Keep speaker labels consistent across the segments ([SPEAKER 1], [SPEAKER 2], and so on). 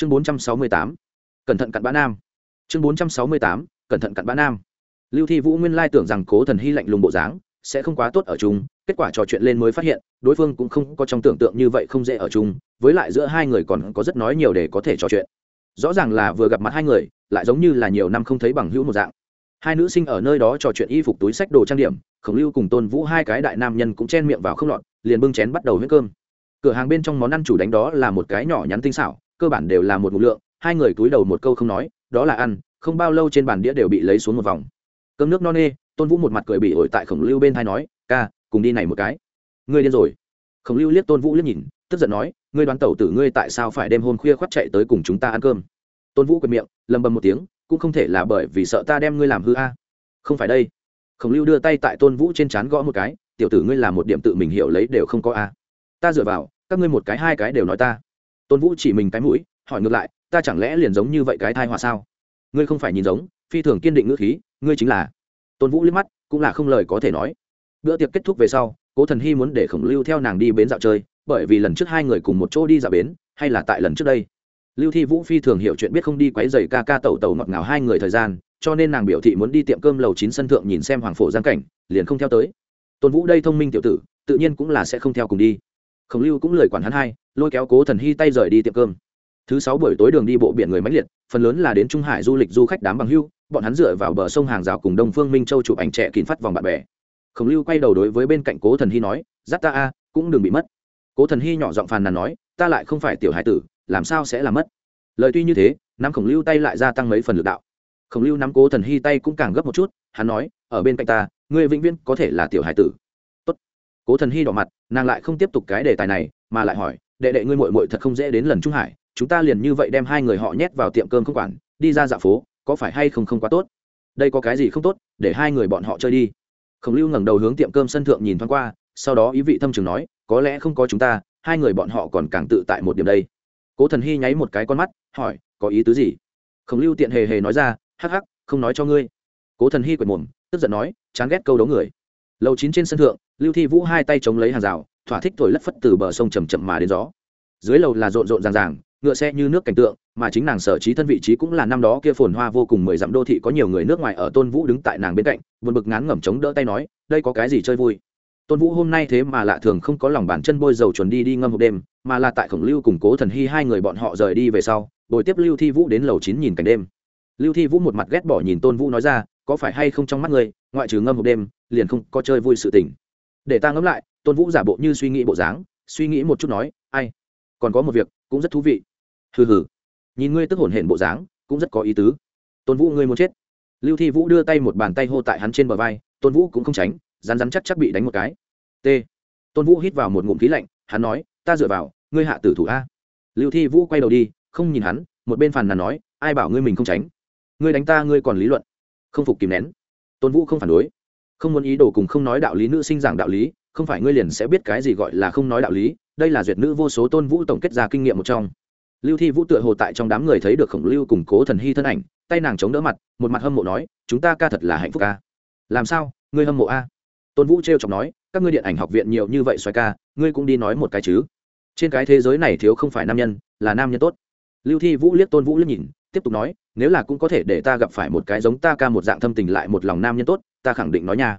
[SPEAKER 1] chương bốn trăm sáu mươi tám, cẩn thận cặn bã nam. Chương bốn trăm sáu mươi tám, cẩn thận cặn bã nam. Lưu thi vũ nguyên lai tưởng rằng cố thần hy lạnh lùng bộ dáng sẽ không quá tốt ở chung, kết quả trò chuyện lên mới phát hiện, đối phương cũng không có trong tưởng tượng như vậy không dễ ở chung, với lại giữa hai người còn có rất nói nhiều để có thể trò chuyện. Rõ ràng là vừa gặp mặt hai người, lại giống như là nhiều năm không thấy bằng hữu một dạng. Hai nữ sinh ở nơi đó trò chuyện y phục túi sách đồ trang điểm, khổng lưu cùng tôn vũ hai cái đại nam nhân cũng chen miệng vào không lọt, liền bưng chén bắt đầu huyết cơm. Cửa hàng bên trong món ăn chủ đánh đó là một cái nhỏ nhắn tinh xảo cơ bản đều là một mục lượng, hai người túi đầu một câu không nói, đó là ăn, không bao lâu trên bàn đĩa đều bị lấy xuống một vòng. Cơm nước no nê, tôn vũ một mặt cười bị ổi tại khổng lưu bên thai nói, ca, cùng đi này một cái. Ngươi điên rồi. Khổng lưu liếc tôn vũ liếc nhìn, tức giận nói, ngươi đoán tẩu tử ngươi tại sao phải đêm hôm khuya khoắt chạy tới cùng chúng ta ăn cơm? Tôn vũ quệt miệng, lầm bầm một tiếng, cũng không thể là bởi vì sợ ta đem ngươi làm hư a. Không phải đây. Khổng lưu đưa tay tại tôn vũ trên trán gõ một cái, tiểu tử ngươi làm một điểm tự mình hiểu lấy đều không có a. Ta dựa vào, các ngươi một cái hai cái đều nói ta tôn vũ chỉ mình cái mũi hỏi ngược lại ta chẳng lẽ liền giống như vậy cái thai họa sao ngươi không phải nhìn giống phi thường kiên định ngữ khí ngươi chính là tôn vũ liếc mắt cũng là không lời có thể nói bữa tiệc kết thúc về sau cố thần hy muốn để khổng lưu theo nàng đi bến dạo chơi bởi vì lần trước hai người cùng một chỗ đi dạo bến hay là tại lần trước đây lưu thi vũ phi thường hiểu chuyện biết không đi quấy dày ca ca tẩu tẩu ngọt ngào hai người thời gian cho nên nàng biểu thị muốn đi tiệm cơm lầu chín sân thượng nhìn xem hoàng phổ giang cảnh liền không theo tới tôn vũ đây thông minh tiểu tử tự nhiên cũng là sẽ không theo cùng đi khổng lưu cũng lời quản hắn hai, lôi kéo cố thần hy tay rời đi tiệm cơm. Thứ sáu buổi tối đường đi bộ biển người mãnh liệt, phần lớn là đến trung hải du lịch du khách đám bằng hưu, bọn hắn dựa vào bờ sông hàng rào cùng đông phương minh châu chụp ảnh trẻ kín phát vòng bạn bè. Khổng lưu quay đầu đối với bên cạnh cố thần hy nói dắt ta a, cũng đừng bị mất. Cố thần hy nhỏ giọng phàn nàn nói, ta lại không phải tiểu hải tử, làm sao sẽ làm mất? Lời tuy như thế, nắm khổng lưu tay lại gia tăng mấy phần lực đạo. Khổng lưu nắm cố thần hy tay cũng càng gấp một chút, hắn nói, ở bên cạnh ta, ngươi vĩnh viễn có thể là tiểu hải tử cố thần hy đỏ mặt, nàng lại không tiếp tục cái đề tài này, mà lại hỏi, đệ đệ ngươi mội mội thật không dễ đến lần trung hải, chúng ta liền như vậy đem hai người họ nhét vào tiệm cơm không quản, đi ra dạo phố, có phải hay không không quá tốt? Đây có cái gì không tốt, để hai người bọn họ chơi đi. Khổng lưu ngẩng đầu hướng tiệm cơm sân thượng nhìn thoáng qua, sau đó ý vị thâm trường nói, có lẽ không có chúng ta, hai người bọn họ còn càng tự tại một điểm đây. Cố thần hy nháy một cái con mắt, hỏi, có ý tứ gì? Khổng lưu tiện hề hề nói ra, hắc hắc, không nói cho ngươi. Cố thần hy quệt mồm, tức giận nói, chán ghét câu đấu người. Lầu chín trên sân thượng lưu thi vũ hai tay chống lấy hàng rào, thỏa thích thổi lất phất từ bờ sông chầm chậm mà đến gió. Dưới lầu là rộn rộn ràng ràng, ngựa xe như nước cảnh tượng, mà chính nàng sở trí thân vị trí cũng là năm đó kia phồn hoa vô cùng mười dặm đô thị có nhiều người nước ngoài ở tôn vũ đứng tại nàng bên cạnh vượt bực ngán ngẩm chống đỡ tay nói, đây có cái gì chơi vui? Tôn vũ hôm nay thế mà lạ thường không có lòng bàn chân bôi dầu chuẩn đi đi ngâm hộp đêm, mà là tại khổng lưu củng cố thần hy hai người bọn họ rời đi về sau, bồi tiếp lưu thi vũ đến lầu chín nhìn cảnh đêm. Lưu thi vũ một mặt ghét bỏ nhìn tôn vũ nói ra, có phải hay không trong mắt người ngoại trừ ngâm hộp đêm, liền không có chơi vui sự tình? Để ta ngẫm lại, tôn vũ giả bộ như suy nghĩ bộ dáng, suy nghĩ một chút nói, ai, còn có một việc cũng rất thú vị. Hừ hừ, nhìn ngươi tức hổn hển bộ dáng, cũng rất có ý tứ. Tôn vũ, ngươi muốn chết. Lưu thi vũ đưa tay một bàn tay hô tại hắn trên bờ vai, tôn vũ cũng không tránh rán rán chắc chắc bị đánh một cái. T. Tôn vũ hít vào một ngụm khí lạnh, hắn nói, ta dựa vào, ngươi hạ tử thủ a. Lưu thi vũ quay đầu đi, không nhìn hắn, một bên phàn nàn nói, ai bảo ngươi mình không tránh? Ngươi đánh ta, ngươi còn lý luận. Không phục kìm nén. Tôn vũ không phản đối không muốn ý đồ cùng không nói đạo lý nữ sinh giảng đạo lý, không phải ngươi liền sẽ biết cái gì gọi là không nói đạo lý, đây là duyệt nữ vô số tôn vũ tổng kết ra kinh nghiệm một trong. Lưu thi vũ tựa hồ tại trong đám người thấy được khổng lưu cùng cố thần hy thân ảnh, tay nàng chống đỡ mặt, một mặt hâm mộ nói, chúng ta ca thật là hạnh phúc ca. Làm sao? Ngươi hâm mộ a? Tôn vũ t r e o chọc nói, các ngươi điện ảnh học viện nhiều như vậy xoài ca, ngươi cũng đi nói một cái chứ. Trên cái thế giới này thiếu không phải nam nhân, là nam nhân tốt. Lưu thi vũ liếc tôn vũ liếc nhìn, tiếp tục nói, nếu là cũng có thể để ta gặp phải một cái giống ta ca một dạng thâm tình lại một lòng nam nhân tốt ta khẳng định nói nha.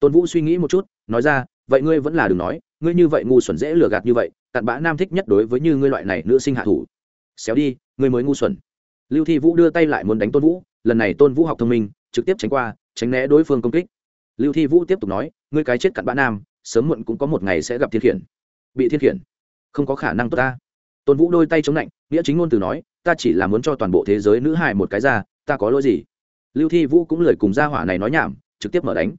[SPEAKER 1] Tôn vũ suy nghĩ một chút, nói ra, vậy ngươi vẫn là đừng nói, ngươi như vậy ngu xuẩn dễ lừa gạt như vậy, cặn bã nam thích nhất đối với như ngươi loại này nữ sinh hạ thủ. Xéo đi, ngươi mới ngu xuẩn. Lưu thi vũ đưa tay lại muốn đánh tôn vũ, lần này tôn vũ học thông minh, trực tiếp tránh qua, tránh né đối phương công kích. Lưu thi vũ tiếp tục nói, ngươi cái chết cặn bã nam, sớm muộn cũng có một ngày sẽ gặp thiên khiển. Bị thiên khiển. Không có khả năng tốt ta. Tôn vũ đôi tay chống lạnh, nghĩa chính ngôn từ nói, ta chỉ là muốn cho toàn bộ thế giới nữ hài một cái ra, ta có lỗi gì? Lưu thi vũ cũng lời cùng gia hỏa này nói nhảm trực tiếp mở đánh.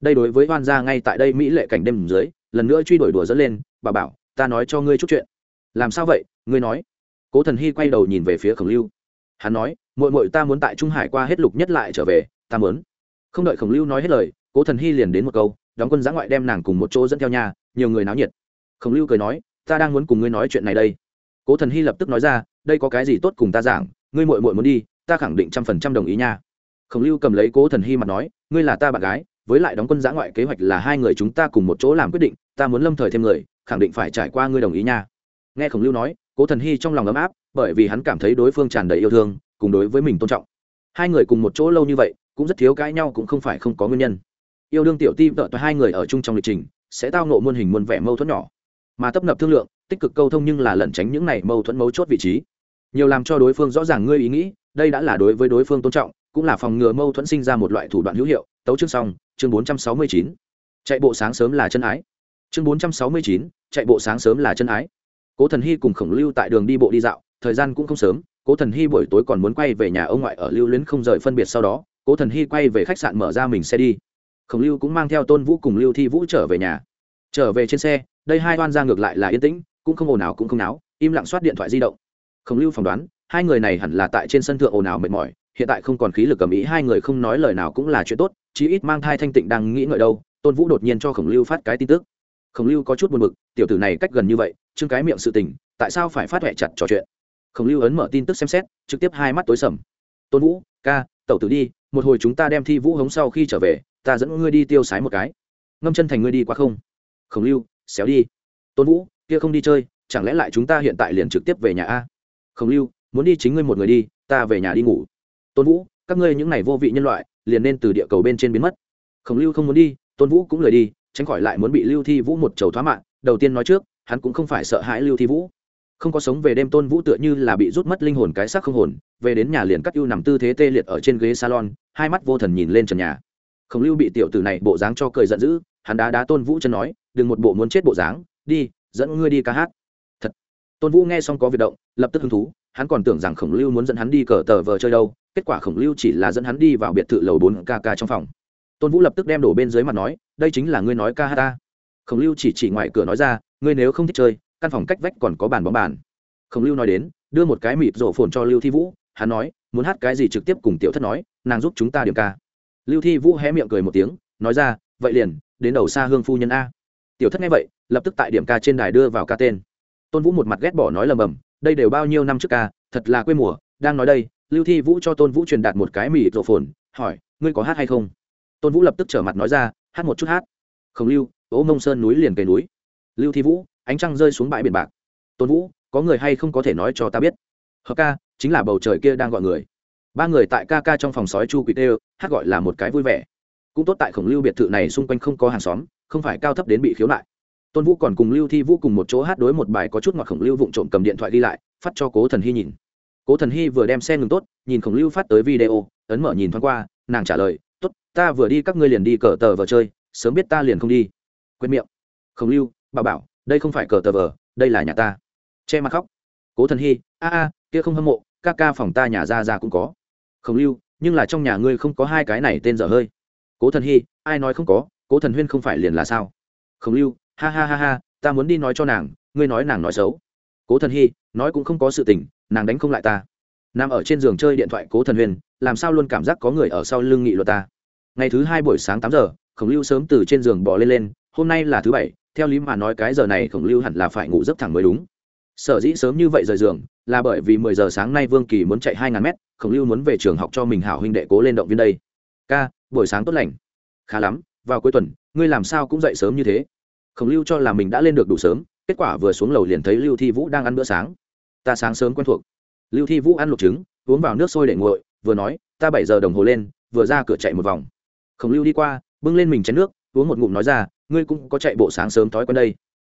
[SPEAKER 1] Đây đối với hoan gia ngay tại đây mỹ lệ cảnh đêm dưới, lần nữa truy đuổi đùa dẫn lên, bà bảo, ta nói cho ngươi chút chuyện. Làm sao vậy? Ngươi nói. Cố thần hy quay đầu nhìn về phía khổng lưu. Hắn nói mội mội ta muốn tại trung hải qua hết lục nhất lại trở về, ta muốn. Không đợi khổng lưu nói hết lời, cố thần hy liền đến một câu, đóng quân giã ngoại đem nàng cùng một chỗ dẫn theo nhà, nhiều người náo nhiệt. Khổng lưu cười nói, ta đang muốn cùng ngươi nói chuyện này đây. Cố thần hy lập tức nói ra, đây có cái gì tốt cùng ta giảng, ngươi mội mội muốn đi, ta khẳng định trăm phần trăm đồng ý nha. Khổng lưu cầm lấy cố thần hy mặt nói ngươi là ta bạn gái, với lại đóng quân giã ngoại kế hoạch là hai người chúng ta cùng một chỗ làm quyết định, ta muốn lâm thời thêm người, khẳng định phải trải qua ngươi đồng ý nha. Nghe khổng lưu nói, cố thần hy trong lòng ấm áp, bởi vì hắn cảm thấy đối phương tràn đầy yêu thương, cùng đối với mình tôn trọng. Hai người cùng một chỗ lâu như vậy, cũng rất thiếu cãi nhau cũng không phải không có nguyên nhân. Yêu đương tiểu ti vợ toại hai người ở chung trong lịch trình, sẽ tao nộ muôn hình muôn vẻ mâu thuẫn nhỏ. Mà tấp nập thương lượng, tích cực câu thông nhưng là lẩn tránh những này mâu thuẫn mấu chốt vị trí. Nhiều làm cho đối phương rõ ràng ngươi ý nghĩ, đây đã là đối với đối phương tôn trọng cũng là phòng ngừa mâu thuẫn sinh ra một loại thủ đoạn hữu hiệu. Tấu chương xong, chương bốn trăm sáu mươi chín. Chạy bộ sáng sớm là chân ái. Chương bốn trăm sáu mươi chín, chạy bộ sáng sớm là chân ái. Cố thần hy cùng khổng lưu tại đường đi bộ đi dạo, thời gian cũng không sớm. Cố thần hy buổi tối còn muốn quay về nhà ông ngoại ở lưu luyến không rời phân biệt sau đó, cố thần hy quay về khách sạn mở ra mình xe đi. Khổng lưu cũng mang theo tôn vũ cùng lưu thi vũ trở về nhà. Trở về trên xe, đây hai oan ra ngược lại là yên tĩnh, cũng không ồn ào cũng không náo, im lặng soát điện thoại di động. Khổng lưu phỏng đoán, hai người này hẳn là tại trên sân thượng ồn ào mệt mỏi hiện tại không còn khí lực cầm ý hai người không nói lời nào cũng là chuyện tốt, chí ít mang thai thanh tịnh đang nghĩ ngợi đâu, tôn vũ đột nhiên cho khổng lưu phát cái tin tức. Khổng lưu có chút buồn b ự c tiểu tử này cách gần như vậy chương cái miệng sự tình, tại sao phải phát huệ chặt trò chuyện? Khổng lưu ấn mở tin tức xem xét, trực tiếp hai mắt tối sầm. Tôn vũ, ca, tẩu tử đi, một hồi chúng ta đem thi vũ hống sau khi trở về, ta dẫn ngươi đi tiêu sái một cái. Ngâm chân thành ngươi đi qua không? Khổng lưu, xéo đi. Tôn vũ, kia không đi chơi, chẳng lẽ lại chúng ta hiện tại liền trực tiếp về nhà a? Khổng lưu, muốn đi chính ngươi một người đi, ta về nhà đi ngủ tôn vũ, các ngươi những n à y vô vị nhân loại, liền nên từ địa cầu bên trên biến mất. Khổng lưu không muốn đi, tôn vũ cũng lời đi, tránh khỏi lại muốn bị lưu thi vũ một chầu thoá mạng. Đầu tiên nói trước, hắn cũng không phải sợ hãi lưu thi vũ. Không có sống về đêm tôn vũ tựa như là bị rút mất linh hồn cái xác không hồn, về đến nhà liền cắt ưu nằm tư thế tê liệt ở trên ghế salon, hai mắt vô thần nhìn lên trần nhà. Khổng lưu bị tiểu tử này bộ dáng cho cười giận dữ, hắn đá đá tôn vũ chân nói, đừng một bộ muốn chết bộ dáng, đi, dẫn ngươi đi ca hát. Thật. Tôn vũ nghe xong có việc động, lập tức hứng thú, hắn còn tưởng rằng khổng lưu muốn dẫn hắn đi cờ tờ vờ chơi đâu kết quả khổng lưu chỉ là dẫn hắn đi vào biệt thự lầu bốn kk trong phòng. Tôn vũ lập tức đem đổ bên dưới mặt nói, đây chính là ngươi nói ca ta. Khổng lưu chỉ chỉ ngoài cửa nói ra, ngươi nếu không thích chơi, căn phòng cách vách còn có bàn bóng bàn. Khổng lưu nói đến, đưa một cái mịt rổ phồn cho lưu thi vũ, hắn nói, muốn hát cái gì trực tiếp cùng tiểu thất nói, nàng giúp chúng ta điểm ca. Lưu thi vũ hé miệng cười một tiếng, nói ra, vậy liền, đến đầu xa hương phu nhân a. Tiểu thất nghe vậy, lập tức tại điểm ca trên đài đưa vào ca tên. Tôn vũ một mặt ghét bỏ nói lầm bầm, đây đều bao nhiêu năm trước ca, thật là quê mùa, đang nói đây lưu thi vũ cho tôn vũ truyền đạt một cái mì rộ phồn, hỏi, ngươi có hát hay không? Tôn vũ lập tức trở mặt nói ra, hát một chút hát. Khổng lưu ố mông sơn núi liền cây núi. Lưu thi vũ, ánh trăng rơi xuống bãi biển bạc. Tôn vũ, có người hay không có thể nói cho ta biết? Hợp ca, chính là bầu trời kia đang gọi người. Ba người tại ca ca trong phòng sói chu quỷ tê hát gọi là một cái vui vẻ. Cũng tốt tại khổng lưu biệt thự này xung quanh không có hàng xóm, không phải cao thấp đến bị khiếu nại. Tôn vũ còn cùng lưu thi vũ cùng một chỗ hát đối một bài có chút ngọt khổng lưu vụng trộm cầm điện thoại đi lại, phát cho cố thần hy nhìn cố thần hy vừa đem xe ngừng tốt, nhìn khổng lưu phát tới video, ấn mở nhìn thoáng qua, nàng trả lời t ố t ta vừa đi các ngươi liền đi cờ tờ vờ chơi, sớm biết ta liền không đi. Quên miệng. Khổng lưu, bà bảo, đây không phải cờ tờ vờ, đây là nhà ta. Che mặt khóc. Cố thần hy, a a, kia không hâm mộ, ca ca phòng ta nhà ra ra cũng có. Khổng lưu, nhưng là trong nhà ngươi không có hai cái này tên dở hơi. Cố thần hy, ai nói không có, cố thần huyên không phải liền là sao? Khổng lưu, ha ha ha ha, ta muốn đi nói cho nàng, ngươi nói nàng nói xấu cố thần hy, nói cũng không có sự tình, nàng đánh không lại ta. Nằm ở trên giường chơi điện thoại cố thần huyền, làm sao luôn cảm giác có người ở sau lưng nghị luật ta? Ngày thứ hai buổi sáng tám giờ, khổng lưu sớm từ trên giường bỏ lên lên, hôm nay là thứ bảy, theo lý mà nói cái giờ này khổng lưu hẳn là phải ngủ giấc thẳng mới đúng. Sở dĩ sớm như vậy rời giường, là bởi vì mười giờ sáng nay vương kỳ muốn chạy hai ngàn mét, khổng lưu muốn về trường học cho mình hảo huynh đệ cố lên động viên đây. Ca, buổi sáng tốt lành. Khá lắm, vào cuối tuần, ngươi làm sao cũng dậy sớm như thế? Khổng lưu cho là mình đã lên được đủ sớm kết quả vừa xuống lầu liền thấy lưu thi vũ đang ăn bữa sáng. Ta sáng sớm quen thuộc. Lưu thi vũ ăn luộc trứng, uống vào nước sôi để nguội, vừa nói, ta bảy giờ đồng hồ lên, vừa ra cửa chạy một vòng. Khổng lưu đi qua, bưng lên mình chén nước, uống một ngụm nói ra, ngươi cũng có chạy bộ sáng sớm thói quen đây.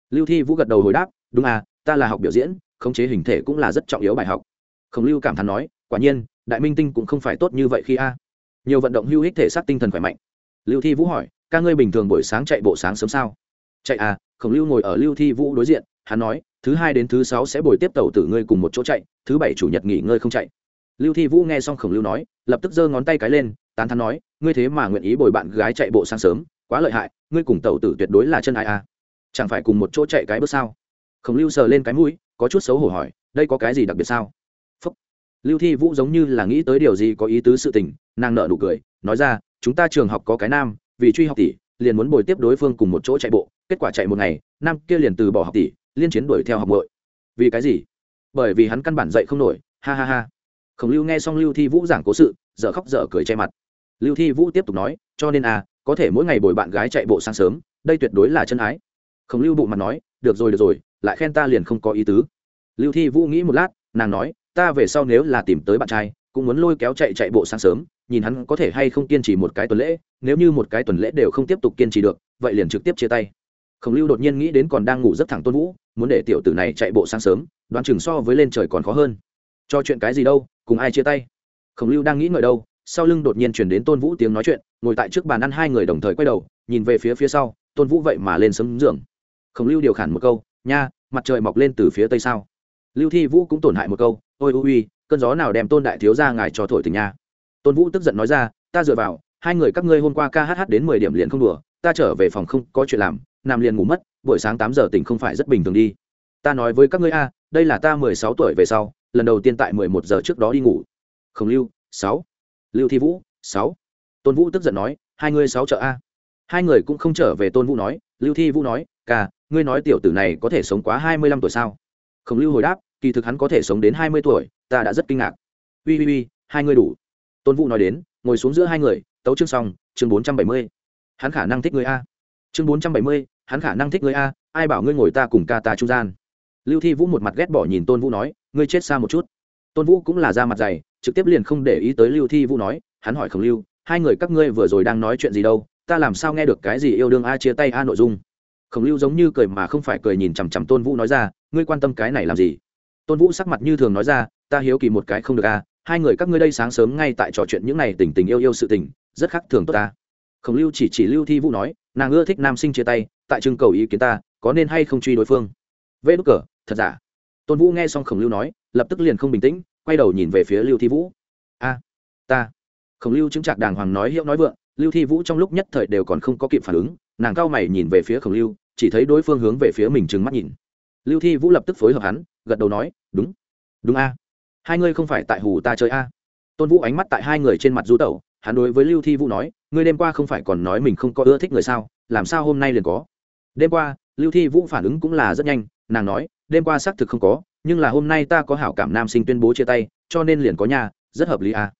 [SPEAKER 1] Lưu thi vũ gật đầu hồi đáp, đúng à ta là học biểu diễn, khống chế hình thể cũng là rất trọng yếu bài học. Khổng lưu cảm thán nói, quả nhiên, đại minh tinh cũng không phải tốt như vậy khi a. Nhiều vận động hưu hích thể xác tinh thần khỏe mạnh. Lưu thi vũ hỏi, ca ngươi bình thường buổi sáng chạy bộ sáng sớm sao? Chạy à khổng lưu ngồi ở lưu thi vũ đối diện, hắn nói, thứ hai đến thứ sáu sẽ bồi tiếp tàu tử ngươi cùng một chỗ chạy, thứ bảy chủ nhật nghỉ ngơi không chạy. Lưu thi vũ nghe xong khổng lưu nói, lập tức giơ ngón tay cái lên, tán thắn nói, ngươi thế mà nguyện ý bồi bạn gái chạy bộ sáng sớm, quá lợi hại, ngươi cùng tàu tử tuyệt đối là chân ai à. Chẳng phải cùng một chỗ chạy cái bước sao? Khổng lưu sờ lên cái mũi, có chút xấu hổ hỏi, đây có cái gì đặc biệt sao? Phúc. lưu thi vũ giống như là nghĩ tới điều gì có ý tứ sự tình, nàng nợ nụ cười, nói ra, chúng ta trường học có cái nam, vì truy học tỷ liền muốn bồi tiếp đối phương cùng một chỗ chạy bộ, kết quả chạy một ngày, nam kia liền từ bỏ học tỷ, liên chiến đuổi theo học bội vì cái gì? Bởi vì hắn căn bản dậy không nổi, ha ha ha. Khổng lưu nghe xong lưu thi vũ giảng cố sự, dở khóc dở cười che mặt. Lưu thi vũ tiếp tục nói, cho nên à có thể mỗi ngày bồi bạn gái chạy bộ sáng sớm, đây tuyệt đối là chân ái. Khổng lưu bụng mặt nói, được rồi được rồi, lại khen ta liền không có ý tứ. Lưu thi vũ nghĩ một lát, nàng nói, ta về sau nếu là tìm tới bạn trai cũng muốn lôi kéo chạy chạy bộ sáng sớm, nhìn hắn có thể hay không kiên trì một cái tuần lễ, nếu như một cái tuần lễ đều không tiếp tục kiên trì được, vậy liền trực tiếp chia tay. Khổng lưu đột nhiên nghĩ đến còn đang ngủ rất thẳng tôn vũ, muốn để tiểu tử này chạy bộ sáng sớm, đoán chừng so với lên trời còn khó hơn. Cho chuyện cái gì đâu, cùng ai chia tay? Khổng lưu đang nghĩ ngợi đâu, sau lưng đột nhiên chuyển đến tôn vũ tiếng nói chuyện, ngồi tại trước bàn ăn hai người đồng thời quay đầu, nhìn về phía phía sau, tôn vũ vậy mà lên sấm giường. Khổng lưu điều khản một câu, nha, mặt trời mọc lên từ phía tây sao? Lưu thi vũ cũng tổn hại một câu, ôi ui cơn gió nào đem tôn đại thiếu ra ngài cho thổi tình nha. Tôn vũ tức giận nói ra, ta dựa vào, hai người các ngươi hôm qua ca hát đến mười điểm liền không đùa, ta trở về phòng không có chuyện làm, nằm liền ngủ mất, buổi sáng tám giờ tỉnh không phải rất bình thường đi. Ta nói với các ngươi a, đây là ta mười sáu tuổi về sau, lần đầu tiên tại mười một giờ trước đó đi ngủ. Khổng lưu, sáu. Lưu thi vũ, sáu. Tôn vũ tức giận nói, hai ngươi sáu chợ a. Hai người cũng không trở về, tôn vũ nói, lưu thi vũ nói ca ngươi nói tiểu tử này có thể sống quá hai mươi lăm tuổi sao? Khổng lưu hồi đáp, kỳ thực hắn có thể sống đến hai mươi tuổi ta đã rất kinh ngạc. Ui ui ui hai người đủ. Tôn vũ nói đến, ngồi xuống giữa hai người, tấu chương xong, chương bốn trăm bảy mươi. Hắn khả năng thích người a. Chương bốn trăm bảy mươi, hắn khả năng thích người a, ai bảo ngươi ngồi ta cùng ca ta trung gian. Lưu thi vũ một mặt ghét bỏ nhìn tôn vũ nói, ngươi chết xa một chút. Tôn vũ cũng là da mặt dày, trực tiếp liền không để ý tới lưu thi vũ nói, hắn hỏi khổng lưu, hai người các ngươi vừa rồi đang nói chuyện gì đâu, ta làm sao nghe được cái gì yêu đương a chia tay a nội dung? Khổng lưu giống như cười mà không phải cười nhìn chằm chằm tôn vũ nói ra, ngươi quan tâm cái này làm gì? Tôn vũ sắc mặt như thường nói ra ta hiếu kỳ một cái không được a hai người các ngươi đây sáng sớm ngay tại trò chuyện những này tình tình yêu yêu sự tình, rất khác thường tốt ta. Khổng lưu chỉ chỉ lưu thi vũ nói, nàng ưa thích nam sinh chia tay, tại trưng cầu ý kiến ta, có nên hay không truy đối phương? Vê đ cờ, thật giả? Tôn vũ nghe xong khổng lưu nói, lập tức liền không bình tĩnh, quay đầu nhìn về phía lưu thi vũ. A, ta. Khổng lưu chứng trạc đàng hoàng nói hiệu nói vượng, lưu thi vũ trong lúc nhất thời đều còn không có kịp phản ứng, nàng cao mày nhìn về phía khổng lưu, chỉ thấy đối phương hướng về phía mình trừng mắt nhìn. Lưu thi vũ lập tức phối hợp hắn, gật đầu nói, đúng. Đúng a hai ngươi không phải tại hù ta chơi a? Tôn vũ ánh mắt tại hai người trên mặt du tẩu, hắn đối với lưu thi vũ nói, ngươi đêm qua không phải còn nói mình không có ưa thích người sao, làm sao hôm nay liền có? Đêm qua, lưu thi vũ phản ứng cũng là rất nhanh, nàng nói, đêm qua xác thực không có, nhưng là hôm nay ta có hảo cảm nam sinh tuyên bố chia tay, cho nên liền có nhà, rất hợp lý a.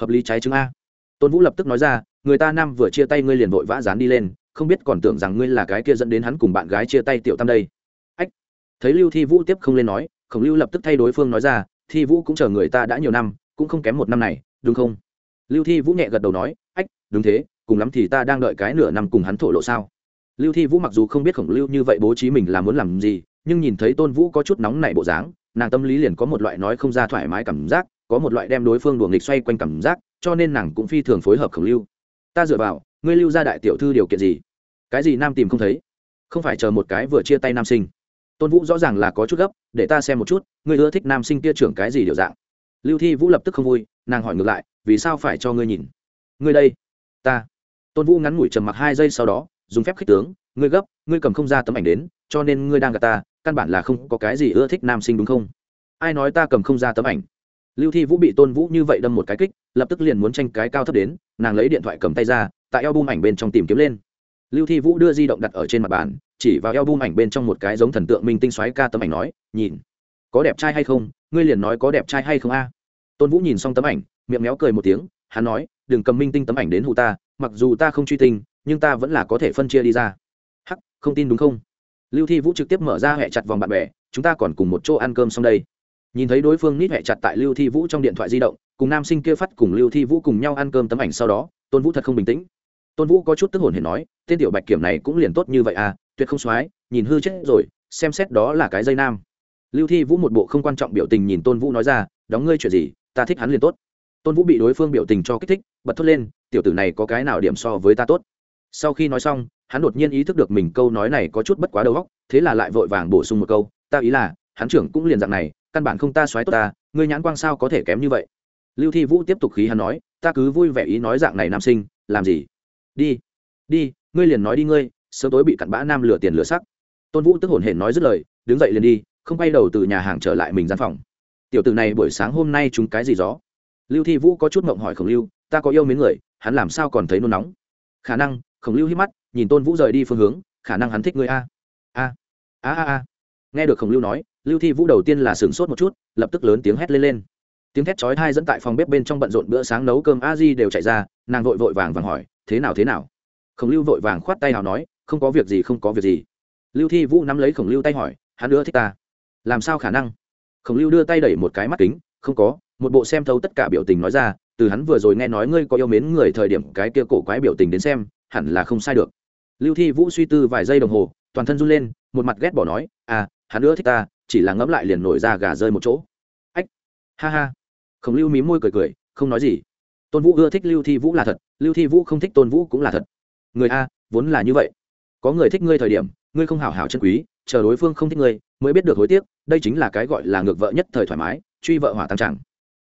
[SPEAKER 1] Hợp lý trái chứng a. Tôn vũ lập tức nói ra, người ta nam vừa chia tay ngươi liền vội vã dán đi lên, không biết còn tưởng rằng ngươi là cái kia dẫn đến hắn cùng bạn gái chia tay tiểu tam đây. Ách. Thấy lưu thi vũ tiếp không lên nói, khổng lưu lập tức thay đối phương nói ra thi vũ cũng chờ người ta đã nhiều năm, cũng không kém một năm này, đúng không? Lưu thi vũ nhẹ gật đầu nói, ách, đúng thế, cùng lắm thì ta đang đợi cái nửa năm cùng hắn thổ lộ sao? Lưu thi vũ mặc dù không biết khổng lưu như vậy bố trí mình là muốn làm gì, nhưng nhìn thấy tôn vũ có chút nóng nảy bộ dáng, nàng tâm lý liền có một loại nói không ra thoải mái cảm giác, có một loại đem đối phương đùa nghịch xoay quanh cảm giác, cho nên nàng cũng phi thường phối hợp khổng lưu. Ta dựa vào, ngươi lưu ra đại tiểu thư điều kiện gì? Cái gì nam tìm không thấy? Không phải chờ một cái vừa chia tay nam sinh tôn vũ rõ ràng là có chút gấp, để ta xem một chút, ngươi ưa thích nam sinh kia trưởng cái gì điều dạng? Lưu thi vũ lập tức không vui, nàng hỏi ngược lại, vì sao phải cho ngươi nhìn? Ngươi đây, ta. Tôn vũ ngắn ngủi trầm mặc hai giây sau đó, dùng phép khích tướng, ngươi gấp, ngươi cầm không ra tấm ảnh đến, cho nên ngươi đang gặp ta, căn bản là không có cái gì ưa thích nam sinh đúng không? Ai nói ta cầm không ra tấm ảnh? Lưu thi vũ bị tôn vũ như vậy đâm một cái kích, lập tức liền muốn tranh cái cao thấp đến, nàng lấy điện thoại cầm tay ra, tại eo bung ảnh bên trong tìm kiếm lên. Lưu thi vũ đưa di động đặt ở trên mặt bàn chỉ vào eo bung ảnh bên trong một cái giống thần tượng minh tinh xoáy ca tấm ảnh nói, nhìn, có đẹp trai hay không? Ngươi liền nói có đẹp trai hay không a? Tôn vũ nhìn xong tấm ảnh, miệng méo cười một tiếng, hắn nói, đừng cầm minh tinh tấm ảnh đến hụ ta, mặc dù ta không truy tinh, nhưng ta vẫn là có thể phân chia đi ra. Hắc, không tin đúng không? Lưu thi vũ trực tiếp mở ra hẹ chặt vòng bạn bè, chúng ta còn cùng một chỗ ăn cơm xong đây. Nhìn thấy đối phương nít hẹ chặt tại lưu thi vũ trong điện thoại di động, cùng nam sinh kia phát cùng lưu thi vũ cùng nhau ăn cơm tấm ảnh sau đó, tôn vũ thật không bình tĩnh. Tôn vũ có chút tức hồn hề nói, tên tiểu bạch kiểm này cũng liền tốt như vậy à tuyệt không soái, nhìn hư chết rồi, xem xét đó là cái dây nam. Lưu thi vũ một bộ không quan trọng biểu tình nhìn tôn vũ nói ra, đóng ngươi chuyện gì, ta thích hắn liền tốt. Tôn vũ bị đối phương biểu tình cho kích thích, bật thốt lên, tiểu tử này có cái nào điểm so với ta tốt? Sau khi nói xong, hắn đột nhiên ý thức được mình câu nói này có chút bất quá đầu óc, thế là lại vội vàng bổ sung một câu, ta ý là, hắn trưởng cũng liền dạng này, căn bản không ta xoáy tốt ta, ngươi nhãn quang sao có thể kém như vậy? Lưu thi vũ tiếp tục khí hắn nói, ta cứ vui vẻ ý nói dạng này nam sinh, làm gì? Đi đi, ngươi liền nói đi ngươi sớm tối bị cặn bã nam lừa tiền lừa sắc. Tôn vũ tức hổn hển nói dứt lời, đứng dậy liền đi, không quay đầu từ nhà hàng trở lại mình gian phòng. Tiểu tử này buổi sáng hôm nay chúng cái gì gió? Lưu thi vũ có chút mộng hỏi khổng lưu, ta có yêu mến người, hắn làm sao còn thấy nôn nóng? Khả năng, khổng lưu hít mắt, nhìn tôn vũ rời đi phương hướng, khả năng hắn thích người a. A a a a. Nghe được khổng lưu nói, lưu thi vũ đầu tiên là sửng sốt một chút, lập tức lớn tiếng hét lên lên. Tiếng thét chói thai dẫn tại phòng bếp bên trong bận rộn bữa sáng nấu cơm a di đều chạy ra, nàng vội vội vàng vàng hỏi, thế nào thế nào? Khổng lưu vội vàng khoát tay nào nói không có việc gì, không có việc gì. Lưu thi vũ nắm lấy khổng lưu tay hỏi, hắn ưa thích ta? Làm sao khả năng? Khổng lưu đưa tay đẩy một cái mắt kính, không có, một bộ xem thấu tất cả biểu tình nói ra, từ hắn vừa rồi nghe nói ngươi có yêu mến người thời điểm cái kia cổ quái biểu tình đến xem, hẳn là không sai được. Lưu thi vũ suy tư vài giây đồng hồ, toàn thân run lên, một mặt ghét bỏ nói à hắn ưa thích ta, chỉ là ngẫm lại liền nổi ra gà rơi một chỗ. Ách, ha ha. Khổng lưu mí môi cười cười, không nói gì. Tôn vũ ưa thích lưu thi vũ là thật, lưu thi vũ không thích tôn vũ cũng là thật. Người a, vốn là như vậy có người thích ngươi thời điểm, ngươi không hảo hảo chân quý, chờ đối phương không thích ngươi, mới biết được hối tiếc, đây chính là cái gọi là ngược vợ nhất thời thoải mái, truy vợ hỏa tăng trạng.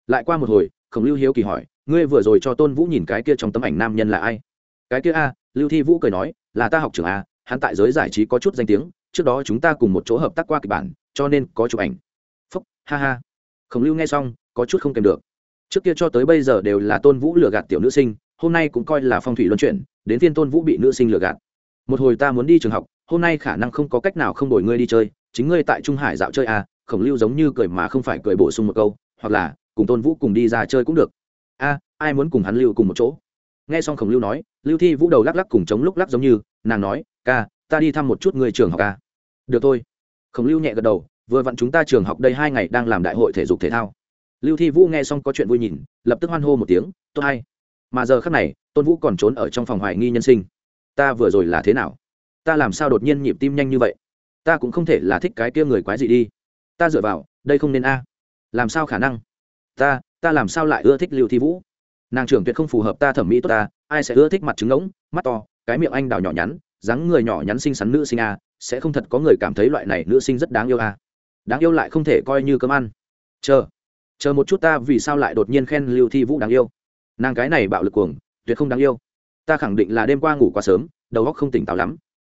[SPEAKER 1] Lại qua một hồi, khổng lưu hiếu kỳ hỏi, ngươi vừa rồi cho tôn vũ nhìn cái kia trong tấm ảnh nam nhân là ai? Cái kia a, lưu thi vũ cười nói, là ta học trưởng a, hắn tại giới giải trí có chút danh tiếng, trước đó chúng ta cùng một chỗ hợp tác qua kịch bản, cho nên có chụp ảnh. Phúc, ha ha. Khổng lưu nghe xong, có chút không kèm được. Trước kia cho tới bây giờ đều là tôn vũ lừa gạt tiểu nữ sinh, hôm nay cũng coi là phong thủy luân chuyển, đến phiên tôn vũ bị nữ sinh lừa gạt một hồi ta muốn đi trường học, hôm nay khả năng không có cách nào không đổi ngươi đi chơi, chính ngươi tại trung hải dạo chơi à khổng lưu giống như cười mà không phải cười bổ sung một câu, hoặc là, cùng tôn vũ cùng đi ra chơi cũng được. A ai muốn cùng hắn lưu cùng một chỗ? Nghe xong khổng lưu nói, lưu thi vũ đầu lắc lắc cùng chống lúc lắc giống như, nàng nói, ca, ta đi thăm một chút người trường học ca được thôi. Khổng lưu nhẹ gật đầu, vừa vặn chúng ta trường học đây hai ngày đang làm đại hội thể dục thể thao. Lưu thi vũ nghe xong có chuyện vui nhìn, lập tức hoan hô một tiếng, tốt hay. Mà giờ khác này, tôn vũ còn trốn ở trong phòng hoài nghi nhân sinh ta vừa rồi là thế nào? Ta làm sao đột nhiên nhịp tim nhanh như vậy? Ta cũng không thể là thích cái kia người quái gì đi. Ta dựa vào, đây không nên a. Làm sao khả năng? Ta ta làm sao lại ưa thích lưu thi vũ? Nàng trưởng tuyệt không phù hợp ta thẩm mỹ tốt ta, ai sẽ ưa thích mặt trứng ngỗng, mắt to, cái miệng anh đào nhỏ nhắn, dáng người nhỏ nhắn xinh xắn nữ sinh a, sẽ không thật có người cảm thấy loại này nữ sinh rất đáng yêu a. Đáng yêu lại không thể coi như cơm ăn. Chờ chờ một chút ta vì sao lại đột nhiên khen lưu thi vũ đáng yêu? Nàng cái này bạo lực cuồng, tuyệt không đáng yêu ta khẳng định là đêm qua ngủ quá sớm, đầu óc không tỉnh táo lắm.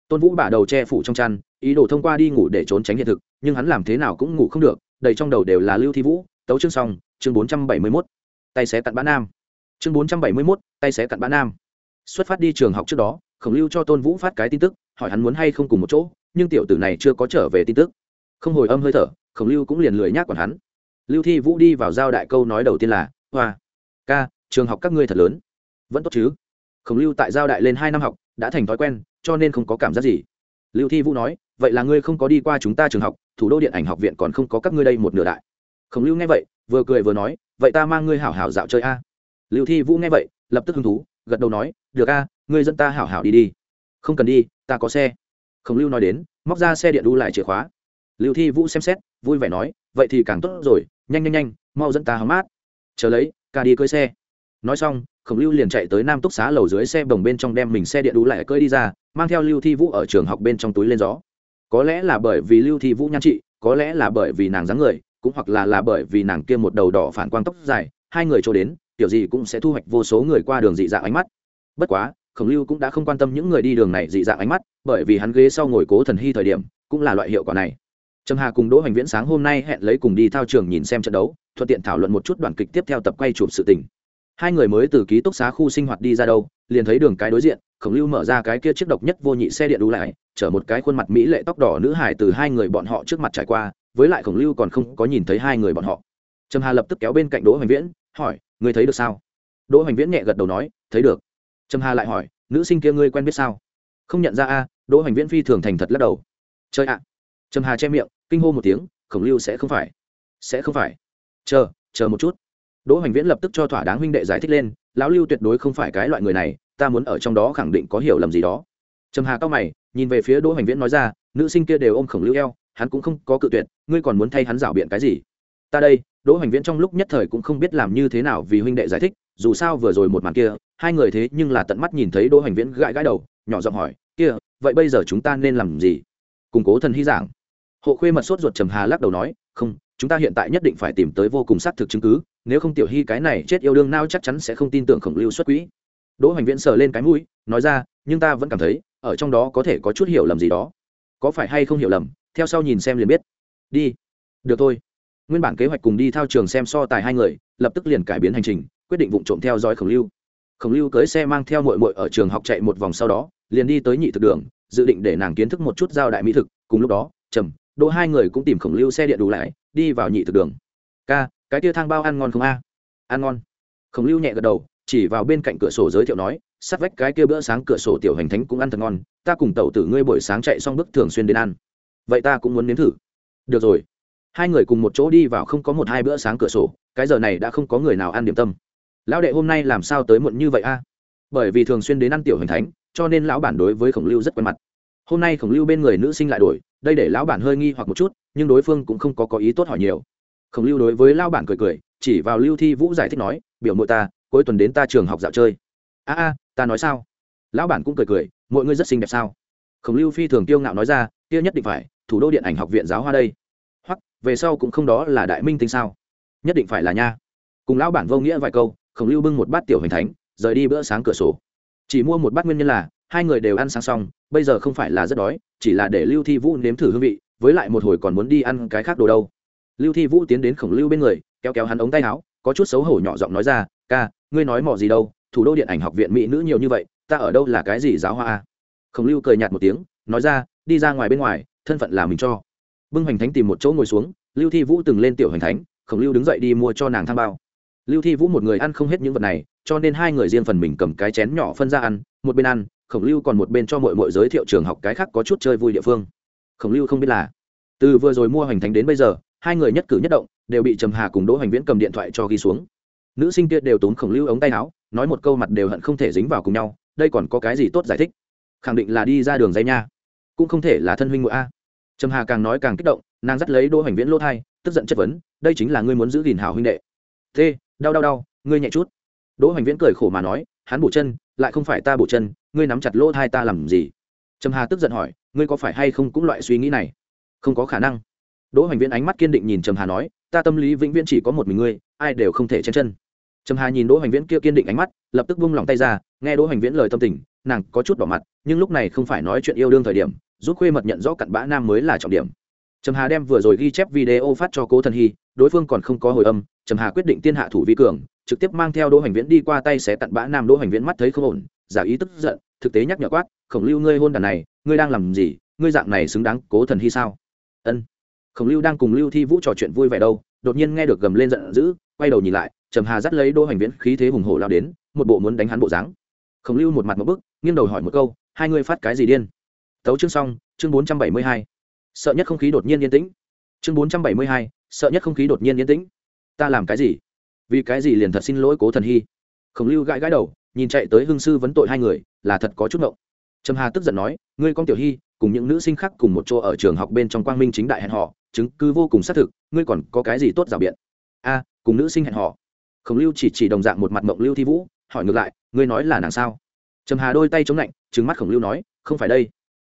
[SPEAKER 1] Tôn vũ bả đầu che phủ trong chăn, ý đồ thông qua đi ngủ để trốn tránh hiện thực, nhưng hắn làm thế nào cũng ngủ không được, đầy trong đầu đều là lưu thi vũ, tấu chương xong, chương bốn trăm bảy mươi mốt. Tay xé cặn bã nam. Chương bốn trăm bảy mươi mốt, tay xé cặn bã nam. Xuất phát đi trường học trước đó, khổng lưu cho tôn vũ phát cái tin tức, hỏi hắn muốn hay không cùng một chỗ, nhưng tiểu tử này chưa có trở về tin tức. Không hồi âm hơi thở, khổng lưu cũng liền lười nhác còn hắn. Lưu thi vũ đi vào giao đại câu nói đầu tiên là, hoa, ca, trường học các ngươi thật lớn. Vẫn tốt chứ? Khổng lưu tại giao đại lên hai năm học, đã thành thói quen, cho nên không có cảm giác gì. Lưu thi vũ nói, vậy là ngươi không có đi qua chúng ta trường học, thủ đô điện ảnh học viện còn không có các ngươi đây một nửa đại. Khổng lưu nghe vậy, vừa cười vừa nói, vậy ta mang ngươi hảo hảo dạo chơi a. Lưu thi vũ nghe vậy, lập tức hứng thú, gật đầu nói, được a, ngươi dẫn ta hảo hảo đi đi. Không cần đi, ta có xe. Khổng lưu nói đến, móc ra xe điện đu lại chìa khóa. Lưu thi vũ xem xét, vui vẻ nói, vậy thì càng tốt rồi, nhanh nhanh nhanh, mau dẫn ta hóng mát. Chờ lấy, ca đi cưới xe. Nói xong khổng lưu liền chạy tới nam túc xá lầu dưới xe bồng bên trong đem mình xe điện đu lại cơi đi ra, mang theo lưu thi vũ ở trường học bên trong túi lên gió. Có lẽ là bởi vì lưu thi vũ nhan trị, có lẽ là bởi vì nàng dáng người, cũng hoặc là là bởi vì nàng kia một đầu đỏ phản quang tóc dài, hai người trôi đến, kiểu gì cũng sẽ thu hoạch vô số người qua đường dị dạng ánh mắt. Bất quá, khổng lưu cũng đã không quan tâm những người đi đường này dị dạng ánh mắt, bởi vì hắn ghế sau ngồi cố thần hy thời điểm, cũng là loại hiệu quả này. Trầm hà cùng đỗ hoành viễn sáng hôm nay hẹn lấy cùng đi thao trường nhìn xem trận đấu, thuận tiện thảo luận một chút đoạn kịch tiếp theo tập quay chụp sự tình hai người mới từ ký túc xá khu sinh hoạt đi ra đâu, liền thấy đường cái đối diện, khổng lưu mở ra cái kia chiếc độc nhất vô nhị xe điện đu lại, chở một cái khuôn mặt mỹ lệ tóc đỏ nữ hải từ hai người bọn họ trước mặt trải qua, với lại khổng lưu còn không có nhìn thấy hai người bọn họ. Trầm hà lập tức kéo bên cạnh đỗ hoành viễn, hỏi, ngươi thấy được sao? Đỗ hoành viễn nhẹ gật đầu nói, thấy được. Trầm hà lại hỏi, nữ sinh kia ngươi quen biết sao? Không nhận ra a. Đỗ hoành viễn phi thường thành thật lắc đầu. Chơi ạ. Trầm hà che miệng, kinh hô một tiếng, khổng lưu sẽ không phải, sẽ không phải. Chờ chờ một chút đỗ hoành viễn lập tức cho thỏa đáng huynh đệ giải thích lên, lão lưu tuyệt đối không phải cái loại người này, ta muốn ở trong đó khẳng định có hiểu lầm gì đó. Trầm hà cao mày, nhìn về phía đỗ hoành viễn nói ra, nữ sinh kia đều ôm khổng lưu eo, hắn cũng không có cự tuyệt, ngươi còn muốn thay hắn rảo biện cái gì? Ta đây, đỗ hoành viễn trong lúc nhất thời cũng không biết làm như thế nào vì huynh đệ giải thích, dù sao vừa rồi một màn kia, hai người thế nhưng là tận mắt nhìn thấy đỗ hoành viễn gãi gãi đầu, nhỏ giọng hỏi, kia, vậy bây giờ chúng ta nên làm gì? Củng cố thần hy giảng. Hộ khuê mật sốt ruột trầm hà lắc đầu nói, không chúng ta hiện tại nhất định phải tìm tới vô cùng xác thực chứng cứ, nếu không tiểu hy cái này chết yêu đương nao chắc chắn sẽ không tin tưởng khổng lưu xuất quỹ. Đỗ hoành viễn sờ lên cái mũi, nói ra, nhưng ta vẫn cảm thấy, ở trong đó có thể có chút hiểu lầm gì đó. Có phải hay không hiểu lầm, theo sau nhìn xem liền biết. Đi. Được thôi. Nguyên bản kế hoạch cùng đi thao trường xem so tài hai người, lập tức liền cải biến hành trình, quyết định vụ trộm theo dõi khổng lưu. Khổng lưu cưới xe mang theo mội mội ở trường học chạy một vòng sau đó, liền đi tới nhị thực đường, dự định để nàng kiến thức một chút giao đại mỹ thực. Cùng lúc đó trầm đỗ hai người cũng tìm khổng lưu xe điện đủ lại đi vào nhị thực đường. Ca, cái tia thang bao ăn ngon không a? Ăn ngon. Khổng lưu nhẹ gật đầu, chỉ vào bên cạnh cửa sổ giới thiệu nói sát vách cái kia bữa sáng cửa sổ tiểu hành thánh cũng ăn thật ngon, ta cùng tẩu tử ngươi buổi sáng chạy xong bức thường xuyên đến ăn. Vậy ta cũng muốn nếm thử. Được rồi. Hai người cùng một chỗ đi vào không có một hai bữa sáng cửa sổ, cái giờ này đã không có người nào ăn điểm tâm. Lão đệ hôm nay làm sao tới muộn như vậy a? Bởi vì thường xuyên đến ăn tiểu hành thánh, cho nên lão bản đối với khổng lưu rất quen mặt hôm nay khổng lưu bên người nữ sinh lại đổi, đây để lão bản hơi nghi hoặc một chút, nhưng đối phương cũng không có có ý tốt hỏi nhiều. Khổng lưu đối với lão bản cười cười, chỉ vào lưu thi vũ giải thích nói, biểu mội ta, cuối tuần đến ta trường học dạo chơi. A a, ta nói sao? Lão bản cũng cười cười, mọi người rất xinh đẹp sao? Khổng lưu phi thường tiêu ngạo nói ra, kia nhất định phải, thủ đô điện ảnh học viện giáo hoa đây. Hoặc về sau cũng không đó là đại minh tinh sao? Nhất định phải là nha. Cùng lão bản vô nghĩa vài câu, khổng lưu bưng một bát tiểu hình thánh, rời đi bữa sáng cửa sổ. Chỉ mua một bát nguyên nhân là hai người đều ăn sáng xong, bây giờ không phải là rất đói, chỉ là để lưu thi vũ nếm thử hương vị, với lại một hồi còn muốn đi ăn cái khác đồ đâu. Lưu thi vũ tiến đến khổng lưu bên người, kéo kéo hắn ống tay áo, có chút xấu hổ nhỏ giọng nói ra, ca, ngươi nói mò gì đâu, thủ đô điện ảnh học viện mỹ nữ nhiều như vậy, ta ở đâu là cái gì giáo hoa a? Khổng lưu cười nhạt một tiếng, nói ra, đi ra ngoài bên ngoài, thân phận là mình cho. Bưng hoành thánh tìm một chỗ ngồi xuống, lưu thi vũ từng lên tiểu hoành thánh, khổng lưu đứng dậy đi mua cho nàng tham bao. Lưu thi vũ một người ăn không hết những vật này, cho nên hai người riêng phần mình cầm cái chén nhỏ phân ra ăn, một bên ăn khổng lưu còn một bên cho mọi mọi giới thiệu trường học cái khác có chút chơi vui địa phương. Khổng lưu không biết là, từ vừa rồi mua hoành thánh đến bây giờ, hai người nhất cử nhất động, đều bị trầm hà cùng đỗ hoành viễn cầm điện thoại cho ghi xuống. Nữ sinh kia đều tốn khổng lưu ống tay áo, nói một câu mặt đều hận không thể dính vào cùng nhau, đây còn có cái gì tốt giải thích? Khẳng định là đi ra đường dây nha. Cũng không thể là thân huynh ngụa a. Trầm hà càng nói càng kích động, nàng dắt lấy đỗ hoành viễn lỗ thai, tức giận chất vấn, đây chính là ngươi muốn giữ gìn hào huynh đệ. T đau đau đau, ngươi nhẹ chút. Đỗ hoành viễn cười khổ mà nói, hắn bổ chân, lại không phải ta bổ chân ngươi nắm chặt lỗ thai ta làm gì? Trầm hà tức giận hỏi, ngươi có phải hay không cũng loại suy nghĩ này? Không có khả năng. Đỗ hoành viễn ánh mắt kiên định nhìn trầm hà nói, ta tâm lý vĩnh viễn chỉ có một mình ngươi, ai đều không thể chen chân. Trầm hà nhìn đỗ hoành viễn kia kiên định ánh mắt, lập tức buông lòng tay ra, nghe đỗ hoành viễn lời tâm tình, nàng có chút đỏ mặt, nhưng lúc này không phải nói chuyện yêu đương thời điểm, giúp khuê mật nhận rõ cặn bã nam mới là trọng điểm. Trầm hà đem vừa rồi ghi chép video phát cho cố thần hy, đối phương còn không có hồi âm, trầm hà quyết định tiên hạ thủ vi cường, trực tiếp mang theo đỗ hoành viễn đi qua tay xé cặn bã nam đỗ hoành viễn mắt thấy không ổn giả ý tức giận, thực tế nhắc nhở quát, khổng lưu, ngươi hôn đàn này, ngươi đang làm gì? Ngươi dạng này xứng đáng cố thần hy sao? Ân. Khổng lưu đang cùng lưu thi vũ trò chuyện vui vẻ đâu, đột nhiên nghe được gầm lên giận dữ, quay đầu nhìn lại, trầm hà dắt lấy đỗ hoành viễn khí thế hùng hổ lao đến, một bộ muốn đánh hắn bộ dáng. Khổng lưu một mặt một bức, nghiêng đầu hỏi một câu, hai ngươi phát cái gì điên? Tấu chương xong, chương bốn trăm bảy mươi hai. Sợ nhất không khí đột nhiên yên tĩnh. Chương bốn trăm bảy mươi hai, sợ nhất không khí đột nhiên yên tĩnh. Ta làm cái gì? Vì cái gì liền thật xin lỗi cố thần hy? Khổng lưu gãi gãi đầu nhìn chạy tới hương sư vấn tội hai người, là thật có chút ngộng. Trầm hà tức giận nói, ngươi con tiểu hy, cùng những nữ sinh khác cùng một chỗ ở trường học bên trong quang minh chính đại hẹn họ chứng cứ vô cùng xác thực, ngươi còn có cái gì tốt rào biện? A, cùng nữ sinh hẹn họ khổng lưu chỉ chỉ đồng dạng một mặt mộng lưu thi vũ, hỏi ngược lại, ngươi nói là nàng sao? Trầm hà đôi tay chống lạnh trứng mắt khổng lưu nói, không phải đây.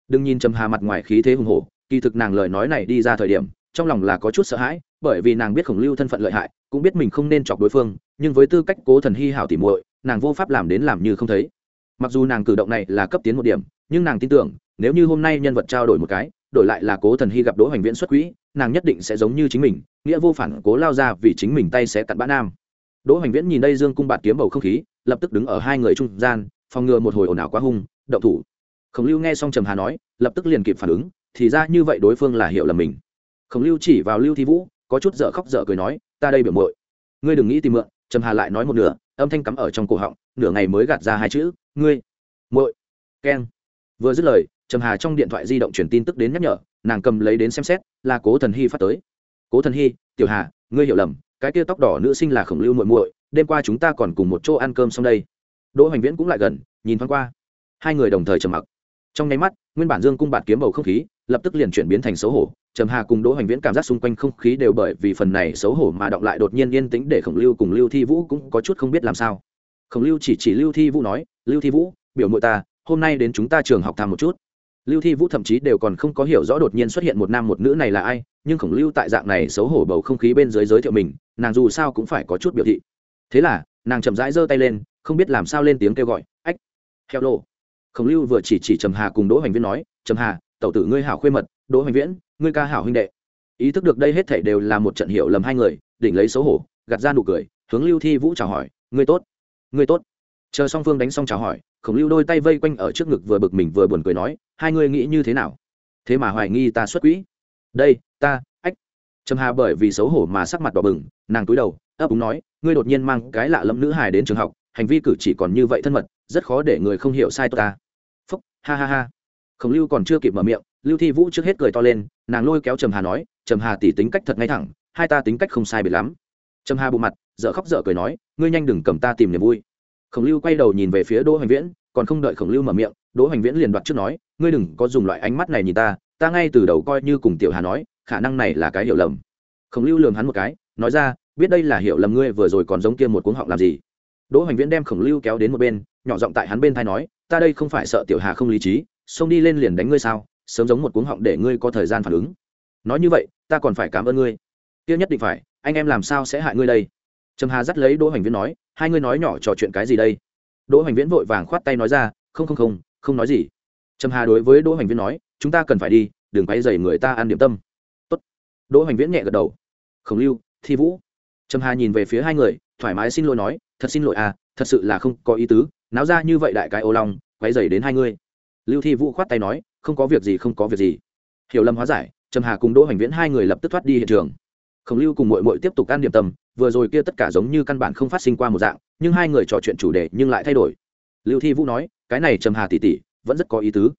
[SPEAKER 1] Đừng nhìn trầm hà mặt ngoài khí thế hùng hổ, kỳ thực nàng lời nói này đi ra thời điểm, trong lòng là có chút sợ hãi, bởi vì nàng biết khổng lưu thân phận lợi hại, cũng biết mình không nên chọc đối phương, nhưng với tư cách cố thần hy hảo tỉ muội nàng vô pháp làm đến làm như không thấy. Mặc dù nàng cử động này là cấp tiến một điểm, nhưng nàng tin tưởng, nếu như hôm nay nhân vật trao đổi một cái, đổi lại là cố thần hy gặp đỗ hoành viễn xuất quỹ, nàng nhất định sẽ giống như chính mình, nghĩa vô phản, cố lao ra vì chính mình tay sẽ cặn bã nam. Đỗ hoành viễn nhìn đây dương cung bạt kiếm bầu không khí, lập tức đứng ở hai người trung gian, phòng ngừa một hồi ồn ào quá hung, động thủ. Khổng lưu nghe xong trầm hà nói, lập tức liền kịp phản ứng, thì ra như vậy đối phương là hiểu là mình. Khổng lưu chỉ vào lưu thi vũ, có chút dở khóc dở cười nói, ta đây biểu mội ngươi đừng nghĩ tìm mượn. Trầm hà lại nói một nửa âm thanh cắm ở trong cổ họng, nửa ngày mới gạt ra hai chữ, ngươi, muội. Keng. Vừa dứt lời, trầm hà trong điện thoại di động truyền tin tức đến nhắc nhở, nàng cầm lấy đến xem xét, là cố thần hy phát tới. Cố thần hy, tiểu hà, ngươi hiểu lầm, cái kia tóc đỏ nữ sinh là khổng lưu muội muội, đêm qua chúng ta còn cùng một chỗ ăn cơm xong đây. Đỗ hoành viễn cũng lại gần, nhìn thoáng qua. Hai người đồng thời trầm mặc. Trong nháy mắt, nguyên bản dương cung bạt kiếm bầu không khí lập tức liền chuyển biến thành xấu hổ. Trầm hà cùng đỗ hoành viễn cảm giác xung quanh không khí đều bởi vì phần này xấu hổ mà động lại đột nhiên yên tĩnh để khổng lưu cùng lưu thi vũ cũng có chút không biết làm sao. Khổng lưu chỉ chỉ lưu thi vũ nói, lưu thi vũ, biểu mội ta, hôm nay đến chúng ta trường học tham một chút. Lưu thi vũ thậm chí đều còn không có hiểu rõ đột nhiên xuất hiện một nam một nữ này là ai, nhưng khổng lưu tại dạng này xấu hổ bầu không khí bên dưới giới thiệu mình, nàng dù sao cũng phải có chút biểu thị. Thế là, nàng chậm rãi giơ tay lên, không biết làm sao lên tiếng kêu gọi, ách heo lô khổng lưu vừa chỉ chỉ trầm hà cùng đỗ hoành viễn nói, trầm hà tẩu tử ngươi hảo khuê mật, đỗ hoành viễn, ngươi ca hảo huynh đệ. Ý thức được đây hết thảy đều là một trận hiểu lầm hai người, đỉnh lấy xấu hổ, gạt ra nụ cười, hướng lưu thi vũ chào hỏi, ngươi tốt ngươi tốt. Chờ song phương đánh xong chào hỏi, khổng lưu đôi tay vây quanh ở trước ngực vừa bực mình vừa buồn cười nói, hai ngươi nghĩ như thế nào? Thế mà hoài nghi ta xuất quỹ. Đây, ta, ách. Trầm hà bởi vì xấu hổ mà sắc mặt đỏ bừng, nàng túi đầu, ấp úng nói, ngươi đột nhiên mang cái lạ lẫm nữ hài đến trường học, hành vi cử chỉ còn như vậy thân mật, rất khó để người không hiểu sai tôi ta. Phúc, ha ha ha khổng lưu còn chưa kịp mở miệng, lưu thi vũ trước hết cười to lên, nàng lôi kéo trầm hà nói, trầm hà tỉ tính cách thật ngay thẳng, hai ta tính cách không sai biệt lắm. Trầm hà bộ mặt dợ khóc dợ cười nói, ngươi nhanh đừng cầm ta tìm niềm vui. Khổng lưu quay đầu nhìn về phía đỗ hoành viễn, còn không đợi khổng lưu mở miệng, đỗ hoành viễn liền đoạt trước nói, ngươi đừng có dùng loại ánh mắt này nhìn ta ta ngay từ đầu coi như cùng tiểu hà nói, khả năng này là cái hiểu lầm. Khổng lưu lường hắn một cái, nói ra, biết đây là hiểu lầm ngươi vừa rồi còn giống kia một cuống họng làm gì? Đỗ hoành viễn đem khổng lưu kéo đến một bên, nhỏ giọng tại hắn bên thai nói, ta đây không phải sợ tiểu hà không lý trí xông đi lên liền đánh ngươi sao? Sớm giống một cuống họng để ngươi có thời gian phản ứng. Nói như vậy, ta còn phải cảm ơn ngươi. Kia nhất định phải, anh em làm sao sẽ hại ngươi đây? Trầm hà dắt lấy đỗ hoành viễn nói, hai ngươi nói nhỏ trò chuyện cái gì đây? Đỗ hoành viễn vội vàng khoát tay nói ra, không không không không nói gì. Trầm hà đối với đỗ hoành viễn nói, chúng ta cần phải đi, đừng quay dày người ta ăn điểm tâm. Tốt. đỗ hoành viễn nhẹ gật đầu. Khổng lưu, thi vũ. Trầm hà nhìn về phía hai người, thoải mái xin lỗi nói, thật xin lỗi à thật sự là không có ý tứ, náo ra như vậy đại cái ô long quay dày đến hai ngươi lưu thi vũ khoát tay nói, không có việc gì, không có việc gì. Hiểu lầm hóa giải, trầm hà cùng đỗ hoành viễn hai người lập tức thoát đi hiện trường. Khổng lưu cùng mội mội tiếp tục ăn điểm tâm, vừa rồi kia tất cả giống như căn bản không phát sinh qua một dạng, nhưng hai người trò chuyện chủ đề nhưng lại thay đổi. Lưu thi vũ nói, cái này trầm hà tỉ tỉ vẫn rất có ý tứ.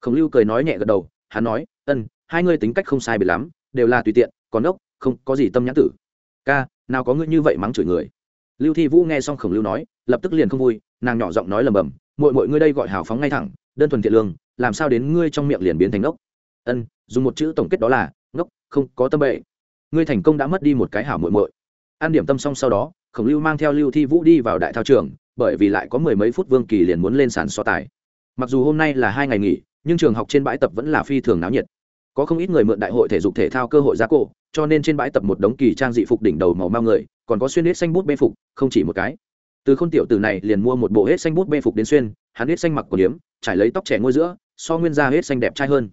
[SPEAKER 1] Khổng lưu cười nói nhẹ gật đầu, hắn nói, ân, hai ngươi tính cách không sai biệt lắm, đều là tùy tiện, còn ốc không có gì tâm nhãn tử. Ca, nào có ngươi như vậy mắng chửi người. Lưu thi vũ nghe xong khổng lưu nói, lập tức liền không vui, nàng nhỏ giọng nói lầm bầm mọi mọi ngươi đây gọi hào phóng ngay thẳng đơn thuần thiện lương, làm sao đến ngươi trong miệng liền biến thành ngốc? Ân, dùng một chữ tổng kết đó là, ngốc, không có tâm bệ. Ngươi thành công đã mất đi một cái hảo muội muội. An điểm tâm xong sau đó, khổng lưu mang theo lưu thi vũ đi vào đại thao trường, bởi vì lại có mười mấy phút vương kỳ liền muốn lên sàn so tài. Mặc dù hôm nay là hai ngày nghỉ, nhưng trường học trên bãi tập vẫn là phi thường náo nhiệt. Có không ít người mượn đại hội thể dục thể thao cơ hội ra cổ, cho nên trên bãi tập một đống kỳ trang dị phục đỉnh đầu màu mau người, còn có xuyên hết xanh bút bê phục, không chỉ một cái. Từ khôn tiểu từ này liền mua một bộ hết xanh bút bê phục đến xuyên hắn hết xanh mặc của liếm trải lấy tóc trẻ ngôi giữa, so nguyên ra hết xanh đẹp trai hơn.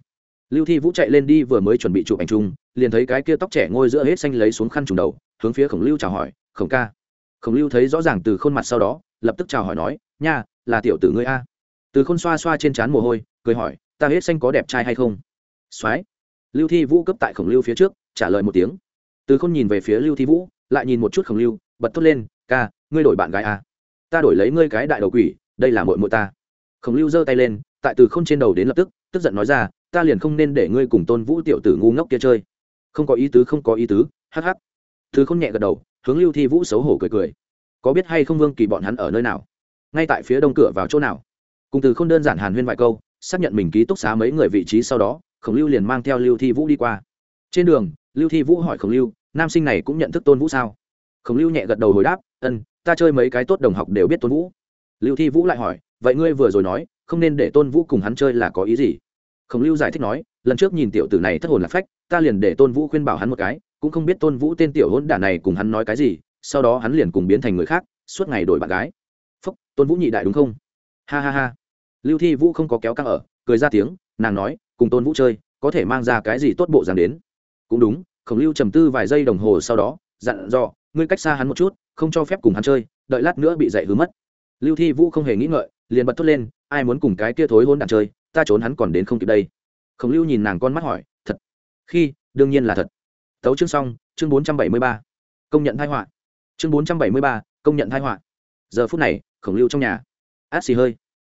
[SPEAKER 1] Lưu thi vũ chạy lên đi vừa mới chuẩn bị chụp ảnh chung, liền thấy cái kia tóc trẻ ngôi giữa hết xanh lấy xuống khăn trùng đầu, hướng phía khổng lưu chào hỏi, khổng ca. Khổng lưu thấy rõ ràng từ khuôn mặt sau đó, lập tức chào hỏi nói, nha, là tiểu tử ngươi a. Từ khôn xoa xoa trên trán mồ hôi, cười hỏi, ta hết xanh có đẹp trai hay không? Soái lưu thi vũ cấp tại khổng lưu phía trước, trả lời một tiếng. Từ khôn nhìn về phía lưu thi vũ, lại nhìn một chút khổng lưu, bật thốt lên, ca, ngươi đổi bạn gái a ta đổi lấy ngươi cái đại đầu quỷ đây là mội mội ta. Khổng lưu giơ tay lên, tại từ k h ô n trên đầu đến lập tức tức giận nói ra, ta liền không nên để ngươi cùng tôn vũ tiểu tử ngu ngốc kia chơi. Không có ý tứ, không có ý tứ hh từ khôn nhẹ gật đầu, hướng lưu thi vũ xấu hổ cười cười. Có biết hay không vương kỳ bọn hắn ở nơi nào? Ngay tại phía đông cửa vào chỗ nào? Cùng từ không đơn giản hàn huyên vài câu, xác nhận mình ký túc xá mấy người vị trí sau đó, khổng lưu liền mang theo lưu thi vũ đi qua. Trên đường, lưu thi vũ hỏi khổng lưu, nam sinh này cũng nhận thức tôn vũ sao? Khổng lưu nhẹ gật đầu hồi đáp ân ta chơi mấy cái tốt đồng học đều biết tôn vũ lưu thi vũ lại hỏi, vậy ngươi vừa rồi nói, không nên để tôn vũ cùng hắn chơi là có ý gì? Khổng lưu giải thích nói, lần trước nhìn tiểu tử này thất hồn lạc phách, ta liền để tôn vũ khuyên bảo hắn một cái, cũng không biết tôn vũ tên tiểu hôn đản này cùng hắn nói cái gì, sau đó hắn liền cùng biến thành người khác, suốt ngày đổi bạn gái. Phúc, tôn vũ nhị đại đúng không? Ha ha ha. Lưu thi vũ không có kéo căng ở, cười ra tiếng, nàng nói, cùng tôn vũ chơi, có thể mang ra cái gì tốt bộ dáng đến? Cũng đúng, khổng lưu trầm tư vài giây đồng hồ sau đó, dặn dò, ngươi cách xa hắn một chút, không cho phép cùng hắn chơi, đợi lát nữa bị dạy hứa mất lưu thi vũ không hề nghĩ ngợi, liền bật thốt lên, ai muốn cùng cái kia thối hôn đạn chơi, ta trốn hắn còn đến không kịp đây. Khổng lưu nhìn nàng con mắt hỏi, thật? Khi, đương nhiên là thật. Tấu chương xong, chương bốn trăm bảy mươi ba. Công nhận thai họa. Chương bốn trăm bảy mươi ba, công nhận thai họa. Giờ phút này, khổng lưu trong nhà. Át xì hơi.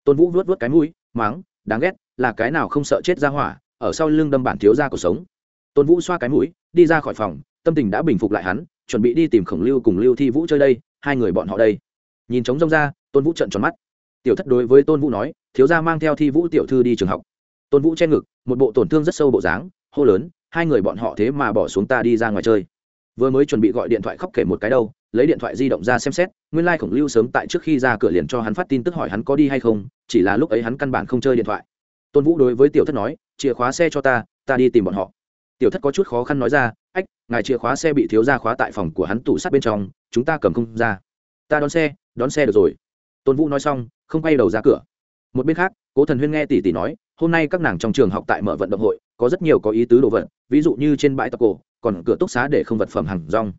[SPEAKER 1] Tôn vũ vuốt vuốt cái mũi máng đáng ghét, là cái nào không sợ chết ra hỏa, ở sau lưng đâm bản thiếu ra cuộc sống. Tôn vũ xoa cái mũi, đi ra khỏi phòng, tâm tình đã bình phục lại hắn, chuẩn bị đi tìm khổng lưu cùng lưu thi vũ chơi đây, hai người bọn họ đây. Nhìn trống rông ra tôn vũ trận tròn mắt. Tiểu thất đối với tôn vũ nói, thiếu gia mang theo thi vũ tiểu thư đi trường học. Tôn vũ che ngực, một bộ tổn thương rất sâu bộ dáng, hô lớn, hai người bọn họ thế mà bỏ xuống ta đi ra ngoài chơi. Vừa mới chuẩn bị gọi điện thoại khóc kể một cái đâu, lấy điện thoại di động ra xem xét, nguyên lai khổng lưu sớm tại trước khi ra cửa liền cho hắn phát tin tức hỏi hắn có đi hay không, chỉ là lúc ấy hắn căn bản không chơi điện thoại. Tôn vũ đối với tiểu thất nói, chìa khóa xe cho ta ta đi tìm bọn họ. Tiểu thất có chút khó khăn nói ra, ách, ngài chìa khóa xe bị thiếu ra khóa tại phòng của hắn tủ sát bên trong, chúng ta cầm không ra. Ta đón xe đón xe được rồi tôn vũ nói xong, không quay đầu ra cửa. Một bên khác, cố thần huyên nghe tỷ tỷ nói, hôm nay các nàng trong trường học tại mở vận động hội, có rất nhiều có ý tứ đồ vật, ví dụ như trên bãi tập cổ, còn cửa túc xá để không vật phẩm hàng rong.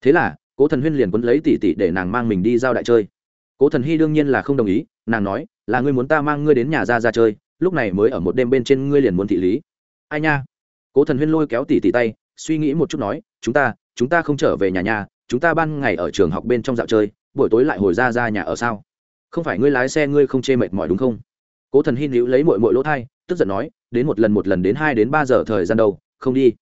[SPEAKER 1] Thế là, cố thần huyên liền quấn lấy tỷ tỷ để nàng mang mình đi giao đại chơi. Cố thần hy đương nhiên là không đồng ý, nàng nói, là ngươi muốn ta mang ngươi đến nhà ra ra chơi, lúc này mới ở một đêm bên trên ngươi liền muốn thị lý. Ai nha? Cố thần huyên lôi kéo tỷ tỷ tay, suy nghĩ một chút nói, chúng ta chúng ta không trở về nhà nhà, chúng ta ban ngày ở trường học bên trong dạo chơi, buổi tối lại hồi ra ra nhà ở sao? Không phải ngươi lái xe ngươi không chê mệt mỏi đúng không? Cố thần hy nữ lấy mội mội lỗ thai, tức giận nói, đến một lần một lần đến hai đến ba giờ thời gian đâu, không đi.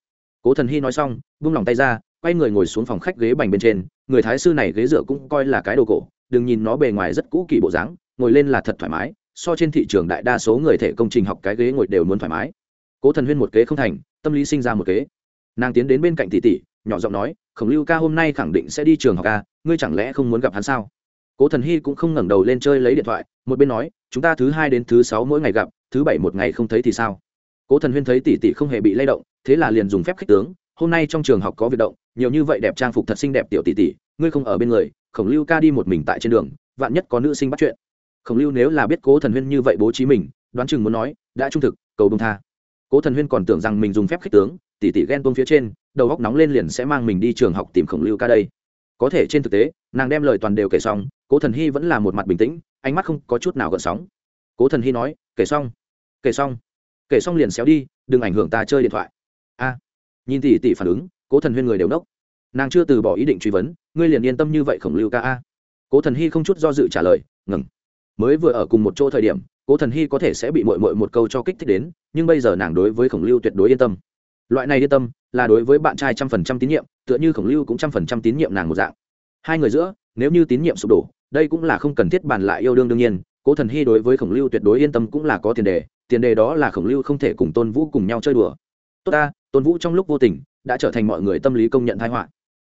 [SPEAKER 1] Cố thần hy nói xong vung lòng tay ra, quay người ngồi xuống phòng khách ghế bành bên trên. Người thái sư này ghế dựa cũng coi là cái đồ cổ, đừng nhìn nó bề ngoài rất cũ kỳ bộ dáng, ngồi lên là thật thoải mái, so trên thị trường đại đa số người thể công trình học cái ghế ngồi đều muốn thoải mái. Cố thần huyên một kế không thành, tâm lý sinh ra một kế. Nàng tiến đến bên cạnh tỷ tỷ, nhỏ giọng nói, khổng lưu ca hôm nay khẳng định sẽ đi trường học ca ngươi chẳng lẽ không muốn gặp hắn sao? Cố thần hy cũng không ngẩng đầu lên chơi lấy điện thoại, một bên nói, chúng ta thứ hai đến thứ sáu mỗi ngày gặp, thứ bảy một ngày không thấy thì sao? Cố thần huyên thấy tỷ tỷ không hề bị lay động, thế là liền dùng phép khích tướng, hôm nay trong trường học có việc động, nhiều như vậy đẹp trang phục thật xinh đẹp tiểu tỷ tỷ, ngươi không ở bên người, khổng lưu ca đi một mình tại trên đường, vạn nhất có nữ sinh bắt chuyện. Khổng lưu nếu là biết cố thần huyên như vậy bố trí mình, đoán chừng muốn nói, đã trung thực, cầu bông tha. Cố thần huyên còn tưởng rằng mình dùng phép khích tướng, tỷ tỷ ghen tuông phía trên, đầu góc nóng lên liền sẽ mang mình đi trường học tìm khổng lưu ca đây có thể trên thực tế, nàng đem lời toàn đều kể xong, cố thần hy vẫn là một mặt bình tĩnh, ánh mắt không có chút nào gợn sóng. Cố thần hy nói, kể xong kể xong kể xong liền xéo đi, đừng ảnh hưởng ta chơi điện thoại. A, nhìn tỷ tỷ phản ứng, cố thần huyên người đều nốc. Nàng chưa từ bỏ ý định truy vấn, ngươi liền yên tâm như vậy khổng lưu ca a? Cố thần hy không chút do dự trả lời, ngừng. Mới vừa ở cùng một chỗ thời điểm, cố thần hy có thể sẽ bị mội mội một câu cho kích thích đến, nhưng bây giờ nàng đối với khổng lưu tuyệt đối yên tâm loại này yên tâm, là đối với bạn trai trăm phần trăm tín nhiệm, tựa như khổng lưu cũng trăm phần trăm tín nhiệm nàng một dạng. Hai người giữa, nếu như tín nhiệm sụp đổ, đây cũng là không cần thiết bàn lại yêu đương đương nhiên, cố thần hy đối với khổng lưu tuyệt đối yên tâm cũng là có tiền đề tiền đề đó là khổng lưu không thể cùng tôn vũ cùng nhau chơi đùa. Tốt ta, tôn vũ trong lúc vô tình đã trở thành mọi người tâm lý công nhận thái họa.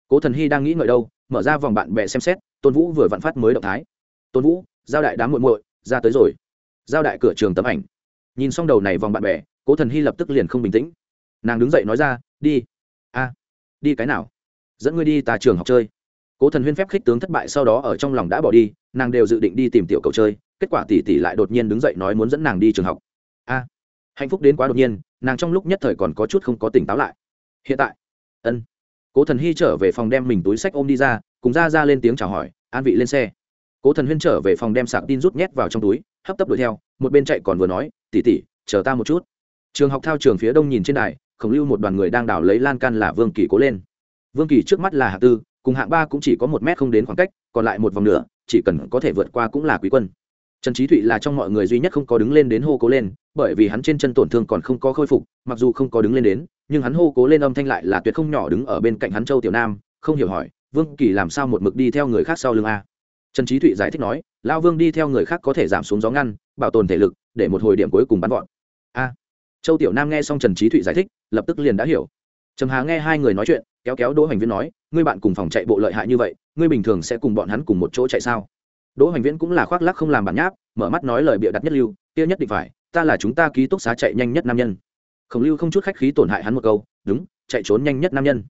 [SPEAKER 1] Cố thần hy đang nghĩ ngợi đâu, mở ra vòng bạn bè xem xét, tôn vũ vừa vặn phát mới động thái. Tôn vũ, giao đại đám muội muội, ra tới rồi. Giao đại cửa trường tấm ảnh. Nhìn xong đầu này vòng bạn bè, cố thần hy lập tức liền không bình tĩnh nàng đứng dậy nói ra, đi. A, đi cái nào? Dẫn ngươi đi tà trường học chơi. Cố thần huyên phép khích tướng thất bại sau đó ở trong lòng đã bỏ đi, nàng đều dự định đi tìm tiểu cầu chơi, kết quả tỷ tỷ lại đột nhiên đứng dậy nói muốn dẫn nàng đi trường học. A, hạnh phúc đến quá đột nhiên, nàng trong lúc nhất thời còn có chút không có tỉnh táo lại. Hiện tại? Ân. Cố thần hy trở về phòng đem mình túi sách ôm đi ra, cùng ra ra lên tiếng chào hỏi, an vị lên xe. Cố thần huyên trở về phòng đem sạc tin rút nhét vào trong túi, hấp tấp đuổi theo, một bên chạy còn vừa nói tỉ tỉ chờ ta một chút. Trường học thao trường phía đông nhìn trên đài khổng lưu một đoàn người đang đảo lấy lan can là vương kỳ cố lên. Vương kỳ trước mắt là hạng tư, cùng hạng ba cũng chỉ có một mét không đến khoảng cách, còn lại một vòng nữa chỉ cần có thể vượt qua cũng là quý quân. Trần trí thụy là trong mọi người duy nhất không có đứng lên đến hô cố lên, bởi vì hắn trên chân tổn thương còn không có khôi phục, mặc dù không có đứng lên đến, nhưng hắn hô cố lên âm thanh lại là tuyệt không nhỏ đứng ở bên cạnh hắn châu tiểu nam, không hiểu hỏi, vương kỳ làm sao một mực đi theo người khác sau lưng a? Trần trí thụy giải thích nói lao vương đi theo người khác có thể giảm xuống gió ngăn, bảo tồn thể lực, để một hồi điểm cuối cùng bắn gọn châu tiểu nam nghe xong trần trí thụy giải thích, lập tức liền đã hiểu. Trầm hà nghe hai người nói chuyện, kéo kéo đỗ hoành viễn nói, ngươi bạn cùng phòng chạy bộ lợi hại như vậy, ngươi bình thường sẽ cùng bọn hắn cùng một chỗ chạy sao? Đỗ hoành viễn cũng là khoác lắc không làm bản nháp, mở mắt nói lời bịa đặt nhất lưu, kia nhất định phải, ta là chúng ta ký túc xá chạy nhanh nhất nam nhân. Khổng lưu không chút khách khí tổn hại hắn một câu, đúng, chạy trốn nhanh nhất nam nhân.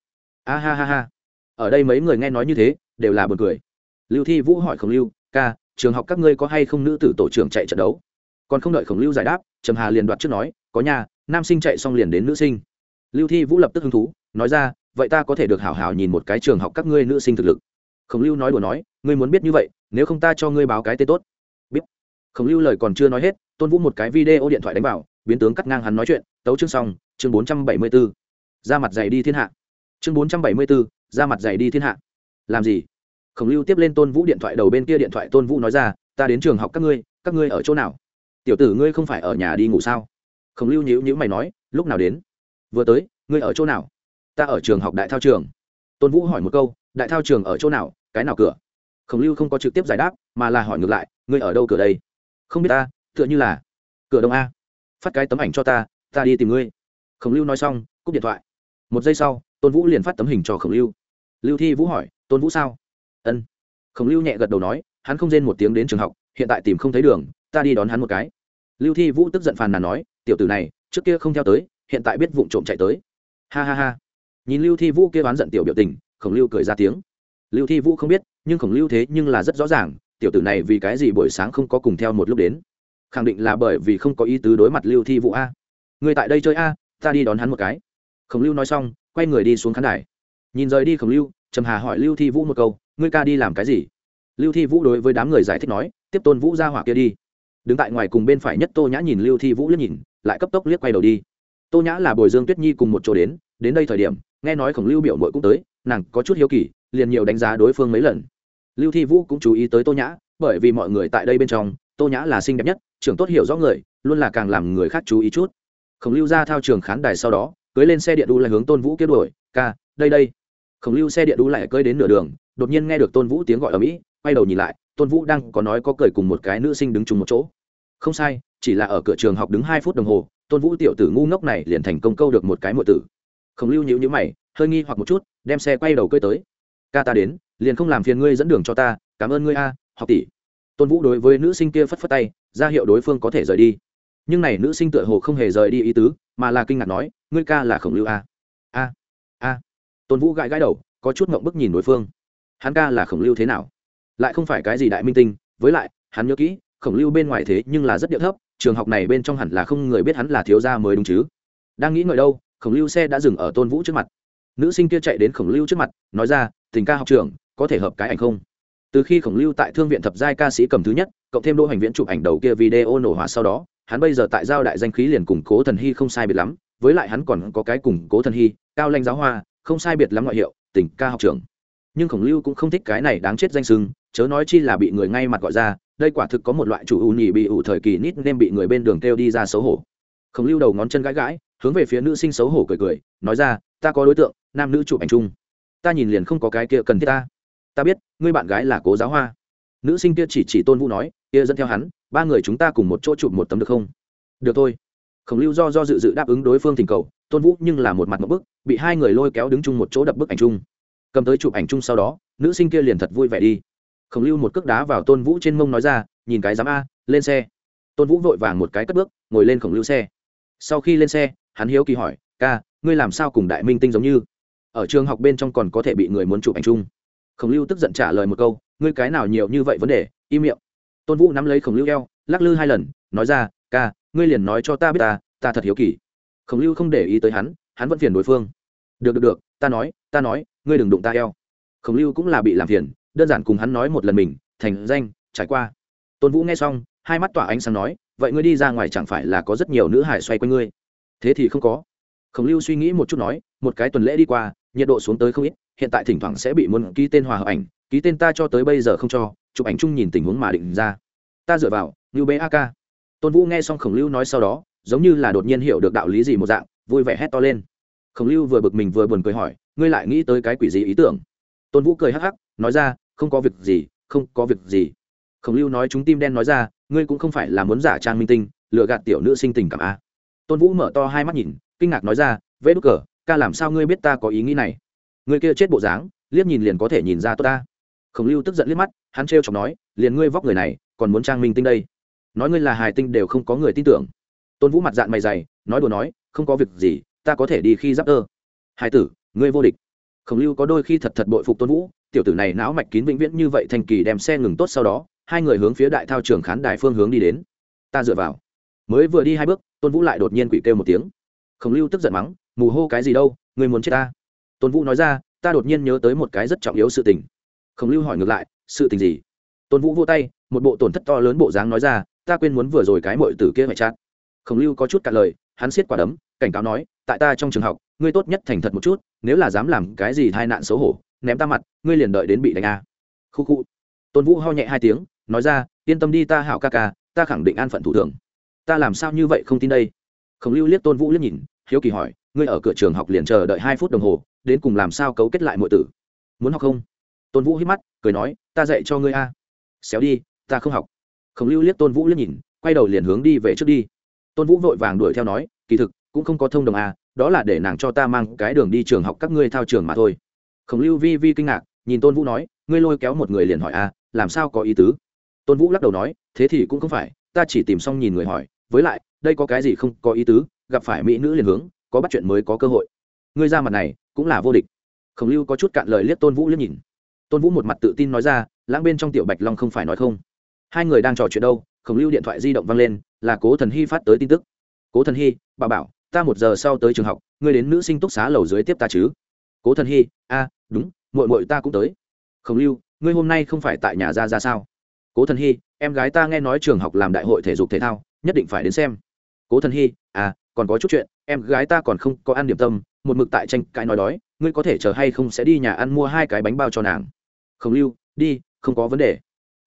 [SPEAKER 1] A ha ha ha. Ở đây mấy người nghe nói như thế, đều là buồn cười. Lưu thi vũ hỏi khổng lưu, ca, trường học các ngươi có hay không nữ tử tổ trưởng chạy trận đấu? Còn không đợi khổng lưu giải đáp, trầm hà liền đoạt trước nói có nhà nam sinh chạy xong liền đến nữ sinh. Lưu thi vũ lập tức hứng thú, nói ra, vậy ta có thể được hảo hảo nhìn một cái trường học các ngươi nữ sinh thực lực. Khổng lưu nói đùa nói, ngươi muốn biết như vậy, nếu không ta cho ngươi báo cái tên tốt. Biết khổng lưu lời còn chưa nói hết, tôn vũ một cái video điện thoại đánh vào, biến tướng cắt ngang hắn nói chuyện, tấu chương xong, chương bốn trăm bảy mươi b ố ra mặt dày đi thiên hạ. Chương bốn trăm bảy mươi b ố ra mặt dày đi thiên hạ. Làm gì? Khổng lưu tiếp lên tôn vũ điện thoại đầu bên kia điện thoại, tôn vũ nói ra, ta đến trường học các ngươi các ngươi ở chỗ nào? Tiểu tử ngươi không phải ở nhà đi ngủ sao? Khổng lưu nhữ nhữ mày nói, lúc nào đến? Vừa tới, ngươi ở chỗ nào? Ta ở trường học đại thao trường. Tôn vũ hỏi một câu, đại thao trường ở chỗ nào? Cái nào cửa? Khổng lưu không có trực tiếp giải đáp, mà là hỏi ngược lại, ngươi ở đâu cửa đây? Không biết ta, tựa như là cửa đông a. Phát cái tấm ảnh cho ta ta đi tìm ngươi. Khổng lưu nói xong, cúp điện thoại. Một giây sau, tôn vũ liền phát tấm hình cho khổng lưu. Lưu thi vũ hỏi, tôn vũ sao? Ân. Khổng lưu nhẹ gật đầu nói, hắn không rên một tiếng đến trường học, hiện tại tìm không thấy đường, ta đi đón hắn một cái. Lưu thi vũ tức giận phàn nàn nói tiểu tử này, trước kia không theo tới, hiện tại biết vụng trộm chạy tới. Ha ha ha. Nhìn lưu thi vũ kia oán giận tiểu biểu tình, khổng lưu cười ra tiếng. Lưu thi vũ không biết, nhưng khổng lưu thế nhưng là rất rõ ràng, tiểu tử này vì cái gì buổi sáng không có cùng theo một lúc đến. Khẳng định là bởi vì không có ý tứ đối mặt lưu thi vũ a. Người tại đây chơi a, ta đi đón hắn một cái. Khổng lưu nói xong, quay người đi xuống khán đài. Nhìn rời đi khổng lưu, trầm hà hỏi lưu thi vũ một câu, ngươi ca đi làm cái gì? Lưu thi vũ đối với đám người giải thích nói, tiếp tôn vũ ra hỏa kia đi. Đứng tại ngoài cùng bên phải nhất tô nhã nhìn lưu thi vũ liếc nhìn lại cấp tốc liếc quay đầu đi. Tô nhã là bồi dương tuyết nhi cùng một chỗ đến đến đây thời điểm, nghe nói khổng lưu biểu mội cũng tới, nàng có chút hiếu kỳ, liền nhiều đánh giá đối phương mấy lần. Lưu thi vũ cũng chú ý tới tô nhã, bởi vì mọi người tại đây bên trong, tô nhã là xinh đẹp nhất, trưởng tốt hiểu rõ người, luôn là càng làm người khác chú ý chút. Khổng lưu ra thao trường khán đài sau đó, cưới lên xe điện đu lại hướng tôn vũ kêu đuổi, ca, đây đây. Khổng lưu xe điện đu lại cưới đến nửa đường, đột nhiên nghe được tôn vũ tiếng gọi ở mỹ, quay đầu nhìn lại, tôn vũ đang có nói có cười cùng một cái nữ sinh đứng chung một chỗ. Không sai chỉ là ở cửa trường học đứng hai phút đồng hồ, tôn vũ tiểu tử ngu ngốc này liền thành công câu được một cái muội tử. Khổng lưu nhữ nhữ mày, hơi nghi hoặc một chút, đem xe quay đầu cưỡi tới. Ca ta đến, liền không làm phiền ngươi dẫn đường cho ta, cảm ơn ngươi a, học tỷ. Tôn vũ đối với nữ sinh kia phất phất tay, ra hiệu đối phương có thể rời đi. Nhưng này nữ sinh tựa hồ không hề rời đi ý tứ, mà là kinh ngạc nói, ngươi ca là khổng lưu a? A a. Tôn vũ gãi gãi đầu, có chút mộng bức nhìn đối phương. Hắn ca là khổng lưu thế nào? Lại không phải cái gì đại minh tinh, với lại, hắn nhớ kỹ, khổng lưu bên ngoài thế nhưng là rất điệu thấp trường học này bên trong hẳn là không người biết hắn là thiếu gia mới đúng chứ. Đang nghĩ ngợi đâu, khổng lưu xe đã dừng ở tôn vũ trước mặt. Nữ sinh kia chạy đến khổng lưu trước mặt, nói ra, tình ca học trường có thể hợp cái ảnh không? Từ khi khổng lưu tại thương viện thập giai ca sĩ cầm thứ nhất, cộng thêm đỗ hành viễn chụp ảnh đầu kia video nổ hỏa sau đó, hắn bây giờ tại giao đại danh khí liền củng cố thần hy không sai biệt lắm, với lại hắn còn có cái củng cố thần hy, cao lanh giáo hoa, không sai biệt lắm ngoại hiệu, tình ca học trường nhưng khổng lưu cũng không thích cái này đáng chết danh sưng, chớ nói chi là bị người ngay mặt gọi ra đây quả thực có một loại chủ ưu nhì bị ủ thời kỳ nít nên bị người bên đường kêu đi ra xấu hổ. Khổng lưu đầu ngón chân gãi gãi, hướng về phía nữ sinh xấu hổ cười cười, nói ra, ta có đối tượng, nam nữ chụp ảnh chung. Ta nhìn liền không có cái kia cần thiết ta. Ta biết, ngươi bạn gái là cố giáo hoa. Nữ sinh kia chỉ chỉ tôn vũ nói, kia dẫn theo hắn, ba người chúng ta cùng một chỗ chụp một tấm được không? Được thôi. Khổng lưu do do dự dự đáp ứng đối phương thỉnh cầu, tôn vũ nhưng là một mặt một bức, bị hai người lôi kéo đứng chung một chỗ đập bức ảnh chung. Cầm tới chụp ảnh chung sau đó, nữ sinh kia liền thật vui vẻ đi khổng lưu một cước đá vào tôn vũ trên mông nói ra, nhìn cái dám a, lên xe. Tôn vũ vội vàng một cái cất bước, ngồi lên khổng lưu xe. Sau khi lên xe, hắn hiếu kỳ hỏi, ca, ngươi làm sao cùng đại minh tinh giống như? Ở trường học bên trong còn có thể bị người muốn chụp ảnh chung? Khổng lưu tức giận trả lời một câu, ngươi cái nào nhiều như vậy vấn đề, im miệng. Tôn vũ nắm lấy khổng lưu eo, lắc lư hai lần, nói ra, ca, ngươi liền nói cho ta biết ta ta thật hiếu kỳ. Khổng lưu không để ý tới hắn hắn vẫn phiền đối phương. Được được được, ta nói ta nói, ngươi đừng đụng ta eo. Khổng lưu cũng là bị làm phiền đơn giản cùng hắn nói một lần mình, thành danh, trải qua. Tôn vũ nghe xong, hai mắt tỏa ánh sáng nói, vậy ngươi đi ra ngoài chẳng phải là có rất nhiều nữ hải xoay quanh ngươi? Thế thì không có. Khổng lưu suy nghĩ một chút nói, một cái tuần lễ đi qua, nhiệt độ xuống tới không ít, hiện tại thỉnh thoảng sẽ bị muốn ký tên hòa hợp ảnh, ký tên ta cho tới bây giờ không cho, chụp ảnh chung nhìn tình huống mà định ra. Ta dựa vào như bé a ca. Tôn vũ nghe xong khổng lưu nói sau đó, giống như là đột nhiên hiểu được đạo lý gì một dạng, vui vẻ hét to lên. Khổng lưu vừa bực mình vừa buồn cười hỏi, ngươi lại nghĩ tới cái quỷ gì ý tưởng? Tôn vũ cười hắc hắc, nói ra không có việc gì, không có việc gì. Khổng lưu nói chúng tim đen nói ra, ngươi cũng không phải là muốn giả trang minh tinh lựa gạt tiểu nữ sinh tình cảm a tôn vũ mở to hai mắt nhìn, kinh ngạc nói ra vẽ đúc cờ, ca làm sao ngươi biết ta có ý nghĩ này? Ngươi kia chết bộ dáng, liếc nhìn liền có thể nhìn ra tôi ta. Khổng lưu tức giận liếc mắt, hắn trêu chọc nói, liền ngươi vóc người này, còn muốn trang minh tinh đây? Nói ngươi là hài tinh đều không có người tin tưởng. Tôn vũ mặt dạng mày dày, nói đùa nói, không có việc gì, ta có thể đi khi giáp tơ. Hai tử, ngươi vô địch. Khổng lưu có đôi khi thật thật bội phục tôn vũ tiểu tử này não mạch kín vĩnh viễn như vậy thành kỳ đem xe ngừng tốt sau đó, hai người hướng phía đại thao trường khán đài phương hướng đi đến. Ta dựa vào. Mới vừa đi hai bước, tôn vũ lại đột nhiên quỷ kêu một tiếng. Khổng lưu tức giận mắng, mù hô cái gì đâu, người muốn chết ta. Tôn vũ nói ra, ta đột nhiên nhớ tới một cái rất trọng yếu sự tình. Khổng lưu hỏi ngược lại, sự tình gì? Tôn vũ vô tay, một bộ tổn thất to lớn bộ dáng nói ra, ta quên muốn vừa rồi cái mội tử kia phải chát. Khổng lưu có chút cả lời, hắn siết quả đấm, cảnh cáo nói, tại ta trong trường học, ngươi tốt nhất thành thật một chút, nếu là dám làm cái gì tai nạn xấu hổ ném ta mặt, ngươi liền đợi đến bị đánh a. À. khu khu. Tôn vũ ho nhẹ hai tiếng, nói ra, yên tâm đi ta hảo ca ca, ta khẳng định an phận thủ thường. Ta làm sao như vậy không tin đây? Khổng lưu liếc tôn vũ liếc nhìn, hiếu kỳ hỏi, ngươi ở cửa trường học liền chờ đợi hai phút đồng hồ, đến cùng làm sao cấu kết lại mọi tử? Muốn học không? Tôn vũ hít mắt, cười nói, ta dạy cho ngươi a. Xéo đi, ta không học. Khổng lưu liếc tôn vũ liếc nhìn, quay đầu liền hướng đi về trước đi. Tôn vũ vội vàng đuổi theo nói, kỳ thực, cũng không có thông đồng a, đó là để nàng cho ta mang cái đường đi trường học các ngươi thao trường mà thôi khổng lưu vi vi kinh ngạc, nhìn tôn vũ nói, ngươi lôi kéo một người liền hỏi a làm sao có ý tứ? Tôn vũ lắc đầu nói, thế thì cũng không phải, ta chỉ tìm xong nhìn người hỏi, với lại, đây có cái gì không có ý tứ, gặp phải mỹ nữ liền hướng, có bắt chuyện mới có cơ hội. Ngươi ra mặt này, cũng là vô địch. Khổng lưu có chút cạn lời liếc tôn vũ liếc nhìn. Tôn vũ một mặt tự tin nói ra, lãng bên trong tiểu bạch long không phải nói không. Hai người đang trò chuyện đâu, khổng lưu điện thoại di động vang lên, là cố thần hy phát tới tin tức. Cố thần hy, bà bảo, ta một giờ sau tới trường học, ngươi đến nữ sinh túc xá lầu dưới tiếp ta chứ? Cố thần hy, a đúng mội mội ta cũng tới. Khổng lưu, ngươi hôm nay không phải tại nhà ra ra sao? Cố thần hy, em gái ta nghe nói trường học làm đại hội thể dục thể thao, nhất định phải đến xem. Cố thần hy à còn có chút chuyện, em gái ta còn không có ăn điểm tâm, một mực tại tranh cãi nói đói, ngươi có thể chờ hay không sẽ đi nhà ăn mua hai cái bánh bao cho nàng. Khổng lưu, đi, không có vấn đề.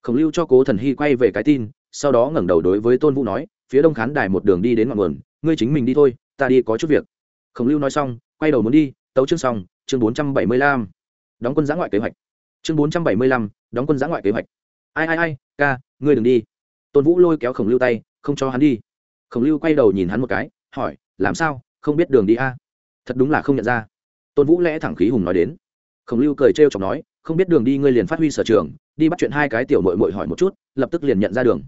[SPEAKER 1] Khổng lưu cho cố thần hy quay về cái tin, sau đó ngẩng đầu đối với tôn vũ nói, phía đông khán đài một đường đi đến ngọn nguồn, ngươi chính mình đi thôi, ta đi có chút việc. Khổng lưu nói xong, quay đầu muốn đi tấu chương xong, chương bốn trăm bảy mươi lăm. Đóng quân giã ngoại kế hoạch. Chương bốn trăm bảy mươi lăm, đóng quân giã ngoại kế hoạch. Ai ai ai, ca, ngươi đừng đi. Tôn vũ lôi kéo khổng lưu tay, không cho hắn đi. Khổng lưu quay đầu nhìn hắn một cái, hỏi, làm sao? Không biết đường đi a? Thật đúng là không nhận ra. Tôn vũ lẽ thẳng khí hùng nói đến. Khổng lưu cười trêu chọc nói, không biết đường đi ngươi liền phát huy sở trường, đi bắt chuyện hai cái tiểu mội mội hỏi một chút, lập tức liền nhận ra đường.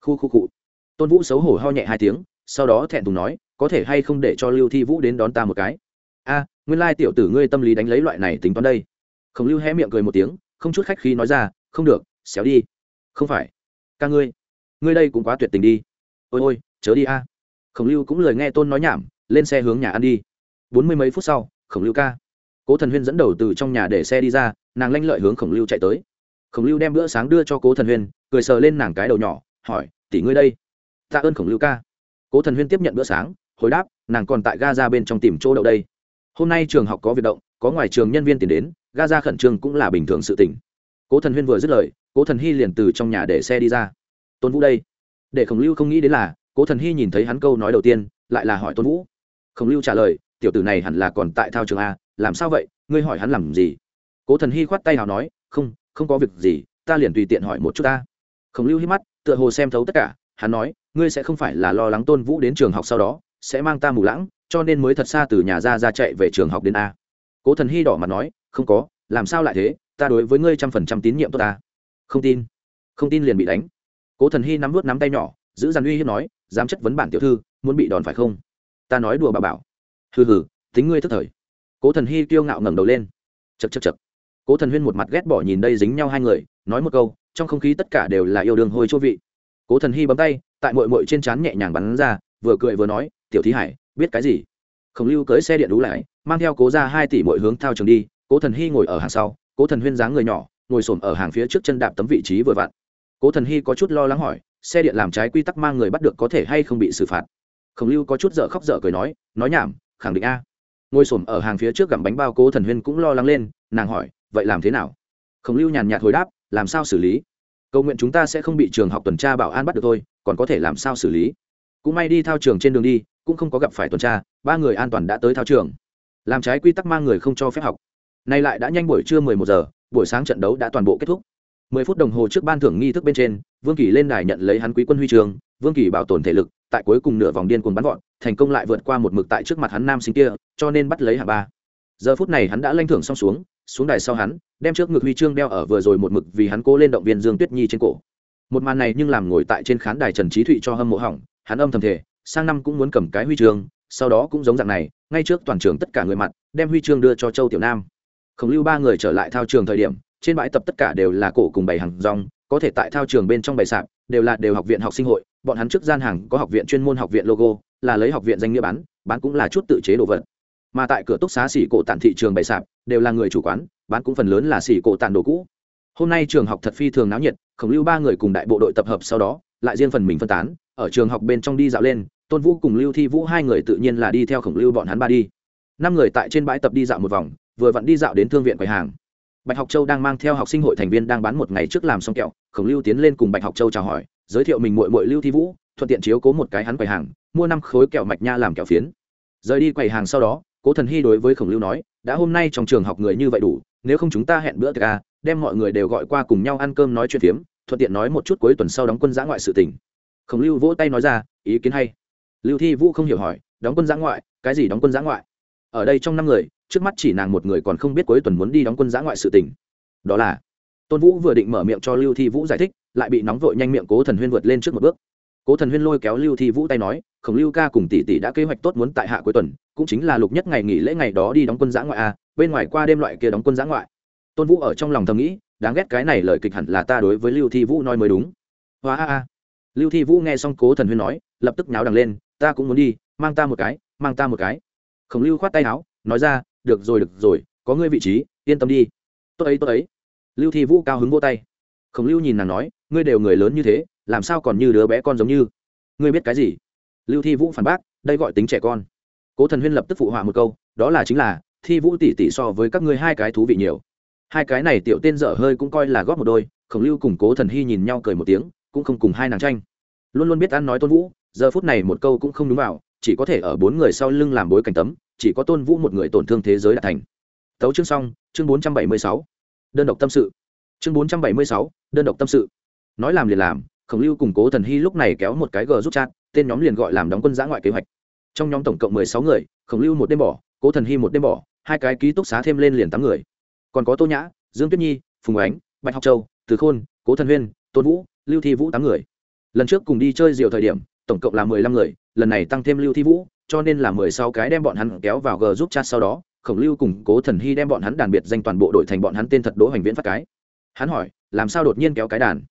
[SPEAKER 1] Khu khu cụ tôn vũ xấu hổ ho nhẹ hai tiếng, sau đó thẹn thùng nói, có thể hay không để cho lưu thi vũ đến đón ta một cái? A nguyên lai tiểu tử ngươi tâm lý đánh lấy loại này tính toán đây. Khổng lưu hé miệng cười một tiếng, không chút khách khí nói ra, không được, xéo đi. Không phải, ca ngươi ngươi đây cũng quá tuyệt tình đi. Ôi ôi, chớ đi a. Khổng lưu cũng lời nghe tôn nói nhảm, lên xe hướng nhà ăn đi. Bốn mươi mấy phút sau, khổng lưu ca, cố thần huyên dẫn đầu từ trong nhà để xe đi ra, nàng lanh lợi hướng khổng lưu chạy tới. Khổng lưu đem bữa sáng đưa cho cố thần huyên, cười sờ lên nàng cái đầu nhỏ, hỏi, tỷ ngươi đây, tạ ơn khổng lưu ca. Cố thần huyên tiếp nhận bữa sáng, hồi đáp, nàng còn tại ga ra bên trong tìm chỗ đậu đây hôm nay trường học có việc động, có ngoài trường nhân viên tìm đến Gaza khẩn trương cũng là bình thường sự tỉnh cố thần huyên vừa dứt lời, cố thần hy liền từ trong nhà để xe đi ra. Tôn vũ đây. Để khổng lưu không nghĩ đến là, cố thần hy nhìn thấy hắn câu nói đầu tiên, lại là hỏi tôn vũ. Khổng lưu trả lời, tiểu tử này hẳn là còn tại thao trường a, làm sao vậy? Ngươi hỏi hắn làm gì? Cố thần hy khoát tay nào nói, không không có việc gì, ta liền tùy tiện hỏi một chút ta. Khổng lưu hít mắt, tựa hồ xem thấu tất cả, hắn nói, ngươi sẽ không phải là lo lắng tôn vũ đến trường học sau đó, sẽ mang ta mù lãng cho nên mới thật xa từ nhà ra ra chạy về trường học đến a. Cố thần hy đỏ mặt nói, không có, làm sao lại thế? Ta đối với ngươi trăm phần trăm tín nhiệm tốt ta. Không tin. Không tin liền bị đánh. Cố thần hy nắm vút nắm tay nhỏ, giữ dàn uy hiếp nói, dám chất vấn bản tiểu thư, muốn bị đòn phải không? Ta nói đùa bà bảo. Hừ hừ, tính ngươi thất thời. Cố thần hy kiêu ngạo ngẩng đầu lên. Chật chật chật cố thần huyên một mặt ghét bỏ nhìn đây dính nhau hai người, nói một câu, trong không khí tất cả đều là yêu đương hôi chỗ vị. Cố thần hy bấm tay, tại mội mội trên trán nhẹ nhàng bắn ra, vừa cười vừa nói, tiểu thí hải biết cái gì? Khổng lưu cưới xe điện đú lại mang theo cố ra hai tỷ mỗi hướng thao trường đi, cố thần hy ngồi ở hàng sau, cố thần huyên dáng người nhỏ, ngồi s ở hàng phía trước chân đạp tấm vị trí vừa vặn. Cố thần hy có chút lo lắng hỏi, xe điện làm trái quy tắc mang người bắt được có thể hay không bị xử phạt? Khổng lưu có chút dở khóc dở cười nói nói nhảm, khẳng định a. Ngồi s ở hàng phía trước gặm bánh bao cố thần huyên cũng lo lắng lên, nàng hỏi, vậy làm thế nào? Khổng lưu nhàn nhạt hồi đáp, làm sao xử lý? Cầu nguyện chúng ta sẽ không bị trường học tuần tra bảo an bắt được thôi, còn có thể làm sao xử lý? Cũng may đi thao trường trên đường đi cũng không có gặp phải tuần tra, ba người an toàn đã tới thao trường. Làm trái quy tắc mang người không cho phép học. Nay lại đã nhanh buổi trưa mười một giờ, buổi sáng trận đấu đã toàn bộ kết thúc. Mười phút đồng hồ trước ban thưởng nghi thức bên trên, vương kỳ lên đài nhận lấy hắn quý quân huy trường vương kỳ bảo tồn thể lực, tại cuối cùng nửa vòng điên cuồng bắn gọn thành công lại vượt qua một mực tại trước mặt hắn nam sinh kia, cho nên bắt lấy hạng ba. Giờ phút này hắn đã lanh thưởng xong xuống xuống đài sau hắn, đem trước ngực huy chương đeo ở vừa rồi một mực vì hắn cố lên động viên dương tuyết nhi trên cổ. Một màn này nhưng làm ngồi tại trên khán đài trần trí thụy cho hâm mộ hỏng, hắn âm thầm thể sang năm cũng muốn cầm cái huy chương, sau đó cũng giống dạng này, ngay trước toàn trường tất cả người mặt, đem huy chương đưa cho châu tiểu nam. Khổng lưu ba người trở lại thao trường thời điểm, trên bãi tập tất cả đều là cổ cùng bày hàng rong, có thể tại thao trường bên trong bày sạp, đều là đều học viện học sinh hội, bọn hắn trước gian hàng có học viện chuyên môn học viện logo, là lấy học viện danh nghĩa bán bán cũng là chút tự chế đồ vật. Mà tại cửa túc xá xỉ cổ tản thị trường bày sạp, đều là người chủ quán, bán cũng phần lớn là xỉ cổ tản đồ cũ. Hôm nay trường học thật phi thường náo nhiệt, khổng lưu ba người cùng đại bộ đội tập hợp sau đó, lại riêng phần mình phân tán, ở trường học bên trong đi dạo lên tôn vũ cùng lưu thi vũ hai người tự nhiên là đi theo khổng lưu bọn hắn ba đi. năm người tại trên bãi tập đi dạo một vòng vừa vặn đi dạo đến thương viện quầy hàng. Bạch học châu đang mang theo học sinh hội thành viên đang bán một ngày trước làm xong kẹo khổng lưu tiến lên cùng bạch học châu chào hỏi giới thiệu mình mội mội lưu thi vũ thuận tiện chiếu cố một cái hắn quầy hàng mua năm khối kẹo mạch nha làm kẹo phiến. Rời đi quầy hàng sau đó cố thần hy đối với khổng lưu nói đã hôm nay trong trường học người như vậy đủ nếu không chúng ta hẹn bữa tiệc à, đem mọi người đều gọi qua cùng nhau ăn cơm nói chuyện phiếm thuận tiện nói một chút cuối tuần sau đóng quân giã ngoại sự tỉnh khổng lưu vỗ tay nói ra ý kiến hay lưu thi vũ không hiểu hỏi, đóng quân giã ngoại, cái gì đóng quân giã ngoại? Ở đây trong năm người, trước mắt chỉ nàng một người còn không biết cuối tuần muốn đi đóng quân giã ngoại sự tình. đó là, tôn vũ vừa định mở miệng cho lưu thi vũ giải thích, lại bị nóng vội nhanh miệng cố thần huyên vượt lên trước một bước. Cố thần huyên lôi kéo lưu thi vũ tay nói, khổng lưu ca cùng tỷ tỷ đã kế hoạch tốt muốn tại hạ cuối tuần, cũng chính là lục nhất ngày nghỉ lễ ngày đó đi đóng quân giã ngoại a bên ngoài qua đêm loại kia đóng quân giã ngoại. Tôn vũ ở trong lòng thầm nghĩ, đáng ghét cái này lời kịch hẳn là ta đối với lưu thi vũ nói mới đúng. Hóa a a. Lưu thi vũ nghe xong cố thần huyên nói, lập tức nháo đằng lên ta cũng muốn đi, mang ta một cái, mang ta một cái. Khổng lưu khoát tay áo, nói ra, được rồi được rồi, có ngươi vị trí, yên tâm đi. Tốt ấy tốt ấy. Lưu thi vũ cao hứng vô tay. Khổng lưu nhìn nàng nói, ngươi đều người lớn như thế, làm sao còn như đứa bé con giống như? Ngươi biết cái gì? Lưu thi vũ phản bác, đây gọi tính trẻ con. Cố thần huyên lập tức phụ họa một câu, đó là chính là, thi vũ tỷ tỷ so với các ngươi hai cái thú vị nhiều. Hai cái này tiểu tên dở hơi cũng coi là góp một đôi, khổng lưu cùng cố thần hy nhìn nhau cười một tiếng, cũng không cùng hai nàng tranh. Luôn luôn biết ăn nói tôn vũ giờ phút này một câu cũng không đúng vào, chỉ có thể ở bốn người sau lưng làm bối cảnh tấm, chỉ có tôn vũ một người tổn thương thế giới đã thành. Tấu chương xong, chương bốn trăm bảy mươi sáu. Đơn độc tâm sự. Chương bốn trăm bảy mươi sáu, đơn độc tâm sự. Nói làm liền làm, khổng lưu cùng cố thần hy lúc này kéo một cái g rút chat, tên nhóm liền gọi làm đóng quân giã ngoại kế hoạch. Trong nhóm tổng cộng mười sáu người, khổng lưu một đêm bỏ, cố thần hy một đêm bỏ, hai cái ký túc xá thêm lên liền tám người. Còn có tô nhã, dương tuyết nhi, phùng ánh, bạch học châu, từ khôn, cố thần huyên, tôn vũ, lưu thi vũ tám người. Lần trước cùng đi chơi rượu thời điểm tổng cộng là mười lăm người, lần này tăng thêm lưu thi vũ, cho nên là mười sáu cái đem bọn hắn kéo vào g giúp chat sau đó, khổng lưu cùng cố thần hy đem bọn hắn đàn biệt danh toàn bộ đội thành bọn hắn tên thật đỗ hoành viễn phát cái. Hắn hỏi, làm sao đột nhiên kéo cái đàn?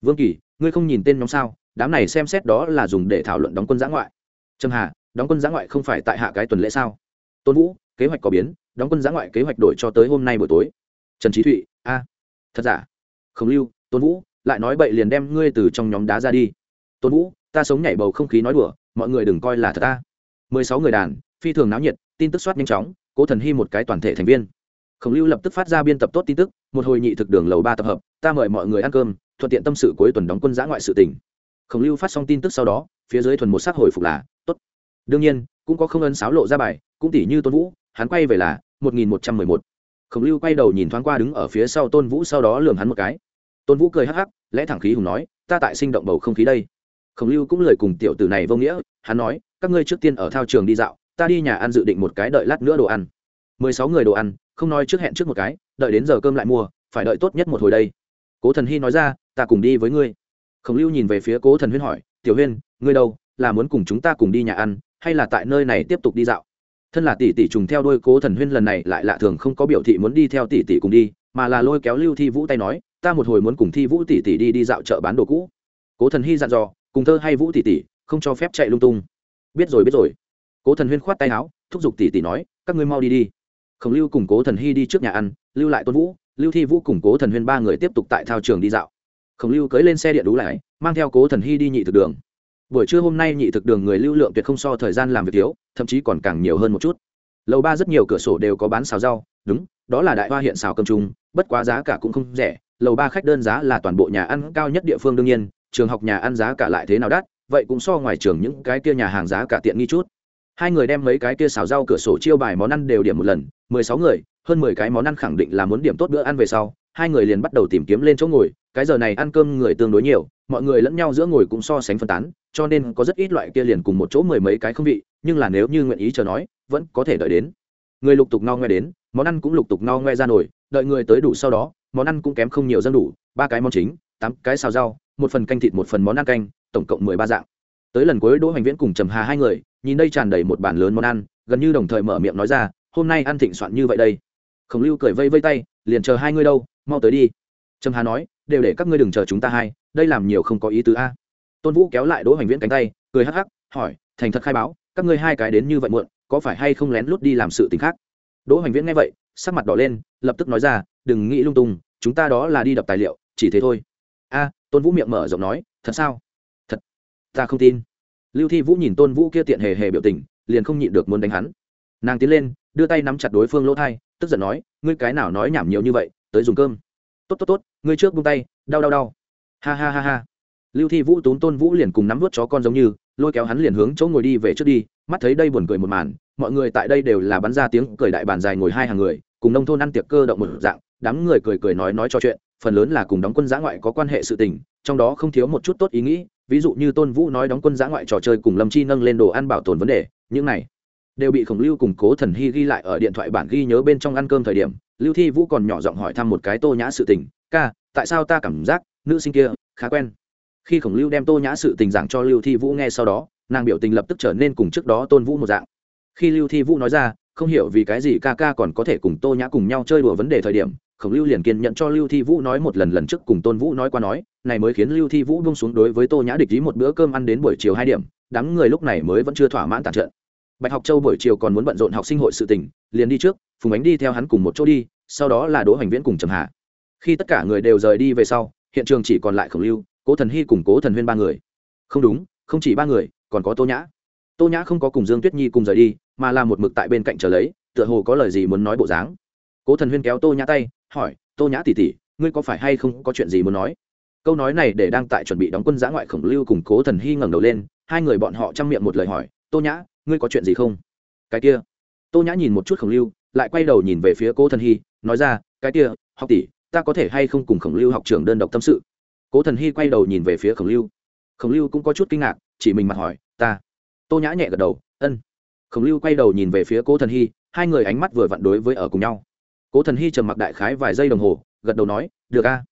[SPEAKER 1] Vương kỳ, ngươi không nhìn tên nhóm sao? Đám này xem xét đó là dùng để thảo luận đóng quân giã ngoại. Trâm hà, đóng quân giã ngoại không phải tại hạ cái tuần lễ sao? Tôn vũ, kế hoạch có biến, đóng quân giã ngoại kế hoạch đổi cho tới hôm nay buổi tối. Trần trí thụy, a, thật giả? Khổng lưu, tôn vũ, lại nói bậy liền đem ngươi từ trong nhóm đá ra đi. Tôn vũ ta sống nhảy bầu không khí nói đùa, mọi người đừng coi là thật ta. Mười sáu người đàn, phi thường náo nhiệt, tin tức soát nhanh chóng, cố thần hy một cái toàn thể thành viên. Khổng lưu lập tức phát ra biên tập tốt tin tức, một hội nghị thực đường lầu ba tập hợp, ta mời mọi người ăn cơm, thuận tiện tâm sự cuối tuần đóng quân giã ngoại sự tỉnh khổng lưu phát xong tin tức sau đó, phía dưới thuần một sắc hồi phục là, tốt. Đương nhiên, cũng có không ấn sáo lộ ra bài, cũng tỷ như tôn vũ, hắn quay về là một nghìn một trăm mười một. Khổng lưu quay đầu nhìn thoáng qua đứng ở phía sau tôn vũ sau đó lường hắn một cái. Tôn vũ cười hắc hắc, lẽ thẳng khí hùng nói, ta tại sinh động bầu không khí đây khổng lưu cũng lời cùng tiểu tử này vô nghĩa, hắn nói, các ngươi trước tiên ở thao trường đi dạo, ta đi nhà ăn dự định một cái đợi lát nữa đồ ăn. Mười sáu người đồ ăn, không nói trước hẹn trước một cái, đợi đến giờ cơm lại mua, phải đợi tốt nhất một hồi đây. Cố thần hy nói ra, ta cùng đi với ngươi. Khổng lưu nhìn về phía cố thần huyên hỏi, tiểu huyên, ngươi đâu, là muốn cùng chúng ta cùng đi nhà ăn, hay là tại nơi này tiếp tục đi dạo? Thân là tỷ tỷ trùng theo đôi cố thần huyên lần này lại lạ thường không có biểu thị muốn đi theo tỷ tỷ cùng đi, mà là lôi kéo lưu thi vũ tay nói, ta một hồi muốn cùng thi vũ tỷ tỷ đi đi dạo chợ bán đồ cũ. Cố thần hy dặn dò cùng thơ hay vũ tỷ tỷ không cho phép chạy lung tung. Biết rồi biết rồi. Cố thần huyên khoát tay áo, thúc giục tỷ tỷ nói, các ngươi mau đi đi. Khổng lưu cùng cố thần hy đi trước nhà ăn, lưu lại tôn vũ, lưu thi vũ cùng cố thần huyên ba người tiếp tục tại thao trường đi dạo. Khổng lưu cưới lên xe điện đú lại, mang theo cố thần hy đi nhị thực đường. Buổi trưa hôm nay nhị thực đường người lưu lượng tuyệt không so thời gian làm việc thiếu, thậm chí còn càng nhiều hơn một chút. Lầu ba rất nhiều cửa sổ đều có bán xào rau, đúng, đó là đại hoa hiện xào cơm trung bất quá giá cả cũng không rẻ, lầu ba khách đơn giá là toàn bộ nhà ăn cao nhất địa phương đương nhiên trường học nhà ăn giá cả lại thế nào đắt, vậy cũng so ngoài trường những cái kia nhà hàng giá cả tiện nghi chút. Hai người đem mấy cái kia xào rau cửa sổ chiêu bài món ăn đều điểm một lần, mười sáu người, hơn mười cái món ăn khẳng định là muốn điểm tốt bữa ăn về sau, hai người liền bắt đầu tìm kiếm lên chỗ ngồi, cái giờ này ăn cơm người tương đối nhiều, mọi người lẫn nhau giữa ngồi cũng so sánh phân tán, cho nên có rất ít loại kia liền cùng một chỗ mười mấy cái không vị, nhưng là nếu như nguyện ý chờ nói, vẫn có thể đợi đến. Người lục tục no ngoe đến, món ăn cũng lục tục no ngoe ra nổi, đợi người tới đủ sau đó, món ăn cũng kém không nhiều dân đủ, ba cái món chính, tám cái xào rau một phần canh thịt một phần món ăn canh, tổng cộng mười ba dạng. Tới lần cuối, đỗ hoành viễn cùng trầm hà hai người, nhìn đây tràn đầy một bàn lớn món ăn, gần như đồng thời mở miệng nói ra, hôm nay ăn thịnh soạn như vậy đây. Khổng lưu cười vây vây tay, liền chờ hai ngươi đâu, mau tới đi. Trầm hà nói, đều để các ngươi đừng chờ chúng ta hai, đây làm nhiều không có ý tứ a. Tôn vũ kéo lại đỗ hoành viễn cánh tay, cười hắc hắc, hỏi, thành thật khai báo, các ngươi hai cái đến như vậy muộn, có phải hay không lén lút đi làm sự t ì n h khác? Đỗ hoành viễn nghe vậy, sắc mặt đỏ lên, lập tức nói ra, đừng nghĩ lung tung, chúng ta đó là đi đập tài liệu, chỉ thế thôi a, tôn vũ miệng mở rộng nói, thật sao? Thật. Ta không tin. Lưu thi vũ nhìn tôn vũ kia tiện hề hề biểu tình, liền không nhịn được muốn đánh hắn. Nàng tiến lên, đưa tay nắm chặt đối phương lỗ thai, tức giận nói, ngươi cái nào nói nhảm nhiều như vậy, tới dùng cơm. Tốt tốt tốt, ngươi trước buông tay, đau đau đau. Ha ha ha ha. Lưu thi vũ tốn tôn vũ liền cùng nắm vớt chó con giống như, lôi kéo hắn liền hướng chỗ ngồi đi về trước đi, mắt thấy đây buồn cười một màn, mọi người tại đây đều là bắn ra tiếng cười đại bàn dài ngồi hai hàng người, cùng nông thôn ăn tiệc cơ động một dạng, đám người cười cười nói nói cho chuyện phần lớn là cùng đóng quân giã ngoại có quan hệ sự tình, trong đó không thiếu một chút tốt ý nghĩ, ví dụ như tôn vũ nói đóng quân giã ngoại trò chơi cùng lâm chi nâng lên đồ ăn bảo tồn vấn đề, những này đều bị khổng lưu cùng cố thần hy ghi lại ở điện thoại bản ghi nhớ bên trong ăn cơm thời điểm. Lưu thi vũ còn nhỏ giọng hỏi thăm một cái tô nhã sự tình, ca, tại sao ta cảm giác nữ sinh kia khá quen? Khi khổng lưu đem tô nhã sự tình giảng cho lưu thi vũ nghe sau đó, nàng biểu tình lập tức trở nên cùng trước đó tôn vũ một dạng. Khi lưu thi vũ nói ra, không hiểu vì cái gì ca ca còn có thể cùng tô nhã cùng nhau chơi đùa vấn đề thời điểm khổng lưu liền kiên nhận cho lưu thi vũ nói một lần lần trước cùng tôn vũ nói qua nói, này mới khiến lưu thi vũ bung xuống đối với tô nhã địch ý một bữa cơm ăn đến buổi chiều hai điểm, đám người lúc này mới vẫn chưa thỏa mãn tàn trận bạch học châu buổi chiều còn muốn bận rộn học sinh hội sự tình, liền đi trước, phùng ánh đi theo hắn cùng một chỗ đi, sau đó là đỗ hành viễn cùng trầm hạ khi tất cả người đều rời đi về sau, hiện trường chỉ còn lại khổng lưu, cố thần hy cùng cố thần huyên ba người. Không đúng, không chỉ ba người, còn có tô nhã. Tô nhã không có cùng dương tuyết nhi cùng rời đi, mà là một mực tại bên cạnh chờ lấy, tựa hồ có lời gì muốn nói bộ dáng. Cố thần huyên kéo tô nhã tay hỏi, tô nhã tỉ tỉ ngươi có phải hay không có chuyện gì muốn nói? Câu nói này để đang tại chuẩn bị đóng quân giã ngoại khổng lưu cùng cố thần hy ngẩng đầu lên, hai người bọn họ chăm miệng một lời hỏi, tô nhã, ngươi có chuyện gì không? Cái kia. Tô nhã nhìn một chút khổng lưu, lại quay đầu nhìn về phía cố thần hy, nói ra, cái kia, học tỷ, ta có thể hay không cùng khổng lưu học trường đơn độc tâm sự? Cố thần hy quay đầu nhìn về phía khổng lưu. Khổng lưu cũng có chút kinh ngạc, chỉ mình mặt hỏi, ta. Tô nhã nhẹ gật đầu, ân. Khổng lưu quay đầu nhìn về phía cố thần hy, hai người ánh mắt vừa vặn đối với ở cùng nhau cố thần hy trầm mặc đại khái vài giây đồng hồ, gật đầu nói, được a.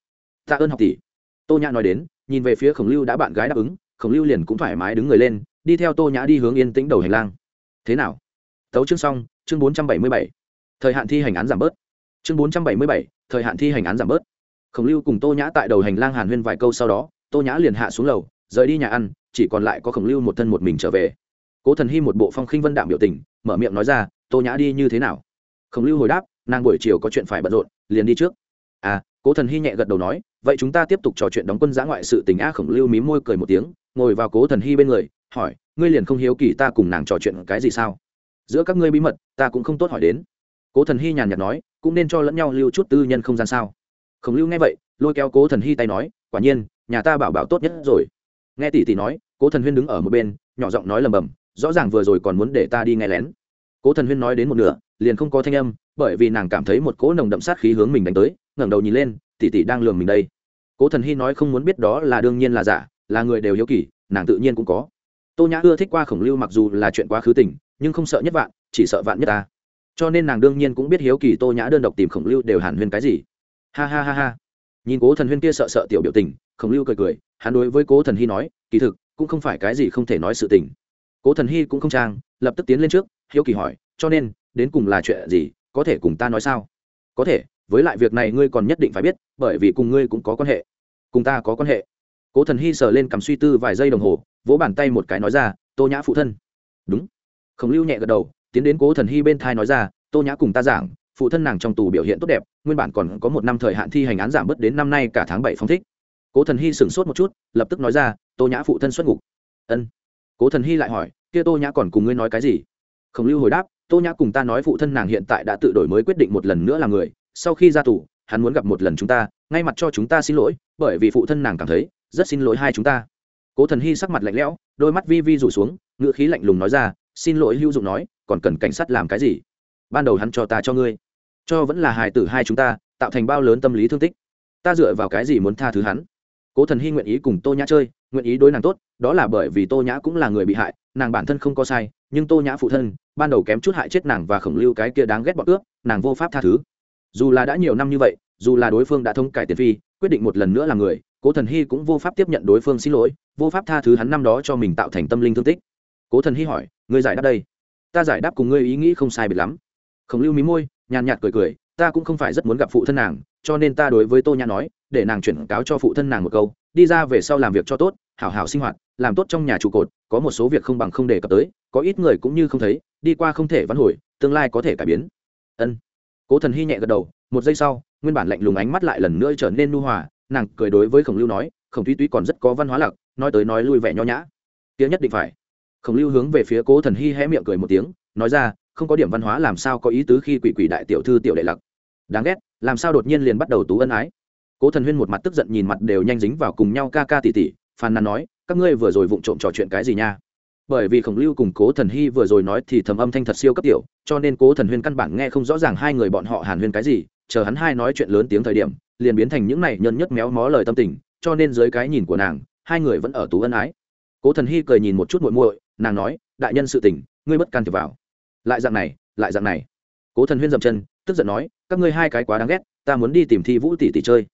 [SPEAKER 1] Tạ ơn học tỷ. Tô nhã nói đến, nhìn về phía khổng lưu đã bạn gái đáp ứng, khổng lưu liền cũng thoải mái đứng người lên, đi theo tô nhã đi hướng yên tĩnh đầu hành lang. Thế nào? Tấu chương xong, chương bốn trăm bảy mươi bảy. Thời hạn thi hành án giảm bớt. Chương bốn trăm bảy mươi bảy, thời hạn thi hành án giảm bớt. Khổng lưu cùng tô nhã tại đầu hành lang hàn huyên vài câu sau đó, tô nhã liền hạ xuống lầu, rời đi nhà ăn, chỉ còn lại có khổng lưu một thân một mình trở về. Cố thần hy một bộ phong khinh vân đạm biểu tình, mở miệng nói ra, tô nhã đi như thế nào? Khổng lưu hồi đáp nàng buổi chiều có chuyện phải bận rộn, liền đi trước. À cố thần hy nhẹ gật đầu nói, vậy chúng ta tiếp tục trò chuyện đóng quân giã ngoại sự tình a khổng lưu mím môi cười một tiếng, ngồi vào cố thần hy bên người, hỏi, ngươi liền không hiếu kỳ ta cùng nàng trò chuyện cái gì sao? Giữa các ngươi bí mật, ta cũng không tốt hỏi đến. Cố thần hy nhàn nhạt nói, cũng nên cho lẫn nhau lưu chút tư nhân không gian sao? Khổng lưu nghe vậy, lôi kéo cố thần hy tay nói, quả nhiên, nhà ta bảo bảo tốt nhất rồi. Nghe tỷ tỷ nói, cố thần huyên đứng ở một bên, nhỏ giọng nói lầm bầm, rõ ràng vừa rồi còn muốn để ta đi nghe lén cố thần huyên nói đến một nửa, liền không có thanh âm, bởi vì nàng cảm thấy một cỗ nồng đậm sát khí hướng mình đánh tới, ngẩng đầu nhìn lên, tỷ tỷ đang lường mình đây. Cố thần hy nói không muốn biết đó là đương nhiên là giả, là người đều hiếu kỳ, nàng tự nhiên cũng có. Tô nhã ưa thích qua khổng lưu mặc dù là chuyện quá khứ tình, nhưng không sợ nhất vạn, chỉ sợ vạn nhất ta. Cho nên nàng đương nhiên cũng biết hiếu kỳ tô nhã đơn độc tìm khổng lưu đều hàn huyên cái gì. Ha ha ha ha. Nhìn cố thần huyên kia sợ sợ tiểu biểu tình, khổng lưu cười cười, hắn đối với cố thần hy nói, kỳ thực, cũng không phải cái gì không thể nói sự tình. Cố thần hy cũng không trang, lập tức tiến lên trước hiếu kỳ hỏi, cho nên, đến cùng là chuyện gì? Có thể cùng ta nói sao? Có thể, với lại việc này ngươi còn nhất định phải biết, bởi vì cùng ngươi cũng có quan hệ. Cùng ta có quan hệ? Cố thần hy sờ lên cầm suy tư vài giây đồng hồ, vỗ bàn tay một cái nói ra, tô nhã phụ thân. Đúng. Khổng lưu nhẹ gật đầu, tiến đến cố thần hy bên thai nói ra, tô nhã cùng ta giảng, phụ thân nàng trong tù biểu hiện tốt đẹp, nguyên bản còn có một năm thời hạn thi hành án giảm bớt đến năm nay cả tháng bảy phong thích. Cố thần hy sửng sốt một chút, lập tức nói ra, tô nhã phụ thân xuất ngục. Ân. Cố thần hy lại hỏi, kia tô nhã còn cùng ngươi nói cái gì? Khổng lưu hồi đáp, tô nhã cùng ta nói phụ thân nàng hiện tại đã tự đổi mới quyết định một lần nữa là người, sau khi ra tù, hắn muốn gặp một lần chúng ta, ngay mặt cho chúng ta xin lỗi, bởi vì phụ thân nàng cảm thấy rất xin lỗi hai chúng ta. Cố thần hy sắc mặt lạnh lẽo, đôi mắt vi vi rủ xuống, ngữ khí lạnh lùng nói ra, xin lỗi hữu dụng nói, còn cần cảnh sát làm cái gì? Ban đầu hắn cho ta cho ngươi, cho vẫn là hài tử hai chúng ta, tạo thành bao lớn tâm lý thương tích. Ta dựa vào cái gì muốn tha thứ hắn? Cố thần hy nguyện ý cùng tô nhã chơi nguyện ý đối nàng tốt, đó là bởi vì tô nhã cũng là người bị hại, nàng bản thân không có sai, nhưng tô nhã phụ thân, ban đầu kém chút hại chết nàng và khổng lưu cái kia đáng ghét bọt ướp nàng vô pháp tha thứ. Dù là đã nhiều năm như vậy, dù là đối phương đã thông cải tiền phi, quyết định một lần nữa là người, cố thần hy cũng vô pháp tiếp nhận đối phương xin lỗi, vô pháp tha thứ hắn năm đó cho mình tạo thành tâm linh thương tích. Cố thần hy hỏi, ngươi giải đáp đây? Ta giải đáp cùng ngươi ý nghĩ không sai biệt lắm. Khổng lưu mí môi, nhàn nhạt cười cười, ta cũng không phải rất muốn gặp phụ thân nàng, cho nên ta đối với tô nhã nói, để nàng chuyển cáo cho phụ thân nàng một câu đi ra về sau làm việc cho tốt, hảo hảo sinh hoạt, làm tốt trong nhà trụ cột, có một số việc không bằng không đề cập tới, có ít người cũng như không thấy, đi qua không thể vãn hồi, tương lai có thể cải biến. Ân. Cố thần hy nhẹ gật đầu, một giây sau, nguyên bản lạnh lùng ánh mắt lại lần nữa trở nên nu hòa, nàng cười đối với khổng lưu nói, khổng thúy túy còn rất có văn hóa lặc nói tới nói lui vẻ nho nhã. Kia nhất định phải. Khổng lưu hướng về phía cố thần hy hé miệng cười một tiếng, nói ra, không có điểm văn hóa làm sao có ý tứ khi quỷ quỷ đại tiểu thư tiểu đệ lặc đáng ghét, làm sao đột nhiên liền bắt đầu tú ân ái? Cố thần huyên một mặt tức giận nhìn mặt đều nhanh dính vào cùng nhau ca ca tỉ tỉ, phàn nàn nói, các ngươi vừa rồi vụng trộm trò chuyện cái gì nha? Bởi vì khổng lưu cùng cố thần hy vừa rồi nói thì thầm âm thanh thật siêu cấp tiểu, cho nên cố thần huyên căn bản nghe không rõ ràng hai người bọn họ hàn huyên cái gì, chờ hắn hai nói chuyện lớn tiếng thời điểm, liền biến thành những này nhân nhất méo mó lời tâm tình, cho nên dưới cái nhìn của nàng, hai người vẫn ở tú ân ái. Cố thần hy cười nhìn một chút muội muội, nàng nói, đại nhân sự tình, ngươi bất can thiệp vào. Lại dạng này, lại dạng này. Cố thần huyên dậm chân, tức giận nói, các ngươi hai cái quá đáng ghét, ta muốn đi tìm thi vũ tỷ tỷ chơi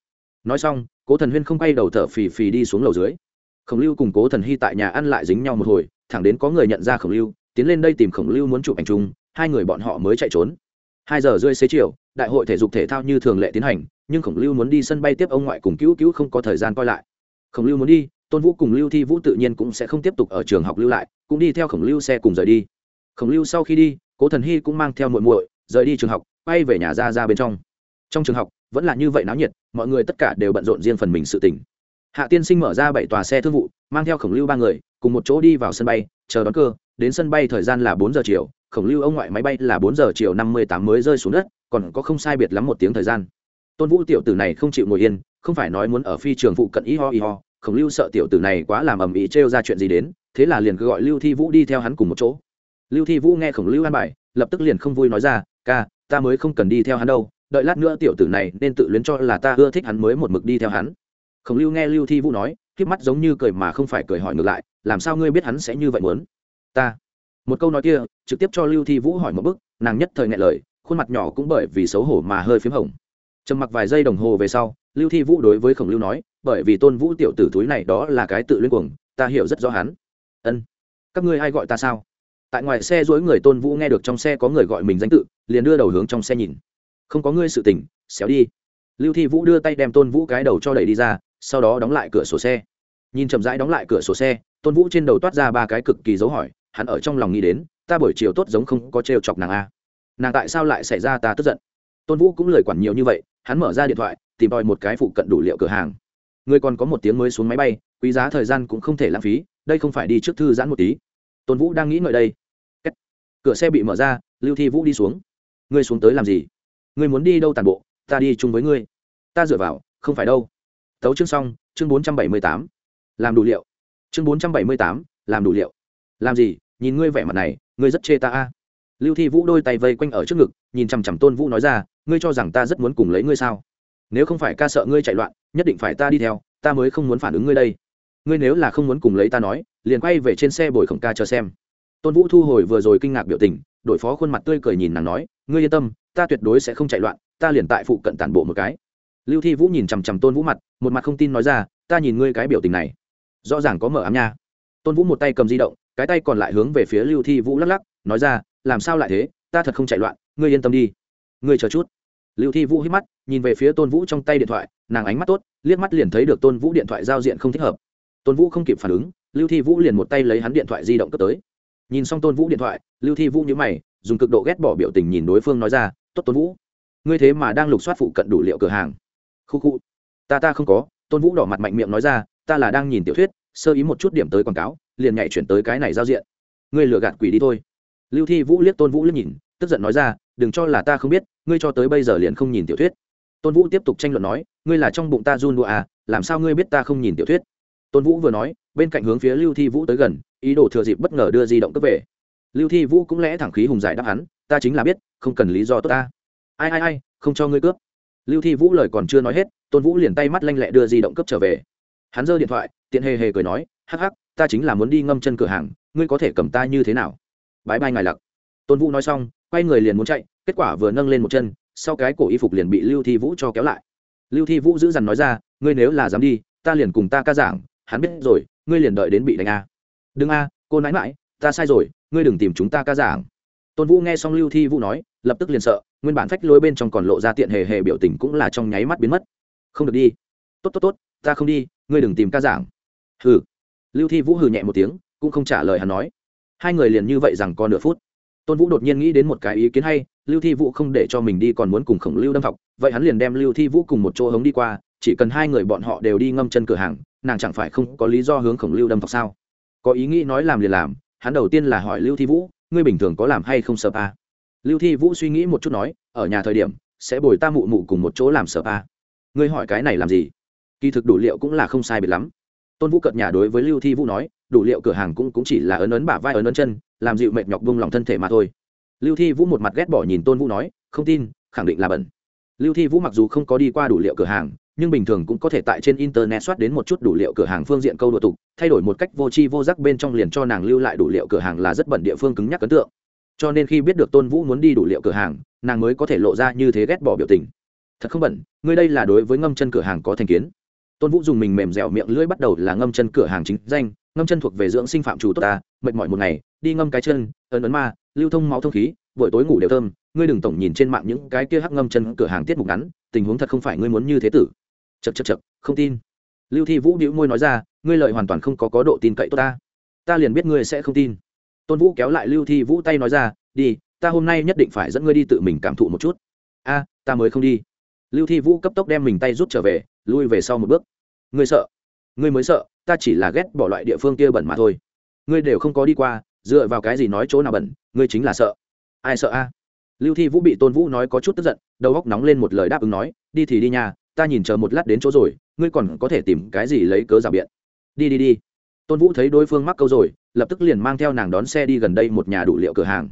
[SPEAKER 1] nói xong, cố thần huyên không quay đầu thở phì phì đi xuống lầu dưới. Khổng lưu cùng cố thần hy tại nhà ăn lại dính nhau một hồi, thẳng đến có người nhận ra khổng lưu, tiến lên đây tìm khổng lưu muốn chụp ảnh chung, hai người bọn họ mới chạy trốn. Hai giờ rơi xế chiều, đại hội thể dục thể thao như thường lệ tiến hành, nhưng khổng lưu muốn đi sân bay tiếp ông ngoại cùng cứu cứu không có thời gian coi lại. Khổng lưu muốn đi, tôn vũ cùng lưu thi vũ tự nhiên cũng sẽ không tiếp tục ở trường học lưu lại, cũng đi theo khổng lưu xe cùng rời đi. Khổng lưu sau khi đi, cố thần hy cũng mang theo muội muội, rời đi trường học, quay về nhà ra ra bên trong. Trong trường học vẫn là như vậy náo nhiệt, mọi người tất cả đều bận rộn riêng phần mình sự tỉnh hạ tiên sinh mở ra bảy tòa xe thương vụ, mang theo khổng lưu ba người, cùng một chỗ đi vào sân bay, chờ đón cơ. Đến sân bay thời gian là bốn giờ chiều, khổng lưu ông ngoại máy bay là bốn giờ chiều năm mươi tám mới rơi xuống đất, còn có không sai biệt lắm một tiếng thời gian. Tôn vũ tiểu tử này không chịu ngồi yên, không phải nói muốn ở phi trường phụ cận y ho y ho, khổng lưu sợ tiểu tử này quá làm ầm ĩ trêu ra chuyện gì đến, thế là liền cứ gọi lưu thi vũ đi theo hắn cùng một chỗ. Lưu thi vũ nghe khổng lưu an bài, lập tức liền không vui nói ra, ca, ta mới không cần đi theo hắn đâu đợi lát nữa tiểu tử này nên tự luyến cho là ta ưa thích hắn mới một mực đi theo hắn. Khổng lưu nghe lưu thi vũ nói k mắt giống như cười mà không phải cười hỏi ngược lại, làm sao ngươi biết hắn sẽ như vậy muốn? Ta. Một câu nói kia, trực tiếp cho lưu thi vũ hỏi một bức, nàng nhất thời ngại lời, khuôn mặt nhỏ cũng bởi vì xấu hổ mà hơi p h í m hồng. Trầm mặc vài giây đồng hồ về sau, lưu thi vũ đối với khổng lưu nói, bởi vì tôn vũ tiểu tử túi này đó là cái tự luyến cuồng, ta hiểu rất rõ hắn. Ân. Các ngươi ai gọi ta sao? Tại ngoài xe dối người tôn vũ nghe được trong xe có người gọi mình danh tự, liền đưa đầu hướng trong xe nhìn không có ngươi sự tỉnh xéo đi. Lưu thi vũ đưa tay đem tôn vũ cái đầu cho đẩy đi ra, sau đó đóng lại cửa sổ xe. Nhìn chậm rãi đóng lại cửa sổ xe, tôn vũ trên đầu toát ra ba cái cực kỳ dấu hỏi, hắn ở trong lòng nghĩ đến, ta buổi chiều tốt giống không có trêu chọc nàng a. Nàng tại sao lại xảy ra ta tức giận? Tôn vũ cũng lời quản nhiều như vậy, hắn mở ra điện thoại, tìm đòi một cái phụ cận đủ liệu cửa hàng. Người còn có một tiếng mới xuống máy bay, quý giá thời gian cũng không thể lãng phí, đây không phải đi trước thư giãn một tí. Tôn vũ đang nghĩ ngợi đây. Kết. cửa xe bị mở ra, lưu thi vũ đi xuống. Ngươi xuống tới làm gì? Ngươi muốn đi đâu tàn bộ, ta đi chung với ngươi. Ta dựa vào, không phải đâu. Tấu chương xong, chương bốn trăm bảy mươi tám. Làm đủ liệu. Chương bốn trăm bảy mươi tám, làm đủ liệu. Làm gì, nhìn ngươi vẻ mặt này, ngươi rất chê ta a. Lưu thi vũ đôi tay vây quanh ở trước ngực, nhìn chằm chằm tôn vũ nói ra, ngươi cho rằng ta rất muốn cùng lấy ngươi sao? Nếu không phải ca sợ ngươi chạy loạn, nhất định phải ta đi theo, ta mới không muốn phản ứng ngươi đây. Ngươi nếu là không muốn cùng lấy ta nói, liền quay về trên xe bồi khổng ca chờ xem. Tôn vũ thu hồi vừa rồi kinh ngạc biểu tình đội phó khuôn mặt tươi cười nhìn nàng nói ngươi yên tâm, ta tuyệt đối sẽ không chạy loạn, ta liền tại phụ cận tản bộ một cái. Lưu thi vũ nhìn chằm chằm tôn vũ mặt, một mặt không tin nói ra, ta nhìn ngươi cái biểu tình này. Rõ ràng có mở ám nha. Tôn vũ một tay cầm di động, cái tay còn lại hướng về phía lưu thi vũ lắc lắc, nói ra, làm sao lại thế, ta thật không chạy loạn, ngươi yên tâm đi. Ngươi chờ chút. Lưu thi vũ hít mắt, nhìn về phía tôn vũ trong tay điện thoại, nàng ánh mắt tốt, liếc mắt liền thấy được tôn vũ điện thoại giao diện không thích hợp. Tôn vũ không kịp phản ứng, lưu thi vũ liền một tay lấy hắn điện thoại di động cất tới. Nhìn xong tôn vũ điện thoại, lưu thi vũ nhớ mày dùng cực độ ghét bỏ biểu tình nhìn đối phương nói ra, tốt tôn vũ, ngươi thế mà đang lục soát phụ cận đủ liệu cửa hàng. Khu khu, ta ta không có. Tôn vũ đỏ mặt mạnh miệng nói ra, ta là đang nhìn tiểu thuyết, sơ ý một chút điểm tới quảng cáo, liền nhảy chuyển tới cái này giao diện. Ngươi lừa gạt quỷ đi thôi. Lưu thi vũ liếc tôn vũ liếc nhìn, tức giận nói ra, đừng cho là ta không biết, ngươi cho tới bây giờ liền không nhìn tiểu thuyết. Tôn vũ tiếp tục tranh luận nói, ngươi là trong bụng ta run đùa à làm sao ngươi biết ta không nhìn tiểu thuyết? Tôn vũ vừa nói, bên cạnh hướng phía lưu thi vũ tới gần, ý đồ thừa dịp bất ngờ đưa di động cấp về lưu thi vũ cũng lẽ thẳng khí hùng giải đáp hắn, ta chính là biết, không cần lý do tốt ta. Ai ai ai, không cho ngươi cướp. Lưu thi vũ lời còn chưa nói hết, tôn vũ liền tay mắt lanh lẹ đưa di động cướp trở về. Hắn giơ điện thoại, tiện hề hề cười nói, hắc hắc, ta chính là muốn đi ngâm chân cửa hàng, ngươi có thể cầm ta như thế nào? Bãi bay ngài lặc. Tôn vũ nói xong, quay người liền muốn chạy, kết quả vừa nâng lên một chân, sau cái cổ y phục liền bị lưu thi vũ cho kéo lại. Lưu thi vũ giữ dằn nói ra, ngươi nếu là dám đi, ta liền cùng ta ca giảng, hắn biết rồi, ngươi liền đợi đến bị đánh a. Đừng a, cô nãi mãi ta sai rồi, ngươi đừng tìm chúng ta ca giảng. Tôn vũ nghe xong lưu thi vũ nói, lập tức liền sợ, nguyên bản phách lối bên trong còn lộ ra tiện hề hề biểu tình cũng là trong nháy mắt biến mất. Không được đi. Tốt tốt tốt, ta không đi, ngươi đừng tìm ca giảng. Hừ. Lưu thi vũ hừ nhẹ một tiếng, cũng không trả lời hắn nói. Hai người liền như vậy rằng còn nửa phút. Tôn vũ đột nhiên nghĩ đến một cái ý kiến hay, lưu thi vũ không để cho mình đi còn muốn cùng khổng lưu đâm học, vậy hắn liền đem lưu thi vũ cùng một chỗ hống đi qua, chỉ cần hai người bọn họ đều đi ngâm chân cửa hàng, nàng chẳng phải không có lý do hướng khổng lưu đâm học sao? Có ý nghĩ nói làm liền làm hắn đầu tiên là hỏi lưu thi vũ ngươi bình thường có làm hay không sợ pa? Lưu thi vũ suy nghĩ một chút nói ở nhà thời điểm sẽ bồi ta mụ mụ cùng một chỗ làm sợ pa. Ngươi hỏi cái này làm gì? Kỳ thực đủ liệu cũng là không sai biệt lắm. Tôn vũ cợt nhà đối với lưu thi vũ nói đủ liệu cửa hàng cũng, cũng chỉ là ấn ấn bả vai ấn ấn chân làm dịu mệt nhọc vung lòng thân thể mà thôi. Lưu thi vũ một mặt ghét bỏ nhìn tôn vũ nói không tin khẳng định là bẩn. Lưu thi vũ mặc dù không có đi qua đủ liệu cửa hàng nhưng bình thường cũng có thể tại trên internet soát đến một chút đủ liệu cửa hàng phương diện câu đùa tục, thay đổi một cách vô tri vô giác bên trong liền cho nàng lưu lại đủ liệu cửa hàng là rất bẩn địa phương cứng nhắc ấn tượng. Cho nên khi biết được tôn vũ muốn đi đủ liệu cửa hàng, nàng mới có thể lộ ra như thế ghét bỏ biểu tình. Thật không bẩn, ngươi đây là đối với ngâm chân cửa hàng có thành kiến. Tôn vũ dùng mình mềm dẻo miệng lưỡi bắt đầu là ngâm chân cửa hàng chính danh, ngâm chân thuộc về dưỡng sinh phạm chủ tốt ta, mệt mỏi một ngày, đi ngâm cái chân, ấn ấn ma, lưu thông máu thông khí, buổi tối ngủ đều thơm, ngươi đừng tổng nhìn trên mạng những cái kia hắc ngâm chân cửa hàng tiết mục ngắn, tình huống thật không phải ngươi muốn như thế tử chật chật chật không tin. Lưu thi vũ đĩu môi nói ra, ngươi lợi hoàn toàn không có có độ tin cậy tốt ta. Ta liền biết ngươi sẽ không tin. Tôn vũ kéo lại lưu thi vũ tay nói ra, đi, ta hôm nay nhất định phải dẫn ngươi đi tự mình cảm thụ một chút. A, ta mới không đi. Lưu thi vũ cấp tốc đem mình tay rút trở về, lui về sau một bước. Ngươi sợ? Ngươi mới sợ, ta chỉ là ghét bỏ loại địa phương kia bẩn mà thôi. Ngươi đều không có đi qua, dựa vào cái gì nói chỗ nào bẩn, ngươi chính là sợ. Ai sợ a? Lưu thi vũ bị tôn vũ nói có chút tức giận, đầu góc nóng lên một lời đáp ứng nói, đi thì đi nhà ta nhìn chờ một lát đến chỗ rồi, ngươi còn có thể tìm cái gì lấy cớ rào biện. Đi đi đi. Tôn vũ thấy đối phương mắc câu rồi, lập tức liền mang theo nàng đón xe đi gần đây một nhà đủ liệu cửa hàng.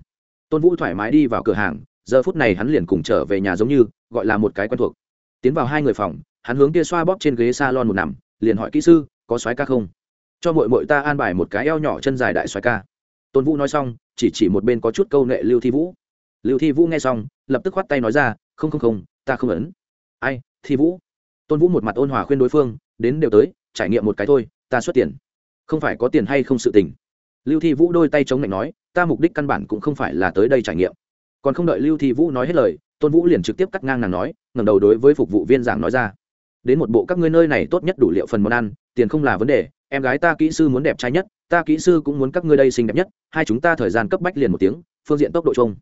[SPEAKER 1] Tôn vũ thoải mái đi vào cửa hàng, giờ phút này hắn liền cùng trở về nhà giống như, gọi là một cái quen thuộc. Tiến vào hai người phòng, hắn hướng kia xoa bóp trên ghế s a lon một nằm, liền hỏi kỹ sư, có xoáy ca không? Cho mội mội ta an bài một cái eo nhỏ chân dài đại xoáy ca. Tôn vũ nói xong, chỉ chỉ một bên có chút câu nệ lưu thi vũ. Lưu thi vũ nghe xong, lập tức khoát tay nói ra, không không không, ta không ấn ai, thi vũ. Tôn vũ một mặt ôn hòa khuyên đối phương, đến đều tới, trải nghiệm một cái thôi, ta xuất tiền. Không phải có tiền hay không sự tình. Lưu thi vũ đôi tay chống lạnh nói, ta mục đích căn bản cũng không phải là tới đây trải nghiệm. Còn không đợi lưu thi vũ nói hết lời, tôn vũ liền trực tiếp cắt ngang nàng nói, ngẩng đầu đối với phục vụ viên giảng nói ra. Đến một bộ các ngươi nơi này tốt nhất đủ liệu phần món ăn, tiền không là vấn đề, em gái ta kỹ sư muốn đẹp trai nhất, ta kỹ sư cũng muốn các ngươi đây xinh đẹp nhất, hai chúng ta thời gian cấp bách liền một tiếng, phương diện tốc độ chung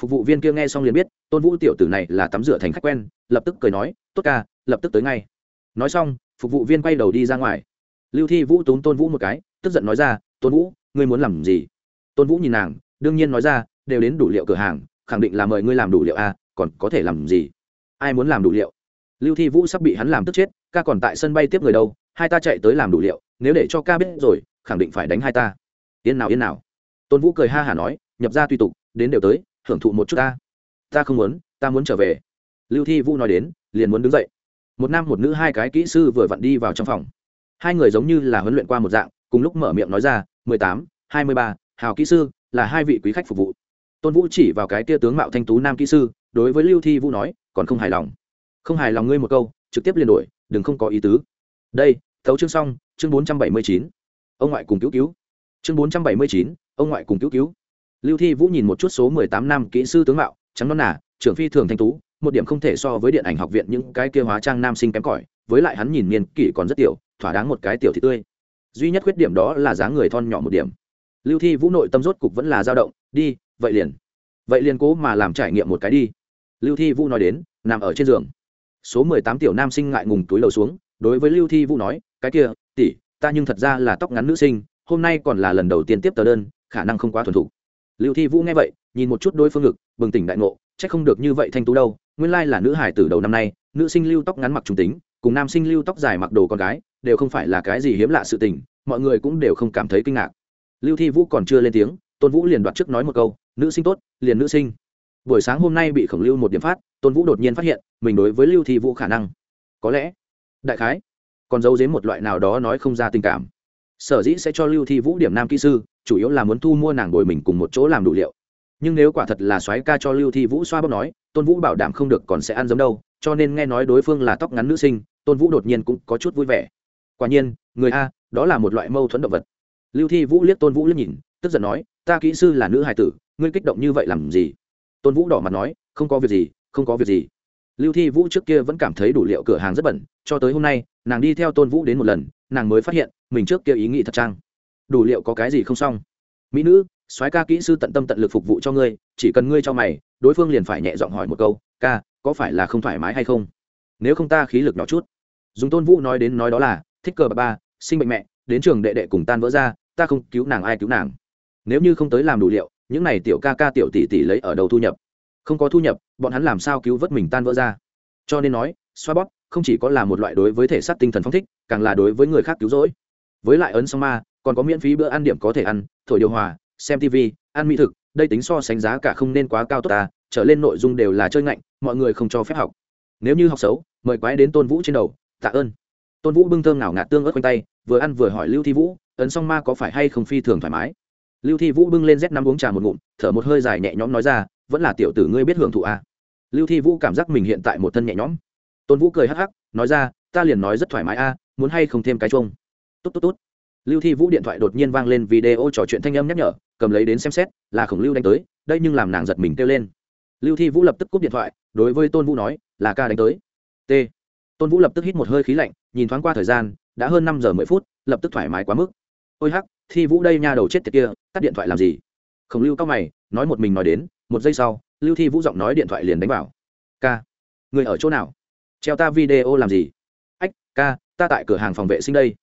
[SPEAKER 1] phục vụ viên kia nghe xong liền biết, tôn vũ tiểu tử này là tắm rửa thành khách quen, lập tức cười nói, tốt ca, lập tức tới ngay. Nói xong, phục vụ viên quay đầu đi ra ngoài. Lưu thi vũ tốn tôn vũ một cái, tức giận nói ra, tôn vũ, ngươi muốn làm gì? Tôn vũ nhìn nàng, đương nhiên nói ra, đều đến đủ liệu cửa hàng, khẳng định là mời ngươi làm đủ liệu a còn có thể làm gì? Ai muốn làm đủ liệu? Lưu thi vũ sắp bị hắn làm tức chết, ca còn tại sân bay tiếp người đâu, hai ta chạy tới làm đủ liệu, nếu để cho ca biết rồi, khẳng định phải đánh hai ta. Yên nào yên nào. Tôn vũ cười ha hả nói, nhập ra tùy tục, đến đều tới hưởng thụ một chút ta. Ta không muốn, ta muốn trở về. Lưu thi vũ nói đến, liền muốn đứng dậy. Một nam một nữ hai cái kỹ sư vừa vặn đi vào trong phòng. Hai người giống như là huấn luyện qua một dạng, cùng lúc mở miệng nói ra, mười tám, hai mươi ba, hào kỹ sư, là hai vị quý khách phục vụ. Tôn vũ chỉ vào cái tia tướng mạo thanh tú nam kỹ sư, đối với lưu thi vũ nói, còn không hài lòng. Không hài lòng ngươi một câu, trực tiếp liền đổi đừng không có ý tứ. Đây, thấu chương xong, chương bốn trăm bảy mươi chín. Ông ngoại cùng cứu cứu. Chương bốn trăm bảy mươi chín, ông ngoại cùng cứu cứu lưu thi vũ nhìn một chút số mười tám năm kỹ sư tướng mạo trắng non nà, trưởng phi thường thanh tú một điểm không thể so với điện ảnh học viện những cái kia hóa trang nam sinh kém cỏi với lại hắn nhìn niên kỷ còn rất tiểu thỏa đáng một cái tiểu thị tươi. Duy nhất khuyết điểm đó là dáng người thon nhỏ một điểm. Lưu thi vũ nội tâm rốt cục vẫn là dao động đi vậy liền. Vậy liền cố mà làm trải nghiệm một cái đi. Lưu thi vũ nói đến nằm ở trên giường. Số mười tám tiểu nam sinh ngại ngùng túi lầu xuống đối với lưu thi vũ nói cái kia tỷ ta nhưng thật ra là tóc ngắn nữ sinh hôm nay còn là lần đầu tiên tiếp tờ đơn khả năng không quá thuần thục lưu thi vũ nghe vậy, nhìn một chút đôi phương ngực, bừng tỉnh đại ngộ c h ắ c không được như vậy thanh tú đâu, nguyên lai là nữ hải từ đầu năm nay, nữ sinh lưu tóc ngắn mặc trung tính, cùng nam sinh lưu tóc dài mặc đồ con gái, đều không phải là cái gì hiếm lạ sự tình, mọi người cũng đều không cảm thấy kinh ngạc. Lưu thi vũ còn chưa lên tiếng, tôn vũ liền đoạt trước nói một câu, nữ sinh tốt, liền nữ sinh. Buổi sáng hôm nay bị khổng lưu một điểm phát, tôn vũ đột nhiên phát hiện, mình đối với lưu thi vũ khả năng. Có lẽ, đại khái, còn giấu giếm một loại nào đó nói không ra tình cảm. Sở dĩ sẽ cho lưu thi vũ điểm nam kỹ sư chủ yếu là muốn thu mua nàng bồi mình cùng một chỗ làm đủ liệu. Nhưng nếu quả thật là soái ca cho lưu thi vũ xoa bóp nói, tôn vũ bảo đảm không được còn sẽ ăn giống đâu, cho nên nghe nói đối phương là tóc ngắn nữ sinh, tôn vũ đột nhiên cũng có chút vui vẻ. Quả nhiên, người a, đó là một loại mâu thuẫn động vật. Lưu thi vũ liếc tôn vũ liếc nhìn, tức giận nói, ta kỹ sư là nữ hài tử, ngươi kích động như vậy làm gì? Tôn vũ đỏ mặt nói, không có việc gì, không có việc gì. Lưu thi vũ trước kia vẫn cảm thấy đủ liệu cửa hàng rất bẩn, cho tới hôm nay, nàng đi theo tôn vũ đến một lần, nàng mới phát hiện, mình trước kia ý nghĩ thật trang đủ liệu có cái gì không xong. Mỹ nữ, soái ca kỹ sư tận tâm tận lực phục vụ cho ngươi, chỉ cần ngươi cho mày, đối phương liền phải nhẹ giọng hỏi một câu, ca, có phải là không thoải mái hay không? Nếu không ta khí lực nhỏ chút. Dùng tôn vũ nói đến nói đó là, thích cờ bà ba, sinh bệnh mẹ, đến trường đệ đệ cùng tan vỡ ra, ta không cứu nàng ai cứu nàng. Nếu như không tới làm đủ liệu, những này tiểu ca ca tiểu tỷ tỷ lấy ở đầu thu nhập. Không có thu nhập, bọn hắn làm sao cứu vớt mình tan vỡ ra? Cho nên nói, xoa bóp không chỉ có là một loại đối với thể xác tinh thần phong thích, càng là đối với người khác cứu rỗi. Với lại ấn song ma còn có miễn phí bữa ăn điểm có thể ăn thổi điều hòa xem tv ăn mỹ thực đây tính so sánh giá cả không nên quá cao tốt ta trở lên nội dung đều là chơi ngạnh mọi người không cho phép học. Nếu như học xấu mời quái đến tôn vũ trên đầu tạ ơn. Tôn vũ bưng thơm nào ngạt tương ớt quanh tay vừa ăn vừa hỏi lưu thi vũ ấn song ma có phải hay không phi thường thoải mái? Lưu thi vũ bưng lên rét năm uống trà một ngụm thở một hơi dài nhẹ nhõm nói ra vẫn là tiểu tử ngươi biết hưởng thụ à. lưu thi vũ cảm giác mình hiện tại một thân nhẹ nhõm. Tôn vũ cười hắc hắc nói ra ta liền nói rất thoải mái a à, muốn hay không thêm cái chuông? Tốt tốt tốt lưu thi vũ điện thoại đột nhiên vang lên video trò chuyện thanh âm nhắc nhở, cầm lấy đến xem xét, là khổng lưu đánh tới, đây nhưng làm nàng giật mình kêu lên. Lưu thi vũ lập tức cúp điện thoại, đối với tôn vũ nói, là ca đánh tới. T. Tôn vũ lập tức hít một hơi khí lạnh, nhìn thoáng qua thời gian, đã hơn năm giờ mười phút, lập tức thoải mái quá mức. Ôi hắc, thi vũ đây nha đầu chết tiệt kia, tắt điện thoại làm gì? Khổng lưu cao mày, nói một mình nói đến, một giây sau, lưu thi vũ giọng nói điện thoại liền đánh vào. Ca, người ở chỗ nào? Treo ta video làm gì? Ách, ca, ta tại cửa hàng phòng vệ sinh đây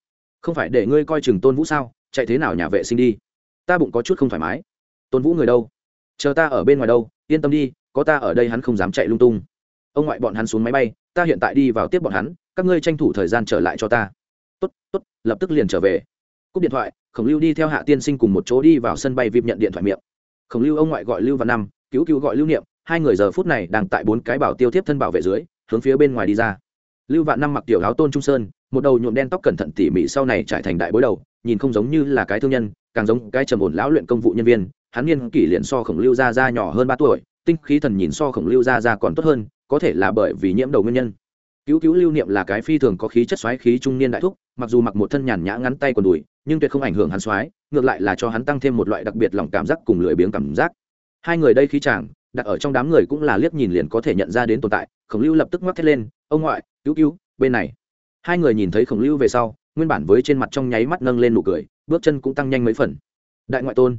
[SPEAKER 1] không phải để ngươi coi chừng tôn vũ sao? Chạy thế nào nhà vệ sinh đi? Ta bụng có chút không thoải mái. Tôn vũ người đâu? Chờ ta ở bên ngoài đâu? Yên tâm đi, có ta ở đây hắn không dám chạy lung tung. Ông ngoại bọn hắn xuống máy bay, ta hiện tại đi vào tiếp bọn hắn, các ngươi tranh thủ thời gian trở lại cho ta. Tốt tốt, lập tức liền trở về. Cúp điện thoại, khổng lưu đi theo hạ tiên sinh cùng một chỗ đi vào sân bay vip nhận điện thoại miệng. Khổng lưu ông ngoại gọi lưu và năm, cứu cứu gọi lưu niệm, hai người giờ phút này đang tại bốn cái bảo tiêu tiếp thân bảo vệ dưới, hướng phía bên ngoài đi ra. Lưu vạn năm mặc tiểu áo tôn trung sơn một đầu nhuộm đen tóc cẩn thận tỉ mỉ sau này trải thành đại bối đầu, nhìn không giống như là cái thương nhân, càng giống cái trầm ổn lão luyện công vụ nhân viên. Hắn niên kỷ liền so khổng lưu gia gia nhỏ hơn ba tuổi, tinh khí thần nhìn so khổng lưu gia gia còn tốt hơn, có thể là bởi vì nhiễm đầu nguyên nhân. Cứu cứu lưu niệm là cái phi thường có khí chất xoáy khí trung niên đại thúc, mặc dù mặc một thân nhàn nhã ngắn tay còn đùi, nhưng tuyệt không ảnh hưởng hắn xoáy, ngược lại là cho hắn tăng thêm một loại đặc biệt lòng cảm giác cùng lười biếng cảm giác. Hai người đây khí chàng, đặt ở trong đám người cũng là liếc nhìn liền có thể nhận ra đến tồn tại, khổng lưu lập tức ngoắc thét lên, ông ngoại, cứu cứu, bên này hai người nhìn thấy khổng lưu về sau, nguyên bản với trên mặt trong nháy mắt nâng lên nụ cười, bước chân cũng tăng nhanh mấy phần. Đại ngoại tôn.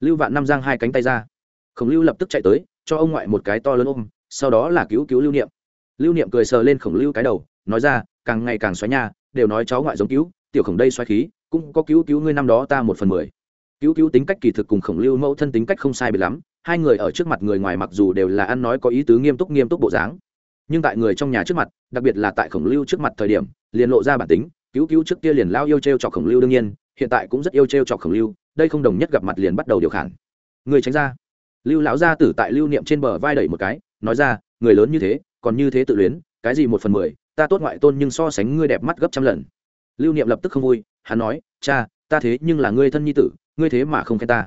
[SPEAKER 1] Lưu vạn năm giang hai cánh tay ra. Khổng lưu lập tức chạy tới, cho ông ngoại một cái to lớn ôm, sau đó là cứu cứu lưu niệm. Lưu niệm cười sờ lên khổng lưu cái đầu, nói ra, càng ngày càng xoáy nhà đều nói cháu ngoại giống cứu, tiểu khổng đây xoáy khí, cũng có cứu cứu ngươi năm đó ta một phần mười. Cứu cứu tính cách kỳ thực cùng khổng lưu mẫu thân tính cách không sai bị lắm, hai người ở trước mặt người ngoài mặc dù đều là ăn nói có ý tứ nghiêm túc nghiêm túc bộ dáng nhưng tại người trong nhà trước mặt, đặc biệt là tại khổng lưu trước mặt thời điểm, liền lộ ra bản tính, cứu cứu trước kia liền lao yêu t r e o chọc khổng lưu đương nhiên, hiện tại cũng rất yêu t r e o chọc khổng lưu, đây không đồng nhất gặp mặt liền bắt đầu điều khản. Người tránh ra. Lưu lão gia tử tại lưu niệm trên bờ vai đẩy một cái, nói ra, người lớn như thế, còn như thế tự luyến, cái gì một phần mười, ta tốt ngoại tôn nhưng so sánh ngươi đẹp mắt gấp trăm lần. Lưu niệm lập tức không vui, hắn nói, cha, ta thế nhưng là ngươi thân nhi tử, ngươi thế mà không khen ta.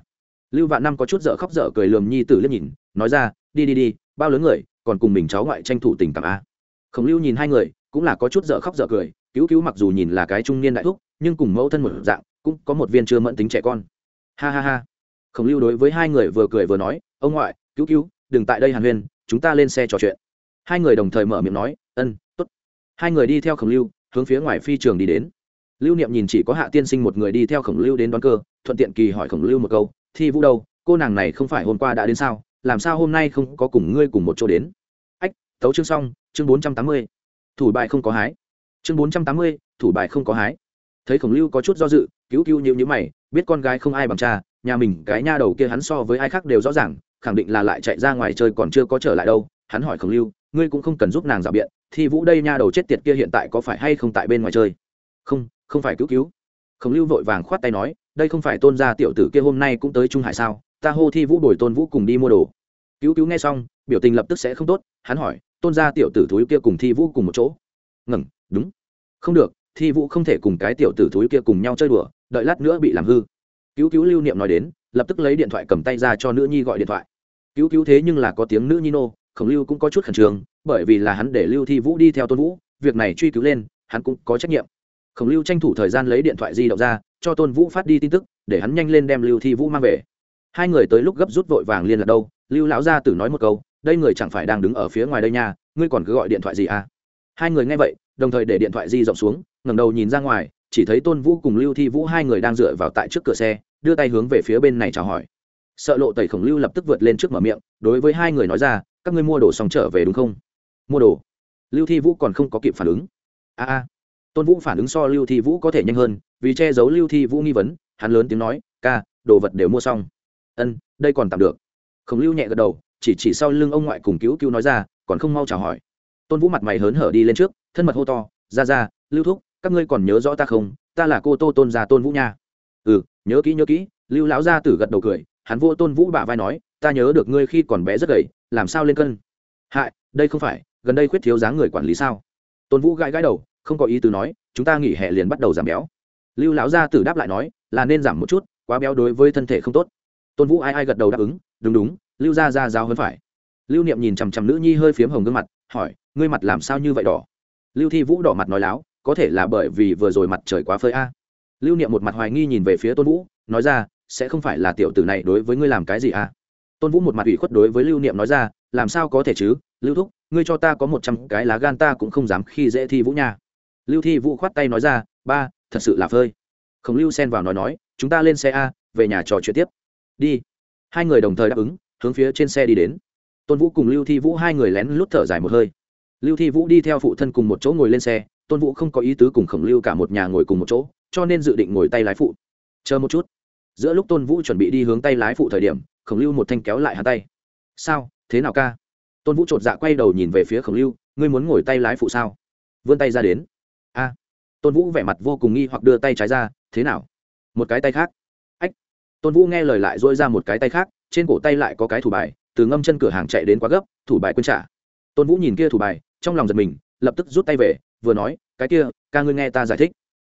[SPEAKER 1] Lưu vạn năm có chút dở khóc dở cười lườm nhi tử liếc nhìn, nói ra, đi đi đi, bao lớn người còn cùng mình cháu ngoại tranh thủ tình cảm a. Khổng lưu nhìn hai người, cũng là có chút dở khóc dở cười, cứu cứu mặc dù nhìn là cái trung niên đại thúc, nhưng cùng mẫu thân một dạng, cũng có một viên chưa mẫn tính trẻ con. Ha ha ha. Khổng lưu đối với hai người vừa cười vừa nói, ông ngoại, cứu cứu, đừng tại đây hàn huyên, chúng ta lên xe trò chuyện. Hai người đồng thời mở miệng nói, ân t ố t hai người đi theo khổng lưu, hướng phía ngoài phi trường đi đến. Lưu niệm nhìn chỉ có hạ tiên sinh một người đi theo khổng lưu đến đón cơ, thuận tiện kỳ hỏi khổng lưu một câu, thi vũ đâu? Cô nàng này không phải hôm qua đã đến sao? Làm sao hôm nay không có cùng ngươi cùng một chỗ đến? Ách, tấu chương xong, chương bốn trăm tám mươi. Thủ bài không có hái. Chương bốn trăm tám mươi, thủ bài không có hái. Thấy khổng lưu có chút do dự, cứu cứu nhịu nhữ mày, biết con gái không ai bằng cha, nhà mình, cái nha đầu kia hắn so với ai khác đều rõ ràng, khẳng định là lại chạy ra ngoài chơi còn chưa có trở lại đâu. Hắn hỏi khổng lưu, ngươi cũng không cần giúp nàng rào biện thì vũ đây nha đầu chết tiệt kia hiện tại có phải hay không tại bên ngoài chơi? Không không phải cứu cứu. Khổng lưu vội vàng khoát tay nói, đây không phải tôn gia tiểu tử kia hôm nay cũng tới trung hải sao? Ta hô thi vũ đổi tôn vũ cùng đi mua đồ. Cứu cứu nghe xong, biểu tình lập tức sẽ không tốt, hắn hỏi, tôn gia tiểu tử thúi kia cùng thi vũ cùng một chỗ. Ngẩng đúng. Không được, thi vũ không thể cùng cái tiểu tử thúi kia cùng nhau chơi đùa, đợi lát nữa bị làm hư. Cứu cứu lưu niệm nói đến, lập tức lấy điện thoại cầm tay ra cho nữ nhi gọi điện thoại. Cứu cứu thế nhưng là có tiếng nữ nhi nô, khổng lưu cũng có chút khẩn trương, bởi vì là hắn để lưu thi vũ đi theo tôn vũ, việc này truy cứu lên, hắn cũng có trách nhiệm. Khổng lưu tranh thủ thời gian lấy điện thoại di động ra, cho tôn vũ phát đi tin tức, để hắn nhanh lên đem lưu thi vũ mang về hai người tới lúc gấp rút vội vàng liên lạc đâu, lưu lão gia tử nói một câu, đây người chẳng phải đang đứng ở phía ngoài đây nha, ngươi còn cứ gọi điện thoại gì à? Hai người nghe vậy, đồng thời để điện thoại di rộng xuống, ngẩng đầu nhìn ra ngoài, chỉ thấy tôn vũ cùng lưu thi vũ hai người đang dựa vào tại trước cửa xe, đưa tay hướng về phía bên này chào hỏi. Sợ lộ tẩy khổng lưu lập tức vượt lên trước mở miệng, đối với hai người nói ra, các ngươi mua đồ xong trở về đúng không? Mua đồ. Lưu thi vũ còn không có kịp phản ứng. A a. Tôn vũ phản ứng so lưu thi vũ có thể nhanh hơn, vì che giấu lưu thi vũ nghi vấn, hắn lớn tiếng nói, ca, đồ vật đều mua xong ân, đây còn tạm được. Khổng lưu nhẹ gật đầu, chỉ chỉ sau lưng ông ngoại cùng cứu cứu nói ra, còn không mau chào hỏi. Tôn vũ mặt mày hớn hở đi lên trước, thân mật hô to, ra ra, lưu thúc, các ngươi còn nhớ rõ ta không? Ta là cô tô tôn già tôn vũ nha. Ừ nhớ kỹ nhớ kỹ, lưu lão gia tử gật đầu cười, hắn vô tôn vũ bả vai nói, ta nhớ được ngươi khi còn bé rất gầy, làm sao lên cân? Hại, đây không phải, gần đây khuyết thiếu dáng người quản lý sao? Tôn vũ gãi gãi đầu, không có ý tứ nói, chúng ta nghỉ hè liền bắt đầu giảm béo. Lưu lão gia tử đáp lại nói, là nên giảm một chút, quá béo đối với thân thể không tốt tôn vũ ai ai gật đầu đáp ứng, đúng đúng, lưu gia gia giáo hơn phải. Lưu niệm nhìn chằm chằm nữ nhi hơi phiếm hồng gương mặt, hỏi, ngươi mặt làm sao như vậy đỏ? Lưu thi vũ đỏ mặt nói láo, có thể là bởi vì vừa rồi mặt trời quá phơi a. Lưu niệm một mặt hoài nghi nhìn về phía tôn vũ, nói ra, sẽ không phải là tiểu tử này đối với ngươi làm cái gì a? Tôn vũ một mặt ủy khuất đối với lưu niệm nói ra, làm sao có thể chứ? Lưu thúc, ngươi cho ta có một trăm cái lá gan ta cũng không dám khi dễ thi vũ nha. Lưu thi vũ khoát tay nói ra, ba, thật sự là phơi. Khổng lưu xen vào nói nói, chúng ta lên xe a, về nhà trò chuyện tiếp đi. Hai người đồng thời đáp ứng, hướng phía trên xe đi đến. Tôn vũ cùng lưu thi vũ hai người lén lút thở dài một hơi. Lưu thi vũ đi theo phụ thân cùng một chỗ ngồi lên xe, tôn vũ không có ý tứ cùng khổng lưu cả một nhà ngồi cùng một chỗ, cho nên dự định ngồi tay lái phụ. Chờ một chút. Giữa lúc tôn vũ chuẩn bị đi hướng tay lái phụ thời điểm, khổng lưu một thanh kéo lại hắn tay. Sao? Thế nào ca? Tôn vũ chột dạ quay đầu nhìn về phía khổng lưu, ngươi muốn ngồi tay lái phụ sao? Vươn tay ra đến. A. Tôn vũ vẻ mặt vô cùng nghi hoặc đưa tay trái ra, thế nào? Một cái tay khác tôn vũ nghe lời lại dỗi ra một cái tay khác, trên cổ tay lại có cái thủ bài, từ ngâm chân cửa hàng chạy đến quá gấp, thủ bài quên trả. Tôn vũ nhìn kia thủ bài, trong lòng giật mình, lập tức rút tay về, vừa nói, cái kia, ca ngươi nghe ta giải thích.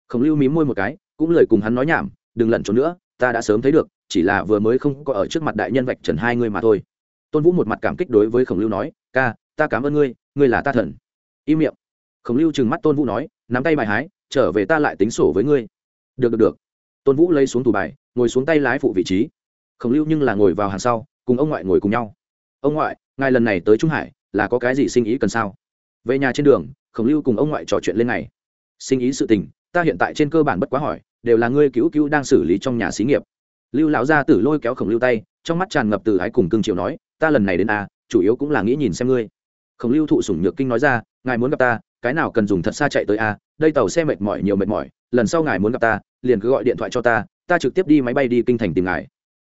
[SPEAKER 1] Khổng lưu mím môi một cái, cũng lời cùng hắn nói nhảm, đừng lẩn trốn nữa, ta đã sớm thấy được, chỉ là vừa mới không có ở trước mặt đại nhân vạch trần hai ngươi mà thôi. Tôn vũ một mặt cảm kích đối với khổng lưu nói, ca, ta cảm ơn ngươi ngươi là ta thần. Im miệng. Khổng lưu trừng mắt tôn vũ nói, nắm tay bài hái, trở về ta lại tính sổ với ngươi. Được được được. Tôn vũ lấy xuống tủ bài ngồi xuống tay lái phụ vị trí. Khổng lưu nhưng là ngồi vào hàng sau, cùng ông ngoại ngồi cùng nhau. Ông ngoại, ngài lần này tới trung hải, là có cái gì sinh ý cần sao? Về nhà trên đường, khổng lưu cùng ông ngoại trò chuyện lên này sinh ý sự tình, ta hiện tại trên cơ bản bất quá hỏi, đều là ngươi cứu cứu đang xử lý trong nhà xí nghiệp. Lưu lão gia tử lôi kéo khổng lưu tay, trong mắt tràn ngập từ ái cùng cương triều nói, ta lần này đến a chủ yếu cũng là nghĩ nhìn xem ngươi. Khổng lưu thụ sủng nhược kinh nói ra, ngài muốn gặp ta, cái nào cần dùng thật xa chạy tới a đây tàu xe mệt mỏi, nhiều mệt mỏi, lần sau ngài muốn gặp ta, liền cứ gọi điện thoại cho ta ta trực tiếp đi máy bay đi kinh thành tìm ngài.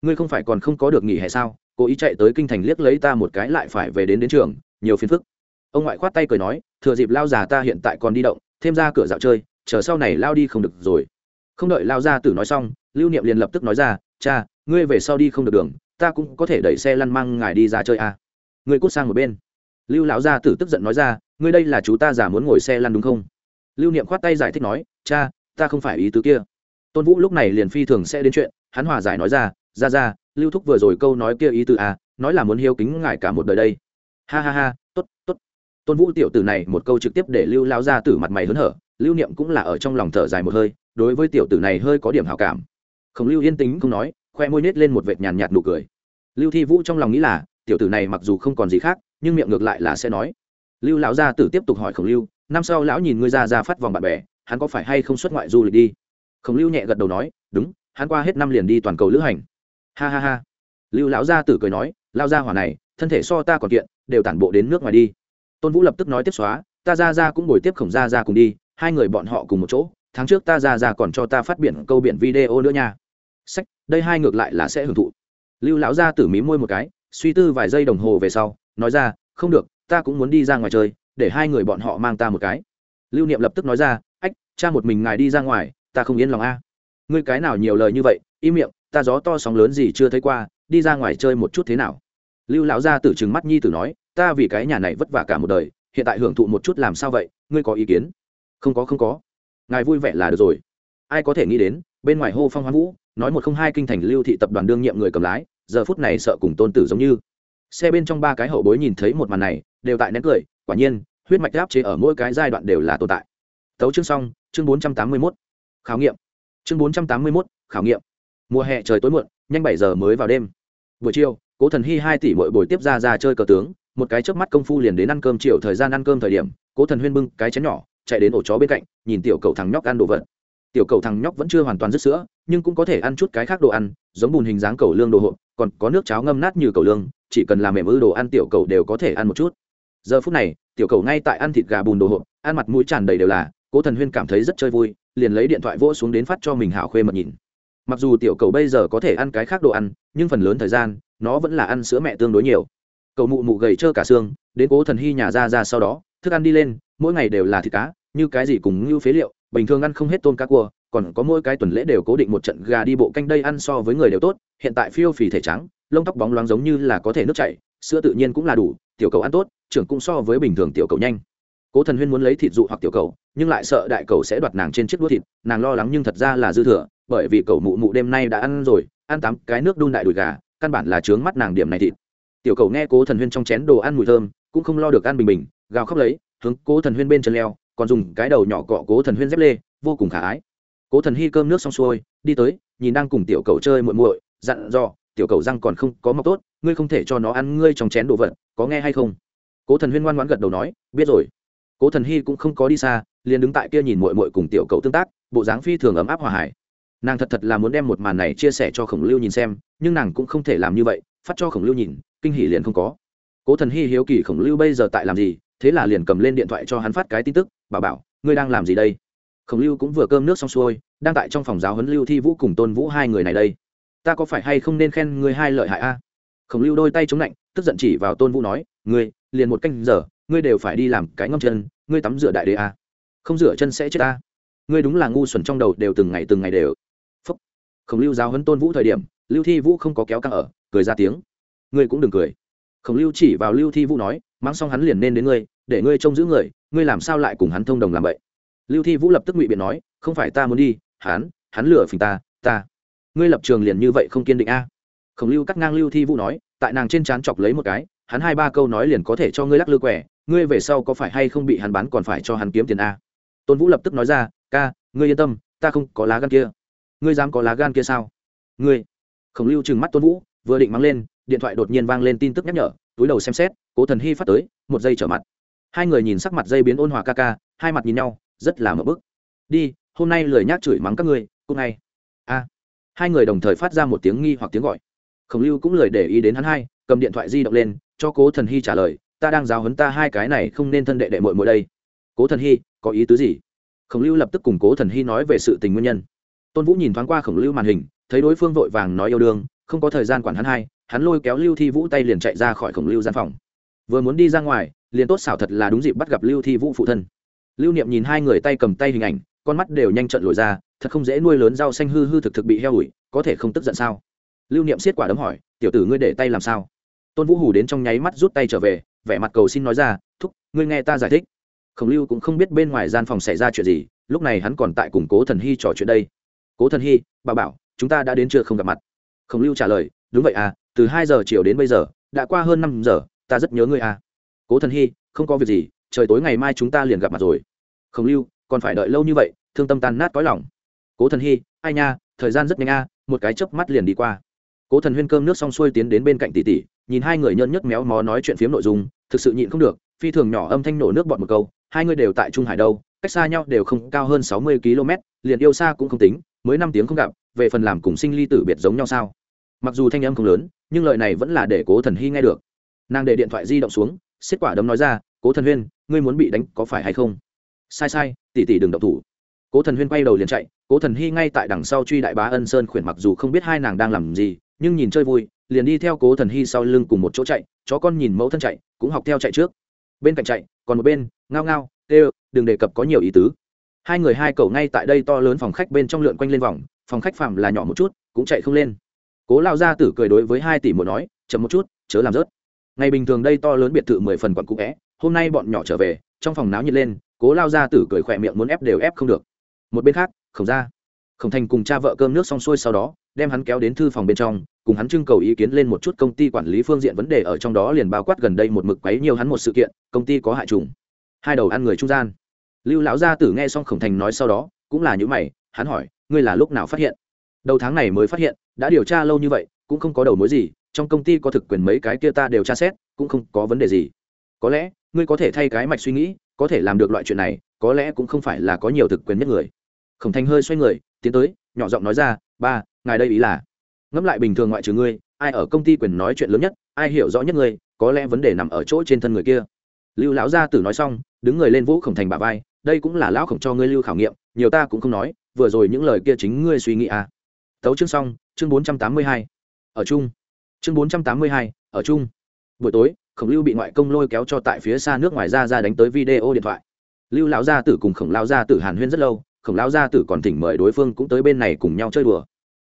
[SPEAKER 1] Ngươi không phải còn không có được nghỉ hè sao? Cố ý chạy tới kinh thành liếc lấy ta một cái lại phải về đến đến trường, nhiều phiền phức. Ông ngoại khoát tay cười nói, thừa dịp lao già ta hiện tại còn đi động, thêm ra cửa dạo chơi, chờ sau này lao đi không được rồi. Không đợi lao ra tử nói xong, lưu niệm liền lập tức nói ra, cha, ngươi về sau đi không được đường, ta cũng có thể đẩy xe lăn mang ngài đi ra chơi à. ngươi cút sang một bên. Lưu lão gia tử tức giận nói ra, ngươi đây là chú ta giả muốn ngồi xe lăn đúng không? Lưu niệm khoát tay giải thích nói, cha, ta không phải ý tứ kia tôn vũ lúc này liền phi thường sẽ đến chuyện, hắn hòa giải nói ra ra ra, lưu thúc vừa rồi câu nói kia ý tứ à nói là muốn hiếu kính ngài cả một đời đây. Ha ha ha t ố t t ố t tôn vũ tiểu tử này một câu trực tiếp để lưu lao ra tử mặt mày hớn hở, lưu niệm cũng là ở trong lòng thở dài một hơi, đối với tiểu tử này hơi có điểm hảo cảm. Khổng lưu yên tính không nói, khoe môi nết lên một vệt nhàn nhạt nụ cười. Lưu thi vũ trong lòng nghĩ là, tiểu tử này mặc dù không còn gì khác, nhưng miệng ngược lại là sẽ nói. Lưu lão gia tử tiếp tục hỏi khổng lưu, năm sau lão nhìn ngươi ra ra phát vòng bạn bè, hắn có phải hay không xuất ngoại du lịch đi? Khổng lưu nhẹ gật đầu nói, đúng, hắn qua hết năm liền đi toàn cầu lữ hành. Ha ha ha. Lưu lão gia tử cười nói lao gia hỏa này, thân thể so ta còn kiện, đều tản bộ đến nước ngoài đi. Tôn vũ lập tức nói tiếp xóa, ta ra ra cũng ngồi tiếp khổng ra ra cùng đi, hai người bọn họ cùng một chỗ, tháng trước ta ra ra còn cho ta phát biển câu biển video nữa nha. Sách, đây hai ngược lại là sẽ hưởng thụ. Lưu lão gia tử mí môi một cái, suy tư vài giây đồng hồ về sau, nói ra, không được, ta cũng muốn đi ra ngoài chơi, để hai người bọn họ mang ta một cái. Lưu niệm lập tức nói ra, ách, cha một mình ngài đi ra ngoài ta không yên lòng a. Ngươi cái nào nhiều lời như vậy, im miệng, ta gió to sóng lớn gì chưa thấy qua, đi ra ngoài chơi một chút thế nào? Lưu lão gia tử trừng mắt nhi tử nói, ta vì cái nhà này vất vả cả một đời, hiện tại hưởng thụ một chút làm sao vậy, ngươi có ý kiến? Không có không có. Ngài vui vẻ là được rồi. Ai có thể nghĩ đến, bên ngoài hô phong hoán vũ, nói một không hai kinh thành lưu thị tập đoàn đương nhiệm người cầm lái, giờ phút này sợ cùng tôn tử giống như. Xe bên trong ba cái hậu bối nhìn thấy một màn này, đều tại nén cười, quả nhiên, huyết mạch áp chế ở mỗi cái giai đoạn đều là tồn tại. Tấu chương xong, chương bốn trăm tám mươi mốt khảo nghiệm. Chương bốn trăm tám mươi mốt, khảo nghiệm. Mùa hè trời tối muộn, nhanh bảy giờ mới vào đêm. Buổi chiều, cố thần hy hai tỷ mỗi buổi tiếp ra ra chơi cờ tướng, một cái chớp mắt công phu liền đến ăn cơm chiều thời gian ăn cơm thời điểm, cố thần huyên bưng cái chén nhỏ, chạy đến ổ chó bên cạnh, nhìn tiểu cầu thằng nhóc ăn đồ vật. Tiểu cầu thằng nhóc vẫn chưa hoàn toàn dứt sữa, nhưng cũng có thể ăn chút cái khác đồ ăn, giống bùn hình dáng cầu lương đồ hộp, còn có nước cháo ngâm nát như cầu lương, chỉ cần làm mềm ư đồ ăn tiểu cầu đều có thể ăn một chút. Giờ phút này, tiểu cầu ngay tại ăn thịt gà bùn đồ hộp, ăn mặt mũi tràn đầy đều là, cố thần huyên cảm thấy rất chơi vui liền lấy điện thoại vỗ xuống đến phát cho mình hảo khuê mật nhìn. Mặc dù tiểu cầu bây giờ có thể ăn cái khác đồ ăn, nhưng phần lớn thời gian, nó vẫn là ăn sữa mẹ tương đối nhiều. Cầu mụ mụ gầy trơ cả xương, đến cố thần hy nhà ra ra sau đó, thức ăn đi lên, mỗi ngày đều là thịt cá, như cái gì cùng như phế liệu, bình thường ăn không hết tôm cá cua, còn có mỗi cái tuần lễ đều cố định một trận gà đi bộ canh đây ăn so với người đều tốt, hiện tại phiêu phì thể trắng, lông tóc bóng loáng giống như là có thể nước chảy, sữa tự nhiên cũng là đủ, tiểu cầu ăn tốt, trưởng cũng so với bình thường tiểu cầu nhanh cố thần huyên muốn lấy thịt dụ hoặc tiểu cầu, nhưng lại sợ đại cầu sẽ đoạt nàng trên chiếc đũa thịt, nàng lo lắng nhưng thật ra là dư thừa, bởi vì cầu mụ mụ đêm nay đã ăn rồi, ăn tám cái nước đun đại đùi gà, căn bản là trướng mắt nàng điểm này thịt. Tiểu cầu nghe cố thần huyên trong chén đồ ăn mùi thơm, cũng không lo được ăn bình bình, gào khóc lấy, hướng cố thần huyên bên chân leo, còn dùng cái đầu nhỏ cọ cố thần huyên dép lê, vô cùng khả ái. Cố thần hy cơm nước xong xuôi, đi tới, nhìn đang cùng tiểu cầu chơi muội muội, dặn dò, tiểu cầu răng còn không có mọc tốt, ngươi không thể cho nó ăn ngươi trong chén đồ vật, có nghe hay không? Cố thần huyên ngoan ngoãn gật đầu nói, biết rồi cố thần hy cũng không có đi xa, liền đứng tại kia nhìn muội muội cùng tiểu cậu tương tác, bộ dáng phi thường ấm áp hòa hải nàng thật thật là muốn đem một màn này chia sẻ cho khổng lưu nhìn xem, nhưng nàng cũng không thể làm như vậy, phát cho khổng lưu nhìn, kinh hỉ liền không có. Cố thần hy hiếu kỳ khổng lưu bây giờ tại làm gì, thế là liền cầm lên điện thoại cho hắn phát cái tin tức, bảo bảo, ngươi đang làm gì đây? Khổng lưu cũng vừa cơm nước xong xuôi, đang tại trong phòng giáo huấn lưu thi vũ cùng tôn vũ hai người này đây. Ta có phải hay không nên khen ngươi hai lợi hại a? Khổng lưu đôi tay chống lạnh, tức giận chỉ vào tôn vũ nói, ngươi, liền một canh giờ ngươi đều phải đi làm cái ngâm chân, ngươi tắm rửa đại đế a. Không rửa chân sẽ chết à? ngươi đúng là ngu xuẩn trong đầu đều từng ngày từng ngày đều. Phúc. Khổng lưu giáo hấn tôn vũ thời điểm, lưu thi vũ không có kéo căng ở, cười ra tiếng. Ngươi cũng đừng cười. Khổng lưu chỉ vào lưu thi vũ nói mang xong hắn liền nên đến ngươi, để ngươi trông giữ người, ngươi làm sao lại cùng hắn thông đồng làm vậy? Lưu thi vũ lập tức ngụy biện nói, không phải ta muốn đi, hắn hắn lừa phình ta ta. Ngươi lập trường liền như vậy không kiên định a. Khổng lưu cắt ngang lưu thi vũ nói, tại nàng trên trán chọc lấy một cái, hắn hai ba câu nói liền có thể cho ngươi lắc lư quẻ ngươi về sau có phải hay không bị hắn bán còn phải cho hắn kiếm tiền a? Tôn vũ lập tức nói ra, ca, ngươi yên tâm, ta không có lá gan kia. Ngươi dám có lá gan kia sao? Ngươi. Khổng lưu trừng mắt tôn vũ, vừa định mắng lên, điện thoại đột nhiên vang lên tin tức nhắc nhở, túi đầu xem xét, cố thần hy phát tới, một giây trở mặt. Hai người nhìn sắc mặt dây biến ôn hòa ca ca, hai mặt nhìn nhau, rất là mở bức. Đi, hôm nay lời nhác chửi mắng các ngươi, cũng ngay. A. Hai người đồng thời phát ra một tiếng nghi hoặc tiếng gọi. Khổng lưu cũng lời để ý đến hắn hai, cầm điện thoại di động lên, cho cố thần hy trả lời ta đang giáo hấn ta hai cái này không nên thân đệ đệ mội mội đây. Cố thần hy, có ý tứ gì? Khổng lưu lập tức cùng cố thần hy nói về sự tình nguyên nhân. Tôn vũ nhìn thoáng qua khổng lưu màn hình, thấy đối phương vội vàng nói yêu đương, không có thời gian quản hắn hai, hắn lôi kéo lưu thi vũ tay liền chạy ra khỏi khổng lưu gian phòng. Vừa muốn đi ra ngoài, liền tốt xảo thật là đúng dịp bắt gặp lưu thi vũ phụ thân. Lưu niệm nhìn hai người tay cầm tay hình ảnh, con mắt đều nhanh trận lồi ra, thật không dễ nuôi lớn rau xanh hư hư thực thực bị heo ủi, có thể không tức giận sao? Lưu niệm xiết quả đấm hỏi, tiểu tử ngươi để tay làm sao? Tôn vũ hù đến trong nháy mắt rút tay trở về vẻ mặt cầu xin nói ra, thúc, ngươi nghe ta giải thích. Khổng lưu cũng không biết bên ngoài gian phòng xảy ra chuyện gì, lúc này hắn còn tại củng cố thần hy trò chuyện đây. Cố thần hy, bà bảo, chúng ta đã đến chưa không gặp mặt. Khổng lưu trả lời, đúng vậy à từ hai giờ chiều đến bây giờ, đã qua hơn năm giờ, ta rất nhớ ngươi à. Cố thần hy, không có việc gì, trời tối ngày mai chúng ta liền gặp mặt rồi. Khổng lưu, còn phải đợi lâu như vậy, thương tâm tan nát cõi lòng. Cố thần hy, ai nha, thời gian rất nhanh a một cái chớp mắt liền đi qua cố thần huyên cơm nước xong xuôi tiến đến bên cạnh tỷ tỷ, nhìn hai người nhân nhất méo mó nói chuyện phiếm nội dung, thực sự nhịn không được, phi thường nhỏ âm thanh nổ nước bọt một câu, hai người đều tại trung hải đâu, cách xa nhau đều không cao hơn sáu mươi km liền yêu xa cũng không tính, mới năm tiếng không gặp, về phần làm cùng sinh ly tử biệt giống nhau sao? Mặc dù thanh âm không lớn, nhưng lời này vẫn là để cố thần hy nghe được. Nàng để điện thoại di động xuống xếp quả đấm nói ra, cố thần huyên, ngươi muốn bị đánh có phải hay không? Sai sai, tỷ tỷ đừng động thủ. Cố thần huyên quay đầu liền chạy, cố thần hy ngay tại đằng sau truy đại bá ân sơn khuyển mặc dù không biết hai nàng đang làm gì nhưng nhìn chơi vui, liền đi theo cố thần hy sau lưng cùng một chỗ chạy, chó con nhìn mẫu thân chạy, cũng học theo chạy trước. Bên cạnh chạy, còn một bên, ngao ngao, tê đừng đề cập có nhiều ý tứ. Hai người hai cậu ngay tại đây to lớn phòng khách bên trong lượn quanh lên vòng, phòng khách phạm là nhỏ một chút, cũng chạy không lên. Cố lao ra tử cười đối với hai tỷ một nói, chậm một chút, chớ làm rớt. Ngày bình thường đây to lớn biệt thự mười phần quận cũ vẽ hôm nay bọn nhỏ trở về, trong phòng náo nhiệt lên, cố lao ra tử cười khỏe miệng muốn ép đều ép không được. Một bên khác, khổng ra khổng thành cùng cha vợ cơm nước xong xuôi sau đó, đem hắn kéo đến thư phòng bên trong, cùng hắn trưng cầu ý kiến lên một chút công ty quản lý phương diện vấn đề ở trong đó liền bao quát gần đây một mực quấy nhiều hắn một sự kiện, công ty có hại trùng. Hai đầu ăn người trung gian. Lưu lão gia tử nghe xong khổng thành nói sau đó, cũng là những mày, hắn hỏi, ngươi là lúc nào phát hiện? Đầu tháng này mới phát hiện, đã điều tra lâu như vậy, cũng không có đầu mối gì, trong công ty có thực quyền mấy cái kia ta đều tra xét, cũng không có vấn đề gì. Có lẽ, ngươi có thể thay cái mạch suy nghĩ, có thể làm được loại chuyện này, có lẽ cũng không phải là có nhiều thực quyền nhất người. Khổng thành hơi xoay người tiến tới, nhỏ giọng nói ra, ba, ngài đây ý là? Ngẫm lại bình thường ngoại trừ ngươi, ai ở công ty quyền nói chuyện lớn nhất, ai hiểu rõ nhất ngươi, có lẽ vấn đề nằm ở chỗ trên thân người kia. Lưu lão gia tử nói xong, đứng người lên vũ khổng thành bà vai, đây cũng là lão khổng cho ngươi lưu khảo nghiệm, nhiều ta cũng không nói, vừa rồi những lời kia chính ngươi suy nghĩ à. Tấu chương xong, chương bốn trăm tám mươi hai. Ở chung. Chương bốn trăm tám mươi hai, ở chung. Buổi tối, khổng lưu bị ngoại công lôi kéo cho tại phía xa nước ngoài ra ra đánh tới video điện thoại. Lưu lão gia tử cùng khổng lão gia tử hàn huyên rất lâu khổng lão gia tử còn thỉnh mời đối phương cũng tới bên này cùng nhau chơi đùa.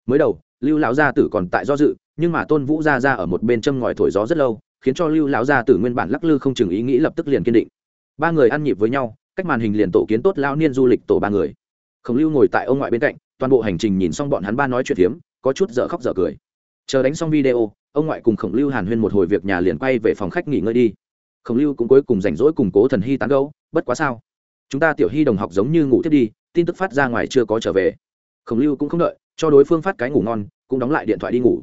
[SPEAKER 1] Mới đầu lưu lão gia tử còn tại do dự nhưng mà tôn vũ gia ra ở một bên châm ngòi thổi gió rất lâu khiến cho lưu lão gia tử nguyên bản lắc lư không chừng ý nghĩ lập tức liền kiên định. Ba người ăn nhịp với nhau cách màn hình liền tổ kiến tốt lão niên du lịch tổ ba người. Khổng lưu ngồi tại ông ngoại bên cạnh toàn bộ hành trình nhìn xong bọn hắn ba nói chuyện hiếm, có chút dở khóc dở cười. Chờ đánh xong video ông ngoại cùng khổng lưu hàn huyên một hồi việc nhà liền quay về phòng khách nghỉ ngơi đi. Khổng lưu cũng cuối cùng rảnh rỗi cùng cố thần hy tán gấu bất quá sao? Chúng ta tiểu hy đồng học giống như ngủ thiết đi tin tức phát ra ngoài chưa có trở về. Khổng lưu cũng không đợi, cho đối phương phát cái ngủ ngon, cũng đóng lại điện thoại đi ngủ.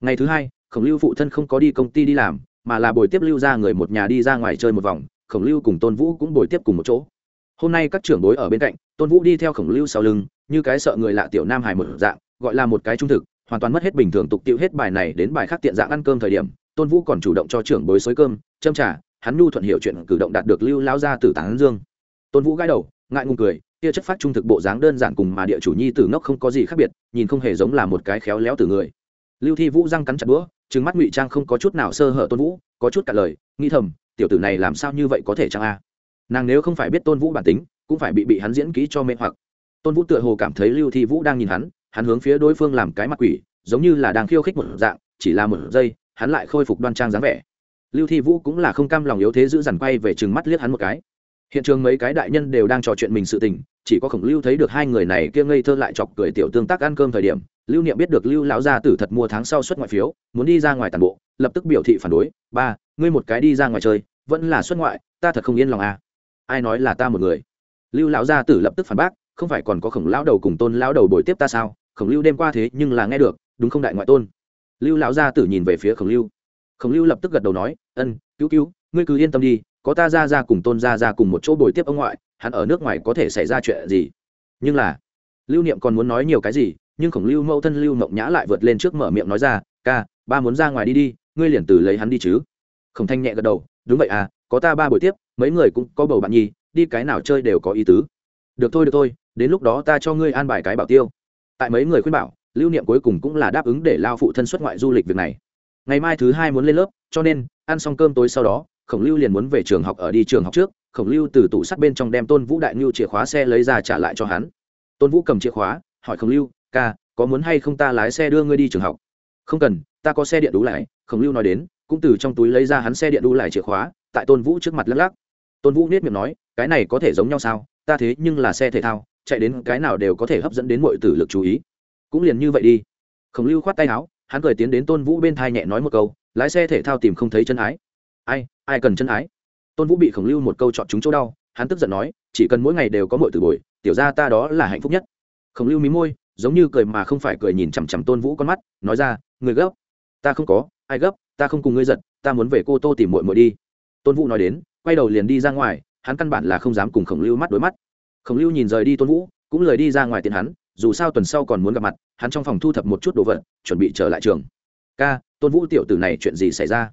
[SPEAKER 1] Ngày thứ hai, khổng lưu phụ thân không có đi công ty đi làm, mà là buổi tiếp lưu ra người một nhà đi ra ngoài chơi một vòng, khổng lưu cùng tôn vũ cũng buổi tiếp cùng một chỗ. Hôm nay các trưởng bối ở bên cạnh, tôn vũ đi theo khổng lưu sau lưng, như cái sợ người lạ tiểu nam hải một dạng, gọi là một cái trung thực, hoàn toàn mất hết bình thường tục tiêu hết bài này đến bài khác tiện dạng ăn cơm thời điểm, tôn vũ còn chủ động cho trưởng bối xới cơm, châm trả hắn nhu thuận hiểu chuyện cử động đạt được lưu lao ra từ tán dương. Tôn vũ gãi đầu, ngại ngùng cười kia chất phát trung thực bộ dáng đơn giản cùng mà địa chủ nhi tử ngốc không có gì khác biệt, nhìn không hề giống là một cái khéo léo từ người. Lưu thi vũ răng cắn chặt đũa, trừng mắt ngụy trang không có chút nào sơ hở tôn vũ, có chút cả lời, nghĩ thầm, tiểu tử này làm sao như vậy có thể chăng a? Nàng nếu không phải biết tôn vũ bản tính, cũng phải bị bị hắn diễn kỹ cho mê hoặc. Tôn vũ tựa hồ cảm thấy lưu thi vũ đang nhìn hắn hắn hướng phía đối phương làm cái mặt quỷ, giống như là đang khiêu khích một dạng, chỉ là một giây, hắn lại khôi phục đoan trang dáng vẻ. Lưu thi vũ cũng là không cam lòng yếu thế giữ dằn quay về chừng mắt liếc hắn một cái hiện trường mấy cái đại nhân đều đang trò chuyện mình sự tình, chỉ có khổng lưu thấy được hai người này kia ngây thơ lại chọc cười tiểu tương tác ăn cơm thời điểm, lưu niệm biết được lưu lão gia tử thật mua tháng sau xuất ngoại phiếu, muốn đi ra ngoài tàn bộ, lập tức biểu thị phản đối, ba, ngươi một cái đi ra ngoài chơi, vẫn là xuất ngoại, ta thật không yên lòng à. Ai nói là ta một người? Lưu lão gia tử lập tức phản bác, không phải còn có khổng lão đầu cùng tôn lão đầu bồi tiếp ta sao? Khổng lưu đêm qua thế nhưng là nghe được, đúng không đại ngoại tôn? Lưu lão gia tử nhìn về phía khổng lưu. Khổng lưu lập tức gật đầu nói, ân, cứu cứu, ngươi cứ yên tâm đi có ta ra ra cùng tôn ra ra cùng một chỗ bồi tiếp ông ngoại, hắn ở nước ngoài có thể xảy ra chuyện gì? Nhưng là, lưu niệm còn muốn nói nhiều cái gì, nhưng khổng lưu mẫu thân lưu mộng nhã lại vượt lên trước mở miệng nói ra, ca, ba muốn ra ngoài đi đi, ngươi liền từ lấy hắn đi chứ. Khổng thanh nhẹ gật đầu, đúng vậy à có ta ba buổi tiếp, mấy người cũng có bầu bạn nhi đi cái nào chơi đều có ý tứ. Được thôi được thôi, đến lúc đó ta cho ngươi an bài cái bảo tiêu. Tại mấy người khuyên bảo, lưu niệm cuối cùng cũng là đáp ứng để lao phụ thân xuất ngoại du lịch việc này. Ngày mai thứ hai muốn lên lớp, cho nên ăn xong cơm tối sau đó khổng lưu liền muốn về trường học ở đi trường học trước, khổng lưu từ tủ sắt bên trong đem tôn vũ đại ngưu chìa khóa xe lấy ra trả lại cho hắn. Tôn vũ cầm chìa khóa, hỏi khổng lưu, ca, có muốn hay không ta lái xe đưa ngươi đi trường học? Không cần, ta có xe điện đủ lại, khổng lưu nói đến, cũng từ trong túi lấy ra hắn xe điện đủ lại chìa khóa, tại tôn vũ trước mặt lắc lắc. Tôn vũ nết miệng nói, cái này có thể giống nhau sao? Ta thế nhưng là xe thể thao, chạy đến cái nào đều có thể hấp dẫn đến mọi tử lực chú ý. Cũng liền như vậy đi. Khổng lưu khoát tay áo, hắn cười tiến đến tôn vũ bên thai nhẹ nói một câu, lái xe thể thao tìm không thấy chân ái. Ai ai cần chân ái? Tôn vũ bị khổng lưu một câu chọn chúng chỗ đau hắn tức giận nói chỉ cần mỗi ngày đều có mọi từ bồi tiểu ra ta đó là hạnh phúc nhất. Khổng lưu mí môi giống như cười mà không phải cười nhìn chằm chằm tôn vũ con mắt nói ra người gấp. Ta không có ai gấp ta không cùng ngươi giận, ta muốn về cô tô tìm muội muội đi. Tôn vũ nói đến quay đầu liền đi ra ngoài hắn căn bản là không dám cùng khổng lưu mắt đối mắt. Khổng lưu nhìn rời đi tôn vũ cũng lời đi ra ngoài tiền hắn dù sao tuần sau còn muốn gặp mặt hắn trong phòng thu thập một chút đồ vật chuẩn bị trở lại trường. Ca tôn vũ tiểu tử này chuyện gì xảy ra?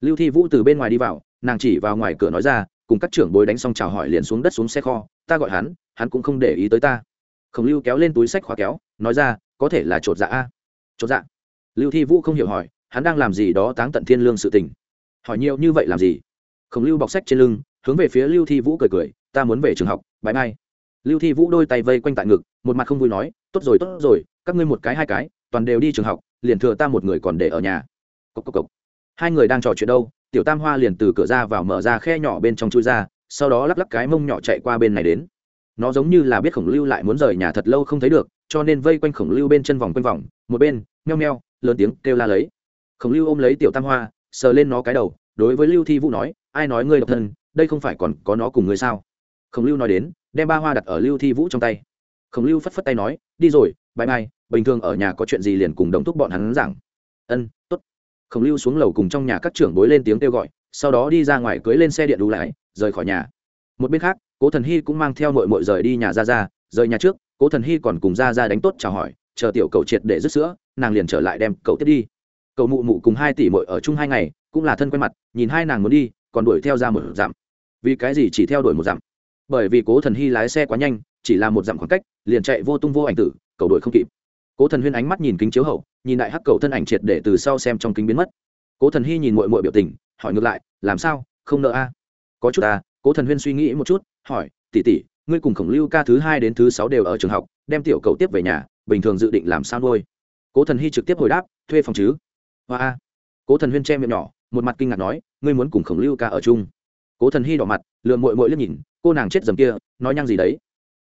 [SPEAKER 1] Lưu thi vũ từ bên ngoài đi vào, nàng chỉ vào ngoài cửa nói ra, cùng các trưởng bối đánh xong chào hỏi liền xuống đất xuống xe kho, ta gọi hắn hắn cũng không để ý tới ta. Khổng lưu kéo lên túi sách khóa kéo, nói ra, có thể là chột dạ a. Chột dạ. Lưu thi vũ không hiểu hỏi, hắn đang làm gì đó táng tận thiên lương sự tình. Hỏi nhiều như vậy làm gì? Khổng lưu bọc sách trên lưng, hướng về phía lưu thi vũ cười cười, ta muốn về trường học bãi mai lưu thi vũ đôi tay vây quanh tại ngực, một mặt không vui nói, tốt rồi tốt rồi, các ngươi một cái hai cái, toàn đều đi trường học, liền thừa ta một người còn để ở nhà. Cốc cốc cốc hai người đang trò chuyện đâu? Tiểu tam hoa liền từ cửa ra vào mở ra khe nhỏ bên trong chui ra, sau đó lắc lắc cái mông nhỏ chạy qua bên này đến. Nó giống như là biết khổng lưu lại muốn rời nhà thật lâu không thấy được, cho nên vây quanh khổng lưu bên chân vòng quanh vòng, một bên, meo meo, lớn tiếng kêu la lấy. Khổng lưu ôm lấy tiểu tam hoa, sờ lên nó cái đầu, đối với lưu thi vũ nói, ai nói ngươi độc thân, đây không phải còn có nó cùng ngươi sao? Khổng lưu nói đến, đem ba hoa đặt ở lưu thi vũ trong tay. Khổng lưu phất phất tay nói, đi rồi bãi mai bình thường ở nhà có chuyện gì liền cùng đồng thúc bọn hắn giảng. Ân khổng lưu xuống lầu cùng trong nhà các trưởng bối lên tiếng kêu gọi, sau đó đi ra ngoài cưới lên xe điện đủ lại, rời khỏi nhà. Một bên khác, cố thần hy cũng mang theo mội mội rời đi nhà ra ra rời nhà trước, cố thần hy còn cùng ra ra đánh tốt chào hỏi, chờ tiểu cầu triệt để rứt sữa, nàng liền trở lại đem cậu tiếp đi. Cậu mụ mụ cùng hai tỷ mội ở chung hai ngày, cũng là thân quen mặt, nhìn hai nàng muốn đi, còn đuổi theo ra một dặm. Vì cái gì chỉ theo đuổi một dặm? Bởi vì cố thần hy lái xe quá nhanh, chỉ là một dặm khoảng cách, liền chạy vô tung vô ảnh tử, cầu đuổi không kịp cố thần huyên ánh mắt nhìn kính chiếu hậu, nhìn đại hắc cầu thân ảnh triệt để từ sau xem trong kính biến mất. Cố thần hy nhìn mội mội biểu tình, hỏi ngược lại, làm sao? Không nợ a? Có chút à. Cố thần huyên suy nghĩ một chút, hỏi tỉ tỉ ngươi cùng khổng lưu ca thứ hai đến thứ sáu đều ở trường học, đem tiểu cầu tiếp về nhà, bình thường dự định làm sao nuôi? Cố thần hy trực tiếp hồi đáp, thuê phòng chứ. Hoa a. Cố thần huyên che miệng nhỏ, một mặt kinh ngạc nói, ngươi muốn cùng khổng lưu ca ở chung? Cố thần hy đỏ mặt lượm mội mội liếc nhìn, cô nàng chết dầm kia, nói nhăng gì đấy?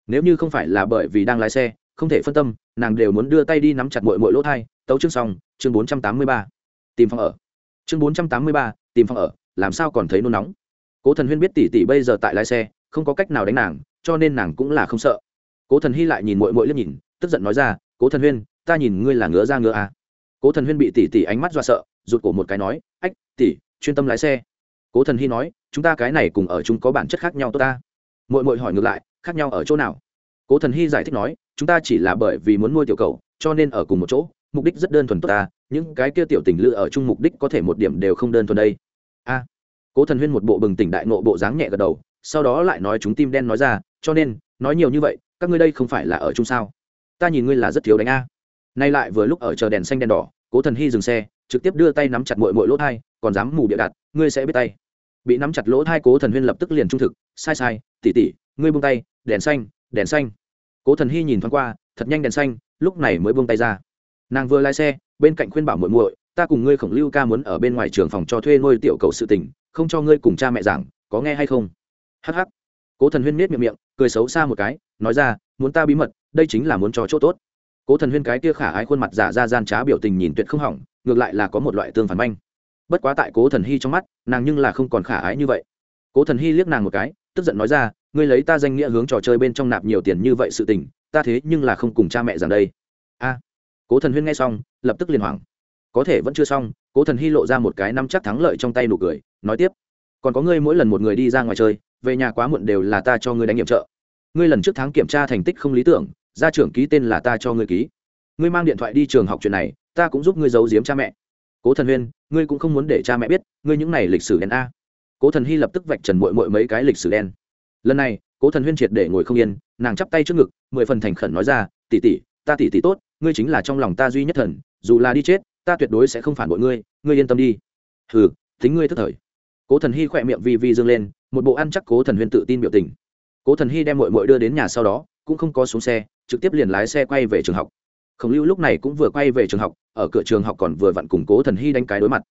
[SPEAKER 1] Nếu như không phải là bởi vì đang lái xe không thể phân tâm, nàng đều muốn đưa tay đi nắm chặt mội mội lỗ thai. Tấu chương xong, chương bốn trăm tám mươi ba, tìm phòng ở. Chương bốn trăm tám mươi ba, tìm phòng ở, làm sao còn thấy nôn nóng? Cố thần huyên biết tỷ tỷ bây giờ tại lái xe, không có cách nào đánh nàng, cho nên nàng cũng là không sợ. Cố thần hy lại nhìn mội mội liếc nhìn, tức giận nói ra, cố thần huyên, ta nhìn ngươi là ngứa ra ngứa à. cố thần huyên bị tỷ tỷ ánh mắt do sợ, rụt cổ một cái nói, ách, tỷ, chuyên tâm lái xe. Cố thần hy nói, chúng ta cái này cùng ở chúng có bản chất khác nhau tốt ta. Mội mội hỏi ngược lại, khác nhau ở chỗ nào? Cố thần hy giải thích nói, chúng ta chỉ là bởi vì muốn nuôi tiểu cầu, cho nên ở cùng một chỗ, mục đích rất đơn thuần tốt ta, những cái kia tiểu tình lự ở chung mục đích có thể một điểm đều không đơn thuần đây. A. Cố thần huyên một bộ bừng tỉnh đại nộ bộ dáng nhẹ gật đầu, sau đó lại nói chúng tim đen nói ra, cho nên, nói nhiều như vậy, các ngươi đây không phải là ở chung sao? Ta nhìn ngươi là rất thiếu đánh a. Nay lại vừa lúc ở chờ đèn xanh đèn đỏ, cố thần hy dừng xe, trực tiếp đưa tay nắm chặt mội mội lỗ thai, còn dám mù bịa đặt ngươi sẽ biết tay. Bị nắm chặt lỗ thai cố thần huyên lập tức liền trung thực, sai sai, tỉ tỉ, ngươi buông tay, đèn xanh đèn xanh. Cố thần hy nhìn thoáng qua, thật nhanh đèn xanh, lúc này mới buông tay ra. Nàng vừa lái xe, bên cạnh khuyên bảo muội muội, ta cùng ngươi khổng lưu ca muốn ở bên ngoài trường phòng cho thuê nuôi tiểu cầu sự tình, không cho ngươi cùng cha mẹ giảng, có nghe hay không? Hh cố thần huyên miết miệng miệng, cười xấu xa một cái, nói ra, muốn ta bí mật, đây chính là muốn cho chỗ tốt. Cố thần huyên cái kia khả ái khuôn mặt giả ra gian trá biểu tình nhìn tuyệt không hỏng, ngược lại là có một loại tương phản manh. Bất quá tại cố thần hy trong mắt, nàng nhưng là không còn khả ái như vậy. Cố thần hy liếc nàng một cái, tức giận nói ra ngươi lấy ta danh nghĩa hướng trò chơi bên trong nạp nhiều tiền như vậy sự tình, ta thế nhưng là không cùng cha mẹ rằng đây. A. Cố thần huyên nghe xong, lập tức liền hoảng. Có thể vẫn chưa xong, cố thần hy lộ ra một cái năm chắc thắng lợi trong tay nụ cười, nói tiếp. Còn có ngươi mỗi lần một người đi ra ngoài chơi, về nhà quá muộn đều là ta cho ngươi đánh nghiệm trợ. Ngươi lần trước tháng kiểm tra thành tích không lý tưởng, gia trưởng ký tên là ta cho ngươi ký. Ngươi mang điện thoại đi trường học chuyện này, ta cũng giúp ngươi giấu giếm cha mẹ. Cố thần huyên, ngươi cũng không muốn để cha mẹ biết, ngươi những này lịch sử đen a. Cố thần hy lập tức vạch trần mội mội mấy cái lịch sử đen lần này, cố thần huyên triệt để ngồi không yên, nàng chắp tay trước ngực, mười phần thành khẩn nói ra tỉ tỉ ta tỉ tỉ tốt, ngươi chính là trong lòng ta duy nhất thần, dù là đi chết, ta tuyệt đối sẽ không phản bội ngươi ngươi yên tâm đi. Hừ tính ngươi tức thời. Cố thần hy khỏe miệng vi vi dương lên, một bộ ăn chắc cố thần huyên tự tin biểu tình. Cố thần hy đem mội mội đưa đến nhà sau đó, cũng không có xuống xe, trực tiếp liền lái xe quay về trường học. Khổng lưu lúc này cũng vừa quay về trường học, ở cửa trường học còn vừa vặn cùng cố thần hy đánh cái đối mặt.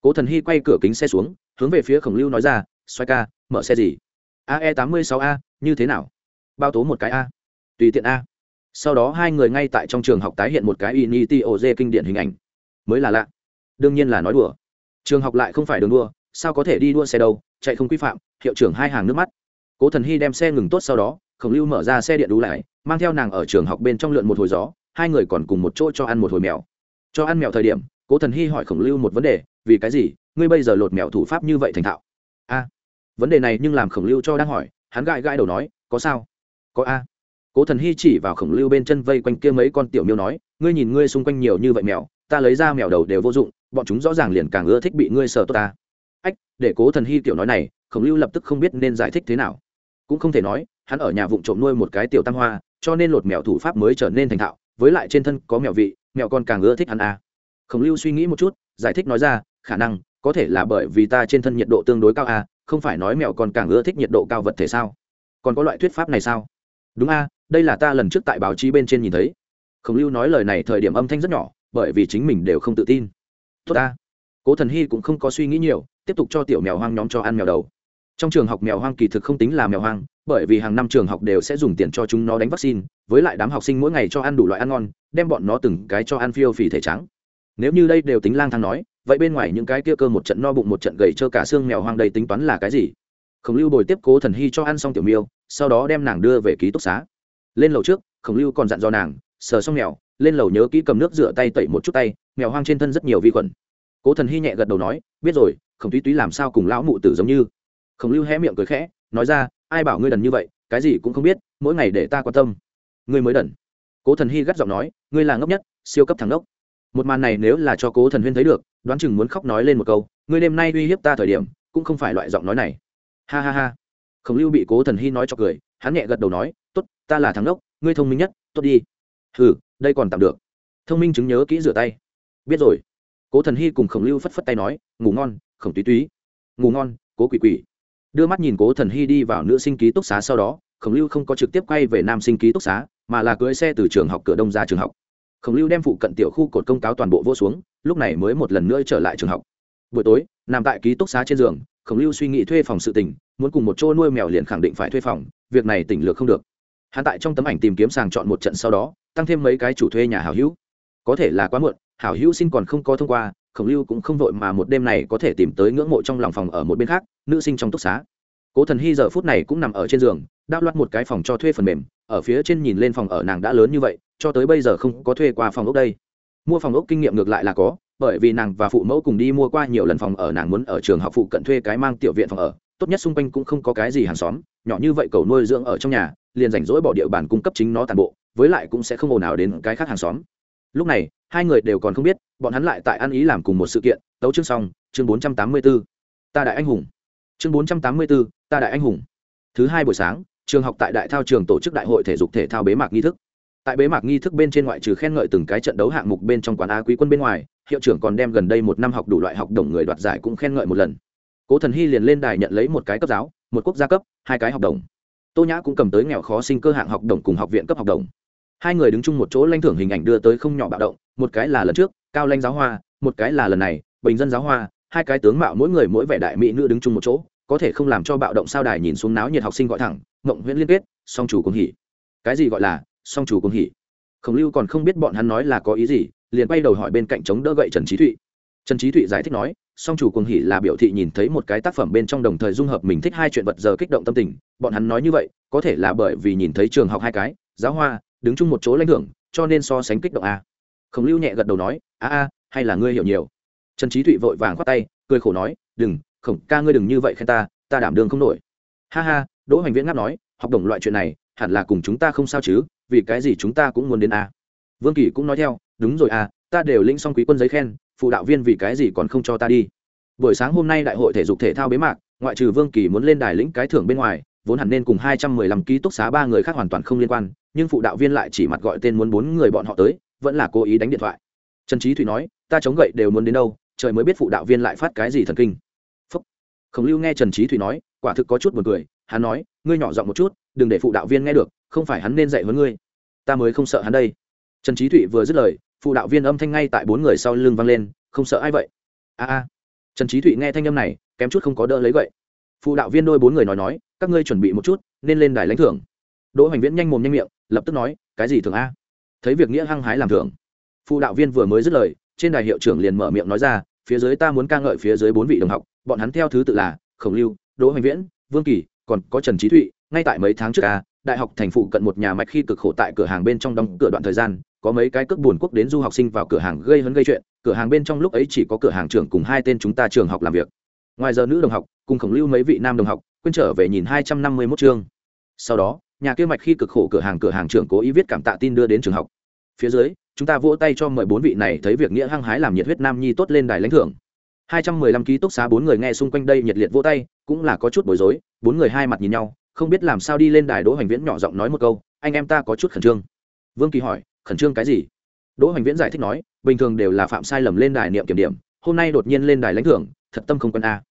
[SPEAKER 1] Cố thần hy quay cửa kính xe xuống, hướng về phía khổng lưu nói ra, xoay ca, mở xe gì? Ae tám mươi sáu a, như thế nào? Bao tố một cái a. Tùy tiện a. Sau đó hai người ngay tại trong trường học tái hiện một cái initi oz kinh điển hình ảnh. Mới là lạ. Đương nhiên là nói đùa. Trường học lại không phải đường đua, sao có thể đi đua xe đâu, chạy không quy phạm, hiệu trưởng hai hàng nước mắt. Cố thần hy đem xe ngừng tốt sau đó, khổng lưu mở ra xe điện đú lại, mang theo nàng ở trường học bên trong lượn một hồi gió, hai người còn cùng một chỗ cho ăn một hồi mèo. Cho ăn mèo thời điểm, cố thần hy hỏi khổng lưu một vấn đề, vì cái gì? Ngươi bây giờ lột mèo thủ pháp như vậy thành thạo? Vấn đề này nhưng làm khổng lưu cho đang hỏi, hắn gãi gãi đầu nói, có sao? Có a. Cố thần hy chỉ vào khổng lưu bên chân vây quanh kia mấy con tiểu miêu nói, ngươi nhìn ngươi xung quanh nhiều như vậy mèo, ta lấy ra mèo đầu đều vô dụng, bọn chúng rõ ràng liền càng ưa thích bị ngươi sờ tốt ta. Ách, để cố thần hy tiểu nói này, khổng lưu lập tức không biết nên giải thích thế nào. Cũng không thể nói, hắn ở nhà vụng trộm nuôi một cái tiểu tam hoa, cho nên lột mèo thủ pháp mới trở nên thành thạo, với lại trên thân có mèo vị, mèo con càng ưa thích hắn a. Khổng lưu suy nghĩ một chút, giải thích nói ra, khả năng, có thể là bởi vì ta trên thân nhiệt độ tương đối cao a không phải nói mèo con càng ưa thích nhiệt độ cao vật thể sao? Còn có loại thuyết pháp này sao? Đúng a, đây là ta lần trước tại báo chí bên trên nhìn thấy. Khổng lưu nói lời này thời điểm âm thanh rất nhỏ, bởi vì chính mình đều không tự tin. Tốt ta cố thần hy cũng không có suy nghĩ nhiều, tiếp tục cho tiểu mèo hoang nhóm cho ăn mèo đầu. Trong trường học mèo hoang kỳ thực không tính là mèo hoang, bởi vì hàng năm trường học đều sẽ dùng tiền cho chúng nó đánh vaccine, với lại đám học sinh mỗi ngày cho ăn đủ loại ăn ngon, đem bọn nó từng cái cho ăn phiêu phì thể trắng. Nếu như đây đều tính lang thang nói vậy bên ngoài những cái kia cơ một trận no bụng một trận gầy cho cả xương mèo hoang đầy tính toán là cái gì? Khổng lưu bồi tiếp cố thần hy cho ăn xong tiểu miêu, sau đó đem nàng đưa về ký túc xá. Lên lầu trước, khổng lưu còn dặn dò nàng, sờ xong mèo, lên lầu nhớ kỹ cầm nước rửa tay tẩy một chút tay, mèo hoang trên thân rất nhiều vi khuẩn. Cố thần hy nhẹ gật đầu nói, biết rồi, khổng túy túy làm sao cùng lão mụ tử giống như? Khổng lưu hé miệng cười khẽ, nói ra, ai bảo ngươi đần như vậy, cái gì cũng không biết, mỗi ngày để ta quan tâm. Ngươi mới đần. Cố thần hy gắt giọng nói, ngươi là ngốc nhất, siêu cấp thằng ngốc. Một màn này nếu là cho cố thần huyên thấy được đoán chừng muốn khóc nói lên một câu, ngươi đêm nay uy hiếp ta thời điểm, cũng không phải loại giọng nói này. Ha ha ha. Khổng lưu bị cố thần hy nói cho cười, hắn nhẹ gật đầu nói t ố t ta là thắng đốc ngươi thông minh nhất, tốt đi. Ừ đây còn tạm được. Thông minh chứng nhớ kỹ rửa tay. Biết rồi. Cố thần hy cùng khổng lưu phất phất tay nói, ngủ ngon, khổng túy túy. Ngủ ngon, cố quỷ quỷ. Đưa mắt nhìn cố thần hy đi vào nữ sinh ký túc xá sau đó, khổng lưu không có trực tiếp quay về nam sinh ký túc xá, mà là cưới xe từ trường học cửa đông ra trường học khổng lưu đem phụ cận tiểu khu cột công cáo toàn bộ vô xuống, lúc này mới một lần nữa trở lại trường học. Buổi tối, nằm tại ký túc xá trên giường, khổng lưu suy nghĩ thuê phòng sự tình, muốn cùng một chỗ nuôi mèo liền khẳng định phải thuê phòng, việc này tỉnh lược không được. Hắn tại trong tấm ảnh tìm kiếm sàng chọn một trận sau đó, tăng thêm mấy cái chủ thuê nhà hảo hữu. Có thể là quá muộn, hảo hữu xin còn không có thông qua, khổng lưu cũng không vội mà một đêm này có thể tìm tới ngưỡng mộ trong lòng phòng ở một bên khác, nữ sinh trong túc xá. Cố thần hy giờ phút này cũng nằm ở trên giường, đao loạt một cái phòng cho thuê phần mềm, ở phía trên nhìn lên phòng ở nàng đã lớn như vậy cho tới bây giờ không có thuê qua phòng ốc đây. Mua phòng ốc kinh nghiệm ngược lại là có, bởi vì nàng và phụ mẫu cùng đi mua qua nhiều lần phòng ở, nàng muốn ở trường học phụ cận thuê cái mang tiểu viện phòng ở. Tốt nhất xung quanh cũng không có cái gì hàng xóm, nhỏ như vậy cầu nuôi dưỡng ở trong nhà, liền rảnh rỗi bỏ địa bàn cung cấp chính nó toàn bộ, với lại cũng sẽ không ồn ào đến cái khác hàng xóm. Lúc này, hai người đều còn không biết, bọn hắn lại tại ăn ý làm cùng một sự kiện, tấu chương xong, chương bốn trăm tám mươi b ố ta đại anh hùng. Chương bốn trăm tám mươi b ố ta đại anh hùng. Thứ hai buổi sáng, trường học tại đại thao trường tổ chức đại hội thể dục thể thao bế mạc nghi thức tại bế mạc nghi thức bên trên ngoại trừ khen ngợi từng cái trận đấu hạng mục bên trong quán á quý quân bên ngoài, hiệu trưởng còn đem gần đây một năm học đủ loại học đồng người đoạt giải cũng khen ngợi một lần. Cố thần hy liền lên đài nhận lấy một cái cấp giáo, một quốc gia cấp, hai cái học đồng. Tô nhã cũng cầm tới nghèo khó sinh cơ hạng học đồng cùng học viện cấp học đồng. Hai người đứng chung một chỗ lanh thưởng hình ảnh đưa tới không nhỏ bạo động, một cái là lần trước, cao lanh giáo hoa, một cái là lần này, bình dân giáo hoa, hai cái tướng mạo mỗi người mỗi vẻ đại mỹ nữ đứng chung một chỗ, có thể không làm cho bạo động sao đài nhìn xuống náo nhiệt học sinh gọi thẳng mộng huyễn liên kết, song chủ cùng hỉ. Cái gì gọi là song chủ cùng hỉ. Khổng lưu còn không biết bọn hắn nói là có ý gì liền quay đầu hỏi bên cạnh chống đỡ gậy trần trí thụy. Trần trí thụy giải thích nói song chủ cùng hỉ là biểu thị nhìn thấy một cái tác phẩm bên trong đồng thời dung hợp mình thích hai chuyện vật giờ kích động tâm tình. Bọn hắn nói như vậy có thể là bởi vì nhìn thấy trường học hai cái giáo hoa đứng chung một chỗ lãnh hưởng, cho nên so sánh kích động a khổng lưu nhẹ gật đầu nói a a hay là ngươi hiểu nhiều. Trần trí thụy vội vàng khoát tay cười khổ nói đừng khổng ca ngươi đừng như vậy khen ta ta đảm đường không nổi. Ha ha đỗ hoành viễn ngáp nói học đồng loại chuyện này hẳn là cùng chúng ta không sao chứ, vì cái gì chúng ta cũng muốn đến a? Vương kỳ cũng nói theo, đúng rồi à ta đều lĩnh xong quý quân giấy khen, phụ đạo viên vì cái gì còn không cho ta đi? Buổi sáng hôm nay đại hội thể dục thể thao bế mạc, ngoại trừ vương kỳ muốn lên đài lĩnh cái thưởng bên ngoài, vốn hẳn nên cùng hai trăm mười lăm ký túc xá ba người khác hoàn toàn không liên quan, nhưng phụ đạo viên lại chỉ mặt gọi tên muốn bốn người bọn họ tới, vẫn là cố ý đánh điện thoại. Trần trí thủy nói, ta chống gậy đều muốn đến đâu, trời mới biết phụ đạo viên lại phát cái gì thần kinh. Phúc. khổng lưu nghe trần trí thủy nói, quả thực có chút b u ồ n cười, hắn nói ngươi nhỏ giọng một chút, đừng để phụ đạo viên nghe được, không phải hắn nên dạy với ngươi. Ta mới không sợ hắn đây. Trần trí thụy vừa dứt lời, phụ đạo viên âm thanh ngay tại bốn người sau lưng vang lên, không sợ ai vậy? A a. Trần trí thụy nghe thanh âm này, kém chút không có đỡ lấy vậy. Phụ đạo viên đôi bốn người nói nói, các ngươi chuẩn bị một chút, nên lên đài lãnh thưởng. Đỗ hoành viễn nhanh mồm nhanh miệng, lập tức nói, cái gì thường a? Thấy việc nghĩa hăng hái làm thưởng. Phụ đạo viên vừa mới dứt lời, trên đài hiệu trưởng liền mở miệng nói ra, phía dưới ta muốn ca ngợi phía dưới bốn vị đồng học, bọn hắn theo thứ tự là khổng lưu, đỗ hoành viễn, vương kỳ còn có trần trí thụy, ngay tại mấy tháng trước a đại học thành phụ cận một nhà mạch khi cực khổ tại cửa hàng bên trong đóng cửa đoạn thời gian, có mấy cái cước buồn quốc đến du học sinh vào cửa hàng gây hấn gây chuyện, cửa hàng bên trong lúc ấy chỉ có cửa hàng trưởng cùng hai tên chúng ta trường học làm việc. Ngoài giờ nữ đồng học, cùng khổng lưu mấy vị nam đồng học, quên trở về nhìn hai trăm năm mươi mốt chương. Sau đó, nhà kia mạch khi cực khổ cửa hàng cửa hàng trưởng cố ý viết cảm tạ tin đưa đến trường học. Phía dưới, chúng ta vỗ tay cho mười bốn vị này thấy việc nghĩa hăng hái làm nhiệt huyết nam nhi tốt lên đài lãnh thưởng hai trăm mười lăm ký túc xá, bốn người nghe xung quanh đây nhiệt liệt vỗ tay, cũng là có chút bối rối, bốn người hai mặt nhìn nhau, không biết làm sao đi lên đài đỗ hoành viễn nhỏ giọng nói một câu, anh em ta có chút khẩn trương. Vương kỳ hỏi, khẩn trương cái gì? Đỗ hoành viễn giải thích nói, bình thường đều là phạm sai lầm lên đài niệm kiểm điểm, hôm nay đột nhiên lên đài lãnh thưởng, thật tâm không quân a.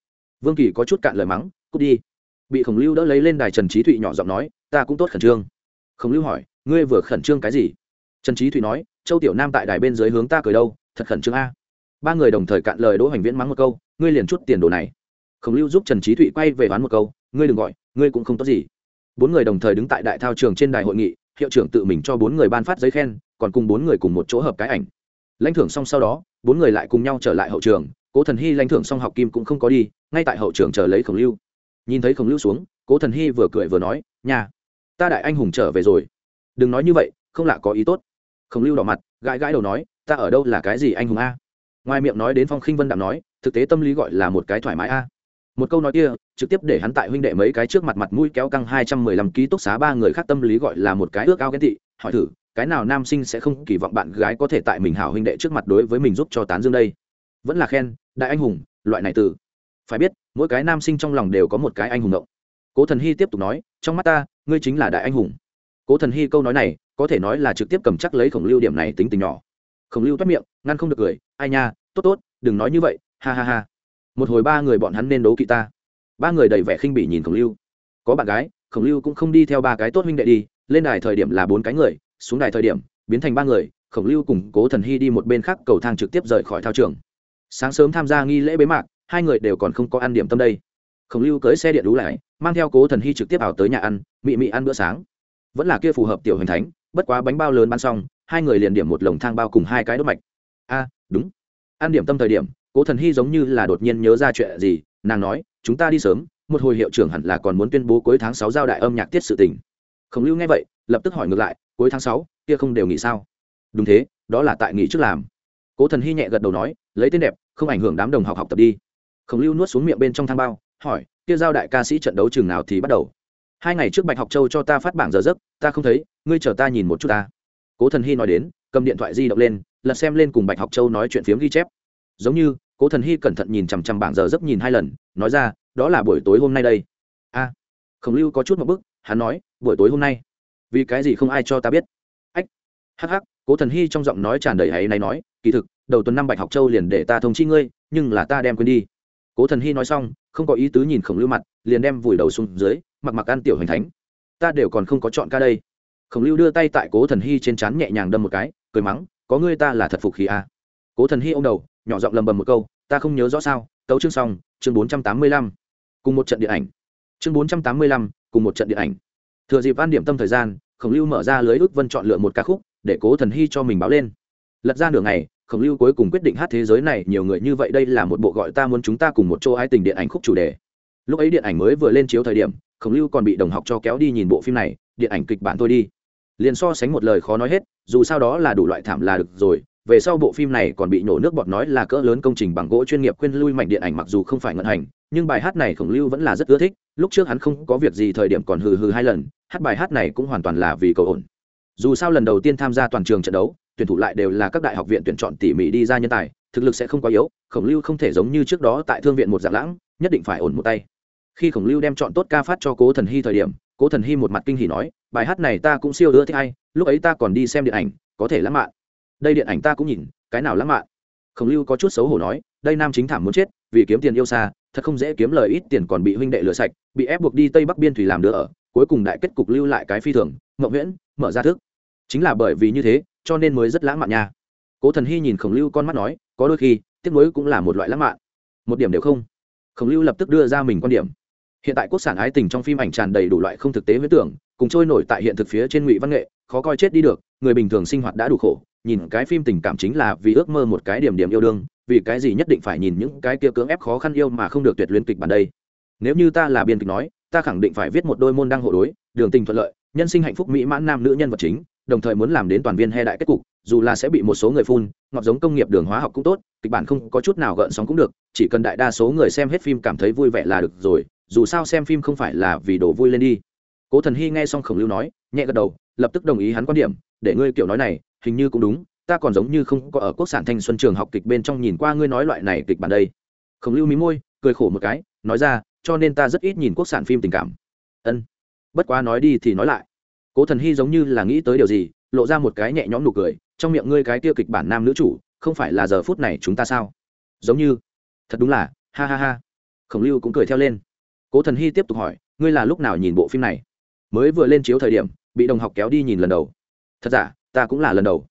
[SPEAKER 1] Vương kỳ có chút cạn lời mắng, cút đi. Bị khổng lưu đỡ lấy lên đài trần trí thụy nhỏ giọng nói, ta cũng tốt khẩn trương. Khổng lưu hỏi, ngươi vừa khẩn trương cái gì? Trần trí thụy nói, châu tiểu nam tại đài bên dưới hướng ta cười đâu, thật khẩn trương a ba người đồng thời cạn lời đỗ hoành viễn mắng một câu, ngươi liền chút tiền đồ này. Khổng lưu giúp trần trí thụy quay về đoán một câu, ngươi đừng gọi, ngươi cũng không tốt gì. Bốn người đồng thời đứng tại đại thao trường trên đài hội nghị, hiệu trưởng tự mình cho bốn người ban phát giấy khen, còn cùng bốn người cùng một chỗ hợp cái ảnh. Lãnh thưởng xong sau đó, bốn người lại cùng nhau trở lại hậu trường, cố thần hy lãnh thưởng xong học kim cũng không có đi, ngay tại hậu trường chờ lấy khổng lưu. Nhìn thấy khổng lưu xuống, cố thần hy vừa cười vừa nói nhà ta đại anh hùng trở về rồi. Đừng nói như vậy, không lạ có ý tốt. Khổng lưu đỏ mặt, gãi gãi đầu nói, ta ở đâu là cái gì anh hùng a? Ngoài miệng nói đến phong khinh vân đạm nói, thực tế tâm lý gọi là một cái thoải mái a. Một câu nói kia, trực tiếp để hắn tại huynh đệ mấy cái trước mặt mặt mũi kéo căng hai trăm mười lăm ký túc xá ba người khác tâm lý gọi là một cái ước ao ghen tị, hỏi thử, cái nào nam sinh sẽ không kỳ vọng bạn gái có thể tại mình hảo huynh đệ trước mặt đối với mình giúp cho tán dương đây? Vẫn là khen, đại anh hùng, loại này từ. Phải biết, mỗi cái nam sinh trong lòng đều có một cái anh hùng động cố thần hy tiếp tục nói, trong mắt ta, ngươi chính là đại anh hùng. Cố thần hy câu nói này, có thể nói là trực tiếp cầm chắc lấy khổng lưu điểm này tính tình nhỏ. Khổng lưu toát miệng, ngăn không được cười ai nha, tốt tốt, đừng nói như vậy, ha ha ha. Một hồi ba người bọn hắn nên đấu kỵ ta. Ba người đầy vẻ khinh bỉ nhìn khổng lưu. Có bạn gái, khổng lưu cũng không đi theo ba cái tốt huynh đệ đi, lên đài thời điểm là bốn cái người, xuống đài thời điểm, biến thành ba người, khổng lưu cùng cố thần hy đi một bên khác cầu thang trực tiếp rời khỏi thao trường. Sáng sớm tham gia nghi lễ bế mạc, hai người đều còn không có ăn điểm tâm đây. Khổng lưu cưới xe điện đú lại, mang theo cố thần hy trực tiếp vào tới nhà ăn, mị mị ăn bữa sáng. Vẫn là kia phù hợp tiểu hình thánh, bất quá bánh bao lớn bán xong, hai người liền điểm một lồng thang bao cùng hai cái đốt mạch. A đúng. Ăn điểm tâm thời điểm, cố thần hy giống như là đột nhiên nhớ ra chuyện gì, nàng nói, chúng ta đi sớm, một hồi hiệu trưởng hẳn là còn muốn tuyên bố cuối tháng sáu giao đại âm nhạc tiết sự tình. Khổng lưu nghe vậy, lập tức hỏi ngược lại, cuối tháng sáu, kia không đều nghỉ sao? Đúng thế, đó là tại nghỉ trước làm. Cố thần hy nhẹ gật đầu nói, lấy tên đẹp, không ảnh hưởng đám đồng học học tập đi. Khổng lưu nuốt xuống miệng bên trong thang bao, hỏi, kia giao đại ca sĩ trận đấu chừng nào thì bắt đầu? Hai ngày trước bạch học châu cho ta phát bảng giờ giấc, ta không thấy, ngươi chờ ta nhìn một chút ta. Cố thần hy nói đến, cầm điện thoại di động lên lật xem lên cùng bạch học châu nói chuyện phiếm ghi chép. Giống như, cố thần hy cẩn thận nhìn chằm chằm bảng giờ giấc nhìn hai lần, nói ra, đó là buổi tối hôm nay đây. A, khổng lưu có chút một bức, hắn nói, buổi tối hôm nay. Vì cái gì không ai cho ta biết? Ách, hắc hắc. Cố thần hy trong giọng nói tràn đầy hãy này nói, kỳ thực, đầu tuần năm bạch học châu liền để ta thông chi ngươi, nhưng là ta đem quên đi. Cố thần hy nói xong, không có ý tứ nhìn khổng lưu mặt, liền đem vùi đầu xuống dưới, mặc mặc ăn tiểu hành thánh. Ta đều còn không có chọn ca đây. Khổng lưu đưa tay tại cố thần hy trên trán nhẹ nhàng đâm một cái, cười mắng có ngươi ta là thật phục khí à. cố thần hy ô m đầu, nhỏ giọng lầm bầm một câu, ta không nhớ rõ sao, tấu chương xong, chương bốn trăm tám mươi lăm. Cùng một trận điện ảnh. Chương bốn trăm tám mươi lăm, cùng một trận điện ảnh. Thừa dịp văn điểm tâm thời gian, khổng lưu mở ra lưới ước vân chọn lựa một ca khúc, để cố thần hy cho mình báo lên. Lật ra nửa ngày, khổng lưu cuối cùng quyết định hát thế giới này, nhiều người như vậy đây là một bộ gọi ta muốn chúng ta cùng một chỗ ai tình điện ảnh khúc chủ đề. Lúc ấy điện ảnh mới vừa lên chiếu thời điểm, khổng lưu còn bị đồng học cho kéo đi nhìn bộ phim này, điện ảnh kịch bản tôi đi liền so sánh một lời khó nói hết, dù sao đó là đủ loại thảm là được rồi, về sau bộ phim này còn bị nhổ nước bọt nói là cỡ lớn công trình bằng gỗ chuyên nghiệp khuyên lui mảnh điện ảnh mặc dù không phải ngận hành, nhưng bài hát này khổng lưu vẫn là rất ưa thích, lúc trước hắn không có việc gì thời điểm còn hừ hừ hai lần, hát bài hát này cũng hoàn toàn là vì cầu ổn. Dù sao lần đầu tiên tham gia toàn trường trận đấu, tuyển thủ lại đều là các đại học viện tuyển chọn tỉ mỉ đi ra nhân tài, thực lực sẽ không quá yếu, khổng lưu không thể giống như trước đó tại thương viện một dạng lãng, nhất định phải ổn một tay. Khi khổng lưu đem chọn tốt ca phát cho cố thần hy thời điểm cố thần hy một mặt kinh hỉ nói, bài hát này ta cũng siêu ưa thích hay, lúc ấy ta còn đi xem điện ảnh, có thể lãng mạn. Đây điện ảnh ta cũng nhìn, cái nào lãng mạn? Khổng lưu có chút xấu hổ nói, đây nam chính thảm muốn chết, vì kiếm tiền yêu xa, thật không dễ kiếm lời ít tiền còn bị huynh đệ lừa sạch, bị ép buộc đi tây bắc biên thủy làm đứa ở, cuối cùng đại kết cục lưu lại cái phi thường ngậu nguyễn, mở ra thức. Chính là bởi vì như thế, cho nên mới rất lãng mạn nha. Cố thần hy nhìn khổng lưu con mắt nói, có đôi khi, tiếc nuối cũng là một loại lãng mạn. Một điểm đều không. Khổng lưu lập tức đưa ra mình quan điểm hiện tại quốc sản ái tình trong phim ảnh tràn đầy đủ loại không thực tế huyết tưởng, cùng trôi nổi tại hiện thực phía trên ngụy văn nghệ, khó coi chết đi được, người bình thường sinh hoạt đã đủ khổ, nhìn cái phim tình cảm chính là vì ước mơ một cái điểm điểm yêu đương, vì cái gì nhất định phải nhìn những cái kia cưỡng ép khó khăn yêu mà không được tuyệt luyến kịch bản đây. Nếu như ta là biên kịch nói, ta khẳng định phải viết một đôi môn đang hộ đối, đường tình thuận lợi, nhân sinh hạnh phúc mỹ mãn nam nữ nhân vật chính, đồng thời muốn làm đến toàn viên he đại kết cục, dù là sẽ bị một số người phun, ngọt giống công nghiệp đường hóa học cũng tốt, kịch bản không có chút nào gợn sóng cũng được, chỉ cần đại đa số người xem hết phim cảm thấy vui vẻ là được rồi dù sao xem phim không phải là vì đồ vui lên đi. Cố thần hy nghe xong khổng lưu nói, nhẹ gật đầu, lập tức đồng ý hắn quan điểm, để ngươi kiểu nói này, hình như cũng đúng, ta còn giống như không có ở quốc sản thanh xuân trường học kịch bên trong nhìn qua ngươi nói loại này kịch bản đây. Khổng lưu mí môi, cười khổ một cái, nói ra, cho nên ta rất ít nhìn quốc sản phim tình cảm. Ân. Bất quá nói đi thì nói lại. Cố thần hy giống như là nghĩ tới điều gì, lộ ra một cái nhẹ nhõm nụ cười, trong miệng ngươi cái tiêu kịch bản nam nữ chủ, không phải là giờ phút này chúng ta sao? Giống như. Thật đúng là, ha ha ha. Khổng lưu cũng cười theo lên cố thần hy tiếp tục hỏi, ngươi là lúc nào nhìn bộ phim này? Mới vừa lên chiếu thời điểm, bị đồng học kéo đi nhìn lần đầu. Thật giả, ta cũng là lần đầu.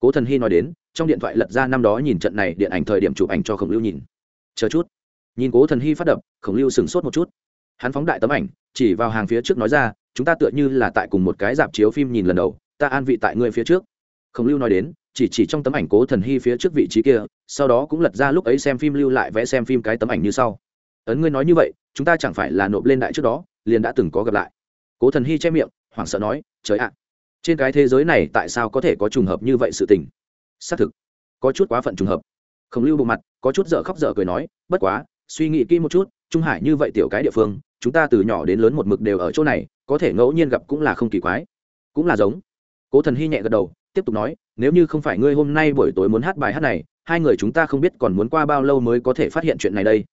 [SPEAKER 1] Cố thần hy nói đến, trong điện thoại lật ra năm đó nhìn trận này điện ảnh thời điểm chụp ảnh cho khổng lưu nhìn. Chờ chút. Nhìn cố thần hy phát đập, khổng lưu sửng sốt một chút. Hắn phóng đại tấm ảnh, chỉ vào hàng phía trước nói ra, chúng ta tựa như là tại cùng một cái dạp chiếu phim nhìn lần đầu, ta an vị tại ngươi phía trước. Khổng lưu nói đến, chỉ chỉ trong tấm ảnh cố thần hy phía trước vị trí kia, sau đó cũng lật ra lúc ấy xem phim lưu lại vẽ xem phim cái tấm ảnh như sau ấn ngươi nói như vậy, chúng ta chẳng phải là nộp lên đại trước đó, liền đã từng có gặp lại. Cố thần hy che miệng, hoảng sợ nói, trời ạ, trên cái thế giới này tại sao có thể có trùng hợp như vậy sự tình? Xác thực, có chút quá phận trùng hợp. Khổng lưu bộ mặt, có chút dở khóc dở cười nói, bất quá, suy nghĩ kỹ một chút, trung hải như vậy tiểu cái địa phương, chúng ta từ nhỏ đến lớn một mực đều ở chỗ này, có thể ngẫu nhiên gặp cũng là không kỳ quái. Cũng là giống. Cố thần hy nhẹ gật đầu, tiếp tục nói, nếu như không phải ngươi hôm nay buổi tối muốn hát bài hát này, hai người chúng ta không biết còn muốn qua bao lâu mới có thể phát hiện chuyện này đây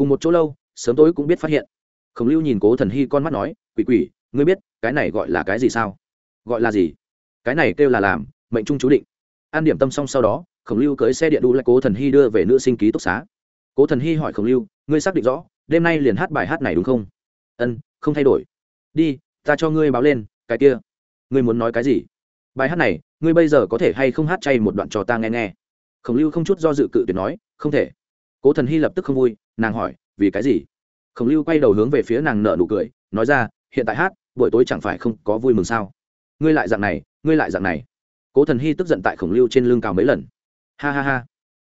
[SPEAKER 1] cùng một chỗ lâu, sớm tối cũng biết phát hiện. Khổng lưu nhìn cố thần hy con mắt nói, quỷ quỷ, ngươi biết cái này gọi là cái gì sao? Gọi là gì? Cái này kêu là làm, mệnh trung chú định. An điểm tâm xong sau đó, khổng lưu cưới xe điện đu lại cố thần hy đưa về nữ sinh ký túc xá. Cố thần hy hỏi khổng lưu, ngươi xác định rõ, đêm nay liền hát bài hát này đúng không? Ân, không thay đổi. Đi, ta cho ngươi báo lên, cái kia. Ngươi muốn nói cái gì? Bài hát này, ngươi bây giờ có thể hay không hát chay một đoạn cho ta nghe nghe? Khổng lưu không chút do dự cự tuyệt nói, không thể. Cố thần hy lập tức không vui nàng hỏi, vì cái gì? Khổng lưu quay đầu hướng về phía nàng nợ nụ cười, nói ra, hiện tại hát, buổi tối chẳng phải không có vui mừng sao? Ngươi lại dạng này, ngươi lại dạng này. Cố thần hy tức giận tại khổng lưu trên lưng cào mấy lần. Ha ha ha.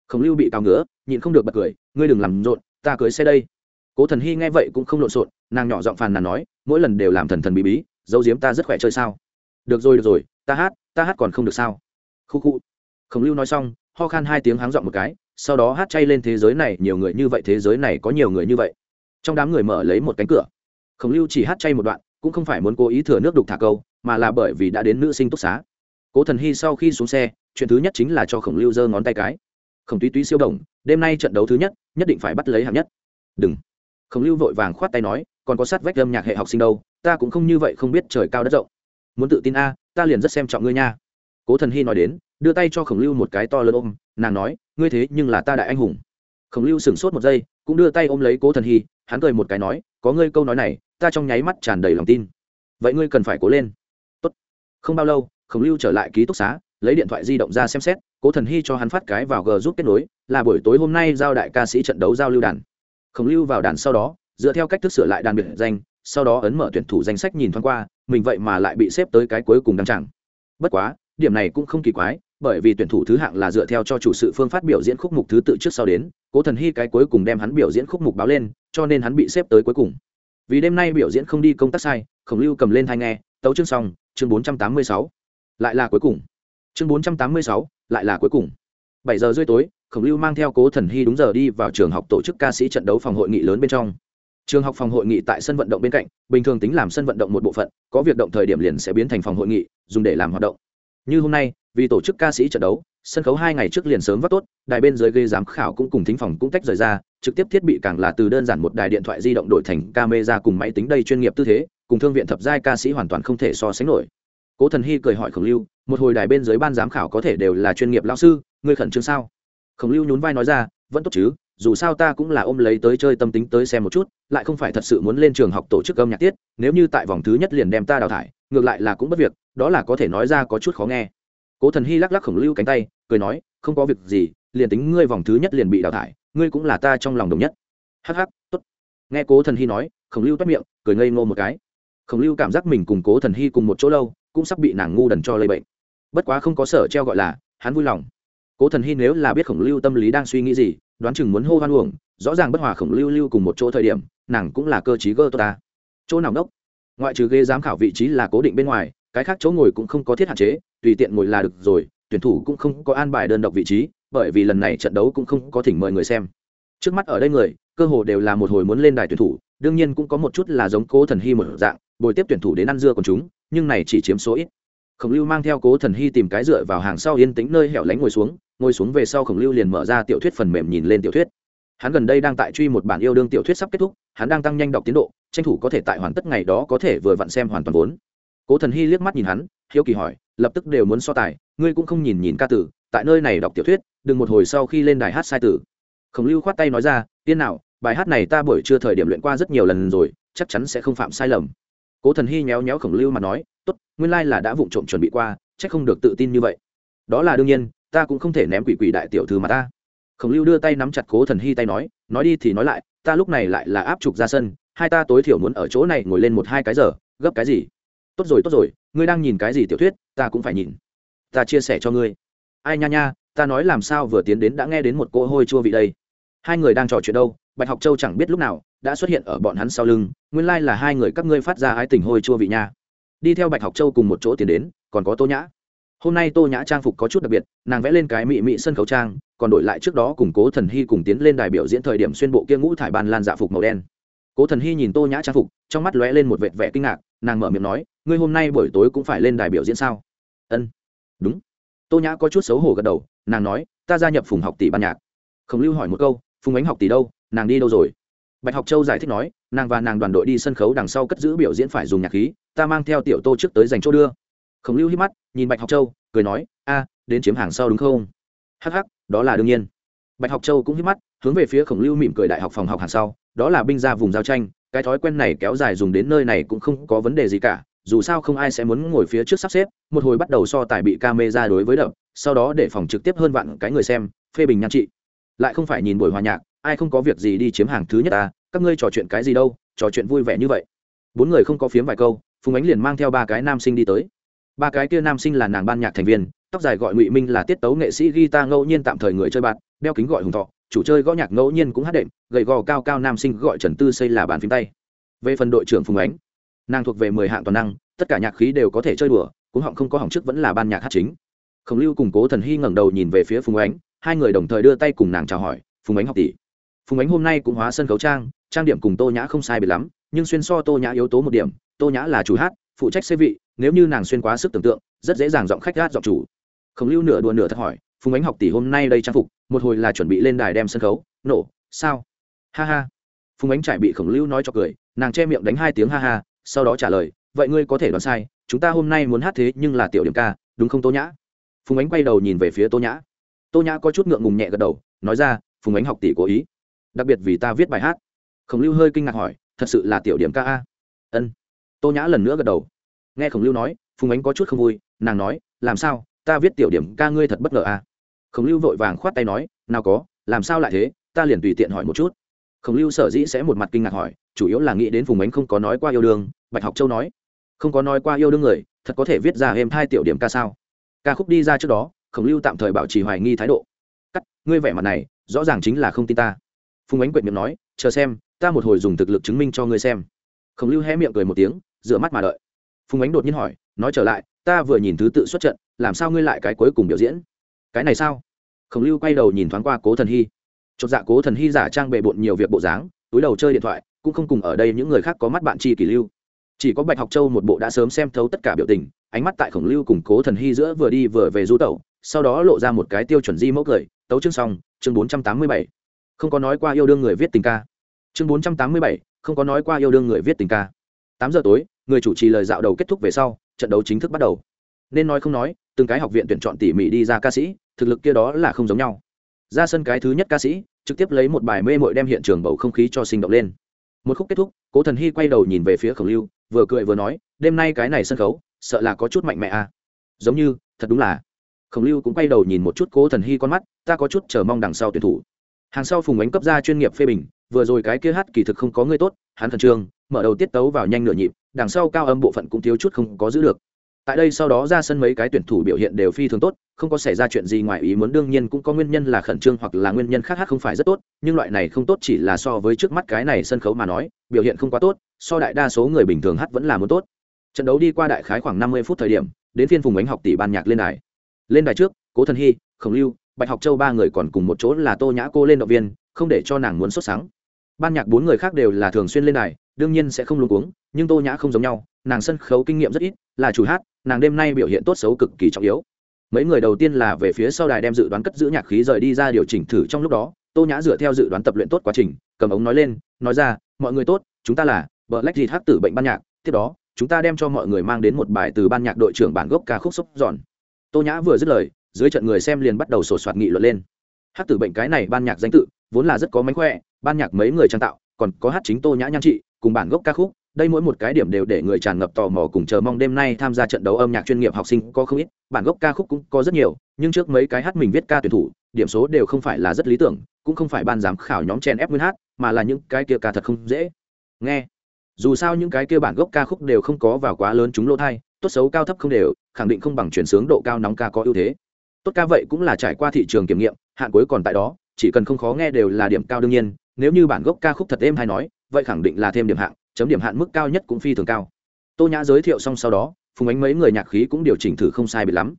[SPEAKER 1] Khổng lưu bị cào ngứa, nhịn không được bật cười, ngươi đừng làm rộn, ta cưới xe đây. Cố thần hy nghe vậy cũng không lộn xộn, nàng nhỏ giọng phàn nàn nói, mỗi lần đều làm thần thần bí bí dấu diếm ta rất khỏe chơi sao? Được rồi được rồi, ta hát ta hát còn không được sao? Khu khu. Khổng lưu nói xong, ho khan hai tiếng háng giọng một cái sau đó hát chay lên thế giới này, nhiều người như vậy, thế giới này có nhiều người như vậy. Trong đám người mở lấy một cánh cửa. Khổng lưu chỉ hát chay một đoạn, cũng không phải muốn cố ý thừa nước đục thả câu, mà là bởi vì đã đến nữ sinh túc xá. Cố thần hy sau khi xuống xe, chuyện thứ nhất chính là cho khổng lưu giơ ngón tay cái. Khổng túy túy siêu đồng đêm nay trận đấu thứ nhất nhất định phải bắt lấy hạng nhất. Đừng. Khổng lưu vội vàng khoát tay nói, còn có sát vách âm nhạc hệ học sinh đâu, ta cũng không như vậy không biết trời cao đất rộng. Muốn tự tin a, ta liền rất xem trọng ngươi nha. Cố thần hy nói đến, đưa tay cho khổng lưu một cái to lớn ôm, nàng nói ngươi thế nhưng là ta đại anh hùng. Khổng lưu sửng sốt một giây, cũng đưa tay ôm lấy cố thần hy, hắn cười một cái nói, có ngươi câu nói này, ta trong nháy mắt tràn đầy lòng tin. Vậy ngươi cần phải cố lên. Tốt. không bao lâu, khổng lưu trở lại ký túc xá, lấy điện thoại di động ra xem xét, cố thần hy cho hắn phát cái vào g giúp kết nối, là buổi tối hôm nay giao đại ca sĩ trận đấu giao lưu đàn. Khổng lưu vào đàn sau đó, dựa theo cách thức sửa lại đàn biệt danh, sau đó ấn mở tuyển thủ danh sách nhìn thoáng qua, mình vậy mà lại bị xếp tới cái cuối cùng đăng chẳng bất quá, điểm này cũng không kỳ quái bởi vì tuyển thủ thứ hạng là dựa theo cho chủ sự phương phát biểu diễn khúc mục thứ tự trước sau đến, cố thần hy cái cuối cùng đem hắn biểu diễn khúc mục báo lên, cho nên hắn bị xếp tới cuối cùng. Vì đêm nay biểu diễn không đi công tác sai, khổng lưu cầm lên thai nghe, tấu chương xong, chương bốn trăm tám mươi sáu. Lại là cuối cùng. Chương bốn trăm tám mươi sáu, lại là cuối cùng. Bảy giờ rưỡi tối, khổng lưu mang theo cố thần hy đúng giờ đi vào trường học tổ chức ca sĩ trận đấu phòng hội nghị lớn bên trong. Trường học phòng hội nghị tại sân vận động bên cạnh, bình thường tính làm sân vận động một bộ phận, có việc động thời điểm liền sẽ biến thành phòng hội nghị, dùng để làm hoạt động như hôm nay, vì tổ chức ca sĩ trận đấu, sân khấu hai ngày trước liền sớm vắt tốt, đài bên dưới gây giám khảo cũng cùng thính phòng cũng tách rời ra, trực tiếp thiết bị càng là từ đơn giản một đài điện thoại di động đổi thành camera cùng máy tính đầy chuyên nghiệp tư thế, cùng thương viện thập giai ca sĩ hoàn toàn không thể so sánh nổi. Cố thần hy cười hỏi khổng lưu, một hồi đài bên dưới ban giám khảo có thể đều là chuyên nghiệp lao sư, ngươi khẩn trương sao? Khổng lưu nhún vai nói ra, vẫn tốt chứ, dù sao ta cũng là ôm lấy tới chơi tâm tính tới xem một chút, lại không phải thật sự muốn lên trường học tổ chức âm nhạc tiết, nếu như tại vòng thứ nhất liền đem ta đào thải, ngược lại là cũng bất việc đó là có thể nói ra có chút khó nghe. Cố thần hy lắc lắc khổng lưu cánh tay, cười nói, không có việc gì, liền tính ngươi vòng thứ nhất liền bị đào thải, ngươi cũng là ta trong lòng đồng nhất. Hh tốt. Nghe cố thần hy nói, khổng lưu toát miệng, cười ngây ngô một cái. Khổng lưu cảm giác mình cùng cố thần hy cùng một chỗ lâu, cũng sắp bị nàng ngu đần cho lây bệnh. Bất quá không có sở treo gọi là, hắn vui lòng. Cố thần hy nếu là biết khổng lưu tâm lý đang suy nghĩ gì, đoán chừng muốn hô hoan uổng, rõ ràng bất hòa khổng lưu lưu cùng một chỗ thời điểm, nàng cũng là cơ t gơ tốt ta. Chỗ nào đốc? Ngoại trừ ghế giám khảo vị trí là cố định bên ngoài cái khác chỗ ngồi cũng không có thiết hạn chế, tùy tiện ngồi là được rồi, tuyển thủ cũng không có an bài đơn độc vị trí, bởi vì lần này trận đấu cũng không có thỉnh mời người xem. Trước mắt ở đây người, cơ hồ đều là một hồi muốn lên đài tuyển thủ, đương nhiên cũng có một chút là giống cố thần hy một dạng, bồi tiếp tuyển thủ đến ăn dưa còn chúng, nhưng này chỉ chiếm số ít. Khổng lưu mang theo cố thần hy tìm cái dựa vào hàng sau yên tĩnh nơi hẻo lánh ngồi xuống ngồi xuống về sau khổng lưu liền mở ra tiểu thuyết phần mềm nhìn lên tiểu thuyết. Hắn gần đây đang tại truy một bản yêu đương tiểu thuyết sắp kết thúc, hắn đang tăng nhanh đọc tiến độ, tranh thủ có thể tại hoàn tất ngày đó có thể vừa vặn xem hoàn toàn vốn cố thần hy liếc mắt nhìn hắn, hiếu kỳ hỏi, lập tức đều muốn so tài, ngươi cũng không nhìn nhìn ca tử, tại nơi này đọc tiểu thuyết, đừng một hồi sau khi lên đài hát sai tử. Khổng lưu khoát tay nói ra, tiên nào, bài hát này ta buổi trưa thời điểm luyện qua rất nhiều lần rồi, chắc chắn sẽ không phạm sai lầm. Cố thần hy nhéo nhéo khổng lưu mà nói, tốt, nguyên lai là đã vụng trộm chuẩn bị qua, chắc không được tự tin như vậy. Đó là đương nhiên, ta cũng không thể ném quỷ quỷ đại tiểu thư mà ta. Khổng lưu đưa tay nắm chặt cố thần hy tay nói nói đi thì nói lại, ta lúc này lại là áp trục ra sân, hai ta tối thiểu muốn ở chỗ này ngồi lên một hai cái giờ, gấp cái gì? Tốt rồi tốt rồi, ngươi đang nhìn cái gì tiểu thuyết, ta cũng phải nhìn. Ta chia sẻ cho ngươi. Ai nha nha, ta nói làm sao vừa tiến đến đã nghe đến một cô hôi chua vị đây. Hai người đang trò chuyện đâu, bạch học châu chẳng biết lúc nào đã xuất hiện ở bọn hắn sau lưng, nguyên lai、like、là hai người các ngươi phát ra ái tình hôi chua vị nha. Đi theo bạch học châu cùng một chỗ tiến đến, còn có tô nhã. Hôm nay tô nhã trang phục có chút đặc biệt, nàng vẽ lên cái mị mị sân khấu trang, còn đổi lại trước đó cùng cố thần hy cùng tiến lên đài biểu diễn thời điểm xuyên bộ kia ngũ thải ban lan dạ phục màu đen cố thần hy nhìn tô nhã trang phục, trong mắt lóe lên một vệt vẻ kinh ngạc, nàng mở miệng nói, ngươi hôm nay buổi tối cũng phải lên đài biểu diễn sao? Ân, đúng. Tô nhã có chút xấu hổ gật đầu, nàng nói, ta gia nhập phùng học tỷ ban nhạc. Khổng lưu hỏi một câu, phùng ánh học tỷ đâu? Nàng đi đâu rồi? Bạch học châu giải thích nói, nàng và nàng đoàn đội đi sân khấu đằng sau cất giữ biểu diễn phải dùng nhạc khí, ta mang theo tiểu tô trước tới dành chỗ đưa. Khổng lưu hít mắt, nhìn bạch học châu, cười nói, a, đến chiếm hàng sau đúng không? Hh đó là đương nhiên. Bạch học châu cũng hít mắt, hướng về phía khổng lưu mỉm cười đại học phòng học hàng sau đó là binh ra vùng giao tranh, cái thói quen này kéo dài dùng đến nơi này cũng không có vấn đề gì cả, dù sao không ai sẽ muốn ngồi phía trước sắp xếp, một hồi bắt đầu so tài bị ca mê ra đối với đập, sau đó để phòng trực tiếp hơn vạn cái người xem, phê bình nhan trị. Lại không phải nhìn buổi hòa nhạc, ai không có việc gì đi chiếm hàng thứ nhất ta, các ngươi trò chuyện cái gì đâu, trò chuyện vui vẻ như vậy. Bốn người không có phiếm vài câu, phùng ánh liền mang theo ba cái nam sinh đi tới. Ba cái kia nam sinh là nàng ban nhạc thành viên, tóc dài gọi ngụy minh là tiết tấu nghệ sĩ guitar ngẫu nhiên tạm thời người chơi bạn, đeo kính gọi hùng thọ chủ chơi gõ nhạc ngẫu nhiên cũng hát đệm, gầy gò cao cao nam sinh gọi trần tư xây là bàn phím tay. Về phần đội trưởng phùng ánh, nàng thuộc về mười hạng toàn năng, tất cả nhạc khí đều có thể chơi đùa, cũng họng không có hỏng trước vẫn là ban nhạc hát chính. Khổng lưu cùng cố thần hy ngẩng đầu nhìn về phía phùng ánh, hai người đồng thời đưa tay cùng nàng chào hỏi, phùng ánh học tỷ, phùng ánh hôm nay cũng hóa sân khấu trang trang điểm cùng tô nhã không sai biệt lắm, nhưng xuyên so tô nhã yếu tố một điểm, tô nhã là chủ hát, phụ trách xê vị, nếu như nàng xuyên quá sức tưởng tượng, rất dễ dàng giọng khách gát giọng chủ. Khổng lưu nửa đùa nửa thật hỏi phùng ánh học tỷ hôm nay đây trang phục, một hồi là chuẩn bị lên đài đem sân khấu. Nổ, sao? Ha ha. Phùng ánh trải bị khổng lưu nói cho cười, nàng che miệng đánh hai tiếng ha ha, sau đó trả lời, vậy ngươi có thể đoán sai, chúng ta hôm nay muốn hát thế nhưng là tiểu điểm ca, đúng không tô nhã? Phùng ánh quay đầu nhìn về phía tô nhã. Tô nhã có chút ngượng ngùng nhẹ gật đầu, nói ra, phùng ánh học tỷ cố ý, đặc biệt vì ta viết bài hát. Khổng lưu hơi kinh ngạc hỏi, thật sự là tiểu điểm ca a? Ân. Tô nhã lần nữa gật đầu. Nghe khổng lưu nói, phùng ánh có chút không vui, nàng nói, làm sao? Ta viết tiểu điểm ca ngươi thật bất ngờ à khổng lưu vội vàng khoát tay nói, nào có, làm sao lại thế? Ta liền tùy tiện hỏi một chút. Khổng lưu sở dĩ sẽ một mặt kinh ngạc hỏi, chủ yếu là nghĩ đến vùng ánh không có nói qua yêu đương, bạch học châu nói, không có nói qua yêu đương người, thật có thể viết ra êm hai tiểu điểm ca sao? Ca khúc đi ra trước đó, khổng lưu tạm thời bảo trì hoài nghi thái độ. Cắt, ngươi vẻ mặt này, rõ ràng chính là không tin ta. Phùng ánh quệt miệng nói, chờ xem, ta một hồi dùng thực lực chứng minh cho ngươi xem. Khổng lưu hé miệng cười một tiếng, rửa mắt mà đợi. Phùng ánh đột nhiên hỏi, nói trở lại, ta vừa nhìn thứ tự xuất trận, làm sao ngươi lại cái cuối cùng biểu diễn? Cái này sao? Khổng lưu quay đầu nhìn thoáng qua cố thần hy. Chột dạ cố thần hy giả trang bề bộn nhiều việc bộ dáng, túi đầu chơi điện thoại, cũng không cùng ở đây những người khác có mắt bạn chi kỷ lưu. Chỉ có bạch học châu một bộ đã sớm xem thấu tất cả biểu tình, ánh mắt tại khổng lưu cùng cố thần hy giữa vừa đi vừa về du tẩu, sau đó lộ ra một cái tiêu chuẩn di mẫu cười, tấu chương xong, chương bốn trăm tám mươi bảy. Không có nói qua yêu đương người viết tình ca. Chương bốn trăm tám mươi bảy, không có nói qua yêu đương người viết tình ca. Tám giờ tối, người chủ trì lời dạo đầu kết thúc về sau, trận đấu chính thức bắt đầu. Nên nói không nói, từng cái học viện tuyển chọn tỉ mỉ đi ra ca sĩ thực lực kia đó là không giống nhau. Ra sân cái thứ nhất ca sĩ, trực tiếp lấy một bài mê mội đem hiện trường bầu không khí cho sinh động lên. Một khúc kết thúc, cố thần hy quay đầu nhìn về phía khổng lưu, vừa cười vừa nói, đêm nay cái này sân khấu, sợ là có chút mạnh mẽ à. Giống như, thật đúng là. Khổng lưu cũng quay đầu nhìn một chút cố thần hy con mắt, ta có chút chờ mong đằng sau tuyển thủ. Hàng sau phùng ánh cấp ra chuyên nghiệp phê bình, vừa rồi cái kia hát kỳ thực không có người tốt, hắn khẩn trương, mở đầu tiết tấu vào nhanh nửa nhịp, đằng sau cao âm bộ phận cũng thiếu chút không có giữ được tại đây sau đó ra sân mấy cái tuyển thủ biểu hiện đều phi thường tốt, không có xảy ra chuyện gì ngoài ý muốn, đương nhiên cũng có nguyên nhân là khẩn trương hoặc là nguyên nhân khác hát không phải rất tốt, nhưng loại này không tốt chỉ là so với trước mắt cái này sân khấu mà nói, biểu hiện không quá tốt, so đại đa số người bình thường hát vẫn là muốn tốt. Trận đấu đi qua đại khái khoảng năm mươi phút thời điểm, đến phiên phùng ánh học tỷ ban nhạc lên đài. Lên đài trước, cố thần hy, khổng lưu, bạch học châu ba người còn cùng một chỗ là tô nhã cô lên động viên, không để cho nàng muốn xuất sáng. Ban nhạc bốn người khác đều là thường xuyên lên đài, đương nhiên sẽ không luôn cuống, nhưng tô nhã không giống nhau nàng sân khấu kinh nghiệm rất ít, là chủ hát, nàng đêm nay biểu hiện tốt xấu cực kỳ trọng yếu. Mấy người đầu tiên là về phía sau đài đem dự đoán cất giữ nhạc khí rời đi ra điều chỉnh thử trong lúc đó, tô nhã dựa theo dự đoán tập luyện tốt quá trình, cầm ống nói lên, nói ra, mọi người tốt, chúng ta là vợ lách dịt hát tử bệnh ban nhạc, tiếp đó, chúng ta đem cho mọi người mang đến một bài từ ban nhạc đội trưởng bản gốc ca khúc xúc giòn. Tô nhã vừa dứt lời, dưới trận người xem liền bắt đầu sổ soạt nghị luận lên. Hát tử bệnh cái này ban nhạc danh tự, vốn là rất có mánh khỏe, ban nhạc mấy người trang tạo, còn có hát chính tô nhã nhan trị, cùng bản gốc ca khúc đây mỗi một cái điểm đều để người tràn ngập tò mò cùng chờ mong đêm nay tham gia trận đấu âm nhạc chuyên nghiệp học sinh có không ít, bản gốc ca khúc cũng có rất nhiều, nhưng trước mấy cái hát mình viết ca tuyển thủ, điểm số đều không phải là rất lý tưởng, cũng không phải ban giám khảo nhóm chen ép nguyên hát, mà là những cái kia ca thật không dễ. Nghe. Dù sao những cái kia bản gốc ca khúc đều không có vào quá lớn chúng lỗ thai, tốt xấu cao thấp không đều, khẳng định không bằng chuyển sướng độ cao nóng ca có ưu thế. Tốt ca vậy cũng là trải qua thị trường kiểm nghiệm, hạn cuối còn tại đó, chỉ cần không khó nghe đều là điểm cao đương nhiên, nếu như bản gốc ca khúc thật êm hay nói, vậy khẳng định là thêm điểm hạng chấm điểm hạn mức cao nhất cũng phi thường cao. Tô nhã giới thiệu xong sau đó, phùng ánh mấy người nhạc khí cũng điều chỉnh thử không sai bị lắm.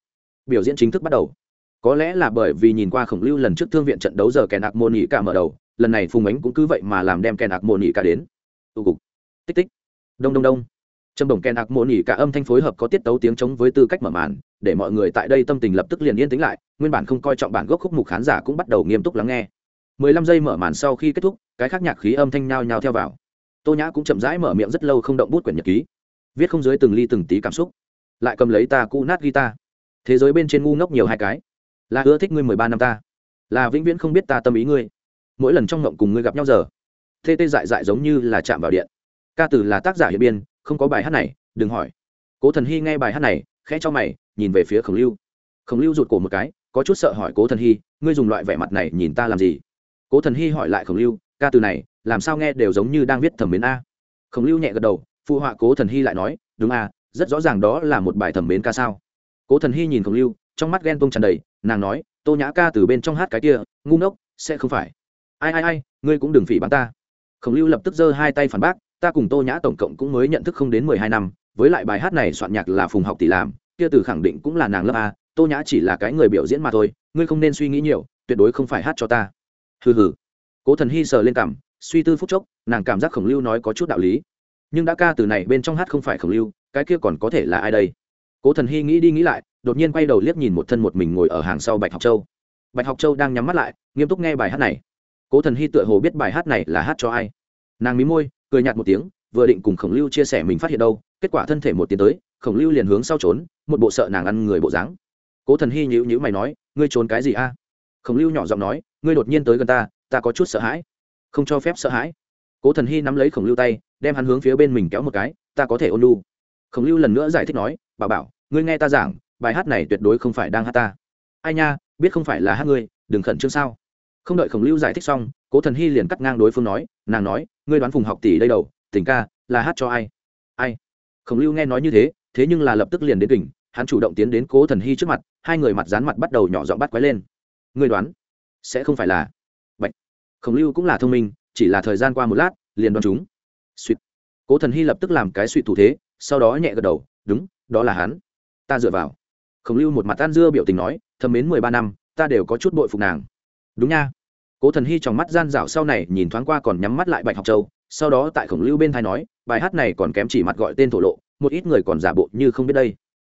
[SPEAKER 1] Biểu diễn chính thức bắt đầu. Có lẽ là bởi vì nhìn qua khổng lưu lần trước thương viện trận đấu giờ kèn ạc môn nhị cả mở đầu, lần này phùng ánh cũng cứ vậy mà làm đem kèn ạc môn nhị cả đến. Tụ cục. Tích tích. Đông đông đông. Trầm đồng kèn ạc môn nhị cả âm thanh phối hợp có tiết tấu tiếng chống với tư cách mở màn, để mọi người tại đây tâm tình lập tức liền yên tĩnh lại, nguyên bản không coi trọng bản gốc khúc mục khán giả cũng bắt đầu nghiêm túc lắng nghe. 15 giây mở màn sau khi kết thúc, cái khác nhạc khí âm thanh nhao nhao theo vào tô nhã cũng chậm rãi mở miệng rất lâu không động bút quyển nhật ký viết không dưới từng ly từng tí cảm xúc lại cầm lấy ta cũ nát guitar thế giới bên trên ngu ngốc nhiều hai cái là ưa thích ngươi mười ba năm ta là vĩnh viễn không biết ta tâm ý ngươi mỗi lần trong ngộng cùng ngươi gặp nhau giờ tê tê dại dại giống như là chạm vào điện ca từ là tác giả hiện biên, không có bài hát này, đừng hỏi. Cố thần hy nghe bài hát này, khẽ cho mày, nhìn về phía khổng lưu. Khổng lưu rụt cổ một cái, có chút sợ hỏi cố thần hy, ngươi dùng loại vẻ mặt này nhìn ta làm gì? Cố thần hy hỏi lại khổng lưu ca từ này, làm sao nghe đều giống như đang viết thẩm mến a. Khổng lưu nhẹ gật đầu, phụ họa cố thần hy lại nói, đúng a, rất rõ ràng đó là một bài thẩm mến ca sao. Cố thần hy nhìn khổng lưu, trong mắt ghen tông tràn đầy, nàng nói, tô nhã ca từ bên trong hát cái kia, ngu ngốc, sẽ không phải. Ai ai ai, ngươi cũng đừng phỉ bắn ta. Khổng lưu lập tức giơ hai tay phản bác, ta cùng tô nhã tổng cộng cũng mới nhận thức không đến mười hai năm, với lại bài hát này soạn nhạc là phùng học tỷ làm, kia từ khẳng định cũng là nàng lớp a, tô nhã chỉ là cái người biểu diễn mà thôi, ngươi không nên suy nghĩ nhiều, tuyệt đối không phải hát cho ta. Hừ hừ cố thần hy sờ lên cảm, suy tư phúc chốc, nàng cảm giác khổng lưu nói có chút đạo lý. Nhưng đã ca từ này bên trong hát không phải khổng lưu, cái kia còn có thể là ai đây? Cố thần hy nghĩ đi nghĩ lại, đột nhiên quay đầu liếc nhìn một thân một mình ngồi ở hàng sau bạch học châu. Bạch học châu đang nhắm mắt lại, nghiêm túc nghe bài hát này. Cố thần hy tựa hồ biết bài hát này là hát cho ai. Nàng mí môi, cười nhạt một tiếng, vừa định cùng khổng lưu chia sẻ mình phát hiện đâu, kết quả thân thể một tiến tới, khổng lưu liền hướng sau trốn, một bộ sợ nàng ăn người bộ dáng. Cố thần hy nhữ nhữ mày nói, ngươi trốn cái gì a? Khổng lưu nhỏ giọng nói, ngươi đột nhiên tới gần ta ta có chút sợ hãi. Không cho phép sợ hãi. Cố thần hy nắm lấy khổng lưu tay, đem hắn hướng phía bên mình kéo một cái, ta có thể ôn lu. Khổng lưu lần nữa giải thích nói, bảo bảo, ngươi nghe ta giảng, bài hát này tuyệt đối không phải đang hát ta. Ai nha, biết không phải là hát ngươi, đừng khẩn trương sao? Không đợi khổng lưu giải thích xong, cố thần hy liền cắt ngang đối phương nói, nàng nói, ngươi đoán phùng học tỷ đây đầu, tình ca, là hát cho ai? Ai? Khổng lưu nghe nói như thế thế nhưng là lập tức liền đến kình hắn chủ động tiến đến cố thần hy trước mặt, hai người mặt dán mặt bắt đầu nhỏ giọng bắt quái lên. Ngươi đoán, sẽ không phải là khổng lưu cũng là thông minh, chỉ là thời gian qua một lát, liền đoán chúng. Suýt cố thần hy lập tức làm cái suy thủ thế, sau đó nhẹ gật đầu, đúng, đó là hắn. Ta dựa vào. Khổng lưu một mặt tan dưa biểu tình nói, thầm mến mười ba năm, ta đều có chút bội phục nàng. Đúng nha. Cố thần hy trong mắt gian dạo sau này nhìn thoáng qua còn nhắm mắt lại bạch học châu, sau đó tại khổng lưu bên thai nói, bài hát này còn kém chỉ mặt gọi tên thổ lộ, một ít người còn giả bộ như không biết đây.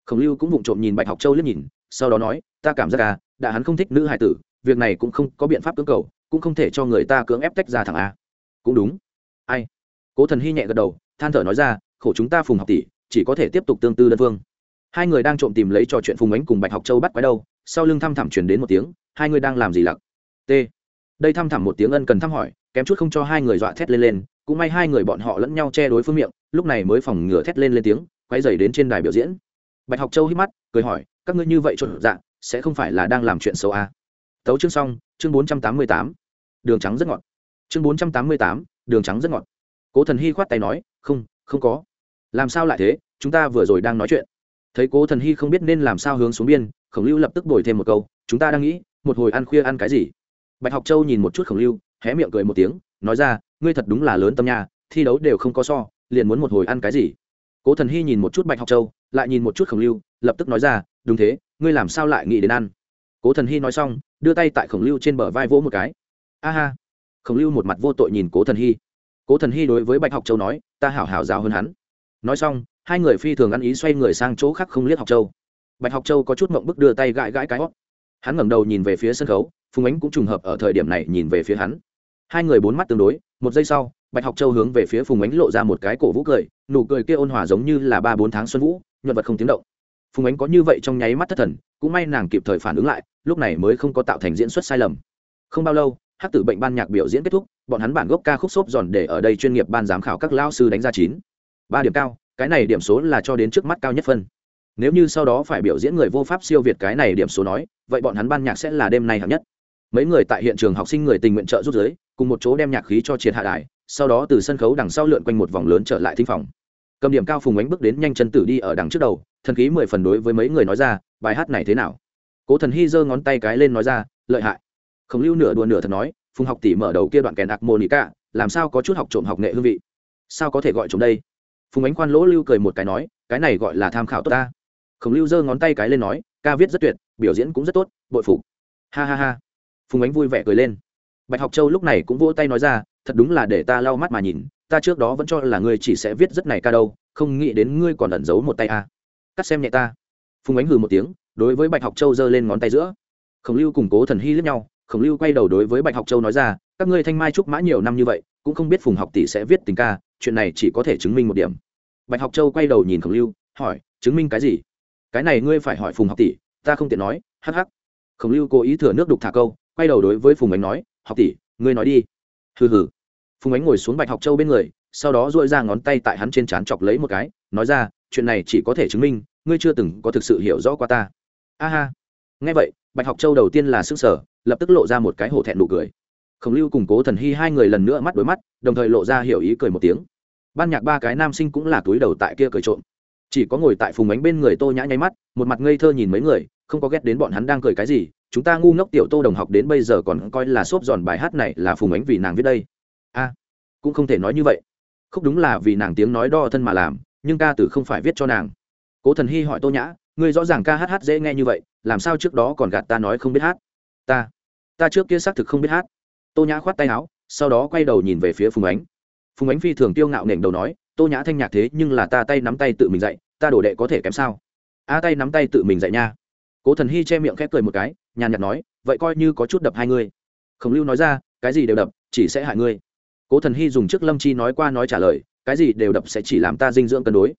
[SPEAKER 1] Khổng lưu cũng vụng trộm nhìn bạch học châu liếc nhìn, sau đó nói, ta cảm giác à đã hắn không thích nữ hải tử, việc này cũng không có biện pháp cưỡng cầu cũng không thể cho người ta cưỡng ép tách ra thẳng a. Cũng đúng. Ai? Cố thần hy nhẹ gật đầu, than thở nói ra, khổ chúng ta phùng học tỷ, chỉ có thể tiếp tục tương tư đơn phương. Hai người đang trộm tìm lấy trò chuyện phùng ánh cùng bạch học châu bắt quái đâu, sau lưng thăm thẳm chuyển đến một tiếng, hai người đang làm gì lặc? T. Đây thăm thẳm một tiếng ân cần thăm hỏi, kém chút không cho hai người dọa thét lên lên, cũng may hai người bọn họ lẫn nhau che đối phương miệng, lúc này mới phòng ngừa thét lên lên tiếng, quay dày đến trên đài biểu diễn. Bạch học châu hít mắt, cười hỏi, các ngươi như vậy trộn dạng sẽ không phải là đang làm chuyện xấu à? tấu chương xong chương bốn trăm tám mươi tám, đường trắng rất ngọt. chương bốn trăm tám mươi tám, đường trắng rất ngọt. Cố thần hy khoát tay nói, không không có. Làm sao lại thế? Chúng ta vừa rồi đang nói chuyện. Thấy cố thần hy không biết nên làm sao hướng xuống biên, khổng lưu lập tức đổi thêm một câu, chúng ta đang nghĩ, một hồi ăn khuya ăn cái gì? Bạch học châu nhìn một chút khổng lưu, hé miệng cười một tiếng, nói ra, ngươi thật đúng là lớn tâm nhà thi đấu đều không có so, liền muốn một hồi ăn cái gì? Cố thần hy nhìn một chút bạch học châu, lại nhìn một chút khổng lưu, lập tức nói ra, đúng thế, ngươi làm sao lại nghĩ đến ăn? Cố thần hy nói xong, đưa tay tại khổng lưu trên bờ vai vỗ một cái. A ha. Khổng lưu một mặt vô tội nhìn cố thần hy cố thần hy đối với bạch học châu nói, ta hảo hảo giáo hơn hắn. Nói xong, hai người phi thường ăn ý xoay người sang chỗ khác không liếc học châu. Bạch học châu có chút mộng bức đưa tay gãi gãi cái hót. Hắn ngẩng đầu nhìn về phía sân khấu, phùng ánh cũng trùng hợp ở thời điểm này nhìn về phía hắn. Hai người bốn mắt tương đối, một giây sau, bạch học châu hướng về phía phùng ánh lộ ra một cái cổ vũ cười, nụ cười kia ôn hòa giống như là ba bốn tháng xuân vũ, nhuận vật không tiếng động. Phùng ánh có như vậy trong nháy mắt thất thần, cũng may nàng kịp thời phản ứng lại lúc này mới không có tạo thành diễn xuất sai lầm. Không bao lâu hát tử bệnh ban nhạc biểu diễn kết thúc, bọn hắn bản gốc ca khúc xốp giòn để ở đây chuyên nghiệp ban giám khảo các lao sư đánh ra chín. Ba điểm cao, cái này điểm số là cho đến trước mắt cao nhất phân. Nếu như sau đó phải biểu diễn người vô pháp siêu việt cái này điểm số nói, vậy bọn hắn ban nhạc sẽ là đêm nay hạng nhất. Mấy người tại hiện trường học sinh người tình nguyện trợ rút giới cùng một chỗ đem nhạc khí cho triệt hạ đài, sau đó từ sân khấu đằng sau lượn quanh một vòng lớn trở lại thinh phòng. Cầm điểm cao phùng ánh bước đến nhanh chân tử đi ở đằng trước đầu, thần khí mười phần đối với mấy người nói ra, bài hát này thế nào? Cố thần hy giơ ngón tay cái lên nói ra, lợi hại. Khổng lưu nửa đùa nửa thật nói, phùng học tỷ mở đầu kia đoạn kèn đặc mô nị cả làm sao có chút học trộm học nghệ hương vị? Sao có thể gọi trộm đây? Phùng ánh khoan lỗ lưu cười một cái nói, cái này gọi là tham khảo tốt ta. Khổng lưu giơ ngón tay cái lên nói, ca viết rất tuyệt, biểu diễn cũng rất tốt, bội phục. Ha ha ha. Phùng ánh vui vẻ cười lên. Bạch học châu lúc này cũng vỗ tay nói ra, thật đúng là để ta lau mắt mà nhìn, ta trước đó vẫn cho là ngươi chỉ sẽ viết rất này ca đâu, không nghĩ đến ngươi còn ẩn giấu một tay a. À. cắt xem nhẹ ta. Phùng ánh hừ một tiếng đối với bạch học châu giơ lên ngón tay giữa. Khổng lưu cùng cố thần hy lướt nhau, khổng lưu quay đầu đối với bạch học châu nói ra, các ngươi thanh mai trúc mã nhiều năm như vậy, cũng không biết phùng học tỷ sẽ viết tình ca, chuyện này chỉ có thể chứng minh một điểm. Bạch học châu quay đầu nhìn khổng lưu, hỏi, chứng minh cái gì? Cái này ngươi phải hỏi phùng học tỷ, ta không tiện nói, hắc hắc. Khổng lưu cố ý thừa nước đục thả câu, quay đầu đối với phùng ánh nói, học tỷ, ngươi nói đi. Hừ hừ. Phùng ánh ngồi xuống bạch học châu bên người, sau đó dội ra ngón tay tại hắn trên trán chọc lấy một cái, nói ra, chuyện này chỉ có thể chứng minh, ngươi chưa từng có thực sự hiểu rõ qua ta a ha. Nghe vậy, bạch học châu đầu tiên là s ư n g sở lập tức lộ ra một cái hổ thẹn nụ cười. Khổng lưu cùng cố thần hy hai người lần nữa mắt đối mắt, đồng thời lộ ra hiểu ý cười một tiếng. Ban nhạc ba cái nam sinh cũng là túi đầu tại kia cười trộm. Chỉ có ngồi tại phùng ánh bên người tô nhã nháy mắt, một mặt ngây thơ nhìn mấy người, không có ghét đến bọn hắn đang cười cái gì, chúng ta ngu ngốc tiểu tô đồng học đến bây giờ còn coi là xốp giòn bài hát này là phùng ánh vì nàng viết đây. A, cũng không thể nói như vậy. Không đúng là vì nàng tiếng nói đo thân mà làm, nhưng ca từ không phải viết cho nàng. Cố thần hy hỏi tô nhã ngươi rõ ràng ca hát hát dễ nghe như vậy, làm sao trước đó còn gạt ta nói không biết hát? Ta ta trước kia xác thực không biết hát. Tô nhã khoát tay áo, sau đó quay đầu nhìn về phía phùng ánh. Phùng ánh phi thường tiêu ngạo nểnh đầu nói, tô nhã thanh nhạc thế nhưng là ta tay nắm tay tự mình dạy, ta đổ đệ có thể kém sao? A, tay nắm tay tự mình dạy nha. Cố thần hy che miệng khép cười một cái, nhàn nhạt nói, vậy coi như có chút đập hai ngươi. Khổng lưu nói ra, cái gì đều đập, chỉ sẽ hại ngươi. Cố thần hy dùng trước lâm chi nói qua nói trả lời, cái gì đều đập sẽ chỉ làm ta dinh dưỡng cân đối.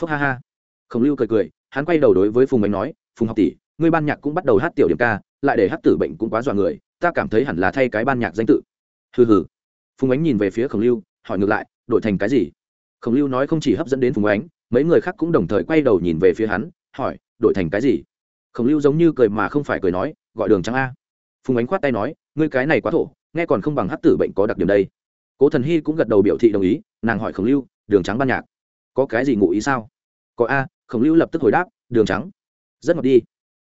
[SPEAKER 1] Phúc ha ha. Khổng lưu cười cười hắn quay đầu đối với phùng ánh nói, phùng học tỷ, ngươi ban nhạc cũng bắt đầu hát tiểu điểm ca, lại để hát tử bệnh cũng quá dọa người, ta cảm thấy hẳn là thay cái ban nhạc danh tự. Hừ hừ. Phùng ánh nhìn về phía khổng lưu, hỏi ngược lại, đổi thành cái gì? Khổng lưu nói không chỉ hấp dẫn đến phùng ánh, mấy người khác cũng đồng thời quay đầu nhìn về phía hắn, hỏi, đổi thành cái gì? Khổng lưu giống như cười mà không phải cười nói, gọi đường trắng a. Phùng ánh khoát tay nói, ngươi cái này quá thổ, nghe còn không bằng hát tử bệnh có đặc điểm đây. Cố thần hy cũng gật đầu biểu thị đồng ý, nàng hỏi khổng lưu, đường trắng ban nhạc, có cái gì ngụ ý sao? Có a khổng lưu lập tức hồi đáp, đường trắng, rất ngọt đi.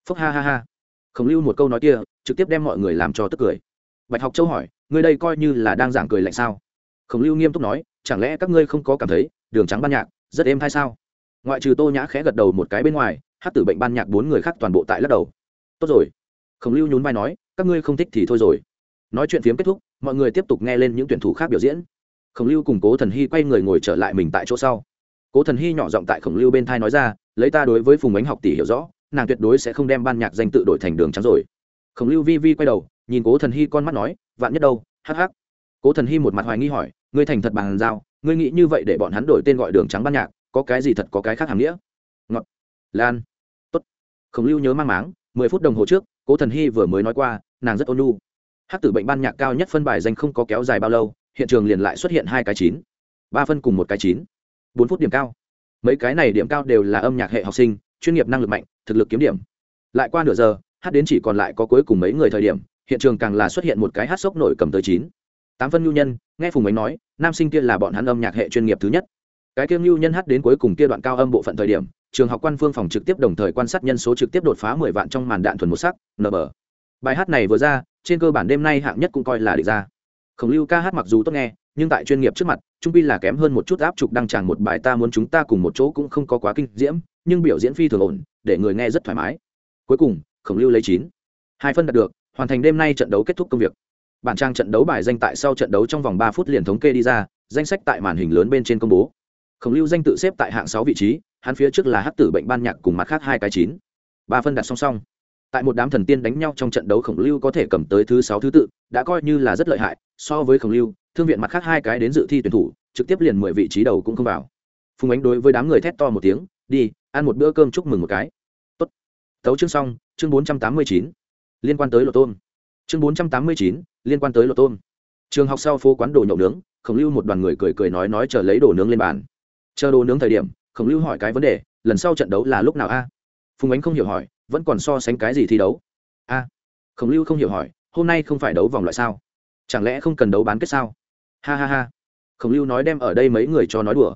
[SPEAKER 1] Phúc ha ha ha. Khổng lưu một câu nói kia, trực tiếp đem mọi người làm cho tức cười. Bạch học châu hỏi, ngươi đây coi như là đang giảng cười lạnh sao? Khổng lưu nghiêm túc nói, chẳng lẽ các ngươi không có cảm thấy, đường trắng ban nhạc, rất êm hay sao? Ngoại trừ tô nhã khẽ gật đầu một cái bên ngoài hát tử bệnh ban nhạc bốn người khác toàn bộ tại lắc đầu. Tốt rồi. Khổng lưu nhún vai nói, các ngươi không thích thì thôi rồi. Nói chuyện phiếm kết thúc, mọi người tiếp tục nghe lên những tuyển thủ khác biểu diễn. Khổng lưu cùng cố thần hy quay người ngồi trở lại mình tại chỗ sau cố thần hy nhỏ giọng tại khổng lưu bên thai nói ra, lấy ta đối với phùng ánh học tỷ hiểu rõ, nàng tuyệt đối sẽ không đem ban nhạc danh tự đổi thành đường trắng rồi. Khổng lưu vi vi quay đầu, nhìn cố thần hy con mắt nói, vạn nhất đâu, hắc hắc. Cố thần hy một mặt hoài nghi hỏi, ngươi thành thật bàn giao, ngươi nghĩ như vậy để bọn hắn đổi tên gọi đường trắng ban nhạc, có cái gì thật, có cái khác hàm nghĩa? Ngọt. Lan. Tốt. Khổng lưu nhớ mang máng, mười phút đồng hồ trước, cố thần hy vừa mới nói qua, nàng rất ôn nhu. Hát tử bệnh ban nhạc cao nhất phân bài danh không có kéo dài bao lâu, hiện trường liền lại xuất hiện hai cái chín. Ba phân cùng một cái chín bốn phút điểm cao. Mấy cái này điểm cao đều là âm nhạc hệ học sinh, chuyên nghiệp năng lực mạnh, thực lực kiếm điểm. Lại qua nửa giờ, hát đến chỉ còn lại có cuối cùng mấy người thời điểm, hiện trường càng là xuất hiện một cái hát sốc nổi cầm tới chín. Tám phân nhu nhân, nghe phùng ánh nói, nam sinh kia là bọn hắn âm nhạc hệ chuyên nghiệp thứ nhất. Cái kia nhu nhân hát đến cuối cùng kia đoạn cao âm bộ phận thời điểm, trường học quan phương phòng trực tiếp đồng thời quan sát nhân số trực tiếp đột phá mười vạn trong màn đạn thuần một sắc, nở bờ. Bài hát này vừa ra, trên cơ bản đêm nay hạng nhất cũng coi là địch ra. Khổng lưu ca hát mặc dù tốt nghe nhưng tại chuyên nghiệp trước mặt, trung pi là kém hơn một chút áp trục đăng tràn một bài ta muốn chúng ta cùng một chỗ cũng không có quá kinh diễm, nhưng biểu diễn phi thường ổn, để người nghe rất thoải mái. Cuối cùng, khổng lưu lấy chín. Hai phân đạt được, hoàn thành đêm nay trận đấu kết thúc công việc. Bản trang trận đấu bài danh tại sau trận đấu trong vòng ba phút liền thống kê đi ra, danh sách tại màn hình lớn bên trên công bố. Khổng lưu danh tự xếp tại hạng sáu vị trí, hắn phía trước là hát tử bệnh ban nhạc cùng mặt khác hai cái chín. Ba phân đặt song song. Tại một đám thần tiên đánh nhau trong trận đấu khổng lưu có thể cầm tới thứ sáu thứ tự, đã coi như là rất lợi hại, so với khổng lưu thương viện mặt khác hai cái đến dự thi tuyển thủ, trực tiếp liền mười vị trí đầu cũng không vào. Phùng ánh đối với đám người thét to một tiếng, đi, ăn một bữa cơm chúc mừng một cái. Tốt. tấu chương xong, chương bốn trăm tám mươi chín. Liên quan tới lộ tôm. Chương bốn trăm tám mươi chín, liên quan tới lộ tôm. Trường học sau phố quán đồ nhậu nướng, khổng lưu một đoàn người cười cười nói nói chờ lấy đồ nướng lên bàn. Chờ đồ nướng thời điểm, khổng lưu hỏi cái vấn đề, lần sau trận đấu là lúc nào a? Phùng ánh không hiểu hỏi, vẫn còn so sánh cái gì thi đấu? A. Khổng lưu không hiểu hỏi, hôm nay không phải đấu vòng loại sao? Chẳng lẽ không cần đấu bán kết sao? Ha ha ha. Khổng lưu nói đem ở đây mấy người cho nói đùa.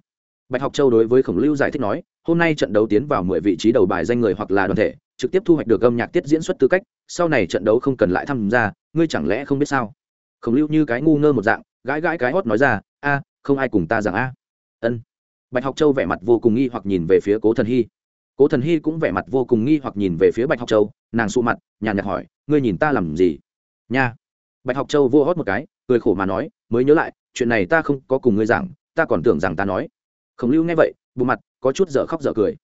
[SPEAKER 1] Bạch học châu đối với khổng lưu giải thích nói, hôm nay trận đấu tiến vào mười vị trí đầu bài danh người hoặc là đoàn thể, trực tiếp thu hoạch được âm nhạc tiết diễn xuất tư cách, sau này trận đấu không cần lại tham gia, ngươi chẳng lẽ không biết sao? Khổng lưu như cái ngu ngơ một dạng, gãi gãi cái hót nói ra, a, không ai cùng ta rằng a. Ân. Bạch học châu vẻ mặt vô cùng nghi hoặc nhìn về phía cố thần hy. Cố thần hy cũng vẻ mặt vô cùng nghi hoặc nhìn về phía bạch học châu, nàng sụ mặt, nhàn nhạt hỏi, ngươi nhìn ta làm gì? Nha. Bạch học châu vô hót một cái, cười khổ mà nói mới nhớ lại, chuyện này ta không có cùng ngươi giảng, ta còn tưởng rằng ta nói. Khổng lưu nghe vậy, bộ mặt có chút dở khóc dở cười.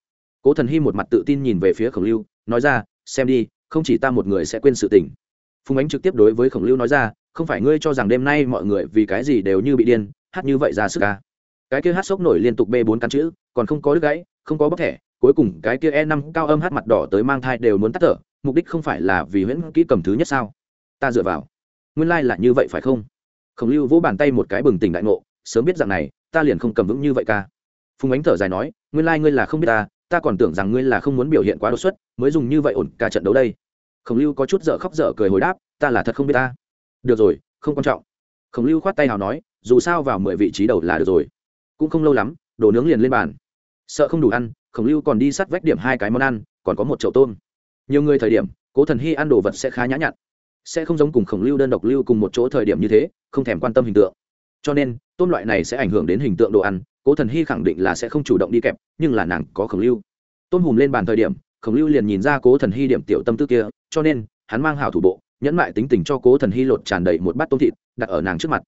[SPEAKER 1] Cố thần hy một mặt tự tin nhìn về phía khổng lưu, nói ra, xem đi, không chỉ ta một người sẽ quên sự tình. Phùng ánh trực tiếp đối với khổng lưu nói ra, không phải ngươi cho rằng đêm nay mọi người vì cái gì đều như bị điên, hát như vậy ra sức ca cái kia hát sốc nổi liên tục b bốn căn chữ, còn không có đứt gãy, không có bóc thẻ, cuối cùng cái kia e năm cao âm hát mặt đỏ tới mang thai đều muốn tắt thở, mục đích không phải là vì huyễn kỹ cầm thứ nhất sao? Ta dựa vào. Nguyên lai là như vậy phải không? Khổng lưu vỗ bàn tay một cái bừng tỉnh đại ngộ, sớm biết rằng này, ta liền không cầm vững như vậy ca. Phùng ánh thở dài nói, nguyên lai ngươi là không biết ta ta còn tưởng rằng ngươi là không muốn biểu hiện quá đột xuất, mới dùng như vậy ổn cả trận đấu đây. Khổng lưu có chút dở khóc dở cười hồi đáp, ta là thật không biết ta. Được rồi, không quan trọng. Khổng lưu khoát tay nào nói, dù sao vào mười vị trí đầu là được rồi. Cũng không lâu lắm, đồ nướng liền lên bàn. Sợ không đủ ăn, khổng lưu còn đi sắt vách điểm hai cái món ăn, còn có một chậu tôm. Nhiều người thời điểm, cố thần hy ăn đồ vật sẽ khá nhã nhặn. Sẽ không giống cùng khổng lưu đơn độc lưu cùng một chỗ thời điểm như thế không thèm quan tâm hình tượng. Cho nên, tôm loại này sẽ ảnh hưởng đến hình tượng đồ ăn, cố thần hy khẳng định là sẽ không chủ động đi kẹp, nhưng là nàng có khổng lưu. Tôm hùm lên bàn thời điểm, khổng lưu liền nhìn ra cố thần hy điểm tiểu tâm tư kia, cho nên, hắn mang hào thủ bộ, nhẫn mại tính tình cho cố thần hy lột tràn đầy một bát tôm thịt, đặt ở nàng trước mặt.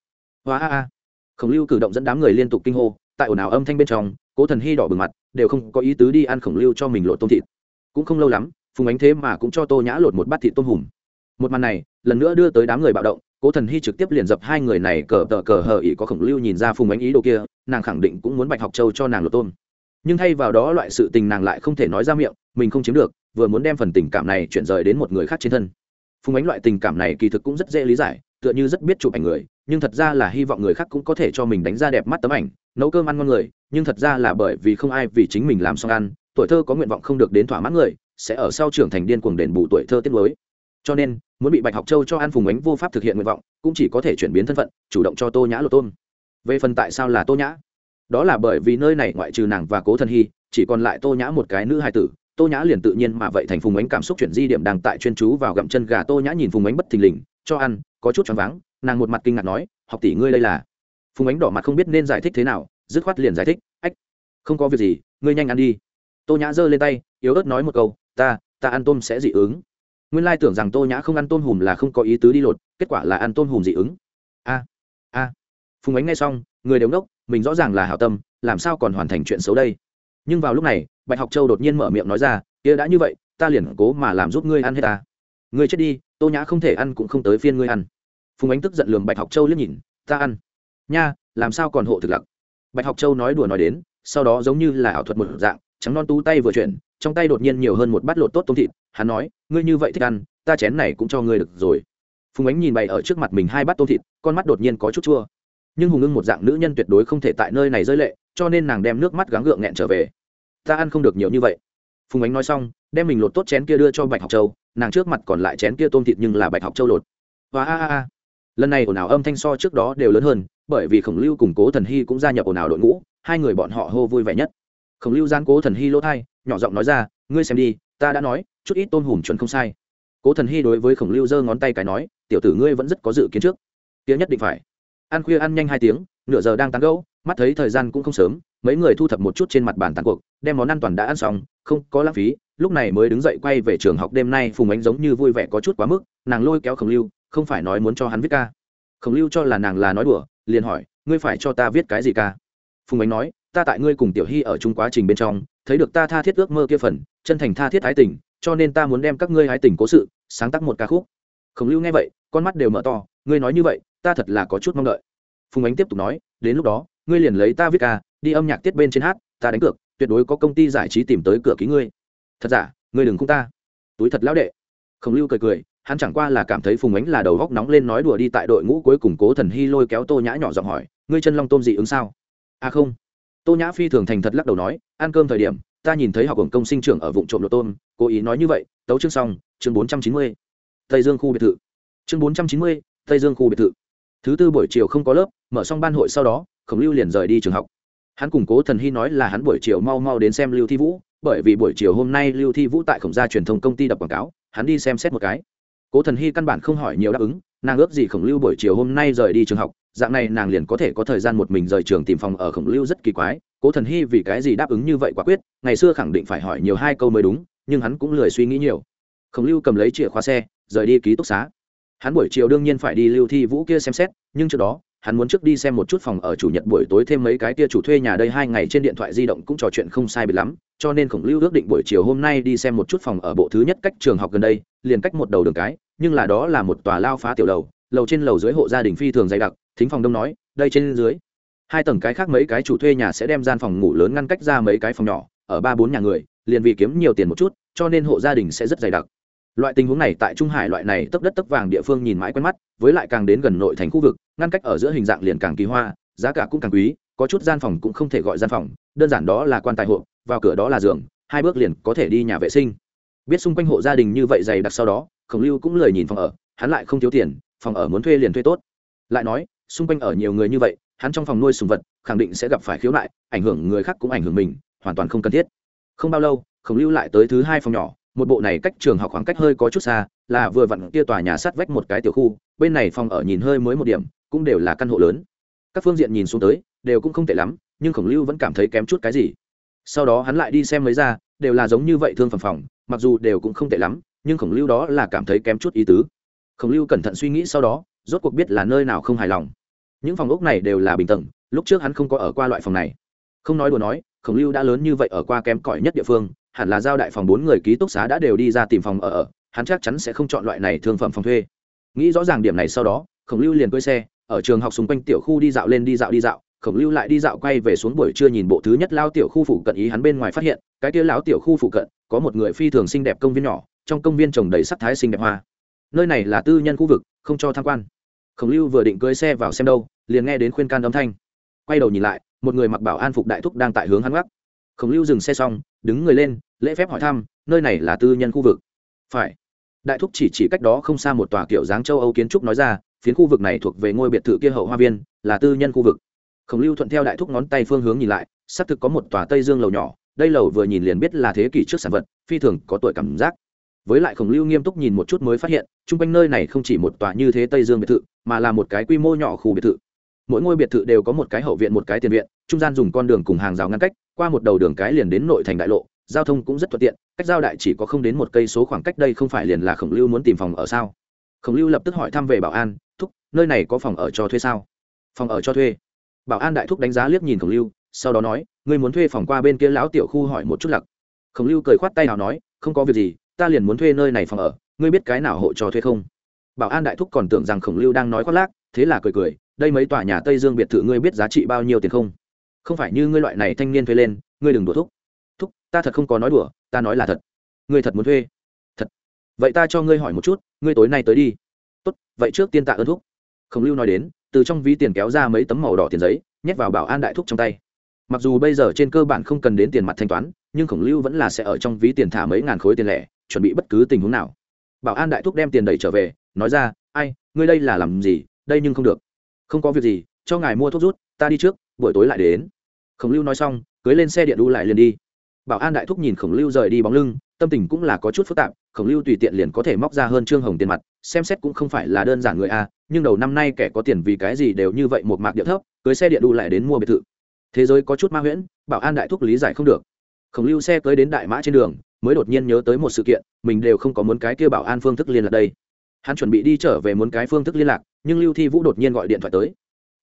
[SPEAKER 1] Hoa a a. Khổng lưu cử động dẫn đám người liên tục kinh hô, tại ồn ào âm thanh bên trong, cố thần hy đỏ bừng mặt, đều không có ý tứ đi ăn khổng lưu cho mình lột tôm thịt. Cũng không lâu lắm, phùng ánh thế mà cũng cho tô nhã lột một bát thịt tôm hùm. Một màn này, lần nữa đưa tới đám người bạo động cố thần hy trực tiếp liền dập hai người này cờ tờ cờ hờ ỉ có khổng lưu nhìn ra phùng ánh ý đồ kia, nàng khẳng định cũng muốn bạch học châu cho nàng lột tôn. nhưng thay vào đó loại sự tình nàng lại không thể nói ra miệng, mình không chiếm được, vừa muốn đem phần tình cảm này chuyển rời đến một người khác trên thân phùng ánh loại tình cảm này kỳ thực cũng rất dễ lý giải, tựa như rất biết chụp ảnh người, nhưng thật ra là hy vọng người khác cũng có thể cho mình đánh ra đẹp mắt tấm ảnh, nấu cơm ăn ngon người, nhưng thật ra là bởi vì không ai vì chính mình làm xong ăn, tuổi thơ có nguyện vọng không được đến thỏa mãn người, sẽ ở sau trưởng thành điên cuồng đền bù tuổi thơ tiết mới cho nên, muốn bị bạch học châu cho an phùng ánh vô pháp thực hiện nguyện vọng, cũng chỉ có thể chuyển biến thân phận, chủ động cho tô nhã lột tôn về phần tại sao là tô nhã? Đó là bởi vì nơi này ngoại trừ nàng và cố thần hy, chỉ còn lại tô nhã một cái nữ hai tử. Tô nhã liền tự nhiên mà vậy thành phùng ánh cảm xúc chuyển di điểm đang tại chuyên chú vào gặm chân gà tô nhã nhìn phùng ánh bất thình lình, cho ăn, có chút choáng váng, nàng một mặt kinh ngạc nói, học tỷ ngươi đây là? Phùng ánh đỏ mặt không biết nên giải thích thế nào, dứt khoát liền giải thích, ách, không có việc gì, ngươi nhanh ăn đi. Tô nhã giơ lên tay, yếu ớt nói một câu, ta ta ăn tôm sẽ dị ứng nguyên lai tưởng rằng tô nhã không ăn tôm hùm là không có ý tứ đi lột, kết quả là ăn tôm hùm dị ứng. A a. Phùng ánh nghe xong, người đều ngốc, mình rõ ràng là hảo tâm, làm sao còn hoàn thành chuyện xấu đây? Nhưng vào lúc này, bạch học châu đột nhiên mở miệng nói ra, kia đã như vậy, ta liền cố mà làm giúp ngươi ăn hết ta. Ngươi chết đi, tô nhã không thể ăn cũng không tới phiên ngươi ăn. Phùng ánh tức giận lường bạch học châu liếc nhìn, ta ăn. Nha, làm sao còn hộ thực lặc bạch học châu nói đùa nói đến, sau đó giống như là ảo thuật một dạng, trắng non tú tay vừa chuyển trong tay đột nhiên nhiều hơn một bát lột tốt tôm thịt, hắn nói, ngươi như vậy thích ăn, ta chén này cũng cho ngươi được rồi. Phùng ánh nhìn bày ở trước mặt mình hai bát tôm thịt, con mắt đột nhiên có chút chua. Nhưng hùng ưng một dạng nữ nhân tuyệt đối không thể tại nơi này rơi lệ, cho nên nàng đem nước mắt gắng gượng nghẹn trở về. Ta ăn không được nhiều như vậy. Phùng ánh nói xong, đem mình lột tốt chén kia đưa cho bạch học châu, nàng trước mặt còn lại chén kia tôm thịt nhưng là bạch học châu lột. Và a a a. Lần này ồn ào âm thanh so trước đó đều lớn hơn, bởi vì khổng lưu cùng cố thần hy cũng gia nhập ồn ào đội ngũ, hai người bọn họ hô vui vẻ nhất khổng lưu gian cố thần hy lỗ thai, nhỏ giọng nói ra, ngươi xem đi, ta đã nói, chút ít tôm hùm chuẩn không sai. Cố thần hy đối với khổng lưu giơ ngón tay cái nói, tiểu tử ngươi vẫn rất có dự kiến trước. Tiếng nhất định phải. Ăn khuya ăn nhanh hai tiếng, nửa giờ đang tán gẫu, mắt thấy thời gian cũng không sớm, mấy người thu thập một chút trên mặt bàn tàn cuộc, đem món ăn toàn đã ăn xong, không có lãng phí, lúc này mới đứng dậy quay về trường học đêm nay phùng ánh giống như vui vẻ có chút quá mức, nàng lôi kéo khổng lưu, không phải nói muốn cho hắn viết ca. Khổng lưu cho là nàng là nói đùa, liền hỏi, ngươi phải cho ta viết cái gì ca? Phùng ánh nói ta tại ngươi cùng tiểu hy ở chung quá trình bên trong, thấy được ta tha thiết ước mơ kia phần, chân thành tha thiết ái tình, cho nên ta muốn đem các ngươi ái tình cố sự, sáng tác một ca khúc. Khổng lưu nghe vậy, con mắt đều mở to, ngươi nói như vậy, ta thật là có chút mong đợi. Phùng ánh tiếp tục nói, đến lúc đó, ngươi liền lấy ta viết ca, đi âm nhạc tiết bên trên hát, ta đánh cược, tuyệt đối có công ty giải trí tìm tới cửa ký ngươi. Thật giả, ngươi đừng khung ta. Túi thật lão đệ. Khổng lưu cười cười, hắn chẳng qua là cảm thấy phùng ánh là đầu góc nóng lên nói đùa đi tại đội ngũ cuối cùng cố thần hy lôi kéo tô nhã nhỏ giọng hỏi, ngươi chân long tôm dị ứng sao? À không tô nhã phi thường thành thật lắc đầu nói, ăn cơm thời điểm, ta nhìn thấy học hưởng công sinh trưởng ở vụ trộm lộ tôm, cố ý nói như vậy, tấu chương xong, chương bốn trăm chín mươi, tây dương khu biệt thự. Chương bốn trăm chín mươi, tây dương khu biệt thự. Thứ tư buổi chiều không có lớp, mở xong ban hội sau đó, khổng lưu liền rời đi trường học. Hắn củng cố thần hy nói là hắn buổi chiều mau mau đến xem lưu thi vũ, bởi vì buổi chiều hôm nay lưu thi vũ tại khổng gia truyền thông công ty đập quảng cáo, hắn đi xem xét một cái. Cố thần hy căn bản không hỏi nhiều đáp ứng nàng ước gì khổng lưu buổi chiều hôm nay rời đi trường học, dạng này nàng liền có thể có thời gian một mình rời trường tìm phòng ở khổng lưu rất kỳ quái, cố thần hy vì cái gì đáp ứng như vậy quả quyết, ngày xưa khẳng định phải hỏi nhiều hai câu mới đúng, nhưng hắn cũng lười suy nghĩ nhiều. Khổng lưu cầm lấy chìa khóa xe, rời đi ký túc xá. Hắn buổi chiều đương nhiên phải đi lưu thi vũ kia xem xét, nhưng trước đó, hắn muốn trước đi xem một chút phòng ở chủ nhật buổi tối thêm mấy cái kia chủ thuê nhà đây, hai ngày trên điện thoại di động cũng trò chuyện không sai biệt lắm, cho nên khổng lưu ước định buổi chiều hôm nay đi xem một chút phòng ở bộ thứ nhất cách trường học gần đây, liền cách một đầu đường cái nhưng là đó là một tòa lao phá tiểu lầu lầu trên lầu dưới hộ gia đình phi thường dày đặc, thính phòng đông nói, đây trên dưới, hai tầng cái khác mấy cái chủ thuê nhà sẽ đem gian phòng ngủ lớn ngăn cách ra mấy cái phòng nhỏ, ở ba bốn nhà người, liền vì kiếm nhiều tiền một chút, cho nên hộ gia đình sẽ rất dày đặc. Loại tình huống này tại trung hải loại này tấp đất tấp vàng địa phương nhìn mãi quen mắt, với lại càng đến gần nội thành khu vực, ngăn cách ở giữa hình dạng liền càng kỳ hoa, giá cả cũng càng quý, có chút gian phòng cũng không thể gọi gian phòng, đơn giản đó là quan tài hộ vào cửa đó là giường, hai bước liền có thể đi nhà vệ sinh. Biết xung quanh hộ gia đình như vậy dày đặc sau đó khổng lưu cũng lời nhìn phòng ở, hắn lại không thiếu tiền, phòng ở muốn thuê liền thuê tốt. Lại nói, xung quanh ở nhiều người như vậy, hắn trong phòng nuôi sùng vật, khẳng định sẽ gặp phải khiếu nại, ảnh hưởng người khác cũng ảnh hưởng mình, hoàn toàn không cần thiết. Không bao lâu, khổng lưu lại tới thứ hai phòng nhỏ, một bộ này cách trường học khoảng cách hơi có chút xa, là vừa vặn kia tòa nhà sát vách một cái tiểu khu, bên này phòng ở nhìn hơi mới một điểm, cũng đều là căn hộ lớn. Các phương diện nhìn xuống tới, đều cũng không tệ lắm, nhưng khổng lưu vẫn cảm thấy kém chút cái gì. Sau đó hắn lại đi xem mấy ra, đều là giống như vậy thương phẩm phòng, mặc dù đều cũng không tệ lắm nhưng khổng lưu đó là cảm thấy kém chút ý tứ. Khổng lưu cẩn thận suy nghĩ sau đó rốt cuộc biết là nơi nào không hài lòng. Những phòng ốc này đều là bình tầng lúc trước hắn không có ở qua loại phòng này. Không nói đùa nói khổng lưu đã lớn như vậy ở qua kém cỏi nhất địa phương hẳn là giao đại phòng bốn người ký túc xá đã đều đi ra tìm phòng ở ở, hắn chắc chắn sẽ không chọn loại này thương phẩm phòng thuê. Nghĩ rõ ràng điểm này sau đó khổng lưu liền cưỡi xe ở trường học xung quanh tiểu khu đi dạo lên đi dạo đi dạo khổng lưu lại đi dạo quay về xuống buổi trưa nhìn bộ thứ nhất lao tiểu khu phụ cận ý hắn bên ngoài phát hiện cái kia lão tiểu khu phụ cận có một người phi thường xinh đẹp công viên nhỏ trong công viên trồng đầy sắc thái xinh đẹp hoa. Nơi này là tư nhân khu vực, không cho tham quan. Khổng lưu vừa định cưỡi xe vào xem đâu, liền nghe đến khuyên can âm thanh. Quay đầu nhìn lại, một người mặc bảo an phục đại thúc đang tại hướng hắn gác khổng lưu dừng xe xong, đứng người lên, lễ phép hỏi thăm, nơi này là tư nhân khu vực? Phải. Đại thúc chỉ chỉ cách đó không xa một tòa kiểu dáng châu âu kiến trúc nói ra, phiến khu vực này thuộc về ngôi biệt thự kia hậu hoa viên, là tư nhân khu vực. Khổng lưu thuận theo đại thúc ngón tay phương hướng nhìn lại, xác thực có một tòa tây dương lầu nhỏ, đây lầu vừa nhìn liền biết là thế kỷ trước sản vật, phi thường có tuổi cảm giác với lại khổng lưu nghiêm túc nhìn một chút mới phát hiện, chung quanh nơi này không chỉ một tòa như thế tây dương biệt thự, mà là một cái quy mô nhỏ khu biệt thự. Mỗi ngôi biệt thự đều có một cái hậu viện, một cái tiền viện, trung gian dùng con đường cùng hàng rào ngăn cách, qua một đầu đường cái liền đến nội thành đại lộ, giao thông cũng rất thuận tiện, cách giao đại chỉ có không đến một cây số khoảng cách đây không phải liền là khổng lưu muốn tìm phòng ở sao? Khổng lưu lập tức hỏi thăm về bảo an, thúc, nơi này có phòng ở cho thuê sao? Phòng ở cho thuê. Bảo an đại thúc đánh giá liếc nhìn khổng lưu, sau đó nói, ngươi muốn thuê phòng qua bên kia lão tiểu khu hỏi một chút lặc. Khổng lưu cười khoát tay nào nói, không có việc gì ta liền muốn thuê nơi này phòng ở, ngươi biết cái nào hộ cho thuê không? Bảo an đại thúc còn tưởng rằng khổng lưu đang nói khoác lác, thế là cười cười, đây mấy tòa nhà tây dương biệt thự ngươi biết giá trị bao nhiêu tiền không? Không phải như ngươi loại này thanh niên thuê lên, ngươi đừng đùa thúc. Thúc, ta thật không có nói đùa, ta nói là thật. Ngươi thật muốn thuê? Thật. Vậy ta cho ngươi hỏi một chút, ngươi tối nay tới đi. Tốt, vậy trước tiên tạ ơn thúc. Khổng lưu nói đến, từ trong ví tiền kéo ra mấy tấm màu đỏ tiền giấy, nhét vào bảo an đại thúc trong tay. Mặc dù bây giờ trên cơ bản không cần đến tiền mặt thanh toán, nhưng khổng lưu vẫn là sẽ ở trong ví tiền thả mấy ngàn khối tiền lẻ chuẩn bị bất cứ tình huống nào. Bảo an đại thúc đem tiền đẩy trở về, nói ra, ai, ngươi đây là làm gì? Đây nhưng không được. Không có việc gì, cho ngài mua thuốc rút, ta đi trước, buổi tối lại đến. Khổng lưu nói xong, cưới lên xe điện đu lại liền đi. Bảo an đại thúc nhìn khổng lưu rời đi bóng lưng, tâm tình cũng là có chút phức tạp, khổng lưu tùy tiện liền có thể móc ra hơn trương hồng tiền mặt, xem xét cũng không phải là đơn giản người a, nhưng đầu năm nay kẻ có tiền vì cái gì đều như vậy một mạc địa thấp, cưới xe điện đu lại đến mua biệt thự. Thế giới có chút ma huyễn, bảo an đại thúc lý giải không được. Khổng lưu xe cưới đến đại mã trên đường mới đột nhiên nhớ tới một sự kiện, mình đều không có muốn cái kia bảo an phương thức liên lạc đây. Hắn chuẩn bị đi trở về muốn cái phương thức liên lạc, nhưng lưu thi vũ đột nhiên gọi điện thoại tới.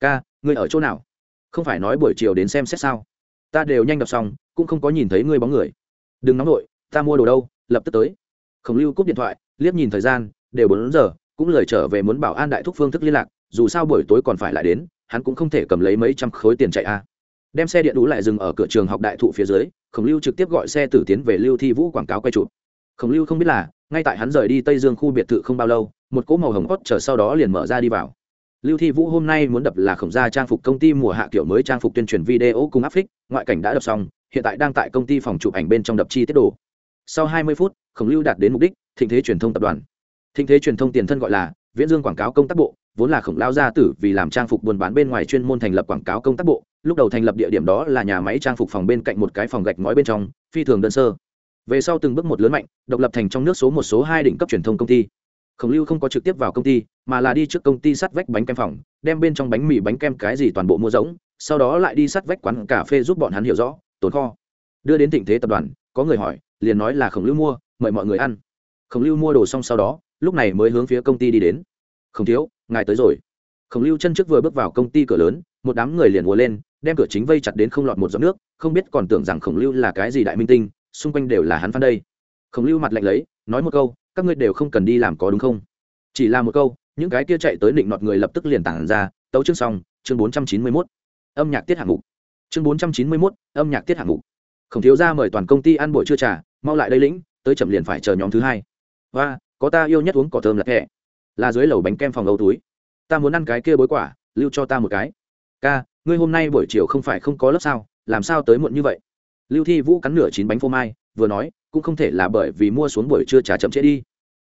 [SPEAKER 1] Ca, ngươi ở chỗ nào? Không phải nói buổi chiều đến xem xét sao? Ta đều nhanh đọc xong, cũng không có nhìn thấy ngươi bóng người. Đừng nóng nổi ta mua đồ đâu, lập tức tới. Khổng lưu cúp điện thoại, liếc nhìn thời gian, đều bốn giờ, cũng lời trở về muốn bảo an đại thúc phương thức liên lạc, dù sao buổi tối còn phải lại đến, hắn cũng không thể cầm lấy mấy trăm khối tiền chạy a đem xe điện đủ lại dừng ở cửa trường học đại thụ phía dưới, khổng lưu trực tiếp gọi xe tử tiến về lưu thi vũ quảng cáo quay chụp. Khổng lưu không biết là, ngay tại hắn rời đi tây dương khu biệt thự không bao lâu, một cỗ màu hồng hót chờ sau đó liền mở ra đi vào. Lưu thi vũ hôm nay muốn đập là khổng gia trang phục công ty mùa hạ kiểu mới trang phục tuyên truyền video cùng áp phích, ngoại cảnh đã đập xong, hiện tại đang tại công ty phòng chụp ảnh bên trong đập chi tiết đồ. Sau 20 phút, khổng lưu đạt đến mục đích, thịnh thế truyền thông tập đoàn. Thịnh thế truyền thông tiền thân gọi là viễn dương quảng cáo công tác bộ, vốn là khổng lao gia tử vì làm trang phục buôn bán bên ngoài chuyên môn thành lập quảng cáo công tác bộ lúc đầu thành lập địa điểm đó là nhà máy trang phục phòng bên cạnh một cái phòng gạch ngói bên trong, phi thường đơn sơ. Về sau từng bước một lớn mạnh, độc lập thành trong nước số một số hai đỉnh cấp truyền thông công ty. Khổng lưu không có trực tiếp vào công ty, mà là đi trước công ty sắt vách bánh kem phòng, đem bên trong bánh mì bánh kem cái gì toàn bộ mua giống sau đó lại đi sắt vách quán cà phê giúp bọn hắn hiểu rõ, tồn kho. Đưa đến tình thế tập đoàn, có người hỏi, liền nói là khổng lưu mua, mời mọi người ăn. Khổng lưu mua đồ xong sau đó, lúc này mới hướng phía công ty đi đến. Không thiếu, ngài tới rồi. Khổng lưu chân trước vừa bước vào công ty cửa lớn, một đám người liền ùa lên đem cửa chính vây chặt đến không lọt một giọt nước, không biết còn tưởng rằng khổng lưu là cái gì đại minh tinh, xung quanh đều là hắn phan đây. Khổng lưu mặt lạnh lấy, nói một câu, các ngươi đều không cần đi làm có đúng không? Chỉ là một câu, những cái kia chạy tới định nọt người lập tức liền tản ra, tấu chương xong, chương bốn trăm chín mươi mốt. Âm nhạc tiết hạng mục. Chương bốn trăm chín mươi mốt, âm nhạc tiết hạng mục. Khổng thiếu ra mời toàn công ty ăn buổi trưa trà, mau lại đây lĩnh, tới chậm liền phải chờ nhóm thứ hai. Và có ta yêu nhất uống cỏ thơm lạc kẹ là dưới lầu bánh kem phòng âu túi. Ta muốn ăn cái kia bối quả, lưu cho ta một cái. Ca ngươi hôm nay buổi chiều không phải không có lớp sao, làm sao tới muộn như vậy? Lưu thi vũ cắn nửa chín bánh phô mai, vừa nói, cũng không thể là bởi vì mua xuống buổi trưa trà chậm trễ đi.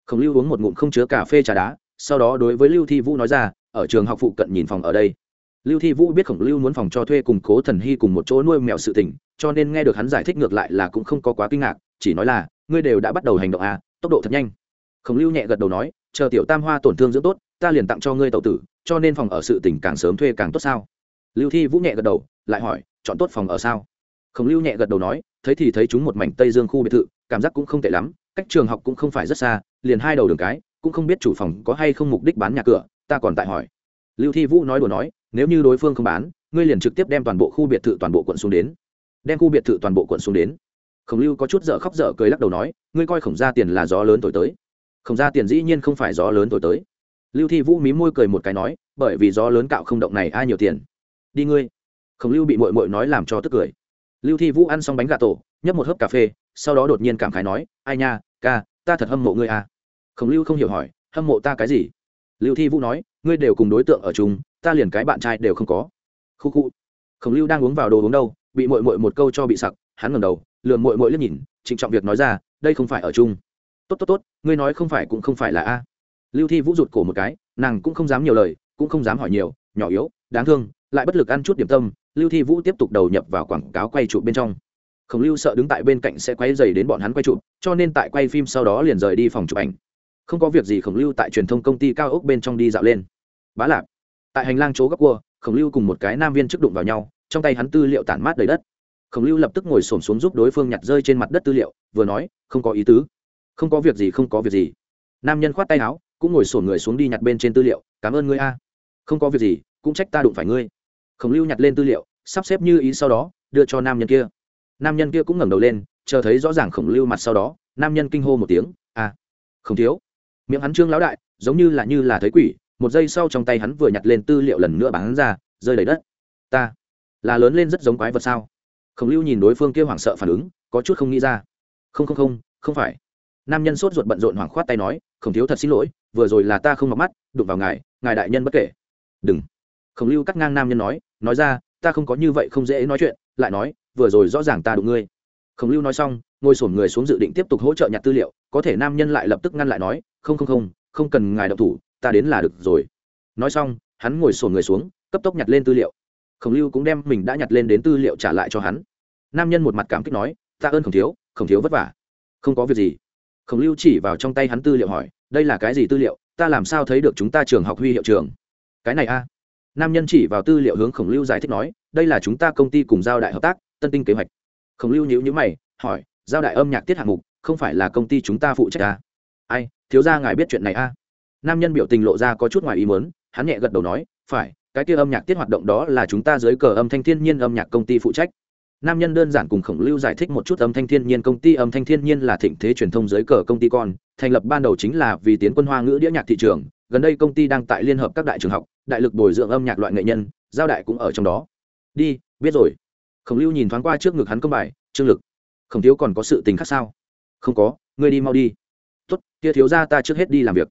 [SPEAKER 1] Khổng lưu uống một ngụm không chứa cà phê trà đá, sau đó đối với lưu thi vũ nói ra, ở trường học phụ cận nhìn phòng ở đây. Lưu thi vũ biết khổng lưu muốn phòng cho thuê cùng cố thần hy cùng một chỗ nuôi mèo sự tình, cho nên nghe được hắn giải thích ngược lại là cũng không có quá kinh ngạc, chỉ nói là, ngươi đều đã bắt đầu hành động à tốc độ thật nhanh. Khổng lưu nhẹ gật đầu nói, chờ tiểu tam hoa tổn thương dưỡng tốt, ta liền tặng cho ngươi tậu tử, cho nên phòng ở sự tỉnh càng sớm thuê càng tốt sao? Lưu thi vũ nhẹ gật đầu, lại hỏi, chọn tốt phòng ở sao? Khổng lưu nhẹ gật đầu nói, thấy thì thấy chúng một mảnh tây dương khu biệt thự, cảm giác cũng không tệ lắm, cách trường học cũng không phải rất xa, liền hai đầu đường cái, cũng không biết chủ phòng có hay không mục đích bán nhà cửa, ta còn tại hỏi. Lưu thi vũ nói đùa nói, nếu như đối phương không bán, ngươi liền trực tiếp đem toàn bộ khu biệt thự toàn bộ quận xuống đến. Đem khu biệt thự toàn bộ quận xuống đến? Khổng lưu có chút dở khóc dở cười lắc đầu nói, ngươi coi khổng ra tiền là gió lớn thổi tới. Khổng ra tiền dĩ nhiên không phải gió lớn thổi tới. Lưu thi vũ mí môi cười một cái nói, bởi vì gió lớn cạo không động này ai nhiều tiền đi ngươi. Khổng lưu bị mội mội nói làm cho tức cười. Lưu thi vũ ăn xong bánh gà tổ, nhấp một hớp cà phê, sau đó đột nhiên cảm khái nói, ai nha, ca, ta thật hâm mộ ngươi à. Khổng lưu không hiểu hỏi, hâm mộ ta cái gì? Lưu thi vũ nói, ngươi đều cùng đối tượng ở chung, ta liền cái bạn trai đều không có. Khu khu. Khổng lưu đang uống vào đồ uống đâu, bị mội mội một câu cho bị sặc, hắn ngẩng đầu, lườm mội mội liếc nhìn, trịnh trọng việc nói ra, đây không phải ở chung. Tốt tốt tốt, ngươi nói không phải cũng không phải là a. Lưu thi vũ rụt cổ một cái, nàng cũng không dám nhiều lời, cũng không dám hỏi nhiều, nhỏ yếu, đáng thương lại bất lực ăn chút điểm tâm lưu thi vũ tiếp tục đầu nhập vào quảng cáo quay trụ bên trong. Khổng lưu sợ đứng tại bên cạnh sẽ quay dày đến bọn hắn quay trụ, cho nên tại quay phim sau đó liền rời đi phòng chụp ảnh. Không có việc gì khổng lưu tại truyền thông công ty cao ốc bên trong đi dạo lên. Bá lạp tại hành lang chỗ góc cua khổng lưu cùng một cái nam viên trước đụng vào nhau trong tay hắn tư liệu tản mát đầy đất. Khổng lưu lập tức ngồi xổm xuống giúp đối phương nhặt rơi trên mặt đất tư liệu vừa nói không có ý tứ. Không có việc gì không có việc gì. Nam nhân khoát tay áo cũng ngồi sổn người xuống đi nhặt bên trên tư liệu cảm ơn ngươi a. Không có việc gì cũng trách ta đụng phải ngươi khổng lưu nhặt lên tư liệu, sắp xếp như ý sau đó, đưa cho nam nhân kia. Nam nhân kia cũng ngẩng đầu lên, chờ thấy rõ ràng khổng lưu mặt sau đó, nam nhân kinh hô một tiếng à không thiếu. Miệng hắn trương lão đại, giống như là như là thấy quỷ, một giây sau trong tay hắn vừa nhặt lên tư liệu lần nữa bắn ra, rơi đầy đất. Ta là lớn lên rất giống quái vật sao? Khổng lưu nhìn đối phương kia hoảng sợ phản ứng, có chút không nghĩ ra. Không không không không phải. Nam nhân sốt ruột bận rộn hoảng khoát tay nói, khổng thiếu thật xin lỗi, vừa rồi là ta không mặc mắt, đụng vào ngài ngài đại nhân bất kể. Đừng. Khổng lưu cắt ngang nam nhân nói nói ra, ta không có như vậy không dễ nói chuyện, lại nói, vừa rồi rõ ràng ta đụng ngươi. Khổng lưu nói xong, ngồi sổm người xuống dự định tiếp tục hỗ trợ nhặt tư liệu, có thể nam nhân lại lập tức ngăn lại nói, không không không không cần ngài đậu thủ, ta đến là được rồi. Nói xong, hắn ngồi sổm người xuống, cấp tốc nhặt lên tư liệu. Khổng lưu cũng đem mình đã nhặt lên đến tư liệu trả lại cho hắn. Nam nhân một mặt cảm kích nói, ta ơn khổng thiếu khổng thiếu vất vả. Không có việc gì. Khổng lưu chỉ vào trong tay hắn tư liệu hỏi, đây là cái gì tư liệu? Ta làm sao thấy được chúng ta trường học huy hiệu trường? Cái này a nam nhân chỉ vào tư liệu hướng khổng lưu giải thích nói, đây là chúng ta công ty cùng giao đại hợp tác, tân tinh kế hoạch. Khổng lưu nhíu nhíu mày, hỏi, giao đại âm nhạc tiết hạng mục, không phải là công ty chúng ta phụ trách à? ai, thiếu ra ngài biết chuyện này a nam nhân biểu tình lộ ra có chút ngoài ý muốn, hắn nhẹ gật đầu nói, phải, cái kia âm nhạc tiết hoạt động đó là chúng ta dưới cờ âm thanh thiên nhiên âm nhạc công ty phụ trách. Nam nhân đơn giản cùng khổng lưu giải thích một chút âm thanh thiên nhiên công ty, âm thanh thiên nhiên là thịnh thế truyền thông dưới cờ công ty con, thành lập ban đầu chính là vì tiến quân hoa ngữ đĩa nhạc thị trường gần đây công ty đang tại liên hợp các đại trường học, đại lực bồi dưỡng âm nhạc loại nghệ nhân, giao đại cũng ở trong đó. Đi, biết rồi. Khổng lưu nhìn thoáng qua trước ngực hắn công bài, trương lực, khổng thiếu còn có sự tình khác sao? Không có, ngươi đi mau đi. Tốt, kia thiếu ra ta trước hết đi làm việc.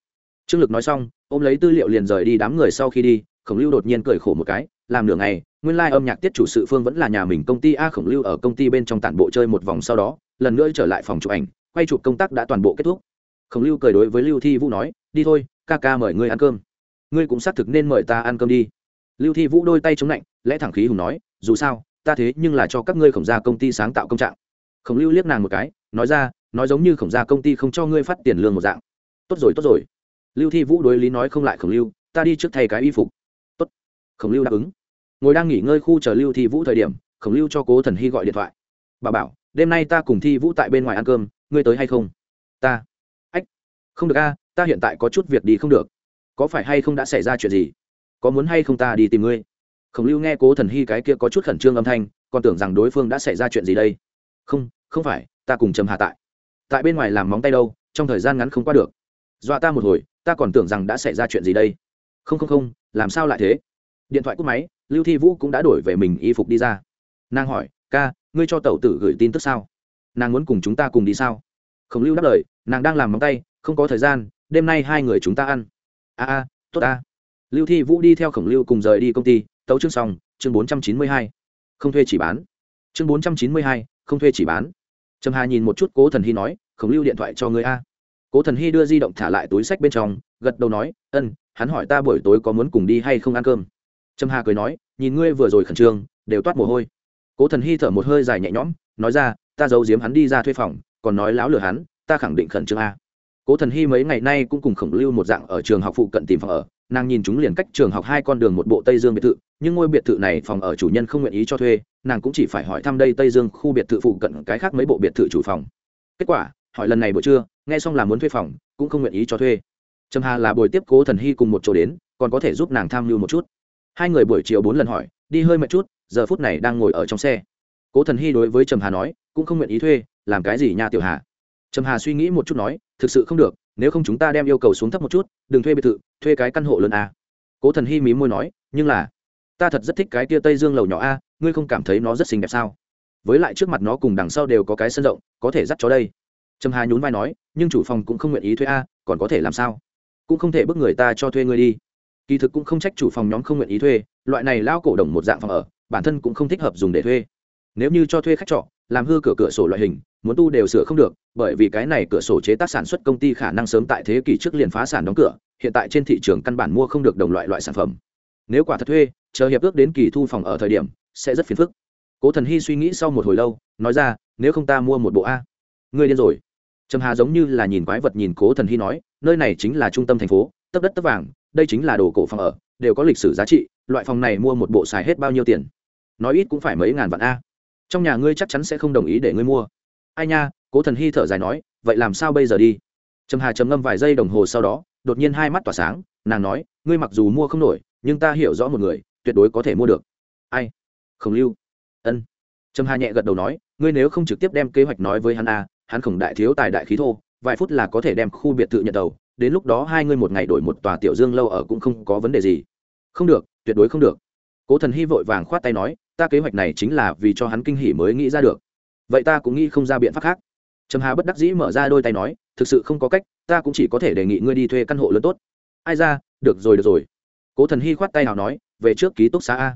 [SPEAKER 1] Trương lực nói xong, ôm lấy tư liệu liền rời đi đám người sau khi đi, khổng lưu đột nhiên cười khổ một cái, làm nửa ngày, nguyên lai、like、âm nhạc tiết chủ sự phương vẫn là nhà mình công ty a, khổng lưu ở công ty bên trong tản bộ chơi một vòng sau đó, lần nữa trở lại phòng chụp ảnh, quay chụp công tác đã toàn bộ kết thúc khổng lưu cười đối với lưu thi vũ nói, đi thôi, ca ca mời ngươi ăn cơm. Ngươi cũng xác thực nên mời ta ăn cơm đi. Lưu thi vũ đôi tay chống lạnh, lẽ thẳng khí hùng nói, dù sao, ta thế nhưng là cho các ngươi khổng gia công ty sáng tạo công trạng. Khổng lưu liếc nàng một cái, nói ra, nói giống như khổng gia công ty không cho ngươi phát tiền lương một dạng. Tốt rồi tốt rồi. Lưu thi vũ đối lý nói không lại khổng lưu, ta đi trước thay cái y phục. Tốt. Khổng lưu đáp ứng. Ngồi đang nghỉ ngơi khu chờ lưu thi vũ thời điểm, khổng lưu cho cố thần hy gọi điện thoại. Bà bảo, đêm nay ta cùng thi vũ tại bên ngoài ăn cơm, ngươi tới hay không? Ta không được a, ta hiện tại có chút việc đi không được. Có phải hay không đã xảy ra chuyện gì? Có muốn hay không ta đi tìm ngươi? Khổng lưu nghe cố thần hy cái kia có chút khẩn trương âm thanh, còn tưởng rằng đối phương đã xảy ra chuyện gì đây. Không không phải, ta cùng trầm hạ tại. Tại bên ngoài làm móng tay đâu, trong thời gian ngắn không qua được. Dọa ta một hồi, ta còn tưởng rằng đã xảy ra chuyện gì đây. Không không không, làm sao lại thế? Điện thoại cúp máy, lưu thi vũ cũng đã đổi về mình y phục đi ra. Nàng hỏi, ca, ngươi cho tẩu tử gửi tin tức sao? Nàng muốn cùng chúng ta cùng đi sao? Khổng lưu đáp lời, nàng đang làm móng tay không có thời gian, đêm nay hai người chúng ta ăn. A a, tốt a. Lưu thi vũ đi theo khổng lưu cùng rời đi công ty, tấu chương xong, chương bốn trăm chín mươi hai. Không thuê chỉ bán. Chương bốn trăm chín mươi hai, không thuê chỉ bán. Trầm hà nhìn một chút cố thần hy nói, khổng lưu điện thoại cho người a. Cố thần hy đưa di động thả lại túi sách bên trong, gật đầu nói, ân, hắn hỏi ta buổi tối có muốn cùng đi hay không ăn cơm. Trầm hà cười nói, nhìn ngươi vừa rồi khẩn trương, đều toát mồ hôi. Cố thần hy thở một hơi dài nhẹ nhõm, nói ra, ta giấu giếm hắn đi ra thuê phòng, còn nói láo lừa hắn, ta khẳng định khẩn trương a cố thần hy mấy ngày nay cũng cùng khổng lưu một dạng ở trường học phụ cận tìm phòng ở. Nàng nhìn chúng liền cách trường học hai con đường một bộ tây dương biệt thự, nhưng ngôi biệt thự này phòng ở chủ nhân không nguyện ý cho thuê, nàng cũng chỉ phải hỏi thăm đây tây dương khu biệt thự phụ cận cái khác mấy bộ biệt thự chủ phòng. Kết quả, hỏi lần này buổi trưa, nghe xong là muốn thuê phòng, cũng không nguyện ý cho thuê. Trầm hà là buổi tiếp cố thần hy cùng một chỗ đến, còn có thể giúp nàng tham mưu một chút. Hai người buổi chiều bốn lần hỏi, đi hơi mệt chút, giờ phút này đang ngồi ở trong xe. Cố thần hy đối với trầm hà nói, cũng không nguyện ý thuê, làm cái gì nha tiểu hà? Trầm hà suy nghĩ một chút nói, thực sự không được, nếu không chúng ta đem yêu cầu xuống thấp một chút, đừng thuê biệt thự, thuê cái căn hộ lớn a. Cố thần hy mí môi nói, nhưng là, ta thật rất thích cái tia tây dương lầu nhỏ a, ngươi không cảm thấy nó rất xinh đẹp sao? Với lại trước mặt nó cùng đằng sau đều có cái sân rộng, có thể dắt chó đây. Trầm hà nhún vai nói, nhưng chủ phòng cũng không nguyện ý thuê a, còn có thể làm sao? Cũng không thể bức người ta cho thuê ngươi đi. Kỳ thực cũng không trách chủ phòng nhóm không nguyện ý thuê, loại này lao cổ đồng một dạng phòng ở, bản thân cũng không thích hợp dùng để thuê. Nếu như cho thuê khách trọ, làm hư cửa cửa sổ loại hình muốn tu đều sửa không được, bởi vì cái này cửa sổ chế tác sản xuất công ty khả năng sớm tại thế kỷ trước liền phá sản đóng cửa, hiện tại trên thị trường căn bản mua không được đồng loại loại sản phẩm. Nếu quả thật thuê, chờ hiệp ước đến kỳ thu phòng ở thời điểm, sẽ rất phiền phức. Cố thần hy suy nghĩ sau một hồi lâu, nói ra, nếu không ta mua một bộ a. Ngươi điên rồi. Trầm hà giống như là nhìn quái vật nhìn cố thần hy nói, nơi này chính là trung tâm thành phố, tấp đất tấp vàng, đây chính là đồ cổ phòng ở, đều có lịch sử giá trị, loại phòng này mua một bộ xài hết bao nhiêu tiền? Nói ít cũng phải mấy ngàn vạn a. Trong nhà ngươi chắc chắn sẽ không đồng ý để ngươi mua ai nha, cố thần hy thở dài nói, vậy làm sao bây giờ đi? Trầm hà trầm ngâm vài giây đồng hồ sau đó, đột nhiên hai mắt tỏa sáng, nàng nói, ngươi mặc dù mua không nổi, nhưng ta hiểu rõ một người, tuyệt đối có thể mua được. Ai? Khổng lưu? Ân. Trầm hà nhẹ gật đầu nói, ngươi nếu không trực tiếp đem kế hoạch nói với hắn a, hắn khổng đại thiếu tài đại khí thô, vài phút là có thể đem khu biệt thự nhận đầu, đến lúc đó hai ngươi một ngày đổi một tòa tiểu dương lâu ở cũng không có vấn đề gì. Không được, tuyệt đối không được. Cố thần hy vội vàng khoát tay nói, ta kế hoạch này chính là vì cho hắn kinh hỉ mới nghĩ ra được vậy ta cũng nghĩ không ra biện pháp khác. Trầm hà bất đắc dĩ mở ra đôi tay nói, thực sự không có cách, ta cũng chỉ có thể đề nghị ngươi đi thuê căn hộ lớn tốt. Ai ra, được rồi được rồi. Cố thần hy khoát tay nào nói, về trước ký túc xá a.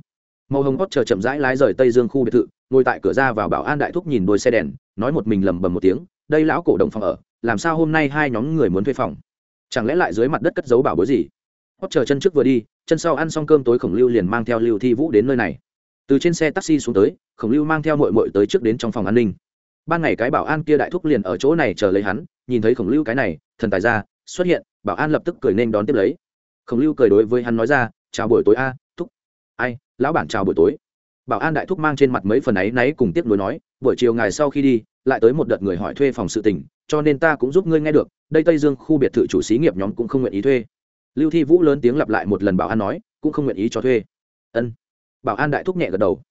[SPEAKER 1] Màu hồng hót chờ chậm rãi lái rời tây dương khu biệt thự, ngồi tại cửa ra vào bảo an đại thúc nhìn đôi xe đèn, nói một mình lầm bầm một tiếng, đây lão cổ động phòng ở, làm sao hôm nay hai nhóm người muốn thuê phòng? Chẳng lẽ lại dưới mặt đất cất giấu bảo bối gì? Hót chờ chân trước vừa đi, chân sau ăn xong cơm tối khổng lưu liền mang theo lưu thi vũ đến nơi này từ trên xe taxi xuống tới, khổng lưu mang theo mội mội tới trước đến trong phòng an ninh. Ban ngày cái bảo an kia đại thúc liền ở chỗ này chờ lấy hắn, nhìn thấy khổng lưu cái này, thần tài ra, xuất hiện, bảo an lập tức cười nên đón tiếp lấy. Khổng lưu cười đối với hắn nói ra, chào buổi tối a, thúc. Ai, lão bản chào buổi tối. Bảo an đại thúc mang trên mặt mấy phần ấy náy cùng tiếp nối nói, buổi chiều ngày sau khi đi, lại tới một đợt người hỏi thuê phòng sự tình, cho nên ta cũng giúp ngươi nghe được, đây tây dương khu biệt thự chủ xí nghiệp nhóm cũng không nguyện ý thuê. Lưu thi vũ lớn tiếng lặp lại một lần bảo an nói, cũng không nguyện ý cho thuê. Ân bảo an đại thúc nhẹ gật đầu.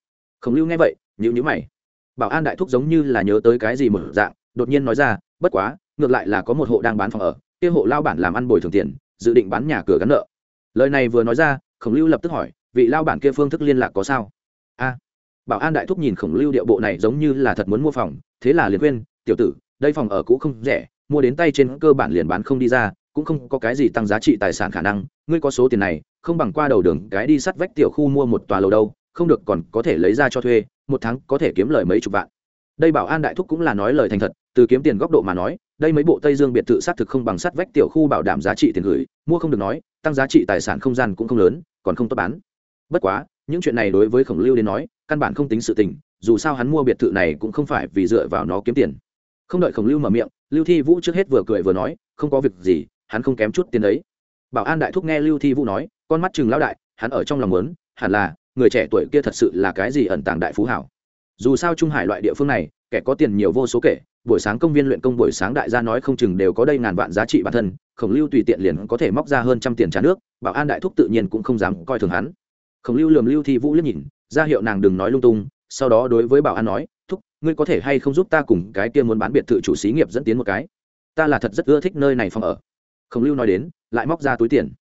[SPEAKER 1] Khổng lưu nghe vậy nhữ nhữ mày. Bảo an đại thúc giống như là nhớ tới cái gì một dạng đột nhiên nói ra bất quá ngược lại là có một hộ đang bán phòng ở kia hộ lao bản làm ăn bồi thường tiền dự định bán nhà cửa gắn nợ. Lời này vừa nói ra khổng lưu lập tức hỏi vị lao bản kia phương thức liên lạc có sao? A. Bảo an đại thúc nhìn khổng lưu điệu bộ này giống như là thật muốn mua phòng thế là liền khuyên, tiểu tử đây phòng ở cũ không rẻ mua đến tay trên cơ bản liền bán không đi ra cũng không có cái gì tăng giá trị tài sản khả năng, ngươi có số tiền này, không bằng qua đầu đường cái đi sắt vách tiểu khu mua một tòa lầu đâu, không được còn có thể lấy ra cho thuê, một tháng có thể kiếm lời mấy chục vạn. Đây bảo an đại thúc cũng là nói lời thành thật, từ kiếm tiền góc độ mà nói, đây mấy bộ tây dương biệt thự sát thực không bằng sắt vách tiểu khu bảo đảm giá trị tiền gửi, mua không được nói, tăng giá trị tài sản không gian cũng không lớn, còn không tốt bán. Bất quá, những chuyện này đối với khổng lưu đến nói, căn bản không tính sự tình, dù sao hắn mua biệt thự này cũng không phải vì dựa vào nó kiếm tiền. Không đợi khổng lưu mở miệng, lưu thi vũ trước hết vừa cười vừa nói, không có việc gì hắn không kém chút tiền đấy. Bảo an đại thúc nghe lưu thi vũ nói, con mắt chừng lão đại, hắn ở trong lòng muốn, hẳn là, người trẻ tuổi kia thật sự là cái gì ẩn tàng đại phú hảo. Dù sao trung hải loại địa phương này, kẻ có tiền nhiều vô số kể, buổi sáng công viên luyện công buổi sáng đại gia nói không chừng đều có đây ngàn vạn giá trị bản thân, khổng lưu tùy tiện liền có thể móc ra hơn trăm tiền trả nước, bảo an đại thúc tự nhiên cũng không dám coi thường hắn. Khổng lưu lườm lưu thi vũ liếc nhìn, ra hiệu nàng đừng nói lung tung, sau đó đối với bảo an nói, thúc, ngươi có thể hay không giúp ta cùng cái kia muốn bán biệt thự chủ xí nghiệp dẫn tiến một cái? Ta là thật rất ưa thích nơi này phòng ở khổng lưu nói đến, lại móc ra túi tiền.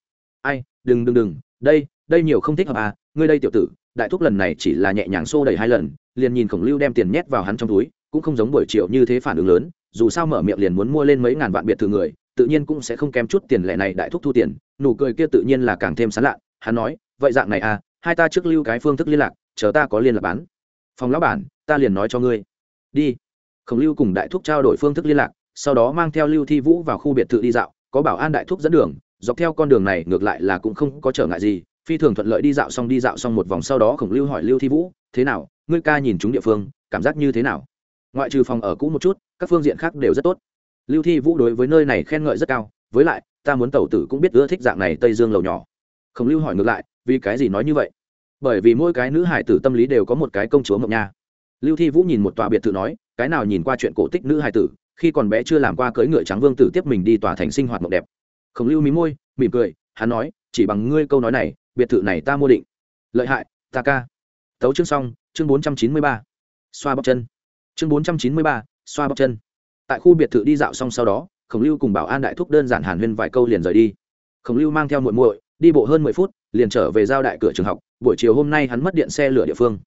[SPEAKER 1] Ai, đừng đừng đừng, đây đây nhiều không thích hợp à ngươi đây tiểu tử, đại thúc lần này chỉ là nhẹ nhàng xô đẩy hai lần, liền nhìn khổng lưu đem tiền nhét vào hắn trong túi, cũng không giống buổi chiều như thế phản ứng lớn, dù sao mở miệng liền muốn mua lên mấy ngàn vạn biệt thự người, tự nhiên cũng sẽ không kém chút tiền lẻ này đại thúc thu tiền, nụ cười kia tự nhiên là càng thêm sán lạ hắn nói, vậy dạng này à hai ta trước lưu cái phương thức liên lạc, chờ ta có liên lạc bán. Phòng lão bản, ta liền nói cho ngươi. Đi. Khổng lưu cùng đại thúc trao đổi phương thức liên lạc, sau đó mang theo lưu thi vũ vào khu biệt thự đi dạo có bảo an đại thúc dẫn đường, dọc theo con đường này ngược lại là cũng không có trở ngại gì, phi thường thuận lợi đi dạo xong đi dạo xong một vòng sau đó khổng lưu hỏi lưu thi vũ, thế nào, ngươi ca nhìn chúng địa phương, cảm giác như thế nào? Ngoại trừ phòng ở cũ một chút, các phương diện khác đều rất tốt. Lưu thi vũ đối với nơi này khen ngợi rất cao, với lại, ta muốn tẩu tử cũng biết ưa thích dạng này tây dương lầu nhỏ. Khổng lưu hỏi ngược lại, vì cái gì nói như vậy? Bởi vì mỗi cái nữ hải tử tâm lý đều có một cái công chúa mộng nha. Lưu thi vũ nhìn một tòa biệt thự nói, cái nào nhìn qua chuyện cổ tích nữ hải tử khi còn bé chưa làm qua cưỡi ngựa trắng vương tử tiếp mình đi tòa thành sinh hoạt mộng đẹp. Khổng lưu mí môi, mỉm cười, hắn nói, chỉ bằng ngươi câu nói này, biệt thự này ta mua định. Lợi hại, ta ca. Tấu chương xong, chương bốn trăm chín mươi ba. Xoa bóc chân. Chương bốn trăm chín mươi ba, xoa bóc chân. Tại khu biệt thự đi dạo xong sau đó, khổng lưu cùng bảo an đại thúc đơn giản hàn huyên vài câu liền rời đi. Khổng lưu mang theo muội muội, đi bộ hơn mười phút, liền trở về giao đại cửa trường học, buổi chiều hôm nay hắn mất điện xe lửa địa phương.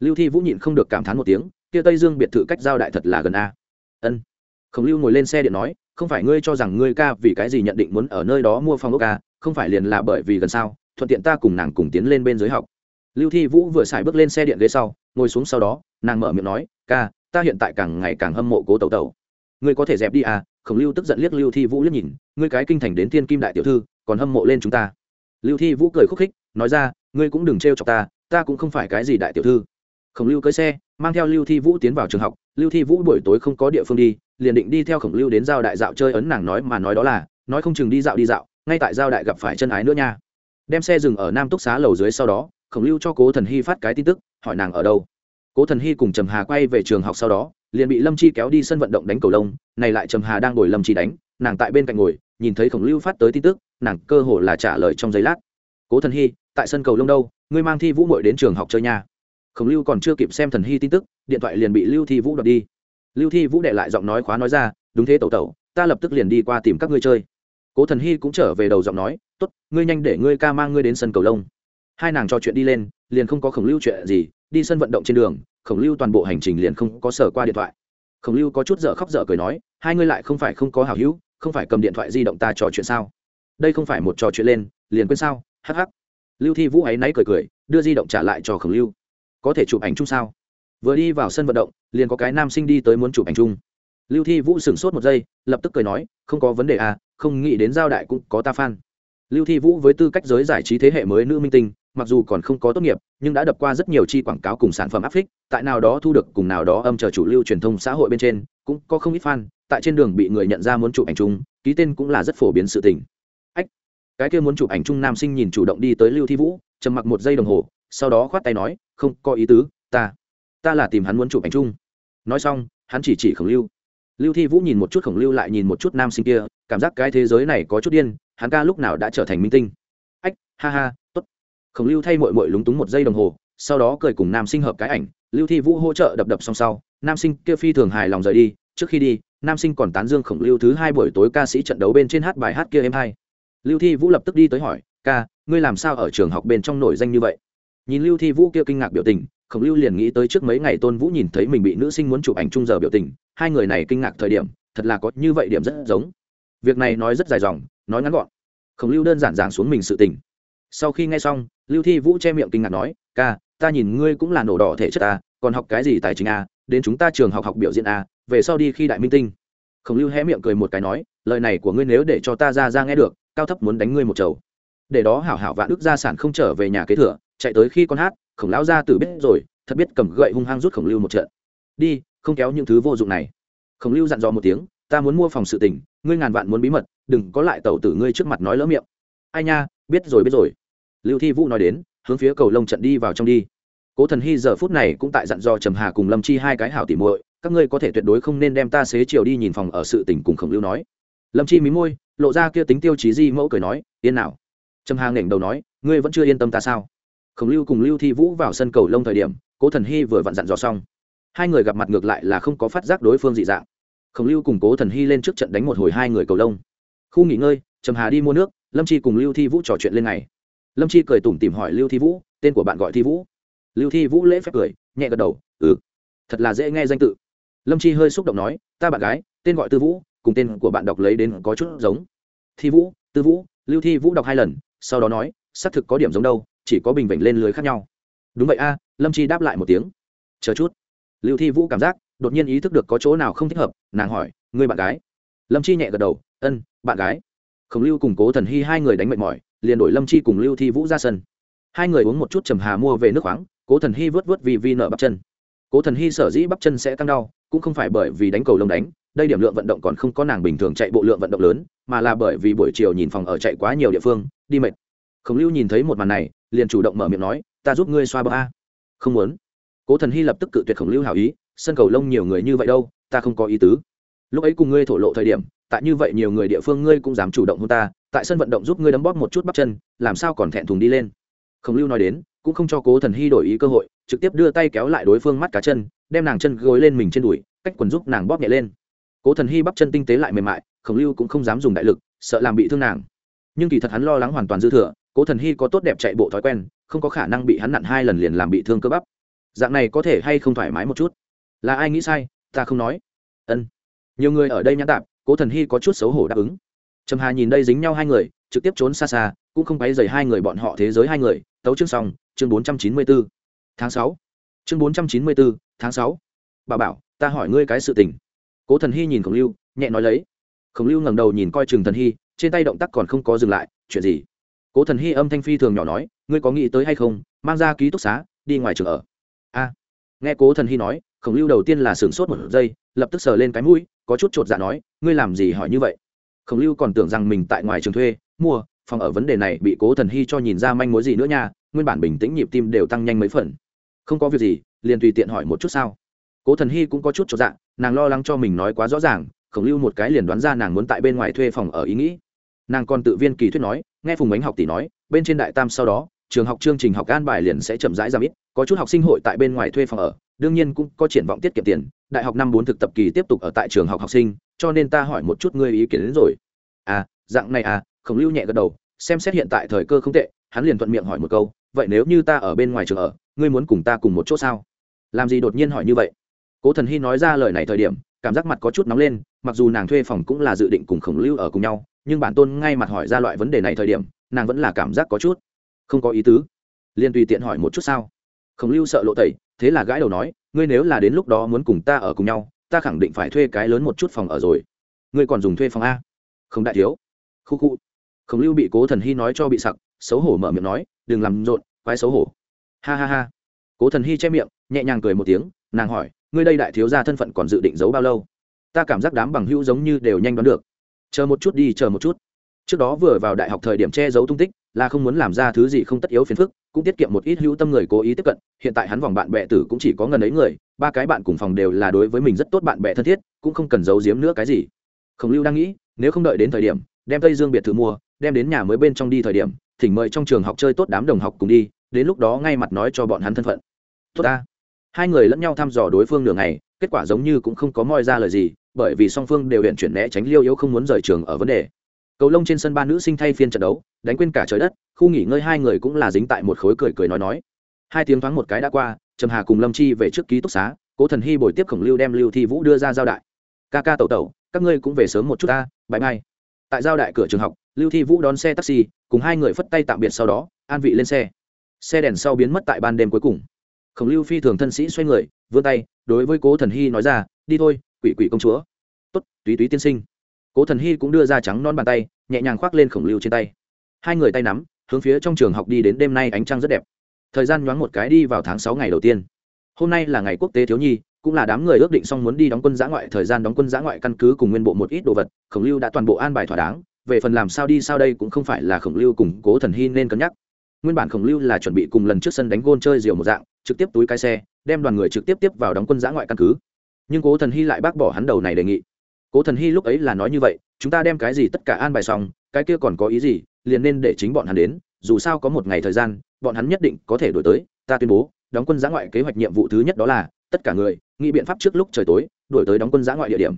[SPEAKER 1] Lưu thi vũ nhịn không được cảm thán một tiếng, kia tây dương biệt thự cách giao đại thật là gần a. Ân khổng lưu ngồi lên xe điện nói, không phải ngươi cho rằng ngươi ca vì cái gì nhận định muốn ở nơi đó mua phòng ốc ca, không phải liền là bởi vì gần sao, thuận tiện ta cùng nàng cùng tiến lên bên dưới học. Lưu thi vũ vừa xài bước lên xe điện ghế sau, ngồi xuống sau đó, nàng mở miệng nói, ca, ta hiện tại càng ngày càng hâm mộ cố tẩu tẩu. Ngươi có thể dẹp đi à? Khổng lưu tức giận liếc lưu thi vũ liếc nhìn, ngươi cái kinh thành đến thiên kim đại tiểu thư, còn hâm mộ lên chúng ta. Lưu thi vũ cười khúc khích, nói ra, ngươi cũng đừng trêu chọc ta ta cũng không phải cái gì đại tiểu thư khổng lưu cưới xe, mang theo lưu thi vũ tiến vào trường học. Lưu thi vũ buổi tối không có địa phương đi, liền định đi theo khổng lưu đến giao đại dạo chơi ấn nàng nói mà nói đó là, nói không chừng đi dạo đi dạo, ngay tại giao đại gặp phải chân ái nữa nha. Đem xe dừng ở nam túc xá lầu dưới sau đó, khổng lưu cho cố thần hy phát cái tin tức, hỏi nàng ở đâu. Cố thần hy cùng trầm hà quay về trường học sau đó, liền bị lâm chi kéo đi sân vận động đánh cầu lông, này lại trầm hà đang ngồi lâm chi đánh, nàng tại bên cạnh ngồi, nhìn thấy khổng lưu phát tới tin tức, nàng cơ hồ là trả lời trong giây lát. Cố thần hy, tại sân cầu lông đâu? Ngươi mang thi vũ mội đến trường học chơi nha khổng lưu còn chưa kịp xem thần hy tin tức, điện thoại liền bị lưu thi vũ đọc đi. Lưu thi vũ để lại giọng nói khóa nói ra, đúng thế tẩu tẩu, ta lập tức liền đi qua tìm các ngươi chơi. Cố thần hy cũng trở về đầu giọng nói t ố t ngươi nhanh để ngươi ca mang ngươi đến sân cầu lông. Hai nàng trò chuyện đi lên, liền không có khổng lưu chuyện gì, đi sân vận động trên đường, khổng lưu toàn bộ hành trình liền không có sở qua điện thoại. Khổng lưu có chút dở khóc dở cười nói, hai ngươi lại không phải không có hào hữu, không phải cầm điện thoại di động ta trò chuyện sao? Đây không phải một trò chuyện lên, liền quên sao? Hh lưu thi vũ áy náy cười cười, đưa di động trả lại cho khổng lưu có thể chụp ảnh chung sao? Vừa đi vào sân vận động, liền có cái nam sinh đi tới muốn chụp ảnh chung. Lưu thi vũ sửng sốt một giây, lập tức cười nói, không có vấn đề à không nghĩ đến giao đại cũng có ta fan. Lưu thi vũ với tư cách giới giải trí thế hệ mới nữ minh tinh, mặc dù còn không có tốt nghiệp, nhưng đã đập qua rất nhiều chi quảng cáo cùng sản phẩm áp phích tại nào đó thu được cùng nào đó âm chờ chủ lưu truyền thông xã hội bên trên, cũng có không ít fan, tại trên đường bị người nhận ra muốn chụp ảnh chung, ký tên cũng là rất phổ biến sự tình. Ách, cái kia muốn chụp ảnh chung nam sinh nhìn chủ động đi tới lưu thi vũ, trầm mặc một giây đồng hồ sau đó khoát tay nói, không có ý tứ, ta ta là tìm hắn muốn chụp ảnh chung. Nói xong, hắn chỉ chỉ khổng lưu. Lưu thi vũ nhìn một chút khổng lưu lại nhìn một chút nam sinh kia, cảm giác cái thế giới này có chút điên, hắn ca lúc nào đã trở thành minh tinh. Ách, ha ha t ố t khổng lưu thay mội mội lúng túng một giây đồng hồ, sau đó cười cùng nam sinh hợp cái ảnh, lưu thi vũ hỗ trợ đập đập xong sau, nam sinh kia phi thường hài lòng rời đi, trước khi đi, nam sinh còn tán dương khổng lưu thứ hai buổi tối ca sĩ trận đấu bên trên hát bài hát kia em hai lưu thi vũ lập tức đi tới hỏi, ca, ngươi làm sao ở trường học bên trong nổi danh như vậy? Nhìn lưu thi vũ kia kinh ngạc biểu tình, khổng lưu liền nghĩ tới trước mấy ngày tôn vũ nhìn thấy mình bị nữ sinh muốn chụp ảnh chung giờ biểu tình, hai người này kinh ngạc thời điểm, thật là có như vậy điểm rất giống. Việc này nói rất dài dòng, nói ngắn gọn. Khổng lưu đơn giản giảng xuống mình sự tình. Sau khi nghe xong, lưu thi vũ che miệng kinh ngạc nói, ca, ta nhìn ngươi cũng là nổ đỏ thể chất ta còn học cái gì tài chính a đến chúng ta trường học học biểu diễn a về sau đi khi đại minh tinh. Khổng lưu hé miệng cười một cái nói, lời này của ngươi nếu để cho ta ra ra nghe được, cao thấp muốn đánh ngươi một chầu để đó hảo hảo vạn đức gia sản không trở về nhà kế thừa, chạy tới khi con hát, khổng lão ra từ biết rồi, thật biết cầm gậy hung hăng rút khổng lưu một trận. Đi, không kéo những thứ vô dụng này. Khổng lưu dặn dò một tiếng, ta muốn mua phòng sự tình, ngươi ngàn vạn muốn bí mật, đừng có lại tẩu tử ngươi trước mặt nói lỡ miệng. Ai nha, biết rồi biết rồi. Lưu thi vũ nói đến, hướng phía cầu lông trận đi vào trong đi. Cố thần hy giờ phút này cũng tại dặn dò trầm hà cùng lâm chi hai cái hảo tỉ muội, các ngươi có thể tuyệt đối không nên đem ta xế chiều đi nhìn phòng ở sự tình cùng khổng lưu nói. Lâm chi mí môi, lộ ra kia tính tiêu chí di mẫu cười nói, yên nào trầm hà nghển đầu nói, ngươi vẫn chưa yên tâm ta sao? Khổng lưu cùng lưu thi vũ vào sân cầu lông thời điểm, cố thần hy vừa vặn dặn dò xong. Hai người gặp mặt ngược lại là không có phát giác đối phương dị dạng. Khổng lưu cùng cố thần hy lên trước trận đánh một hồi hai người cầu lông. Khu nghỉ ngơi, trầm hà đi mua nước, lâm chi cùng lưu thi vũ trò chuyện lên ngày. Lâm chi cười tủm tìm hỏi lưu thi vũ, tên của bạn gọi thi vũ. Lưu thi vũ lễ phép cười, nhẹ gật đầu ừ thật là dễ nghe danh tự. Lâm chi hơi xúc động nói, ta bạn gái, tên gọi tư vũ, cùng tên của bạn đọc lấy đến có chút giống. Thi vũ, tư vũ, lưu thi vũ đọc hai lần sau đó nói, xác thực có điểm giống đâu, chỉ có bình vệnh lên lưới khác nhau. Đúng vậy a, lâm chi đáp lại một tiếng. Chờ chút. Lưu thi vũ cảm giác, đột nhiên ý thức được có chỗ nào không thích hợp, nàng hỏi người bạn gái? Lâm chi nhẹ gật đầu, ân, bạn gái. Khổng lưu cùng cố thần hy hai người đánh mệt mỏi, liền đổi lâm chi cùng lưu thi vũ ra sân. Hai người uống một chút trầm hà mua về nước khoáng, cố thần hy vớt vớt vì vi nợ bắp chân. Cố thần hy sở dĩ bắp chân sẽ căng đau, cũng không phải bởi vì đánh cầu lông đánh đây điểm lượng vận động còn không có nàng bình thường chạy bộ lượng vận động lớn, mà là bởi vì buổi chiều nhìn phòng ở chạy quá nhiều địa phương, đi mệt. Khổng lưu nhìn thấy một màn này, liền chủ động mở miệng nói, ta giúp ngươi xoa bờ a. Không muốn. Cố thần hy lập tức cự tuyệt khổng lưu hảo ý, sân cầu lông nhiều người như vậy đâu, ta không có ý tứ. Lúc ấy cùng ngươi thổ lộ thời điểm, tại như vậy nhiều người địa phương ngươi cũng dám chủ động hơn ta, tại sân vận động giúp ngươi đấm bóp một chút bắp chân, làm sao còn thẹn thùng đi lên? Khổng lưu nói đến, cũng không cho cố thần hy đổi ý cơ hội, trực tiếp đưa tay kéo lại đối phương mắt cá chân, đem nàng chân gối lên mình trên đùi, cách quần giúp nàng bóp nhẹ lên cố thần hy bắp chân tinh tế lại mềm mại, khổng lưu cũng không dám dùng đại lực, sợ làm bị thương nàng. Nhưng kỳ thật hắn lo lắng hoàn toàn dư thừa, cố thần hy có tốt đẹp chạy bộ thói quen, không có khả năng bị hắn nặn hai lần liền làm bị thương cơ bắp. Dạng này có thể hay không thoải mái một chút? Là ai nghĩ sai, ta không nói. Ân. Nhiều người ở đây nhãn tạp, cố thần hy có chút xấu hổ đáp ứng. Trầm hà nhìn đây dính nhau hai người, trực tiếp trốn xa xa, cũng không quấy dày hai người bọn họ thế giới hai người. Tấu chương xong, chương bốn trăm chín mươi bốn tháng sáu. Chương bốn trăm chín mươi bốn tháng sáu. Bà bảo, ta hỏi ngươi cái sự tình cố thần hy nhìn khổng lưu, nhẹ nói lấy. Khổng lưu ngẩng đầu nhìn coi chừng thần hy, trên tay động tác còn không có dừng lại, chuyện gì? Cố thần hy âm thanh phi thường nhỏ nói, ngươi có nghĩ tới hay không, mang ra ký túc xá, đi ngoài trường ở. A. Nghe cố thần hy nói, khổng lưu đầu tiên là sửng sốt một giây, lập tức sờ lên cái mũi, có chút chột dạ nói, ngươi làm gì hỏi như vậy? Khổng lưu còn tưởng rằng mình tại ngoài trường thuê, mua, phòng ở vấn đề này bị cố thần hy cho nhìn ra manh mối gì nữa nha, nguyên bản bình tĩnh nhịp tim đều tăng nhanh mấy phần. Không có việc gì, liền tùy tiện hỏi một chút sao? Cố thần hy cũng có chút chột dạ nàng lo lắng cho mình nói quá rõ ràng khổng lưu một cái liền đoán ra nàng muốn tại bên ngoài thuê phòng ở ý nghĩ. Nàng còn tự viên kỳ thuyết nói, nghe phùng ánh học tỷ nói, bên trên đại tam sau đó, trường học chương trình học an bài liền sẽ chậm rãi ra ít, có chút học sinh hội tại bên ngoài thuê phòng ở, đương nhiên cũng có triển vọng tiết kiệm tiền, đại học năm bốn thực tập kỳ tiếp tục ở tại trường học học sinh, cho nên ta hỏi một chút ngươi ý kiến đến rồi. À dạng này à khổng lưu nhẹ gật đầu, xem xét hiện tại thời cơ không tệ, hắn liền thuận miệng hỏi một câu, vậy nếu như ta ở bên ngoài trường ở, ngươi muốn cùng ta cùng một chỗ sao? Làm gì đột nhiên hỏi như vậy? Cố thần hy nói ra lời này thời điểm, cảm giác mặt có chút nóng lên, mặc dù nàng thuê phòng cũng là dự định cùng khổng lưu ở cùng nhau, nhưng bản tôn ngay mặt hỏi ra loại vấn đề này thời điểm, nàng vẫn là cảm giác có chút không có ý tứ. Liền tùy tiện hỏi một chút sao? Khổng lưu sợ lộ tẩy, thế là gãi đầu nói, ngươi nếu là đến lúc đó muốn cùng ta ở cùng nhau, ta khẳng định phải thuê cái lớn một chút phòng ở rồi. Ngươi còn dùng thuê phòng a? Không đại thiếu. Khu khu. Khổng lưu bị cố thần hy nói cho bị sặc, xấu hổ mở miệng nói, đừng làm rộn, quái xấu hổ. Ha ha ha. Cố thần hy che miệng, nhẹ nhàng cười một tiếng, nàng hỏi ngươi đây đại thiếu gia thân phận còn dự định giấu bao lâu? Ta cảm giác đám bằng hữu giống như đều nhanh đoán được. Chờ một chút đi, chờ một chút. Trước đó vừa vào đại học thời điểm che giấu tung tích, là không muốn làm ra thứ gì không tất yếu phiền phức, cũng tiết kiệm một ít hữu tâm người cố ý tiếp cận. Hiện tại hắn vòng bạn bè tử cũng chỉ có ngần ấy người, ba cái bạn cùng phòng đều là đối với mình rất tốt bạn bè thân thiết, cũng không cần giấu giếm nữa cái gì. Khổng lưu đang nghĩ, nếu không đợi đến thời điểm, đem tây dương biệt thự mua, đem đến nhà mới bên trong đi thời điểm, thỉnh mời trong trường học chơi tốt đám đồng học cùng đi, đến lúc đó ngay mặt nói cho bọn hắn thân phận. Tốt ta hai người lẫn nhau thăm dò đối phương nửa ngày, kết quả giống như cũng không có moi ra lời gì, bởi vì song phương đều hiện chuyển né tránh liêu yếu không muốn rời trường ở vấn đề. Cầu lông trên sân ba nữ sinh thay phiên trận đấu, đánh quên cả trời đất, khu nghỉ ngơi hai người cũng là dính tại một khối cười cười nói nói. Hai tiếng thoáng một cái đã qua, trầm hà cùng lâm chi về trước ký túc xá, cố thần hy bồi tiếp khổng lưu đem lưu thi vũ đưa ra giao đại. Ca ca tẩu tẩu, các ngươi cũng về sớm một chút ta bãi bay tại giao đại cửa trường học, lưu thi vũ đón xe taxi, cùng hai người phất tay tạm biệt sau đó, an vị lên xe. Xe đèn sau biến mất tại ban đêm cuối cùng khổng lưu phi thường thân sĩ xoay người, vươn tay, đối với cố thần hy nói ra, đi thôi, quỷ quỷ công chúa. Tốt, túy túy tiên sinh. Cố thần hy cũng đưa ra trắng non bàn tay, nhẹ nhàng khoác lên khổng lưu trên tay. Hai người tay nắm, hướng phía trong trường học đi đến đêm nay ánh trăng rất đẹp. Thời gian nhoáng một cái đi vào tháng sáu ngày đầu tiên. Hôm nay là ngày quốc tế thiếu nhi, cũng là đám người ước định xong muốn đi đóng quân giã ngoại, thời gian đóng quân giã ngoại căn cứ cùng nguyên bộ một ít đồ vật, khổng lưu đã toàn bộ an bài thỏa đáng, về phần làm sao đi sao đây cũng không phải là khổng lưu cùng cố thần hy nên cân nhắc. Nguyên bản khổng lưu là chuẩn bị cùng lần trước sân đánh gôn chơi diều một dạng trực tiếp túi cái xe, đem đoàn người trực tiếp tiếp vào đóng quân giã ngoại căn cứ. Nhưng cố thần hy lại bác bỏ hắn đầu này đề nghị. Cố thần hy lúc ấy là nói như vậy, chúng ta đem cái gì tất cả an bài xong, cái kia còn có ý gì, liền nên để chính bọn hắn đến, dù sao có một ngày thời gian, bọn hắn nhất định có thể đổi tới, ta tuyên bố, đóng quân giã ngoại kế hoạch nhiệm vụ thứ nhất đó là, tất cả người, nghĩ biện pháp trước lúc trời tối, đổi tới đóng quân giã ngoại địa điểm.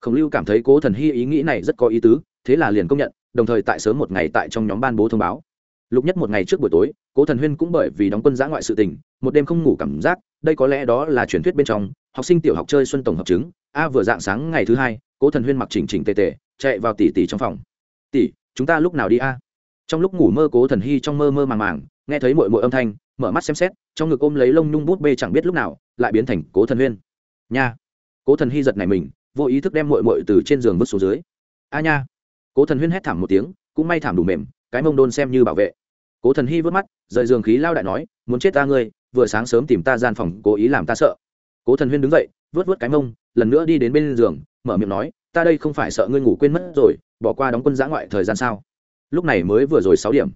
[SPEAKER 1] Khổng lưu cảm thấy cố thần hy ý nghĩ này rất có ý tứ, thế là liền công nhận, đồng thời tại sớm một ngày tại trong nhóm ban bố thông báo lục nhất một ngày trước buổi tối, cố thần huyên cũng bởi vì đóng quân giã ngoại sự tình, một đêm không ngủ cảm giác, đây có lẽ đó là truyền thuyết bên trong, học sinh tiểu học chơi xuân tổng hợp chứng a vừa dạng sáng ngày thứ hai, cố thần huyên mặc chỉnh chỉnh tề tề, chạy vào tỉ tỉ trong phòng. Tỉ chúng ta lúc nào đi a? Trong lúc ngủ mơ cố thần hy trong mơ mơ màng màng, nghe thấy mội mội âm thanh, mở mắt xem xét, trong ngực ôm lấy lông nhung bút bê chẳng biết lúc nào, lại biến thành cố thần huyên. Nha. Cố thần hy giật này mình, vô ý thức đem mội mội từ trên giường vứt xuống dưới. A nha. Cố thần huyên hét thảm một tiếng, cũng may thảm đủ mềm, cái mông đôn xem như bảo vệ cố thần hy vớt mắt, rời giường khí lao đại nói, muốn chết ta ngươi, vừa sáng sớm tìm ta gian phòng, cố ý làm ta sợ. Cố thần huyên đứng dậy, vớt vớt cái mông, lần nữa đi đến bên giường, mở miệng nói, ta đây không phải sợ ngươi ngủ quên mất rồi, bỏ qua đóng quân giã ngoại thời gian sao? Lúc này mới vừa rồi sáu điểm.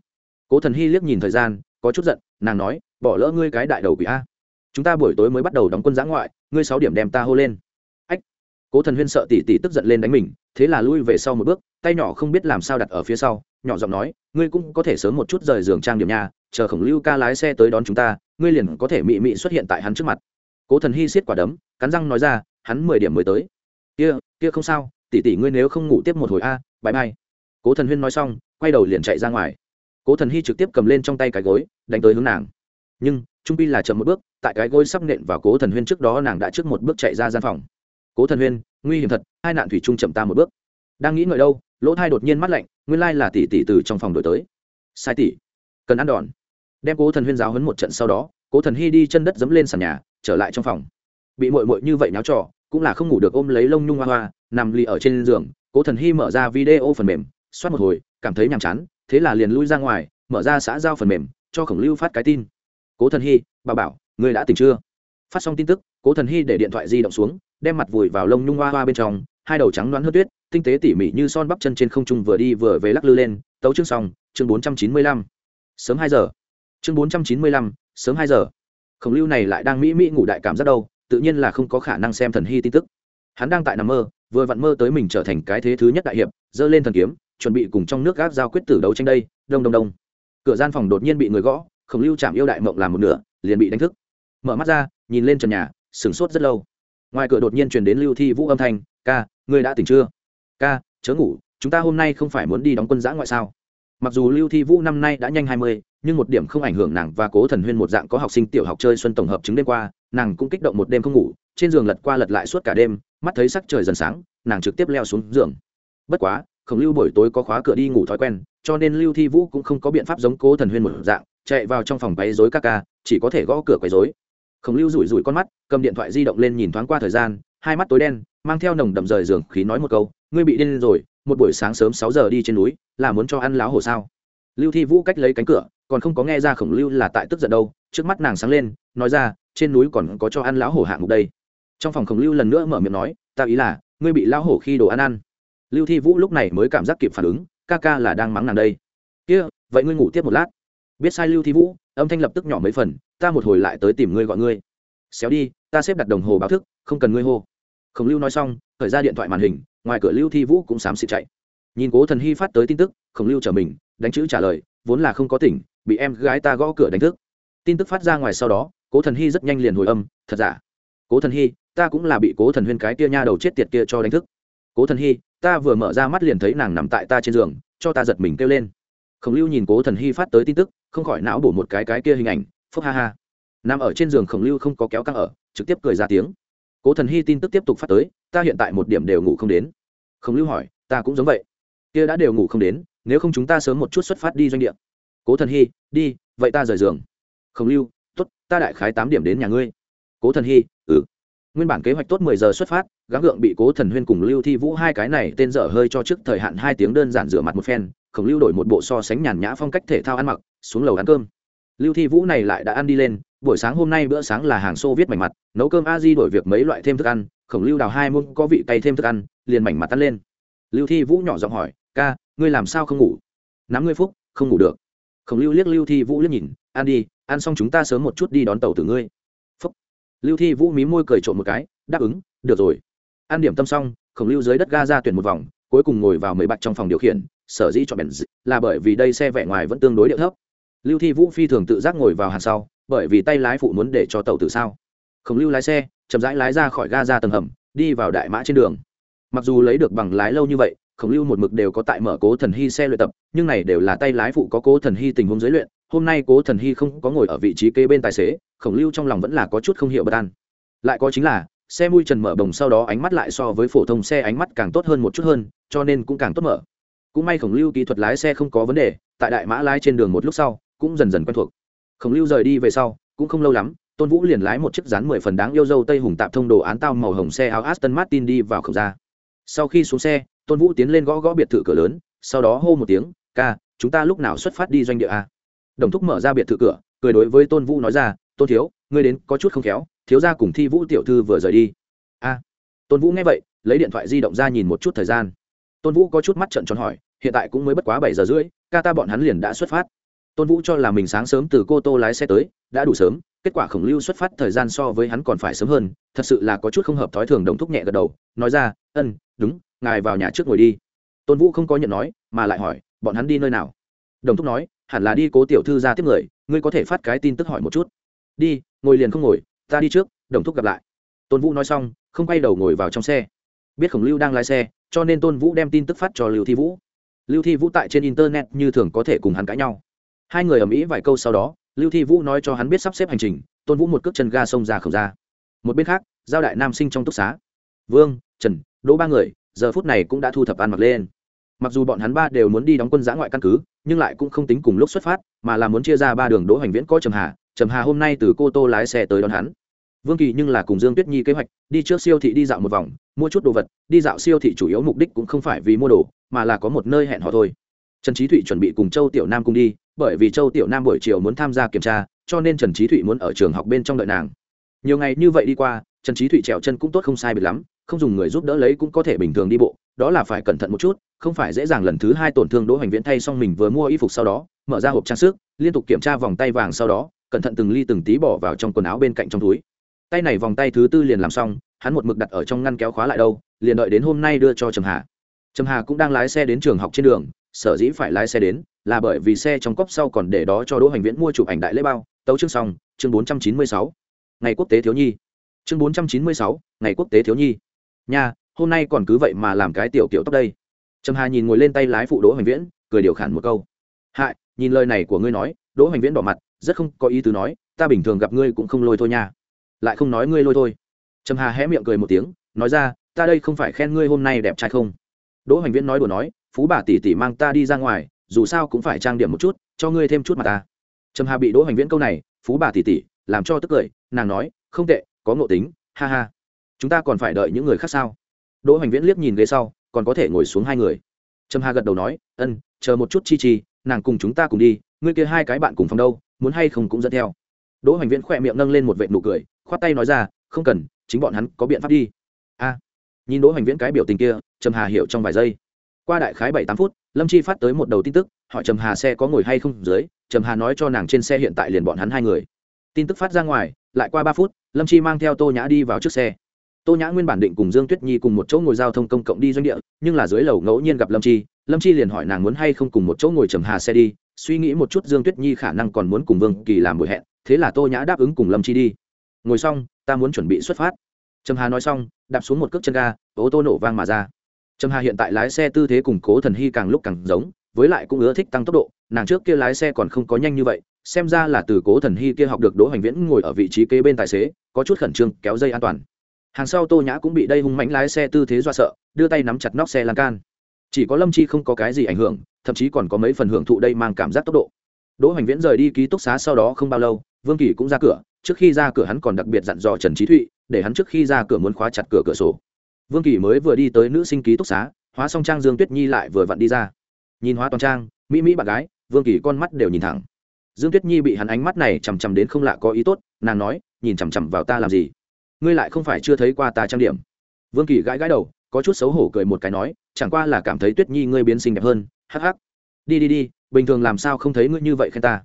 [SPEAKER 1] Cố thần hy liếc nhìn thời gian, có chút giận, nàng nói, bỏ lỡ ngươi cái đại đầu quỷ a. Chúng ta buổi tối mới bắt đầu đóng quân giã ngoại, ngươi sáu điểm đem ta hô lên. Ách. Cố thần huyên sợ tỷ tỷ tức giận lên đánh mình, thế là lui về sau một bước tay nhỏ không biết làm sao đặt ở phía sau, nhỏ giọng nói, ngươi cũng có thể sớm một chút rời giường trang điểm nhà, chờ khổng lưu ca lái xe tới đón chúng ta, ngươi liền có thể mị mị xuất hiện tại hắn trước mặt. Cố thần hy xiết quả đấm, cắn răng nói ra, hắn mười điểm mới tới. Kia kia không sao, tỷ tỷ ngươi nếu không ngủ tiếp một hồi a bãi mai cố thần huyên nói xong, quay đầu liền chạy ra ngoài. Cố thần hy trực tiếp cầm lên trong tay cái gối, đánh tới hướng nàng. Nhưng, trung pi là chậm một bước, tại cái gối sắp nện vào cố thần huyên trước đó nàng đã trước một bước chạy ra gian phòng. Cố thần huyên, nguy hiểm thật, hai nạn thủy trung chậm ta một bước đang nghĩ ngợi đâu, lỗ thai đột nhiên mắt lạnh, nguyên lai là tỷ tỷ từ trong phòng đổi tới. Sai tỷ, cần ăn đòn. Đem cố thần huyên giáo hấn một trận sau đó, cố thần hy đi chân đất dẫm lên sàn nhà, trở lại trong phòng. Bị mội mội như vậy náo trò, cũng là không ngủ được ôm lấy lông nhung hoa hoa, nằm lì ở trên giường, cố thần hy mở ra video phần mềm soát một hồi, cảm thấy nhàm chán, thế là liền lui ra ngoài, mở ra xã giao phần mềm, cho khổng lưu phát cái tin. Cố thần hy, bà bảo người đã tỉnh chưa? Phát xong tin tức, cố thần hy để điện thoại di động xuống, đem mặt vùi vào lông nhung hoa hoa bên trong, hai đầu trắng đoán hớt tuyết tinh tế tỉ mỉ như son bắp chân trên không trung vừa đi vừa về lắc lư lên, tấu chương xong, chương bốn trăm chín mươi lăm. Sớm hai giờ. Chương bốn trăm chín mươi lăm, sớm hai giờ. Khổng lưu này lại đang mỹ mỹ ngủ đại cảm giác đâu, tự nhiên là không có khả năng xem thần hy tin tức. Hắn đang tại nằm mơ, vừa vặn mơ tới mình trở thành cái thế thứ nhất đại hiệp, giơ lên thần kiếm, chuẩn bị cùng trong nước gác giao quyết tử đấu tranh đây, đông đông đông. Cửa gian phòng đột nhiên bị người gõ, khổng lưu chạm yêu đại mộng làm một nửa, liền bị đánh thức. Mở mắt ra, nhìn lên trần nhà, sửng sốt rất lâu. Ngoài cửa đột nhiên truyền đến lưu thi vũ âm thanh, ca, ngươi đã tỉnh chưa? Ca, chớ ngủ, chúng ta hôm nay không phải muốn đi đóng quân giã ngoại sao? Mặc dù lưu thi vũ năm nay đã nhanh hai mươi, nhưng một điểm không ảnh hưởng nàng và cố thần huyên một dạng có học sinh tiểu học chơi xuân tổng hợp chứng đêm qua, nàng cũng kích động một đêm không ngủ, trên giường lật qua lật lại suốt cả đêm, mắt thấy sắc trời dần sáng, nàng trực tiếp leo xuống giường. Bất quá, khổng lưu buổi tối có khóa cửa đi ngủ thói quen, cho nên lưu thi vũ cũng không có biện pháp giống cố thần huyên một dạng, chạy vào trong phòng quấy dối các ca, chỉ có thể gõ cửa quấy dối khổng lưu rủi rủi con mắt, cầm điện thoại di động lên nhìn thoáng qua thời gian, hai mắt tối đen, mang theo nồng đậm rời giường khí nói một câu ngươi bị điên rồi, một buổi sáng sớm sáu giờ đi trên núi, là muốn cho ăn láo hổ sao? Lưu thi vũ cách lấy cánh cửa, còn không có nghe ra khổng lưu là tại tức giận đâu, trước mắt nàng sáng lên, nói ra, trên núi còn có cho ăn lão hổ hạng mục đây. Trong phòng khổng lưu lần nữa mở miệng nói, ta ý là, ngươi bị lão hổ khi đồ ăn ăn. Lưu thi vũ lúc này mới cảm giác kịp phản ứng, ca ca là đang mắng nàng đây. Kia, vậy ngươi ngủ tiếp một lát. Biết sai lưu thi vũ, âm thanh lập tức nhỏ mấy phần, ta một hồi lại tới tìm ngươi gọi ngươi. Xéo đi, ta xếp đặt đồng hồ báo thức, không cần ngươi hô khổng lưu nói xong, khởi ra điện thoại màn hình, ngoài cửa lưu thi vũ cũng xám xịt chạy. Nhìn cố thần hy phát tới tin tức, khổng lưu trở mình, đánh chữ trả lời, vốn là không có tỉnh, bị em gái ta gõ cửa đánh thức. Tin tức phát ra ngoài sau đó, cố thần hy rất nhanh liền hồi âm, thật giả? Cố thần hy, ta cũng là bị cố thần huyên cái tia nha đầu chết tiệt kia cho đánh thức. Cố thần hy, ta vừa mở ra mắt liền thấy nàng nằm tại ta trên giường, cho ta giật mình kêu lên. Khổng lưu nhìn cố thần hy phát tới tin tức, không khỏi não bổ một cái cái kia hình ảnh phúc ha ha. Nằm ở trên giường khổng lưu không có kéo căng ở, trực tiếp cười ra tiếng cố thần hy tin tức tiếp tục phát tới, ta hiện tại một điểm đều ngủ không đến. Khổng lưu hỏi, ta cũng giống vậy. Kia đã đều ngủ không đến, nếu không chúng ta sớm một chút xuất phát đi doanh địa. Cố thần hy, đi, vậy ta rời giường. Khổng lưu t ố t ta đại khái tám điểm đến nhà ngươi. Cố thần hy ừ. Nguyên bản kế hoạch tốt mười giờ xuất phát, gắng gượng bị cố thần huyên cùng lưu thi vũ hai cái này tên dở hơi cho trước thời hạn hai tiếng đơn giản rửa mặt một phen khổng lưu đổi một bộ so sánh nhàn nhã phong cách thể thao ăn mặc, xuống lầu ăn cơm lưu thi vũ này lại đã ăn đi lên, buổi sáng hôm nay bữa sáng là hàng xô viết mảnh mặt, nấu cơm a di đổi việc mấy loại thêm thức ăn, khổng lưu đào hai muỗng có vị cay thêm thức ăn, liền mảnh mặt ăn lên. Lưu thi vũ nhỏ giọng hỏi, ca, ngươi làm sao không ngủ? Nắm ngươi phúc, không ngủ được. Khổng lưu liếc lưu thi vũ liếc nhìn, ăn đi, ăn xong chúng ta sớm một chút đi đón tàu từ ngươi. Phúc. Lưu thi vũ mí môi cười trộm một cái, đáp ứng, được rồi. Ăn điểm tâm xong, khổng lưu dưới đất ga ra tuyển một vòng, cuối cùng ngồi vào mấy bạch trong phòng điều khiển, sở dĩ cho bèn là bởi vì đây xe vẻ ngoài vẫn tương đối địa thấp lưu thi vũ phi thường tự giác ngồi vào hàng sau, bởi vì tay lái phụ muốn để cho tàu từ sao. Khổng lưu lái xe, chậm rãi lái ra khỏi ga ra tầng hầm, đi vào đại mã trên đường. Mặc dù lấy được bằng lái lâu như vậy, khổng lưu một mực đều có tại mở cố thần hy xe luyện tập, nhưng này đều là tay lái phụ có cố thần hy tình huống giới luyện, hôm nay cố thần hy không có ngồi ở vị trí kế bên tài xế, khổng lưu trong lòng vẫn là có chút không hiểu bất an. Lại có chính là, xe mui trần mở bồng sau đó ánh mắt lại so với phổ thông xe ánh mắt càng tốt hơn một chút hơn, cho nên cũng càng tốt mở. Cũng may khổng lưu kỹ thuật lái xe không có vấn đề, tại đại mã lái trên đường một lúc sau cũng dần dần quen thuộc. Khổng lưu rời đi về sau, cũng không lâu lắm, tôn vũ liền lái một chiếc rán mười phần đáng yêu dâu tây hùng tạp thông đồ án tao màu hồng xe áo aston martin đi vào khổng ra sau khi xuống xe, tôn vũ tiến lên gõ gõ biệt thự cửa lớn, sau đó hô một tiếng, ca, chúng ta lúc nào xuất phát đi doanh địa a? Đồng thúc mở ra biệt thự cửa, cười đối với tôn vũ nói ra, tôn thiếu, ngươi đến có chút không khéo, thiếu ra cùng thi vũ tiểu thư vừa rời đi. A. Tôn vũ nghe vậy, lấy điện thoại di động ra nhìn một chút thời gian. Tôn vũ có chút mắt trận tròn hỏi, hiện tại cũng mới bất quá bảy giờ rưỡi, ca ta bọn hắn liền đã xuất phát tôn vũ cho là mình sáng sớm từ cô tô lái xe tới, đã đủ sớm, kết quả khổng lưu xuất phát thời gian so với hắn còn phải sớm hơn, thật sự là có chút không hợp thói thường đồng thúc nhẹ gật đầu, nói ra, ân, đúng, ngài vào nhà trước ngồi đi. Tôn vũ không có nhận nói, mà lại hỏi, bọn hắn đi nơi nào? Đồng thúc nói, hẳn là đi cố tiểu thư ra tiếp người, ngươi có thể phát cái tin tức hỏi một chút. Đi, ngồi liền không ngồi, ta đi trước, đồng thúc gặp lại. Tôn vũ nói xong, không quay đầu ngồi vào trong xe. Biết khổng lưu đang lái xe, cho nên tôn vũ đem tin tức phát cho lưu thi vũ. Lưu thi vũ tại trên internet như thường có thể cùng hắn cãi nhau hai người ầm ĩ vài câu sau đó, lưu thi vũ nói cho hắn biết sắp xếp hành trình, tôn vũ một cước chân ga xông ra khẩu ra. Một bên khác, giao đại nam sinh trong túc xá. Vương, trần, đỗ ba người, giờ phút này cũng đã thu thập ăn mặc lên. Mặc dù bọn hắn ba đều muốn đi đóng quân giã ngoại căn cứ, nhưng lại cũng không tính cùng lúc xuất phát, mà là muốn chia ra ba đường đỗ hành viễn có trầm hà trầm hà hôm nay từ cô tô lái xe tới đón hắn. Vương kỳ nhưng là cùng dương tuyết nhi kế hoạch, đi trước siêu thị đi dạo một vòng, mua chút đồ vật, đi dạo siêu thị chủ yếu mục đích cũng không phải vì mua đồ, mà là có một nơi hẹn họ thôi. Trần trí thụy chuẩn bị cùng châu tiểu nam cùng đi bởi vì châu tiểu nam buổi chiều muốn tham gia kiểm tra, cho nên trần trí thụy muốn ở trường học bên trong đợi nàng. Nhiều ngày như vậy đi qua, trần trí thụy trèo chân cũng tốt không sai biệt lắm, không dùng người giúp đỡ lấy cũng có thể bình thường đi bộ, đó là phải cẩn thận một chút, không phải dễ dàng lần thứ hai tổn thương đỗ hoành viễn thay xong mình vừa mua y phục sau đó, mở ra hộp trang sức, liên tục kiểm tra vòng tay vàng sau đó, cẩn thận từng ly từng tí bỏ vào trong quần áo bên cạnh trong túi. Tay này vòng tay thứ tư liền làm xong, hắn một mực đặt ở trong ngăn kéo khóa lại đâu, liền đợi đến hôm nay đưa cho trầm hà. Trầm hà cũng đang lái xe đến trường học trên đường, sở dĩ phải lái xe đến là bởi vì xe trong cốc sau còn để đó cho đỗ hành viễn mua chụp ảnh đại lễ bao, tấu chương xong, chương bốn trăm chín mươi sáu. Ngày quốc tế thiếu nhi. Chương bốn trăm chín mươi sáu, ngày quốc tế thiếu nhi. Nha, hôm nay còn cứ vậy mà làm cái tiểu kiểu tóc đây. Trầm hà nhìn ngồi lên tay lái phụ đỗ hành viễn, cười điều khản một câu. Hại, nhìn lời này của ngươi nói, đỗ hành viễn đỏ mặt, rất không có ý tứ nói, ta bình thường gặp ngươi cũng không lôi thôi nha. Lại không nói ngươi lôi thôi. Trầm hà hé miệng cười một tiếng, nói ra, ta đây không phải khen ngươi hôm nay đẹp trai không? Đỗ hành viễn nói đùa nói, phú bà tỷ tỷ mang ta đi ra ngoài dù sao cũng phải trang điểm một chút, cho ngươi thêm chút mà ta. Trầm hà bị đỗ hoành viễn câu này, phú bà tỷ tỷ làm cho tức cười, nàng nói, không tệ, có ngộ tính, ha ha. Chúng ta còn phải đợi những người khác sao? Đỗ hoành viễn liếc nhìn ghế sau, còn có thể ngồi xuống hai người. Trầm hà gật đầu nói, ân, chờ một chút chi chi, nàng cùng chúng ta cùng đi, ngươi kia hai cái bạn cùng phòng đâu, muốn hay không cũng dẫn theo. Đỗ hoành viễn khỏe miệng nâng lên một vệ nụ cười, khoát tay nói ra, không cần, chính bọn hắn có biện pháp đi. A. Nhìn đỗ hoành viễn cái biểu tình kia, trầm hà hiểu trong vài giây qua đại khái bảy tám phút, lâm chi phát tới một đầu tin tức, hỏi trầm hà xe có ngồi hay không dưới, trầm hà nói cho nàng trên xe hiện tại liền bọn hắn hai người. Tin tức phát ra ngoài, lại qua ba phút, lâm chi mang theo tô nhã đi vào trước xe. Tô nhã nguyên bản định cùng dương tuyết nhi cùng một chỗ ngồi giao thông công cộng đi doanh địa, nhưng là dưới lầu ngẫu nhiên gặp lâm chi lâm chi liền hỏi nàng muốn hay không cùng một chỗ ngồi trầm hà xe đi, suy nghĩ một chút dương tuyết nhi khả năng còn muốn cùng vương kỳ làm buổi hẹn, thế là tô nhã đáp ứng cùng lâm chi đi. Ngồi xong, ta muốn chuẩn bị xuất phát. Trầm hà nói xong, đạp xuống một cước chân ga, ô tô nổ vang mà ra trầm hà hiện tại lái xe tư thế củng cố thần hy càng lúc càng giống, với lại cũng ưa thích tăng tốc độ, nàng trước kia lái xe còn không có nhanh như vậy, xem ra là từ cố thần hy kia học được đỗ hoành viễn ngồi ở vị trí kế bên tài xế, có chút khẩn trương, kéo dây an toàn. Hàng sau tô nhã cũng bị đây hung mãnh lái xe tư thế do sợ, đưa tay nắm chặt nóc xe lan can. Chỉ có lâm chi không có cái gì ảnh hưởng, thậm chí còn có mấy phần hưởng thụ đây mang cảm giác tốc độ. Đỗ hoành viễn rời đi ký túc xá sau đó không bao lâu, vương kỳ cũng ra cửa, trước khi ra cửa hắn còn đặc biệt dặn dò trần trí thụy, để hắn trước khi ra cửa muốn khóa chặt cửa cửa sổ vương kỳ mới vừa đi tới nữ sinh ký túc xá, hóa song trang dương tuyết nhi lại vừa vặn đi ra. Nhìn hóa toàn trang, mỹ mỹ bạn gái, vương kỳ con mắt đều nhìn thẳng. Dương tuyết nhi bị hắn ánh mắt này chằm chằm đến không lạ có ý tốt, nàng nói, nhìn chằm chằm vào ta làm gì? Ngươi lại không phải chưa thấy qua ta trang điểm. Vương kỳ gãi gãi đầu, có chút xấu hổ cười một cái nói, chẳng qua là cảm thấy tuyết nhi ngươi biến xinh đẹp hơn, hắc hắc. Đi đi đi, bình thường làm sao không thấy ngươi như vậy khen ta?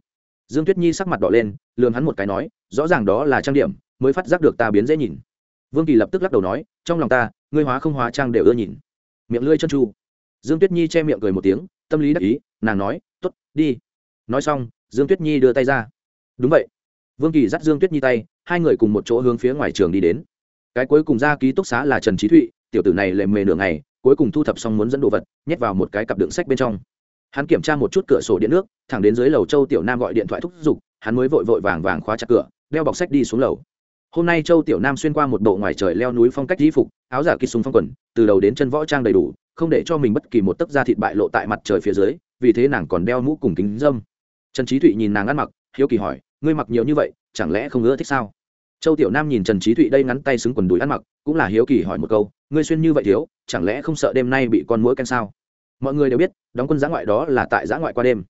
[SPEAKER 1] Dương tuyết nhi sắc mặt đỏ lên lường hắn một cái nói, rõ ràng đó là trang điểm, mới phát giác được ta biến dễ nhìn vương kỳ lập tức lắc đầu nói, trong lòng ta, ngươi hóa không hóa trang đều ưa nhìn. Miệng lưỡi chân tru. Dương tuyết nhi che miệng cười một tiếng, tâm lý đắc ý, nàng nói t ố t đi. Nói xong, dương tuyết nhi đưa tay ra. Đúng vậy. Vương kỳ dắt dương tuyết nhi tay, hai người cùng một chỗ hướng phía ngoài trường đi đến. Cái cuối cùng ra ký túc xá là trần trí thụy, tiểu tử này lệ mề nửa ngày, cuối cùng thu thập xong muốn dẫn đồ vật, nhét vào một cái cặp đựng sách bên trong. Hắn kiểm tra một chút cửa sổ điện nước, thẳng đến dưới lầu châu tiểu nam gọi điện thoại thúc giục, hắn mới vội vội vàng vàng khóa chặt cửa, đeo bọc sách đi xuống lầu hôm nay châu tiểu nam xuyên qua một bộ ngoài trời leo núi phong cách di phục, áo giả kỳ súng phong quần, từ đầu đến chân võ trang đầy đủ, không để cho mình bất kỳ một tấc da thịt bại lộ tại mặt trời phía dưới, vì thế nàng còn đeo mũ cùng kính dâm. Trần trí thụy nhìn nàng ăn mặc, hiếu kỳ hỏi, ngươi mặc nhiều như vậy, chẳng lẽ không ưa thích sao? Châu tiểu nam nhìn trần trí thụy đây ngắn tay xứng quần đùi ăn mặc, cũng là hiếu kỳ hỏi một câu, ngươi xuyên như vậy thiếu, chẳng lẽ không sợ đêm nay bị con mũi can sao? Mọi người đều biết, đóng quân giã ngoại đó là tại giã ngoại qua đêm.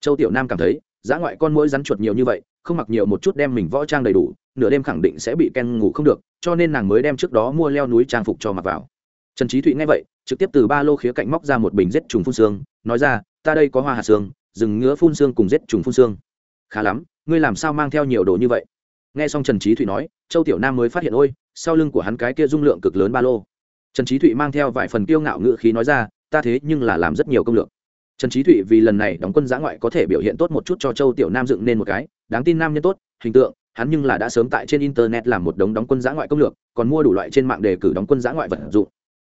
[SPEAKER 1] Châu tiểu nam cảm thấy, giã ngoại con mũi rắn chuột nhiều như vậy, không mặc nhiều một chút đem mình võ trang đầy đủ nửa đêm khẳng định sẽ bị ken ngủ không được, cho nên nàng mới đem trước đó mua leo núi trang phục cho mặc vào. Trần trí thụy nghe vậy, trực tiếp từ ba lô khía cạnh móc ra một bình rết trùng phun xương, nói ra, ta đây có hoa hạt xương, rừng ngứa phun xương cùng rết trùng phun xương. Khá lắm, ngươi làm sao mang theo nhiều đồ như vậy? Nghe xong trần trí thụy nói, châu tiểu nam mới phát hiện, ôi, sau lưng của hắn cái kia dung lượng cực lớn ba lô. Trần trí thụy mang theo vài phần kiêu ngạo ngự khí nói ra, ta thế nhưng là làm rất nhiều công lược. Trần trí thụy vì lần này đóng quân giã ngoại có thể biểu hiện tốt một chút cho châu tiểu nam dựng nên một cái, đáng tin nam nhân tốt, hình tượng hắn nhưng là đã sớm tại trên internet làm một đống đóng quân giã ngoại công lược, còn mua đủ loại trên mạng đề cử đóng quân giã ngoại vật dụng.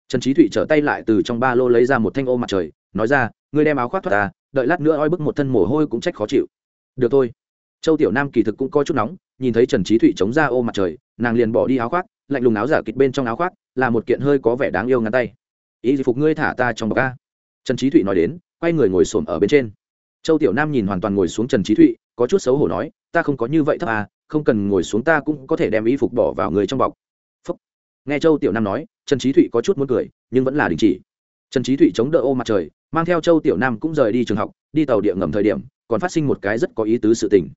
[SPEAKER 1] Trần trí thụy trở tay lại từ trong ba lô lấy ra một thanh ô mặt trời, nói ra, ngươi đem áo khoác thoát ta, đợi lát nữa oi bức một thân mồ hôi cũng trách khó chịu. Được thôi. Châu tiểu nam kỳ thực cũng coi chút nóng, nhìn thấy trần trí thụy chống ra ô mặt trời, nàng liền bỏ đi áo khoác, lạnh lùng áo giả kịch bên trong áo khoác, là một kiện hơi có vẻ đáng yêu ngắn tay. Ý gì phục ngươi thả ta trong bọc ca trần trí thụy nói đến, quay người ngồi xổm ở bên trên. Châu tiểu nam nhìn hoàn toàn ngồi xuống trần trí thụy, có chút xấu hổ nói, ta không có như vậy thấp à không cần ngồi xuống ta cũng có thể đem y phục bỏ vào người trong bọc. Phúc. nghe châu tiểu nam nói, trần trí thụy có chút muốn cười, nhưng vẫn là đình chỉ. Trần trí thụy chống đỡ ô mặt trời, mang theo châu tiểu nam cũng rời đi trường học, đi tàu điện ngầm thời điểm, còn phát sinh một cái rất có ý tứ sự tình.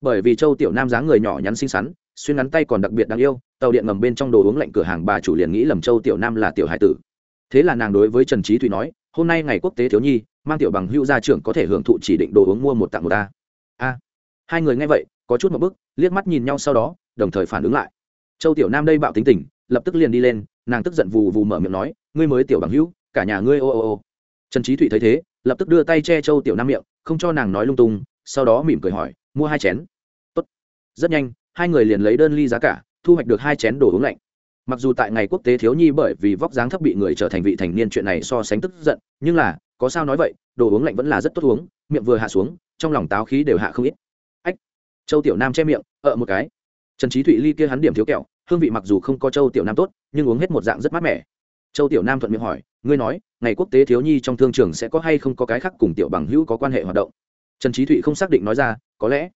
[SPEAKER 1] Bởi vì châu tiểu nam dáng người nhỏ nhắn xinh xắn, xuyên ngắn tay còn đặc biệt đáng yêu, tàu điện ngầm bên trong đồ uống lạnh cửa hàng bà chủ liền nghĩ lầm châu tiểu nam là tiểu hải tử. Thế là nàng đối với trần trí thụy nói, hôm nay ngày quốc tế thiếu nhi, mang tiểu bằng hữu gia trưởng có thể hưởng thụ chỉ định đồ uống mua một tặng một ta. A. Hai người nghe vậy có chút một bức, liếc mắt nhìn nhau sau đó, đồng thời phản ứng lại. Châu tiểu nam đây bạo tính tình, lập tức liền đi lên, nàng tức giận vù vù mở miệng nói, ngươi mới tiểu bằng hữu, cả nhà ngươi ô ô ô. Trần trí thụy thấy thế, lập tức đưa tay che châu tiểu nam miệng, không cho nàng nói lung tung, sau đó mỉm cười hỏi, mua hai chén. Tốt. rất nhanh, hai người liền lấy đơn ly giá cả, thu hoạch được hai chén đồ uống lạnh. Mặc dù tại ngày quốc tế thiếu nhi bởi vì vóc dáng thấp bị người trở thành vị thành niên chuyện này so sánh tức giận, nhưng là, có sao nói vậy, đồ uống lạnh vẫn là rất tốt uống, miệng vừa hạ xuống, trong lòng táo khí đều hạ không ít châu tiểu nam che miệng ợ một cái. Trần trí thụy ly kia hắn điểm thiếu kẹo, hương vị mặc dù không có châu tiểu nam tốt, nhưng uống hết một dạng rất mát mẻ. Châu tiểu nam thuận miệng hỏi, ngươi nói, ngày quốc tế thiếu nhi trong thương trường sẽ có hay không có cái khác cùng tiểu bằng hữu có quan hệ hoạt động? Trần trí thụy không xác định nói ra, có lẽ,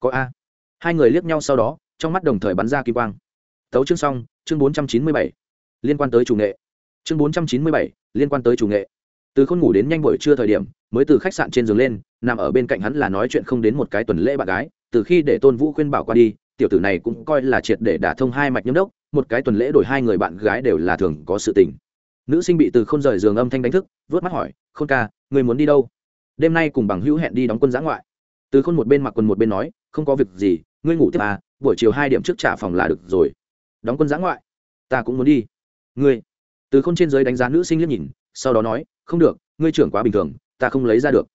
[SPEAKER 1] có a. Hai người liếc nhau sau đó, trong mắt đồng thời bắn ra kỳ quang. Tấu chương xong, chương bốn trăm chín mươi bảy. Liên quan tới chủ nghệ. Chương bốn trăm chín mươi bảy, liên quan tới chủ nghệ. Từ khôn ngủ đến nhanh buổi trưa thời điểm, mới từ khách sạn trên giường lên, nằm ở bên cạnh hắn là nói chuyện không đến một cái tuần lễ bạn gái từ khi để tôn vũ khuyên bảo qua đi, tiểu tử này cũng coi là triệt để đả thông hai mạch nhâm đốc, một cái tuần lễ đổi hai người bạn gái đều là thường có sự tình. Nữ sinh bị từ k h ô n rời giường âm thanh đánh thức, vớt mắt hỏi, khôn ca, người muốn đi đâu? Đêm nay cùng bằng hữu hẹn đi đóng quân giã ngoại. Từ khôn một bên mặc quần một bên nói, không có việc gì, ngươi ngủ tiếp à buổi chiều hai điểm trước trả phòng là được rồi. Đóng quân giã ngoại? Ta cũng muốn đi. Ngươi? Từ k h ô n trên giới đánh giá nữ sinh liếc nhìn, sau đó nói, không được, ngươi trưởng quá bình thường, ta không lấy ra được.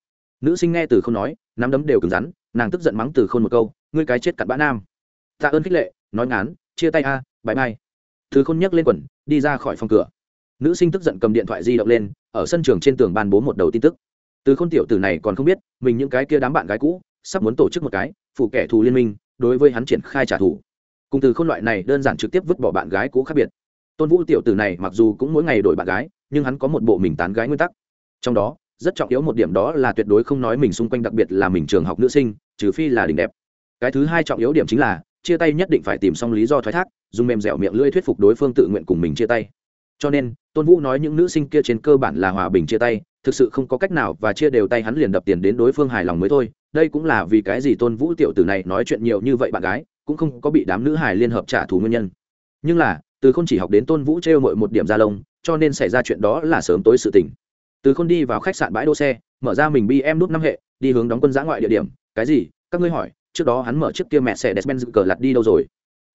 [SPEAKER 1] Nữ sinh nghe từ không nói, nắm đấm đều cứng rắn nàng tức giận mắng từ khôn một câu ngươi cái chết cặn bã nam. Tạ ơn khích lệ nói ngán chia tay a à, bãi mai. Thứ khôn nhấc lên quần đi ra khỏi phòng cửa. Nữ sinh tức giận cầm điện thoại di động lên ở sân trường trên tường ban bố một đầu tin tức. Từ khôn tiểu tử này còn không biết mình những cái kia đám bạn gái cũ sắp muốn tổ chức một cái phụ kẻ thù liên minh đối với hắn triển khai trả thù. Cùng từ khôn loại này đơn giản trực tiếp vứt bỏ bạn gái cũ khác biệt. Tôn vũ tiểu tử này mặc dù cũng mỗi ngày đổi bạn gái nhưng hắn có một bộ mình tán gái nguyên tắc. Trong đó rất trọng yếu một điểm đó là tuyệt đối không nói mình xung quanh đặc biệt là mình trường học nữ sinh, trừ phi là đỉnh đẹp. Cái thứ hai trọng yếu điểm chính là, chia tay nhất định phải tìm xong lý do thoái thác, dùng mềm dẻo miệng lưỡi thuyết phục đối phương tự nguyện cùng mình chia tay. Cho nên, tôn vũ nói những nữ sinh kia trên cơ bản là hòa bình chia tay, thực sự không có cách nào và chia đều tay hắn liền đập tiền đến đối phương hài lòng mới thôi. Đây cũng là vì cái gì tôn vũ tiểu tử này nói chuyện nhiều như vậy bạn gái, cũng không có bị đám nữ hài liên hợp trả thù nguyên nhân. Nhưng là, từ không chỉ học đến tôn vũ trêu mội một điểm ra lông, cho nên xảy ra chuyện đó là sớm tối sự tình từ khôn đi vào khách sạn bãi đỗ xe, mở ra mình bi em nút năm hệ, đi hướng đóng quân giã ngoại địa điểm. Cái gì? Các ngươi hỏi. Trước đó hắn mở chiếc kia mẹ xe despenz cờ lặt đi đâu rồi?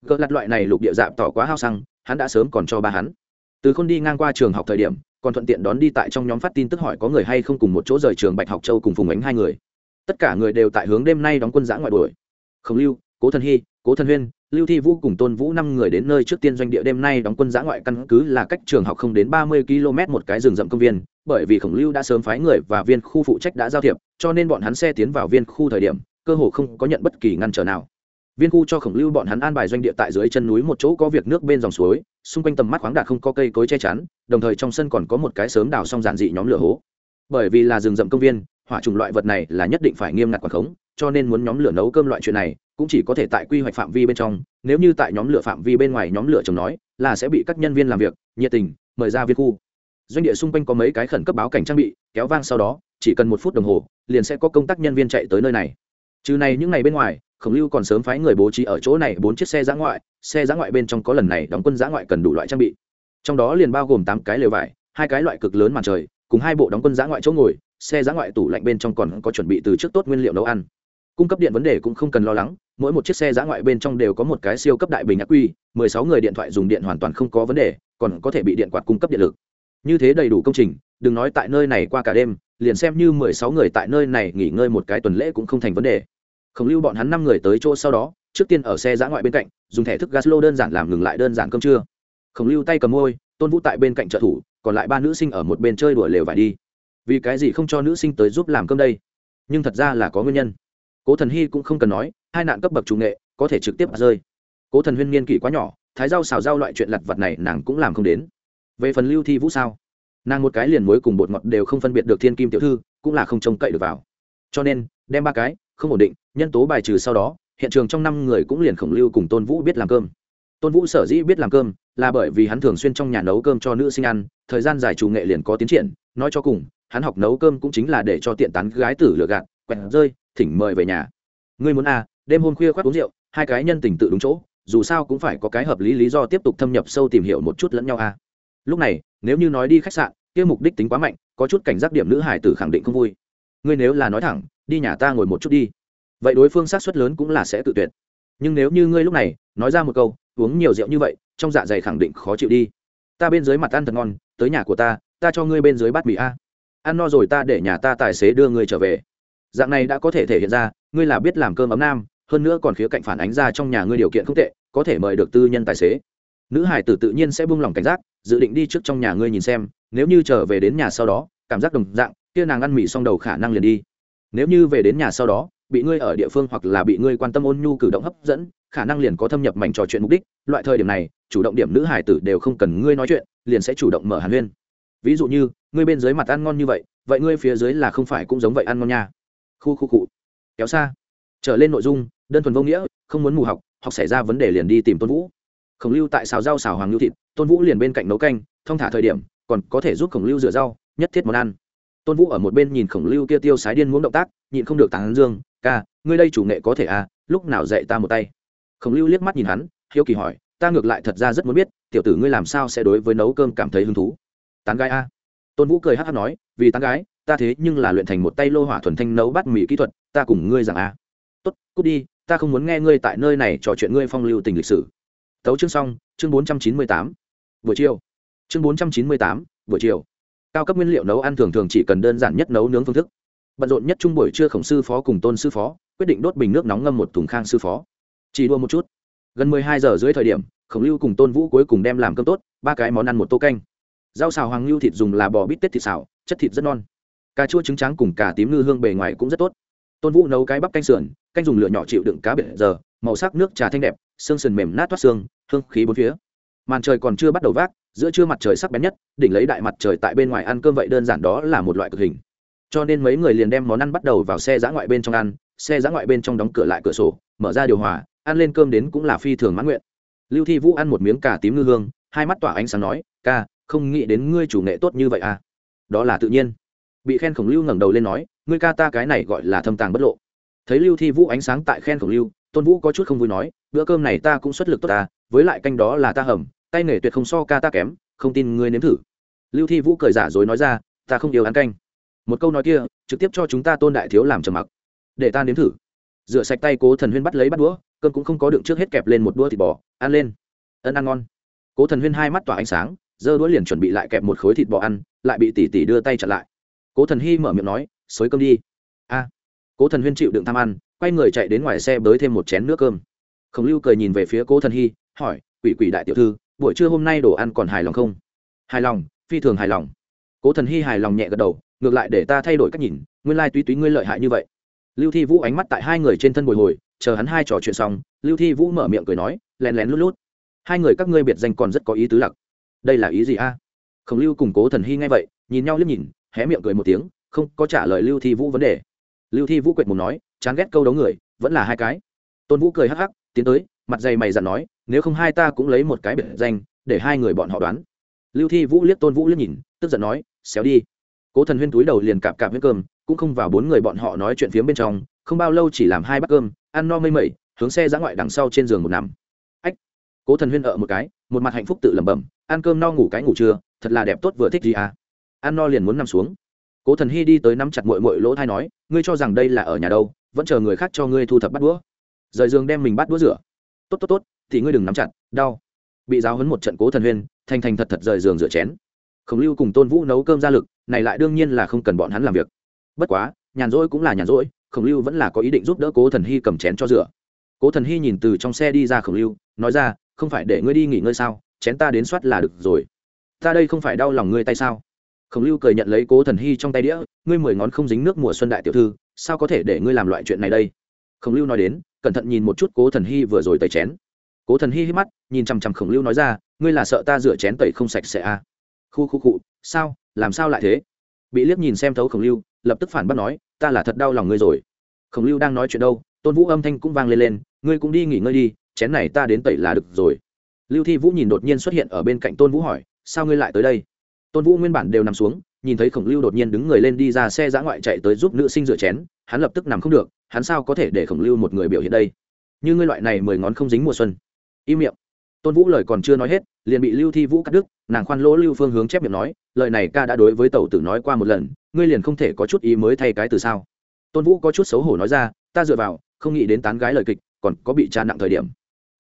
[SPEAKER 1] Cờ lặt loại này lục địa dạp tỏ quá hao xăng, hắn đã sớm còn cho ba hắn. Từ khôn đi ngang qua trường học thời điểm, còn thuận tiện đón đi tại trong nhóm phát tin tức hỏi có người hay không cùng một chỗ rời trường bạch học châu cùng phùng ánh hai người. Tất cả người đều tại hướng đêm nay đóng quân giã ngoại đuổi. Khổng lưu, cố thần hy cố thần huyên, lưu thi vũ cùng tôn vũ năm người đến nơi trước tiên doanh địa đêm nay đóng quân giã ngoại căn cứ là cách trường học không đến ba mươi km một cái rừng rậm công viên, bởi vì khổng lưu đã sớm phái người và viên khu phụ trách đã giao thiệp, cho nên bọn hắn xe tiến vào viên khu thời điểm, cơ hồ không có nhận bất kỳ ngăn trở nào. Viên khu cho khổng lưu bọn hắn an bài doanh địa tại dưới chân núi một chỗ có việc nước bên dòng suối, xung quanh tầm mắt khoáng đạt không có cây cối che chắn, đồng thời trong sân còn có một cái sớm đào xong giản dị nhóm lửa hố. Bởi vì là rừng rậm công viên, hỏa trùng loại vật này là nhất định phải nghiêm ngặt quản khống, cho nên muốn nhóm lửa nấu cơm loại chuyện này cũng chỉ có thể tại quy hoạch phạm vi bên trong, nếu như tại nhóm lửa phạm vi bên ngoài nhóm lửa trồng nói, là sẽ bị các nhân viên làm việc, nhiệt tình, mời ra viên khu. Doanh địa xung quanh có mấy cái khẩn cấp báo cảnh trang bị, kéo vang sau đó, chỉ cần một phút đồng hồ, liền sẽ có công tác nhân viên chạy tới nơi này. Trừ này những ngày bên ngoài, khổng lưu còn sớm phái người bố trí ở chỗ này bốn chiếc xe giã ngoại, xe giã ngoại bên trong có lần này đóng quân giã ngoại cần đủ loại trang bị. Trong đó liền bao gồm tám cái lều vải, hai cái loại cực lớn màn trời, cùng hai bộ đóng quân giã ngoại chỗ ngồi, xe giã ngoại tủ lạnh bên trong còn có chuẩn bị từ trước tốt nguyên liệu nấu ăn. Cung cấp điện vấn đề cũng không cần lo lắng mỗi một chiếc xe giã ngoại bên trong đều có một cái siêu cấp đại bình ác quy, mười sáu người điện thoại dùng điện hoàn toàn không có vấn đề, còn có thể bị điện quạt cung cấp điện lực. Như thế đầy đủ công trình, đừng nói tại nơi này qua cả đêm, liền xem như mười sáu người tại nơi này nghỉ ngơi một cái tuần lễ cũng không thành vấn đề. Khổng lưu bọn hắn năm người tới chỗ sau đó, trước tiên ở xe giã ngoại bên cạnh, dùng thẻ thức gas lô đơn giản làm ngừng lại đơn giản cơm trưa. Khổng lưu tay cầm môi, tôn vũ tại bên cạnh trợ thủ, còn lại ba nữ sinh ở một bên chơi đuổi lều vải đi. Vì cái gì không cho nữ sinh tới giúp làm cơm đây? Nhưng thật ra là có nguyên nhân. Cố thần hy cũng không cần nói hai nạn cấp bậc chủ nghệ, có thể trực tiếp rơi. Cố thần huyên niên kỷ quá nhỏ, thái rau xào rau loại chuyện lặt vặt này nàng cũng làm không đến. Về phần lưu thi vũ sao? Nàng một cái liền muối cùng bột ngọt đều không phân biệt được thiên kim tiểu thư, cũng là không trông cậy được vào. Cho nên, đem ba cái, không ổn định, nhân tố bài trừ sau đó, hiện trường trong năm người cũng liền khổng lưu cùng tôn vũ biết làm cơm. Tôn vũ sở dĩ biết làm cơm, là bởi vì hắn thường xuyên trong nhà nấu cơm cho nữ sinh ăn, thời gian dài chủ nghệ liền có tiến triển, nói cho cùng, hắn học nấu cơm cũng chính là để cho tiện tán gái tử lừa gạt, quẹt rơi, thỉnh mời về nhà. Ngươi muốn à đêm hôm khuya khoác uống rượu, hai cái nhân tình tự đúng chỗ, dù sao cũng phải có cái hợp lý lý do tiếp tục thâm nhập sâu tìm hiểu một chút lẫn nhau à. Lúc này, nếu như nói đi khách sạn, kia mục đích tính quá mạnh, có chút cảnh giác điểm nữ hải tử khẳng định không vui. Ngươi nếu là nói thẳng, đi nhà ta ngồi một chút đi. Vậy đối phương sát suất lớn cũng là sẽ tự tuyệt. Nhưng nếu như ngươi lúc này, nói ra một câu, uống nhiều rượu như vậy, trong dạ dày khẳng định khó chịu đi. Ta bên dưới mặt ăn thật ngon, tới nhà của ta ta cho ngươi bên dưới bát mì a. Ăn no rồi ta để nhà ta tài xế đưa ngươi trở về. Dạng này đã có thể thể hiện ra, ngươi là biết làm cơm ấm nam hơn nữa còn khía cạnh phản ánh ra trong nhà ngươi điều kiện không tệ, có thể mời được tư nhân tài xế. Nữ hải tử tự nhiên sẽ buông lỏng cảnh giác, dự định đi trước trong nhà ngươi nhìn xem, nếu như trở về đến nhà sau đó, cảm giác đồng dạng, kia nàng ăn mì xong đầu khả năng liền đi. Nếu như về đến nhà sau đó, bị ngươi ở địa phương hoặc là bị ngươi quan tâm ôn nhu cử động hấp dẫn, khả năng liền có thâm nhập mảnh trò chuyện mục đích, loại thời điểm này, chủ động điểm nữ hải tử đều không cần ngươi nói chuyện, liền sẽ chủ động mở hàn huyên. Ví dụ như, ngươi bên dưới mặt ăn ngon như vậy vậy ngươi phía dưới là không phải cũng giống vậy ăn ngon nha. Khu khu cụ kéo xa. Trở lên nội dung đơn thuần vô nghĩa, không muốn mù học học xảy ra vấn đề liền đi tìm tôn vũ. Khổng lưu tại xào rau xào hoàng lưu thịt, tôn vũ liền bên cạnh nấu canh, thông thả thời điểm, còn có thể giúp khổng lưu rửa rau, nhất thiết món ăn. Tôn vũ ở một bên nhìn khổng lưu kia tiêu sái điên muốn động tác, nhịn không được tán dương, ca, ngươi đây chủ nghệ có thể à lúc nào dạy ta một tay? Khổng lưu liếc mắt nhìn hắn, hiếu kỳ hỏi, ta ngược lại thật ra rất muốn biết, tiểu tử ngươi làm sao sẽ đối với nấu cơm cảm thấy hứng thú? Tán gái a. Tôn vũ cười hát hát nói, vì tán gái, ta thế nhưng là luyện thành một tay lô hỏa thuần thanh nấu bát mì kỹ thuật, ta cùng ngươi rằng a. Tốt, cút đi ta không muốn nghe ngươi tại nơi này trò chuyện ngươi phong lưu tình lịch sử. Tấu chương xong, chương bốn trăm chín mươi tám, buổi chiều. Chương bốn trăm chín mươi tám, buổi chiều. Cao cấp nguyên liệu nấu ăn thường thường chỉ cần đơn giản nhất nấu nướng phương thức. Bận rộn nhất trung buổi trưa khổng sư phó cùng tôn sư phó, quyết định đốt bình nước nóng ngâm một thùng khang sư phó. Chỉ đua một chút. Gần mười hai giờ dưới thời điểm, khổng lưu cùng tôn vũ cuối cùng đem làm cơm tốt, ba cái món ăn một tô canh. Rau xào hoàng lưu thịt dùng là bò bít tết thịt xào, chất thịt rất non. Cà chua trứng trắng cùng cả tím ngư hương bề ngoài cũng rất tốt tôn vũ nấu cái bắp canh sườn, canh dùng lửa nhỏ chịu đựng cá biệt giờ, màu sắc nước trà thanh đẹp, xương sườn mềm nát toát xương, hương khí bốn phía. Màn trời còn chưa bắt đầu vác, giữa trưa mặt trời sắc bén nhất, đỉnh lấy đại mặt trời tại bên ngoài ăn cơm vậy đơn giản đó là một loại cực hình. Cho nên mấy người liền đem món ăn bắt đầu vào xe giã ngoại bên trong ăn, xe giã ngoại bên trong đóng cửa lại cửa sổ, mở ra điều hòa, ăn lên cơm đến cũng là phi thường mãn nguyện. Lưu thi vũ ăn một miếng cà tím ngư hương, hai mắt tỏa ánh sáng nói, ca, không nghĩ đến ngươi chủ nghệ tốt như vậy à. Đó là tự nhiên. Bị khen khổng lưu ngẩng đầu lên nói ngươi ca ta cái này gọi là thâm tàng bất lộ. Thấy lưu thi vũ ánh sáng tại khen khổng lưu, tôn vũ có chút không vui nói, bữa cơm này ta cũng xuất lực tốt ta, với lại canh đó là ta hầm, tay nghề tuyệt không so ca ta kém, không tin ngươi nếm thử. Lưu thi vũ cười giả dối nói ra, ta không yêu ăn canh. Một câu nói kia, trực tiếp cho chúng ta tôn đại thiếu làm trầm mặc. Để ta nếm thử. Rửa sạch tay cố thần huyên bắt lấy bắt đũa, cơm cũng không có đựng trước hết kẹp lên một đũa thịt bò, ăn lên. Ân ăn ngon. Cố thần huyên hai mắt tỏa ánh sáng, giơ đũa liền chuẩn bị lại kẹp một khối thịt bò ăn, lại bị tỷ tỷ đưa tay chặn lại. Cố thần hy mở miệng nói xới cơm đi. A. Cố thần huyên chịu đựng tham ăn, quay người chạy đến ngoài xe bới thêm một chén nước cơm. Khổng lưu cười nhìn về phía cố thần hy, hỏi, quỷ quỷ đại tiểu thư, buổi trưa hôm nay đồ ăn còn hài lòng không? Hài lòng, phi thường hài lòng. Cố thần hy hài lòng nhẹ gật đầu, ngược lại để ta thay đổi cách nhìn, nguyên lai túy túy ngươi lợi hại như vậy. Lưu thi vũ ánh mắt tại hai người trên thân bồi hồi, chờ hắn hai trò chuyện xong, lưu thi vũ mở miệng cười nói, lén lén lút lút. Hai người các ngươi biệt danh còn rất có ý tứ lặc. Đây là ý gì a? Khổng lưu cùng cố thần hy ngay vậy, nhìn nhau liếc nhìn, hé miệng cười một tiếng không có trả lời lưu thi vũ vấn đề. Lưu thi vũ quệt mùng nói, chán ghét câu đấu người, vẫn là hai cái. Tôn vũ cười hắc hắc, tiến tới, mặt dày mày dặn nói, nếu không hai ta cũng lấy một cái biệt danh, để hai người bọn họ đoán. Lưu thi vũ liếc tôn vũ liếc nhìn, tức giận nói, xéo đi. Cố thần huyên túi đầu liền cạp cạp với cơm, cũng không vào bốn người bọn họ nói chuyện phía bên trong, không bao lâu chỉ làm hai bát cơm, ăn no mây mẩy, hướng xe ra ngoại đằng sau trên giường một nằm. Ách! Cố thần huyên ở một cái, một mặt hạnh phúc tự lẩm bẩm, ăn cơm no ngủ cái ngủ trưa, thật là đẹp tốt vừa thích gì à. Ăn no liền muốn nằm xuống cố thần hy đi tới nắm chặt mội mội lỗ thai nói, ngươi cho rằng đây là ở nhà đâu, vẫn chờ người khác cho ngươi thu thập bắt đũa. Rời giường đem mình bắt đũa rửa. Tốt tốt tốt, thì ngươi đừng nắm chặt, đau. Bị giáo hấn một trận cố thần huyên, thành thành thật thật rời giường rửa chén. Khổng lưu cùng tôn vũ nấu cơm ra lực, này lại đương nhiên là không cần bọn hắn làm việc. Bất quá, nhàn rỗi cũng là nhàn rỗi, khổng lưu vẫn là có ý định giúp đỡ cố thần hy cầm chén cho rửa. Cố thần hy nhìn từ trong xe đi ra khổng lưu, nói ra, không phải để ngươi đi nghỉ ngơi sao, chén ta đến soát là được rồi. Ta đây không phải đau lòng ngươi tay sao? Khổng lưu cười nhận lấy cố thần hy trong tay đĩa, ngươi mười ngón không dính nước mùa xuân đại tiểu thư, sao có thể để ngươi làm loại chuyện này đây? Khổng lưu nói đến, cẩn thận nhìn một chút cố thần hy vừa rồi tẩy chén. Cố thần hy hít mắt, nhìn chằm chằm khổng lưu nói ra, ngươi là sợ ta rửa chén tẩy không sạch sẽ à. khu khu cụ sao, làm sao lại thế? Bị liếc nhìn xem thấu khổng lưu, lập tức phản bác nói, ta là thật đau lòng ngươi rồi. Khổng lưu đang nói chuyện đâu, tôn vũ âm thanh cũng vang lên lên, ngươi cũng đi nghỉ ngơi đi, chén này ta đến tẩy là được rồi. Lưu thi vũ nhìn đột nhiên xuất hiện ở bên cạnh tôn vũ hỏi, sao ngươi lại tới đây? Tôn vũ nguyên bản đều nằm xuống, nhìn thấy khổng lưu đột nhiên đứng người lên đi ra xe giã ngoại chạy tới giúp nữ sinh rửa chén, hắn lập tức nằm không được, hắn sao có thể để khổng lưu một người biểu hiện đây? Như ngươi loại này mười ngón không dính mùa xuân. Im miệng. Tôn vũ lời còn chưa nói hết, liền bị lưu thi vũ cắt đứt, nàng khoan lỗ lưu phương hướng chép miệng nói, lời này ca đã đối với tẩu tử nói qua một lần, ngươi liền không thể có chút ý mới thay cái từ sao? Tôn vũ có chút xấu hổ nói ra, ta dựa vào, không nghĩ đến tán gái lời kịch, còn có bị tra nặng thời điểm.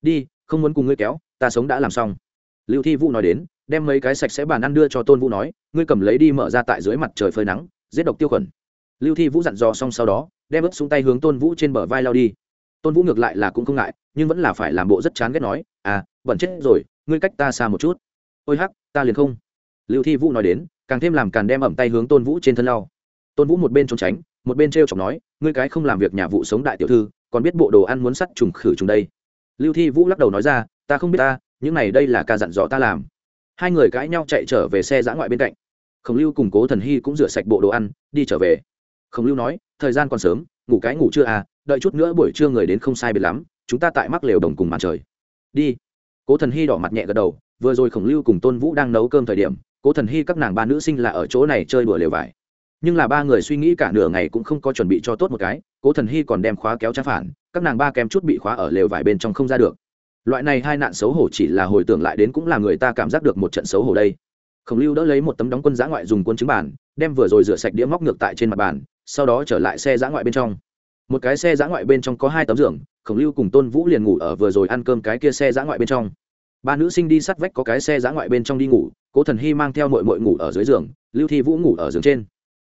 [SPEAKER 1] Đi, không muốn cùng ngươi kéo, ta sống đã làm xong. Lưu thi vũ nói đến đem mấy cái sạch sẽ bàn ăn đưa cho tôn vũ nói, ngươi cầm lấy đi mở ra tại dưới mặt trời phơi nắng, giết độc tiêu khuẩn. Lưu thi vũ dặn dò xong sau đó, đem ướp xuống tay hướng tôn vũ trên bờ vai lao đi. Tôn vũ ngược lại là cũng không ngại, nhưng vẫn là phải làm bộ rất chán ghét nói à bẩn chết rồi, ngươi cách ta xa một chút. Ôi hắc, ta liền không. Lưu thi vũ nói đến, càng thêm làm càng đem ẩm tay hướng tôn vũ trên thân lao. Tôn vũ một bên trốn tránh, một bên t r e o chọc nói, ngươi cái không làm việc nhà vụ sống đại tiểu thư, còn biết bộ đồ ăn muốn sắt trùng khử trùng đây. Lưu thi vũ lắc đầu nói ra, ta không biết ta, những này đây là ca dặn dò ta làm hai người cãi nhau chạy trở về xe giã ngoại bên cạnh. Khổng lưu cùng cố thần hy cũng rửa sạch bộ đồ ăn, đi trở về. Khổng lưu nói, thời gian còn sớm, ngủ cái ngủ chưa à đợi chút nữa buổi trưa người đến không sai biệt lắm, chúng ta tại mắc lều đồng cùng màn trời. Đi. Cố thần hy đỏ mặt nhẹ gật đầu, vừa rồi khổng lưu cùng tôn vũ đang nấu cơm thời điểm, cố thần hy các nàng ba nữ sinh là ở chỗ này chơi đùa lều vải. Nhưng là ba người suy nghĩ cả nửa ngày cũng không có chuẩn bị cho tốt một cái, cố thần hy còn đem khóa kéo trang phản, các nàng ba kém chút bị khóa ở lều vải bên trong không ra được loại này hai nạn xấu hổ chỉ là hồi tưởng lại đến cũng là người ta cảm giác được một trận xấu hổ đây. Khổng lưu đỡ lấy một tấm đóng quân giã ngoại dùng quân chứng bản, đem vừa rồi rửa sạch đĩa móc ngược tại trên mặt bàn, sau đó trở lại xe giã ngoại bên trong. Một cái xe giã ngoại bên trong có hai tấm giường, khổng lưu cùng tôn vũ liền ngủ ở vừa rồi ăn cơm cái kia xe giã ngoại bên trong. Ba nữ sinh đi sắt vách có cái xe giã ngoại bên trong đi ngủ, cố thần hy mang theo mội mội ngủ ở dưới giường, lưu thi vũ ngủ ở giường trên.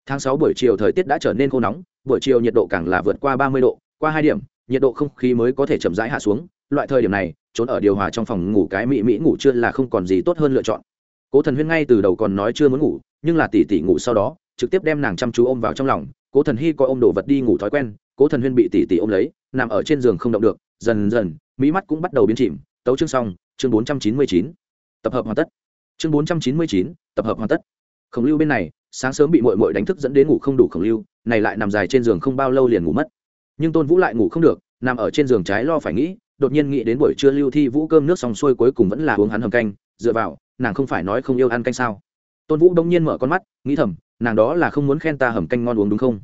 [SPEAKER 1] Tháng sáu buổi chiều thời tiết đã trở nên khô nóng, buổi chiều nhiệt độ càng là vượt qua ba mươi độ, qua hai điểm, nhiệt độ không khí mới có thể chậm rãi hạ xuống loại thời điểm này, trốn ở điều hòa trong phòng ngủ cái mỹ mỹ ngủ chưa là không còn gì tốt hơn lựa chọn. Cố thần huyên ngay từ đầu còn nói chưa muốn ngủ, nhưng là tỷ tỷ ngủ sau đó, trực tiếp đem nàng chăm chú ôm vào trong lòng. Cố thần hy coi ôm đồ vật đi ngủ thói quen, cố thần huyên bị tỷ tỷ ôm lấy, nằm ở trên giường không động được, dần dần, mỹ mắt cũng bắt đầu biến chìm. Tấu chương xong, chương bốn trăm chín mươi chín. Tập hợp hoàn tất. Chương bốn trăm chín mươi chín, tập hợp hoàn tất. Khổng lưu bên này, sáng sớm bị mội mội đánh thức dẫn đến ngủ không đủ khổng lưu, này lại nằm dài trên giường không bao lâu liền ngủ mất. Nhưng tôn vũ lại ngủ không được, nằm ở trên giường trái lo phải nghĩ đột nhiên nghĩ đến buổi trưa lưu thi vũ cơm nước xong xuôi cuối cùng vẫn là uống hắn hầm canh, dựa vào, nàng không phải nói không yêu ăn canh sao? Tôn vũ đông nhiên mở con mắt, nghĩ thầm, nàng đó là không muốn khen ta hầm canh ngon uống đúng không?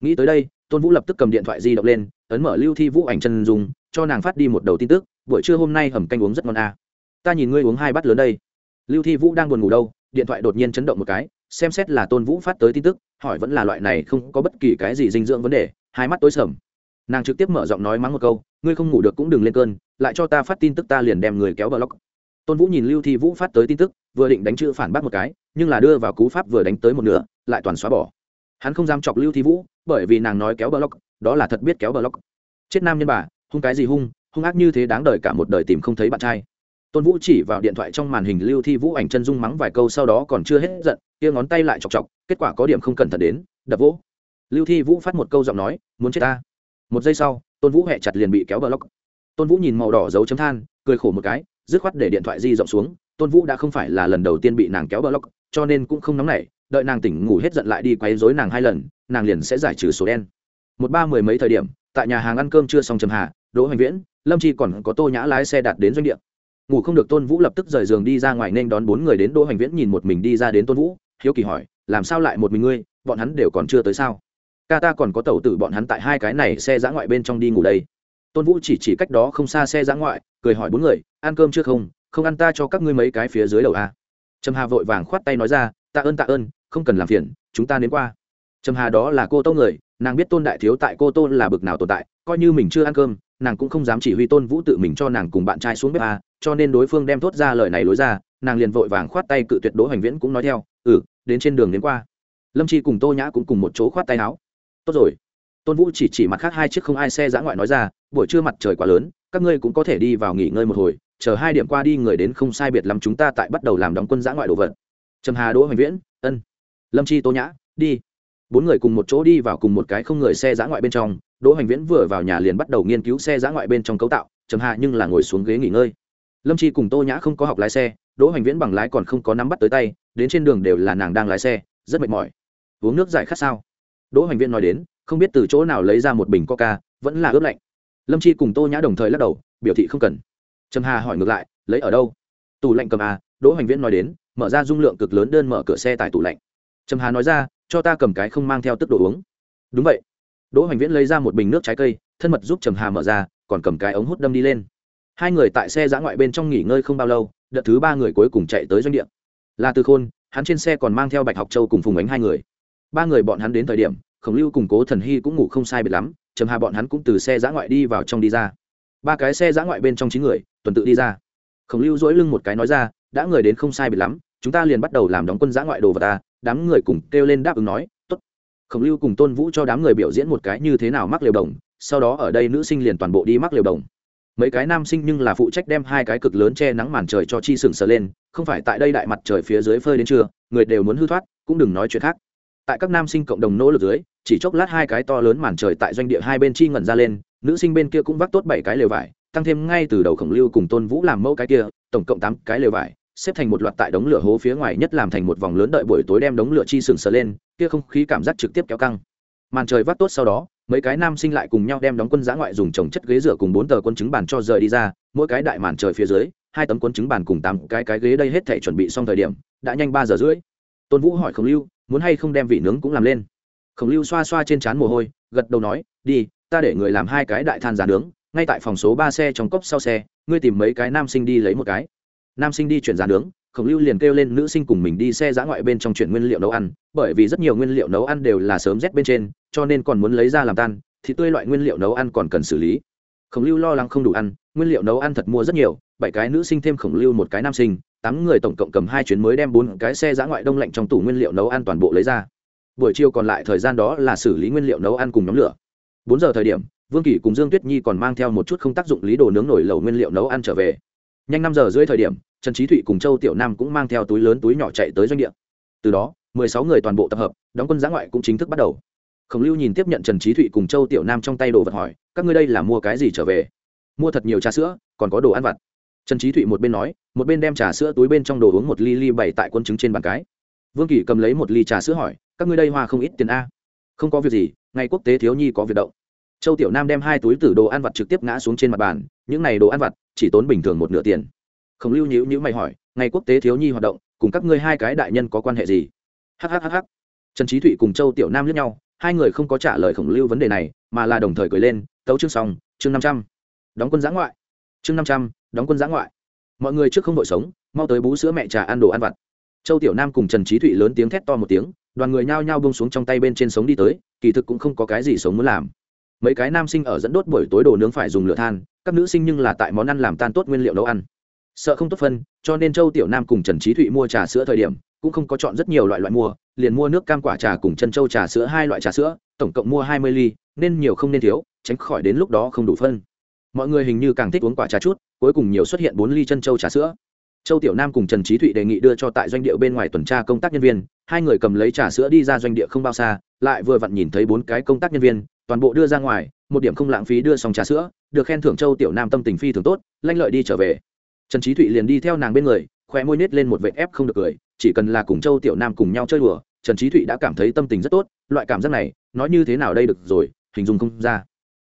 [SPEAKER 1] Nghĩ tới đây, tôn vũ lập tức cầm điện thoại di động lên, ấn mở lưu thi vũ ảnh chân dùng cho nàng phát đi một đầu tin tức, buổi trưa hôm nay hầm canh uống rất ngon à. ta nhìn ngươi uống hai bát lớn đây. Lưu thi vũ đang buồn ngủ đâu, điện thoại đột nhiên chấn động một cái, xem xét là tôn vũ phát tới tin tức, hỏi vẫn là loại này không có bất kỳ cái gì dinh dưỡng vấn đề, hai mắt tối sầm nàng trực tiếp mở giọng nói mắng một câu, ngươi không ngủ được cũng đừng lên cơn, lại cho ta phát tin tức ta liền đem người kéo vào lóc tôn vũ nhìn lưu thi vũ phát tới tin tức, vừa định đánh chữ phản bác một cái, nhưng là đưa vào cú pháp vừa đánh tới một nửa, lại toàn xóa bỏ. Hắn không dám chọc lưu thi vũ, bởi vì nàng nói kéo bờ lóc đó là thật biết kéo bờ lóc chết nam nhân bà, hung cái gì hung hung ác như thế đáng đời cả một đời tìm không thấy bạn trai. Tôn vũ chỉ vào điện thoại trong màn hình lưu thi vũ ảnh chân dung mắng vài câu sau đó còn chưa hết giận, kia ngón tay lại chọc chọc, kết quả có điểm không cẩn thận đến, đập vỗ. Lưu thi vũ phát một câu giọng nói, muốn chết ta? Một giây sau, tôn vũ hẹ chặt liền bị kéo bờ lóc. Tôn vũ nhìn màu đỏ dấu chấm than, cười khổ một cái, dứt khoát để điện thoại di rộng xuống. Tôn vũ đã không phải là lần đầu tiên bị nàng kéo bờ lóc, cho nên cũng không nóng nảy, đợi nàng tỉnh ngủ hết giận lại đi quấy rối nàng hai lần, nàng liền sẽ giải trừ số đen. Một ba mười mấy thời điểm, tại nhà hàng ăn cơm chưa xong trầm hà, đỗ hoành viễn, lâm chi còn có tô nhã lái xe đạt đến doanh địa. Ngủ không được tôn vũ lập tức rời giường đi ra ngoài nên đón bốn người đến đỗ hoành viễn nhìn một mình đi ra đến tôn vũ, hiếu kỳ hỏi, làm sao lại một mình ngươi? Bọn hắn đều còn chưa tới sao? Ca ta còn có tàu tử bọn hắn tại hai cái này xe giã ngoại bên trong đi ngủ đây. Tôn vũ chỉ chỉ cách đó không xa xe giã ngoại, cười hỏi bốn người, ăn cơm chưa không? Không ăn ta cho các ngươi mấy cái phía dưới đầu a trầm hà vội vàng khoát tay nói ra tạ ơn tạ ơn, không cần làm phiền, chúng ta đến qua. Trầm hà đó là cô tô người, nàng biết tôn đại thiếu tại cô tô là bực nào tồn tại, coi như mình chưa ăn cơm, nàng cũng không dám chỉ huy tôn vũ tự mình cho nàng cùng bạn trai xuống bếp a cho nên đối phương đem thốt ra lời này lối ra, nàng liền vội vàng khoát tay cự tuyệt đỗ hoành viễn cũng nói theo ừ đến trên đường đến qua. Lâm chi cùng tô nhã cũng cùng một chỗ khoát tay áo tốt rồi. Tôn vũ chỉ chỉ mặt khác hai chiếc không ai xe giã ngoại nói ra, buổi trưa mặt trời quá lớn, các ngươi cũng có thể đi vào nghỉ ngơi một hồi, chờ hai điểm qua đi người đến không sai biệt lắm chúng ta tại bắt đầu làm đóng quân giã ngoại đồ vật. Trầm hà, đỗ hoành viễn, ân. Lâm chi, tô nhã, đi. Bốn người cùng một chỗ đi vào cùng một cái không người xe giã ngoại bên trong, đỗ hoành viễn vừa vào nhà liền bắt đầu nghiên cứu xe giã ngoại bên trong cấu tạo, trầm hà nhưng là ngồi xuống ghế nghỉ ngơi. Lâm chi cùng tô nhã không có học lái xe, đỗ hoành viễn bằng lái còn không có nắm bắt tới tay, đến trên đường đều là nàng đang lái xe, rất mệt mỏi. Uống nước giải khát sao? Đỗ hoành viễn nói đến, không biết từ chỗ nào lấy ra một bình coca, vẫn là ướp lạnh. Lâm chi cùng tô nhã đồng thời lắc đầu, biểu thị không cần. Trầm hà hỏi ngược lại, lấy ở đâu? Tủ lạnh cầm à đỗ hoành viễn nói đến, mở ra dung lượng cực lớn đơn mở cửa xe tại tủ lạnh. Trầm hà nói ra, cho ta cầm cái không mang theo tức đồ uống. Đúng vậy. Đỗ hoành viễn lấy ra một bình nước trái cây, thân mật giúp trầm hà mở ra, còn cầm cái ống hút đâm đi lên. Hai người tại xe giã ngoại bên trong nghỉ ngơi không bao lâu, đợt thứ ba người cuối cùng chạy tới doanh địa. Là từ khôn, hắn trên xe còn mang theo bạch học châu cùng phùng ánh hai người ba người bọn hắn đến thời điểm, khổng lưu cùng cố thần hy cũng ngủ không sai biệt lắm, trầm hà bọn hắn cũng từ xe giã ngoại đi vào trong đi ra. Ba cái xe giã ngoại bên trong chín người, tuần tự đi ra. Khổng lưu dỗi lưng một cái nói ra, đã người đến không sai biệt lắm, chúng ta liền bắt đầu làm đóng quân giã ngoại đồ vật ta. Đám người cùng kêu lên đáp ứng nói t ố t khổng lưu cùng tôn vũ cho đám người biểu diễn một cái như thế nào mắc liều đồng, sau đó ở đây nữ sinh liền toàn bộ đi mắc liều đồng. Mấy cái nam sinh nhưng là phụ trách đem hai cái cực lớn che nắng màn trời cho chi sừng sờ lên, không phải tại đây đại mặt trời phía dưới phơi đến trưa, người đều muốn hư thoát, cũng đừng nói chuyện khác tại các nam sinh cộng đồng nỗ lực dưới, chỉ chốc lát hai cái to lớn màn trời tại doanh địa hai bên chi ngẩn ra lên, nữ sinh bên kia cũng vác tốt bảy cái lều vải, tăng thêm ngay từ đầu khổng lưu cùng tôn vũ làm mẫu cái kia, tổng cộng tám cái lều vải, xếp thành một loạt tại đống lửa hố phía ngoài nhất làm thành một vòng lớn đợi buổi tối đem đống lửa chi sừng sờ lên, kia không khí cảm giác trực tiếp kéo căng. Màn trời vác tốt sau đó, mấy cái nam sinh lại cùng nhau đem đóng quân giã ngoại dùng trồng chất ghế rửa cùng bốn tờ quân chứng bàn cho rời đi ra, mỗi cái đại màn trời phía dưới, hai tấm quân chứng bàn cùng tám cái cái ghế đây hết thể chuẩn bị xong thời điểm, đã nhanh ba giờ rưỡi. Tôn vũ hỏi khổng lưu muốn hay không đem vị nướng cũng làm lên. Khổng lưu xoa xoa trên trán mồ hôi, gật đầu nói, đi, ta để người làm hai cái đại than giả nướng, ngay tại phòng số ba xe trong cốc sau xe, ngươi tìm mấy cái nam sinh đi lấy một cái. Nam sinh đi chuyển giả nướng, khổng lưu liền kêu lên nữ sinh cùng mình đi xe giã ngoại bên trong chuyển nguyên liệu nấu ăn, bởi vì rất nhiều nguyên liệu nấu ăn đều là sớm rét bên trên, cho nên còn muốn lấy ra làm tan thì tươi loại nguyên liệu nấu ăn còn cần xử lý. Khổng lưu lo lắng không đủ ăn, nguyên liệu nấu ăn thật mua rất nhiều, bảy cái nữ sinh thêm khổng lưu một cái nam sinh tám người tổng cộng cầm hai chuyến mới đem bốn cái xe giã ngoại đông lạnh trong tủ nguyên liệu nấu ăn toàn bộ lấy ra. Buổi chiều còn lại thời gian đó là xử lý nguyên liệu nấu ăn cùng nhóm lửa. Bốn giờ thời điểm, vương kỷ cùng dương tuyết nhi còn mang theo một chút không tác dụng lý đồ nướng nổi lẩu nguyên liệu nấu ăn trở về. Nhanh năm giờ rưỡi thời điểm, trần trí thụy cùng châu tiểu nam cũng mang theo túi lớn túi nhỏ chạy tới doanh địa. Từ đó, mười sáu người toàn bộ tập hợp, đóng quân giã ngoại cũng chính thức bắt đầu. Khổng lưu nhìn tiếp nhận trần trí thụy cùng châu tiểu nam trong tay đồ vật hỏi, các ngươi đây là mua cái gì trở về? Mua thật nhiều trà sữa, còn có đồ ăn vặt trần trí thụy một bên nói, một bên đem trà sữa túi bên trong đồ uống một ly ly bày tại quân chứng trên bàn cái. Vương kỳ cầm lấy một ly trà sữa hỏi, các ngươi đây hoa không ít tiền a? Không có việc gì, ngày quốc tế thiếu nhi có việc động. Châu tiểu nam đem hai túi tử đồ ăn vặt trực tiếp ngã xuống trên mặt bàn, những này đồ ăn vặt, chỉ tốn bình thường một nửa tiền. Khổng lưu nhữ nhữ mày hỏi, ngày quốc tế thiếu nhi hoạt động, cùng các ngươi hai cái đại nhân có quan hệ gì? Hhhh trần trí thụy cùng châu tiểu nam lướt nhau, hai người không có trả lời khổng lưu vấn đề này, mà là đồng thời cười lên, tấu chương xong, chương năm trăm. Đóng quân giã ngoại. Chương năm trăm đóng quân giã ngoại. Mọi người trước không đội sống, mau tới bú sữa mẹ trà ăn đồ ăn vặt. Châu tiểu nam cùng trần trí thụy lớn tiếng thét to một tiếng, đoàn người nhao nhao bông xuống trong tay bên trên sống đi tới, kỳ thực cũng không có cái gì sống muốn làm. Mấy cái nam sinh ở dẫn đốt buổi tối đồ nướng phải dùng lửa than, các nữ sinh nhưng là tại món ăn làm tan tốt nguyên liệu nấu ăn. Sợ không tốt phân, cho nên châu tiểu nam cùng trần trí thụy mua trà sữa thời điểm, cũng không có chọn rất nhiều loại loại mua, liền mua nước cam quả trà cùng chân châu trà sữa hai loại trà sữa, tổng cộng mua hai mươi ly, nên nhiều không nên thiếu, tránh khỏi đến lúc đó không đủ phân. Mọi người hình như càng thích uống quả trà chút cuối cùng nhiều xuất hiện bốn ly chân châu trà sữa. Châu tiểu nam cùng trần trí thụy đề nghị đưa cho tại doanh địa bên ngoài tuần tra công tác nhân viên, hai người cầm lấy trà sữa đi ra doanh địa không bao xa, lại vừa vặn nhìn thấy bốn cái công tác nhân viên, toàn bộ đưa ra ngoài, một điểm không lãng phí đưa xong trà sữa, được khen thưởng châu tiểu nam tâm tình phi thường tốt, lanh lợi đi trở về. Trần trí thụy liền đi theo nàng bên người khoe môi nết lên một vệ ép không được cười, chỉ cần là cùng châu tiểu nam cùng nhau chơi đùa, trần trí thụy đã cảm thấy tâm tình rất tốt, loại cảm giác này, nói như thế nào đây được rồi, hình dung không ra.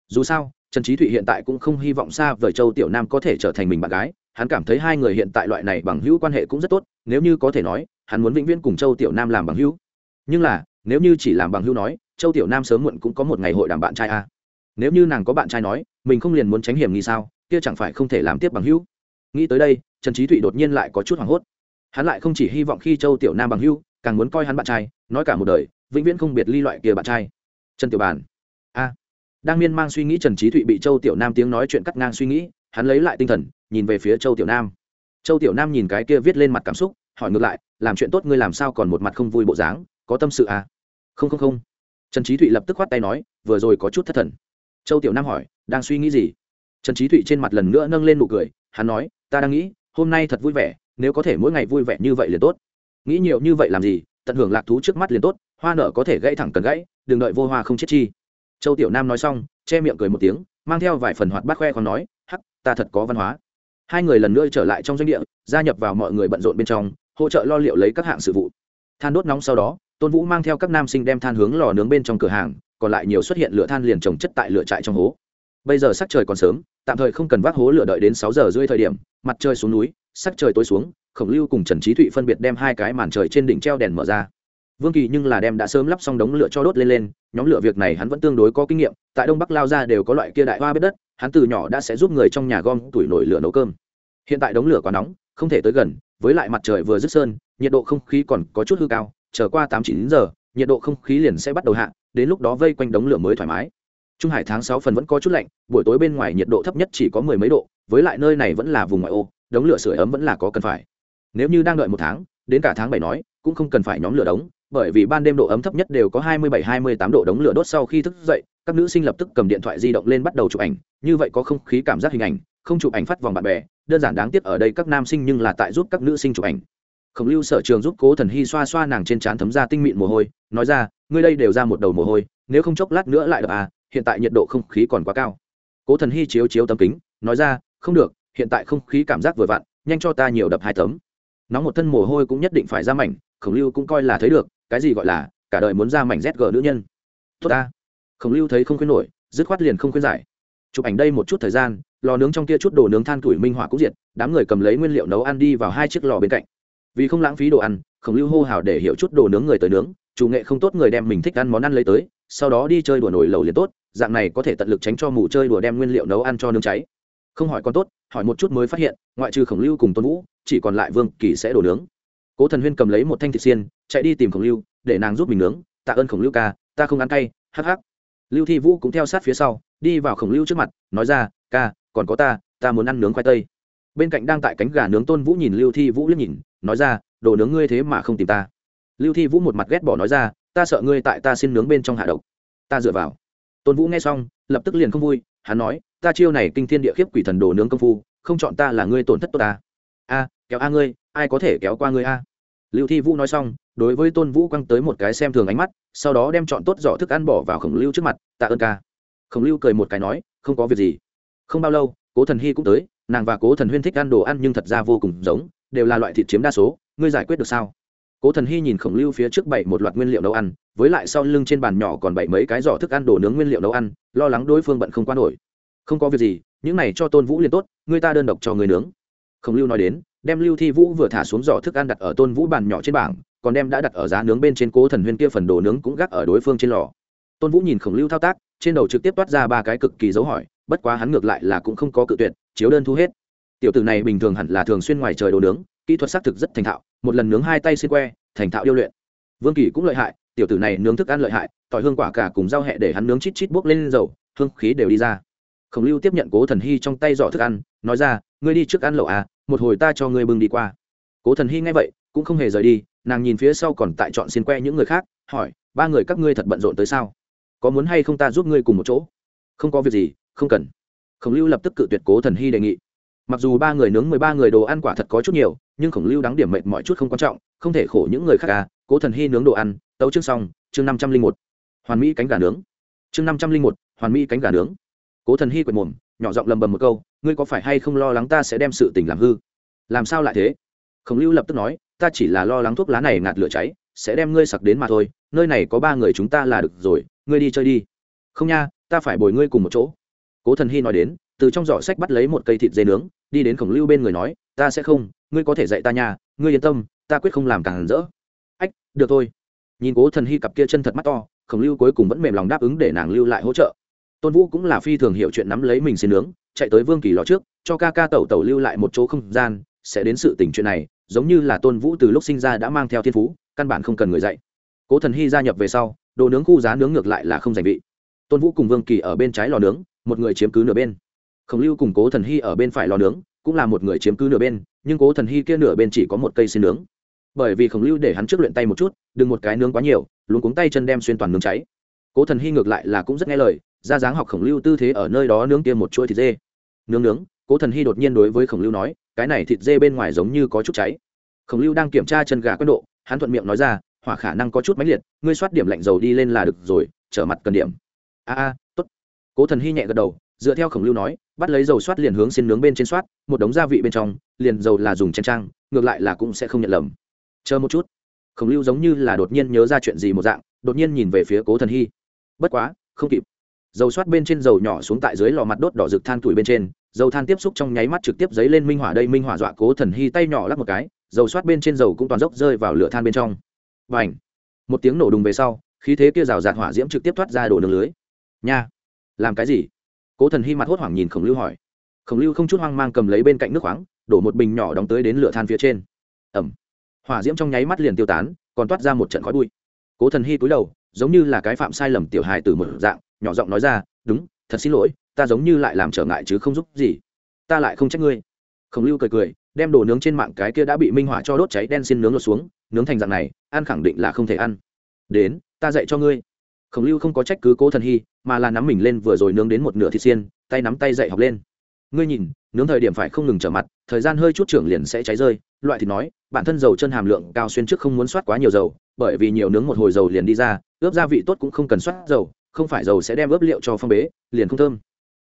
[SPEAKER 1] Dù sao trần trí thụy hiện tại cũng không hy vọng xa vời châu tiểu nam có thể trở thành mình bạn gái, hắn cảm thấy hai người hiện tại loại này bằng hữu quan hệ cũng rất tốt, nếu như có thể nói, hắn muốn vĩnh viễn cùng châu tiểu nam làm bằng hữu. Nhưng là, nếu như chỉ làm bằng hữu nói, châu tiểu nam sớm muộn cũng có một ngày hội đàm bạn trai a nếu như nàng có bạn trai nói, mình không liền muốn tránh hiểm nghi sao, kia chẳng phải không thể làm tiếp bằng hữu. Nghĩ tới đây, trần trí thụy đột nhiên lại có chút hoảng hốt. Hắn lại không chỉ hy vọng khi châu tiểu nam bằng hữu, càng muốn coi hắn bạn trai, nói cả một đời, vĩnh viễn không biệt ly loại kia bạn trai. Trần tiểu bàn đang miên mang suy nghĩ trần trí thụy bị châu tiểu nam tiếng nói chuyện cắt ngang suy nghĩ, hắn lấy lại tinh thần, nhìn về phía châu tiểu nam. Châu tiểu nam nhìn cái kia viết lên mặt cảm xúc, hỏi ngược lại, làm chuyện tốt ngươi làm sao còn một mặt không vui bộ dáng, có tâm sự à? Không không không. Trần trí thụy lập tức khoát tay nói, vừa rồi có chút thất thần. Châu tiểu nam hỏi, đang suy nghĩ gì? Trần trí thụy trên mặt lần nữa nâng lên nụ cười, hắn nói, ta đang nghĩ, hôm nay thật vui vẻ, nếu có thể mỗi ngày vui vẻ như vậy liền tốt. Nghĩ nhiều như vậy làm gì, tận hưởng lạc thú trước mắt liền tốt, hoa nở có thể gãy thẳng cần gãy, đừng đợi vô hoa không chết chi châu tiểu nam nói xong, che miệng cười một tiếng, mang theo vài phần hoạt bát khoe còn nói, hắc, ta thật có văn hóa. Hai người lần nữa trở lại trong doanh địa, gia nhập vào mọi người bận rộn bên trong, hỗ trợ lo liệu lấy các hạng sự vụ. Than đốt nóng sau đó, tôn vũ mang theo các nam sinh đem than hướng lò nướng bên trong cửa hàng, còn lại nhiều xuất hiện lửa than liền trồng chất tại lửa trại trong hố. Bây giờ sắc trời còn sớm, tạm thời không cần vác hố lửa đợi đến sáu giờ rưỡi thời điểm, mặt trời xuống núi, sắc trời tối xuống, khổng lưu cùng trần trí thụy phân biệt đem hai cái màn trời trên đỉnh treo đèn mở ra vương kỳ nhưng là đem đã sớm lắp xong đống lửa cho đốt lên lên, nhóm lửa việc này hắn vẫn tương đối có kinh nghiệm, tại đông bắc lao ra đều có loại kia đại hoa bếp đất, hắn từ nhỏ đã sẽ giúp người trong nhà gom tuổi nổi lửa nấu cơm. Hiện tại đống lửa quá nóng, không thể tới gần, với lại mặt trời vừa dứt sơn, nhiệt độ không khí còn có chút hư cao trở qua tám chín giờ, nhiệt độ không khí liền sẽ bắt đầu hạ, đến lúc đó vây quanh đống lửa mới thoải mái. Trung hải tháng sáu phần vẫn có chút lạnh, buổi tối bên ngoài nhiệt độ thấp nhất chỉ có mười mấy độ, với lại nơi này vẫn là vùng ngoại ô, đống lửa sưởi ấm vẫn là có cần phải. Nếu như đang đợi một tháng, đến cả tháng bảy nói, cũng không cần phải nhóm lửa đống bởi vì ban đêm độ ấm thấp nhất đều có hai mươi bảy, hai mươi tám độ đống lửa đốt sau khi thức dậy, các nữ sinh lập tức cầm điện thoại di động lên bắt đầu chụp ảnh. Như vậy có không khí cảm giác hình ảnh, không chụp ảnh phát vòng bạn bè, đơn giản đáng tiếc ở đây các nam sinh nhưng là tại giúp các nữ sinh chụp ảnh. Khổng lưu sở trường giúp cố thần hy xoa xoa nàng trên trán thấm ra tinh mịn mồ hôi, nói ra, ngươi đây đều ra một đầu mồ hôi, nếu không chốc lát nữa lại đập à hiện tại nhiệt độ không khí còn quá cao. Cố thần hy chiếu chiếu tấm kính, nói ra, không được, hiện tại không khí cảm giác vừa vặn, nhanh cho ta nhiều đập hai tấm. Nóng một thân mồ hôi cũng nhất định phải ra mảnh, khổng lưu cũng coi là thấy được cái gì gọi là, cả đời muốn ra mảnh rét gờ nữ nhân. Tốt ta. Khổng lưu thấy không khuyên nổi, dứt khoát liền không khuyên giải. Chụp ảnh đây một chút thời gian, lò nướng trong kia chút đồ nướng than tuổi minh họa cũng diệt, đám người cầm lấy nguyên liệu nấu ăn đi vào hai chiếc lò bên cạnh. Vì không lãng phí đồ ăn, khổng lưu hô hào để hiểu chút đồ nướng người tới nướng, chủ nghệ không tốt người đem mình thích ăn món ăn lấy tới, sau đó đi chơi đùa nổi lầu liền tốt, dạng này có thể tận lực tránh cho mù chơi đùa đem nguyên liệu nấu ăn cho nướng cháy. Không hỏi còn tốt, hỏi một chút mới phát hiện, ngoại trừ khổng lưu cùng tôn vũ, chỉ còn lại vương kỳ sẽ đổ nướng cố thần huyên cầm lấy một thanh thịt xiên, chạy đi tìm khổng lưu, để nàng giúp mình nướng. Tạ ơn khổng lưu ca, ta không ăn cay, hắc hắc. Lưu thi vũ cũng theo sát phía sau, đi vào khổng lưu trước mặt, nói ra, ca, còn có ta ta muốn ăn nướng khoai tây. Bên cạnh đang tại cánh gà nướng tôn vũ nhìn lưu thi vũ liếc nhìn, nói ra, đồ nướng ngươi thế mà không tìm ta. Lưu thi vũ một mặt ghét bỏ nói ra, ta sợ ngươi tại ta xin nướng bên trong hạ độc. Ta dựa vào. Tôn vũ nghe xong, lập tức liền không vui, hắn nói, ta chiêu này kinh thiên địa khiếp quỷ thần đồ nướng công phu, không chọn ta là ngươi tổn thất tốt ta. A kéo a ngươi, ai có thể kéo qua ngươi a? Lưu thi vũ nói xong, đối với tôn vũ quăng tới một cái xem thường ánh mắt, sau đó đem chọn tốt giỏ thức ăn bỏ vào khổng lưu trước mặt, tạ ơn ca. Khổng lưu cười một cái nói, không có việc gì. Không bao lâu, cố thần hy cũng tới, nàng và cố thần huyên thích ăn đồ ăn nhưng thật ra vô cùng giống, đều là loại thịt chiếm đa số, ngươi giải quyết được sao? Cố thần hy nhìn khổng lưu phía trước bảy một loạt nguyên liệu nấu ăn, với lại sau lưng trên bàn nhỏ còn bảy mấy cái giỏ thức ăn đồ nướng nguyên liệu nấu ăn, lo lắng đối phương bận không qua nổi. Không có việc gì, những này cho tôn vũ liền tốt người ta đơn độc cho người nướng. Khổng lưu nói đến đem lưu thi vũ vừa thả xuống giỏ thức ăn đặt ở tôn vũ bàn nhỏ trên bảng, còn đem đã đặt ở giá nướng bên trên cố thần huyên kia phần đồ nướng cũng gác ở đối phương trên lò. Tôn vũ nhìn khổng lưu thao tác, trên đầu trực tiếp toát ra ba cái cực kỳ dấu hỏi, bất quá hắn ngược lại là cũng không có cự tuyệt, chiếu đơn thu hết. Tiểu tử này bình thường hẳn là thường xuyên ngoài trời đồ nướng, kỹ thuật xác thực rất thành thạo, một lần nướng hai tay xin que, thành thạo điêu luyện. Vương kỳ cũng lợi hại, tiểu tử này nướng thức ăn lợi hại, tỏi hương quả cả cùng rau hẹ để hắn nướng chít chít bốc lên dầu, hương khí đều đi ra. Khổng lưu tiếp nhận cố thần hy trong tay giỏ thức ăn, nói ra, ngươi đi trước ăn lẩu à một hồi ta cho ngươi bưng đi qua. Cố thần hy nghe vậy, cũng không hề rời đi, nàng nhìn phía sau còn tại chọn xin que những người khác, hỏi, ba người các ngươi thật bận rộn tới sao? Có muốn hay không ta giúp ngươi cùng một chỗ? Không có việc gì, không cần. Khổng lưu lập tức cự tuyệt cố thần hy đề nghị. Mặc dù ba người nướng mười ba người đồ ăn quả thật có chút nhiều, nhưng khổng lưu đáng điểm mệt mọi chút không quan trọng, không thể khổ những người khác à. Cố thần hy nướng đồ ăn, tấu chương xong, chương năm trăm linh một. Hoàn mỹ cánh gà nướng. Chương năm trăm linh một, hoàn mỹ cánh gà nướng. Cố thần hy quệt mồm nhỏ giọng lầm bầm một câu, ngươi có phải hay không lo lắng ta sẽ đem sự tình làm hư? Làm sao lại thế? Khổng lưu lập tức nói, ta chỉ là lo lắng thuốc lá này ngạt lửa cháy, sẽ đem ngươi sặc đến mà thôi, nơi này có ba người chúng ta là được rồi, ngươi đi chơi đi. Không nha, ta phải bồi ngươi cùng một chỗ. Cố thần hy nói đến, từ trong giỏ sách bắt lấy một cây thịt dê nướng, đi đến khổng lưu bên người nói, ta sẽ không, ngươi có thể dạy ta nha, ngươi yên tâm, ta quyết không làm càng rỡ. Ách, được thôi. Nhìn cố thần hy cặp kia chân thật mắt to, khổng lưu cuối cùng vẫn mềm lòng đáp ứng để nàng lưu lại hỗ trợ tôn vũ cũng là phi thường hiểu chuyện nắm lấy mình xin nướng, chạy tới vương kỳ lò trước, cho ca ca tẩu tẩu lưu lại một chỗ không gian, sẽ đến sự tình chuyện này, giống như là tôn vũ từ lúc sinh ra đã mang theo thiên phú, căn bản không cần người dạy. Cố thần hy gia nhập về sau, đồ nướng khu giá nướng ngược lại là không giành vị. Tôn vũ cùng vương kỳ ở bên trái lò nướng, một người chiếm cứ nửa bên. Khổng lưu cùng cố thần hy ở bên phải lò nướng, cũng là một người chiếm cứ nửa bên, nhưng cố thần hy kia nửa bên chỉ có một cây xin nướng. Bởi vì khổng lưu để hắn trước luyện tay một chút, đừng một cái nướng quá nhiều luôn cuống tay chân đem xuyên toàn nướng cháy. Cố thần hy ngược lại là cũng rất nghe lời ra dáng học khổng lưu tư thế ở nơi đó nướng kia một chuỗi thịt dê. Nướng nướng, cố thần hy đột nhiên đối với khổng lưu nói, cái này thịt dê bên ngoài giống như có chút cháy. Khổng lưu đang kiểm tra chân gà quân độ, hắn thuận miệng nói ra, hỏa khả năng có chút mãnh liệt, ngươi soát điểm lạnh dầu đi lên là được rồi, trở mặt cần điểm. A a, tốt. Cố thần hy nhẹ gật đầu, dựa theo khổng lưu nói, bắt lấy dầu soát liền hướng xin nướng bên trên soát, một đống gia vị bên trong, liền dầu là dùng chen trang, ngược lại là cũng sẽ không nhận lầm. Chờ một chút. Khổng lưu giống như là đột nhiên nhớ ra chuyện gì một dạng, đột nhiên nhìn về phía cố thần hy bất quá, không kịp dầu xoát bên trên dầu nhỏ xuống tại dưới lò mặt đốt đỏ rực than tuổi bên trên, dầu than tiếp xúc trong nháy mắt trực tiếp dấy lên minh hỏa đây, minh hỏa dọa cố thần hy tay nhỏ lắp một cái, dầu xoát bên trên dầu cũng toàn dốc rơi vào lửa than bên trong. Và ảnh một tiếng nổ đùng về sau, khí thế kia rào rạt hỏa diễm trực tiếp thoát ra đổ đường lưới. Nha! Làm cái gì? Cố thần hy mặt hốt hoảng nhìn khổng lưu hỏi. Khổng lưu không chút hoang mang cầm lấy bên cạnh nước khoáng, đổ một bình nhỏ đóng tới đến lửa than phía trên. Ẩm! Hỏa diễm trong nháy mắt liền tiêu tán, còn toát ra một trận khói bụi. Cố thần hy cúi đầu, giống như là cái phạm sai lầm tiểu hài từ một dạng nhỏ giọng nói ra, đúng, thật xin lỗi, ta giống như lại làm trở ngại chứ không giúp gì. Ta lại không trách ngươi. Khổng lưu cười cười, đem đồ nướng trên mạng cái kia đã bị minh hỏa cho đốt cháy đen xin nướng lột xuống, nướng thành dạng này, ăn khẳng định là không thể ăn. Đến, ta dạy cho ngươi. Khổng lưu không có trách cứ cố thần hy, mà là nắm mình lên vừa rồi nướng đến một nửa thịt xiên, tay nắm tay dậy học lên. Ngươi nhìn, nướng thời điểm phải không ngừng trở mặt, thời gian hơi chút trưởng liền sẽ cháy rơi. Loại thịt nói, bản thân dầu chân hàm lượng cao xuyên trước không muốn soát quá nhiều dầu, bởi vì nhiều nướng một hồi dầu liền đi ra, ướp gia vị tốt cũng không cần soát dầu không phải dầu sẽ đem ướp liệu cho phong bế, liền không thơm.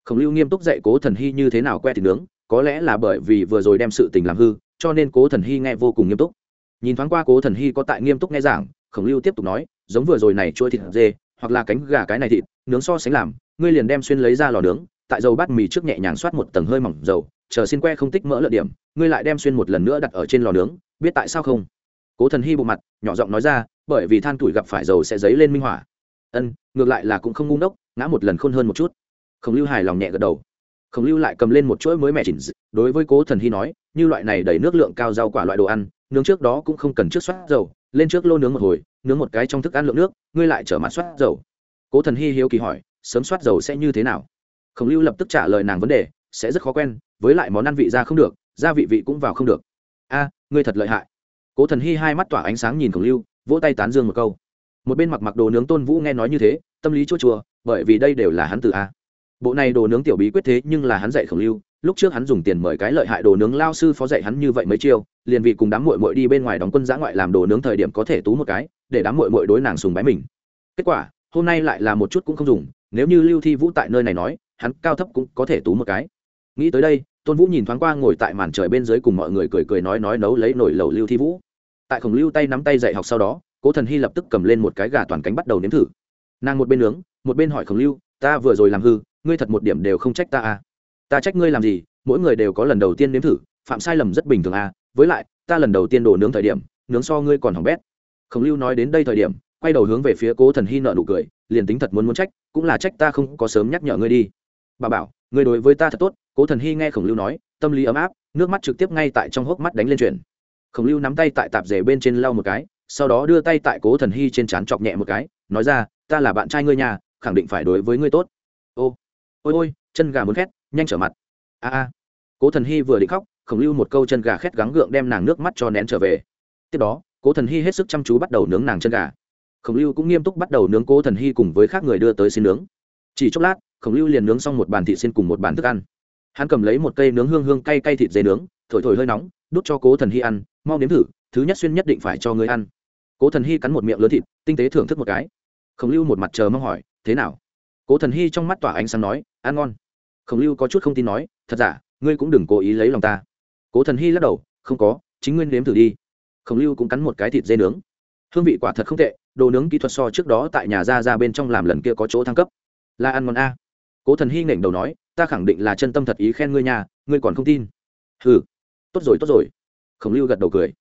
[SPEAKER 1] Khổng lưu nghiêm túc dạy cố thần hy như thế nào que thịt nướng, có lẽ là bởi vì vừa rồi đem sự tình làm hư, cho nên cố thần hy nghe vô cùng nghiêm túc. Nhìn thoáng qua cố thần hy có tại nghiêm túc nghe giảng, khổng lưu tiếp tục nói, giống vừa rồi này chuôi thịt dê, hoặc là cánh gà cái này thịt, nướng so sánh làm, ngươi liền đem xuyên lấy ra lò nướng, tại dầu bát mì trước nhẹ nhàng xoát một tầng hơi mỏng dầu, chờ xin que không tích mỡ lợi điểm, ngươi lại đem xuyên một lần nữa đặt ở trên lò nướng, biết tại sao không? Cố thần hy bộ mặt, nhỏ giọng nói ra, bởi vì than tuổi gặp phải dầu sẽ dấy lên minh hỏa ân ngược lại là cũng không ngu ngốc ngã một lần khôn hơn một chút khổng lưu hài lòng nhẹ gật đầu khổng lưu lại cầm lên một chuỗi mới mẻ chỉnh đối với cố thần hy nói như loại này đầy nước lượng cao rau quả loại đồ ăn nướng trước đó cũng không cần trước soát dầu lên trước lô nướng một hồi nướng một cái trong thức ăn lượng nước ngươi lại trở mặt soát dầu cố thần hy hiếu kỳ hỏi sớm soát dầu sẽ như thế nào khổng lưu lập tức trả lời nàng vấn đề sẽ rất khó quen với lại món ăn vị ra không được gia vị vị cũng vào không được a ngươi thật lợi hại cố thần hy hai mắt tỏa ánh sáng nhìn khổng lưu vỗ tay tán dương một câu một bên mặc mặc đồ nướng tôn vũ nghe nói như thế, tâm lý chua chua, bởi vì đây đều là hắn từ a. Bộ này đồ nướng tiểu bí quyết thế nhưng là hắn dạy khổng lưu, lúc trước hắn dùng tiền mời cái lợi hại đồ nướng lao sư phó dạy hắn như vậy mấy chiêu, liền vì cùng đám mội mội đi bên ngoài đóng quân giã ngoại làm đồ nướng thời điểm có thể tú một cái, để đám mội mội đối nàng sùng bái mình. Kết quả, hôm nay lại là một chút cũng không dùng, nếu như lưu thi vũ tại nơi này nói, hắn cao thấp cũng có thể tú một cái. Nghĩ tới đây, tôn vũ nhìn thoáng qua ngồi tại màn trời bên dưới cùng mọi người cười cười nói nói nấu lấy nổi lầu lưu thi vũ. Tại khổng lưu tay nắm tay dạy học sau đó cố thần hy lập tức cầm lên một cái gà toàn cánh bắt đầu nếm thử. Nàng một bên nướng, một bên hỏi khổng lưu, ta vừa rồi làm hư, ngươi thật một điểm đều không trách ta à? Ta trách ngươi làm gì? Mỗi người đều có lần đầu tiên nếm thử, phạm sai lầm rất bình thường à? Với lại, ta lần đầu tiên đổ nướng thời điểm, nướng so ngươi còn hỏng bét. Khổng lưu nói đến đây thời điểm, quay đầu hướng về phía cố thần hy nợ nụ cười, liền tính thật muốn muốn trách, cũng là trách ta không có sớm nhắc nhở ngươi đi. Bà bảo, ngươi đối với ta thật tốt. Cố thần hy nghe khổng lưu nói, tâm lý ấm áp, nước mắt trực tiếp ngay tại trong hốc mắt đánh lên chuyển khổng lưu nắm tay tại tạp rể bên trên lau một cái sau đó đưa tay tại cố thần hy trên trán chọc nhẹ một cái, nói ra, ta là bạn trai ngươi nhà, khẳng định phải đối với ngươi tốt. Ô, ôi ôi, chân gà muốn khét, nhanh trở mặt. A a. Cố thần hy vừa định khóc, khổng lưu một câu chân gà khét gắng gượng đem nàng nước mắt cho nén trở về. Tiếp đó, cố thần hy hết sức chăm chú bắt đầu nướng nàng chân gà. Khổng lưu cũng nghiêm túc bắt đầu nướng cố thần hy cùng với khác người đưa tới xin nướng. Chỉ chốc lát, khổng lưu liền nướng xong một bàn thịt xin cùng một bàn thức ăn. Hắn cầm lấy một cây nướng hương hương cay cay thịt dê nướng, thổi thổi hơi nóng, đút cho cố thần hy ăn, mau nếm thử, thứ nhất xuyên nhất định phải cho người ăn cố thần hy cắn một miệng lớn thịt, tinh tế thưởng thức một cái. Khổng lưu một mặt chờ mong hỏi, thế nào? Cố thần hy trong mắt tỏa ánh sáng nói, ăn ngon. Khổng lưu có chút không tin nói, thật giả, ngươi cũng đừng cố ý lấy lòng ta. Cố thần hy lắc đầu, không có, chính nguyên nếm thử đi. Khổng lưu cũng cắn một cái thịt dê nướng. Hương vị quả thật không tệ, đồ nướng kỹ thuật so trước đó tại nhà ra ra bên trong làm lần kia có chỗ thăng cấp. Là ăn ngon a. Cố thần hy nghển đầu nói, ta khẳng định là chân tâm thật ý khen ngươi nhà ngươi còn không tin. Ừ tốt rồi tốt rồi. Khổng lưu gật đầu cười.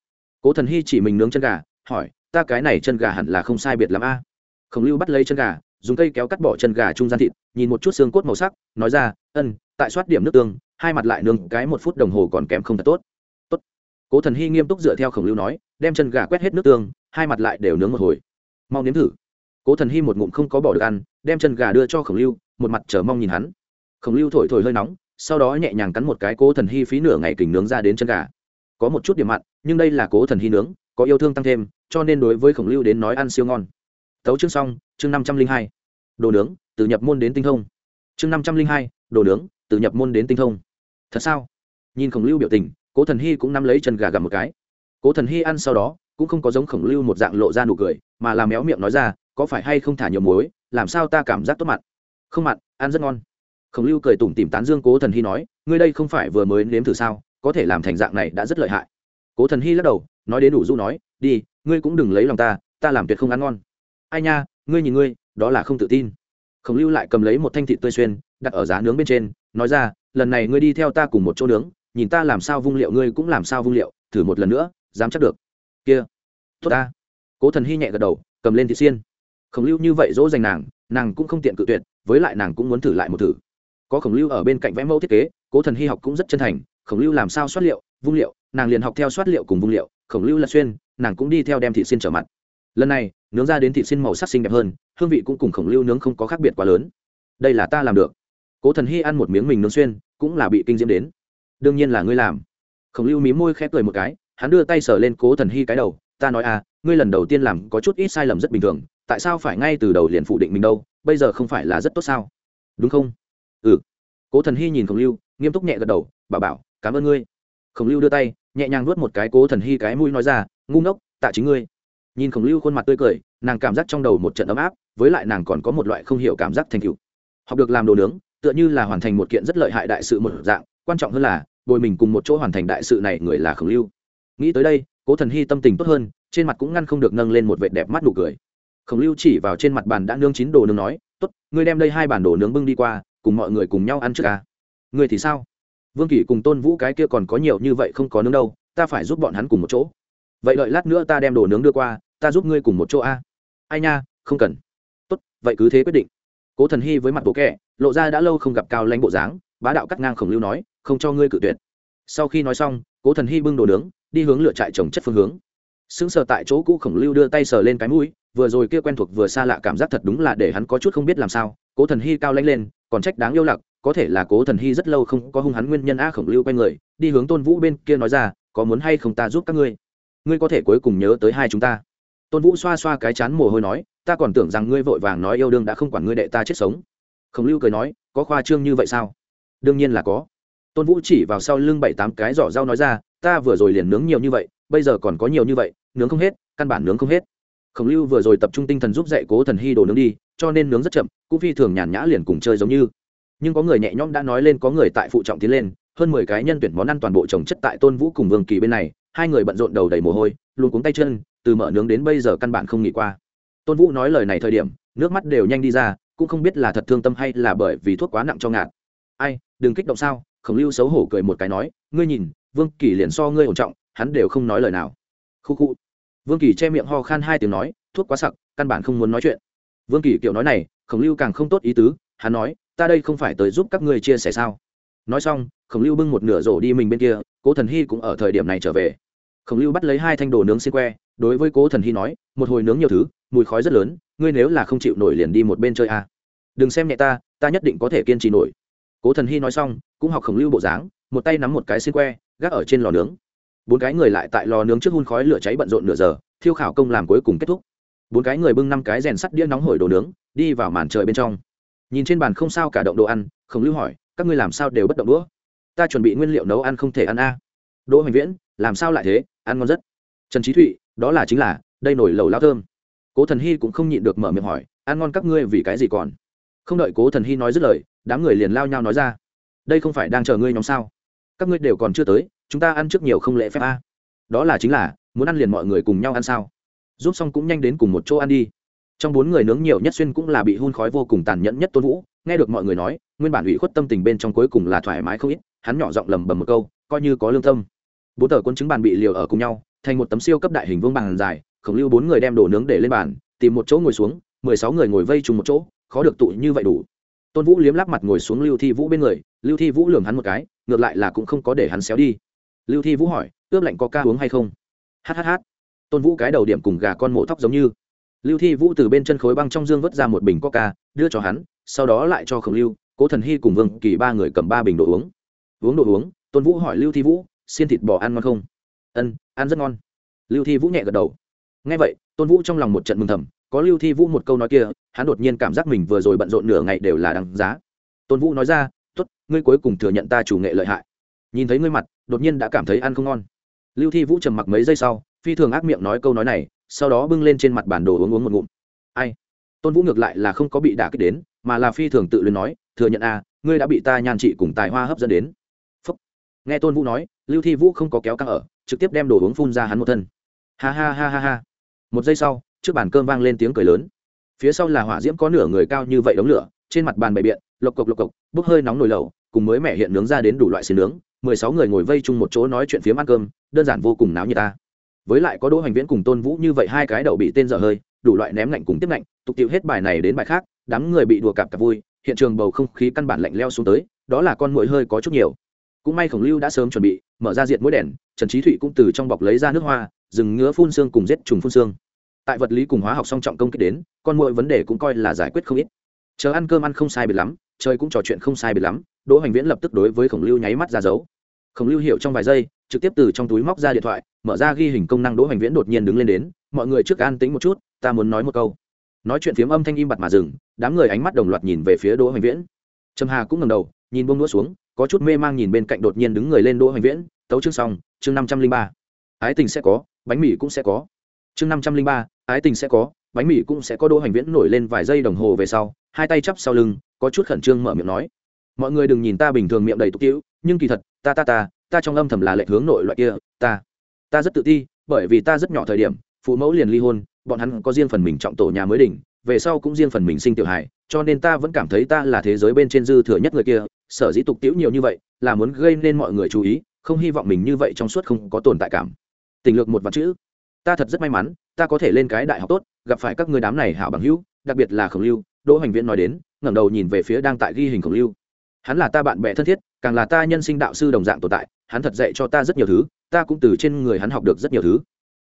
[SPEAKER 1] Cố thần hy chỉ mình nướng chân gà, hỏi ta cái này chân gà hẳn là không sai biệt lắm a. Khổng lưu bắt lấy chân gà, dùng cây kéo cắt bỏ chân gà trung gian thịt, nhìn một chút xương cốt màu sắc, nói ra, ân, tại soát điểm nước tương, hai mặt lại nướng, cái một phút đồng hồ còn kém không thật tốt. Tốt. Cố thần hy nghiêm túc dựa theo khổng lưu nói, đem chân gà quét hết nước tương, hai mặt lại đều nướng một hồi. Mau nếm thử. Cố thần hy một ngụm không có bỏ được ăn, đem chân gà đưa cho khổng lưu, một mặt chờ mong nhìn hắn. Khổng lưu thổi thổi hơi nóng, sau đó nhẹ nhàng cắn một cái cố thần hy phí nửa ngày kình nướng ra đến chân gà. Có một chút điểm mặn, nhưng đây là cố thần hy nướng, có yêu thương tăng thêm cho nên đối với khổng lưu đến nói ăn siêu ngon. Tấu chương xong, chương năm trăm linh hai. Đồ nướng, từ nhập môn đến tinh thông. Chương năm trăm linh hai, đồ nướng, từ nhập môn đến tinh thông. Thật sao? Nhìn khổng lưu biểu tình, cố thần hy cũng nắm lấy chân gà gặm một cái. Cố thần hy ăn sau đó, cũng không có giống khổng lưu một dạng lộ ra nụ cười, mà làm méo miệng nói ra, có phải hay không thả nhiều muối, làm sao ta cảm giác tốt mặn không mặn, ăn rất ngon. Khổng lưu cười tủm tìm tán dương cố thần hy nói, ngươi đây không phải vừa mới nếm thử sao, có thể làm thành dạng này đã rất lợi hại. Cố thần hy lắc đầu, nói đến đủ du nói, đi ngươi cũng đừng lấy lòng ta ta làm tuyệt không ăn ngon. Ai nha, ngươi nhìn ngươi, đó là không tự tin. Khổng lưu lại cầm lấy một thanh thịt tươi xuyên, đặt ở giá nướng bên trên, nói ra, lần này ngươi đi theo ta cùng một chỗ nướng, nhìn ta làm sao vung liệu, ngươi cũng làm sao vung liệu, thử một lần nữa, dám chắc được. Kia, tốt ta. Cố thần hy nhẹ gật đầu, cầm lên thịt xiên. Khổng lưu như vậy dỗ dành nàng nàng cũng không tiện cự tuyệt, với lại nàng cũng muốn thử lại một thử. Có khổng lưu ở bên cạnh vẽ mẫu thiết kế, cố thần hy học cũng rất chân thành, khổng lưu làm sao soát liệu, vung liệu, nàng liền học theo soát liệu cùng vung liệu, khổng lưu là xuyên nàng cũng đi theo đem thịt xin trở mặt. Lần này, nướng ra đến thịt xin màu sắc xinh đẹp hơn, hương vị cũng cùng khổng lưu nướng không có khác biệt quá lớn. Đây là ta làm được. Cố thần hy ăn một miếng mình nướng xuyên, cũng là bị kinh diễm đến. Đương nhiên là ngươi làm. Khổng lưu mí môi khép cười một cái, hắn đưa tay sờ lên cố thần hy cái đầu, ta nói à ngươi lần đầu tiên làm có chút ít sai lầm rất bình thường, tại sao phải ngay từ đầu liền phủ định mình đâu, bây giờ không phải là rất tốt sao? Đúng không? Ừ. Cố thần hy nhìn khổng lưu, nghiêm túc nhẹ gật đầu, bà bảo, cảm ơn ngươi. Khổng lưu đưa tay, nhẹ nhàng nuốt một cái cố thần hy cái mũi nói ra ngu ngốc, tạ chính ngươi. Nhìn khổng lưu khuôn mặt tươi cười, nàng cảm giác trong đầu một trận ấm áp, với lại nàng còn có một loại không hiểu cảm giác thành cựu học được làm đồ nướng, tựa như là hoàn thành một kiện rất lợi hại đại sự một dạng, quan trọng hơn là, bồi mình cùng một chỗ hoàn thành đại sự này người là khổng lưu. Nghĩ tới đây, cố thần hy tâm tình tốt hơn, trên mặt cũng ngăn không được nâng lên một vệ đẹp mắt nụ cười. Khổng lưu chỉ vào trên mặt bàn đã nướng chín đồ nướng nói, tốt, ngươi đem đây hai bản đồ nướng bưng đi qua, cùng mọi người cùng nhau ăn trước ca ngươi thì sao? Vương kỷ cùng tôn vũ cái kia còn có nhiều như vậy không có nướng đâu, ta phải giúp bọn hắn cùng một chỗ vậy đợi lát nữa ta đem đồ nướng đưa qua, ta giúp ngươi cùng một chỗ a. Ai nha, không cần. Tốt, vậy cứ thế quyết định. Cố thần hy với mặt bộ kẹ lộ ra đã lâu không gặp cao lãnh bộ dáng, bá đạo cắt ngang khổng lưu nói, không cho ngươi cự tuyệt. Sau khi nói xong, cố thần hy bưng đồ nướng, đi hướng lựa trại trồng chất phương hướng. Sững sờ tại chỗ cũ khổng lưu đưa tay sờ lên cái mũi, vừa rồi kia quen thuộc vừa xa lạ cảm giác thật đúng là để hắn có chút không biết làm sao. Cố thần hy cao lãnh lên, còn trách đáng yêu lặc, có thể là cố thần hy rất lâu không có hung hắn nguyên nhân a khổng lưu quay người, đi hướng tôn vũ bên kia nói ra, có muốn hay không ta giúp các ngươi? Ngươi có thể cuối cùng nhớ tới hai chúng ta. Tôn vũ xoa xoa cái chán mồ hôi nói, ta còn tưởng rằng ngươi vội vàng nói yêu đương đã không quản ngươi đệ ta chết sống. Khổng lưu cười nói, có khoa trương như vậy sao? Đương nhiên là có. Tôn vũ chỉ vào sau lưng bảy tám cái giỏ rau nói ra, ta vừa rồi liền nướng nhiều như vậy, bây giờ còn có nhiều như vậy, nướng không hết, căn bản nướng không hết. Khổng lưu vừa rồi tập trung tinh thần giúp dạy cố thần hy đồ nướng đi, cho nên nướng rất chậm, cũng phi thường nhàn nhã liền cùng chơi giống như. Nhưng có người nhẹ nhõm đã nói lên có người tại phụ trọng tiến lên, hơn mười cái nhân tuyển món ăn toàn bộ trồng chất tại tôn vũ cùng vương kỳ bên này hai người bận rộn đầu đầy mồ hôi, luôn cuống tay chân, từ mở nướng đến bây giờ căn bản không nghỉ qua. Tôn vũ nói lời này thời điểm, nước mắt đều nhanh đi ra, cũng không biết là thật thương tâm hay là bởi vì thuốc quá nặng cho ngạt. Ai, đừng kích động sao? Khổng lưu xấu hổ cười một cái nói, ngươi nhìn, vương kỳ liền so ngươi ổn trọng, hắn đều không nói lời nào. Khu khu. Vương kỳ che miệng ho khan hai tiếng nói, thuốc quá sặc, căn bản không muốn nói chuyện. Vương kỳ kiểu nói này, khổng lưu càng không tốt ý tứ, hắn nói, ta đây không phải tới giúp các ngươi chia sẻ sao? Nói xong, khổng lưu bưng một nửa rổ đi mình bên kia, cố thần hy cũng ở thời điểm này trở về. Khổng lưu bắt lấy hai thanh đồ nướng xin que, đối với cố thần hy nói, một hồi nướng nhiều thứ, mùi khói rất lớn, ngươi nếu là không chịu nổi liền đi một bên chơi à. đừng xem nhẹ ta ta nhất định có thể kiên trì nổi. Cố thần hy nói xong, cũng học khổng lưu bộ dáng, một tay nắm một cái xin que, gác ở trên lò nướng. Bốn cái người lại tại lò nướng trước hun khói lửa cháy bận rộn nửa giờ, thiêu khảo công làm cuối cùng kết thúc. Bốn cái người bưng năm cái rèn sắt đĩa nóng hổi đồ nướng, đi vào màn trời bên trong. Nhìn trên bàn không sao cả động đồ ăn, khổng lưu hỏi các ngươi làm sao đều bất động đũa? Ta chuẩn bị nguyên liệu nấu ăn không thể ăn a. Đỗ hoành viễn, làm sao lại thế? Ăn ngon rất. Trần trí thụy, đó là chính là, đây nổi lầu lao thơm. Cố thần hy cũng không nhịn được mở miệng hỏi, ăn ngon các ngươi vì cái gì còn? Không đợi cố thần hy nói dứt lời, đám người liền lao nhau nói ra. Đây không phải đang chờ ngươi nhóm sao? Các ngươi đều còn chưa tới, chúng ta ăn trước nhiều không lễ phép a. Đó là chính là, muốn ăn liền mọi người cùng nhau ăn sao? Giúp xong cũng nhanh đến cùng một chỗ ăn đi. Trong bốn người nướng nhiều nhất xuyên cũng là bị hun khói vô cùng tàn nhẫn nhất tôn vũ nghe được mọi người nói, nguyên bản ủy khuất tâm tình bên trong cuối cùng là thoải mái không ít, hắn nhỏ giọng lầm bầm một câu, coi như có lương tâm. Bốn tờ quân chứng bàn bị liều ở cùng nhau, thành một tấm siêu cấp đại hình vương bàn dài, khổng lưu bốn người đem đồ nướng để lên bàn, tìm một chỗ ngồi xuống, mười sáu người ngồi vây chung một chỗ, khó được tụ như vậy đủ. Tôn vũ liếm lắp mặt ngồi xuống lưu thi vũ bên người, lưu thi vũ lường hắn một cái, ngược lại là cũng không có để hắn xéo đi. Lưu thi vũ hỏi ướp lạnh có ca uống hay không? Hhh tôn vũ cái đầu điểm cùng gà con mổ tóc giống như lưu thi vũ từ bên chân khối băng trong dương vớt ra một bình coca, đưa cho hắn, sau đó lại cho khổng lưu, cố thần hy cùng vương kỳ ba người cầm ba bình đồ uống. Uống đồ uống, tôn vũ hỏi lưu thi vũ, xiên thịt bò ăn ngon không? Ân, ăn rất ngon. Lưu thi vũ nhẹ gật đầu. Ngay vậy, tôn vũ trong lòng một trận mừng thầm, có lưu thi vũ một câu nói kia, hắn đột nhiên cảm giác mình vừa rồi bận rộn nửa ngày đều là đằng giá. Tôn vũ nói ra t ố t ngươi cuối cùng thừa nhận ta chủ nghệ lợi hại. Nhìn thấy ngươi mặt, đột nhiên đã cảm thấy ăn không ngon. Lưu thi vũ trầm mặc mấy giây sau, phi thường ác miệng nói câu nói này sau đó bưng lên trên mặt bản đồ uống uống một ngụm. Ai? Tôn vũ ngược lại là không có bị đả kích đến mà là phi thường tự luyến nói thừa nhận a à, ngươi đã bị ta nhan trị cùng tài hoa hấp dẫn đến. Phúc. nghe tôn vũ nói lưu thi vũ không có kéo căng ở trực tiếp đem đồ uống phun ra hắn một thân. Ha ha ha ha ha. Một giây sau trước bàn cơm vang lên tiếng cười lớn. Phía sau là hỏa diễm có nửa người cao như vậy đống lửa trên mặt bàn bày biện lộc cộc lộc cộc bốc hơi nóng nồi lẩu cùng mới mẹ hiện nướng ra đến đủ loại xì nướng mười sáu người ngồi vây chung một chỗ nói chuyện phía ăn cơm đơn giản vô cùng náo như ta với lại có đỗ hoành viễn cùng tôn vũ như vậy hai cái đầu bị tên dở hơi, đủ loại ném lạnh cùng tiếp lạnh tục tiệu hết bài này đến bài khác, đám người bị đùa cạp cặp vui, hiện trường bầu không khí căn bản lạnh leo xuống tới, đó là con mũi hơi có chút nhiều. Cũng may khổng lưu đã sớm chuẩn bị, mở ra diện mũi đèn, trần trí thụy cũng từ trong bọc lấy ra nước hoa, rừng ngứa phun xương cùng giết trùng phun xương. Tại vật lý cùng hóa học song trọng công kích đến, con mũi vấn đề cũng coi là giải quyết không ít. Chờ ăn cơm ăn không sai biệt lắm, trời cũng trò chuyện không sai biệt lắm, đỗ hoành viễn lập tức đối với khổng lưu nháy mắt ra dấu khổng lưu hiểu trong vài giây, trực tiếp từ trong túi móc ra điện thoại, mở ra ghi hình công năng đỗ hoành viễn đột nhiên đứng lên đến, mọi người trước an tính một chút, ta muốn nói một câu. Nói chuyện phiếm âm thanh im bặt mà dừng, đám người ánh mắt đồng loạt nhìn về phía đỗ hoành viễn. Trầm hà cũng ngầm đầu, nhìn bông đũa xuống, có chút mê mang nhìn bên cạnh đột nhiên đứng người lên đỗ hoành viễn, tấu chương xong, chương năm trăm linh ba. Ái tình sẽ có, bánh mì cũng sẽ có. Chương năm trăm linh ba, ái tình sẽ có, bánh mì cũng sẽ có. Đỗ hoành viễn nổi lên vài giây đồng hồ về sau, hai tay chắp sau lưng, có chút khẩn trương mở miệng nói, mọi người đừng nhìn ta bình thường miệng đầy tục tiễu nhưng kỳ thật ta ta ta ta trong âm thầm là lệ hướng nội loại kia, ta ta rất tự ti, bởi vì ta rất nhỏ thời điểm, phụ mẫu liền ly hôn, bọn hắn có riêng phần mình trọng tổ nhà mới đỉnh, về sau cũng riêng phần mình sinh tiểu hài, cho nên ta vẫn cảm thấy ta là thế giới bên trên dư thừa nhất người kia, sở dĩ tục tiễu nhiều như vậy, là muốn gây nên mọi người chú ý, không hy vọng mình như vậy trong suốt không có tồn tại cảm. Tình lược một vật chữ. Ta thật rất may mắn, ta có thể lên cái đại học tốt, gặp phải các người đám này hảo bằng hữu, đặc biệt là khổng lưu, đỗ hoành viễn nói đến, ngẩng đầu nhìn về phía đang tại ghi hình khổng lưu hắn là ta bạn bè thân thiết, càng là ta nhân sinh đạo sư đồng dạng tồn tại, hắn thật dạy cho ta rất nhiều thứ, ta cũng từ trên người hắn học được rất nhiều thứ.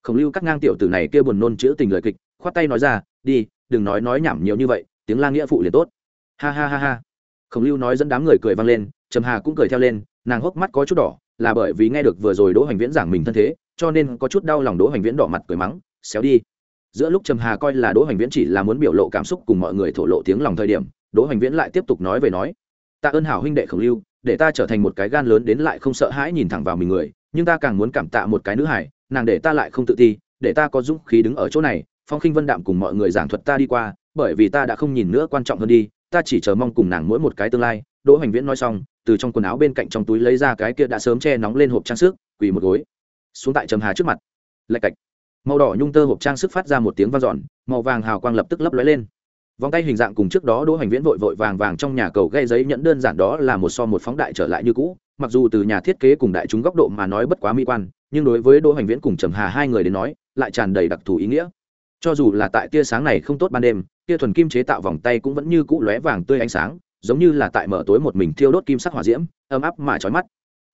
[SPEAKER 1] Khổng lưu cắt ngang tiểu tử này kia buồn nôn chữ tình lời kịch, khoát tay nói ra, đi, đừng nói nói nhảm nhiều như vậy, tiếng la nghĩa phụ liền tốt. Ha ha ha ha. Khổng lưu nói dẫn đám người cười vang lên, trầm hà cũng cười theo lên, nàng hốc mắt có chút đỏ, là bởi vì nghe được vừa rồi đỗ hoành viễn giảng mình thân thế, cho nên có chút đau lòng đỗ hoành viễn đỏ mặt cười mắng, xéo đi. Giữa lúc trầm hà coi là đỗ hoành viễn chỉ là muốn biểu lộ cảm xúc cùng mọi người thổ lộ tiếng lòng thời điểm, đỗ hoành viễn lại tiếp tục nói về nói tạ ơn hảo huynh đệ khổng lưu, để ta trở thành một cái gan lớn đến lại không sợ hãi nhìn thẳng vào mình người, nhưng ta càng muốn cảm tạ một cái nữ hải, nàng để ta lại không tự ti, để ta có dũng khí đứng ở chỗ này, phong khinh vân đạm cùng mọi người giảng thuật ta đi qua, bởi vì ta đã không nhìn nữa quan trọng hơn đi, ta chỉ chờ mong cùng nàng mỗi một cái tương lai, đỗ hoành viễn nói xong, từ trong quần áo bên cạnh trong túi lấy ra cái kia đã sớm che nóng lên hộp trang sức, quỳ một gối. Xuống tại trầm hà trước mặt. Lạch cạch. Màu đỏ nhung tơ hộp trang sức phát ra một tiếng vang dọn, màu vàng hào quang lập tức lấp lóe lên vòng tay hình dạng cùng trước đó đỗ hoành viễn vội vội vàng vàng trong nhà cầu gây giấy nhẫn đơn giản đó là một so một phóng đại trở lại như cũ. Mặc dù từ nhà thiết kế cùng đại chúng góc độ mà nói bất quá mỹ quan, nhưng đối với đỗ hoành viễn cùng trầm hà hai người đến nói, lại tràn đầy đặc thù ý nghĩa. Cho dù là tại tia sáng này không tốt ban đêm, tia thuần kim chế tạo vòng tay cũng vẫn như cũ lóe vàng tươi ánh sáng, giống như là tại mở tối một mình thiêu đốt kim sắc hỏa diễm, ấm áp mà trói mắt.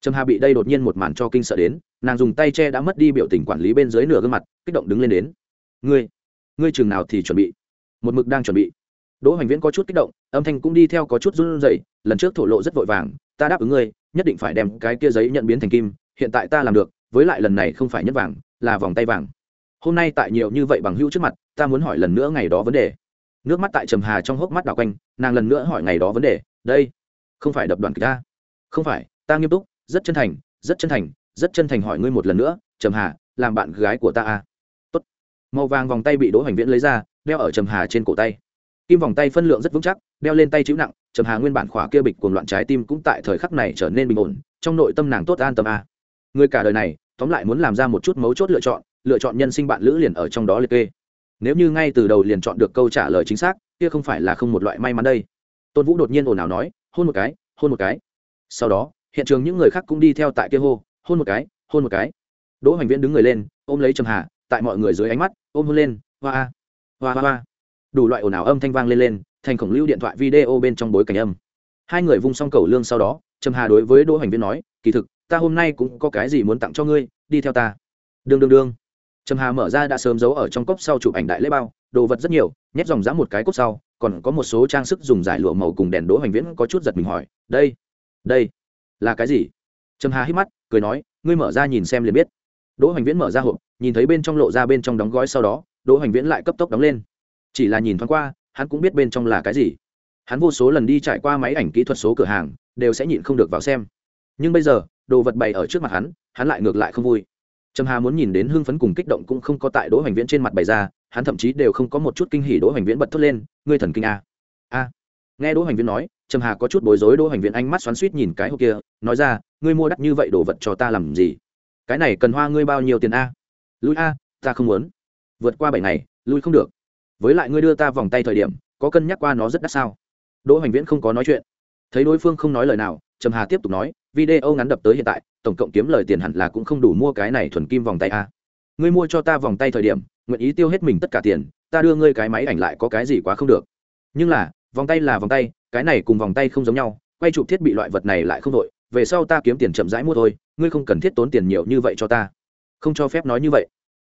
[SPEAKER 1] Trầm hà bị đây đột nhiên một màn cho kinh sợ đến, nàng dùng tay che đã mất đi biểu tình quản lý bên dưới nửa gương mặt, kích động đứng lên đến. Ngươi ngươi chừng nào thì chuẩn bị? Một mực đang chuẩn bị. Đỗ hoành viễn có chút kích động, âm thanh cũng đi theo có chút run rẩy, lần trước thổ lộ rất vội vàng, ta đáp ứng ngươi, nhất định phải đem cái kia giấy nhận biến thành kim, hiện tại ta làm được, với lại lần này không phải nhất vàng, là vòng tay vàng. Hôm nay tại nhiều như vậy bằng hữu trước mặt, ta muốn hỏi lần nữa ngày đó vấn đề. Nước mắt tại trầm hà trong hốc mắt đảo quanh, nàng lần nữa hỏi ngày đó vấn đề, đây, không phải đập đoàn kịch ta? Không phải, ta nghiêm túc, rất chân thành, rất chân thành, rất chân thành hỏi ngươi một lần nữa, trầm hà, làm bạn gái của ta à? Tốt. Màu vàng vòng tay bị đỗ hoành viễn lấy ra đeo ở trầm hà trên cổ tay. Kim vòng tay phân lượng rất vững chắc, đeo lên tay chịu nặng, trầm hà nguyên bản khỏa kia bịch cuồng loạn trái tim cũng tại thời khắc này trở nên bình ổn, trong nội tâm nàng tốt an tâm a. Người cả đời này, tóm lại muốn làm ra một chút mấu chốt lựa chọn lựa chọn nhân sinh bạn lữ liền ở trong đó liệt kê. Nếu như ngay từ đầu liền chọn được câu trả lời chính xác, kia không phải là không một loại may mắn đây. Tôn vũ đột nhiên ồn ào nói, hôn một cái, hôn một cái. Sau đó, hiện trường những người khác cũng đi theo tại kia hô, hôn một cái, hôn một cái. Đỗ hoành viễn đứng người lên, ôm lấy trầm hà, tại mọi người dưới ánh mắt, ôm hôn lên, hoa hoa hoa hoa. Đủ loại ồn ào âm thanh vang lên lên, thành khổng lưu điện thoại video bên trong bối cảnh âm. Hai người vung xong cầu lương sau đó, trầm hà đối với đỗ hoành viễn nói, kỳ thực, ta hôm nay cũng có cái gì muốn tặng cho ngươi, đi theo ta. Đương đương đương. Trầm hà mở ra đã sớm giấu ở trong cốc sau chụp ảnh đại lễ bao, đồ vật rất nhiều, nhét dòng dã một cái cốc sau, còn có một số trang sức dùng giải lụa màu cùng đèn đỗ hoành viễn có chút giật mình hỏi, đây đây là cái gì? Trầm hà hít mắt, cười nói, ngươi mở ra nhìn xem liền biết. Đỗ hoành viễn mở ra hộp, nhìn thấy bên trong lộ ra bên trong đóng gói sau đó đỗ hoành viễn lại cấp tốc đóng lên. Chỉ là nhìn thoáng qua, hắn cũng biết bên trong là cái gì. Hắn vô số lần đi trải qua máy ảnh kỹ thuật số cửa hàng, đều sẽ nhịn không được vào xem. Nhưng bây giờ, đồ vật bày ở trước mặt hắn hắn lại ngược lại không vui. Trầm hà muốn nhìn đến hưng phấn cùng kích động cũng không có tại đỗ hoành viễn trên mặt bày ra, hắn thậm chí đều không có một chút kinh hỉ đỗ hoành viễn bật thốt lên, ngươi thần kinh a a. Nghe đỗ hoành viễn nói, trầm hà có chút bối rối đỗ hoành viễn ánh mắt xoắn suýt nhìn cái hộp kia, nói ra, ngươi mua đắt như vậy đồ vật cho ta làm gì? Cái này cần hoa ngươi bao nhiêu tiền a? Lui a, ta không muốn vượt qua bảy ngày, lui không được. Với lại ngươi đưa ta vòng tay thời điểm, có cân nhắc qua nó rất đắt sao? Đỗ hoành viễn không có nói chuyện. Thấy đối phương không nói lời nào, trầm hà tiếp tục nói, video ngắn đập tới hiện tại, tổng cộng kiếm lời tiền hẳn là cũng không đủ mua cái này thuần kim vòng tay a ngươi mua cho ta vòng tay thời điểm, nguyện ý tiêu hết mình tất cả tiền, ta đưa ngươi cái máy ảnh lại có cái gì quá không được. Nhưng là, vòng tay là vòng tay, cái này cùng vòng tay không giống nhau, quay chụp thiết bị loại vật này lại không đội về sau ta kiếm tiền chậm rãi mua thôi, ngươi không cần thiết tốn tiền nhiều như vậy cho ta. Không cho phép nói như vậy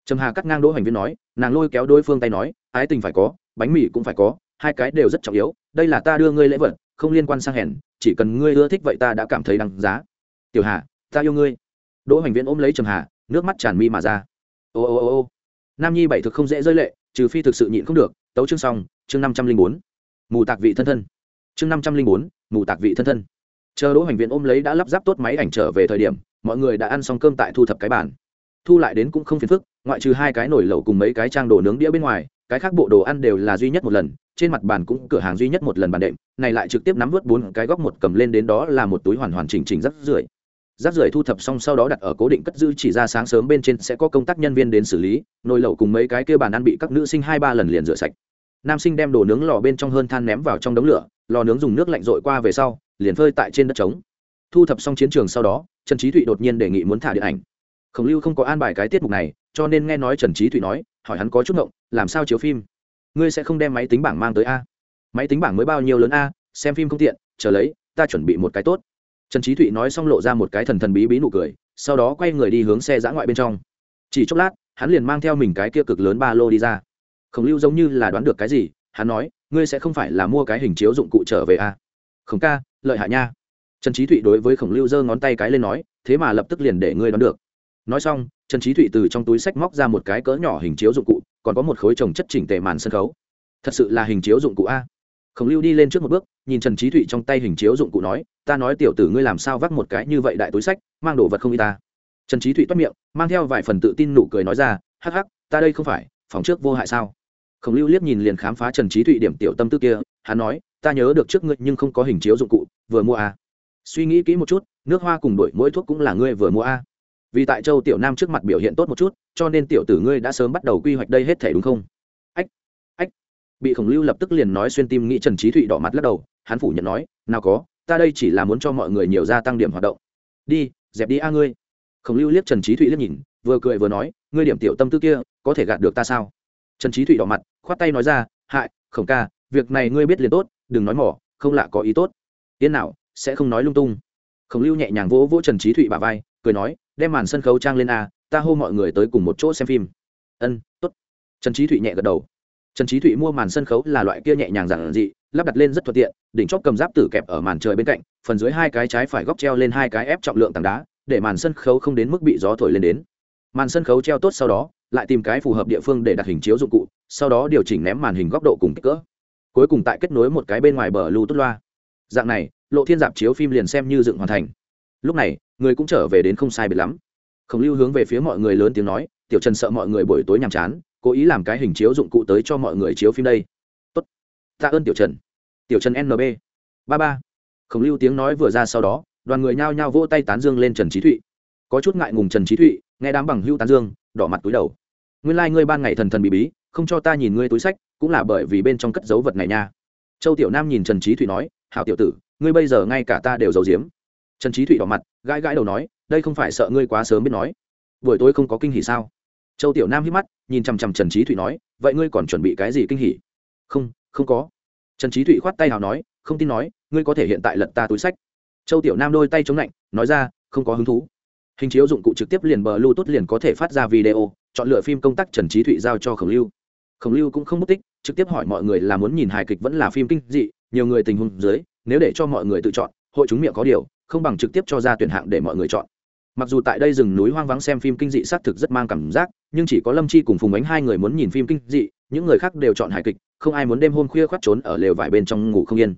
[SPEAKER 1] trầm hà cắt ngang đỗ hành viên nói, nàng lôi kéo đối phương tay nói, ái tình phải có, bánh mì cũng phải có, hai cái đều rất trọng yếu, đây là ta đưa ngươi lễ vật, không liên quan sang hèn, chỉ cần ngươi ưa thích vậy ta đã cảm thấy đằng giá. Tiểu hà, ta yêu ngươi. Đỗ hành viên ôm lấy trầm hà, nước mắt tràn mi mà ra. Ô ô ô ô. Nam nhi bảy thực không dễ rơi lệ, trừ phi thực sự nhịn không được, tấu chương xong, chương năm trăm linh bốn. Mù tạc vị thân thân. Chương năm trăm linh bốn, mù tạc vị thân thân. Chờ đỗ hành viện ôm lấy đã lắp ráp tốt máy ảnh trở về thời điểm, mọi người đã ăn xong cơm tại thu thập cái bàn thu lại đến cũng không phiền phức, ngoại trừ hai cái nồi lẩu cùng mấy cái trang đồ nướng đĩa bên ngoài, cái khác bộ đồ ăn đều là duy nhất một lần, trên mặt bàn cũng cửa hàng duy nhất một lần bàn đệm, này lại trực tiếp nắm vớt bốn cái góc một cầm lên đến đó là một túi hoàn hoàn chỉnh chỉnh rắc rưởi. Rác rưởi thu thập xong sau đó đặt ở cố định cất giữ chỉ ra sáng sớm bên trên sẽ có công tác nhân viên đến xử lý, nồi lẩu cùng mấy cái kia bàn ăn bị các nữ sinh hai ba lần liền rửa sạch. Nam sinh đem đồ nướng lò bên trong hơn than ném vào trong đống lửa, lò nướng dùng nước lạnh rội qua về sau, liền phơi tại trên đất trống. Thu thập xong chiến trường sau đó, trần trí thụy đột nhiên đề nghị muốn thả điện ảnh khổng lưu không có an bài cái tiết mục này, cho nên nghe nói trần trí thụy nói, hỏi hắn có chút ngộng, làm sao chiếu phim? Ngươi sẽ không đem máy tính bảng mang tới a? Máy tính bảng mới bao nhiêu lớn a? Xem phim không tiện, chờ lấy, ta chuẩn bị một cái tốt. Trần trí thụy nói xong lộ ra một cái thần thần bí bí nụ cười, sau đó quay người đi hướng xe giã ngoại bên trong. Chỉ chốc lát, hắn liền mang theo mình cái kia cực lớn ba lô đi ra. Khổng lưu giống như là đoán được cái gì, hắn nói, ngươi sẽ không phải là mua cái hình chiếu dụng cụ trở về a? Khổng ca, lợi hại nha. Trần trí thụy đối với khổng lưu giơ ngón tay cái lên nói, thế mà lập tức liền để ngươi đoán được nói xong, trần trí thụy từ trong túi sách móc ra một cái cỡ nhỏ hình chiếu dụng cụ, còn có một khối trồng chất chỉnh tề màn sân khấu. Thật sự là hình chiếu dụng cụ a. Khổng lưu đi lên trước một bước, nhìn trần trí thụy trong tay hình chiếu dụng cụ nói, ta nói tiểu tử ngươi làm sao vác một cái như vậy đại túi sách, mang đồ vật không y ta. Trần trí thụy toát miệng, mang theo vài phần tự tin nụ cười nói ra, hắc hắc, ta đây không phải, phòng trước vô hại sao? Khổng lưu liếc nhìn liền khám phá trần trí thụy điểm tiểu tâm tư kia, hắn nói, ta nhớ được trước ngươi nhưng không có hình chiếu dụng cụ, vừa mua a. Suy nghĩ kỹ một chút, nước hoa cùng đổi mỗi thuốc cũng là ngươi vừa mua a vì tại châu tiểu nam trước mặt biểu hiện tốt một chút, cho nên tiểu tử ngươi đã sớm bắt đầu quy hoạch đây hết thể đúng không? Ách ách. Bị khổng lưu lập tức liền nói xuyên tim nghĩ trần trí thụy đỏ mặt lắc đầu, hắn phủ nhận nói, nào có, ta đây chỉ là muốn cho mọi người nhiều gia tăng điểm hoạt động. Đi, dẹp đi a ngươi. Khổng lưu liếc trần trí thụy liếc nhìn, vừa cười vừa nói, ngươi điểm tiểu tâm tư kia, có thể gạt được ta sao? Trần trí thụy đỏ mặt, khoát tay nói ra, hại, khổng ca, việc này ngươi biết liền tốt, đừng nói mỏ, không lạ có ý tốt. Tiến nào, sẽ không nói lung tung. Khổng lưu nhẹ nhàng vỗ vỗ trần trí thụy bà vai cười nói, đem màn sân khấu trang lên a, ta hô mọi người tới cùng một chỗ xem phim. Ân t ố t trần trí thụy nhẹ gật đầu. Trần trí thụy mua màn sân khấu là loại kia nhẹ nhàng giản dị, lắp đặt lên rất thuận tiện, đỉnh chóp cầm giáp tử kẹp ở màn trời bên cạnh, phần dưới hai cái trái phải góc treo lên hai cái ép trọng lượng tảng đá, để màn sân khấu không đến mức bị gió thổi lên đến. Màn sân khấu treo tốt sau đó, lại tìm cái phù hợp địa phương để đặt hình chiếu dụng cụ, sau đó điều chỉnh ném màn hình góc độ cùng kích cỡ. Cuối cùng tại kết nối một cái bên ngoài bờ lưu tốt loa. Dạng này, lộ thiên dạp chiếu phim liền xem như dựng hoàn thành. Lúc này người cũng trở về đến không sai biệt lắm. Khổng lưu hướng về phía mọi người lớn tiếng nói, tiểu trần sợ mọi người buổi tối nhàm chán, cố ý làm cái hình chiếu dụng cụ tới cho mọi người chiếu phim đây. Tốt, tạ ơn tiểu trần. Tiểu trần nb ba ba. Khổng lưu tiếng nói vừa ra sau đó, đoàn người nhao nhao vỗ tay tán dương lên trần trí thụy. Có chút ngại ngùng trần trí thụy, nghe đám bằng hưu tán dương, đỏ mặt túi đầu. Nguyên lai、like、ngươi ban ngày thần thần bị bí, không cho ta nhìn ngươi túi sách, cũng là bởi vì bên trong cất dấu vật này nha. Châu tiểu nam nhìn trần trí thụy nói, hảo tiểu tử, ngươi bây giờ ngay cả ta đều giấu giếm trần trí thụy đỏ mặt, gãi gãi đầu nói, đây không phải sợ ngươi quá sớm biết nói. Buổi tối không có kinh hỉ sao? Châu tiểu nam hít mắt, nhìn chằm chằm trần trí thụy nói, vậy ngươi còn chuẩn bị cái gì kinh hỉ? Không không có. Trần trí thụy khoát tay nào nói, không tin nói, ngươi có thể hiện tại lật ta túi sách. Châu tiểu nam đôi tay chống lạnh, nói ra, không có hứng thú. Hình chiếu dụng cụ trực tiếp liền bờ bluetooth liền có thể phát ra video, chọn lựa phim công tác trần trí thụy giao cho khổng lưu. Khổng lưu cũng không mất tích, trực tiếp hỏi mọi người là muốn nhìn hài kịch vẫn là phim kinh dị, nhiều người tình huống dưới, nếu để cho mọi người tự chọn, hội chúng miệng có điều không bằng trực tiếp cho ra tuyển hạng để mọi người chọn. Mặc dù tại đây rừng núi hoang vắng xem phim kinh dị xác thực rất mang cảm giác, nhưng chỉ có lâm chi cùng phùng ánh hai người muốn nhìn phim kinh dị, những người khác đều chọn hài kịch, không ai muốn đêm hôm khuya khoác trốn ở lều vải bên trong ngủ không yên.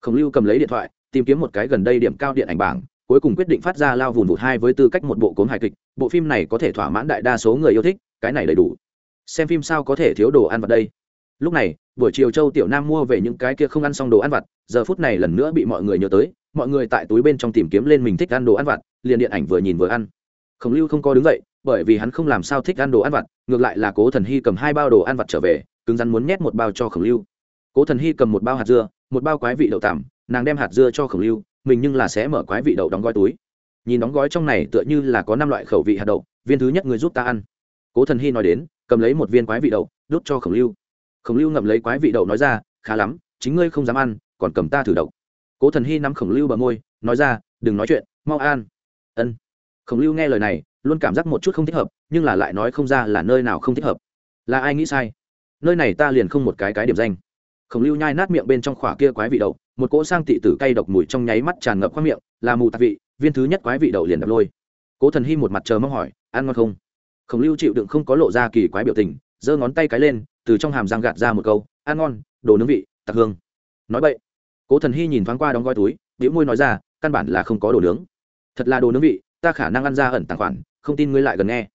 [SPEAKER 1] Khổng lưu cầm lấy điện thoại, tìm kiếm một cái gần đây điểm cao điện ảnh bảng, cuối cùng quyết định phát ra lao vùn vụt hai với tư cách một bộ cốm hài kịch, bộ phim này có thể thỏa mãn đại đa số người yêu thích, cái này đầy đủ. Xem phim sao có thể thiếu đồ ăn vào đây? Lúc này, buổi chiều châu tiểu nam mua về những cái kia không ăn xong đồ ăn vặt, giờ phút này lần nữa bị mọi người nhớ tới, mọi người tại túi bên trong tìm kiếm lên mình thích ăn đồ ăn vặt, liền điện ảnh vừa nhìn vừa ăn. Khổng lưu không có đứng dậy, bởi vì hắn không làm sao thích ăn đồ ăn vặt, ngược lại là cố thần hy cầm hai bao đồ ăn vặt trở về, cứng rắn muốn nhét một bao cho khổng lưu. Cố thần hy cầm một bao hạt dưa, một bao quái vị đậu tằm, nàng đem hạt dưa cho khổng lưu, mình nhưng là sẽ mở quái vị đậu đóng gói túi. Nhìn đóng gói trong này tựa như là có năm loại khẩu vị hạt đậu, viên thứ nhất người giúp ta ăn. Cố thần hy nói đến, cầm lấy một viên quái vị đậu, đút cho khổng lưu khổng lưu ngậm lấy quái vị đậu nói ra, khá lắm, chính ngươi không dám ăn, còn cầm ta thử đậu cố thần hy nắm khổng lưu bờ môi, nói ra, đừng nói chuyện, mau an ân. Khổng lưu nghe lời này, luôn cảm giác một chút không thích hợp, nhưng là lại nói không ra là nơi nào không thích hợp. Là ai nghĩ sai? Nơi này ta liền không một cái cái điểm danh. Khổng lưu nhai nát miệng bên trong khỏa kia quái vị đậu, một cỗ sang tị tử cay độc mùi trong nháy mắt tràn ngập khoác miệng, là mù tạc vị, viên thứ nhất quái vị đậu liền đập lôi. Cố thần hy một mặt chờ mong hỏi, ăn ngon không? Khổng lưu chịu đựng không có lộ ra kỳ quái biểu tình giơ ngón tay cái lên, từ trong hàm răng gạt ra một câu, ăn ngon, đồ nướng vị tặc hương. Nói vậy cố thần hy nhìn thoáng qua đóng gói túi biểu môi nói ra, căn bản là không có đồ nướng. Thật là đồ nướng vị, ta khả năng ăn ra ẩn tàng khoản, không tin ngươi lại gần nghe.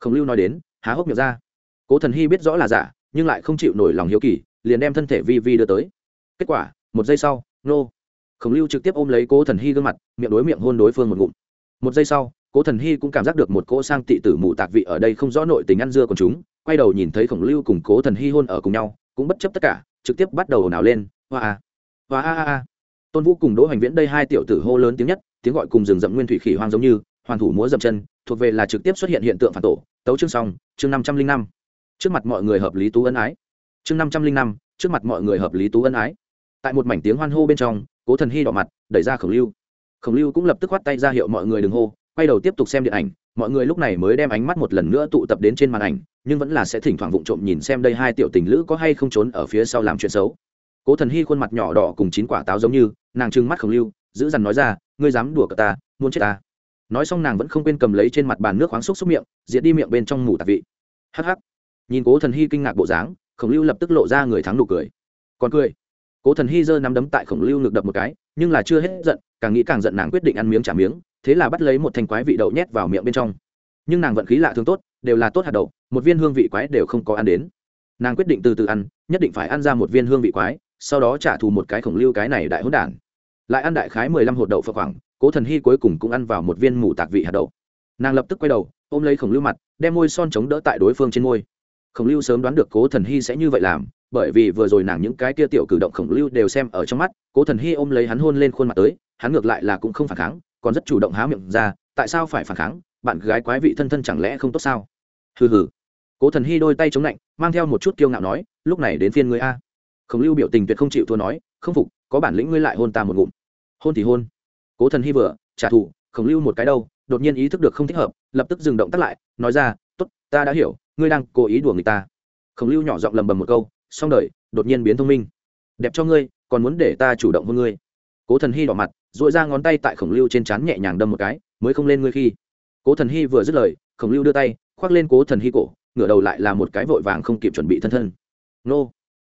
[SPEAKER 1] Khổng lưu nói đến, há hốc miệng ra. Cố thần hy biết rõ là giả, nhưng lại không chịu nổi lòng hiếu kỳ, liền đem thân thể vi vi đưa tới. Kết quả, một giây sau, nô. Khổng lưu trực tiếp ôm lấy cố thần hy gương mặt, miệng đối miệng hôn đối phương một ngụm. Một giây sau cố thần hy cũng cảm giác được một cỗ sang tị tử mụ tạc vị ở đây không rõ nội tình ăn dưa của chúng, quay đầu nhìn thấy khổng lưu cùng cố thần hy hôn ở cùng nhau, cũng bất chấp tất cả, trực tiếp bắt đầu nào lên, hoa a hoa a a tôn vũ cùng đỗ hoành viễn đây hai tiểu tử hô lớn tiếng nhất, tiếng gọi cùng rừng rậm nguyên thủy khỉ hoang giống như, hoàn thủ múa dậm chân, thuộc về là trực tiếp xuất hiện hiện tượng phản tổ, tấu chương song chương năm trăm linh năm. Trước mặt mọi người hợp lý tú ân ái. Chương năm trăm linh năm, trước mặt mọi người hợp lý tú ân ái. Tại một mảnh tiếng hoan hô bên trong, cố thần hy đỏ mặt, đẩy ra khổng lưu. Khổng lưu cũng lập tức khoát tay ra hiệu mọi người đừng hô quay đầu tiếp tục xem điện ảnh, mọi người lúc này mới đem ánh mắt một lần nữa tụ tập đến trên màn ảnh, nhưng vẫn là sẽ thỉnh thoảng vụng trộm nhìn xem đây hai tiểu tình lữ có hay không trốn ở phía sau làm chuyện xấu. Cố thần hy khuôn mặt nhỏ đỏ cùng chín quả táo giống như, nàng trừng mắt khổng lưu, giữ dằn nói ra, ngươi dám đùa cờ ta, muốn chết ta. Nói xong nàng vẫn không quên cầm lấy trên mặt bàn nước khoáng xúc xúc miệng, diệt đi miệng bên trong mù tạp vị. Hắc hắc. Nhìn cố thần hy kinh ngạc bộ dáng, khổng lưu lập tức lộ ra người thắng nụ cười. Còn cười. Cố thần hy giơ nắm đấm tại khổng lưu ngực đập một cái, nhưng là chưa hết giận, càng nghĩ càng giận nàng quyết định ăn miếng trả miếng thế là bắt lấy một thanh quái vị đậu nhét vào miệng bên trong. Nhưng nàng vận khí lạ thường tốt, đều là tốt hạt đậu, một viên hương vị quái đều không có ăn đến. Nàng quyết định từ từ ăn, nhất định phải ăn ra một viên hương vị quái, sau đó trả thù một cái khổng lưu cái này đại hỗn đản. Lại ăn đại khái mười lăm hột đậu phật khoảng, cố thần hy cuối cùng cũng ăn vào một viên mù tạc vị hạt đậu. Nàng lập tức quay đầu, ôm lấy khổng lưu mặt, đem môi son chống đỡ tại đối phương trên môi. Khổng lưu sớm đoán được cố thần hy sẽ như vậy làm, bởi vì vừa rồi nàng những cái tia tiểu cử động khổng lưu đều xem ở trong mắt, cố thần hy ôm lấy hắn hôn lên khuôn mặt tới, hắn ngược lại là cũng không phản kháng còn rất chủ động há miệng ra, tại sao phải phản kháng? Bạn gái quái vị thân thân chẳng lẽ không tốt sao? Hừ hừ. Cố thần hy đôi tay chống lạnh, mang theo một chút kiêu ngạo nói, lúc này đến phiên ngươi a. Khổng lưu biểu tình tuyệt không chịu thua nói, không phục, có bản lĩnh ngươi lại hôn ta một ngụm. Hôn thì hôn. Cố thần hy vừa, trả thù, khổng lưu một cái đâu đột nhiên ý thức được không thích hợp, lập tức dừng động tắt lại, nói ra t ố t ta đã hiểu, ngươi đang cố ý đùa người ta. Khổng lưu nhỏ giọng lầm bầm một câu, xong đời, đột nhiên biến thông minh. Đẹp cho ngươi, còn muốn để ta chủ động hơn ngươi. Cố thần hy đỏ mặt dội ra ngón tay tại khổng lưu trên trán nhẹ nhàng đâm một cái, mới không lên ngươi khi. Cố thần hy vừa dứt lời, khổng lưu đưa tay, khoác lên cố thần hy cổ, ngửa đầu lại là một cái vội vàng không kịp chuẩn bị thân thân. Nô!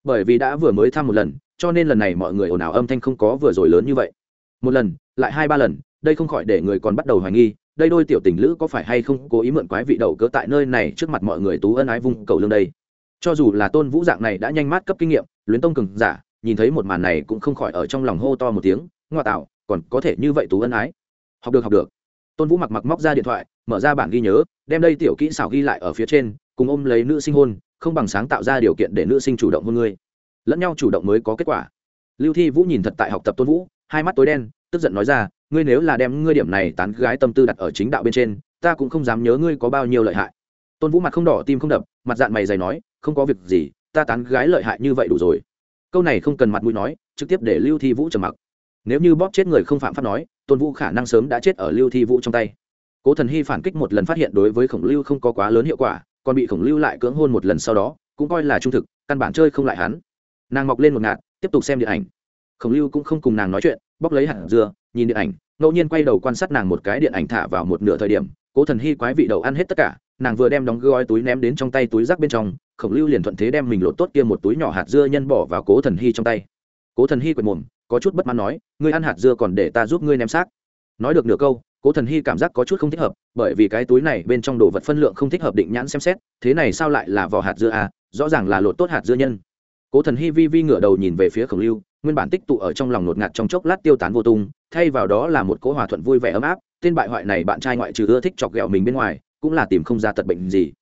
[SPEAKER 1] Bởi vì đã vừa mới thăm một lần, cho nên lần này mọi người ồn ào âm thanh không có vừa rồi lớn như vậy. Một lần, lại hai ba lần, đây không khỏi để người còn bắt đầu hoài nghi, đây đôi tiểu tình lữ có phải hay không cố ý mượn quái vị đầu cớ tại nơi này trước mặt mọi người tú ân ái vung cầu lương đây? Cho dù là tôn vũ dạng này đã nhanh mát cấp kinh nghiệm, luyến tông cường giả, nhìn thấy một màn này cũng không khỏi ở trong lòng hô to một tiếng, ngoa tạo còn có thể như vậy tú ân ái. Học được học được. Tôn vũ mặc mặc móc ra điện thoại, mở ra bản ghi nhớ, đem đây tiểu kỹ xảo ghi lại ở phía trên, cùng ôm lấy nữ sinh hôn, không bằng sáng tạo ra điều kiện để nữ sinh chủ động hôn ngươi lẫn nhau chủ động mới có kết quả. Lưu thi vũ nhìn thật tại học tập tôn vũ, hai mắt tối đen, tức giận nói ra, ngươi nếu là đem ngươi điểm này tán gái tâm tư đặt ở chính đạo bên trên, ta cũng không dám nhớ ngươi có bao nhiêu lợi hại. Tôn vũ mặt không đỏ, tim không đập, mặt dạng mày dày nói, không có việc gì, ta tán gái lợi hại như vậy đủ rồi. Câu này không cần mặt mũi nói, trực tiếp để lưu thi vũ trầm mặc nếu như bóp chết người không phạm pháp nói, tôn vũ khả năng sớm đã chết ở lưu thi vũ trong tay. Cố thần hy phản kích một lần phát hiện đối với khổng lưu không có quá lớn hiệu quả, còn bị khổng lưu lại cưỡng hôn một lần sau đó, cũng coi là trung thực, căn bản chơi không lại hắn. Nàng mọc lên một ngạt, tiếp tục xem điện ảnh. Khổng lưu cũng không cùng nàng nói chuyện, bóc lấy hạt dưa, nhìn điện ảnh, ngẫu nhiên quay đầu quan sát nàng một cái điện ảnh thả vào một nửa thời điểm, cố thần hy quái vị đầu ăn hết tất cả, nàng vừa đem đóng gói túi ném đến trong tay túi rác bên trong, khổng lưu liền thuận thế đem mình lột tốt kia một túi nhỏ hạt dưa nhân bỏ vào cố thần hy trong tay. Cố thần hy quệt mồm có chút bất mãn nói, ngươi ăn hạt dưa còn để ta giúp ngươi ném xác. Nói được nửa câu, cố thần hy cảm giác có chút không thích hợp, bởi vì cái túi này bên trong đồ vật phân lượng không thích hợp định nhãn xem xét, thế này sao lại là vỏ hạt dưa à? Rõ ràng là lột tốt hạt dưa nhân. Cố thần hy vi vi ngửa đầu nhìn về phía khổng lưu, nguyên bản tích tụ ở trong lòng nột ngạt trong chốc lát tiêu tán vô tung, thay vào đó là một cỗ hòa thuận vui vẻ ấm áp, tên bại hoại này bạn trai ngoại trừ ưa thích chọc ghẹo mình bên ngoài, cũng là tìm không ra tật bệnh gì.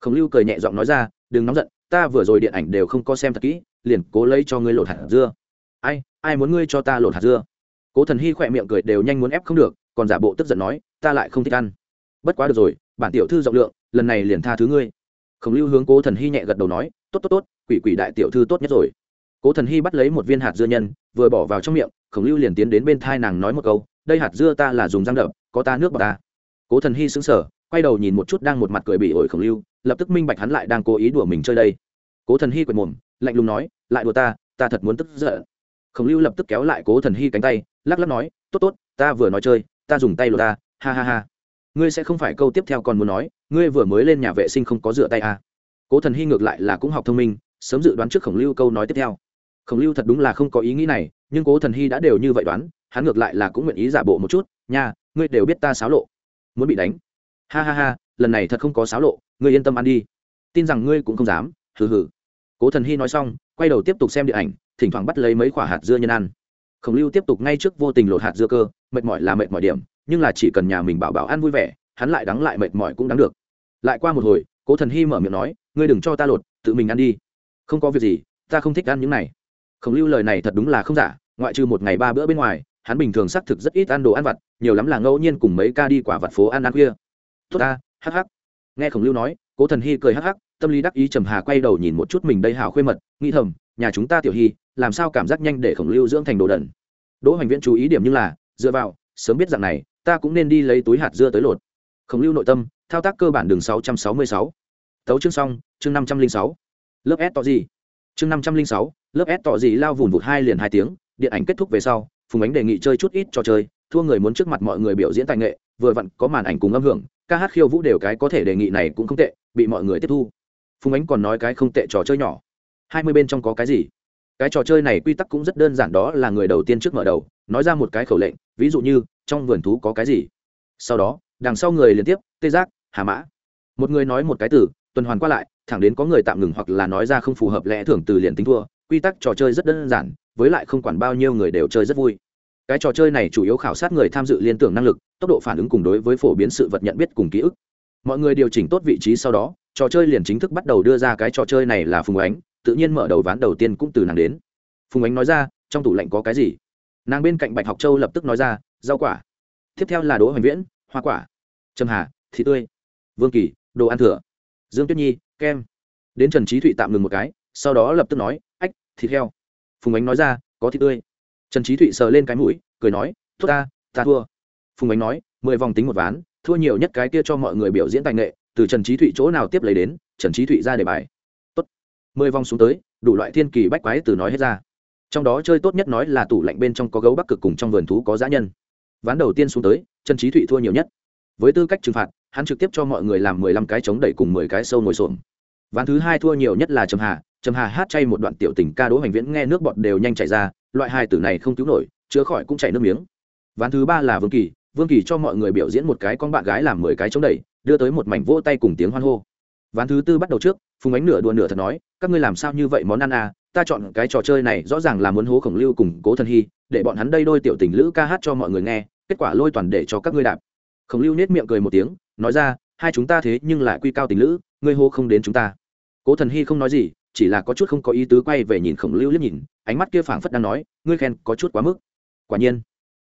[SPEAKER 1] Khổng lưu cười nhẹ giọng nói ra, đừng nóng giận, ta vừa rồi điện ảnh đều không có xem thật kỹ, liền cố lấy cho ngươi lột hạt dưa. Ai ai muốn ngươi cho ta lột hạt dưa? Cố thần hy khỏe miệng cười đều nhanh muốn ép không được, còn giả bộ tức giận nói, ta lại không thích ăn. Bất quá được rồi, bản tiểu thư rộng lượng, lần này liền tha thứ ngươi. Khổng lưu hướng cố thần hy nhẹ gật đầu nói, tốt tốt tốt, quỷ quỷ đại tiểu thư tốt nhất rồi. Cố thần hy bắt lấy một viên hạt dưa nhân, vừa bỏ vào trong miệng, khổng lưu liền tiến đến bên thai nàng nói một câu, đây hạt dưa ta là dùng răng đập, có ta nước bọc ta. Cố thần hy xứng sở quay đầu nhìn một chút đang một mặt cười bị ổi khổng lưu, lập tức minh bạch hắn lại đang cố ý đùa mình chơi đây. Cố thần hy quệt mồm, lạnh lùng nói, lại đùa ta ta thật muốn tức giận khổng lưu lập tức kéo lại cố thần hy cánh tay, lắc lắc nói, tốt tốt, ta vừa nói chơi, ta dùng tay lột ta, ha ha ha. Ngươi sẽ không phải câu tiếp theo còn muốn nói, ngươi vừa mới lên nhà vệ sinh không có rửa tay à. cố thần hy ngược lại là cũng học thông minh, sớm dự đoán trước khổng lưu câu nói tiếp theo. Khổng lưu thật đúng là không có ý nghĩ này, nhưng cố thần hy đã đều như vậy đoán, hắn ngược lại là cũng nguyện ý giả bộ một chút, nha, ngươi đều biết ta xáo lộ, muốn bị đánh. Ha ha ha, lần này thật không có xáo lộ, ngươi yên tâm ăn đi. Tin rằng ngươi cũng không dám, hừ hừ. Cố thần hy nói xong quay đầu tiếp tục xem điện ảnh, thỉnh thoảng bắt lấy mấy quả hạt dưa nhân ăn. Khổng lưu tiếp tục ngay trước vô tình lột hạt dưa cơ, mệt mỏi là mệt mỏi điểm, nhưng là chỉ cần nhà mình bảo bảo ăn vui vẻ, hắn lại đắng lại mệt mỏi cũng đáng được. Lại qua một hồi, cố thần hy mở miệng nói, ngươi đừng cho ta lột, tự mình ăn đi. Không có việc gì, ta không thích ăn những này. Khổng lưu lời này thật đúng là không giả, ngoại trừ một ngày ba bữa bên ngoài, hắn bình thường xác thực rất ít ăn đồ ăn vặt, nhiều lắm là ngẫu nhiên cùng mấy ca đi quả vặt phố ăn ăn khuya. Tốt ta, hắc hắc. Nghe khổng lưu nói, cố thần hy cười hắc hắc tâm lý đắc ý trầm hà quay đầu nhìn một chút mình đây hào khuê mật, nghĩ thầm, nhà chúng ta tiểu hy, làm sao cảm giác nhanh để khổng lưu dưỡng thành đồ đần. Đỗ hoành viễn chú ý điểm nhưng là, dựa vào, sớm biết dạng này, ta cũng nên đi lấy túi hạt dưa tới lột. Khổng lưu nội tâm, thao tác cơ bản đường sáu trăm sáu mươi sáu. Tấu chương xong, chương năm trăm linh sáu. Lớp s tỏ gì? Chương năm trăm linh sáu, lớp s tỏ gì? Lao vùn vụt hai liền hai tiếng, điện ảnh kết thúc về sau, phùng ánh đề nghị chơi chút ít trò chơi, thua người muốn trước mặt mọi người biểu diễn tài nghệ, vừa vặn có màn ảnh cùng âm hưởng, ca hát khiêu vũ đều cái có thể đề nghị này cũng không tệ, bị mọi người tiếp thu phùng ánh còn nói cái không tệ trò chơi nhỏ. Hai mươi bên trong có cái gì? Cái trò chơi này quy tắc cũng rất đơn giản đó là người đầu tiên trước mở đầu, nói ra một cái khẩu lệnh, ví dụ như, trong vườn thú có cái gì? Sau đó, đằng sau người liên tiếp, tê giác, hà mã. Một người nói một cái từ, tuần hoàn qua lại, thẳng đến có người tạm ngừng hoặc là nói ra không phù hợp lẽ thưởng từ liền tính thua, quy tắc trò chơi rất đơn giản, với lại không quản bao nhiêu người đều chơi rất vui. Cái trò chơi này chủ yếu khảo sát người tham dự liên tưởng năng lực, tốc độ phản ứng cùng đối với phổ biến sự vật nhận biết cùng ký ức. Mọi người điều chỉnh tốt vị trí sau đó trò chơi liền chính thức bắt đầu đưa ra cái trò chơi này là phùng ánh, tự nhiên mở đầu ván đầu tiên cũng từ nàng đến. Phùng ánh nói ra, trong tủ lạnh có cái gì? Nàng bên cạnh bạch học châu lập tức nói ra, rau quả. Tiếp theo là đỗ hoành viễn, hoa quả. Trầm hà, thịt tươi. Vương kỳ, đồ ăn thừa. Dương tuyết nhi, kem. Đến trần trí thụy tạm ngừng một cái, sau đó lập tức nói, ách, thịt heo. Phùng ánh nói ra, có thịt tươi. Trần trí thụy sờ lên cái mũi, cười nói, thua ta ta thua. Phùng ánh nói, mười vòng tính một ván, thua nhiều nhất cái kia cho mọi người biểu diễn tài nghệ từ trần trí thụy chỗ nào tiếp lấy đến, trần trí thụy ra đề bài. Tốt. Mười vòng xuống tới, đủ loại thiên kỳ bách quái từ nói hết ra. Trong đó chơi tốt nhất nói là tủ lạnh bên trong có gấu bắc cực cùng trong vườn thú có dã nhân. Ván đầu tiên xuống tới, trần trí thụy thua nhiều nhất. Với tư cách trừng phạt, hắn trực tiếp cho mọi người làm mười lăm cái chống đẩy cùng mười cái sâu ngồi xổm. Ván thứ hai thua nhiều nhất là trầm hà. Trầm hà hát chay một đoạn tiểu tình ca đỗ hoành viễn nghe nước bọt đều nhanh chảy ra, loại hai tử này không cứu nổi, chữa khỏi cũng chảy nước miếng. Ván thứ ba là vương kỳ. Vương kỳ cho mọi người biểu diễn một cái con bạn gái làm mười cái chống đẩy đưa tới một mảnh vỗ tay cùng tiếng hoan hô. Ván thứ tư bắt đầu trước, phùng ánh nửa đùa nửa thật nói, các ngươi làm sao như vậy món ăn à? Ta chọn cái trò chơi này rõ ràng là muốn hố khổng lưu cùng cố thần hy, để bọn hắn đây đôi tiểu tình lữ ca hát cho mọi người nghe, kết quả lôi toàn để cho các ngươi đạp. Khổng lưu nết miệng cười một tiếng, nói ra, hai chúng ta thế nhưng lại quy cao tình lữ, ngươi hô không đến chúng ta. Cố thần hy không nói gì, chỉ là có chút không có ý tứ quay về nhìn khổng lưu liếc nhìn, ánh mắt kia phảng phất đang nói, ngươi khen có chút quá mức. Quả nhiên,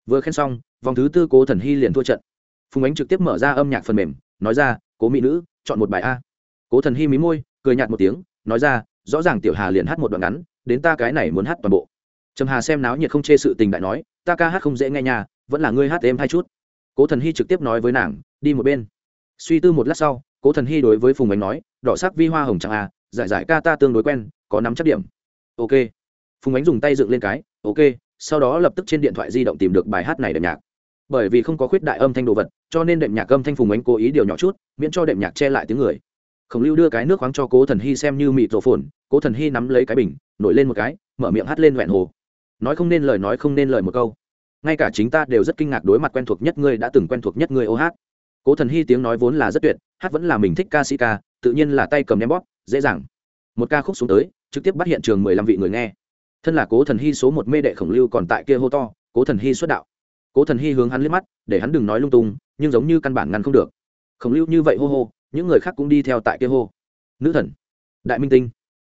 [SPEAKER 1] vừa khen xong, vòng thứ tư cố thần hy liền thua trận. Phùng ánh trực tiếp mở ra âm nhạc phần mềm nói ra, cố mỹ nữ, chọn một bài a. Cố thần hy mí môi, cười nhạt một tiếng, nói ra, rõ ràng tiểu hà liền hát một đoạn ngắn, đến ta cái này muốn hát toàn bộ. Trầm hà xem náo nhiệt không chê sự tình đại nói, ta ca hát không dễ nghe nhà vẫn là ngươi hát em hai chút. Cố thần hy trực tiếp nói với nàng, đi một bên. Suy tư một lát sau, cố thần hy đối với phùng ánh nói, đỏ sắc vi hoa hồng chẳng à giải giải ca ta tương đối quen, có nắm chắc điểm. Ok. Phùng ánh dùng tay dựng lên cái, ok. Sau đó lập tức trên điện thoại di động tìm được bài hát này đẹp nhạc bởi vì không có khuyết đại âm thanh đồ vật, cho nên đệm nhạc âm thanh phùng ánh cố ý điều nhỏ chút, miễn cho đệm nhạc che lại tiếng người. Khổng lưu đưa cái nước khoáng cho cố thần hy xem như mịt rổ phồn, cố thần hy nắm lấy cái bình, nổi lên một cái, mở miệng hát lên vẹn hồ. Nói không nên lời nói không nên lời một câu. Ngay cả chính ta đều rất kinh ngạc đối mặt quen thuộc nhất ngươi đã từng quen thuộc nhất ngươi ô hát. Cố thần hy tiếng nói vốn là rất tuyệt, hát vẫn là mình thích ca sĩ ca, tự nhiên là tay cầm ném bóp, dễ dàng. Một ca khúc xuống tới, trực tiếp bắt hiện trường mười lăm vị người nghe. Thân là cố thần hy số một mê đệ khổng lưu còn tại kia hô to, cố thần hy xuất đạo cố thần hy hướng hắn liếc mắt, để hắn đừng nói lung tung, nhưng giống như căn bản ngăn không được. Khổng lưu như vậy hô hô, những người khác cũng đi theo tại kia hô. Nữ thần, đại minh tinh,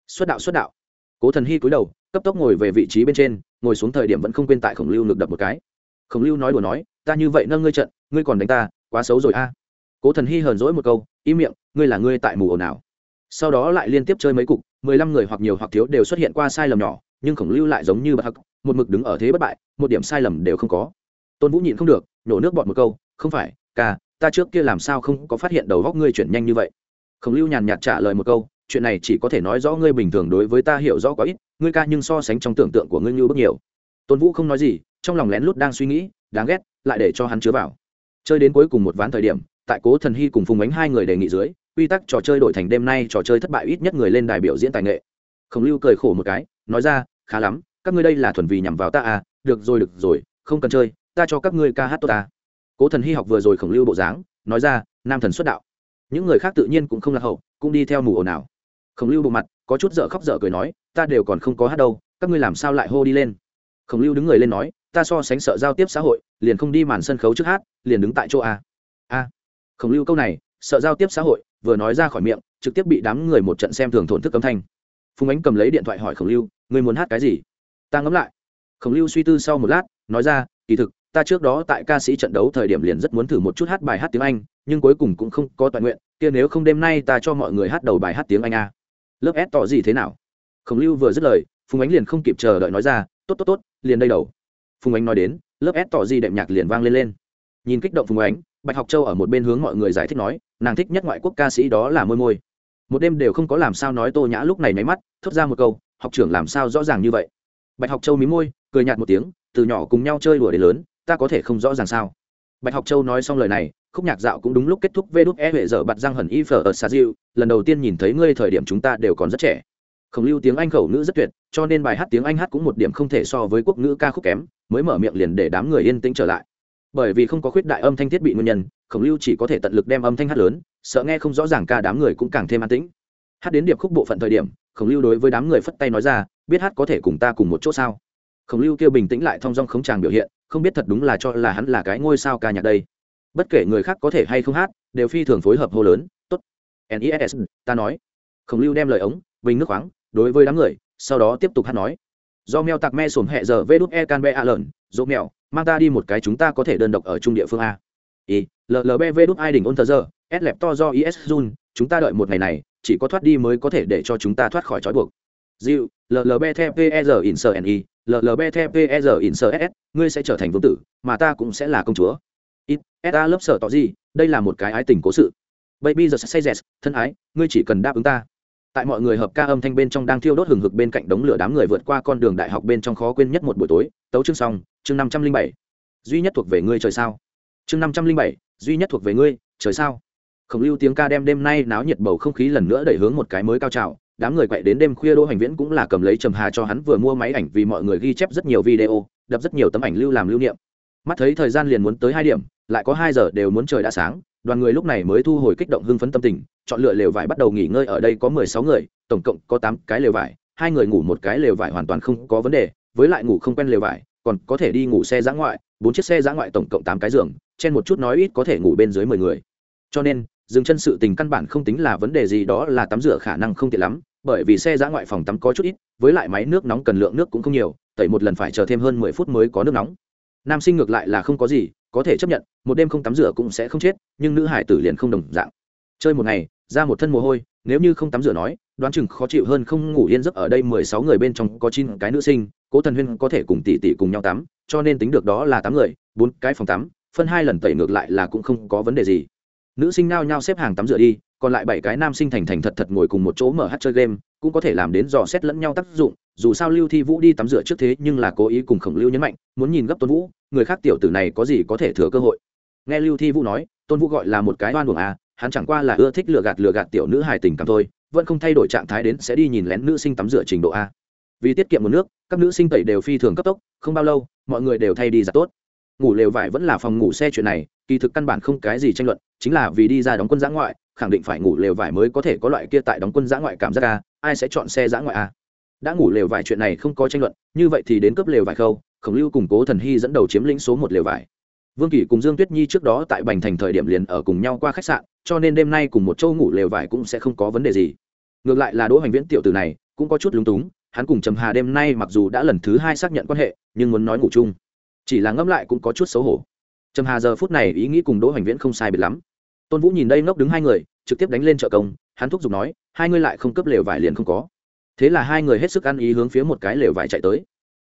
[SPEAKER 1] xuất đạo xuất đạo. Cố thần hy cúi đầu, cấp tốc ngồi về vị trí bên trên, ngồi xuống thời điểm vẫn không quên tại khổng lưu ngược đập một cái. Khổng lưu nói đùa nói, ta như vậy nâng ngươi trận, ngươi còn đánh ta, quá xấu rồi a. Cố thần hy hờn dỗi một câu, im miệng, ngươi là ngươi tại mù ồn nào sau đó lại liên tiếp chơi mấy cục, mười lăm người hoặc nhiều hoặc thiếu đều xuất hiện qua sai lầm nhỏ, nhưng khổng lưu lại giống như bậc hắc, một mực đứng ở thế bất bại, một điểm sai lầm đều không có tôn vũ nhịn không được nhổ nước bọt một câu, không phải, ca, ta trước kia làm sao không có phát hiện đầu góc ngươi chuyển nhanh như vậy? Khổng lưu nhàn nhạt trả lời một câu, chuyện này chỉ có thể nói rõ ngươi bình thường đối với ta hiểu rõ quá ít, ngươi ca nhưng so sánh trong tưởng tượng của ngươi như bước nhiều. Tôn vũ không nói gì, trong lòng lén lút đang suy nghĩ, đáng ghét, lại để cho hắn chứa vào. Chơi đến cuối cùng một ván thời điểm, tại cố thần hy cùng phùng ánh hai người đề nghị dưới, quy tắc trò chơi đổi thành đêm nay trò chơi thất bại ít nhất người lên đài biểu diễn tài nghệ. Khổng lưu cười khổ một cái, nói ra, khá lắm, các ngươi đây là thuần vì nhằm vào ta à được rồi được rồi, không cần chơi ta cho các ngươi ca hát tốt ta. Cố thần hy học vừa rồi khổng lưu bộ dáng, nói ra, nam thần xuất đạo. Những người khác tự nhiên cũng không lạc hậu, cũng đi theo mù ồn ào. Khổng lưu bộ mặt, có chút dở khóc dở cười nói, ta đều còn không có hát đâu, các ngươi làm sao lại hô đi lên? Khổng lưu đứng người lên nói, ta so sánh sợ giao tiếp xã hội, liền không đi màn sân khấu trước hát, liền đứng tại chỗ a. A. Khổng lưu câu này, sợ giao tiếp xã hội, vừa nói ra khỏi miệng, trực tiếp bị đám người một trận xem thường thổn thức âm thanh. Phùng ánh cầm lấy điện thoại hỏi khổng lưu người muốn hát cái gì? Ta ngẫm lại. Khổng lưu suy tư sau một lát, nói ra, kỳ thực ta trước đó tại ca sĩ trận đấu thời điểm liền rất muốn thử một chút hát bài hát tiếng anh, nhưng cuối cùng cũng không có toàn nguyện, kia nếu không đêm nay ta cho mọi người hát đầu bài hát tiếng anh a lớp s tỏ gì thế nào? Khổng lưu vừa dứt lời, phùng ánh liền không kịp chờ đợi nói ra, tốt tốt tốt, liền đây đầu. Phùng ánh nói đến, lớp s tỏ gì đệm nhạc liền vang lên lên. Nhìn kích động phùng ánh, bạch học châu ở một bên hướng mọi người giải thích nói, nàng thích nhất ngoại quốc ca sĩ đó là môi môi. Một đêm đều không có làm sao nói tô nhã lúc này nháy mắt, thốt ra một câu, học trưởng làm sao rõ ràng như vậy? Bạch học châu mí môi, cười nhạt một tiếng, từ nhỏ cùng nhau chơi đùa đến lớn ta có thể không rõ ràng sao? Bạch học châu nói xong lời này, khúc nhạc dạo cũng đúng lúc kết thúc vê đúc e huệ dở bặt răng hẩn y phở ở xa diệu lần đầu tiên nhìn thấy ngươi thời điểm chúng ta đều còn rất trẻ. Khổng lưu tiếng anh khẩu ngữ rất tuyệt, cho nên bài hát tiếng anh hát cũng một điểm không thể so với quốc ngữ ca khúc kém, mới mở miệng liền để đám người yên tĩnh trở lại. Bởi vì không có khuyết đại âm thanh thiết bị nguyên nhân, khổng lưu chỉ có thể tận lực đem âm thanh hát lớn, sợ nghe không rõ ràng ca đám người cũng càng thêm an tĩnh. Hát đến điệp khúc bộ phận thời điểm, khổng lưu đối với đám người phất tay nói ra, biết hát có thể cùng ta cùng một chỗ sao? Khổng lưu kêu bình tĩnh lại thong dong khống tràng biểu hiện không biết thật đúng là cho là hắn là cái ngôi sao ca nhạc đây. Bất kể người khác có thể hay không hát đều phi thường phối hợp hô lớn t ố t nis ta nói. Khổng lưu đem lời ống bình nước khoáng đối với đám người sau đó tiếp tục hát nói. Do mèo tặc me sổm hẹ giờ vê đút e can be a lợn dỗ mèo mang ta đi một cái chúng ta có thể đơn độc ở trung địa phương a. E, y, llb vê đút ai đỉnh ôn thờ giờ s lẹp to do is jun chúng ta đợi một ngày này chỉ có thoát đi mới có thể để cho chúng ta thoát khỏi trói buộc. Diệu llb theo r in sơ ni llb theo ngươi sẽ trở thành vương tử, mà ta cũng sẽ là công chúa. It sa lớp sở tỏ gì, đây là một cái ái tình cố sự. Baby giờ say yes, thân ái, ngươi chỉ cần đáp ứng ta. Tại mọi người hợp ca âm thanh bên trong đang thiêu đốt hừng hực bên cạnh đống lửa đám người vượt qua con đường đại học bên trong khó quên nhất một buổi tối, tấu chương xong, chương năm trăm linh bảy. Duy nhất thuộc về ngươi trời sao? Chương năm trăm linh bảy, duy nhất thuộc về ngươi, trời sao? Khổng lưu tiếng ca đem đêm nay náo nhiệt bầu không khí lần nữa đẩy hướng một cái mới cao trào đám người quậy đến đêm khuya đỗ hành viễn cũng là cầm lấy trầm hà cho hắn vừa mua máy ảnh vì mọi người ghi chép rất nhiều video, đập rất nhiều tấm ảnh lưu làm lưu niệm. Mắt thấy thời gian liền muốn tới hai điểm, lại có hai giờ đều muốn trời đã sáng, đoàn người lúc này mới thu hồi kích động hưng phấn tâm tình, chọn lựa lều vải bắt đầu nghỉ ngơi ở đây có mười sáu người, tổng cộng có tám cái lều vải, hai người ngủ một cái lều vải hoàn toàn không có vấn đề, với lại ngủ không quen lều vải, còn có thể đi ngủ xe giã ngoại, bốn chiếc xe giã ngoại tổng cộng tám cái giường, trên một chút nói ít có thể ngủ bên dưới mười người. Cho nên, dừng chân sự tình căn bản không tính là vấn đề gì, đó là tắm rửa khả năng không tiện lắm bởi vì xe giã ngoại phòng tắm có chút ít, với lại máy nước nóng cần lượng nước cũng không nhiều, tẩy một lần phải chờ thêm hơn mười phút mới có nước nóng. Nam sinh ngược lại là không có gì, có thể chấp nhận, một đêm không tắm rửa cũng sẽ không chết, nhưng nữ hải tử liền không đồng dạng. Chơi một ngày, ra một thân mồ hôi, nếu như không tắm rửa nói, đoán chừng khó chịu hơn không ngủ yên giấc ở đây mười sáu người bên trong có chín cái nữ sinh, cố thần huyên có thể cùng tỷ tỷ cùng nhau tắm, cho nên tính được đó là tám người, bốn cái phòng tắm, phân hai lần tẩy ngược lại là cũng không có vấn đề gì. Nữ sinh nao nhau xếp hàng tắm rửa đi còn lại bảy cái nam sinh thành thành thật thật ngồi cùng một chỗ mở hát chơi game, cũng có thể làm đến dò xét lẫn nhau tác dụng, dù sao lưu thi vũ đi tắm rửa trước thế nhưng là cố ý cùng khổng lưu nhấn mạnh, muốn nhìn gấp tôn vũ, người khác tiểu tử này có gì có thể thừa cơ hội. Nghe lưu thi vũ nói, tôn vũ gọi là một cái oan buồng à hắn chẳng qua là ưa thích lừa gạt lừa gạt tiểu nữ hài tình cảm thôi, vẫn không thay đổi trạng thái đến sẽ đi nhìn lén nữ sinh tắm rửa trình độ a. Vì tiết kiệm một nước, các nữ sinh tẩy đều phi thường cấp tốc, không bao lâu, mọi người đều thay đi giặt tốt. Ngủ lều vải vẫn là phòng ngủ xe chuyện này, kỳ thực căn bản không cái gì tranh luận, chính là vì đi ra đóng quân giã ngoại khẳng định phải ngủ lều vải mới có thể có loại kia tại đóng quân giã ngoại cảm giác a, ai sẽ chọn xe giã ngoại a? Đã ngủ lều vải chuyện này không có tranh luận, như vậy thì đến cấp lều vải khâu, khổng lưu cùng cố thần hy dẫn đầu chiếm lĩnh số một lều vải. Vương kỷ cùng dương tuyết nhi trước đó tại bành thành thời điểm liền ở cùng nhau qua khách sạn, cho nên đêm nay cùng một châu ngủ lều vải cũng sẽ không có vấn đề gì. Ngược lại là đỗ hoành viễn tiểu tử này, cũng có chút lúng túng, hắn cùng trầm hà đêm nay mặc dù đã lần thứ hai xác nhận quan hệ, nhưng muốn nói ngủ chung, chỉ là ngẫm lại cũng có chút xấu hổ. Trầm hà giờ phút này ý nghĩ cùng đỗ hoành viễn không sai biệt lắm tôn vũ nhìn đây ngốc đứng hai người, trực tiếp đánh lên trợ công, hắn thúc giục nói, hai người lại không cấp lều vải liền không có. Thế là hai người hết sức ăn ý hướng phía một cái lều vải chạy tới.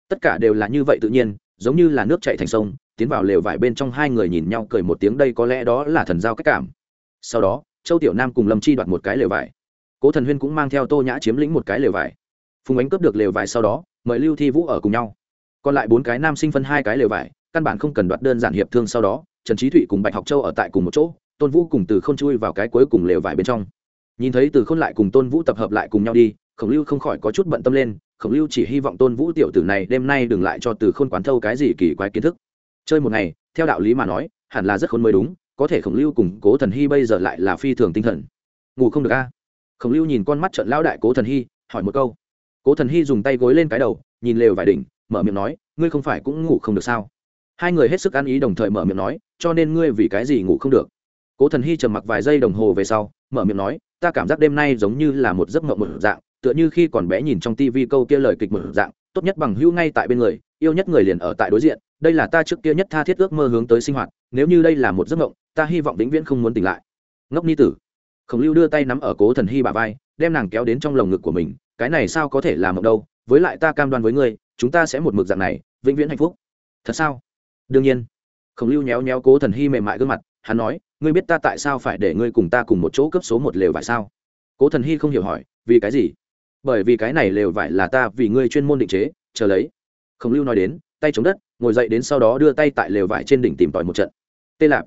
[SPEAKER 1] Tất cả đều là như vậy tự nhiên, giống như là nước chạy thành sông, tiến vào lều vải bên trong hai người nhìn nhau cười một tiếng đây có lẽ đó là thần giao cách cảm. Sau đó, châu tiểu nam cùng lâm chi đoạt một cái lều vải. Cố thần huyên cũng mang theo tô nhã chiếm lĩnh một cái lều vải. Phùng ánh cướp được lều vải sau đó, mời lưu thi vũ ở cùng nhau. Còn lại bốn cái nam sinh phân hai cái lều vải, căn bản không cần đoạt đơn giản hiệp thương sau đó, trần trí thụy cùng bạch học châu ở tại cùng một chỗ tôn vũ cùng từ k h ô n chui vào cái cuối cùng lều vải bên trong. Nhìn thấy từ khôn lại cùng tôn vũ tập hợp lại cùng nhau đi, khổng lưu không khỏi có chút bận tâm lên, khổng lưu chỉ hy vọng tôn vũ tiểu tử này đêm nay đừng lại cho từ khôn quán thâu cái gì kỳ quái kiến thức. Chơi một ngày, theo đạo lý mà nói, hẳn là rất khôn mới đúng, có thể khổng lưu cùng cố thần hy bây giờ lại là phi thường tinh thần. Ngủ không được a? Khổng lưu nhìn con mắt trận lão đại cố thần hy, hỏi một câu. Cố thần hy dùng tay gối lên cái đầu, nhìn lều vải đỉnh, mở miệng nói, ngươi không phải cũng ngủ không được sao? Hai người hết sức ăn ý đồng thời mở miệng nói, cho nên ngươi vì cái gì ngủ không được? Cố thần hy trầm mặc vài giây đồng hồ về sau, mở miệng nói, ta cảm giác đêm nay giống như là một giấc mộng một dạng, tựa như khi còn bé nhìn trong tivi câu kia lời kịch một dạng, tốt nhất bằng hữu ngay tại bên người, yêu nhất người liền ở tại đối diện, đây là ta trước kia nhất tha thiết ước mơ hướng tới sinh hoạt, nếu như đây là một giấc mộng, ta hy vọng vĩnh viễn không muốn tỉnh lại. Ngốc ni tử. Khổng lưu đưa tay nắm ở cố thần hy bà vai, đem nàng kéo đến trong lồng ngực của mình, cái này sao có thể làm mộng đâu, với lại ta cam đoan với ngươi, chúng ta sẽ một mực dạng này, vĩnh viễn hạnh phúc. Thật sao? Đương nhiên. Khổng lưu nhéo nhéo cố thần hy mềm mại gương mặt, hắn nói ngươi biết ta tại sao phải để ngươi cùng ta cùng một chỗ cấp số một lều vải sao? Cố thần hy không hiểu hỏi, vì cái gì? Bởi vì cái này lều vải là ta vì ngươi chuyên môn định chế, chờ lấy. Khổng lưu nói đến, tay chống đất, ngồi dậy đến sau đó đưa tay tại lều vải trên đỉnh tìm tòi một trận. Tê lạp.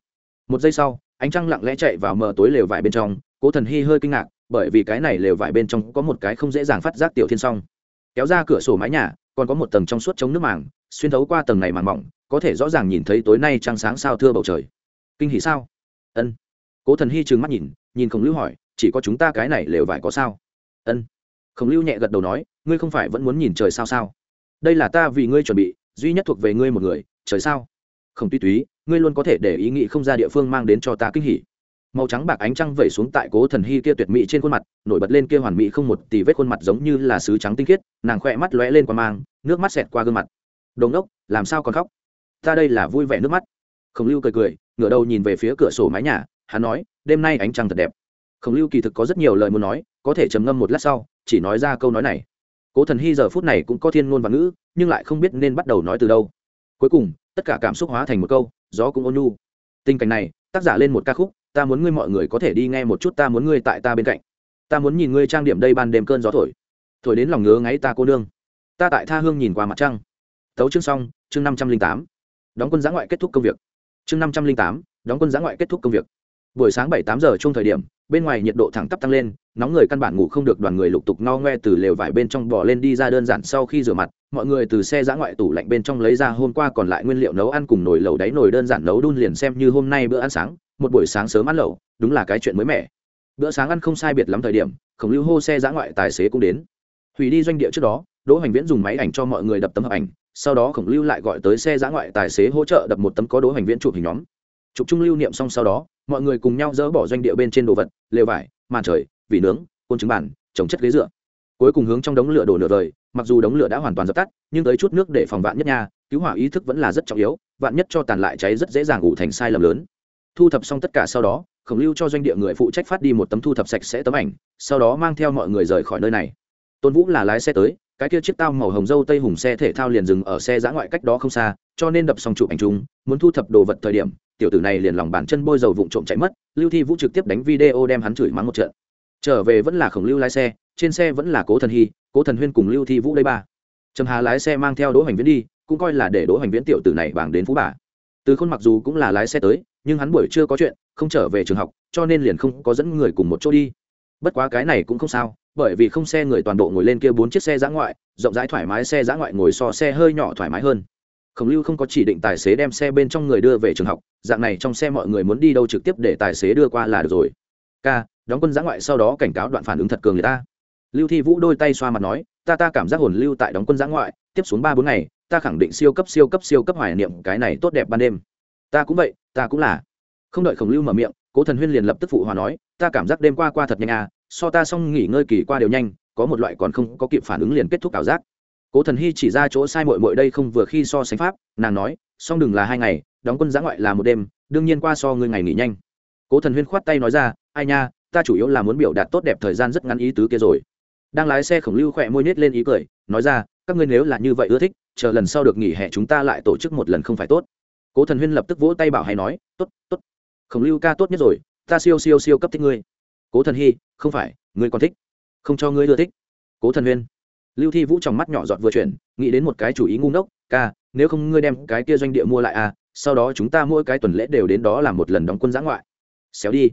[SPEAKER 1] Một giây sau, ánh trăng lặng lẽ chạy vào mờ tối lều vải bên trong, cố thần hy hơi kinh ngạc, bởi vì cái này lều vải bên trong có một cái không dễ dàng phát giác tiểu thiên song. Kéo ra cửa sổ mái nhà, còn có một tầng trong suốt chống nước màng, xuyên thấu qua tầng này màng mỏng, có thể rõ ràng nhìn thấy tối nay trăng sáng sao thưa bầu trời. Kinh hỉ sao? Ân. Cố thần hy trừng mắt nhìn nhìn khổng lưu hỏi, chỉ có chúng ta cái này lều vải có sao? Ân. Khổng lưu nhẹ gật đầu nói, ngươi không phải vẫn muốn nhìn trời sao sao? Đây là ta vì ngươi chuẩn bị, duy nhất thuộc về ngươi một người, trời sao? Không tuy túy, ngươi luôn có thể để ý nghĩ không ra địa phương mang đến cho ta kinh hỉ. Màu trắng bạc ánh trăng vẩy xuống tại cố thần hy kia tuyệt mỹ trên khuôn mặt, nổi bật lên kia hoàn mỹ không một tì vết khuôn mặt giống như là sứ trắng tinh khiết, nàng khỏe mắt lóe lên qua mang, nước mắt xẹt qua gương mặt. Đồn đốc làm sao còn khóc? Ta đây là vui vẻ nước mắt. Khổng lưu cười cười ngửa đầu nhìn về phía cửa sổ mái nhà, hắn nói, đêm nay ánh trăng thật đẹp. Khổng lưu kỳ thực có rất nhiều lời muốn nói, có thể trầm ngâm một lát sau, chỉ nói ra câu nói này. Cố thần hy giờ phút này cũng có thiên ngôn và ngữ, nhưng lại không biết nên bắt đầu nói từ đâu. Cuối cùng, tất cả cảm xúc hóa thành một câu, gió cũng ôn nhu. Tình cảnh này, tác giả lên một ca khúc, ta muốn ngươi mọi người có thể đi nghe một chút, ta muốn ngươi tại ta bên cạnh. Ta muốn nhìn ngươi trang điểm đây ban đêm cơn gió thổi. Thổi đến lòng ngứa ngáy ta cô nương. Ta tại tha hương nhìn qua mặt trăng. Tấu chương xong, chương năm trăm linh tám. Đóng quân giã ngoại kết thúc công việc chương năm trăm linh tám, đóng quân giã ngoại kết thúc công việc. Buổi sáng bảy tám giờ chung thời điểm, bên ngoài nhiệt độ thẳng tắp tăng lên, nóng người căn bản ngủ không được, đoàn người lục tục no ngoe từ lều vải bên trong bỏ lên đi ra đơn giản sau khi rửa mặt, mọi người từ xe giã ngoại tủ lạnh bên trong lấy ra hôm qua còn lại nguyên liệu nấu ăn cùng nồi lẩu đáy nồi đơn giản nấu đun liền xem như hôm nay bữa ăn sáng, một buổi sáng sớm ăn lẩu, đúng là cái chuyện mới mẻ. Bữa sáng ăn không sai biệt lắm thời điểm, khổng lưu hô xe giã ngoại tài xế cũng đến. Hủy đi doanh địa trước đó, đỗ hoành viễn dùng máy ảnh cho mọi người đập tấm hợp ảnh sau đó khổng lưu lại gọi tới xe giã ngoại tài xế hỗ trợ đập một tấm có đỗ hoành viễn chụp hình nhóm. Chụp chung lưu niệm xong sau đó, mọi người cùng nhau dỡ bỏ doanh địa bên trên đồ vật, lều vải, màn trời, vỉ nướng, côn trứng bản trồng chất ghế dựa. Cuối cùng hướng trong đống lửa đổ nửa đời mặc dù đống lửa đã hoàn toàn dập tắt, nhưng tới chút nước để phòng vạn nhất nha, cứu hỏa ý thức vẫn là rất trọng yếu, vạn nhất cho tàn lại cháy rất dễ dàng ủ thành sai lầm lớn. Thu thập xong tất cả sau đó, khổng lưu cho doanh địa người phụ trách phát đi một tấm thu thập sạch sẽ tấm ảnh, sau đó mang theo mọi người rời khỏi nơi này tôn vũ là lái xe tới, cái kia chiếc tao màu hồng dâu tây hùng xe thể thao liền dừng ở xe giã ngoại cách đó không xa, cho nên đập xong chụp ảnh chung, muốn thu thập đồ vật thời điểm, tiểu tử này liền lòng bàn chân bôi dầu vụn trộm chạy mất, lưu thi vũ trực tiếp đánh video đem hắn chửi mắng một trận. Trở về vẫn là khổng lưu lái xe, trên xe vẫn là cố thần hy, cố thần huyên cùng lưu thi vũ đây ba. Trầm hà lái xe mang theo đỗ hoành viễn đi, cũng coi là để đỗ hoành viễn tiểu tử này bảng đến phú bà. Từ khôn mặc dù cũng là lái xe tới, nhưng hắn buổi chưa có chuyện, không trở về trường học, cho nên liền không có dẫn người cùng một chỗ đi. Bất quá cái này cũng không sao bởi vì không xe người toàn bộ ngồi lên kia bốn chiếc xe giã ngoại, rộng rãi thoải mái xe giã ngoại ngồi so xe hơi nhỏ thoải mái hơn. Khổng lưu không có chỉ định tài xế đem xe bên trong người đưa về trường học, dạng này trong xe mọi người muốn đi đâu trực tiếp để tài xế đưa qua là được rồi. K đóng quân giã ngoại sau đó cảnh cáo đoạn phản ứng thật cường người ta. Lưu thi vũ đôi tay xoa mặt nói, ta ta cảm giác hồn lưu tại đóng quân giã ngoại, tiếp xuống ba bốn ngày, ta khẳng định siêu cấp siêu cấp siêu cấp hoài niệm cái này tốt đẹp ban đêm. Ta cũng vậy, ta cũng là. Không đợi khổng lưu mở miệng, cố thần huyên liền lập tức phụ hòa nói, ta cảm giác đêm qua qua thật nhanh à so ta xong nghỉ ngơi kỳ qua đều nhanh, có một loại còn không có kịp phản ứng liền kết thúc ảo giác. Cố thần hy chỉ ra chỗ sai mội mội đây không vừa khi so sánh pháp, nàng nói song đừng là hai ngày, đóng quân giã ngoại là một đêm, đương nhiên qua so ngươi ngày nghỉ nhanh. Cố thần huyên khoát tay nói ra, ai nha, ta chủ yếu là muốn biểu đạt tốt đẹp thời gian rất ngắn ý tứ kia rồi. Đang lái xe khổng lưu khỏe môi nết lên ý cười, nói ra, các ngươi nếu là như vậy ưa thích, chờ lần sau được nghỉ hè chúng ta lại tổ chức một lần không phải tốt. Cố thần huyên lập tức vỗ tay bảo hay nói t ố t t ố t khổng lưu ca tốt nhất rồi, ta siêu siêu siêu cấp thích ngươi cố thần hy, không phải, ngươi còn thích. Không cho ngươi ưa thích. Cố thần huyên. Lưu thi vũ trong mắt nhỏ giọt vừa chuyển, nghĩ đến một cái chủ ý ngu ngốc, ca, nếu không ngươi đem cái kia doanh địa mua lại à sau đó chúng ta mỗi cái tuần lễ đều đến đó làm một lần đóng quân giã ngoại. Xéo đi.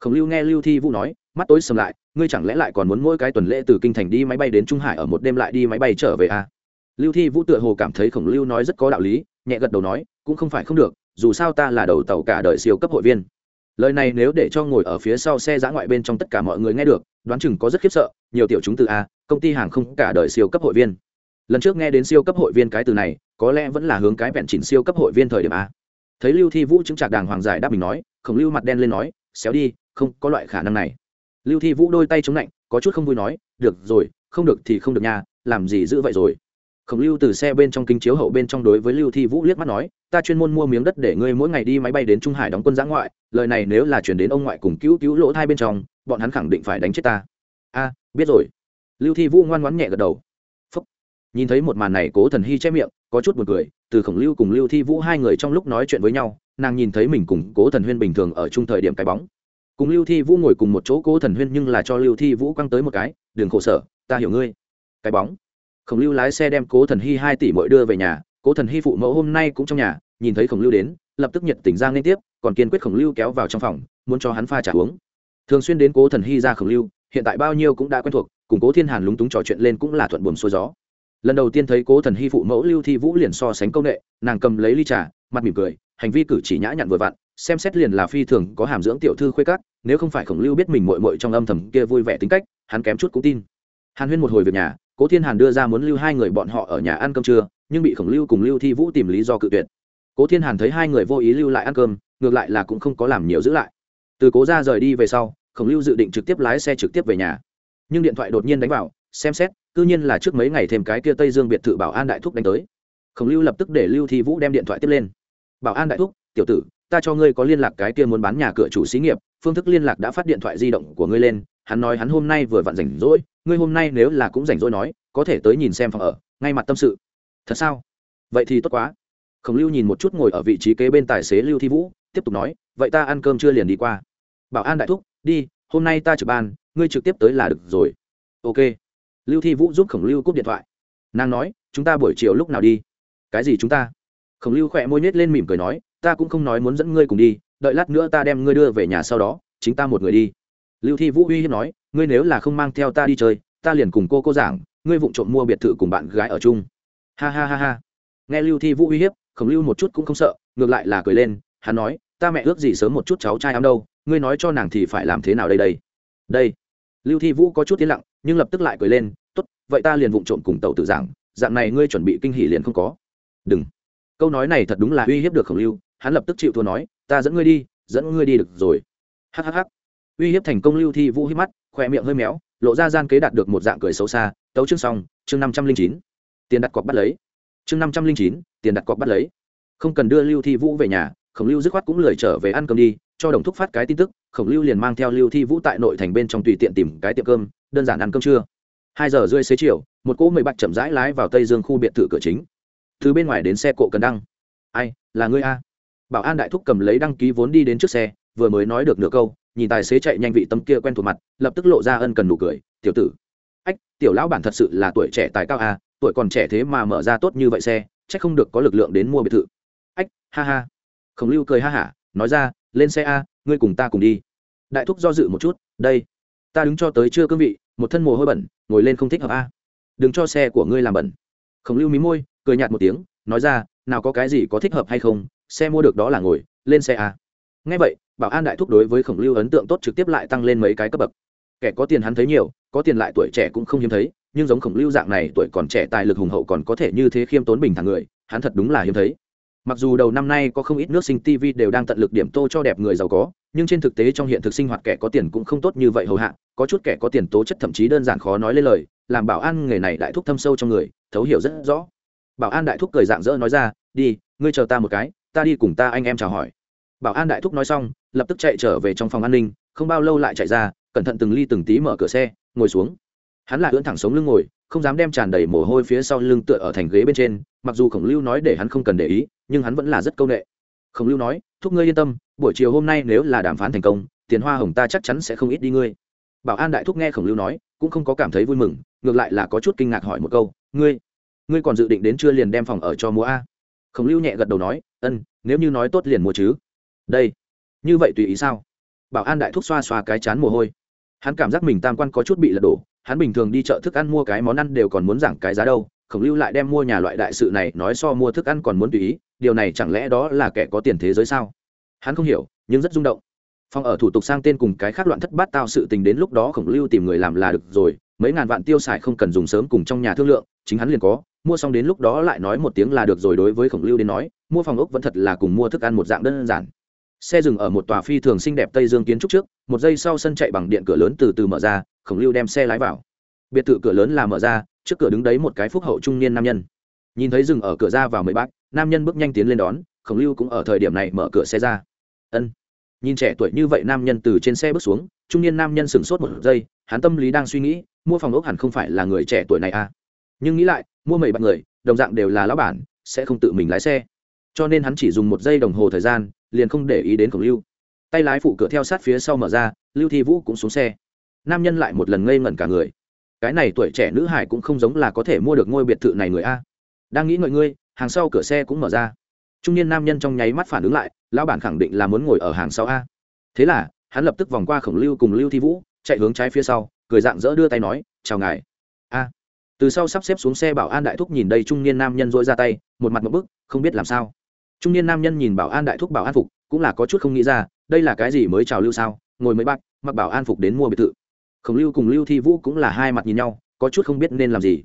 [SPEAKER 1] Khổng lưu nghe lưu thi vũ nói, mắt tối sầm lại, ngươi chẳng lẽ lại còn muốn mỗi cái tuần lễ từ kinh thành đi máy bay đến trung hải ở một đêm lại đi máy bay trở về à? lưu thi vũ tựa hồ cảm thấy khổng lưu nói rất có đạo lý, nhẹ gật đầu nói, cũng không phải không được, dù sao ta là đầu tàu cả đời siêu cấp hội viên lời này nếu để cho ngồi ở phía sau xe giã ngoại bên trong tất cả mọi người nghe được, đoán chừng có rất khiếp sợ, nhiều tiểu chúng từ a, công ty hàng không cả đời siêu cấp hội viên. Lần trước nghe đến siêu cấp hội viên cái từ này, có lẽ vẫn là hướng cái vẹn chỉnh siêu cấp hội viên thời điểm a. Thấy lưu thi vũ chứng trạc đàng hoàng giải đáp mình nói, khổng lưu mặt đen lên nói, xéo đi, không có loại khả năng này. Lưu thi vũ đôi tay chống lạnh, có chút không vui nói, được rồi, không được thì không được nha, làm gì giữ vậy rồi? Khổng lưu từ xe bên trong kinh chiếu hậu bên trong đối với lưu thi vũ liếc mắt nói, ta chuyên môn mua miếng đất để ngươi mỗi ngày đi máy bay đến trung hải đóng quân giã ngoại, lời này nếu là chuyển đến ông ngoại cùng cứu cứu lỗ thai bên trong, bọn hắn khẳng định phải đánh chết ta. A, biết rồi. Lưu thi vũ ngoan ngoãn nhẹ gật đầu. Phúc. nhìn thấy một màn này, cố thần hy che miệng, có chút buồn cười, từ khổng lưu cùng lưu thi vũ hai người trong lúc nói chuyện với nhau, nàng nhìn thấy mình cùng cố thần huyên bình thường ở chung thời điểm cái bóng. Cùng lưu thi vũ ngồi cùng một chỗ, cố thần huyên nhưng là cho lưu thi vũ quăng tới một cái đường khổ sở, ta hiểu ngươi. Cái bóng khổng lưu lái xe đem cố thần hy hai tỷ mỗi đưa về nhà, cố thần hy phụ mẫu hôm nay cũng trong nhà, nhìn thấy khổng lưu đến, lập tức nhiệt tình giang liên tiếp, còn kiên quyết khổng lưu kéo vào trong phòng, muốn cho hắn pha trả uống. Thường xuyên đến cố thần hy ra khổng lưu, hiện tại bao nhiêu cũng đã quen thuộc, cùng cố thiên hàn lúng túng trò chuyện lên cũng là thuận buồm xuôi gió. Lần đầu tiên thấy cố thần hy phụ mẫu lưu thi vũ liền so sánh công nghệ nàng cầm lấy ly trà, mặt mỉm cười, hành vi cử chỉ nhã nhặn vừa vặn, xem xét liền là phi thường có hàm dưỡng tiểu thư khuê cắt nếu không phải khổng lưu biết mình mội mội trong âm thầm kia vui vẻ tính cách, hắn kém chút cũng tin. Hàn huyên một hồi về nhà cố thiên hàn đưa ra muốn lưu hai người bọn họ ở nhà ăn cơm trưa, nhưng bị khổng lưu cùng lưu thi vũ tìm lý do cự tuyệt. Cố thiên hàn thấy hai người vô ý lưu lại ăn cơm, ngược lại là cũng không có làm nhiều giữ lại. Từ cố ra rời đi về sau, khổng lưu dự định trực tiếp lái xe trực tiếp về nhà. Nhưng điện thoại đột nhiên đánh vào, xem xét c nhiên là trước mấy ngày thêm cái kia tây dương biệt thự bảo an đại thúc đánh tới. Khổng lưu lập tức để lưu thi vũ đem điện thoại tiếp lên. Bảo an đại thúc, tiểu tử, ta cho ngươi có liên lạc cái kia muốn bán nhà cửa chủ xí nghiệp, phương thức liên lạc đã phát điện thoại di động của ngươi lên hắn nói hắn hôm nay vừa vặn rảnh rỗi, ngươi hôm nay nếu là cũng rảnh rỗi nói, có thể tới nhìn xem phòng ở, ngay mặt tâm sự. Thật sao? Vậy thì tốt quá. Khổng lưu nhìn một chút ngồi ở vị trí kế bên tài xế lưu thi vũ, tiếp tục nói, vậy ta ăn cơm chưa liền đi qua. Bảo an đại thúc, đi, hôm nay ta trực ban, ngươi trực tiếp tới là được rồi. Ok. Lưu thi vũ giúp khổng lưu cúp điện thoại. Nàng nói, chúng ta buổi chiều lúc nào đi? Cái gì chúng ta? Khổng lưu khỏe môi nhét lên mỉm cười nói, ta cũng không nói muốn dẫn ngươi cùng đi, đợi lát nữa ta đem ngươi đưa về nhà sau đó, chính ta một người đi lưu thi vũ uy hiếp nói, ngươi nếu là không mang theo ta đi chơi, ta liền cùng cô cô giảng, ngươi vụng trộm mua biệt thự cùng bạn gái ở chung. Ha ha ha ha. Nghe lưu thi vũ uy hiếp, khổng lưu một chút cũng không sợ, ngược lại là cười lên, hắn nói, ta mẹ ước gì sớm một chút cháu trai ám đâu, ngươi nói cho nàng thì phải làm thế nào đây đây? Đây. Lưu thi vũ có chút tiến lặng, nhưng lập tức lại cười lên, tốt, vậy ta liền vụng trộm cùng tàu tự giảng, dạng này ngươi chuẩn bị kinh hỉ liền không có. Đừng. Câu nói này thật đúng là uy hiếp được khổng lưu, hắn lập tức chịu thua nói, ta dẫn ngươi đi, dẫn ngươi đi được rồi. Hhh uy hiếp thành công lưu thi vũ hít mắt khoe miệng hơi méo, lộ ra gian kế đạt được một dạng cười xấu xa, tấu chương xong, chương năm trăm linh chín. Tiền đặt cọc bắt lấy. Chương năm trăm linh chín, tiền đặt cọc bắt lấy. Không cần đưa lưu thi vũ về nhà, khổng lưu dứt khoát cũng lười trở về ăn cơm đi, cho đồng thúc phát cái tin tức, khổng lưu liền mang theo lưu thi vũ tại nội thành bên trong tùy tiện tìm cái tiệm cơm, đơn giản ăn cơm trưa. Hai giờ rưỡi xế chiều, một cỗ mười bạch chậm rãi lái vào tây dương khu biệt thự cửa chính. Từ bên ngoài đến xe cộ cần đăng. Ai, là ngươi a? Bảo an đại thúc cầm lấy đăng ký vốn đi đến trước xe, vừa mới nói được nửa câu nhìn tài xế chạy nhanh vị tâm kia quen thuộc mặt, lập tức lộ ra ân cần nụ cười, tiểu tử. Ách, tiểu lão bản thật sự là tuổi trẻ tài cao a tuổi còn trẻ thế mà mở ra tốt như vậy xe, chắc không được có lực lượng đến mua biệt thự. Ách, ha ha. Khổng lưu cười ha hả, nói ra, lên xe a, ngươi cùng ta cùng đi. Đại thúc do dự một chút, đây, ta đứng cho tới chưa cương vị, một thân mồ hôi bẩn, ngồi lên không thích hợp a. Đừng cho xe của ngươi làm bẩn. Khổng lưu mí môi, cười nhạt một tiếng, nói ra, nào có cái gì có thích hợp hay không, xe mua được đó là ngồi, lên xe a. Ngay vậy bảo an đại thúc đối với khổng lưu ấn tượng tốt trực tiếp lại tăng lên mấy cái cấp bậc. Kẻ có tiền hắn thấy nhiều, có tiền lại tuổi trẻ cũng không hiếm thấy, nhưng giống khổng lưu dạng này tuổi còn trẻ tài lực hùng hậu còn có thể như thế khiêm tốn bình thản người, hắn thật đúng là hiếm thấy. Mặc dù đầu năm nay có không ít nước sinh tv đều đang tận lực điểm tô cho đẹp người giàu có, nhưng trên thực tế trong hiện thực sinh hoạt kẻ có tiền cũng không tốt như vậy hầu hạ, có chút kẻ có tiền tố chất thậm chí đơn giản khó nói lên lời, làm bảo an nghề này đại thúc thâm sâu trong người, thấu hiểu rất rõ. Bảo an đại thúc cười dạng dỡ nói ra, đi, ngươi chờ ta một cái, ta đi cùng ta anh em chào hỏi. Bảo an đại thúc nói xong lập tức chạy trở về trong phòng an ninh, không bao lâu lại chạy ra, cẩn thận từng ly từng tí mở cửa xe, ngồi xuống. Hắn lại ưỡn thẳng sống lưng ngồi, không dám đem tràn đầy mồ hôi phía sau lưng tựa ở thành ghế bên trên, mặc dù khổng lưu nói để hắn không cần để ý, nhưng hắn vẫn là rất c â u n ệ khổng lưu nói, thúc ngươi yên tâm, buổi chiều hôm nay nếu là đàm phán thành công, tiền hoa hồng ta chắc chắn sẽ không ít đi ngươi. Bảo an đại thúc nghe khổng lưu nói, cũng không có cảm thấy vui mừng, ngược lại là có chút kinh ngạc hỏi một câu, ngươi ngươi còn dự định đến chưa liền đem phòng ở cho mua a? Khổng lưu nhẹ gật đầu nói, ân, nếu như nói tốt liền mua chứ. Đây như vậy tùy ý sao? Bảo an đại thúc xoa xoa cái chán mồ hôi. Hắn cảm giác mình tam quan có chút bị lật đổ, hắn bình thường đi chợ thức ăn mua cái món ăn đều còn muốn giảm cái giá đâu, khổng lưu lại đem mua nhà loại đại sự này nói so mua thức ăn còn muốn tùy ý, điều này chẳng lẽ đó là kẻ có tiền thế giới sao? Hắn không hiểu, nhưng rất rung động. Phòng ở thủ tục sang tên cùng cái khác loạn thất bát tao sự tình đến lúc đó khổng lưu tìm người làm là được rồi, mấy ngàn vạn tiêu xài không cần dùng sớm cùng trong nhà thương lượng, chính hắn liền có, mua xong đến lúc đó lại nói một tiếng là được rồi đối với khổng lưu đến nói, mua phòng ốc vẫn thật là cùng mua thức ăn một dạng đơn giản xe dừng ở một tòa phi thường xinh đẹp tây dương kiến trúc trước, một giây sau sân chạy bằng điện cửa lớn từ từ mở ra, khổng lưu đem xe lái vào. Biệt thự cửa lớn là mở ra, trước cửa đứng đấy một cái phúc hậu trung niên nam nhân. Nhìn thấy dừng ở cửa ra vào mấy bác, nam nhân bước nhanh tiến lên đón, khổng lưu cũng ở thời điểm này mở cửa xe ra. Ân. Nhìn trẻ tuổi như vậy nam nhân từ trên xe bước xuống, trung niên nam nhân sửng sốt một giây, hắn tâm lý đang suy nghĩ, mua phòng ốc hẳn không phải là người trẻ tuổi này à? Nhưng nghĩ lại, mua mấy bạn người, đồng dạng đều là lão bản, sẽ không tự mình lái xe. Cho nên hắn chỉ dùng một giây đồng hồ thời gian liền không để ý đến khổng lưu. Tay lái phụ cửa theo sát phía sau mở ra, lưu thi vũ cũng xuống xe. Nam nhân lại một lần ngây ngẩn cả người. Cái này tuổi trẻ nữ hải cũng không giống là có thể mua được ngôi biệt thự này người a. Đang nghĩ ngợi ngươi, hàng sau cửa xe cũng mở ra. Trung niên nam nhân trong nháy mắt phản ứng lại, lão bản khẳng định là muốn ngồi ở hàng sau a. Thế là, hắn lập tức vòng qua khổng lưu cùng lưu thi vũ, chạy hướng trái phía sau, cười dạng dỡ đưa tay nói, chào ngài. A. Từ sau sắp xếp xuống xe bảo an đại thúc nhìn đây trung niên nam nhân dội ra tay, một mặt một bức, không biết làm sao trung niên nam nhân nhìn bảo an đại thúc bảo an phục, cũng là có chút không nghĩ ra, đây là cái gì mới chào lưu sao, ngồi mới bác, mặc bảo an phục đến mua biệt thự. Khổng lưu cùng lưu thi vũ cũng là hai mặt nhìn nhau, có chút không biết nên làm gì.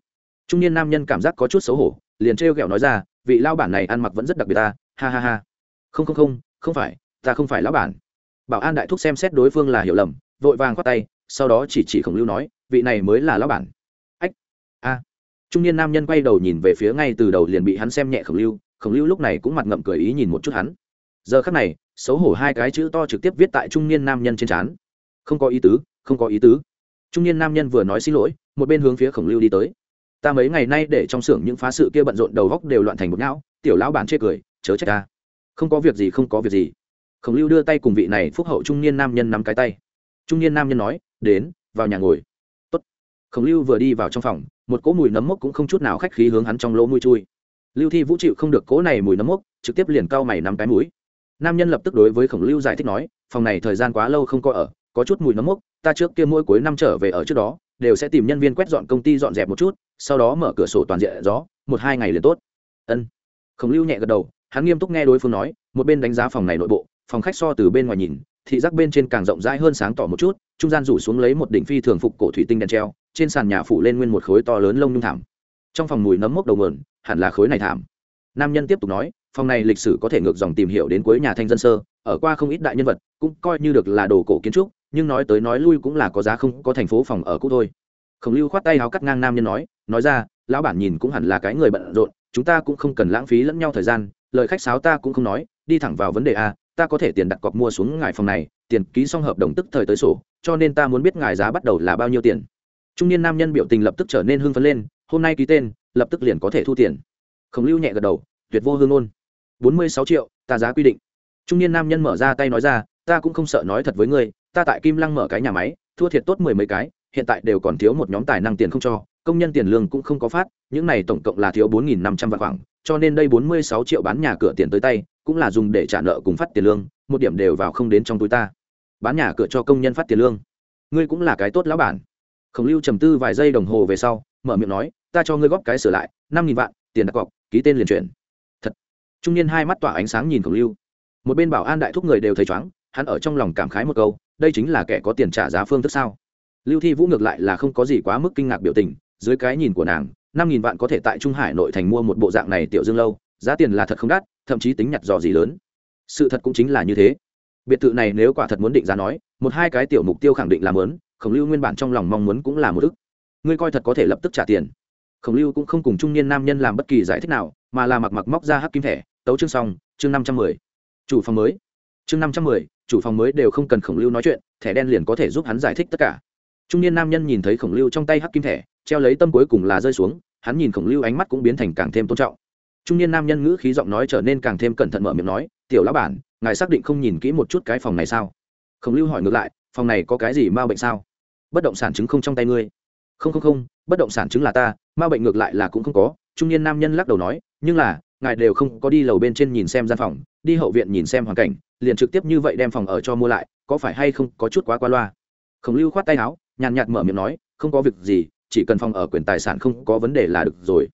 [SPEAKER 1] Trung niên nam nhân cảm giác có chút xấu hổ, liền trêu ghẹo nói ra, vị lao bản này ăn mặc vẫn rất đặc biệt ta, ha ha ha. Không không không không phải, ta không phải lão bản. Bảo an đại thúc xem xét đối phương là hiểu lầm, vội vàng khoát tay, sau đó chỉ chỉ khổng lưu nói, vị này mới là lão bản. Ách, a. Trung niên nam nhân quay đầu nhìn về phía ngay từ đầu liền bị hắn xem nhẹ khổng lưu khổng lưu lúc này cũng mặt ngậm cười ý nhìn một chút hắn. Giờ khắc này, xấu hổ hai cái chữ to trực tiếp viết tại trung niên nam nhân trên trán. Không có ý tứ, không có ý tứ. Trung niên nam nhân vừa nói xin lỗi, một bên hướng phía khổng lưu đi tới. Ta mấy ngày nay để trong xưởng những phá sự kia bận rộn đầu góc đều loạn thành một não tiểu lão bản chê cười, chớ trách ta. Không có việc gì, không có việc gì. Khổng lưu đưa tay cùng vị này phúc hậu trung niên nam nhân nắm cái tay. Trung niên nam nhân nói, đến, vào nhà ngồi. Tốt. khổng lưu vừa đi vào trong phòng, một cỗ mùi nấm mốc cũng không chút nào khách khí hướng hắn trong lỗ mũi chui lưu thi vũ chịu không được cố này mùi nấm mốc, trực tiếp liền cau mày nắm cái mũi. Nam nhân lập tức đối với khổng lưu giải thích nói, phòng này thời gian quá lâu không có ở, có chút mùi nấm mốc, ta trước kia mỗi cuối năm trở về ở trước đó, đều sẽ tìm nhân viên quét dọn công ty dọn dẹp một chút, sau đó mở cửa sổ toàn diện gió, một hai ngày liền tốt. Ân. Khổng lưu nhẹ gật đầu, hắn nghiêm túc nghe đối phương nói, một bên đánh giá phòng này nội bộ, phòng khách so từ bên ngoài nhìn, thị giác bên trên càng rộng rãi hơn sáng tỏ một chút, trung gian rủ xuống lấy một đỉnh phi thường phục cổ thủy tinh đèn treo, trên sàn nhà phủ lên nguyên một khối to lớn lông nhung thảm. Trong phòng mùi nấm mốc đầu mườn hẳn là khối này thảm. Nam nhân tiếp tục nói, phòng này lịch sử có thể ngược dòng tìm hiểu đến cuối nhà thanh dân sơ, ở qua không ít đại nhân vật, cũng coi như được là đồ cổ kiến trúc, nhưng nói tới nói lui cũng là có giá không, có thành phố phòng ở cũ thôi. Khổng lưu khoát tay áo cắt ngang nam nhân nói nói ra, lão bản nhìn cũng hẳn là cái người bận rộn, chúng ta cũng không cần lãng phí lẫn nhau thời gian, lời khách sáo ta cũng không nói, đi thẳng vào vấn đề a, ta có thể tiền đặt cọc mua xuống ngài phòng này, tiền ký xong hợp đồng tức thời tới sổ, cho nên ta muốn biết ngài giá bắt đầu là bao nhiêu tiền. Trung niên nam nhân biểu tình lập tức trở nên hưng phấn lên hôm nay ký tên, lập tức liền có thể thu tiền. Khổng lưu nhẹ gật đầu, tuyệt vô hương ôn bốn mươi sáu triệu, ta giá quy định. Trung niên nam nhân mở ra tay nói ra, ta cũng không sợ nói thật với ngươi, ta tại kim lăng mở cái nhà máy, thua thiệt tốt mười mấy cái, hiện tại đều còn thiếu một nhóm tài năng tiền không cho, công nhân tiền lương cũng không có phát, những này tổng cộng là thiếu bốn nghìn năm trăm vạn khoảng, cho nên đây bốn mươi sáu triệu bán nhà cửa tiền tới tay, cũng là dùng để trả nợ cùng phát tiền lương, một điểm đều vào không đến trong túi ta. Bán nhà cửa cho công nhân phát tiền lương. Ngươi cũng là cái tốt lão bản. Khổng lưu trầm tư vài giây đồng hồ về sau, mở miệng nói ta cho ngươi góp cái sửa lại, năm nghìn vạn, tiền đặt cọc, ký tên liền chuyển. Thật. Trung niên hai mắt tỏa ánh sáng nhìn khổng lưu. Một bên bảo an đại thúc người đều thấy chóng, hắn ở trong lòng cảm khái một câu, đây chính là kẻ có tiền trả giá phương thức sao? Lưu thi vũ ngược lại là không có gì quá mức kinh ngạc biểu tình, dưới cái nhìn của nàng, năm nghìn vạn có thể tại trung hải nội thành mua một bộ dạng này tiểu dương lâu, giá tiền là thật không đắt, thậm chí tính nhặt dò gì lớn. Sự thật cũng chính là như thế. Biệt thự này nếu quả thật muốn định giá nói, một hai cái tiểu mục tiêu khẳng định là lớn khổng lưu nguyên bản trong lòng mong muốn cũng là một ức. Ngươi coi thật có thể lập tức trả tiền khổng lưu cũng không cùng trung niên nam nhân làm bất kỳ giải thích nào, mà là mặc mặc móc ra hắc kim thẻ, tấu chương xong, chương năm trăm mười. Chủ phòng mới. Chương năm trăm mười, chủ phòng mới đều không cần khổng lưu nói chuyện, thẻ đen liền có thể giúp hắn giải thích tất cả. Trung niên nam nhân nhìn thấy khổng lưu trong tay hắc kim thẻ, treo lấy tâm cuối cùng là rơi xuống, hắn nhìn khổng lưu ánh mắt cũng biến thành càng thêm tôn trọng. Trung niên nam nhân ngữ khí giọng nói trở nên càng thêm cẩn thận mở miệng nói, tiểu lão bản, ngài xác định không nhìn kỹ một chút cái phòng này sao? Khổng lưu hỏi ngược lại, phòng này có cái gì m a bệnh sao? Bất động sản chứng không trong tay ngươi không không không, bất động sản chứng là ta, ma bệnh ngược lại là cũng không có. Trung niên nam nhân lắc đầu nói, nhưng là, ngài đều không có đi lầu bên trên nhìn xem gian phòng, đi hậu viện nhìn xem hoàn cảnh, liền trực tiếp như vậy đem phòng ở cho mua lại, có phải hay không có chút quá qua loa? Khổng lưu khoát tay áo, nhàn nhạt mở miệng nói, không có việc gì, chỉ cần phòng ở quyền tài sản không có vấn đề là được rồi.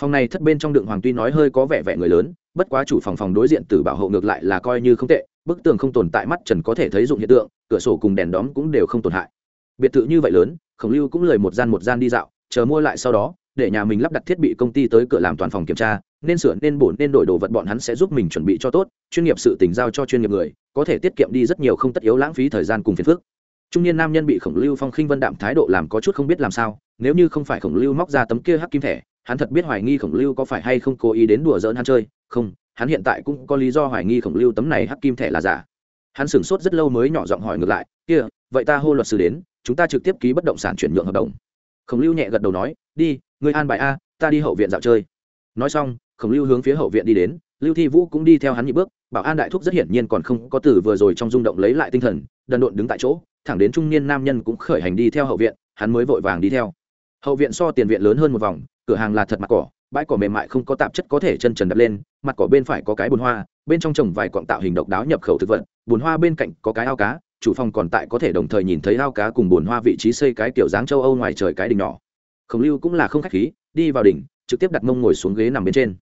[SPEAKER 1] Phòng này thất bên trong Đường hoàng tuy nói hơi có vẻ vẻ người lớn, bất quá chủ phòng phòng đối diện từ bảo hộ ngược lại là coi như không tệ, bức tường không tồn tại mắt trần có thể thấy dụng hiện tượng, cửa sổ cùng đèn đóm cũng đều không tổn hại. Biệt thự như vậy lớn khổng lưu cũng lời một gian một gian đi dạo, chờ mua lại sau đó, để nhà mình lắp đặt thiết bị công ty tới cửa làm toàn phòng kiểm tra, nên sửa nên bổ nên đổi đồ vật bọn hắn sẽ giúp mình chuẩn bị cho tốt, chuyên nghiệp sự tình giao cho chuyên nghiệp người, có thể tiết kiệm đi rất nhiều không tất yếu lãng phí thời gian cùng phiền phức. Trung niên nam nhân bị khổng lưu phong khinh vân đạm thái độ làm có chút không biết làm sao, nếu như không phải khổng lưu móc ra tấm kia hắc kim thẻ, hắn thật biết hoài nghi khổng lưu có phải hay không cố ý đến đùa giỡn hắn chơi, không, hắn hiện tại cũng có lý do hoài nghi khổng lưu tấm này hắc kim thẻ là giả. Hắn sửng sốt rất lâu mới nhỏ giọng hỏi ngược lại, kia, vậy ta hô luật sư đến chúng ta trực tiếp ký bất động sản chuyển nhượng hợp đồng. Khổng lưu nhẹ gật đầu nói, đi người an bài a, ta đi hậu viện dạo chơi. Nói xong, khổng lưu hướng phía hậu viện đi đến, lưu thi vũ cũng đi theo hắn nhị bước, bảo an đại thúc rất hiển nhiên còn không có từ vừa rồi trong rung động lấy lại tinh thần, đần độn đứng tại chỗ, thẳng đến trung niên nam nhân cũng khởi hành đi theo hậu viện, hắn mới vội vàng đi theo. Hậu viện so tiền viện lớn hơn một vòng, cửa hàng là thật mặt cỏ, bãi cỏ mềm mại không có tạp chất có thể chân trần đập lên, mặt cỏ bên phải có cái bùn hoa, bên trong trồng vài quặng tạo hình độc đáo nhập khẩu thực vật bùn hoa bên cạnh có cái ao cá chủ phòng còn tại có thể đồng thời nhìn thấy ao cá cùng bồn hoa vị trí xây cái kiểu dáng châu âu ngoài trời cái đỉnh nhỏ. Khổng lưu cũng là không khách khí, đi vào đỉnh, trực tiếp đặt mông ngồi xuống ghế nằm bên trên.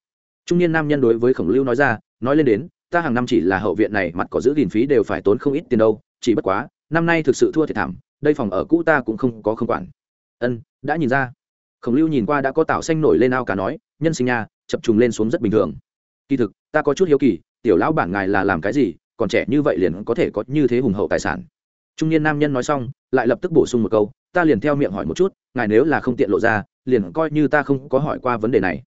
[SPEAKER 1] Trung niên nam nhân đối với khổng lưu nói ra, nói lên đến, ta hàng năm chỉ là hậu viện này, mặt có giữ gìn phí đều phải tốn không ít tiền đâu, chỉ bất quá, năm nay thực sự thua thiệt thảm, đây phòng ở cũ ta cũng không có không quản. Ân, đã nhìn ra. Khổng lưu nhìn qua đã có tảo xanh nổi lên ao cá nói, nhân sinh nha chập trùng lên xuống rất bình thường. Kỳ thực, ta có chút hiếu kỳ, tiểu lão bản ngài là làm cái gì còn trẻ như vậy liền có thể có như thế hùng hậu tài sản. Trung niên nam nhân nói xong, lại lập tức bổ sung một câu, ta liền theo miệng hỏi một chút, ngài nếu là không tiện lộ ra, liền coi như ta không có hỏi qua vấn đề này.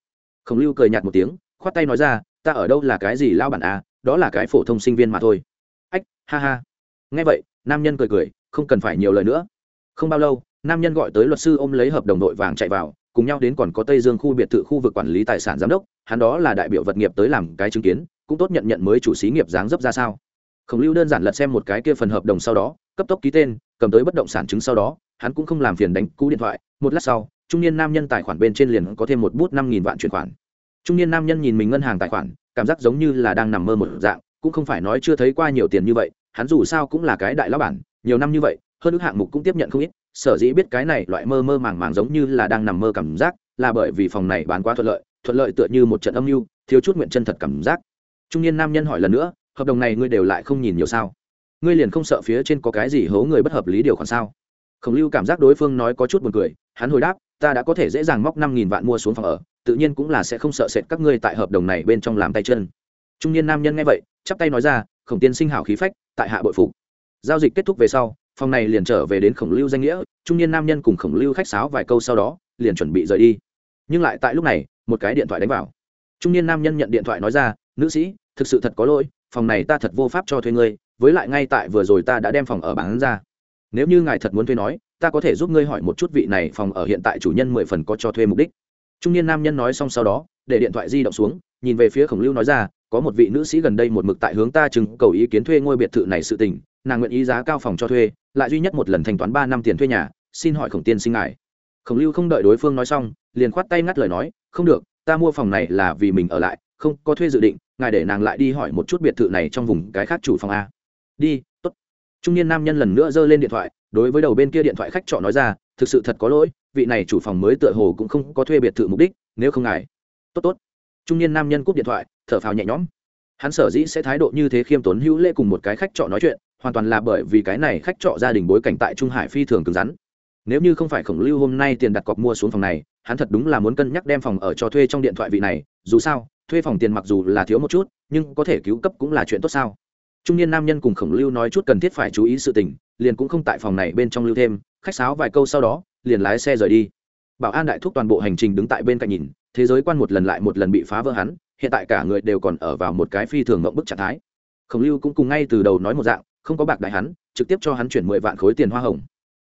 [SPEAKER 1] Khổng lưu cười nhạt một tiếng, khoát tay nói ra, ta ở đâu là cái gì lao bản à đó là cái phổ thông sinh viên mà thôi. Ách, ha ha. Nghe vậy, nam nhân cười cười, không cần phải nhiều lời nữa. Không bao lâu, nam nhân gọi tới luật sư ôm lấy hợp đồng đội vàng chạy vào, cùng nhau đến còn có tây dương khu biệt thự khu vực quản lý tài sản giám đốc, hắn đó là đại biểu vật nghiệp tới làm cái chứng kiến cũng tốt nhận nhận mới chủ xí nghiệp dáng dấp ra sao. Khổng lưu đơn giản lật xem một cái kia phần hợp đồng sau đó, cấp tốc ký tên, cầm tới bất động sản chứng sau đó, hắn cũng không làm phiền đánh cú điện thoại, một lát sau, trung niên nam nhân tài khoản bên trên liền có thêm một bút năm nghìn vạn chuyển khoản. Trung niên nam nhân nhìn mình ngân hàng tài khoản, cảm giác giống như là đang nằm mơ một dạng, cũng không phải nói chưa thấy qua nhiều tiền như vậy, hắn dù sao cũng là cái đại lão bản, nhiều năm như vậy, hơn ước hạng mục cũng tiếp nhận không ít, sở dĩ biết cái này loại mơ mơ màng màng giống như là đang nằm mơ cảm giác, là bởi vì phòng này bán quá thuận lợi thuận lợi tựa như một trận âm mưu, thiếu chút nguyện chân thật cảm giác trung niên nam nhân hỏi lần nữa, hợp đồng này ngươi đều lại không nhìn nhiều sao? Ngươi liền không sợ phía trên có cái gì hố người bất hợp lý điều khoản sao? Khổng lưu cảm giác đối phương nói có chút buồn cười, hắn hồi đáp, ta đã có thể dễ dàng móc năm nghìn vạn mua xuống phòng ở, tự nhiên cũng là sẽ không sợ sệt các ngươi tại hợp đồng này bên trong làm tay chân. Trung niên nam nhân nghe vậy, chắp tay nói ra, khổng tiên sinh hảo khí phách, tại hạ bội phục. Giao dịch kết thúc về sau, phòng này liền trở về đến khổng lưu danh nghĩa, trung niên nam nhân cùng khổng lưu khách sáo vài câu sau đó, liền chuẩn bị rời đi. Nhưng lại tại lúc này, một cái điện thoại đánh vào. Trung niên nam nhân nhận điện thoại nói ra nữ sĩ, thực sự thật có lỗi, phòng này ta thật vô pháp cho thuê ngươi, với lại ngay tại vừa rồi ta đã đem phòng ở bán ra. Nếu như ngài thật muốn thuê nói, ta có thể giúp ngươi hỏi một chút vị này phòng ở hiện tại chủ nhân mười phần có cho thuê mục đích. Trung niên nam nhân nói xong sau đó, để điện thoại di động xuống, nhìn về phía khổng lưu nói ra, có một vị nữ sĩ gần đây một mực tại hướng ta chừng cầu ý kiến thuê ngôi biệt thự này sự tình, nàng nguyện ý giá cao phòng cho thuê, lại duy nhất một lần thanh toán ba năm tiền thuê nhà, xin hỏi khổng tiên sinh ngài. Khổng lưu không đợi đối phương nói xong, liền khoát tay ngắt lời nói, không được, ta mua phòng này là vì mình ở lại, không có thuê dự định ngài để nàng lại đi hỏi một chút biệt thự này trong vùng cái khác chủ phòng a. Đi, tốt. Trung niên nam nhân lần nữa giơ lên điện thoại, đối với đầu bên kia điện thoại khách trọ nói ra, thực sự thật có lỗi, vị này chủ phòng mới tựa hồ cũng không có thuê biệt thự mục đích, nếu không ngài. Tốt tốt. Trung niên nam nhân cúp điện thoại, thở phào nhẹ nhõm. Hắn sở dĩ sẽ thái độ như thế khiêm tốn hữu lễ cùng một cái khách trọ nói chuyện, hoàn toàn là bởi vì cái này khách trọ gia đình bối cảnh tại trung hải phi thường cứng rắn. Nếu như không phải khổng lưu hôm nay tiền đặt cọc mua xuống phòng này, hắn thật đúng là muốn cân nhắc đem phòng ở cho thuê trong điện thoại vị này, dù sao thuê phòng tiền mặc dù là thiếu một chút, nhưng có thể cứu cấp cũng là chuyện tốt sao? Trung niên nam nhân cùng khổng lưu nói chút cần thiết phải chú ý sự tình, liền cũng không tại phòng này bên trong lưu thêm, khách sáo vài câu sau đó, liền lái xe rời đi. Bảo an đại thúc toàn bộ hành trình đứng tại bên cạnh nhìn, thế giới quan một lần lại một lần bị phá vỡ hắn, hiện tại cả người đều còn ở vào một cái phi thường mộng bức trạng thái. Khổng lưu cũng cùng ngay từ đầu nói một dạng, không có bạc đại hắn, trực tiếp cho hắn chuyển mười vạn khối tiền hoa hồng.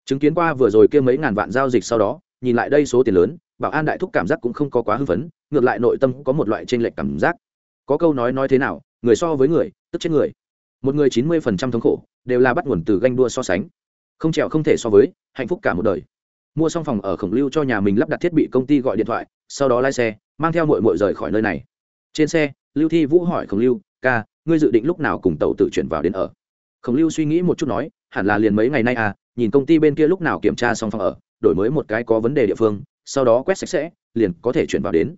[SPEAKER 1] Chứng kiến qua vừa rồi kia mấy ngàn vạn giao dịch sau đó, nhìn lại đây số tiền lớn, bảo an đại thúc cảm giác cũng không có quá hưng phấn ngược lại nội tâm có một loại t r ê n lệch cảm giác. Có câu nói nói thế nào, người so với người, tức chết người. Một người chín mươi phần trăm thống khổ, đều là bắt nguồn từ ganh đua so sánh. Không trèo không thể so với, hạnh phúc cả một đời. Mua xong phòng ở khổng lưu cho nhà mình lắp đặt thiết bị công ty gọi điện thoại, sau đó lái xe, mang theo mội mội rời khỏi nơi này. Trên xe, lưu thi vũ hỏi khổng lưu, ca, ngươi dự định lúc nào cùng tàu tự chuyển vào đến ở? Khổng lưu suy nghĩ một chút nói, hẳn là liền mấy ngày nay à nhìn công ty bên kia lúc nào kiểm tra xong phòng ở, đổi mới một cái có vấn đề địa phương, sau đó quét sạch sẽ, liền có thể chuyển vào đến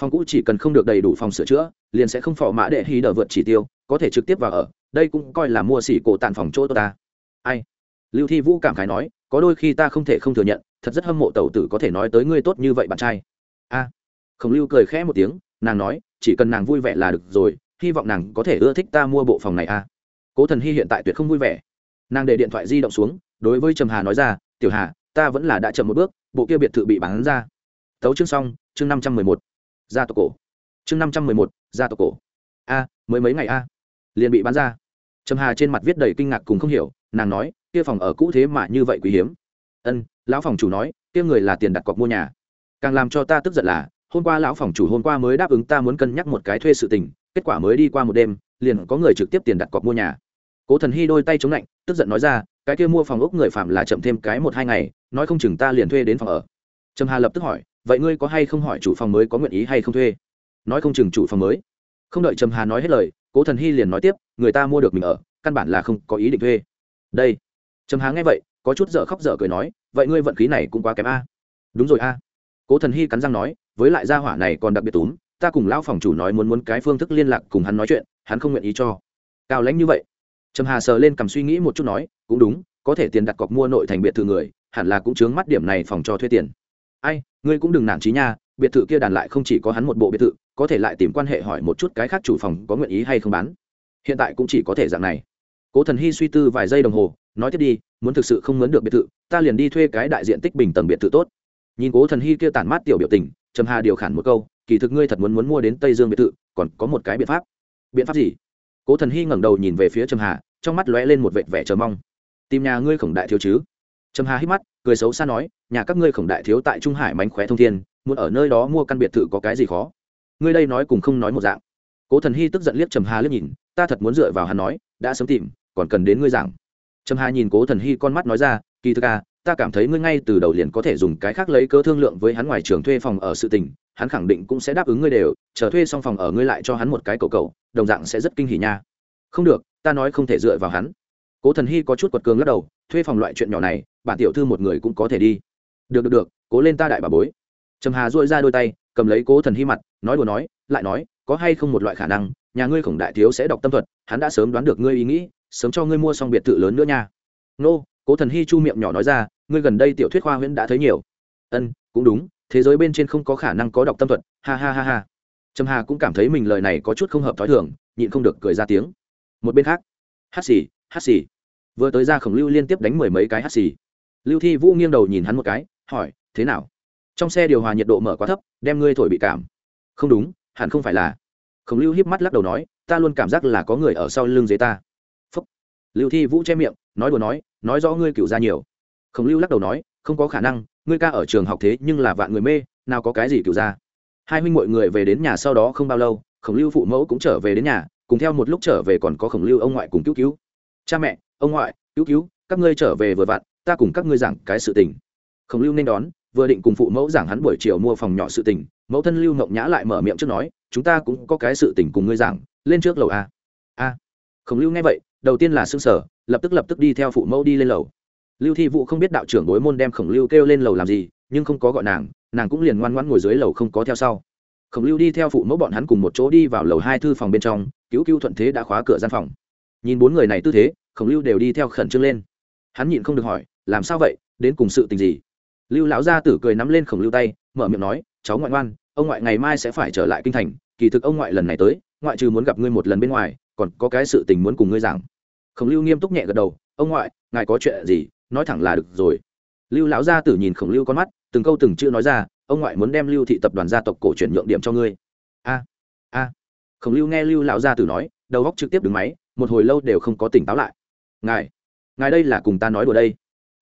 [SPEAKER 1] phòng cũ chỉ cần không được đầy đủ phòng sửa chữa, liền sẽ không phò mã đệ hí đờ vượt chỉ tiêu, có thể trực tiếp vào ở, đây cũng coi là mua xỉ cổ tàn phòng chỗ ta. Ai? Lưu thi vũ cảm khái nói, có đôi khi ta không thể không thừa nhận, thật rất hâm mộ tàu tử có thể nói tới ngươi tốt như vậy bạn trai. A. Khổng lưu cười khẽ một tiếng, nàng nói, chỉ cần nàng vui vẻ là được rồi, hy vọng nàng có thể ưa thích ta mua bộ phòng này a. Cố thần hy hiện tại tuyệt không vui vẻ. Nàng để điện thoại di động xuống, đối với trầm hà nói ra, tiểu hà, ta vẫn là đã chậm một bước, bộ kia biệt thự bị bán ra. Tấu chương xong, chương năm trăm mười một gia tộc cổ. Chương năm trăm mười một, gia tộc cổ. A, mới mấy ngày a? Liền bị bán ra. Trầm hà trên mặt viết đầy kinh ngạc cùng không hiểu, nàng nói, kia phòng ở cũ thế mà như vậy quý hiếm. Ân, lão phòng chủ nói, kia người là tiền đặt cọc mua nhà. Càng làm cho ta tức giận là, hôm qua lão phòng chủ hôm qua mới đáp ứng ta muốn cân nhắc một cái thuê sự tình, kết quả mới đi qua một đêm, liền có người trực tiếp tiền đặt cọc mua nhà. Cố thần hy đôi tay chống lạnh, tức giận nói ra, cái kia mua phòng ốc người phạm là chậm thêm cái một hai ngày, nói không chừng ta liền thuê đến phòng ở. Trầm hà lập tức hỏi vậy ngươi có hay không hỏi chủ phòng mới có nguyện ý hay không thuê? Nói không chừng chủ phòng mới. Không đợi trầm hà nói hết lời, cố thần hy liền nói tiếp, người ta mua được mình ở, căn bản là không có ý định thuê. Đây. Trầm hà nghe vậy, có chút dở khóc dở cười nói, vậy ngươi vận khí này cũng quá kém a. Đúng rồi a. Cố thần hy cắn răng nói, với lại gia hỏa này còn đặc biệt túm, ta cùng lão phòng chủ nói muốn muốn cái phương thức liên lạc cùng hắn nói chuyện, hắn không nguyện ý cho. Cao lãnh như vậy. Trầm hà sờ lên cầm suy nghĩ một chút nói, cũng đúng, có thể tiền đặt cọc mua nội thành biệt thự người, hẳn là cũng chướng mắt điểm này phòng cho thuê tiền ai, ngươi cũng đừng nản trí nha, biệt thự kia đàn lại không chỉ có hắn một bộ biệt thự, có thể lại tìm quan hệ hỏi một chút cái khác chủ phòng có nguyện ý hay không bán. Hiện tại cũng chỉ có thể dạng này. Cố thần hy suy tư vài giây đồng hồ, nói tiếp đi, muốn thực sự không muốn được biệt thự, ta liền đi thuê cái đại diện tích bình tầng biệt thự tốt. Nhìn cố thần hy kia tản mát tiểu biểu tình, trầm hà điều khản một câu, kỳ thực ngươi thật muốn muốn mua đến tây dương biệt thự, còn có một cái biện pháp. Biện pháp gì? Cố thần hy ngẩng đầu nhìn về phía trầm hà, trong mắt lóe lên một vệt vẻ chờ mong. Tìm nhà ngươi khổng đại thiếu chứ? Trầm hà hít mắt, cười xấu xa nói, nhà các ngươi khổng đại thiếu tại trung hải mánh khóe thông thiên, muốn ở nơi đó mua căn biệt thự có cái gì khó? Ngươi đây nói cùng không nói một dạng. Cố thần hy tức giận liếc trầm hà liếc nhìn, ta thật muốn dựa vào hắn nói, đã sớm tìm, còn cần đến ngươi giảng. Trầm hà nhìn cố thần hy con mắt nói ra, kỳ thực à ta cảm thấy ngươi ngay từ đầu liền có thể dùng cái khác lấy cớ thương lượng với hắn ngoài trường thuê phòng ở sự tình, hắn khẳng định cũng sẽ đáp ứng ngươi đều, chờ thuê xong phòng ở ngươi lại cho hắn một cái cầu cầu, đồng dạng sẽ rất kinh hỉ nha. Không được, ta nói không thể dựa vào hắn. Cố thần hy có chút quật cường lắc đầu, thuê phòng loại chuyện nhỏ này bản tiểu thư một người cũng có thể đi. Được được được, cố lên ta đại bà bối. Trầm hà dội ra đôi tay, cầm lấy cố thần hy mặt, nói đùa nói, lại nói, có hay không một loại khả năng, nhà ngươi khổng đại thiếu sẽ đọc tâm thuật, hắn đã sớm đoán được ngươi ý nghĩ, sớm cho ngươi mua xong biệt thự lớn nữa nha. Nô, cố thần hy chu miệng nhỏ nói ra, ngươi gần đây tiểu thuyết khoa huyễn đã thấy nhiều. Ân, cũng đúng, thế giới bên trên không có khả năng có đọc tâm thuật, ha ha ha ha. Trầm hà cũng cảm thấy mình lời này có chút không hợp t h ó i thường, nhịn không được cười ra tiếng. Một bên khác, hát xì hát xì. Vừa tới ra khổng lưu liên tiếp đánh mười mấy cái hát xì lưu thi vũ nghiêng đầu nhìn hắn một cái, hỏi, thế nào? Trong xe điều hòa nhiệt độ mở quá thấp, đem ngươi thổi bị cảm. Không đúng, hẳn không phải là. Khổng lưu híp mắt lắc đầu nói, ta luôn cảm giác là có người ở sau lưng dưới ta. Phúc. Lưu thi vũ che miệng, nói đùa nói nói rõ ngươi cựu ra nhiều. Khổng lưu lắc đầu nói, không có khả năng, ngươi ca ở trường học thế nhưng là vạn người mê, nào có cái gì cựu ra hai huynh mọi người về đến nhà sau đó không bao lâu, khổng lưu phụ mẫu cũng trở về đến nhà, cùng theo một lúc trở về còn có khổng lưu ông ngoại cùng cứu cứu. Cha mẹ, ông ngoại, cứu cứu, các ngươi trở về vừa vặn ta cùng các ngươi giảng cái sự tình. Khổng lưu nên đón, vừa định cùng phụ mẫu giảng hắn buổi chiều mua phòng nhỏ sự tình, mẫu thân lưu ngộng nhã lại mở miệng trước nói, chúng ta cũng có cái sự tình cùng ngươi giảng, lên trước lầu a. A? Khổng lưu nghe vậy, đầu tiên là xương sở lập tức lập tức đi theo phụ mẫu đi lên lầu. Lưu thi vụ không biết đạo trưởng đối môn đem khổng lưu kêu lên lầu làm gì, nhưng không có gọi nàng nàng cũng liền ngoan ngoãn ngồi dưới lầu không có theo sau. Khổng lưu đi theo phụ mẫu bọn hắn cùng một chỗ đi vào lầu hai thư phòng bên trong, cứu cứu thuận thế đã khóa cửa gian phòng. Nhìn bốn người này tư thế, khổng lưu đều đi theo khẩn trương lên. Hắn nhịn không được hỏi làm sao vậy, đến cùng sự tình gì? Lưu lão gia tử cười nắm lên khổng lưu tay, mở miệng nói, cháu ngoại ngoan, ông ngoại ngày mai sẽ phải trở lại kinh thành, kỳ thực ông ngoại lần này tới, ngoại trừ muốn gặp ngươi một lần bên ngoài, còn có cái sự tình muốn cùng ngươi giảng. Khổng lưu nghiêm túc nhẹ gật đầu, ông ngoại, ngài có chuyện gì, nói thẳng là được rồi. Lưu lão gia tử nhìn khổng lưu con mắt, từng câu từng chữ nói ra, ông ngoại muốn đem lưu thị tập đoàn gia tộc cổ chuyển nhượng điểm cho ngươi. A a. Khổng lưu nghe lưu lão gia tử nói, đầu góc trực tiếp đứng máy, một hồi lâu đều không có tỉnh táo lại. Ngài ngài đây là cùng ta nói đùa đây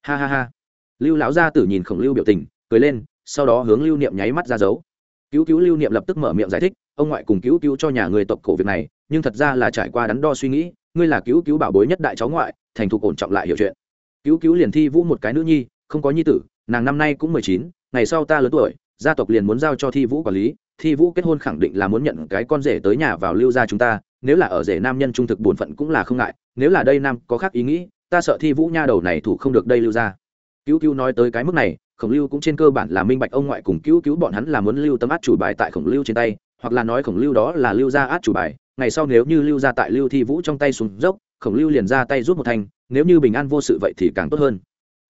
[SPEAKER 1] ha ha ha. Lưu lão gia tử nhìn khổng lưu biểu tình, cười lên, sau đó hướng lưu niệm nháy mắt ra dấu. Cứu cứu lưu niệm lập tức mở miệng giải thích, ông ngoại cùng cứu cứu cho nhà người tộc cổ việc này, nhưng thật ra là trải qua đắn đo suy nghĩ, ngươi là cứu cứu bảo bối nhất đại cháu ngoại, thành thục ổn trọng lại hiểu chuyện. Cứu cứu liền thi vũ một cái nữ nhi, không có nhi tử, nàng năm nay cũng mười chín, ngày sau ta lớn tuổi, gia tộc liền muốn giao cho thi vũ quản lý, thi vũ kết hôn khẳng định là muốn nhận cái con rể tới nhà vào lưu gia chúng ta, nếu là ở rể nam nhân trung thực bổn phận cũng là không ngại, nếu là đây nam có khác ý nghĩ ta sợ thi vũ nha đầu này thủ không được đây lưu ra. Cứu cứu nói tới cái mức này, khổng lưu cũng trên cơ bản là minh bạch ông ngoại cùng cứu cứu bọn hắn là muốn lưu tấm át chủ bài tại khổng lưu trên tay, hoặc là nói khổng lưu đó là lưu ra át chủ bài. Ngày sau nếu như lưu ra tại lưu thi vũ trong tay xuống dốc, khổng lưu liền ra tay rút một thanh, nếu như bình an vô sự vậy thì càng tốt hơn.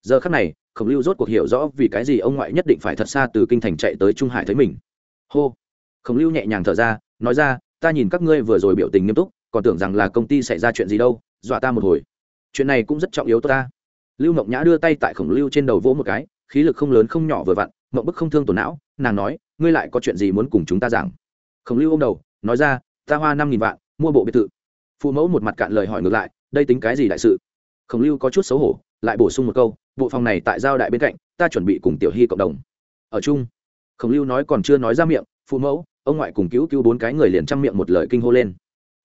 [SPEAKER 1] Giờ khắc này, khổng lưu rốt cuộc hiểu rõ vì cái gì ông ngoại nhất định phải thật xa từ kinh thành chạy tới trung hải thấy mình. Hô! Khổng lưu nhẹ nhàng thở ra, nói ra, ta nhìn các ngươi vừa rồi biểu tình nghiêm túc, còn tưởng rằng là công ty xảy ra chuyện gì đâu, dọa ta một hồi chuyện này cũng rất trọng yếu tôi ta. Lưu mộng nhã đưa tay tại khổng lưu trên đầu vỗ một cái, khí lực không lớn không nhỏ vừa vặn, mộng bức không thương tổn não, nàng nói, ngươi lại có chuyện gì muốn cùng chúng ta giảng? Khổng lưu ô m đầu, nói ra, ta hoa năm nghìn vạn, mua bộ biệt thự. Phụ mẫu một mặt cạn lời hỏi ngược lại, đây tính cái gì đại sự? Khổng lưu có chút xấu hổ, lại bổ sung một câu, bộ phòng này tại giao đại bên cạnh, ta chuẩn bị cùng tiểu hy cộng đồng. Ở chung. Khổng lưu nói còn chưa nói ra miệng, phụ mẫu, ông ngoại cùng cứu cứu bốn cái người liền chăm miệng một lời kinh hô lên.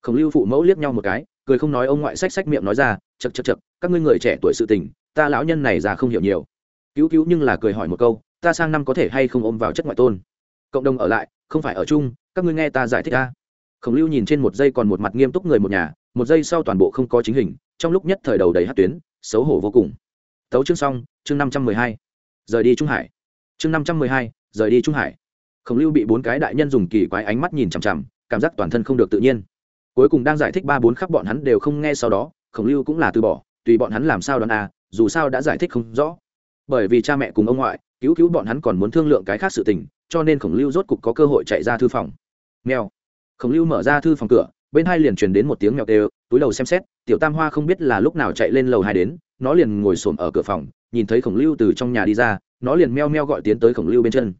[SPEAKER 1] Khổng lưu phụ mẫu liếc nhau một cái, cười không nói, ông ngoại xách xách miệng nói ra chật chật chật, các ngươi người trẻ tuổi sự tình, ta lão nhân này già không hiểu nhiều. Cứu cứu nhưng là cười hỏi một câu, ta sang năm có thể hay không ôm vào chất ngoại tôn? Cộng đồng ở lại, không phải ở chung, các ngươi nghe ta giải thích ta khổng lưu nhìn trên một giây còn một mặt nghiêm túc người một nhà, một giây sau toàn bộ không có chính hình, trong lúc nhất thời đầu đầy hát tuyến, xấu hổ vô cùng. Tấu chương xong, chương năm trăm mười hai. Rời đi trung hải. Chương năm trăm mười hai, rời đi trung hải. Khổng lưu bị bốn cái đại nhân dùng kỳ quái ánh mắt nhìn chằm chằm, cảm giác toàn thân không được tự nhiên. Cuối cùng đang giải thích ba bốn khắc bọn hắn đều không nghe sau đó khổng lưu cũng là từ bỏ, tùy bọn hắn làm sao đón à dù sao đã giải thích không rõ. Bởi vì cha mẹ cùng ông ngoại, cứu cứu bọn hắn còn muốn thương lượng cái khác sự tình, cho nên khổng lưu rốt cục có cơ hội chạy ra thư phòng. Mèo. Khổng lưu mở ra thư phòng cửa, bên hai liền truyền đến một tiếng mèo kêu, túi đầu xem xét, tiểu tam hoa không biết là lúc nào chạy lên lầu hai đến, nó liền ngồi xổm ở cửa phòng, nhìn thấy khổng lưu từ trong nhà đi ra, nó liền meo meo gọi tiến tới khổng lưu bên chân.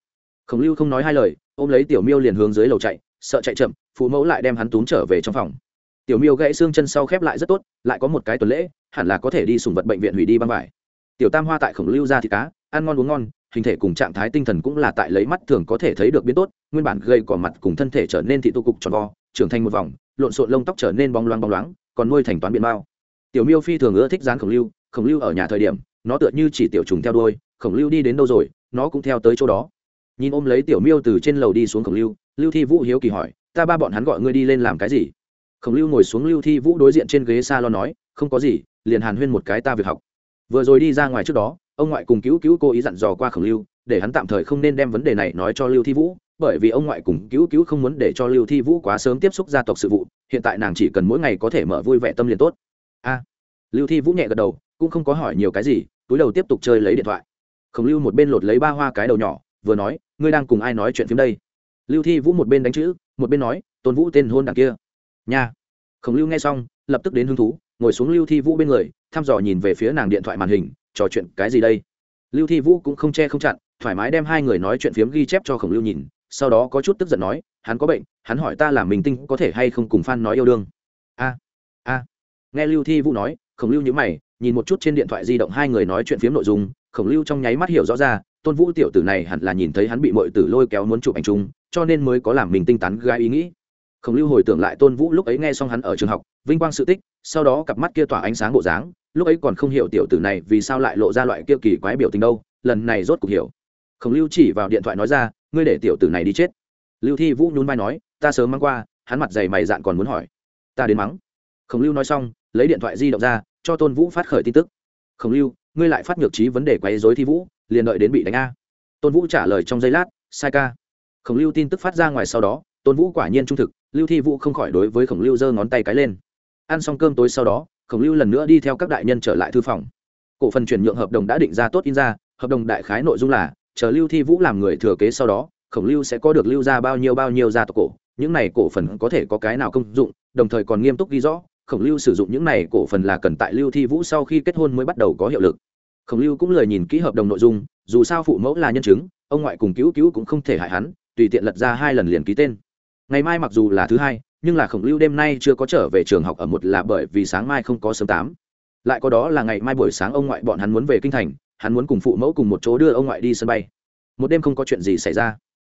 [SPEAKER 1] Khổng lưu không nói hai lời, ôm lấy tiểu miêu liền hướng dưới lầu chạy, sợ chạy chậm, phụ mẫu lại đem hắn túm trở về trong phòng tiểu miêu gãy xương chân sau khép lại rất tốt, lại có một cái tuần lễ, hẳn là có thể đi sùng vật bệnh viện hủy đi băng vải. Tiểu tam hoa tại khổng lưu ra thịt cá, ăn ngon uống ngon, hình thể cùng trạng thái tinh thần cũng là tại lấy mắt thường có thể thấy được biến tốt, nguyên bản gây cỏ mặt cùng thân thể trở nên thị tu cục tròn vo, trưởng thành một vòng, lộn xộn lông tóc trở nên bóng loáng bóng loáng, còn nuôi thành toán biện bao tiểu miêu phi thường ưa thích dán khổng lưu khổng lưu ở nhà thời điểm, nó tựa như chỉ tiểu trùng theo đuôi, khổng lưu đi đến đâu rồi, nó cũng theo tới chỗ đó. Nhìn ôm lấy tiểu miêu từ trên lầu đi xuống khổng lưu lưu thi vũ hiếu kỳ hỏi, ta ba bọn hắn gọi ngươi đi lên làm cái gì? Khổng lưu ngồi xuống lưu thi vũ đối diện trên ghế s a lo nói, không có gì, liền hàn huyên một cái ta việc học. Vừa rồi đi ra ngoài trước đó, ông ngoại cùng cứu cứu cô ý dặn dò qua khổng lưu, để hắn tạm thời không nên đem vấn đề này nói cho lưu thi vũ, bởi vì ông ngoại cùng cứu cứu không muốn để cho lưu thi vũ quá sớm tiếp xúc gia tộc sự vụ, hiện tại nàng chỉ cần mỗi ngày có thể mở vui vẻ tâm liền tốt. A. Lưu thi vũ nhẹ gật đầu, cũng không có hỏi nhiều cái gì, túi đầu tiếp tục chơi lấy điện thoại. Khổng lưu một bên lột lấy ba hoa cái đầu nhỏ, vừa nói, ngươi đang cùng ai nói chuyện phim đây? Lưu thi vũ một bên đánh chữ, một bên nói, tôn vũ tên hôn đằng kia nha. Khổng lưu nghe xong, lập tức đến hứng thú, ngồi xuống lưu thi vũ bên người, thăm dò nhìn về phía nàng điện thoại màn hình, trò chuyện cái gì đây? Lưu thi vũ cũng không che không chặn, thoải mái đem hai người nói chuyện phiếm ghi chép cho khổng lưu nhìn, sau đó có chút tức giận nói, hắn có bệnh, hắn hỏi ta là mình tinh có thể hay không cùng f nói yêu đương? A a. Nghe lưu thi vũ nói, khổng lưu nhữ mày, nhìn một chút trên điện thoại di động hai người nói chuyện phiếm nội dung, khổng lưu trong nháy mắt hiểu rõ ra, tôn vũ tiểu tử này hẳn là nhìn thấy hắn bị mọi tử lôi kéo muốn chụp ảnh chung, cho nên mới có làm mình tinh tán gái ý nghĩ khổng lưu hồi tưởng lại tôn vũ lúc ấy nghe xong hắn ở trường học, vinh quang sự tích, sau đó cặp mắt kia tỏa ánh sáng bộ dáng, lúc ấy còn không hiểu tiểu tử này vì sao lại lộ ra loại kia kỳ quái biểu tình đâu, lần này rốt cuộc hiểu. Khổng lưu chỉ vào điện thoại nói ra, ngươi để tiểu tử này đi chết. Lưu thi vũ nhún vai nói, ta sớm mang qua, hắn mặt dày mày dạn còn muốn hỏi. Ta đến mắng. Khổng lưu nói xong, lấy điện thoại di động ra, cho tôn vũ phát khởi tin tức. Khổng lưu, ngươi lại phát ngược trí vấn đề quấy dối thi vũ, liền đợi đến bị đánh a. Tôn vũ trả lời trong giây lát, sai ca. Khổng lưu tin tức phát ra ngoài sau đó tôn vũ quả nhiên trung thực, lưu thi vũ không khỏi đối với khổng lưu giơ ngón tay cái lên. Ăn xong cơm tối sau đó, khổng lưu lần nữa đi theo các đại nhân trở lại thư phòng. Cổ phần chuyển nhượng hợp đồng đã định ra tốt in ra, hợp đồng đại khái nội dung là, chờ lưu thi vũ làm người thừa kế sau đó, khổng lưu sẽ có được lưu ra bao nhiêu bao nhiêu gia tộc cổ, những này cổ phần có thể có cái nào công dụng, đồng thời còn nghiêm túc ghi rõ, khổng lưu sử dụng những này cổ phần là cần tại lưu thi vũ sau khi kết hôn mới bắt đầu có hiệu lực. Khổng lưu cũng lời nhìn kỹ hợp đồng nội dung, dù sao phụ mẫu là nhân chứng, ông ngoại cùng cứu cứu cũng không thể hại hắn, tùy tiện lật ra hai lần liền ký tên ngày mai mặc dù là thứ hai, nhưng là khổng lưu đêm nay chưa có trở về trường học ở một là bởi vì sáng mai không có sớm tám. Lại có đó là ngày mai buổi sáng ông ngoại bọn hắn muốn về kinh thành, hắn muốn cùng phụ mẫu cùng một chỗ đưa ông ngoại đi sân bay. Một đêm không có chuyện gì xảy ra.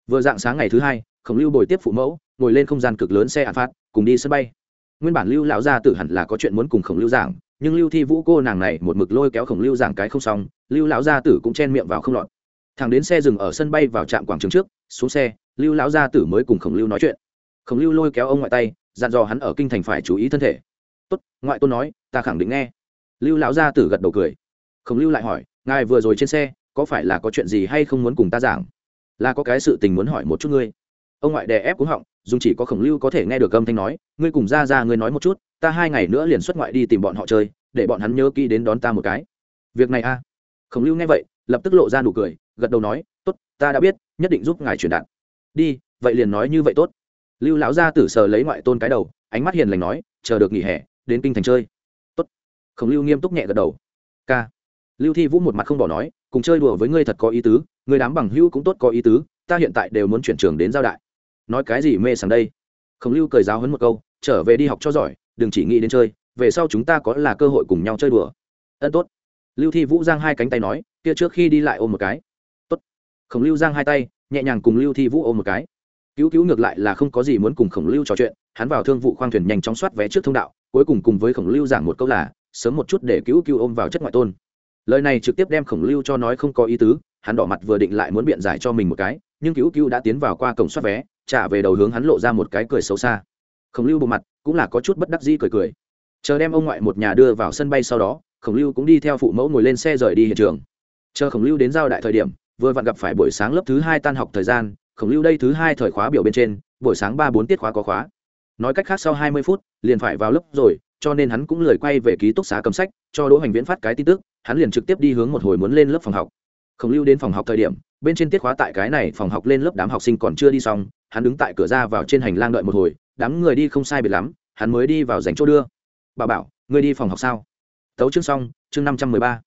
[SPEAKER 1] Vừa dạng sáng ngày thứ hai, khổng lưu bồi tiếp phụ mẫu, ngồi lên không gian cực lớn xe hạn phát, cùng đi sân bay. Nguyên bản lưu lão gia tử hẳn là có chuyện muốn cùng khổng lưu giảng, nhưng lưu thi vũ cô nàng này một mực lôi kéo khổng lưu giảng cái không xong, lưu lão gia tử cũng chen miệng vào không lọt. Thằng đến xe dừng ở sân bay vào trạm quảng trường trước, xuống xe lưu lão gia tử mới cùng khổng lưu nói chuyện. Khổng lưu lôi kéo ông ngoại tay, dặn dò hắn ở kinh thành phải chú ý thân thể. Tốt, ngoại tôn nói, ta khẳng định nghe. Lưu lão gia tử gật đầu cười. Khổng lưu lại hỏi, ngài vừa rồi trên xe, có phải là có chuyện gì hay không muốn cùng ta giảng? Là có cái sự tình muốn hỏi một chút ngươi. Ông ngoại đè ép cúng họng dùng chỉ có khổng lưu có thể nghe được âm thanh nói, ngươi cùng ra ra ngươi nói một chút, ta hai ngày nữa liền xuất ngoại đi tìm bọn họ chơi, để bọn hắn nhớ kỹ đến đón ta một cái. Việc này a khổng lưu nghe vậy, lập tức lộ ra nụ cười, gật đầu nói, tốt, ta đã biết, nhất định giúp ngài truyền đạt đi, vậy liền nói như vậy tốt. Lưu lão gia tử sờ lấy ngoại tôn cái đầu, ánh mắt hiền lành nói, chờ được nghỉ hè, đến kinh thành chơi. Tốt. Khổng lưu nghiêm túc nhẹ gật đầu. K lưu thi vũ một mặt không bỏ nói, cùng chơi đùa với ngươi thật có ý tứ người đám bằng hữu cũng tốt có ý tứ, ta hiện tại đều muốn chuyển trường đến giao đại. Nói cái gì mê sảng đây? Khổng lưu cười giáo hấn một câu, trở về đi học cho giỏi, đừng chỉ nghĩ đến chơi, về sau chúng ta có là cơ hội cùng nhau chơi đùa. Ân tốt. Lưu thi vũ giang hai cánh tay nói, kia trước khi đi lại ôm một cái. Tốt. Khổng lưu giang hai tay nhẹ nhàng cùng lưu thi vũ ôm một cái. Cứu cứu ngược lại là không có gì muốn cùng khổng lưu trò chuyện, hắn vào thương vụ khoang thuyền nhanh chóng soát vé trước thông đạo, cuối cùng cùng với khổng lưu giảng một câu là, sớm một chút để cứu cứu ôm vào chất ngoại tôn. Lời này trực tiếp đem khổng lưu cho nói không có ý tứ, hắn đỏ mặt vừa định lại muốn biện giải cho mình một cái, nhưng cứu cứu đã tiến vào qua cổng soát vé, trả về đầu hướng hắn lộ ra một cái cười xấu xa. Khổng lưu bộ mặt, cũng là có chút bất đắc dĩ cười cười. Chờ đem ông ngoại một nhà đưa vào sân bay sau đó, khổng lưu cũng đi theo phụ mẫu ngồi lên xe rời đi hiện trường. Chờ khổng lưu đến giao đại thời điểm vừa vặn gặp phải buổi sáng lớp thứ hai tan học thời gian, khổng lưu đây thứ hai thời khóa biểu bên trên, buổi sáng ba bốn tiết khóa có khóa. Nói cách khác sau hai mươi phút, liền phải vào lớp rồi, cho nên hắn cũng lời quay về ký túc xá cầm sách, cho đỗ hành viễn phát cái tin tức, hắn liền trực tiếp đi hướng một hồi muốn lên lớp phòng học. Khổng lưu đến phòng học thời điểm, bên trên tiết khóa tại cái này phòng học lên lớp đám học sinh còn chưa đi xong, hắn đứng tại cửa ra vào trên hành lang đợi một hồi, đám người đi không sai biệt lắm, hắn mới đi vào dành chỗ đưa. Bà bảo, ngươi đi phòng học sao? Tấu chương xong, chương năm trăm mười ba.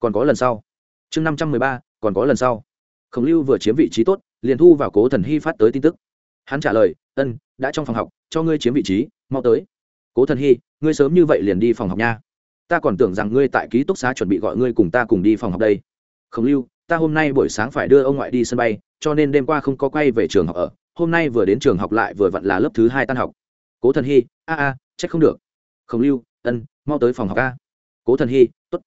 [SPEAKER 1] Còn có lần sau. Chương năm trăm mười ba còn có lần sau. Khổng lưu vừa chiếm vị trí tốt, liền thu vào cố thần hy phát tới tin tức. Hắn trả lời, ân, đã trong phòng học, cho ngươi chiếm vị trí, mau tới. Cố thần hy, ngươi sớm như vậy liền đi phòng học nha. Ta còn tưởng rằng ngươi tại ký túc xá chuẩn bị gọi ngươi cùng ta cùng đi phòng học đây. Khổng lưu, ta hôm nay buổi sáng phải đưa ông ngoại đi sân bay, cho nên đêm qua không có quay về trường học ở. Hôm nay vừa đến trường học lại vừa vặn là lớp thứ hai tan học. Cố thần hy, a a, trách không được. Khổng lưu, ân, mau tới phòng học a. Cố thần hy t ố t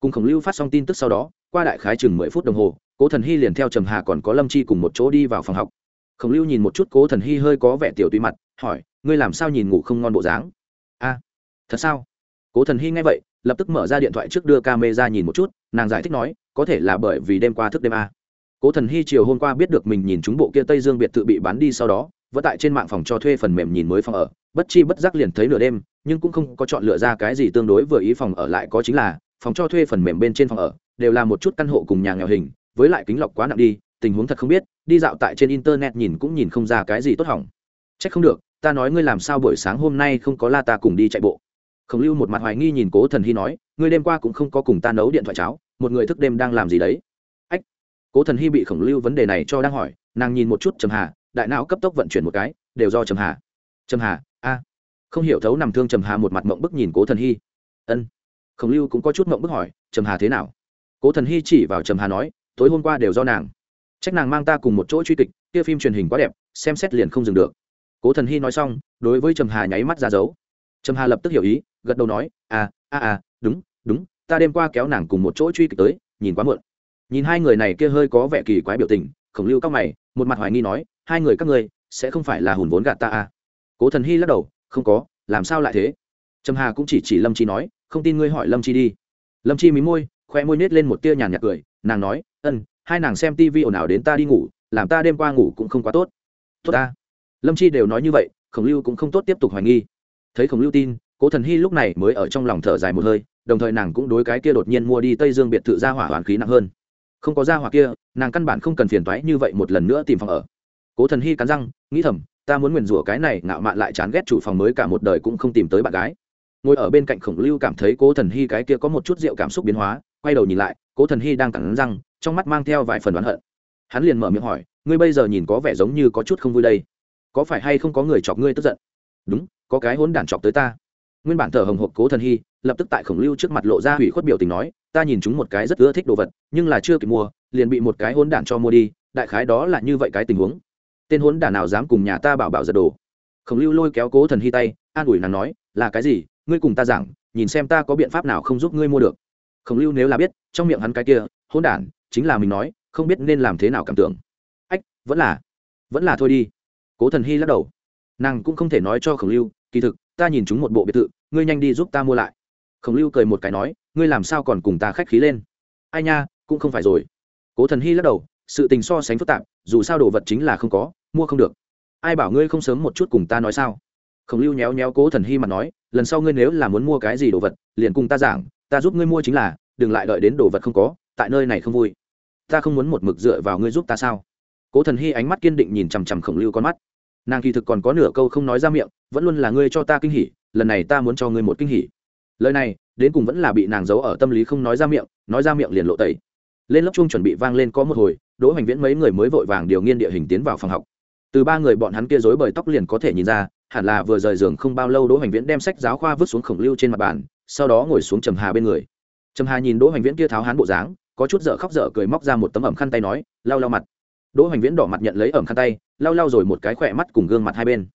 [SPEAKER 1] cùng khổng lưu phát xong tin tức sau đó qua đại khái chừng mười phút đồng hồ, cố thần hy liền theo trầm hà còn có lâm chi cùng một chỗ đi vào phòng học. Khổng lưu nhìn một chút cố thần hy hơi có vẻ tiểu tùy mặt, hỏi, ngươi làm sao nhìn ngủ không ngon bộ dáng? A, thật sao? Cố thần hy nghe vậy, lập tức mở ra điện thoại trước đưa ca mê ra nhìn một chút, nàng giải thích nói, có thể là bởi vì đêm qua thức đêm a. Cố thần hy chiều hôm qua biết được mình nhìn chúng bộ kia tây dương biệt thự bị bán đi sau đó, vẫn tại trên mạng phòng cho thuê phần mềm nhìn mới phòng ở, bất chi bất giác liền thấy nửa đêm, nhưng cũng không có chọn lựa ra cái gì tương đối vừa ý phòng ở lại có chính là, phòng cho thuê phần mềm bên trên phòng ở đều là một chút căn hộ cùng nhà nghèo hình, với lại kính lọc quá nặng đi, tình huống thật không biết, đi dạo tại trên internet nhìn cũng nhìn không ra cái gì tốt hỏng. C h ắ c không được, ta nói ngươi làm sao buổi sáng hôm nay không có la ta cùng đi chạy bộ. Khổng lưu một mặt hoài nghi nhìn cố thần hy nói, ngươi đêm qua cũng không có cùng ta nấu điện thoại cháo, một người thức đêm đang làm gì đấy? Ách, cố thần hy bị khổng lưu vấn đề này cho đang hỏi, nàng nhìn một chút trầm hà, đại não cấp tốc vận chuyển một cái, đều do trầm hà. Trầm hà, a. Không hiểu thấu nằm thương trầm hà một mặt mộng bức nhìn cố thần hy. Ân. Khổng lưu cũng có chút mộng bức hỏi, trầm hà thế nào? Cố thần hy chỉ vào trầm hà nói, tối hôm qua đều do nàng. Trách nàng mang ta cùng một chỗ truy kịch, kia phim truyền hình quá đẹp, xem xét liền không dừng được. Cố thần hy nói xong, đối với trầm hà nháy mắt ra dấu. Trầm hà lập tức hiểu ý, gật đầu nói à à à đúng đúng, ta đêm qua kéo nàng cùng một chỗ truy kịch tới, nhìn quá muộn. Nhìn hai người này kia hơi có vẻ kỳ quái biểu tình, khổng lưu các mày, một mặt hoài nghi nói, hai người các ngươi, sẽ không phải là hùn vốn gạt ta à? Cố thần hy lắc đầu, không có, làm sao lại thế? Trầm hà cũng chỉ chỉ lâm chi nói, không tin ngươi hỏi lâm chi đi. Lâm chi mí môi khoe môi nết lên một tia nhàn nhạt cười, nàng nói, ân, hai nàng xem tivi ồn ào đến ta đi ngủ, làm ta đêm qua ngủ cũng không quá tốt. Tốt ta. Lâm chi đều nói như vậy, khổng lưu cũng không tốt tiếp tục hoài nghi. Thấy khổng lưu tin, cố thần hy lúc này mới ở trong lòng thở dài một hơi, đồng thời nàng cũng đối cái kia đột nhiên mua đi tây dương biệt thự ra hỏa hoàn khí nặng hơn. Không có ra hỏa kia, nàng căn bản không cần phiền toái như vậy một lần nữa tìm phòng ở. Cố thần hy cắn răng, nghĩ thầm, ta muốn nguyền rủa cái này, ngạo mạn lại chán ghét chủ phòng mới cả một đời cũng không tìm tới bạn gái. Ngồi ở bên cạnh khổng lưu cảm thấy cố thần hy cái kia có một chút rượu cảm xúc biến hóa quay đầu nhìn lại, cố thần hy đang cẳng răng, trong mắt mang theo vài phần oán hận. Hắn liền mở miệng hỏi, ngươi bây giờ nhìn có vẻ giống như có chút không vui đây. Có phải hay không có người chọc ngươi tức giận? Đúng, có cái hỗn đản chọc tới ta. Nguyên bản thờ hồng hộc cố thần hy, lập tức tại khổng lưu trước mặt lộ ra hủy khuất biểu tình nói, ta nhìn chúng một cái rất ưa thích đồ vật, nhưng là chưa kịp mua, liền bị một cái hỗn đản cho mua đi, đại khái đó là như vậy cái tình huống. Tên hỗn đản nào dám cùng nhà ta bảo bảo giật đồ? Khổng lưu lôi kéo cố thần hy tay, an ủi nàng nói, là cái gì? Ngươi cùng ta giảng, nhìn xem ta có biện pháp nào không giúp ngươi mua được khổng lưu nếu là biết, trong miệng hắn cái kia, hỗn đản, chính là mình nói, không biết nên làm thế nào cảm tưởng. Ách, vẫn là vẫn là thôi đi. Cố thần hy lắc đầu. Nàng cũng không thể nói cho khổng lưu, kỳ thực, ta nhìn chúng một bộ biệt thự, ngươi nhanh đi giúp ta mua lại. Khổng lưu cười một cái nói, ngươi làm sao còn cùng ta khách khí lên? Ai nha, cũng không phải rồi. Cố thần hy lắc đầu, sự tình so sánh phức tạp, dù sao đồ vật chính là không có, mua không được. Ai bảo ngươi không sớm một chút cùng ta nói sao? Khổng lưu nhéo nhéo cố thần hy mà nói, lần sau ngươi nếu là muốn mua cái gì đồ vật, liền cùng ta giảng ta giúp ngươi mua chính là, đừng lại đợi đến đồ vật không có, tại nơi này không vui. Ta không muốn một mực dựa vào ngươi giúp ta sao? Cố thần hy ánh mắt kiên định nhìn chằm chằm khổng lưu con mắt. Nàng kỳ thực còn có nửa câu không nói ra miệng, vẫn luôn là ngươi cho ta kinh hỉ, lần này ta muốn cho ngươi một kinh hỉ. Lời này, đến cùng vẫn là bị nàng giấu ở tâm lý không nói ra miệng, nói ra miệng liền lộ tẩy. Lên lớp chung chuẩn bị vang lên có một hồi, đỗ hoành viễn mấy người mới vội vàng điều nghiên địa hình tiến vào phòng học. Từ ba người bọn hắn kia dối bời tóc liền có thể nhìn ra, hẳn là vừa rời giường không bao lâu đỗ hoành viễn đem sách giáo khoa vứt xuống khổng lưu trên mặt bàn sau đó ngồi xuống trầm hà bên người. Trầm hà nhìn đỗ hoành viễn kia tháo hán bộ dáng, có chút dở khóc dở cười móc ra một tấm ẩm khăn tay nói, lau lau mặt. Đỗ hoành viễn đỏ mặt nhận lấy ẩm khăn tay, lau lau rồi một cái khỏe mắt cùng gương mặt hai bên.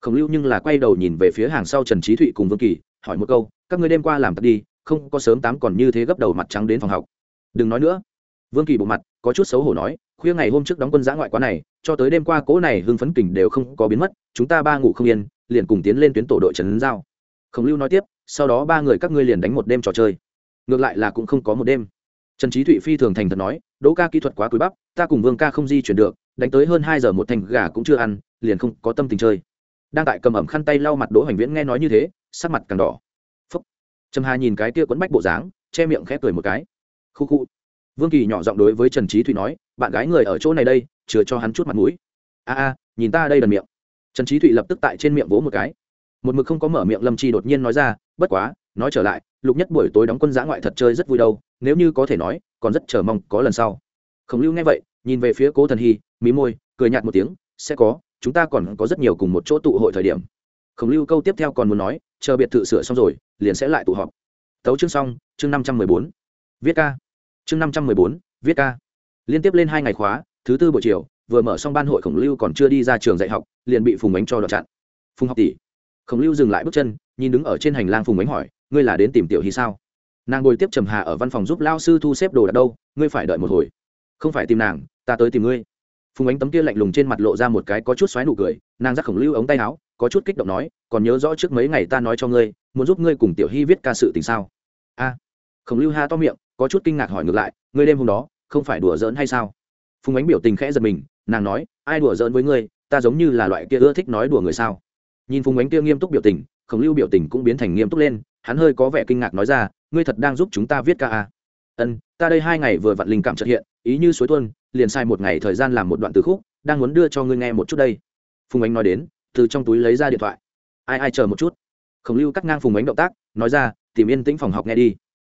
[SPEAKER 1] Khổng lưu nhưng là quay đầu nhìn về phía hàng sau trần trí thụy cùng vương kỳ, hỏi một câu, các người đêm qua làm tật đi, không có sớm tám còn như thế gấp đầu mặt trắng đến phòng học. Đừng nói nữa. Vương kỳ bộ mặt, có chút xấu hổ nói, khuya ngày hôm trước đóng quân giã ngoại quá này, cho tới đêm qua cỗ này hưng phấn kình đều không có biến mất, chúng ta ba ngủ không yên, liền cùng tiến lên tuyến tổ đội trần giao. Khổng lưu nói tiếp sau đó ba người các ngươi liền đánh một đêm trò chơi. Ngược lại là cũng không có một đêm. Trần trí thụy phi thường thành thật nói, đỗ ca kỹ thuật quá quý bắp, ta cùng vương ca không di chuyển được, đánh tới hơn hai giờ một thành gà cũng chưa ăn, liền không có tâm tình chơi. Đang tại cầm ẩm khăn tay lau mặt đỗ hoành viễn nghe nói như thế, sắc mặt càng đỏ. Phúc. Trầm hà nhìn cái kia quấn bách bộ dáng, che miệng khẽ cười một cái. Khu khu. Vương kỳ nhỏ giọng đối với trần trí thụy nói, bạn gái người ở chỗ này đây, chừa cho hắn chút mặt mũi. A a, nhìn ta đây đần miệng. Trần trí thụy lập tức tại trên miệng vỗ một cái một mực không có mở miệng lâm chi đột nhiên nói ra, bất quá, nói trở lại, lục nhất buổi tối đóng quân giã ngoại thật chơi rất vui đâu, nếu như có thể nói, còn rất chờ mong có lần sau. Khổng lưu nghe vậy, nhìn về phía cố thần hy, mí môi, cười nhạt một tiếng, sẽ có, chúng ta còn có rất nhiều cùng một chỗ tụ hội thời điểm. Khổng lưu câu tiếp theo còn muốn nói, chờ biệt thự sửa xong rồi, liền sẽ lại tụ họp. Tấu chương xong, chương năm trăm mười bốn. Viết ca. Chương năm trăm mười bốn, viết ca. Liên tiếp lên hai ngày khóa, thứ tư buổi chiều, vừa mở xong ban hội khổng lưu còn chưa đi ra trường dạy học, liền bị phùng ánh cho đọt chặn. Phùng học tỷ khổng lưu dừng lại bước chân, nhìn đứng ở trên hành lang phùng ánh hỏi, ngươi là đến tìm tiểu hy sao? Nàng ngồi tiếp trầm hà ở văn phòng giúp lao sư thu xếp đồ đạc đâu, ngươi phải đợi một hồi. Không phải tìm nàng, ta tới tìm ngươi. Phùng ánh tấm kia lạnh lùng trên mặt lộ ra một cái có chút xoáy nụ cười, nàng ra khổng lưu ống tay áo, có chút kích động nói, còn nhớ rõ trước mấy ngày ta nói cho ngươi, muốn giúp ngươi cùng tiểu hy viết ca sự tình sao? A. Khổng lưu ha to miệng, có chút kinh ngạc hỏi ngược lại, ngươi đêm hôm đó, không phải đùa giỡn hay sao? Phùng ánh biểu tình khẽ giật mình, nàng nói, ai đùa giỡn với ngươi, ta giống như là loại kia ưa thích nói đùa người sao? Nhìn phùng ánh kia nghiêm túc biểu tình, khổng lưu biểu tình cũng biến thành nghiêm túc lên, hắn hơi có vẻ kinh ngạc nói ra, ngươi thật đang giúp chúng ta viết ca à? ân, ta đây hai ngày vừa vặn linh cảm trật hiện, ý như suối tuân liền sai một ngày thời gian làm một đoạn từ khúc, đang muốn đưa cho ngươi nghe một chút đây. Phùng ánh nói đến, từ trong túi lấy ra điện thoại. Ai ai, chờ một chút. Khổng lưu cắt ngang phùng ánh động tác, nói ra, tìm yên tĩnh phòng học nghe đi.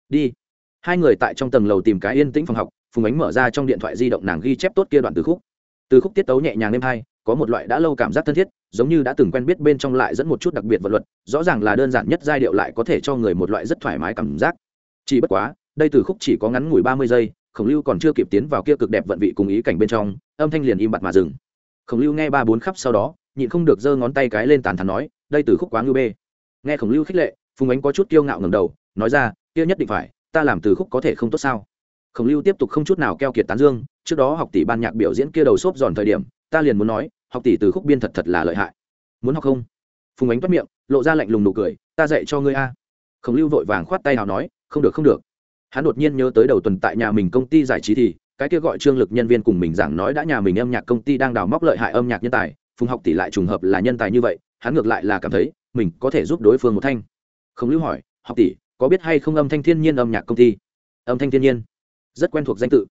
[SPEAKER 1] Đi. Hai người tại trong tầng lầu tìm cái yên tĩnh phòng học, phùng ánh mở ra trong điện thoại di động nàng ghi chép tốt kia đoạn từ khúc. Từ khúc tiết tấu nhẹ nhàng êm hai có một loại đã lâu cảm giác thân thiết, giống như đã từng quen biết bên trong lại dẫn một chút đặc biệt vật luật, rõ ràng là đơn giản nhất giai điệu lại có thể cho người một loại rất thoải mái cảm giác. Chỉ bất quá, đây từ khúc chỉ có ngắn ngủi ba mươi giây, khổng lưu còn chưa kịp tiến vào kia cực đẹp vận vị cùng ý cảnh bên trong, âm thanh liền im bặt mà dừng. Khổng lưu nghe ba bốn khắp sau đó, nhịn không được giơ ngón tay cái lên tàn thắn nói, đây từ khúc quá ngư bê. Nghe khổng lưu khích lệ, phùng ánh có chút kiêu ngạo ngầm đầu, nói ra, kia nhất định phải, ta làm từ khúc có thể không tốt sao? Khổng lưu tiếp tục không chút nào keo kiệt tán dương, trước đó học tỷ ban nhạc biểu diễn kia đầu xốp giòn thời điểm ta liền muốn nói, học tỷ từ khúc biên thật thật là lợi hại. Muốn học không? Phùng ánh toát miệng, lộ ra lạnh lùng nụ cười, ta dạy cho ngươi a. Khổng lưu vội vàng khoát tay nào nói, không được không được. Hắn đột nhiên nhớ tới đầu tuần tại nhà mình công ty giải trí thì, cái kia gọi trương lực nhân viên cùng mình giảng nói đã nhà mình âm nhạc công ty đang đào móc lợi hại âm nhạc nhân tài, phùng học tỷ lại trùng hợp là nhân tài như vậy, hắn ngược lại là cảm thấy, mình có thể giúp đối phương một thanh. Khổng lưu hỏi, học tỷ, có biết hay không âm thanh thiên nhiên âm nhạc công ty? Âm thanh thiên nhiên. Rất quen thuộc danh tự.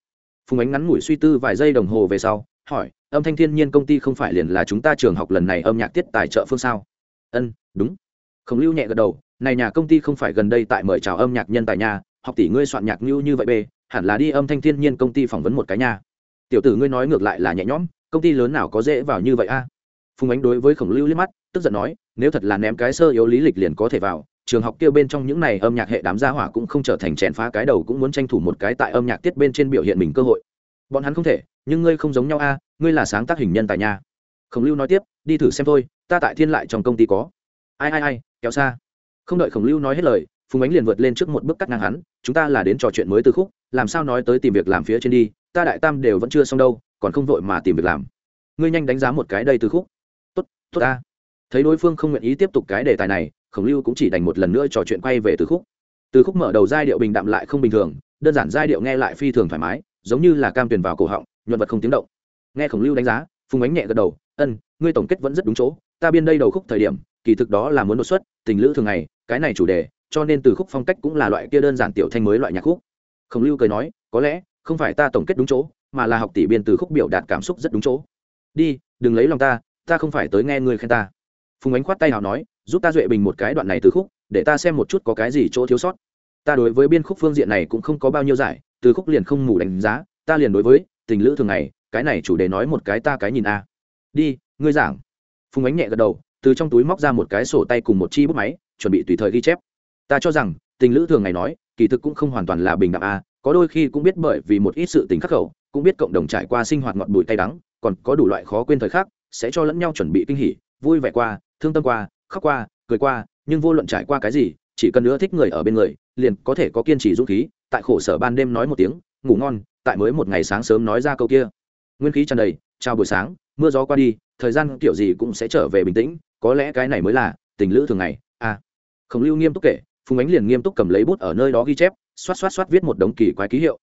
[SPEAKER 1] Phùng ánh ngắn ngủi suy tư vài giây đồng hồ về sau, hỏi âm thanh thiên nhiên công ty không phải liền là chúng ta trường học lần này âm nhạc tiết tài trợ phương sao? Ân, đúng. Khổng lưu nhẹ gật đầu, này nhà công ty không phải gần đây tại mời chào âm nhạc nhân tài nhà học tỷ ngươi soạn nhạc như như vậy bê, hẳn là đi âm thanh thiên nhiên công ty phỏng vấn một cái nhà tiểu tử ngươi nói ngược lại là nhẹ nhõm, công ty lớn nào có dễ vào như vậy a? Phùng ánh đối với khổng lưu liếc mắt, tức giận nói, nếu thật là ném cái sơ yếu lý lịch liền có thể vào, trường học kia bên trong những này âm nhạc hệ đám gia hỏa cũng không trở thành chèn phá cái đầu cũng muốn tranh thủ một cái tại âm nhạc tiết bên trên biểu hiện mình cơ hội bọn hắn không thể, nhưng ngươi không giống nhau a, ngươi là sáng tác hình nhân tài nhà khổng lưu nói tiếp, đi thử xem thôi, ta tại thiên lại trong công ty có. Ai ai ai, kéo xa. Không đợi khổng lưu nói hết lời, phùng ánh liền vượt lên trước một bước cắt ngang hắn, chúng ta là đến trò chuyện mới từ khúc, làm sao nói tới tìm việc làm phía trên đi, ta đại tam đều vẫn chưa xong đâu, còn không vội mà tìm việc làm. Ngươi nhanh đánh giá một cái đây từ khúc. Tốt tốt ta. Thấy đối phương không nguyện ý tiếp tục cái đề tài này, khổng lưu cũng chỉ đành một lần nữa trò chuyện quay về từ khúc. Từ khúc mở đầu giai điệu bình đạm lại không bình thường, đơn giản giai điệu nghe lại phi thường thoải mái giống như là cam tuyển vào cổ họng, nhuận vật không tiếng động. Nghe khổng lưu đánh giá, phùng ánh nhẹ gật đầu, ân, ngươi tổng kết vẫn rất đúng chỗ. Ta biên đây đầu khúc thời điểm, kỳ thực đó là muốn đột xuất, tình lữ thường ngày, cái này chủ đề, cho nên từ khúc phong cách cũng là loại kia đơn giản tiểu thanh mới loại nhạc khúc. Khổng lưu cười nói, có lẽ, không phải ta tổng kết đúng chỗ, mà là học tỷ biên từ khúc biểu đạt cảm xúc rất đúng chỗ. Đi, đừng lấy lòng ta ta không phải tới nghe ngươi khen ta. Phùng ánh khoát tay nào nói, giúp ta duệ bình một cái đoạn này từ khúc, để ta xem một chút có cái gì chỗ thiếu sót. Ta đối với biên khúc phương diện này cũng không có bao nhiêu giải từ khúc liền không ngủ đánh giá, ta liền đối với tình lữ thường ngày, cái này chủ đề nói một cái ta cái nhìn a. Đi, ngươi giảng. Phùng ánh nhẹ gật đầu, từ trong túi móc ra một cái sổ tay cùng một chi bút máy, chuẩn bị tùy thời ghi chép. Ta cho rằng, tình lữ thường ngày nói, kỳ thực cũng không hoàn toàn là bình đẳng a, có đôi khi cũng biết bởi vì một ít sự tình khắc khẩu, cũng biết cộng đồng trải qua sinh hoạt ngọt bùi tay đắng, còn có đủ loại khó quên thời khắc, sẽ cho lẫn nhau chuẩn bị kinh hỉ, vui vẻ qua, thương tâm qua, khóc qua, cười qua, nhưng vô luận trải qua cái gì, chỉ cần nữa thích người ở bên người, liền có thể có kiên trì dũng khí tại khổ sở ban đêm nói một tiếng, ngủ ngon, tại mới một ngày sáng sớm nói ra câu kia. Nguyên khí tràn đầy, chào buổi sáng, mưa gió qua đi, thời gian kiểu gì cũng sẽ trở về bình tĩnh, có lẽ cái này mới là tình lữ thường ngày. À. khổng lưu nghiêm túc kể, phùng ánh liền nghiêm túc cầm lấy bút ở nơi đó ghi chép, xoát xoát xoát viết một đống kỳ quái ký hiệu.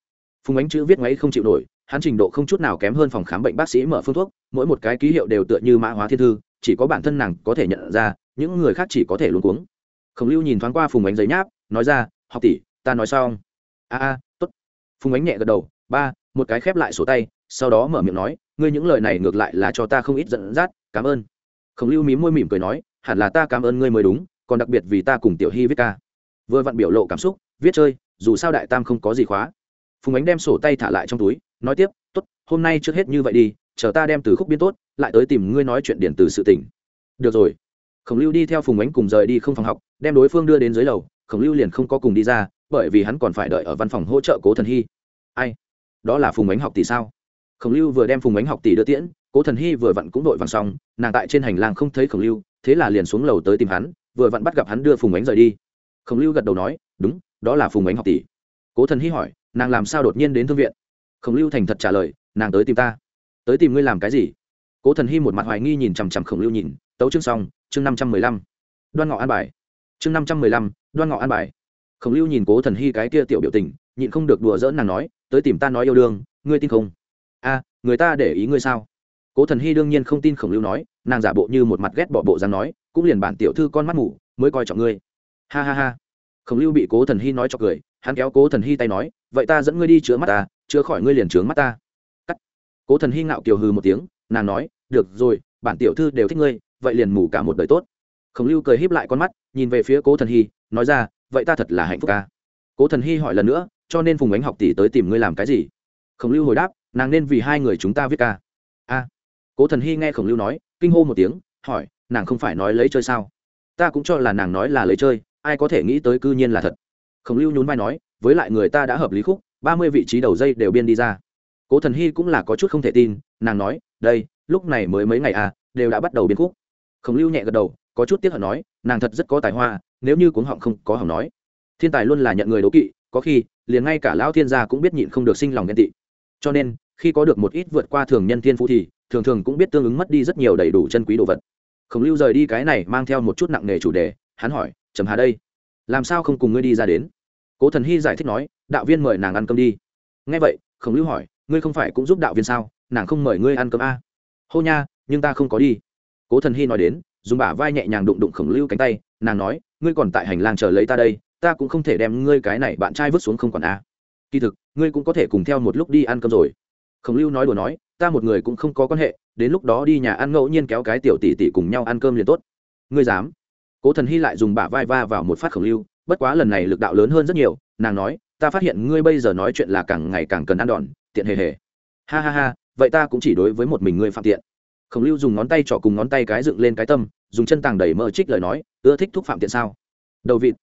[SPEAKER 1] Phùng ánh chữ viết ngay không chịu nổi, hắn trình độ không chút nào kém hơn phòng khám bệnh bác sĩ mở phương thuốc, mỗi một cái ký hiệu đều tựa như mã hóa thiên thư, chỉ có bản thân nàng có thể nhận ra, những người khác chỉ có thể luôn cuống. Khổng lưu nhìn thoáng qua phùng ánh giấy nháp, nói ra, học tỷ, ta nói xong a a, tốt. Phùng ánh nhẹ gật đầu, ba, một cái khép lại sổ tay, sau đó mở miệng nói, ngươi những lời này ngược lại là cho ta không ít dẫn dắt, cảm ơn. Khổng lưu mím môi mỉm cười nói, hẳn là ta cảm ơn ngươi mới đúng, còn đặc biệt vì ta cùng tiểu hy viết ca. Vừa vặn biểu lộ cảm xúc, viết chơi, dù sao đại tam không có gì khóa. Phùng ánh đem sổ tay thả lại trong túi, nói tiếp, tốt, hôm nay trước hết như vậy đi, chờ ta đem từ khúc biên tốt, lại tới tìm ngươi nói chuyện điện từ sự tỉnh được rồi. Khổng lưu đi theo phùng ánh cùng rời đi không phòng học, đem đối phương đưa đến dưới lầu khổng lưu liền không có cùng đi ra, bởi vì hắn còn phải đợi ở văn phòng hỗ trợ cố thần hy. Ai? Đó là phùng ánh học tỷ sao? Khổng lưu vừa đem phùng ánh học tỷ đưa tiễn, cố thần hy vừa vặn cũng đội vàng xong, nàng tại trên hành lang không thấy khổng lưu, thế là liền xuống lầu tới tìm hắn, vừa vặn bắt gặp hắn đưa phùng ánh rời đi. Khổng lưu gật đầu nói, đúng, đó là phùng ánh học tỷ. Cố thần hy hỏi, nàng làm sao đột nhiên đến thương viện? Khổng lưu thành thật trả lời, nàng tới tìm ta. Tới tìm ngươi làm cái gì? Cố thần hy một mặt hoài nghi nhìn chằm chằm khổng lưu nhìn, tấu chương xong, chương năm trăm mười lăm. Đoan ngọ an bài. Chương năm trăm mười lăm đoan ngọ an bài. Khổng lưu nhìn cố thần hy cái kia tiểu biểu tình, nhịn không được đùa dỡn nàng nói, tới tìm ta nói yêu đương, ngươi tin không? A, người ta để ý ngươi sao? Cố thần hy đương nhiên không tin khổng lưu nói, nàng giả bộ như một mặt ghét bỏ bộ dáng nói, cũng liền bản tiểu thư con mắt ngủ mới coi trọng ngươi. Ha ha ha. Khổng lưu bị cố thần hy nói cho cười, hắn kéo cố thần hy tay nói, vậy ta dẫn ngươi đi chữa mắt ta chữa khỏi ngươi liền trướng mắt ta. Cắt. Cố thần hy ngạo kiều hừ một tiếng, nàng nói, được rồi, bản tiểu thư đều thích ngươi, vậy liền mù cả một đời tốt. Khổng lưu cười híp lại con mắt, nhìn về phía cố thần hy nói ra, vậy ta thật là hạnh phúc ca. Cố thần hy hỏi lần nữa, cho nên phùng ánh học tỷ tới tìm ngươi làm cái gì? Khổng lưu hồi đáp, nàng nên vì hai người chúng ta viết ca. A. Cố thần hy nghe khổng lưu nói, kinh hô một tiếng, hỏi, nàng không phải nói lấy chơi sao? Ta cũng cho là nàng nói là lấy chơi, ai có thể nghĩ tới cư nhiên là thật. Khổng lưu nhún vai nói, với lại người ta đã hợp lý khúc, ba mươi vị trí đầu dây đều biên đi ra. Cố thần hy cũng là có chút không thể tin, nàng nói, đây, lúc này mới mấy ngày à đều đã bắt đầu biên khúc. Khổng lưu nhẹ gật đầu, có chút tiếc hận nói, nàng thật rất có tài hoa nếu như cuống họng không có hỏng nói. Thiên tài luôn là nhận người đố kỵ, có khi, liền ngay cả lão thiên gia cũng biết nhịn không được sinh lòng ghen tị. Cho nên, khi có được một ít vượt qua thường nhân thiên phú thì, thường thường cũng biết tương ứng mất đi rất nhiều đầy đủ chân quý đồ vật. Khổng lưu rời đi cái này mang theo một chút nặng nề chủ đề, hắn hỏi, trầm hà đây, làm sao không cùng ngươi đi ra đến? Cố thần hy giải thích nói, đạo viên mời nàng ăn cơm đi. Ngay vậy, khổng lưu hỏi, ngươi không phải cũng giúp đạo viên sao? Nàng không mời ngươi ăn cơm a à? hô nha, nhưng ta không có đi. Cố thần hy nói đến dùng bả vai nhẹ nhàng đụng đụng khổng lưu cánh tay, nàng nói, ngươi còn tại hành lang chờ lấy ta đây, ta cũng không thể đem ngươi cái này bạn trai vứt xuống không còn a. Kỳ thực, ngươi cũng có thể cùng theo một lúc đi ăn cơm rồi. Khổng lưu nói đùa nói, ta một người cũng không có quan hệ, đến lúc đó đi nhà ăn ngẫu nhiên kéo cái tiểu tỷ tỷ cùng nhau ăn cơm liền tốt. Ngươi dám? Cố thần hy lại dùng bả vai va vào một phát khổng lưu, bất quá lần này lực đạo lớn hơn rất nhiều, nàng nói, ta phát hiện ngươi bây giờ nói chuyện là càng ngày càng cần ăn đòn, tiện hề hề. Ha ha ha, vậy ta cũng chỉ đối với một mình ngươi phạm tiện khổng lưu dùng ngón tay trỏ cùng ngón tay cái dựng lên cái tâm, dùng chân tàng đẩy mỡ trích lời nói, ưa thích thúc phạm tiện sao? Đầu vịt.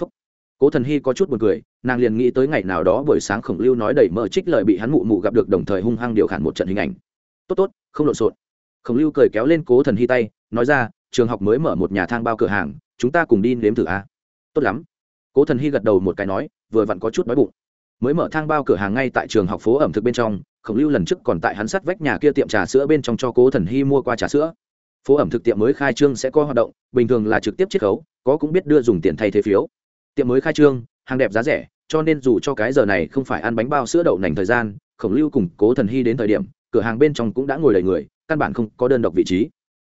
[SPEAKER 1] Phúc. Cố thần hy có chút buồn cười, nàng liền nghĩ tới ngày nào đó buổi sáng khổng lưu nói đẩy mỡ trích lời bị hắn mụ mụ gặp được đồng thời hung hăng điều khản một trận hình ảnh. Tốt tốt, không lộn xộn. Khổng lưu cười kéo lên cố thần hy tay, nói ra, trường học mới mở một nhà thang bao cửa hàng, chúng ta cùng đi nếm thử a. Tốt lắm. Cố thần hy gật đầu một cái nói, vừa vặn có chút đói bụng. Mới mở thang bao cửa hàng ngay tại trường học phố ẩm thực bên trong khổng lưu lần trước còn tại hắn sắt vách nhà kia tiệm trà sữa bên trong cho cố thần hy mua qua trà sữa. Phố ẩm thực tiệm mới khai trương sẽ có hoạt động, bình thường là trực tiếp chiết khấu, có cũng biết đưa dùng tiền thay thế phiếu. Tiệm mới khai trương, hàng đẹp giá rẻ, cho nên dù cho cái giờ này không phải ăn bánh bao sữa đậu nành thời gian, khổng lưu cùng cố thần hy đến thời điểm, cửa hàng bên trong cũng đã ngồi đầy người, căn bản không có đơn độc vị trí.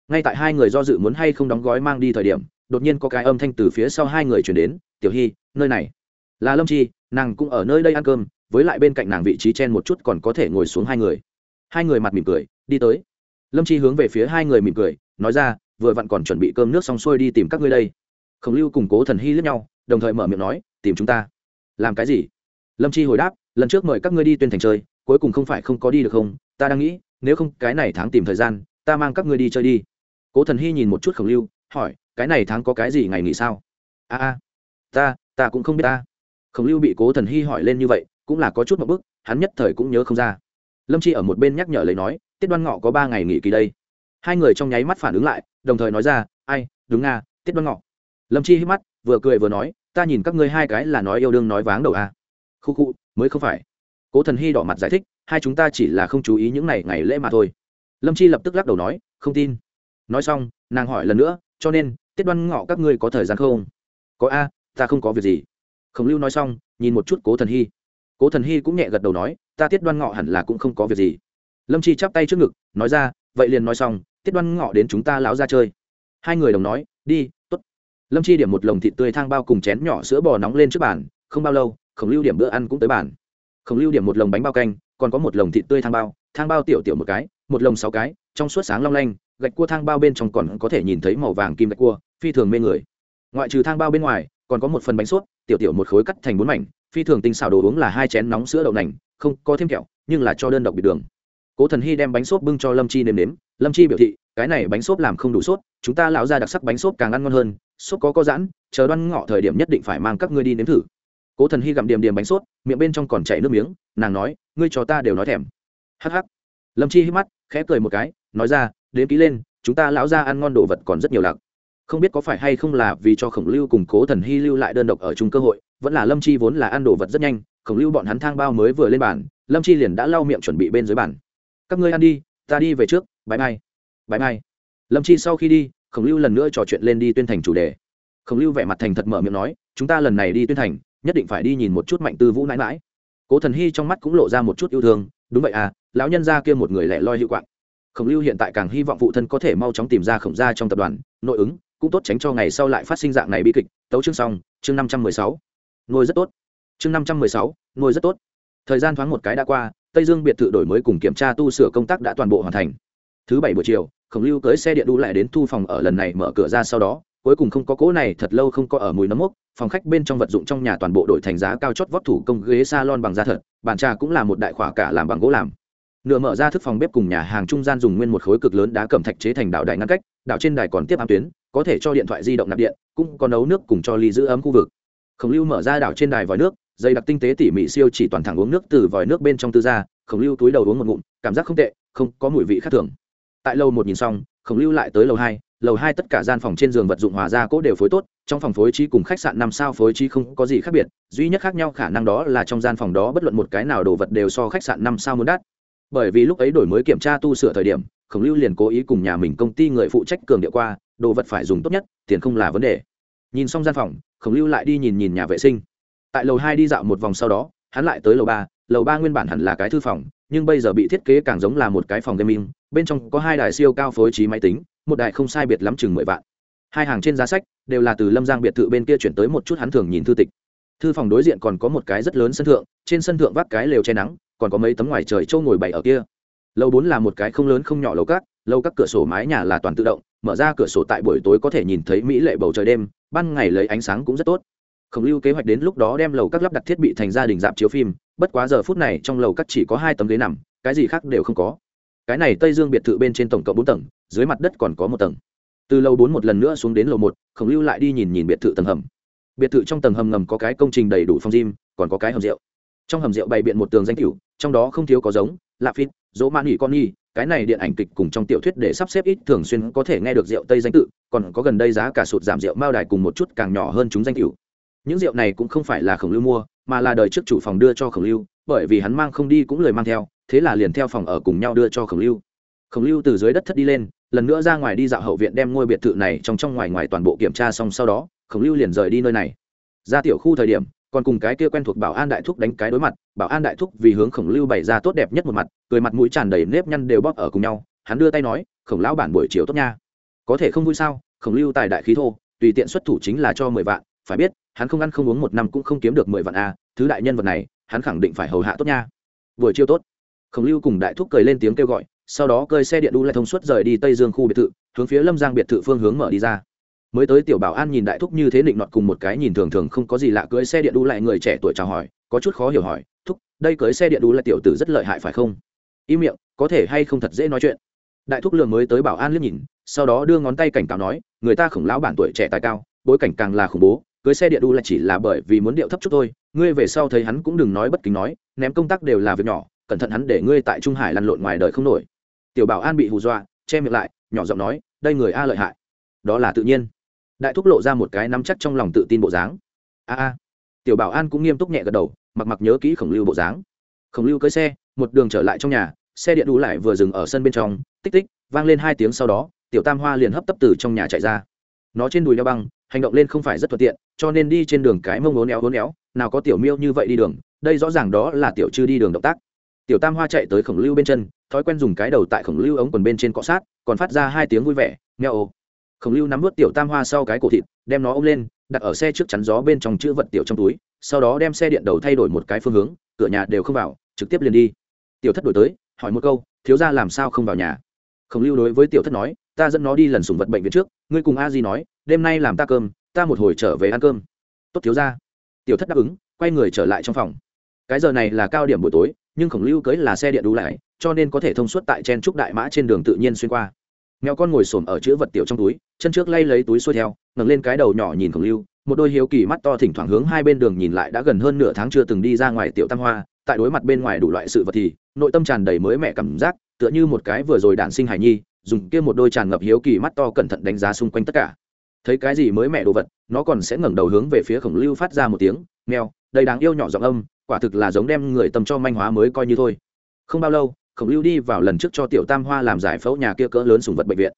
[SPEAKER 1] Ngay tại hai người do dự muốn hay không đóng gói mang đi thời điểm, đột nhiên có cái âm thanh từ phía sau hai người chuyển đến, tiểu hy, nơi này. Là lâm chi, nàng cũng ở nơi đây ăn cơm với lại bên cạnh nàng vị trí chen một chút còn có thể ngồi xuống hai người. Hai người mặt mỉm cười, đi tới. Lâm chi hướng về phía hai người mỉm cười, nói ra, vừa vặn còn chuẩn bị cơm nước xong xuôi đi tìm các ngươi đây. Khổng lưu cùng cố thần hy lướt nhau, đồng thời mở miệng nói, tìm chúng ta. Làm cái gì? Lâm chi hồi đáp, lần trước mời các ngươi đi tuyên thành chơi, cuối cùng không phải không có đi được không? Ta đang nghĩ, nếu không cái này tháng tìm thời gian, ta mang các ngươi đi chơi đi. Cố thần hy nhìn một chút khổng lưu, hỏi, cái này tháng có cái gì ngày nghỉ sao? A a, ta ta cũng không biết ta. Khổng lưu bị cố thần hy hỏi lên như vậy cũng là có chút một bức, hắn nhất thời cũng nhớ không ra. Lâm chi ở một bên nhắc nhở lấy nói, tiết đoan ngọ có ba ngày nghỉ kỳ đây. Hai người trong nháy mắt phản ứng lại, đồng thời nói ra, ai, đúng nga, tiết đoan ngọ. Lâm chi hít mắt, vừa cười vừa nói, ta nhìn các ngươi hai cái là nói yêu đương nói váng đầu à. khu khu, mới không phải. Cố thần hy đỏ mặt giải thích, hai chúng ta chỉ là không chú ý những ngày ngày lễ mà thôi. Lâm chi lập tức lắc đầu nói, không tin. Nói xong, nàng hỏi lần nữa, cho nên, tiết đoan ngọ các ngươi có thời gian không? Có a, ta không có việc gì. Khổng lưu nói xong, nhìn một chút cố thần hy cố thần hy cũng nhẹ gật đầu nói, ta tiết đoan ngọ hẳn là cũng không có việc gì. Lâm chi chắp tay trước ngực, nói ra, vậy liền nói xong, tiết đoan ngọ đến chúng ta láo ra chơi. Hai người đồng nói, đi t ố t lâm chi điểm một lồng thịt tươi thang bao cùng chén nhỏ sữa bò nóng lên trước bàn, không bao lâu, khổng lưu điểm bữa ăn cũng tới bàn. Khổng lưu điểm một lồng bánh bao canh, còn có một lồng thịt tươi thang bao thang bao tiểu tiểu một cái, một lồng sáu cái, trong suốt sáng long lanh, gạch cua thang bao bên trong còn có thể nhìn thấy màu vàng kim gạch cua, phi thường mê người. Ngoại trừ thang bao bên ngoài, còn có một phần bánh suốt tiểu tiểu một khối cắt thành bốn mảnh phi thường tinh xảo đồ uống là hai chén nóng sữa đậu nành, không có thêm kẹo, nhưng là cho đơn độc bị đường. Cố thần hy đem bánh xốp bưng cho lâm chi nếm nếm. Lâm chi biểu thị, cái này bánh xốp làm không đủ sốt, chúng ta lão ra đặc sắc bánh xốp càng ăn ngon hơn, xốp có có giãn, chờ đoan ngọ thời điểm nhất định phải mang các ngươi đi nếm thử. Cố thần hy gặm điểm điểm bánh xốp, miệng bên trong còn chảy nước miếng, nàng nói, ngươi cho ta đều nói thèm. Hắc hắc. Lâm chi hít mắt, khẽ cười một cái, nói ra đến ký lên, chúng ta lão ra ăn ngon đồ vật còn rất nhiều lạc không biết có phải hay không là vì cho khổng lưu cùng cố thần hy lưu lại đơn độc ở chung cơ hội, vẫn là lâm chi vốn là ăn đồ vật rất nhanh, khổng lưu bọn hắn thang bao mới vừa lên bàn, lâm chi liền đã lau miệng chuẩn bị bên dưới bàn. Các ngươi ăn đi, ta đi về trước bãi mai bãi mai lâm chi sau khi đi, khổng lưu lần nữa trò chuyện lên đi tuyên thành chủ đề. Khổng lưu vẻ mặt thành thật mở miệng nói, chúng ta lần này đi tuyên thành, nhất định phải đi nhìn một chút mạnh tư vũ nãi mãi. Cố thần hy trong mắt cũng lộ ra một chút yêu thương, đúng vậy à lão nhân gia kia một người lẻ loi hiệu quạng. Khổng lưu hiện tại càng hy vọng phụ thân có thể mau chóng tìm ra khổng gia trong tập đoàn, nội ứng cũng tốt tránh cho ngày sau lại phát sinh dạng này bi kịch. Tấu chương xong, chương năm trăm mười sáu. Nuôi rất tốt. Chương năm trăm mười sáu nuôi rất tốt. Thời gian thoáng một cái đã qua, tây dương biệt thự đổi mới cùng kiểm tra tu sửa công tác đã toàn bộ hoàn thành. Thứ bảy buổi chiều, khổng lưu cưới xe điện đu lại đến thu phòng ở lần này mở cửa ra sau đó, cuối cùng không có cỗ này, thật lâu không có ở mùi nấm mốc, phòng khách bên trong vật dụng trong nhà toàn bộ đổi thành giá cao chót vót thủ công ghế salon bằng da thật, bàn trà cũng là một đại khỏa cả làm bằng gỗ làm. Nửa mở ra thức phòng bếp cùng nhà hàng trung gian dùng nguyên một khối cực lớn đá cẩm thạch chế thành đạo đài ngăn cách đạo trên đài còn tiếp ám tuyến có thể cho điện thoại di động nạp điện, cũng có nấu nước cùng cho ly giữ ấm khu vực. Khổng lưu mở ra đảo trên đài vòi nước dây đặc tinh tế tỉ mỉ siêu chỉ toàn thẳng uống nước từ vòi nước bên trong tư ra, khổng lưu túi đầu uống một ngụm, cảm giác không tệ, không có mùi vị khác thường. Tại lầu một nhìn xong, khổng lưu lại tới lầu hai lầu hai tất cả gian phòng trên giường vật dụng hòa ra cỗ đều phối tốt, trong phòng phối trí cùng khách sạn năm sao phối trí không có gì khác biệt, duy nhất khác nhau khả năng đó là trong gian phòng đó bất luận một cái nào đồ vật đều so khách sạn năm sao muốn đắt. Bởi vì lúc ấy đổi mới kiểm tra tu sửa thời điểm, khổng lưu liền cố ý cùng nhà mình công ty người phụ trách cường địa qua đồ vật phải dùng tốt nhất, tiền không là vấn đề. Nhìn xong gian phòng, khổng lưu lại đi nhìn nhìn nhà vệ sinh. Tại lầu hai đi dạo một vòng sau đó, hắn lại tới lầu ba. Lầu ba nguyên bản hẳn là cái thư phòng, nhưng bây giờ bị thiết kế càng giống là một cái phòng gaming. Bên trong có hai đài siêu cao phối trí máy tính, một đài không sai biệt lắm chừng mười vạn. Hai hàng trên giá sách đều là từ lâm giang biệt thự bên kia chuyển tới một chút hắn thường nhìn thư tịch. Thư phòng đối diện còn có một cái rất lớn sân thượng, trên sân thượng vác cái lều che nắng, còn có mấy tấm ngoài trời trâu ngồi bày ở kia. Lầu bốn là một cái không lớn không nhỏ lầu các lầu các cửa sổ mái nhà là toàn tự động mở ra cửa sổ tại buổi tối có thể nhìn thấy mỹ lệ bầu trời đêm, ban ngày lấy ánh sáng cũng rất tốt. Khổng lưu kế hoạch đến lúc đó đem lầu các lắp đặt thiết bị thành gia đình dạp chiếu phim, bất quá giờ phút này trong lầu các chỉ có hai tấm ghế nằm, cái gì khác đều không có. Cái này tây dương biệt thự bên trên tổng cộng bốn tầng, dưới mặt đất còn có một tầng. Từ lầu bốn một lần nữa xuống đến lầu một, khổng lưu lại đi nhìn nhìn biệt thự tầng hầm. Biệt thự trong tầng hầm ngầm có cái công trình đầy đủ phòng gym, còn có cái hầm rượu. Trong hầm rượu bày biện một tường danh cửu trong đó không thiếu có giống, lạp phít, dỗ man nghỉ con nhi cái này điện ảnh kịch cùng trong tiểu thuyết để sắp xếp ít thường xuyên có thể nghe được rượu tây danh tự, còn có gần đây giá cả sụt giảm rượu mao đài cùng một chút càng nhỏ hơn chúng danh cửu những rượu này cũng không phải là khổng lưu mua, mà là đời trước chủ phòng đưa cho khổng lưu bởi vì hắn mang không đi cũng lời mang theo, thế là liền theo phòng ở cùng nhau đưa cho khổng lưu khổng lưu từ dưới đất thất đi lên, lần nữa ra ngoài đi dạo hậu viện đem ngôi biệt thự này trong trong ngoài ngoài toàn bộ kiểm tra xong sau đó, khổng lưu liền rời đi nơi này. Ra tiểu khu thời điểm còn cùng cái kia quen thuộc bảo an đại thúc đánh cái đối mặt, bảo an đại thúc vì hướng khổng lưu bày ra tốt đẹp nhất một mặt, cười mặt mũi tràn đầy nếp nhăn đều bóp ở cùng nhau, hắn đưa tay nói, khổng lão bản buổi chiều tốt nha. Có thể không vui sao? Khổng lưu tài đại khí thô, tùy tiện xuất thủ chính là cho mười vạn, phải biết, hắn không ăn không uống một năm cũng không kiếm được mười vạn a thứ đại nhân vật này, hắn khẳng định phải hầu hạ tốt nha. Buổi chiều tốt. Khổng lưu cùng đại thúc cười lên tiếng kêu gọi, sau đó cơi xe điện đu lại thông suốt rời đi tây dương khu biệt thự, hướng phía lâm giang biệt thự phương hướng mở đi ra mới tới tiểu bảo an nhìn đại thúc như thế định nọt cùng một cái nhìn thường thường không có gì lạ cưới xe điện đu lại người trẻ tuổi chào hỏi, có chút khó hiểu hỏi, thúc, đây cưới xe điện đu là tiểu tử rất lợi hại phải không? Im miệng, có thể hay không thật dễ nói chuyện? Đại thúc lường mới tới bảo an liếc nhìn, sau đó đưa ngón tay cảnh cáo nói, người ta khổng lão bản tuổi trẻ tài cao, bối cảnh càng là khủng bố, cưới xe điện đu lại chỉ là bởi vì muốn điệu thấp chút thôi, ngươi về sau thấy hắn cũng đừng nói bất kính nói, ném công tác đều là việc nhỏ, cẩn thận hắn để ngươi tại trung hải lăn lộn ngoài đời không nổi. Tiểu bảo an bị hù dọa, che miệng lại, nhỏ giọng nói, đây người a lợi hại. Đó là tự nhiên đại thúc lộ ra một cái nắm chắc trong lòng tự tin bộ dáng. A a. Tiểu bảo an cũng nghiêm túc nhẹ gật đầu, mặc mặc nhớ kỹ khổng lưu bộ dáng. Khổng lưu cưới xe, một đường trở lại trong nhà, xe điện đủ lại vừa dừng ở sân bên trong, tích tích, vang lên hai tiếng sau đó, tiểu tam hoa liền hấp tấp từ trong nhà chạy ra. Nó trên đùi đeo băng, hành động lên không phải rất thuận tiện, cho nên đi trên đường cái mông ốn éo ốn éo, nào có tiểu miêu như vậy đi đường, đây rõ ràng đó là tiểu chư đi đường động tác. Tiểu tam hoa chạy tới khổng lưu bên chân, thói quen dùng cái đầu tại khổng lưu ống quần bên trên cọ sát, còn phát ra hai tiếng vui vẻ neo. ô khổng lưu nắm vớt tiểu tam hoa sau cái cổ thịt, đem nó ôm lên, đặt ở xe trước chắn gió bên trong chữ vật tiểu trong túi, sau đó đem xe điện đầu thay đổi một cái phương hướng, cửa nhà đều không vào, trực tiếp liền đi. Tiểu thất đổi tới, hỏi một câu, thiếu ra làm sao không vào nhà? Khổng lưu đối với tiểu thất nói, ta dẫn nó đi lần sùng vật bệnh viện trước, ngươi cùng a di nói, đêm nay làm ta cơm, ta một hồi trở về ăn cơm. Tốt thiếu ra tiểu thất đáp ứng, quay người trở lại trong phòng. Cái giờ này là cao điểm buổi tối, nhưng khổng lưu cưới là xe điện đủ lại, cho nên có thể thông suốt tại chen trúc đại mã trên đường tự nhiên xuyên qua mèo con ngồi xổm ở chữ vật tiểu trong túi, chân trước lay lấy túi xuôi theo, ngẩng lên cái đầu nhỏ nhìn khổng lưu, một đôi hiếu kỳ mắt to thỉnh thoảng hướng hai bên đường nhìn lại đã gần hơn nửa tháng chưa từng đi ra ngoài tiểu tam hoa, tại đối mặt bên ngoài đủ loại sự vật thì, nội tâm tràn đầy mới mẻ cảm giác, tựa như một cái vừa rồi đản sinh hải nhi, dùng kia một đôi tràn ngập hiếu kỳ mắt to cẩn thận đánh giá xung quanh tất cả. Thấy cái gì mới mẻ đồ vật, nó còn sẽ ngẩng đầu hướng về phía khổng lưu phát ra một tiếng, mèo, đây đáng yêu nhỏ giọng âm, quả thực là giống đem người tâm cho manh hóa mới coi như thôi. Không bao lâu khổng lưu đi vào lần trước cho tiểu tam hoa làm giải phẫu nhà kia cỡ lớn sùng vật bệnh viện.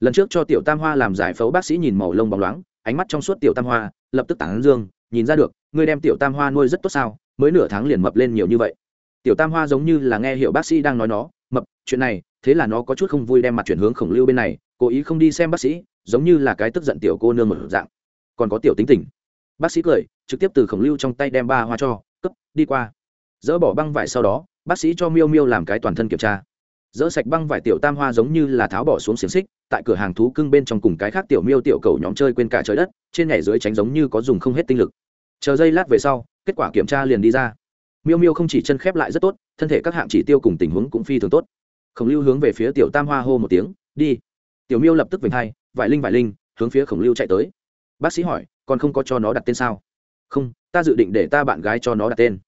[SPEAKER 1] Lần trước cho tiểu tam hoa làm giải phẫu, bác sĩ nhìn màu lông bóng loáng, ánh mắt trong suốt tiểu tam hoa, lập tức tản dương, nhìn ra được, ngươi đem tiểu tam hoa nuôi rất tốt sao, mới nửa tháng liền mập lên nhiều như vậy. Tiểu tam hoa giống như là nghe hiểu bác sĩ đang nói nó, mập, chuyện này, thế là nó có chút không vui đem mặt chuyển hướng khổng lưu bên này, cố ý không đi xem bác sĩ, giống như là cái tức giận tiểu cô nương một dạng. Còn có tiểu tính tình. Bác sĩ cười, trực tiếp từ khổng lưu trong tay đem ba hoa cho, cấp, đi qua. Dỡ bỏ băng vải sau đó bác sĩ cho miêu miêu làm cái toàn thân kiểm tra. Dỡ sạch băng vải tiểu tam hoa giống như là tháo bỏ xuống xiềng xích, tại cửa hàng thú cưng bên trong cùng cái khác tiểu miêu tiểu cầu nhóm chơi quên cả trời đất, trên nhảy dưới tránh giống như có dùng không hết tinh lực. Chờ giây lát về sau, kết quả kiểm tra liền đi ra. Miêu miêu không chỉ chân khép lại rất tốt, thân thể các hạng chỉ tiêu cùng tình huống cũng phi thường tốt. Khổng lưu hướng về phía tiểu tam hoa hô một tiếng, đi. Tiểu miêu lập tức vểnh hai, vải linh vải linh, hướng phía khổng lưu chạy tới. Bác sĩ hỏi, còn không có cho nó đặt tên sao? Không, ta dự định để ta bạn gái cho nó đặt tên.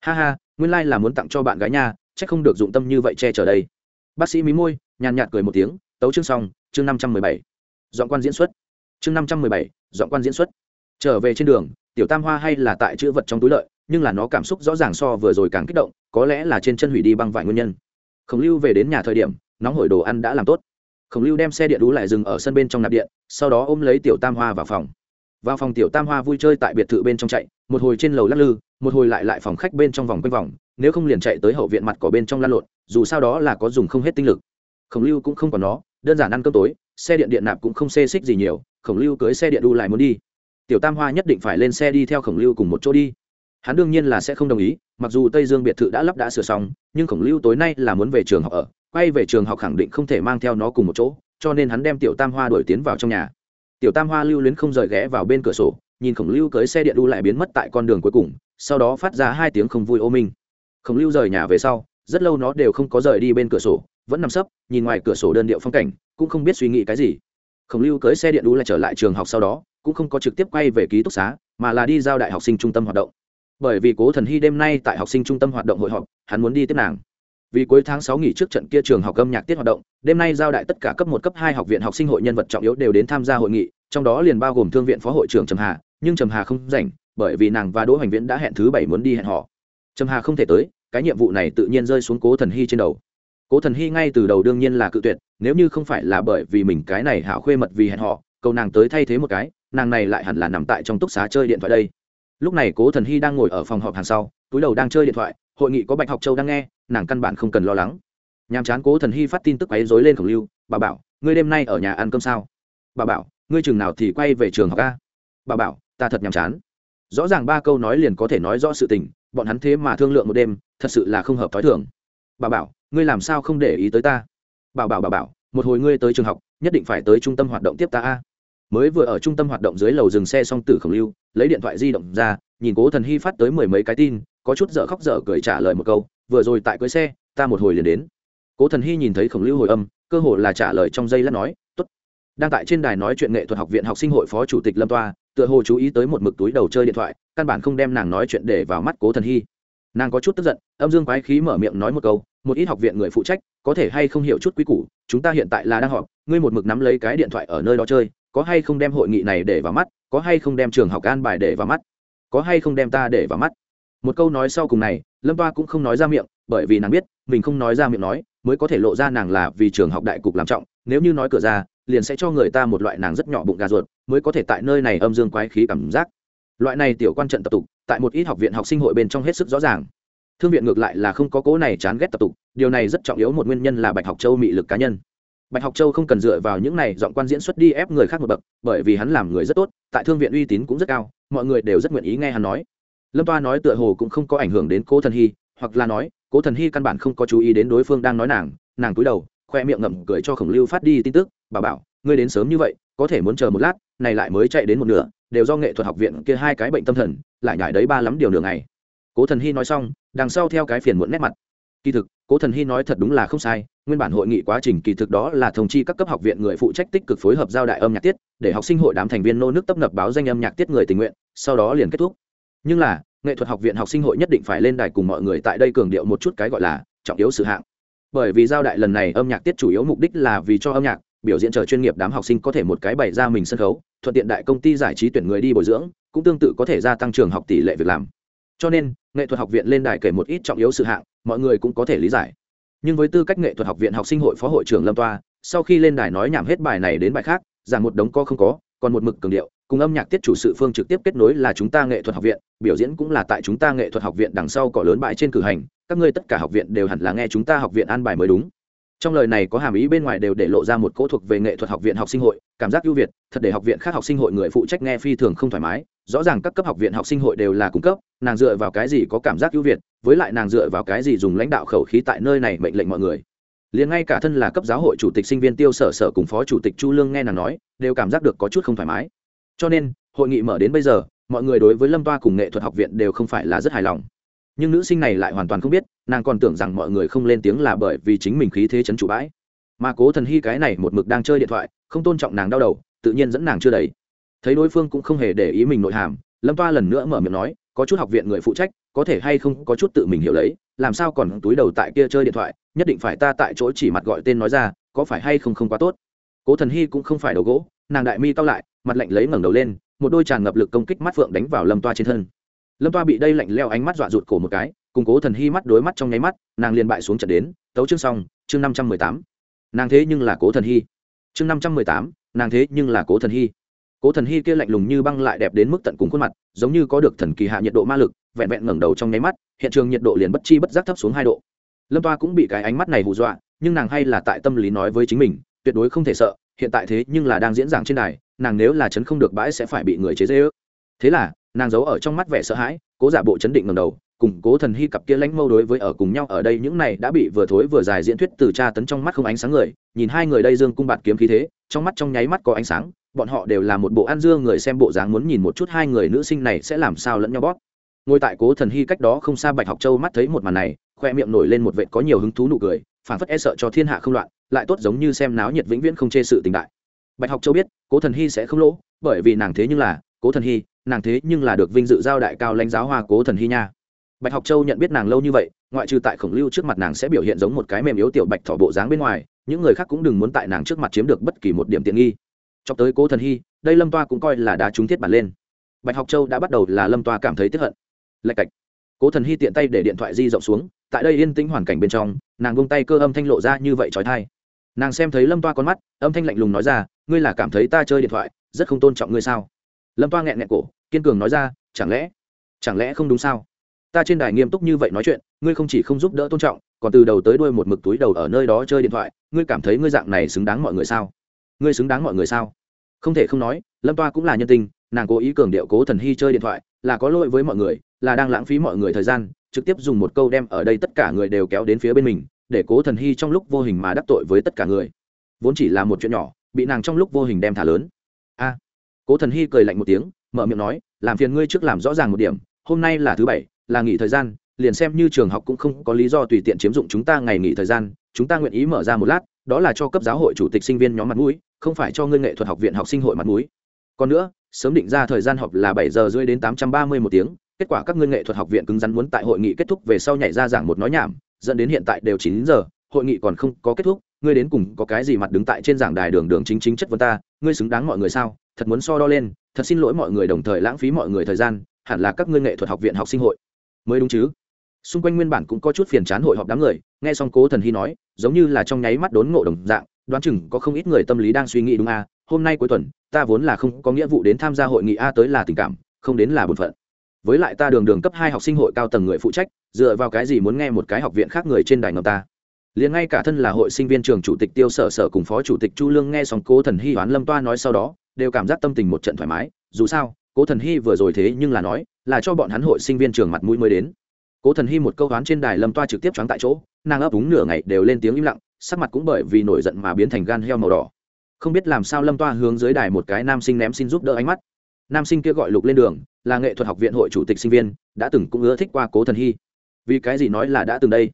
[SPEAKER 1] Ha ha nguyên Lai là muốn tặng cho bạn gái nha c h ắ c không được dụng tâm như vậy che chở đây. Bác sĩ mí môi, nhàn nhạt cười một tiếng, tấu chương xong, chương năm trăm mười bảy. Dọn quan diễn xuất. Chương năm trăm mười bảy dọn quan diễn xuất. Trở về trên đường, tiểu tam hoa hay là tại chữ vật trong túi lợi, nhưng là nó cảm xúc rõ ràng so vừa rồi càng kích động, có lẽ là trên chân hủy đi băng vài nguyên nhân. Khổng lưu về đến nhà thời điểm, nóng hổi đồ ăn đã làm tốt. Khổng lưu đem xe điện đú lại dừng ở sân bên trong nạp điện, sau đó ôm lấy tiểu tam hoa vào phòng. Vào phòng tiểu tam hoa vui chơi tại biệt thự bên trong chạy, một hồi trên lầu lắc lư một hồi lại lại phòng khách bên trong vòng quanh vòng, nếu không liền chạy tới hậu viện mặt cỏ bên trong lan lộn, dù sao đó là có dùng không hết tinh lực. Khổng lưu cũng không còn nó, đơn giản ăn cơm tối, xe điện điện nạp cũng không xê xích gì nhiều, khổng lưu cưới xe điện đu lại muốn đi. Tiểu tam hoa nhất định phải lên xe đi theo khổng lưu cùng một chỗ đi. Hắn đương nhiên là sẽ không đồng ý, mặc dù tây dương biệt thự đã lắp đã sửa xong, nhưng khổng lưu tối nay là muốn về trường học ở, quay về trường học khẳng định không thể mang theo nó cùng một chỗ, cho nên hắn đem tiểu tam hoa đuổi tiến vào trong nhà. Tiểu tam hoa lưu luyến không rời ghé vào bên cửa sổ, nhìn khổng lưu cưới xe điện đu lại biến mất tại con đường cuối cùng sau đó phát ra hai tiếng không vui ô minh. Khổng lưu rời nhà về sau, rất lâu nó đều không có rời đi bên cửa sổ, vẫn nằm sấp, nhìn ngoài cửa sổ đơn điệu phong cảnh, cũng không biết suy nghĩ cái gì. Khổng lưu cưới xe điện đu lại trở lại trường học sau đó, cũng không có trực tiếp quay về ký túc xá, mà là đi giao đại học sinh trung tâm hoạt động. Bởi vì cố thần hy đêm nay tại học sinh trung tâm hoạt động hội họp, hắn muốn đi tiếp nàng. Vì cuối tháng sáu nghỉ trước trận kia trường học âm nhạc tiết hoạt động, đêm nay giao đại tất cả cấp một, cấp hai học viện học sinh hội nhân vật trọng yếu đều đến tham gia hội nghị, trong đó liền bao gồm thương viện phó hội trưởng trầm hà, nhưng trầm hà không rảnh bởi vì nàng và đỗ hoành viễn đã hẹn thứ bảy muốn đi hẹn họ. Trầm hà không thể tới, cái nhiệm vụ này tự nhiên rơi xuống cố thần hy trên đầu. Cố thần hy ngay từ đầu đương nhiên là cự tuyệt, nếu như không phải là bởi vì mình cái này hảo khuê mật vì hẹn họ, cầu nàng tới thay thế một cái, nàng này lại hẳn là nằm tại trong túc xá chơi điện thoại đây. Lúc này cố thần hy đang ngồi ở phòng họp hàng sau, túi đầu đang chơi điện thoại, hội nghị có bạch học châu đang nghe, nàng căn bản không cần lo lắng. Nhàm chán cố thần hy phát tin tức quấy dối lên khổng lưu, bà bảo, ngươi đêm nay ở nhà ăn cơm sao? Bà bảo, ngươi chừng nào thì quay về trường học ca bà bảo, ta thật nhàm chán rõ ràng ba câu nói liền có thể nói rõ sự tình, bọn hắn thế mà thương lượng một đêm, thật sự là không hợp t h ó i thường. Bà bảo, ngươi làm sao không để ý tới ta? Bảo bảo bà bảo, một hồi ngươi tới trường học, nhất định phải tới trung tâm hoạt động tiếp ta a. Mới vừa ở trung tâm hoạt động dưới lầu dừng xe song tử khổng lưu, lấy điện thoại di động ra, nhìn cố thần hy phát tới mười mấy cái tin, có chút dở khóc dở cười trả lời một câu, vừa rồi tại cưới xe, ta một hồi liền đến. Cố thần hy nhìn thấy khổng lưu hồi âm, cơ hồ là trả lời trong giây lát nói t ố t đang tại trên đài nói chuyện nghệ thuật học viện học sinh hội phó chủ tịch lâm toa tựa hồ chú ý tới một mực túi đầu chơi điện thoại, căn bản không đem nàng nói chuyện để vào mắt cố thần hy. Nàng có chút tức giận, âm dương quái khí mở miệng nói một câu, một ít học viện người phụ trách, có thể hay không hiểu chút quý củ, chúng ta hiện tại là đang họp, ngươi một mực nắm lấy cái điện thoại ở nơi đó chơi, có hay không đem hội nghị này để vào mắt, có hay không đem trường học an bài để vào mắt, có hay không đem ta để vào mắt? Một câu nói sau cùng này, lâm toa cũng không nói ra miệng, bởi vì nàng biết, mình không nói ra miệng nói, mới có thể lộ ra nàng là vì trường học đại cục làm trọng, nếu như nói cửa ra, liền sẽ cho người ta một loại nàng rất nhỏ bụng gà ruột mới có thể tại nơi này âm dương quái khí cảm giác. Loại này tiểu quan trận tập tục, tại một ít học viện học sinh hội bên trong hết sức rõ ràng. Thương viện ngược lại là không có cố này chán ghét tập tục, điều này rất trọng yếu một nguyên nhân là bạch học châu mị lực cá nhân. Bạch học châu không cần dựa vào những này giọng quan diễn xuất đi ép người khác một bậc, bởi vì hắn làm người rất tốt, tại thương viện uy tín cũng rất cao, mọi người đều rất nguyện ý nghe hắn nói. Lâm toa nói tựa hồ cũng không có ảnh hưởng đến cố thần hy, hoặc là nói, cố thần hy căn bản không có chú ý đến đối phương đang nói nàng nàng cúi đầu, khoe miệng ngậm cười cho khổng lưu phát đi tin tức bà bảo, ngươi đến sớm như vậy có thể muốn chờ một lát, này lại mới chạy đến một nửa, đều do nghệ thuật học viện kia hai cái bệnh tâm thần, lại nhải đấy ba lắm điều nửa ngày. Cố thần hy nói xong, đằng sau theo cái phiền muộn nét mặt. Kỳ thực, cố thần hy nói thật đúng là không sai, nguyên bản hội nghị quá trình kỳ thực đó là thông chi các cấp học viện người phụ trách tích cực phối hợp giao đại âm nhạc tiết, để học sinh hội đám thành viên nô nước tấp nập báo danh âm nhạc tiết người tình nguyện, sau đó liền kết thúc. Nhưng là, nghệ thuật học viện học sinh hội nhất định phải lên đài cùng mọi người tại đây cường điệu một chút cái gọi là trọng yếu sự hạng. Bởi vì giao đại lần này âm nhạc tiết chủ yếu mục đích là vì cho âm nhạc biểu diễn chờ chuyên nghiệp đám học sinh có thể một cái bày ra mình sân khấu, thuận tiện đại công ty giải trí tuyển người đi bồi dưỡng, cũng tương tự có thể gia tăng trường học tỷ lệ việc làm. Cho nên, nghệ thuật học viện lên đài kể một ít trọng yếu sự hạng, mọi người cũng có thể lý giải. Nhưng với tư cách nghệ thuật học viện học sinh hội phó hội trưởng lâm toa, sau khi lên đài nói nhảm hết bài này đến bài khác, giảng một đống co không có, còn một mực cường điệu, cùng âm nhạc tiết chủ sự phương trực tiếp kết nối là chúng ta nghệ thuật học viện, biểu diễn cũng là tại chúng ta nghệ thuật học viện đằng sau cỏ lớn bãi trên cử hành, các ngươi tất cả học viện đều hẳn là nghe chúng ta học viện an bài mới đúng trong lời này có hàm ý bên ngoài đều để lộ ra một cỗ thuộc về nghệ thuật học viện học sinh hội, cảm giác ưu việt, thật để học viện khác học sinh hội người phụ trách nghe phi thường không thoải mái. Rõ ràng các cấp học viện học sinh hội đều là cung cấp, nàng dựa vào cái gì có cảm giác ưu việt, với lại nàng dựa vào cái gì dùng lãnh đạo khẩu khí tại nơi này mệnh lệnh mọi người. Liền ngay cả thân là cấp giáo hội chủ tịch sinh viên tiêu sở sở cùng phó chủ tịch chu lương nghe nàng nói, đều cảm giác được có chút không thoải mái. Cho nên, hội nghị mở đến bây giờ, mọi người đối với lâm toa cùng nghệ thuật học viện đều không phải là rất hài lòng nhưng nữ sinh này lại hoàn toàn không biết, nàng còn tưởng rằng mọi người không lên tiếng là bởi vì chính mình khí thế chấn chủ bãi. Mà cố thần hy cái này một mực đang chơi điện thoại, không tôn trọng nàng đau đầu, tự nhiên dẫn nàng chưa đầy. Thấy đối phương cũng không hề để ý mình nội hàm, lâm toa lần nữa mở miệng nói, có chút học viện người phụ trách, có thể hay không có chút tự mình hiểu lấy, làm sao còn túi đầu tại kia chơi điện thoại, nhất định phải ta tại chỗ chỉ mặt gọi tên nói ra, có phải hay không không quá tốt? Cố thần hy cũng không phải đầu gỗ, nàng đại mi cao lại, mặt lạnh lấy ngẩng đầu lên, một đôi tràn ngập lực công kích mắt phượng đánh vào lâm toa trên thân lâm toa bị đây lạnh leo ánh mắt dọa rụt cổ một cái, cùng cố thần hy mắt đối mắt trong nháy mắt, nàng liền bại xuống trận đến, tấu chương xong, chương năm trăm mười tám. Nàng thế nhưng là cố thần hy. Chương năm trăm mười tám, nàng thế nhưng là cố thần hy. Cố thần hy kia lạnh lùng như băng lại đẹp đến mức tận cùng khuôn mặt, giống như có được thần kỳ hạ nhiệt độ ma lực, vẹn vẹn ngẩng đầu trong nháy mắt, hiện trường nhiệt độ liền bất chi bất giác thấp xuống hai độ. Lâm toa cũng bị cái ánh mắt này hù dọa, nhưng nàng hay là tại tâm lý nói với chính mình, tuyệt đối không thể sợ, hiện tại thế nhưng là đang diễn giảng trên đài, nàng nếu là chấn không được bãi sẽ phải bị người chế dễ ước thế là nàng giấu ở trong mắt vẻ sợ hãi, cố giả bộ chấn định ngầm đầu, cùng cố thần hy cặp kia lãnh mâu đối với ở cùng nhau ở đây những này đã bị vừa thối vừa dài diễn thuyết từ tra tấn trong mắt không ánh sáng người, nhìn hai người đây dương cung bạt kiếm khí thế, trong mắt trong nháy mắt có ánh sáng, bọn họ đều là một bộ ăn dương người xem bộ dáng muốn nhìn một chút hai người nữ sinh này sẽ làm sao lẫn nhau bóp. Ngồi tại cố thần hy cách đó không xa bạch học châu mắt thấy một màn này, khoe miệng nổi lên một vệ có nhiều hứng thú nụ cười phản phất e sợ cho thiên hạ không loạn, lại tốt giống như xem náo nhiệt vĩnh viễn không chê sự tình đại. Bạch học châu biết, cố thần hy sẽ không lỗ, bởi vì nàng thế nhưng là, cố thần hy nàng thế nhưng là được vinh dự giao đại cao lãnh giáo hoa cố thần hy nha. Bạch học châu nhận biết nàng lâu như vậy, ngoại trừ tại khổng lưu trước mặt nàng sẽ biểu hiện giống một cái mềm yếu tiểu bạch thỏ bộ dáng bên ngoài, những người khác cũng đừng muốn tại nàng trước mặt chiếm được bất kỳ một điểm tiện nghi. Cho tới cố thần hy, đây lâm toa cũng coi là đá trúng thiết bản lên. Bạch học châu đã bắt đầu là lâm toa cảm thấy tiếp hận. Lạch cạch. Cố thần hy tiện tay để điện thoại di rộng xuống, tại đây yên tĩnh hoàn cảnh bên trong, nàng bông tay cơ âm thanh lộ ra như vậy trói thai. Nàng xem thấy lâm toa con mắt, âm thanh lạnh lùng nói ra, ngươi là cảm thấy ta chơi điện thoại, rất không tôn trọng ngươi sao? Lâm toa nghẹn nghẹn cổ kiên cường nói ra, chẳng lẽ chẳng lẽ không đúng sao? Ta trên đài nghiêm túc như vậy nói chuyện, ngươi không chỉ không giúp đỡ tôn trọng, còn từ đầu tới đuôi một mực túi đầu ở nơi đó chơi điện thoại, ngươi cảm thấy ngươi dạng này xứng đáng mọi người sao? Ngươi xứng đáng mọi người sao? Không thể không nói, lâm toa cũng là nhân tình, nàng cố ý cường điệu cố thần hy chơi điện thoại, là có lỗi với mọi người, là đang lãng phí mọi người thời gian, trực tiếp dùng một câu đem ở đây tất cả người đều kéo đến phía bên mình, để cố thần hy trong lúc vô hình mà đắc tội với tất cả người. Vốn chỉ là một chuyện nhỏ, bị nàng trong lúc vô hình đem thả lớn. A! Cố thần hy cười lạnh một tiếng mở miệng nói, làm phiền ngươi trước làm rõ ràng một điểm, hôm nay là thứ bảy, là nghỉ thời gian, liền xem như trường học cũng không có lý do tùy tiện chiếm dụng chúng ta ngày nghỉ thời gian, chúng ta nguyện ý mở ra một lát, đó là cho cấp giáo hội chủ tịch sinh viên nhóm mặt mũi, không phải cho ngươi nghệ thuật học viện học sinh hội mặt mũi. Còn nữa, sớm định ra thời gian họp là bảy giờ rưỡi đến tám trăm ba mươi một tiếng, kết quả các ngươi nghệ thuật học viện cứng rắn muốn tại hội nghị kết thúc về sau nhảy ra giảng một nói nhảm, dẫn đến hiện tại đều chín giờ, hội nghị còn không có kết thúc, ngươi đến cùng có cái gì mặt đứng tại trên giảng đài đường đường chính chính chất vấn ta, ngươi xứng đáng mọi người sao, thật muốn so đo lên thật xin lỗi mọi người đồng thời lãng phí mọi người thời gian hẳn là các ngươi nghệ thuật học viện học sinh hội. Mới đúng chứ? Xung quanh nguyên bản cũng có chút phiền chán hội họp đám người nghe xong cố thần hy nói giống như là trong nháy mắt đốn ngộ đồng dạng đoán chừng có không ít người tâm lý đang suy nghĩ đúng a à, hôm nay cuối tuần ta vốn là không có nghĩa vụ đến tham gia hội nghị a tới là tình cảm không đến là bổn phận. Với lại ta đường đường cấp hai học sinh hội cao tầng người phụ trách dựa vào cái gì muốn nghe một cái học viện khác người trên đài ngầm ta? Liền ngay cả thân là hội sinh viên trường chủ tịch tiêu sở sở cùng phó chủ tịch chu lương nghe xong cố thần hy hoán lâm toa nói sau đó đều cảm giác tâm tình một trận thoải mái, dù sao, cố thần hy vừa rồi thế nhưng là nói, là cho bọn hắn hội sinh viên trường mặt mũi mới đến. Cố thần hy một câu hoán trên đài lâm toa trực tiếp choáng tại chỗ, nàng ấp úng nửa ngày đều lên tiếng im lặng, sắc mặt cũng bởi vì nổi giận mà biến thành gan heo màu đỏ. Không biết làm sao lâm toa hướng dưới đài một cái nam sinh ném xin giúp đỡ ánh mắt. Nam sinh kia gọi lục lên đường, là nghệ thuật học viện hội chủ tịch sinh viên, đã từng cũng ưa thích qua cố thần hy. Vì cái gì nói là đã từng đây?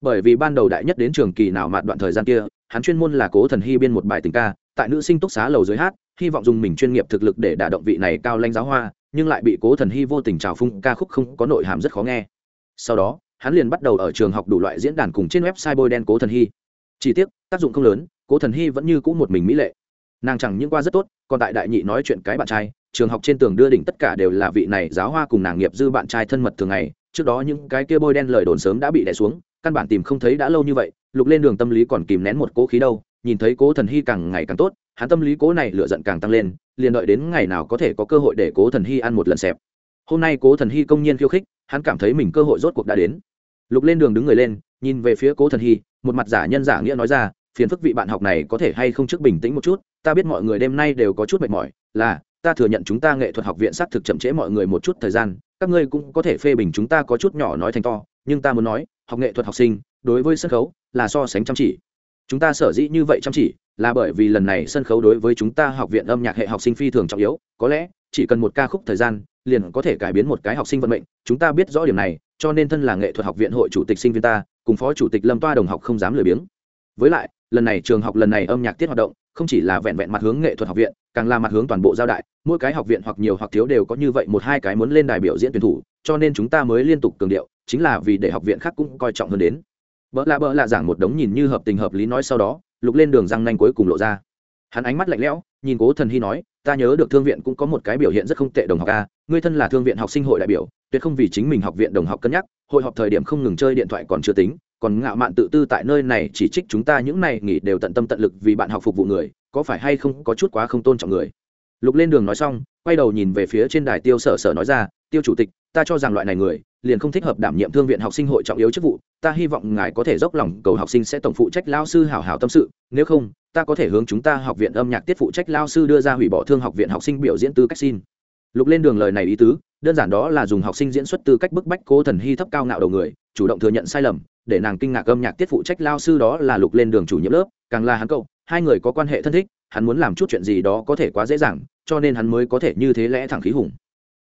[SPEAKER 1] Bởi vì ban đầu đại nhất đến trường kỳ nào mạt đoạn thời gian kia, hắn chuyên môn là cố thần hy biên một bài tình ca, tại nữ sinh túc xá lầu dưới hát hy vọng dùng mình chuyên nghiệp thực lực để đả động vị này cao lãnh giáo hoa, nhưng lại bị cố thần hy vô tình trào phung, ca khúc không có nội hàm rất khó nghe. Sau đó, hắn liền bắt đầu ở trường học đủ loại diễn đàn cùng trên website bôi đen cố thần hy. Chỉ tiếc, tác dụng không lớn, cố thần hy vẫn như cũ một mình mỹ lệ. Nàng chẳng những qua rất tốt, còn tại đại nhị nói chuyện cái bạn trai, trường học trên tường đưa đỉnh tất cả đều là vị này giáo hoa cùng nàng nghiệp dư bạn trai thân mật thường ngày. Trước đó những cái kia bôi đen lời đồn sớm đã bị đè xuống, căn bản tìm không thấy đã lâu như vậy, lục lên đường tâm lý còn kìm nén một cố khí đâu, nhìn thấy cố thần hy càng ngày càng tốt hắn tâm lý cố này lựa giận càng tăng lên, liền đợi đến ngày nào có thể có cơ hội để cố thần hy ăn một lần xẹp. Hôm nay cố thần hy công nhiên khiêu khích, hắn cảm thấy mình cơ hội rốt cuộc đã đến. Lục lên đường đứng người lên, nhìn về phía cố thần hy, một mặt giả nhân giả nghĩa nói ra, phiền phức vị bạn học này có thể hay không trước bình tĩnh một chút, ta biết mọi người đêm nay đều có chút mệt mỏi, là, ta thừa nhận chúng ta nghệ thuật học viện xác thực chậm trễ mọi người một chút thời gian, các ngươi cũng có thể phê bình chúng ta có chút nhỏ nói thành to, nhưng ta muốn nói, học nghệ thuật học sinh, đối với sân khấu, là so sánh chăm chỉ chúng ta sở dĩ như vậy chăm chỉ là bởi vì lần này sân khấu đối với chúng ta học viện âm nhạc hệ học sinh phi thường trọng yếu, có lẽ chỉ cần một ca khúc thời gian, liền có thể cải biến một cái học sinh vận mệnh. Chúng ta biết rõ điểm này, cho nên thân là nghệ thuật học viện hội chủ tịch sinh viên ta, cùng phó chủ tịch lâm toa đồng học không dám lười biếng. Với lại, lần này trường học lần này âm nhạc tiết hoạt động, không chỉ là vẹn vẹn mặt hướng nghệ thuật học viện, càng là mặt hướng toàn bộ giao đại. Mỗi cái học viện hoặc nhiều hoặc thiếu đều có như vậy một hai cái muốn lên đài biểu diễn tuyển thủ, cho nên chúng ta mới liên tục cường điệu, chính là vì để học viện khác cũng coi trọng hơn đến bỡ lạ bỡ lạ giảng một đống nhìn như hợp tình hợp lý nói sau đó, lục lên đường răng nanh cuối cùng lộ ra. Hắn ánh mắt lạnh lẽo, nhìn cố thần hy nói, ta nhớ được thương viện cũng có một cái biểu hiện rất không tệ đồng học a, ngươi thân là thương viện học sinh hội đại biểu, tuyệt không vì chính mình học viện đồng học cân nhắc, hội họp thời điểm không ngừng chơi điện thoại còn chưa tính, còn ngạo mạn tự tư tại nơi này chỉ trích chúng ta những này nghỉ đều tận tâm tận lực vì bạn học phục vụ người, có phải hay không có chút quá không tôn trọng người? Lục lên đường nói xong quay đầu nhìn về phía trên đài tiêu sở sở nói ra, tiêu chủ tịch, ta cho rằng loại này người liền không thích hợp đảm nhiệm thương viện học sinh hội trọng yếu chức vụ, ta hy vọng ngài có thể dốc lòng cầu học sinh sẽ tổng phụ trách lao sư hảo hảo tâm sự, nếu không, ta có thể hướng chúng ta học viện âm nhạc tiết phụ trách lao sư đưa ra hủy bỏ thương học viện học sinh biểu diễn tư cách xin. Lục lên đường lời này ý tứ, đơn giản đó là dùng học sinh diễn xuất tư cách bức bách cố thần hy thấp cao ngạo đầu người, chủ động thừa nhận sai lầm, để nàng kinh ngạc âm nhạc tiết phụ trách lao sư đó là lục lên đường chủ nhiệm lớp, càng là hắn cậu, hai người có quan hệ thân thích, hắn muốn làm chút chuyện gì đó có thể quá dễ dàng cho nên hắn mới có thể như thế lẽ thẳng khí hùng.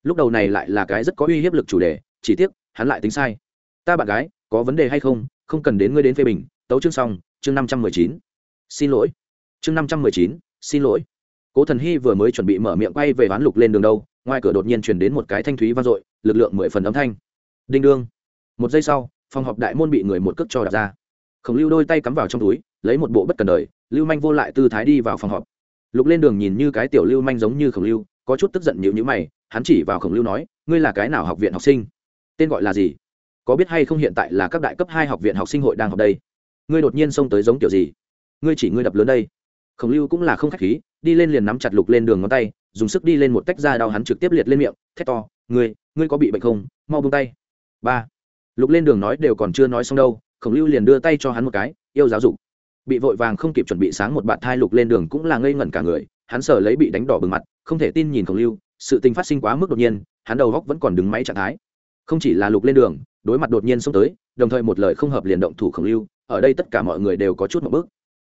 [SPEAKER 1] Lúc đầu này lại là cái rất có uy hiếp lực chủ đề, chỉ tiếc, hắn lại tính sai. Ta bạn gái, có vấn đề hay không không cần đến ngươi đến phê bình, tấu chương xong, chương năm trăm mười chín. Xin lỗi. Chương năm trăm mười chín, xin lỗi. Cố thần hy vừa mới chuẩn bị mở miệng quay về ván lục lên đường đâu, ngoài cửa đột nhiên chuyển đến một cái thanh thúy vang dội, lực lượng mười phần âm thanh. Đinh đương. Một giây sau, phòng họp đại môn bị người một cước cho đạp ra. Khổng lưu đôi tay cắm vào trong túi, lấy một bộ bất cần đời, lưu manh vô lại tư thái đi vào phòng họp lục lên đường nhìn như cái tiểu lưu manh giống như khổng lưu, có chút tức giận nhịu nhữ mày, hắn chỉ vào khổng lưu nói, ngươi là cái nào học viện học sinh? Tên gọi là gì? Có biết hay không hiện tại là các đại cấp hai học viện học sinh hội đang học đây? Ngươi đột nhiên xông tới giống kiểu gì? Ngươi chỉ ngươi đập lớn đây. Khổng lưu cũng là không khách khí, đi lên liền nắm chặt lục lên đường ngón tay, dùng sức đi lên một tách ra đau hắn trực tiếp liệt lên miệng, thét to, ngươi ngươi có bị bệnh không? Mau buông tay. Ba. Lục lên đường nói đều còn chưa nói xong đâu, khổng lưu liền đưa tay cho hắn một cái, yêu giáo dục bị vội vàng không kịp chuẩn bị sáng một bạn thai lục lên đường cũng là ngây ngẩn cả người, hắn sở lấy bị đánh đỏ bừng mặt, không thể tin nhìn khổng lưu, sự tình phát sinh quá mức đột nhiên, hắn đầu góc vẫn còn đứng máy trạng thái. Không chỉ là lục lên đường, đối mặt đột nhiên xông tới, đồng thời một lời không hợp liền động thủ khổng lưu, ở đây tất cả mọi người đều có chút một bước.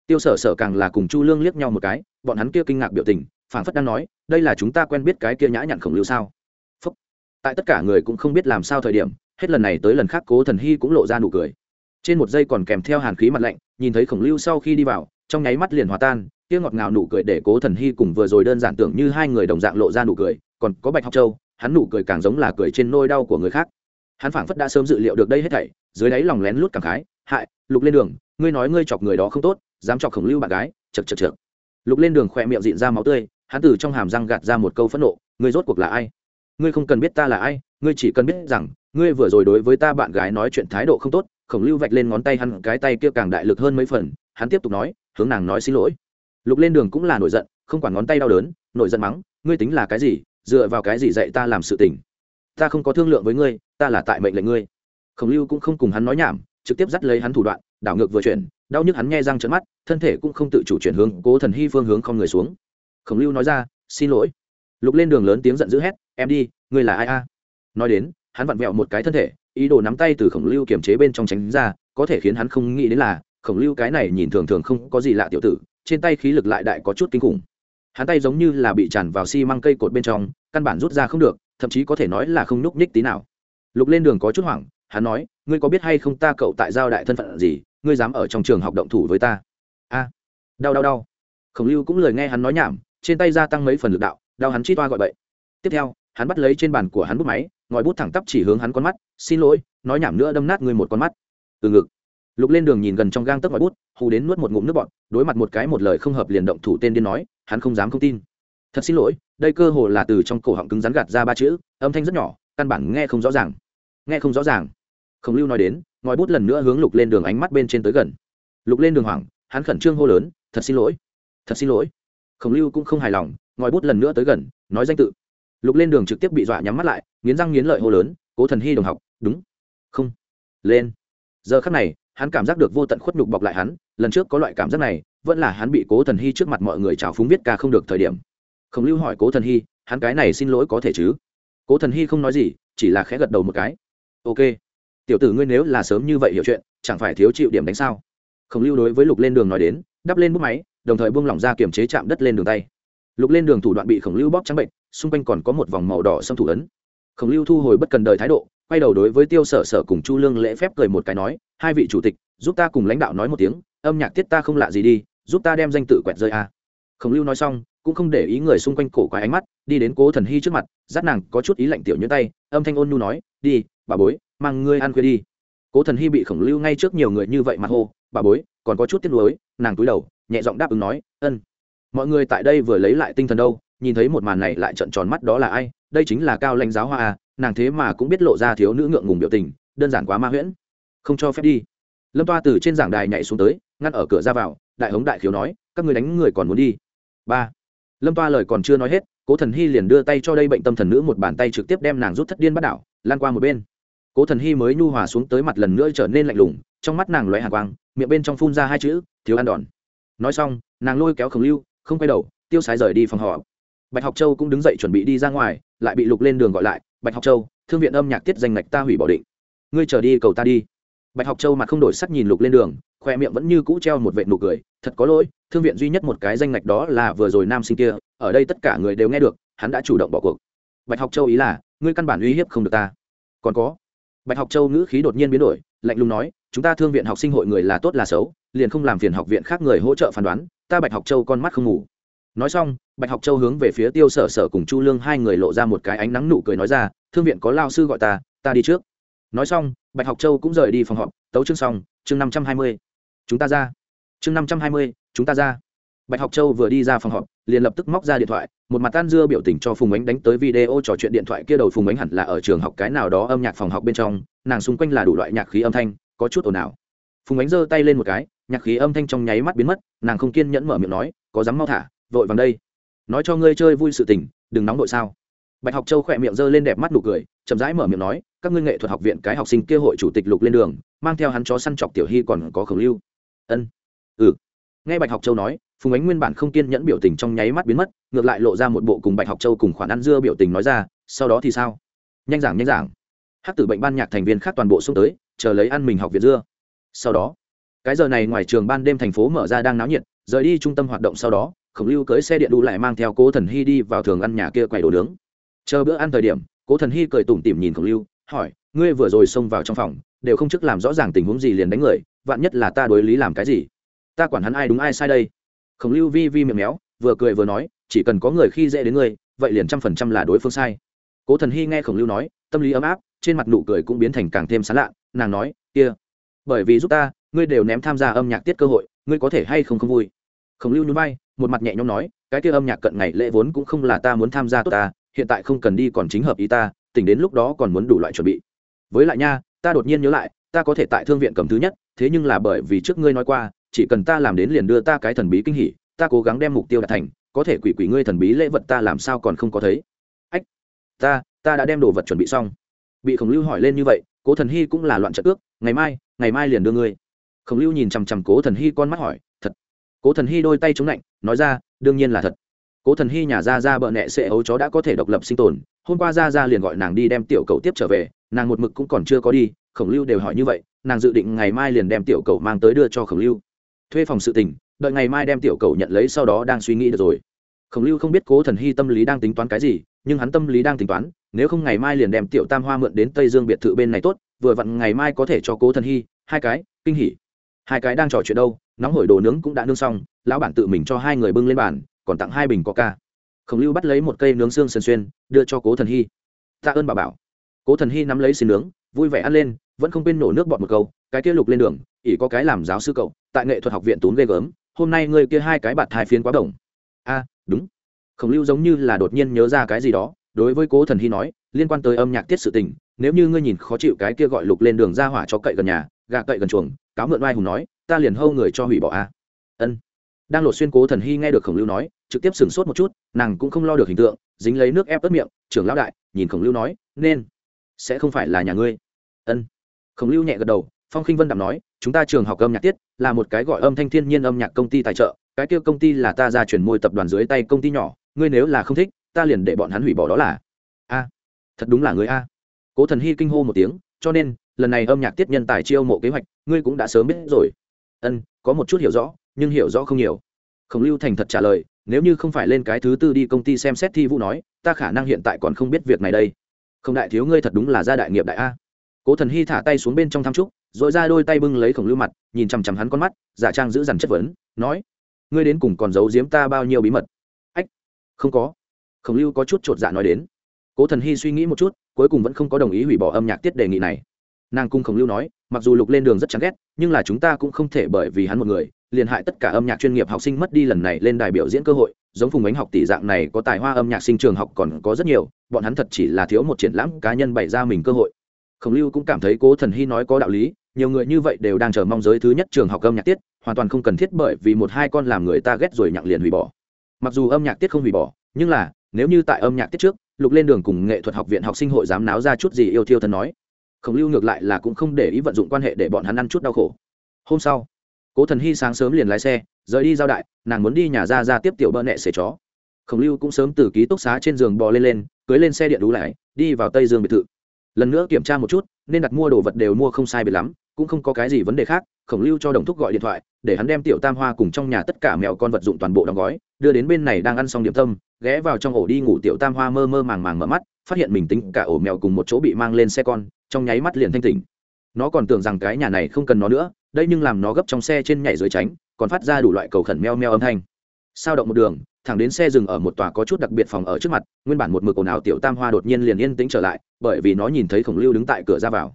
[SPEAKER 1] Tiêu sở sở càng là cùng chu lương liếc nhau một cái, bọn hắn kia kinh ngạc biểu tình, phảng phất đang nói, đây là chúng ta quen biết cái kia nhã nhặn khổng lưu sao? Phúc. tại tất cả người cũng không biết làm sao thời điểm, hết lần này tới lần khác cố thần hy cũng lộ ra nụ cười trên một giây còn kèm theo hàn khí mặt lạnh, nhìn thấy khổng lưu sau khi đi vào, trong nháy mắt liền hòa tan, kia ngọt ngào nụ cười để cố thần hy cùng vừa rồi đơn giản tưởng như hai người đồng dạng lộ ra nụ cười, còn có bạch học châu, hắn nụ cười càng giống là cười trên nôi đau của người khác. Hắn phảng phất đã sớm dự liệu được đây hết thảy, dưới đáy lòng lén lút cảm khái, hại, lục lên đường, ngươi nói ngươi chọc người đó không tốt, dám chọc khổng lưu bạn gái chật chật chật lục lên đường khỏe miệng dịn ra máu tươi, hắn từ trong hàm răng gạt ra một câu phẫn nộ, ngươi rốt cuộc là ai? Ngươi không cần biết ta là ai, ngươi chỉ cần biết rằng, ngươi vừa rồi đối với ta bạn gái nói chuyện thái độ không tốt khổng lưu vạch lên ngón tay hắn, cái tay kia càng đại lực hơn mấy phần, hắn tiếp tục nói, hướng nàng nói xin lỗi. Lục lên đường cũng là nổi giận, không quản ngón tay đau đớn, nổi giận mắng, ngươi tính là cái gì, dựa vào cái gì dạy ta làm sự tình? Ta không có thương lượng với ngươi, ta là tại mệnh lệnh ngươi. Khổng lưu cũng không cùng hắn nói nhảm, trực tiếp dắt lấy hắn thủ đoạn, đảo ngược vừa chuyển, đau nhức hắn nghe răng trợn mắt, thân thể cũng không tự chủ chuyển hướng cố thần hy phương hướng không người xuống. Khổng lưu nói ra, xin lỗi. Lục lên đường lớn tiếng giận dữ hét, em đi, ngươi là ai a? Nói đến, hắn vặn vẹo một cái thân thể ý đồ nắm tay từ khổng lưu kiềm chế bên trong tránh ra, có thể khiến hắn không nghĩ đến là, khổng lưu cái này nhìn thường thường không có gì lạ tiểu tử, trên tay khí lực lại đại có chút kinh khủng. Hắn tay giống như là bị tràn vào xi măng cây cột bên trong, căn bản rút ra không được, thậm chí có thể nói là không nhúc nhích tí nào. Lục lên đường có chút hoảng, hắn nói, ngươi có biết hay không ta cậu tại giao đại thân phận gì, ngươi dám ở trong trường học động thủ với ta? A, đau đau đau. Khổng lưu cũng lời nghe hắn nói nhảm, trên tay gia tăng mấy phần lực đạo, đau hắn chi toa gọi bậy. Tiếp theo hắn bắt lấy trên bàn của hắn bút máy, ngòi bút thẳng tắp chỉ hướng hắn con mắt, xin lỗi, nói nhảm nữa đâm nát ngươi một con mắt. Từ ngực, lục lên đường nhìn gần trong gang tấc ngòi bút, hù đến nuốt một ngụm nước bọn đối mặt một cái một lời không hợp liền động thủ tên điên nói, hắn không dám không tin. Thật xin lỗi, đây cơ hồ là từ trong cổ họng cứng rắn gạt ra ba chữ, âm thanh rất nhỏ, căn bản nghe không rõ ràng. Nghe không rõ ràng. Khổng lưu nói đến, ngòi bút lần nữa hướng lục lên đường ánh mắt bên trên tới gần. Lục lên đường hoảng, hắn khẩn trương hô lớn, thật xin lỗi, thật xin lỗi. Khổng lưu cũng không hài lòng, ngòi bút lần nữa tới gần, nói danh tự lục lên đường trực tiếp bị dọa nhắm mắt lại, nghiến răng nghiến lợi hô lớn, cố thần hy đồng học, đúng. Không. Lên. Giờ khắc này, hắn cảm giác được vô tận khuất nhục bọc lại hắn, lần trước có loại cảm giác này, vẫn là hắn bị cố thần hy trước mặt mọi người trào phúng viết ca không được thời điểm. Khổng lưu hỏi cố thần hy, hắn cái này xin lỗi có thể chứ? Cố thần hy không nói gì, chỉ là khẽ gật đầu một cái. Ok. Tiểu tử ngươi nếu là sớm như vậy hiểu chuyện, chẳng phải thiếu chịu điểm đánh sao? Khổng lưu đối với lục lên đường nói đến, đắp lên bút máy, đồng thời buông lỏng ra kiềm chế chạm đất lên đường tay. Lục lên đường thủ đoạn bị khổng lưu bóp trắng bệnh xung quanh còn có một vòng màu đỏ xâm thủ ấn. Khổng lưu thu hồi bất cần đời thái độ, quay đầu đối với tiêu sở sở cùng chu lương lễ phép cười một cái nói, hai vị chủ tịch, giúp ta cùng lãnh đạo nói một tiếng, âm nhạc tiết ta không lạ gì đi, giúp ta đem danh tự quẹt rơi a. Khổng lưu nói xong, cũng không để ý người xung quanh cổ quái ánh mắt, đi đến cố thần hy trước mặt, dắt nàng có chút ý lạnh tiểu như tay, âm thanh ôn nhu nói, đi, bà bối, mang ngươi ăn khuya đi. Cố thần hy bị khổng lưu ngay trước nhiều người như vậy mặt hô, bà bối, còn có chút tiếc nuối. Nàng túi đầu, nhẹ giọng đáp ứng nói, ân, mọi người tại đây vừa lấy lại tinh thần đâu nhìn thấy một màn này lại trợn tròn mắt đó là ai, đây chính là cao lãnh giáo hoa à nàng thế mà cũng biết lộ ra thiếu nữ ngượng ngùng biểu tình, đơn giản quá ma huyễn. Không cho phép đi. Lâm toa từ trên giảng đài nhảy xuống tới, ngăn ở cửa ra vào, đại hống đại khiếu nói, các người đánh người còn muốn đi. Ba. Lâm toa lời còn chưa nói hết, cố thần hy liền đưa tay cho đây bệnh tâm thần nữ một bàn tay trực tiếp đem nàng rút thất điên bắt đảo, lan qua một bên. Cố thần hy mới nhu hòa xuống tới mặt lần nữa trở nên lạnh lùng, trong mắt nàng loé hạ quang, miệng bên trong phun ra hai chữ, thiếu ăn đòn. Nói xong, nàng lôi kéo khổng lưu, không quay đầu, tiêu sái rời đi phòng họ bạch học châu cũng đứng dậy chuẩn bị đi ra ngoài, lại bị lục lên đường gọi lại, bạch học châu, thương viện âm nhạc tiết danh ngạch ta hủy bỏ định. Ngươi chờ đi cầu ta đi. Bạch học châu mặt không đổi sắc nhìn lục lên đường, khoe miệng vẫn như cũ treo một vệ nụ cười, thật có lỗi, thương viện duy nhất một cái danh ngạch đó là vừa rồi nam sinh kia, ở đây tất cả người đều nghe được, hắn đã chủ động bỏ cuộc. Bạch học châu ý là, ngươi căn bản uy hiếp không được ta. Còn có. Bạch học châu ngữ khí đột nhiên biến đổi, lạnh lùng nói, chúng ta thương viện học sinh hội người là tốt là xấu, liền không làm phiền học viện khác người hỗ trợ phán đoán, ta bạch học châu con mắt không ngủ nói xong, bạch học châu hướng về phía tiêu sở sở cùng chu lương hai người lộ ra một cái ánh nắng nụ cười nói ra, thương viện có lao sư gọi ta ta đi trước. Nói xong, bạch học châu cũng rời đi phòng họp, tấu chương xong, chương năm trăm hai mươi. Chúng ta ra. Chương năm trăm hai mươi, chúng ta ra. Bạch học châu vừa đi ra phòng họp, liền lập tức móc ra điện thoại, một mặt tan dưa biểu tình cho phùng ánh đánh tới video trò chuyện điện thoại kia đầu phùng ánh hẳn là ở trường học cái nào đó âm nhạc phòng học bên trong, nàng xung quanh là đủ loại nhạc khí âm thanh, có chút ồn ào. Phùng ánh giơ tay lên một cái, nhạc khí âm thanh trong nháy mắt biến mất, nàng không kiên nhẫn mở miệng nói, có dám mau thả? Vội vàng đây. Nói cho ngươi chơi vui sự tình, đừng nóng đội sao. Bạch học châu khỏe miệng giơ lên đẹp mắt nụ cười, chậm rãi mở miệng nói, các ngươi nghệ thuật học viện cái học sinh kia hội chủ tịch lục lên đường, mang theo hắn chó săn chọc tiểu hy còn có khẩu lưu. Ân. Ừ. Nghe bạch học châu nói, phùng ánh nguyên bản không kiên nhẫn biểu tình trong nháy mắt biến mất, ngược lại lộ ra một bộ cùng bạch học châu cùng khoản ăn dưa biểu tình nói ra, sau đó thì sao? Nhanh giảng nhanh giảng. Hát tử bệnh ban nhạc thành viên khác toàn bộ xuống tới, chờ lấy ăn mình học viện dưa. Sau đó, cái giờ này ngoài trường ban đêm thành phố mở ra đang náo nhiệt, rời đi trung tâm hoạt động sau đó khổng lưu cưới xe điện đủ lại mang theo cố thần hy đi vào thường ăn nhà kia quầy đồ nướng. Chờ bữa ăn thời điểm, cố thần hy cười tủm tỉm nhìn khổng lưu, hỏi, ngươi vừa rồi xông vào trong phòng, đều không chức làm rõ ràng tình huống gì liền đánh người, vạn nhất là ta đối lý làm cái gì? Ta quản hắn ai đúng ai sai đây? Khổng lưu vi vi miệng méo, vừa cười vừa nói, chỉ cần có người khi dễ đến ngươi, vậy liền trăm phần trăm là đối phương sai. Cố thần hy nghe khổng lưu nói, tâm lý ấm áp, trên mặt nụ cười cũng biến thành càng thêm sán lạ, nàng nói, kia, bởi vì giúp ta, ngươi đều ném tham gia âm nhạc tiết cơ hội, ngươi có thể hay không không vui? Khổng lưu nhún vai một mặt nhẹ nhõm nói, cái kia âm nhạc cận ngày lễ vốn cũng không là ta muốn tham gia tốt ta, hiện tại không cần đi còn chính hợp ý ta, tỉnh đến lúc đó còn muốn đủ loại chuẩn bị. Với lại nha, ta đột nhiên nhớ lại, ta có thể tại thương viện cầm thứ nhất, thế nhưng là bởi vì trước ngươi nói qua, chỉ cần ta làm đến liền đưa ta cái thần bí kinh hỉ, ta cố gắng đem mục tiêu đạt thành, có thể quỷ quỷ ngươi thần bí lễ vật ta làm sao còn không có thấy. Ách, ta ta đã đem đồ vật chuẩn bị xong. Bị khổng lưu hỏi lên như vậy, cố thần hy cũng là loạn trận ước, ngày mai ngày mai liền đưa ngươi. Khổng lưu nhìn chằm chằm cố thần hy con mắt hỏi cố thần hy đôi tay chống lạnh, nói ra, đương nhiên là thật. Cố thần hy nhà ra ra bợ nẹ sệ ấu chó đã có thể độc lập sinh tồn, hôm qua ra ra liền gọi nàng đi đem tiểu cầu tiếp trở về, nàng một mực cũng còn chưa có đi, khổng lưu đều hỏi như vậy, nàng dự định ngày mai liền đem tiểu cầu mang tới đưa cho khổng lưu. Thuê phòng sự tình, đợi ngày mai đem tiểu cầu nhận lấy sau đó đang suy nghĩ được rồi. Khổng lưu không biết cố thần hy tâm lý đang tính toán cái gì, nhưng hắn tâm lý đang tính toán, nếu không ngày mai liền đem tiểu tam hoa mượn đến tây dương biệt thự bên này tốt, vừa vặn ngày mai có thể cho cố thần hy, hai cái, kinh hỉ hai cái đang trò chuyện đâu, nóng hổi đồ nướng cũng đã nướng xong, lão bản tự mình cho hai người bưng lên bàn, còn tặng hai bình coca khổng lưu bắt lấy một cây nướng xương sần xuyên, đưa cho cố thần hy. Tạ ơn bà bảo. Cố thần hy nắm lấy xin nướng, vui vẻ ăn lên, vẫn không quên nổ nước bọt một câu, cái kia lục lên đường ỉ có cái làm giáo sư cậu, tại nghệ thuật học viện tốn ghê gớm, hôm nay ngươi kia hai cái bạt thai phiến quá đồng a, đúng. Khổng lưu giống như là đột nhiên nhớ ra cái gì đó, đối với cố thần hy nói, liên quan tới âm nhạc tiết sự tình, nếu như ngươi nhìn khó chịu cái kia gọi lục lên đường ra hỏa cho cậy gần nhà gà cậy gần chuồng, cáo mượn oai hùng nói, ta liền hâu người cho hủy bỏ a. Ân. Đang lột xuyên cố thần hy nghe được khổng lưu nói, trực tiếp sửng sốt một chút, nàng cũng không lo được hình tượng, dính lấy nước ép ớt miệng, trưởng lão đại, nhìn khổng lưu nói, nên sẽ không phải là nhà ngươi. Ân. Khổng lưu nhẹ gật đầu, phong khinh vân đạm nói, chúng ta trường học âm nhạc tiết, là một cái gọi âm thanh thiên nhiên âm nhạc công ty tài trợ, cái kia công ty là ta ra chuyển môi tập đoàn dưới tay công ty nhỏ, ngươi nếu là không thích, ta liền để bọn hắn hủy bỏ đó là. A, thật đúng là người a. Cố thần hy kinh hô một tiếng, cho nên lần này âm nhạc tiết nhân tài chiêu mộ kế hoạch, ngươi cũng đã sớm biết rồi. Ân, có một chút hiểu rõ, nhưng hiểu rõ không nhiều. Khổng lưu thành thật trả lời, nếu như không phải lên cái thứ tư đi công ty xem xét thi vũ nói, ta khả năng hiện tại còn không biết việc này đây. Không đại thiếu ngươi thật đúng là gia đại nghiệp đại a. Cố thần hy thả tay xuống bên trong tham trúc r ồ i ra đôi tay bưng lấy khổng lưu mặt, nhìn chằm chằm hắn con mắt, giả trang giữ dằn chất vấn, nói, ngươi đến cùng còn giấu giếm ta bao nhiêu bí mật? Ách, không có. Khổng lưu có chút chột dạ nói đến. Cố thần hy suy nghĩ một chút, cuối cùng vẫn không có đồng ý hủy bỏ âm nhạc tiết đề nghị này nàng cung khổng lưu nói, mặc dù lục lên đường rất chán ghét, nhưng là chúng ta cũng không thể bởi vì hắn một người, liền hại tất cả âm nhạc chuyên nghiệp học sinh mất đi lần này lên đài biểu diễn cơ hội. Giống phùng ánh học tỷ dạng này có tài hoa âm nhạc sinh trường học còn có rất nhiều, bọn hắn thật chỉ là thiếu một triển lãm cá nhân bày ra mình cơ hội. Khổng lưu cũng cảm thấy cố thần hy nói có đạo lý, nhiều người như vậy đều đang chờ mong giới thứ nhất trường học âm nhạc tiết, hoàn toàn không cần thiết bởi vì một hai con làm người ta ghét rồi nhặng liền hủy bỏ. Mặc dù âm nhạc tiết không hủy bỏ, nhưng là, nếu như tại âm nhạc tiết trước, lục lên đường cùng nghệ thuật học viện học sinh hội dám náo ra chút gì yêu thiêu thân nói khổng lưu ngược lại là cũng không để ý vận dụng quan hệ để bọn hắn ăn chút đau khổ. Hôm sau, cố thần hy sáng sớm liền lái xe, rời đi giao đại, nàng muốn đi nhà ra ra tiếp tiểu bơ nẹ sể chó. Khổng lưu cũng sớm từ ký túc xá trên giường bò lên lên, cưới lên xe điện đú lại, đi vào tây dương biệt thự. Lần nữa kiểm tra một chút, nên đặt mua đồ vật đều mua không sai biệt lắm, cũng không có cái gì vấn đề khác, khổng lưu cho đồng thúc gọi điện thoại, để hắn đem tiểu tam hoa cùng trong nhà tất cả mẹo con vật dụng toàn bộ đóng gói, đưa đến bên này đang ăn xong điểm tâm, ghé vào trong ổ đi ngủ tiểu tam hoa mơ mơ màng màng mở mắt phát hiện mình tính cả ổ mèo cùng một chỗ bị mang lên xe con, trong nháy mắt liền thanh tỉnh. Nó còn tưởng rằng cái nhà này không cần nó nữa, đây nhưng làm nó gấp trong xe trên nhảy dưới tránh, còn phát ra đủ loại cầu khẩn meo meo âm thanh. Sao động một đường, thẳng đến xe dừng ở một tòa có chút đặc biệt phòng ở trước mặt, nguyên bản một mực ồn ào tiểu tam hoa đột nhiên liền yên tĩnh trở lại, bởi vì nó nhìn thấy khổng lưu đứng tại cửa ra vào.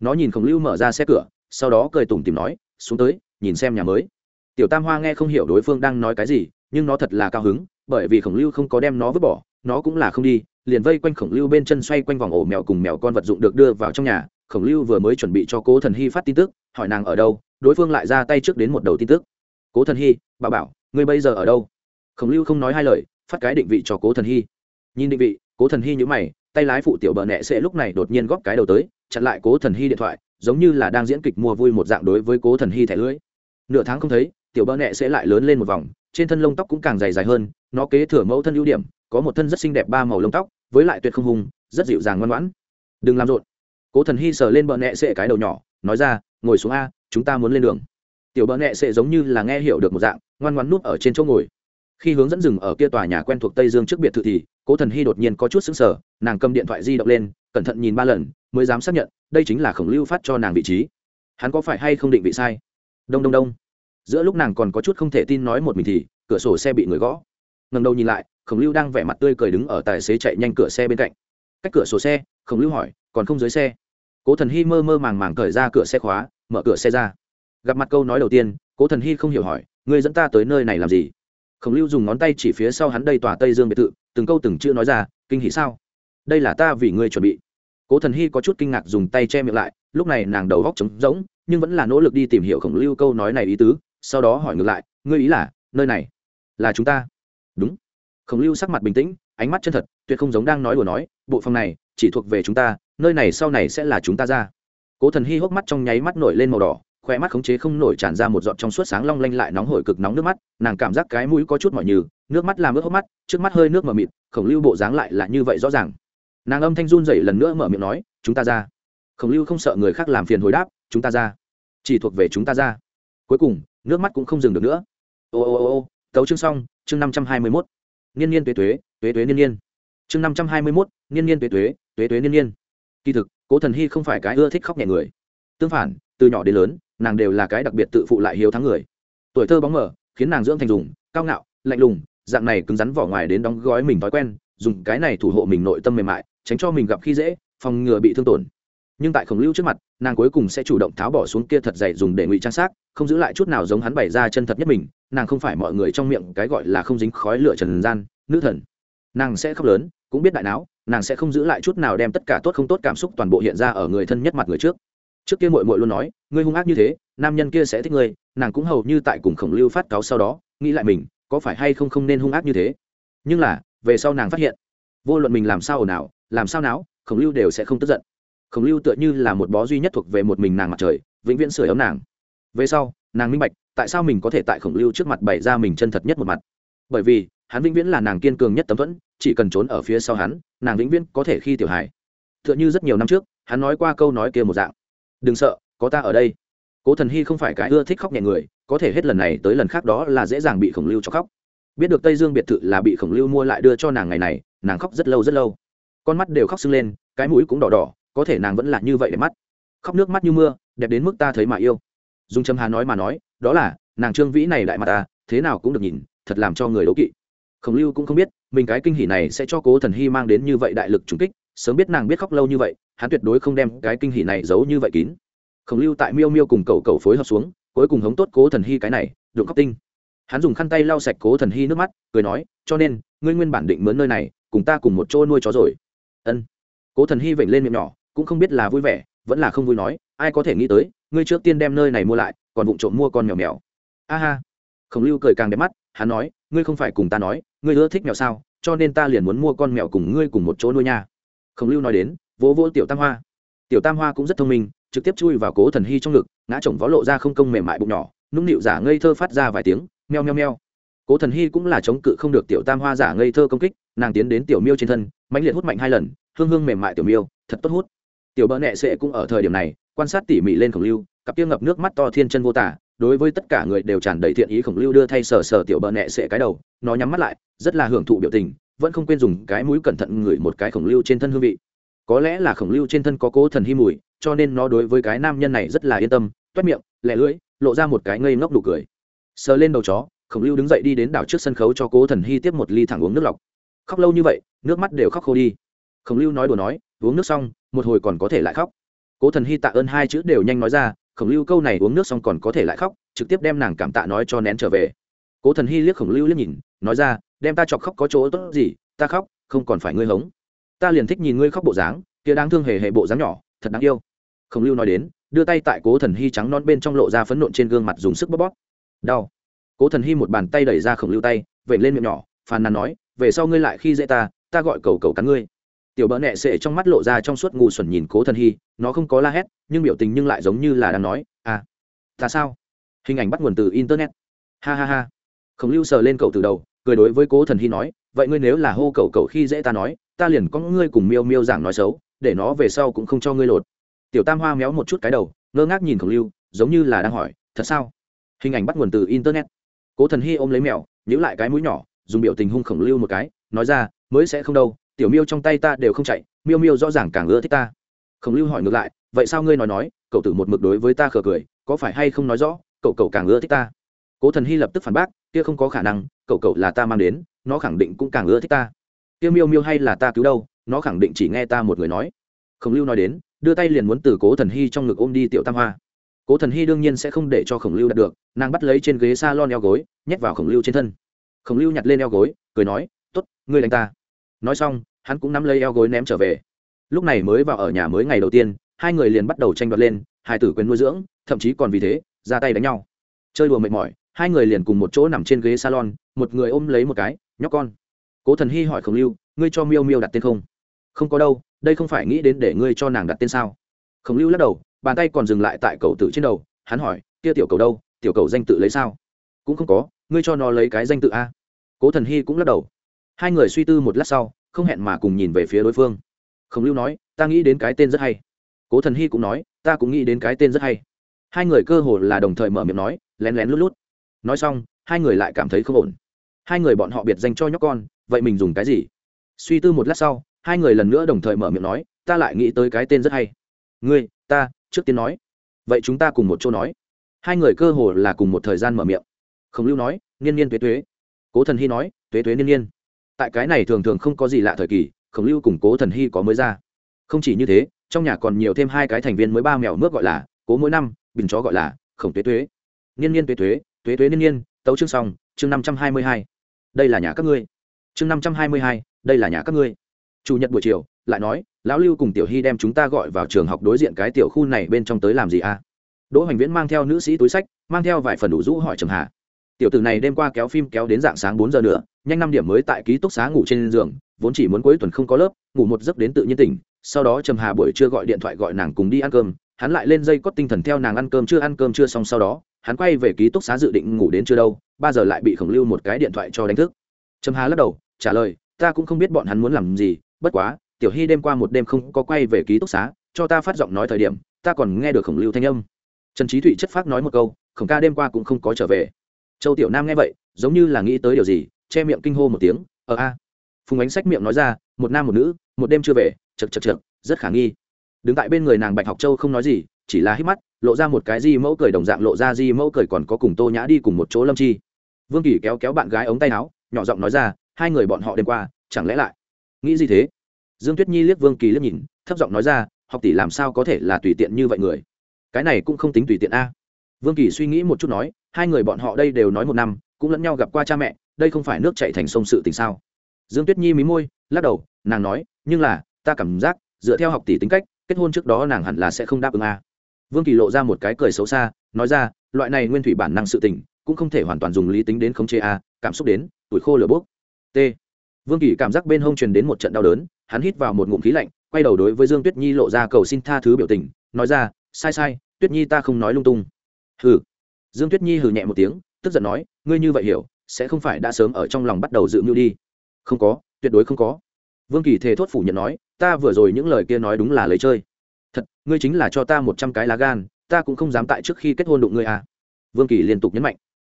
[SPEAKER 1] Nó nhìn khổng lưu mở ra xe cửa, sau đó cười tủm tìm nói, xuống tới, nhìn xem nhà mới. Tiểu tam hoa nghe không hiểu đối phương đang nói cái gì, nhưng nó thật là cao hứng, bởi vì khổng lưu không có đem nó vứt bỏ, nó cũng là không đi liền vây quanh khổng lưu bên chân xoay quanh vòng ổ mèo cùng mèo con vật dụng được đưa vào trong nhà, khổng lưu vừa mới chuẩn bị cho cố thần hy phát tin tức, hỏi nàng ở đâu, đối phương lại ra tay trước đến một đầu tin tức. Cố thần hy, bà bảo, ngươi bây giờ ở đâu? Khổng lưu không nói hai lời, phát cái định vị cho cố thần hy. Nhìn định vị, cố thần hy nhữ mày, tay lái phụ tiểu bờ nẹ sẽ lúc này đột nhiên góp cái đầu tới, chặn lại cố thần hy điện thoại, giống như là đang diễn kịch mua vui một dạng đối với cố thần hy thẻ lưỡi. Nửa tháng không thấy, tiểu bờ nẹ sẽ lại lớn lên một vòng, trên thân lông tóc cũng càng dày dài hơn, nó kế thừa mẫu thân ưu điểm có một thân rất xinh đẹp ba màu lông tóc, với lại tuyệt không hùng, rất dịu dàng ngoan ngoãn. Đừng làm rộn. Cố thần hy sờ lên bờ nẹ sệ cái đầu nhỏ, nói ra, ngồi xuống a, chúng ta muốn lên đường. Tiểu bờ nẹ sệ giống như là nghe hiểu được một dạng, ngoan ngoãn núp ở trên chỗ ngồi. Khi hướng dẫn dừng ở kia tòa nhà quen thuộc tây dương trước biệt thự thì, cố thần hy đột nhiên có chút xứng sở nàng cầm điện thoại di động lên, cẩn thận nhìn ba lần, mới dám xác nhận, đây chính là khổng lưu phát cho nàng vị trí. Hắn có phải hay không định vị sai? Đông đông đông. Giữa lúc nàng còn có chút không thể tin nói một mình thì, cửa sổ xe bị người gõ ngần đầu nhìn lại, khổng lưu đang vẻ mặt tươi cười đứng ở tài xế chạy nhanh cửa xe bên cạnh. Cách cửa sổ xe, khổng lưu hỏi, còn không dưới xe? Cố thần hy mơ mơ màng màng cởi ra cửa xe khóa, mở cửa xe ra. Gặp mặt câu nói đầu tiên, cố thần hy không hiểu hỏi, ngươi dẫn ta tới nơi này làm gì? Khổng lưu dùng ngón tay chỉ phía sau hắn đây tòa tây dương biệt thự, từng câu từng chữ nói ra, kinh hỷ sao? Đây là ta vì ngươi chuẩn bị. Cố thần hy có chút kinh ngạc dùng tay che miệng lại, lúc này nàng đầu góc trống rỗng, nhưng vẫn là nỗ lực đi tìm hiểu khổng lưu câu nói này ý tứ, sau đó hỏi ngược lại, ngươi ý là, nơi này là chúng ta? Đúng. Khổng lưu sắc mặt bình tĩnh, ánh mắt chân thật, tuyệt không giống đang nói đùa nói, bộ phòng này, chỉ thuộc về chúng ta, nơi này sau này sẽ là chúng ta ra. Cố thần hy hốc mắt trong nháy mắt nổi lên màu đỏ khoe mắt khống chế không nổi tràn ra một giọt trong suốt sáng long lanh lại nóng hổi cực nóng nước mắt, nàng cảm giác cái mũi có chút mỏi nhừ, nước mắt làm ướt hốc mắt, trước mắt hơi nước mờ mịt, khổng lưu bộ dáng lại là như vậy rõ ràng. Nàng âm thanh run dậy lần nữa mở miệng nói, chúng ta ra. Khổng lưu không sợ người khác làm phiền hồi đáp, chúng ta ra. Chỉ thuộc về chúng ta ra. Cuối cùng, nước mắt cũng không dừng được nữa. Ô ô ô ô tấu chương xong, chương năm trăm hai mươi mốt. Niên niên tuế tuế tuế tuế niên niên. Chương năm trăm hai mươi mốt, niên niên tuế tuế tuế tuế niên niên. Kỳ thực, cố thần hy không phải cái ưa thích khóc nhẹ người. Tương phản, từ nhỏ đến lớn, nàng đều là cái đặc biệt tự phụ lại hiếu thắng người. Tuổi thơ bóng mở khiến nàng dưỡng thành dùng, cao ngạo, lạnh lùng, dạng này cứng rắn vỏ ngoài đến đóng gói mình thói quen, dùng cái này thủ hộ mình nội tâm mềm mại, tránh cho mình gặp khi dễ, phòng ngừa bị thương tổn. Nhưng tại khổng lưu trước mặt, nàng cuối cùng sẽ chủ động tháo bỏ xuống kia thật dày dùng để ngụy trang xác, không giữ lại chút nào giống hắn bày ra chân thật nhất mình nàng không phải mọi người trong miệng cái gọi là không dính khói lửa trần gian, nữ thần. Nàng sẽ khóc lớn, cũng biết đại não, nàng sẽ không giữ lại chút nào đem tất cả tốt không tốt cảm xúc toàn bộ hiện ra ở người thân nhất mặt người trước. Trước kia mội mội luôn nói, ngươi hung ác như thế, nam nhân kia sẽ thích ngươi, nàng cũng hầu như tại cùng khổng lưu phát cáo sau đó, nghĩ lại mình, có phải hay không không nên hung ác như thế? Nhưng là, về sau nàng phát hiện, vô luận mình làm sao ồn ào, làm sao não khổng lưu đều sẽ không tức giận. Khổng lưu tựa như là một bó duy nhất thuộc về một mình nàng mặt trời, vĩnh viễn sửa ấm nàng. Về sau nàng minh bạch, tại sao mình có thể tại khổng lưu trước mặt bày ra mình chân thật nhất một mặt? Bởi vì, hắn vĩnh viễn là nàng kiên cường nhất tấm thuẫn, chỉ cần trốn ở phía sau hắn, nàng vĩnh viễn có thể khi tiểu hài. T h ư ợ n h ư rất nhiều năm trước, hắn nói qua câu nói kia một dạng. Đừng sợ, có ta ở đây. Cố thần hy không phải cái ưa thích khóc nhẹ người, có thể hết lần này tới lần khác đó là dễ dàng bị khổng lưu cho khóc. Biết được tây dương biệt thự là bị khổng lưu mua lại đưa cho nàng ngày này, nàng khóc rất lâu rất lâu. Con mắt đều khóc sưng lên, cái mũi cũng đỏ đỏ, có thể nàng vẫn là như vậy để mắt. Khóc nước mắt như mưa, đẹp đến mức ta thấy mà yêu dung trầm hà nói mà nói, đó là, nàng trương vĩ này đại mặt ta, thế nào cũng được nhìn, thật làm cho người đố kỵ. Khổng lưu cũng không biết, mình cái kinh hỉ này sẽ cho cố thần hy mang đến như vậy đại lực trùng kích, sớm biết nàng biết khóc lâu như vậy, hắn tuyệt đối không đem cái kinh hỉ này giấu như vậy kín. Khổng lưu tại miêu miêu cùng cầu cầu phối hợp xuống, cuối cùng hống tốt cố thần hy cái này, đụng khóc tinh. Hắn dùng khăn tay lau sạch cố thần hy nước mắt, cười nói, cho nên, ngươi nguyên bản định mướn nơi này, cùng ta cùng một chỗ nuôi chó rồi. Ân. Cố thần hy vểnh lên miệng nhỏ, cũng không biết là vui vẻ, vẫn là không vui nói, ai có thể nghĩ tới ngươi trước tiên đem nơi này mua lại, còn vụng trộm mua con mèo mèo. A ha. Khổng lưu cười càng đẹp mắt, hắn nói, ngươi không phải cùng ta nói, ngươi ưa thích mèo sao, cho nên ta liền muốn mua con mèo cùng ngươi cùng một chỗ nuôi nha. Khổng lưu nói đến, vỗ vỗ tiểu tam hoa. Tiểu tam hoa cũng rất thông minh, trực tiếp chui vào cố thần hy trong ngực, ngã chồng vó lộ ra không công mềm mại bụng nhỏ, nũng nịu giả ngây thơ phát ra vài tiếng, meo meo meo. Cố thần hy cũng là chống cự không được tiểu tam hoa giả ngây thơ công kích, nàng tiến đến tiểu miêu trên thân, mãnh liệt hút mạnh hai lần, hương hương mềm mại tiểu miêu, thật tốt hút. Tiểu bờ nẹ sệ cũng ở thời điểm này quan sát tỉ mỉ lên khổng lưu, cặp tiêu ngập nước mắt to thiên chân vô tả, đối với tất cả người đều tràn đầy thiện ý khổng lưu đưa thay sờ sờ tiểu bờ nẹ sệ cái đầu, nó nhắm mắt lại, rất là hưởng thụ biểu tình, vẫn không quên dùng cái mũi cẩn thận ngửi một cái khổng lưu trên thân hương vị. Có lẽ là khổng lưu trên thân có cố thần hy mùi, cho nên nó đối với cái nam nhân này rất là yên tâm, toét miệng lẹ lưỡi, lộ ra một cái ngây ngốc đủ cười. Sờ lên đầu chó, khổng lưu đứng dậy đi đến đảo trước sân khấu cho cố thần hy tiếp một ly thẳng uống nước lọc. Khóc lâu như vậy, nước mắt đều khóc khô đi. Khổng lưu nói đùa nói, uống nước xong, một hồi còn có thể lại khóc cố thần hy tạ ơn hai chữ đều nhanh nói ra, khổng lưu câu này uống nước xong còn có thể lại khóc, trực tiếp đem nàng cảm tạ nói cho nén trở về. Cố thần hy liếc khổng lưu liếc nhìn, nói ra, đem ta chọc khóc có chỗ tốt gì, ta khóc, không còn phải ngươi hống. Ta liền thích nhìn ngươi khóc bộ dáng, kia đáng thương hề hề bộ dáng nhỏ, thật đáng yêu. Khổng lưu nói đến, đưa tay tại cố thần hy trắng non bên trong lộ ra phấn nộn trên gương mặt dùng sức bóp bóp. Đau. Cố thần hy một bàn tay đẩy ra khổng lưu tay vẩy lên miệng nhỏ, phàn nàn nói, về sau ngươi lại khi dễ ta ta gọi cầu cầu cắn ngươi tiểu bỡ nẹ sệ trong mắt lộ ra trong suốt ngu xuẩn nhìn cố thần hy, nó không có la hét, nhưng biểu tình nhưng lại giống như là đang nói à ta sao? Hình ảnh bắt nguồn từ internet. Ha ha ha. Khổng lưu sờ lên cậu từ đầu, cười đối với cố thần hy nói, vậy ngươi nếu là hô cậu cậu khi dễ ta nói, ta liền có ngươi cùng miêu miêu giảng nói xấu, để nó về sau cũng không cho ngươi lột. Tiểu tam hoa méo một chút cái đầu, ngơ ngác nhìn khổng lưu, giống như là đang hỏi, thật sao? Hình ảnh bắt nguồn từ internet. Cố thần hy ôm lấy mèo nhữ lại cái mũi nhỏ, dùng biểu tình hung khổng lưu một cái, nói ra, mới sẽ không đâu tiểu miêu trong tay ta đều không chạy, miêu miêu rõ ràng càng ưa thích ta. Khổng lưu hỏi ngược lại, vậy sao ngươi nói nói, cậu tử một mực đối với ta khờ cười, có phải hay không nói rõ, cậu cậu càng ưa thích ta? Cố thần hy lập tức phản bác, kia không có khả năng, cậu cậu là ta mang đến, nó khẳng định cũng càng ưa thích ta. Kia miêu miêu hay là ta cứu đâu, nó khẳng định chỉ nghe ta một người nói. Khổng lưu nói đến, đưa tay liền muốn từ cố thần hy trong ngực ôm đi tiểu tam hoa. Cố thần hy đương nhiên sẽ không để cho khổng lưu đạt được, nàng bắt lấy trên ghế s a lon eo gối, nhét vào khổng lưu trên thân. Khổng lưu nhặt lên eo gối, cười nói t ố t ngươi đánh ta. Nói xong hắn cũng nắm lấy eo gối ném trở về. Lúc này mới vào ở nhà mới ngày đầu tiên, hai người liền bắt đầu tranh đoạt lên, hai tử quyền nuôi dưỡng, thậm chí còn vì thế, ra tay đánh nhau. Chơi đùa mệt mỏi, hai người liền cùng một chỗ nằm trên ghế salon, một người ôm lấy một cái, nhóc con. Cố thần hy hỏi khổng lưu, ngươi cho miêu miêu đặt tên không? Không có đâu, đây không phải nghĩ đến để ngươi cho nàng đặt tên sao? Khổng lưu lắc đầu, bàn tay còn dừng lại tại cậu tự trên đầu, hắn hỏi, kia tiểu cầu đâu, tiểu cầu danh tự lấy sao? Cũng không có, ngươi cho nó lấy cái danh tự a. Cố thần hy cũng lắc đầu. Hai người suy tư một lát sau không hẹn mà cùng nhìn về phía đối phương. Khổng lưu nói, ta nghĩ đến cái tên rất hay. Cố thần hy cũng nói, ta cũng nghĩ đến cái tên rất hay. Hai người cơ hồ là đồng thời mở miệng nói, lén lén lút lút. Nói xong, hai người lại cảm thấy không ổn. Hai người bọn họ biệt danh cho nhóc con, vậy mình dùng cái gì? Suy tư một lát sau, hai người lần nữa đồng thời mở miệng nói, ta lại nghĩ tới cái tên rất hay. Ngươi, ta, trước tiên nói. Vậy chúng ta cùng một chỗ nói. Hai người cơ hồ là cùng một thời gian mở miệng. Khổng lưu nói, niên niên tuế tuế. Cố thần hy nói, tuế tuế niên niên tại cái này thường thường không có gì lạ thời kỳ, khổng lưu cùng cố thần hy có mới ra. Không chỉ như thế, trong nhà còn nhiều thêm hai cái thành viên mới ba mèo mướp gọi là cố mỗi năm, bình chó gọi là khổng tuế tuế. Niên niên tuế tuế tuế tuế niên niên, tấu chương xong chương năm trăm hai mươi hai. Đây là nhà các ngươi. Chương năm trăm hai mươi hai, đây là nhà các ngươi. Chủ nhật buổi chiều, lại nói, lão lưu cùng tiểu hy đem chúng ta gọi vào trường học đối diện cái tiểu khu này bên trong tới làm gì à? Đỗ hoành viễn mang theo nữ sĩ túi sách, mang theo vài phần đủ rũ hỏi trầm hà tiểu tử này đêm qua kéo phim kéo đến dạng sáng bốn giờ nữa, nhanh năm điểm mới tại ký túc xá ngủ trên giường, vốn chỉ muốn cuối tuần không có lớp, ngủ một giấc đến tự nhiên tỉnh, sau đó trầm hà buổi trưa gọi điện thoại gọi nàng cùng đi ăn cơm, hắn lại lên dây cót tinh thần theo nàng ăn cơm chưa ăn cơm chưa xong sau đó, hắn quay về ký túc xá dự định ngủ đến chưa đâu, ba giờ lại bị khổng lưu một cái điện thoại cho đánh thức. Trầm hà lắc đầu, trả lời, ta cũng không biết bọn hắn muốn làm gì, bất quá, tiểu hy đêm qua một đêm không có quay về ký túc xá, cho ta phát giọng nói thời điểm, ta còn nghe được khổng lưu thanh âm. Trần trí thụy chất phác nói một câu, khổng ca đêm qua cũng không có trở về châu tiểu nam nghe vậy, giống như là nghĩ tới điều gì, che miệng kinh hô một tiếng ờ a. Phùng ánh sách miệng nói ra, một nam một nữ, một đêm chưa về, chật chật chật, rất khả nghi. Đứng tại bên người nàng bạch học châu không nói gì, chỉ là hít mắt, lộ ra một cái di mẫu cười đồng dạng lộ ra di mẫu cười còn có cùng tô nhã đi cùng một chỗ lâm chi. Vương kỳ kéo kéo bạn gái ống tay áo, nhỏ giọng nói ra, hai người bọn họ đêm qua, chẳng lẽ lại? Nghĩ gì thế? Dương tuyết nhi liếc vương kỳ liếc nhìn, thấp giọng nói ra, học tỷ làm sao có thể là tùy tiện như vậy người? Cái này cũng không tính tùy tiện a vương kỳ suy nghĩ một chút nói, hai người bọn họ đây đều nói một năm, cũng lẫn nhau gặp qua cha mẹ, đây không phải nước chạy thành sông sự tình sao? Dương tuyết nhi mí môi, lắc đầu, nàng nói, nhưng là, ta cảm giác, dựa theo học tỷ tính cách, kết hôn trước đó nàng hẳn là sẽ không đáp ứng a. Vương kỳ lộ ra một cái cười xấu xa, nói ra, loại này nguyên thủy bản năng sự tình, cũng không thể hoàn toàn dùng lý tính đến khống chế a, cảm xúc đến, tuổi khô lửa bốc. T. Vương kỳ cảm giác bên hông truyền đến một trận đau đớn, hắn hít vào một ngụm khí lạnh, quay đầu đối với dương tuyết nhi lộ ra cầu xin tha thứ biểu tình, nói ra, sai sai, tuyết nhi ta không nói lung tung hừ. Dương tuyết nhi hừ nhẹ một tiếng, tức giận nói, ngươi như vậy hiểu, sẽ không phải đã sớm ở trong lòng bắt đầu dự mưu đi. Không có, tuyệt đối không có. Vương kỳ thề thốt phủ nhận nói, ta vừa rồi những lời kia nói đúng là lấy chơi. Thật, ngươi chính là cho ta một trăm cái lá gan, ta cũng không dám tại trước khi kết hôn đụng ngươi à. Vương kỳ liên tục nhấn mạnh.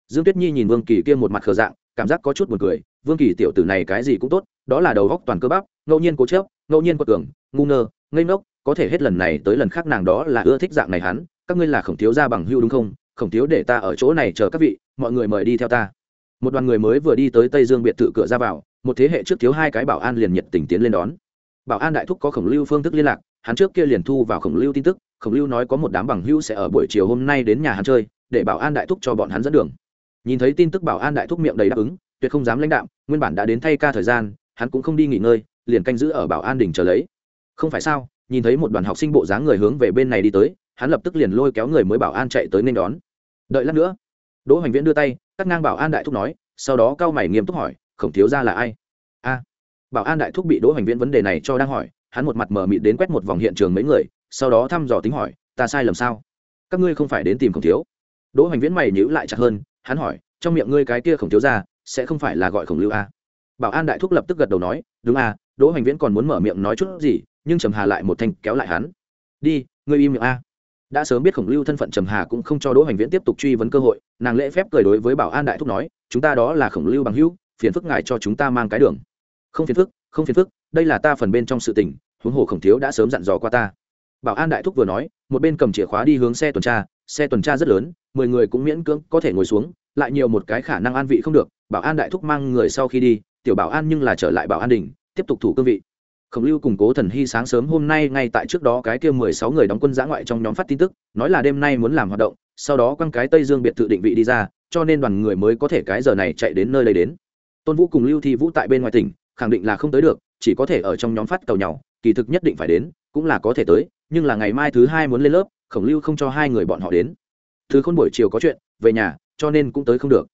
[SPEAKER 1] Dương tuyết nhi nhìn vương kỳ kia một mặt khờ dạng, cảm giác có chút buồn cười, vương kỳ tiểu tử này cái gì cũng tốt, đó là đầu góc toàn cơ bắp, ngẫu nhiên cố chớp ngẫu nhiên quật cường, ngu ngơ, ngây ngốc, có thể hết lần này tới lần khác nàng đó là ưa thích dạng này hắn các ngươi là khổng thiếu gia bằng hưu đúng không? Khổng thiếu để ta ở chỗ này chờ các vị, mọi người mời đi theo ta. Một đoàn người mới vừa đi tới tây dương biệt thự cửa ra vào, một thế hệ trước thiếu hai cái bảo an liền nhiệt tình tiến lên đón. Bảo an đại thúc có khổng lưu phương thức liên lạc, hắn trước kia liền thu vào khổng lưu tin tức, khổng lưu nói có một đám bằng hưu sẽ ở buổi chiều hôm nay đến nhà hắn chơi, để bảo an đại thúc cho bọn hắn dẫn đường. Nhìn thấy tin tức bảo an đại thúc miệng đầy đáp ứng, tuyệt không dám lãnh đạo nguyên bản đã đến thay ca thời gian, hắn cũng không đi nghỉ ngơi, liền canh giữ ở bảo an đỉnh chờ lấy. Không phải sao, nhìn thấy một đoàn học sinh bộ dáng người hướng về bên này đi tới hắn lập tức liền lôi kéo người mới bảo an chạy tới nên đón. Đợi lát nữa, đỗ hoành viễn đưa tay, cắt ngang bảo an đại thúc nói, sau đó cao mày nghiêm túc hỏi, khổng thiếu ra là ai? A. Bảo an đại thúc bị đỗ hoành viễn vấn đề này cho đang hỏi, hắn một mặt mờ mịt đến quét một vòng hiện trường mấy người, sau đó thăm dò tính hỏi, ta sai lầm sao? Các ngươi không phải đến tìm khổng thiếu? Đỗ hoành viễn mày nhữ lại chặt hơn, hắn hỏi, trong miệng ngươi cái kia khổng thiếu ra sẽ không phải là gọi khổng lưu a? Bảo an đại thúc lập tức gật đầu nói, đúng a, đỗ hoành viễn còn muốn mở miệng nói chút gì, nhưng trầm hà lại một thanh kéo lại hắn. Đi, ngươi im miệng a đã sớm biết khổng lưu thân phận trầm hà cũng không cho đỗ hoành viễn tiếp tục truy vấn cơ hội, nàng lễ phép cười đối với bảo an đại thúc nói, chúng ta đó là khổng lưu bằng hữu, phiền phức ngại cho chúng ta mang cái đường. Không phiền phức, không phiền phức, đây là ta phần bên trong sự tình, huống hồ khổng thiếu đã sớm dặn dò qua ta. Bảo an đại thúc vừa nói, một bên cầm chìa khóa đi hướng xe tuần tra, xe tuần tra rất lớn, mười người cũng miễn cưỡng có thể ngồi xuống, lại nhiều một cái khả năng an vị không được. Bảo an đại thúc mang người sau khi đi, tiểu bảo an nhưng là trở lại bảo an đình, tiếp tục thủ cương vị khổng lưu cùng cố thần hy sáng sớm hôm nay ngay tại trước đó cái kia mười sáu người đóng quân giã ngoại trong nhóm phát tin tức, nói là đêm nay muốn làm hoạt động, sau đó quăng cái tây dương biệt thự định vị đi ra, cho nên đoàn người mới có thể cái giờ này chạy đến nơi đây đến. Tôn vũ cùng lưu thi vũ tại bên ngoài tỉnh, khẳng định là không tới được, chỉ có thể ở trong nhóm phát cầu nhau, kỳ thực nhất định phải đến, cũng là có thể tới, nhưng là ngày mai thứ hai muốn lên lớp, khổng lưu không cho hai người bọn họ đến. Thứ khôn buổi chiều có chuyện, về nhà, cho nên cũng tới không được.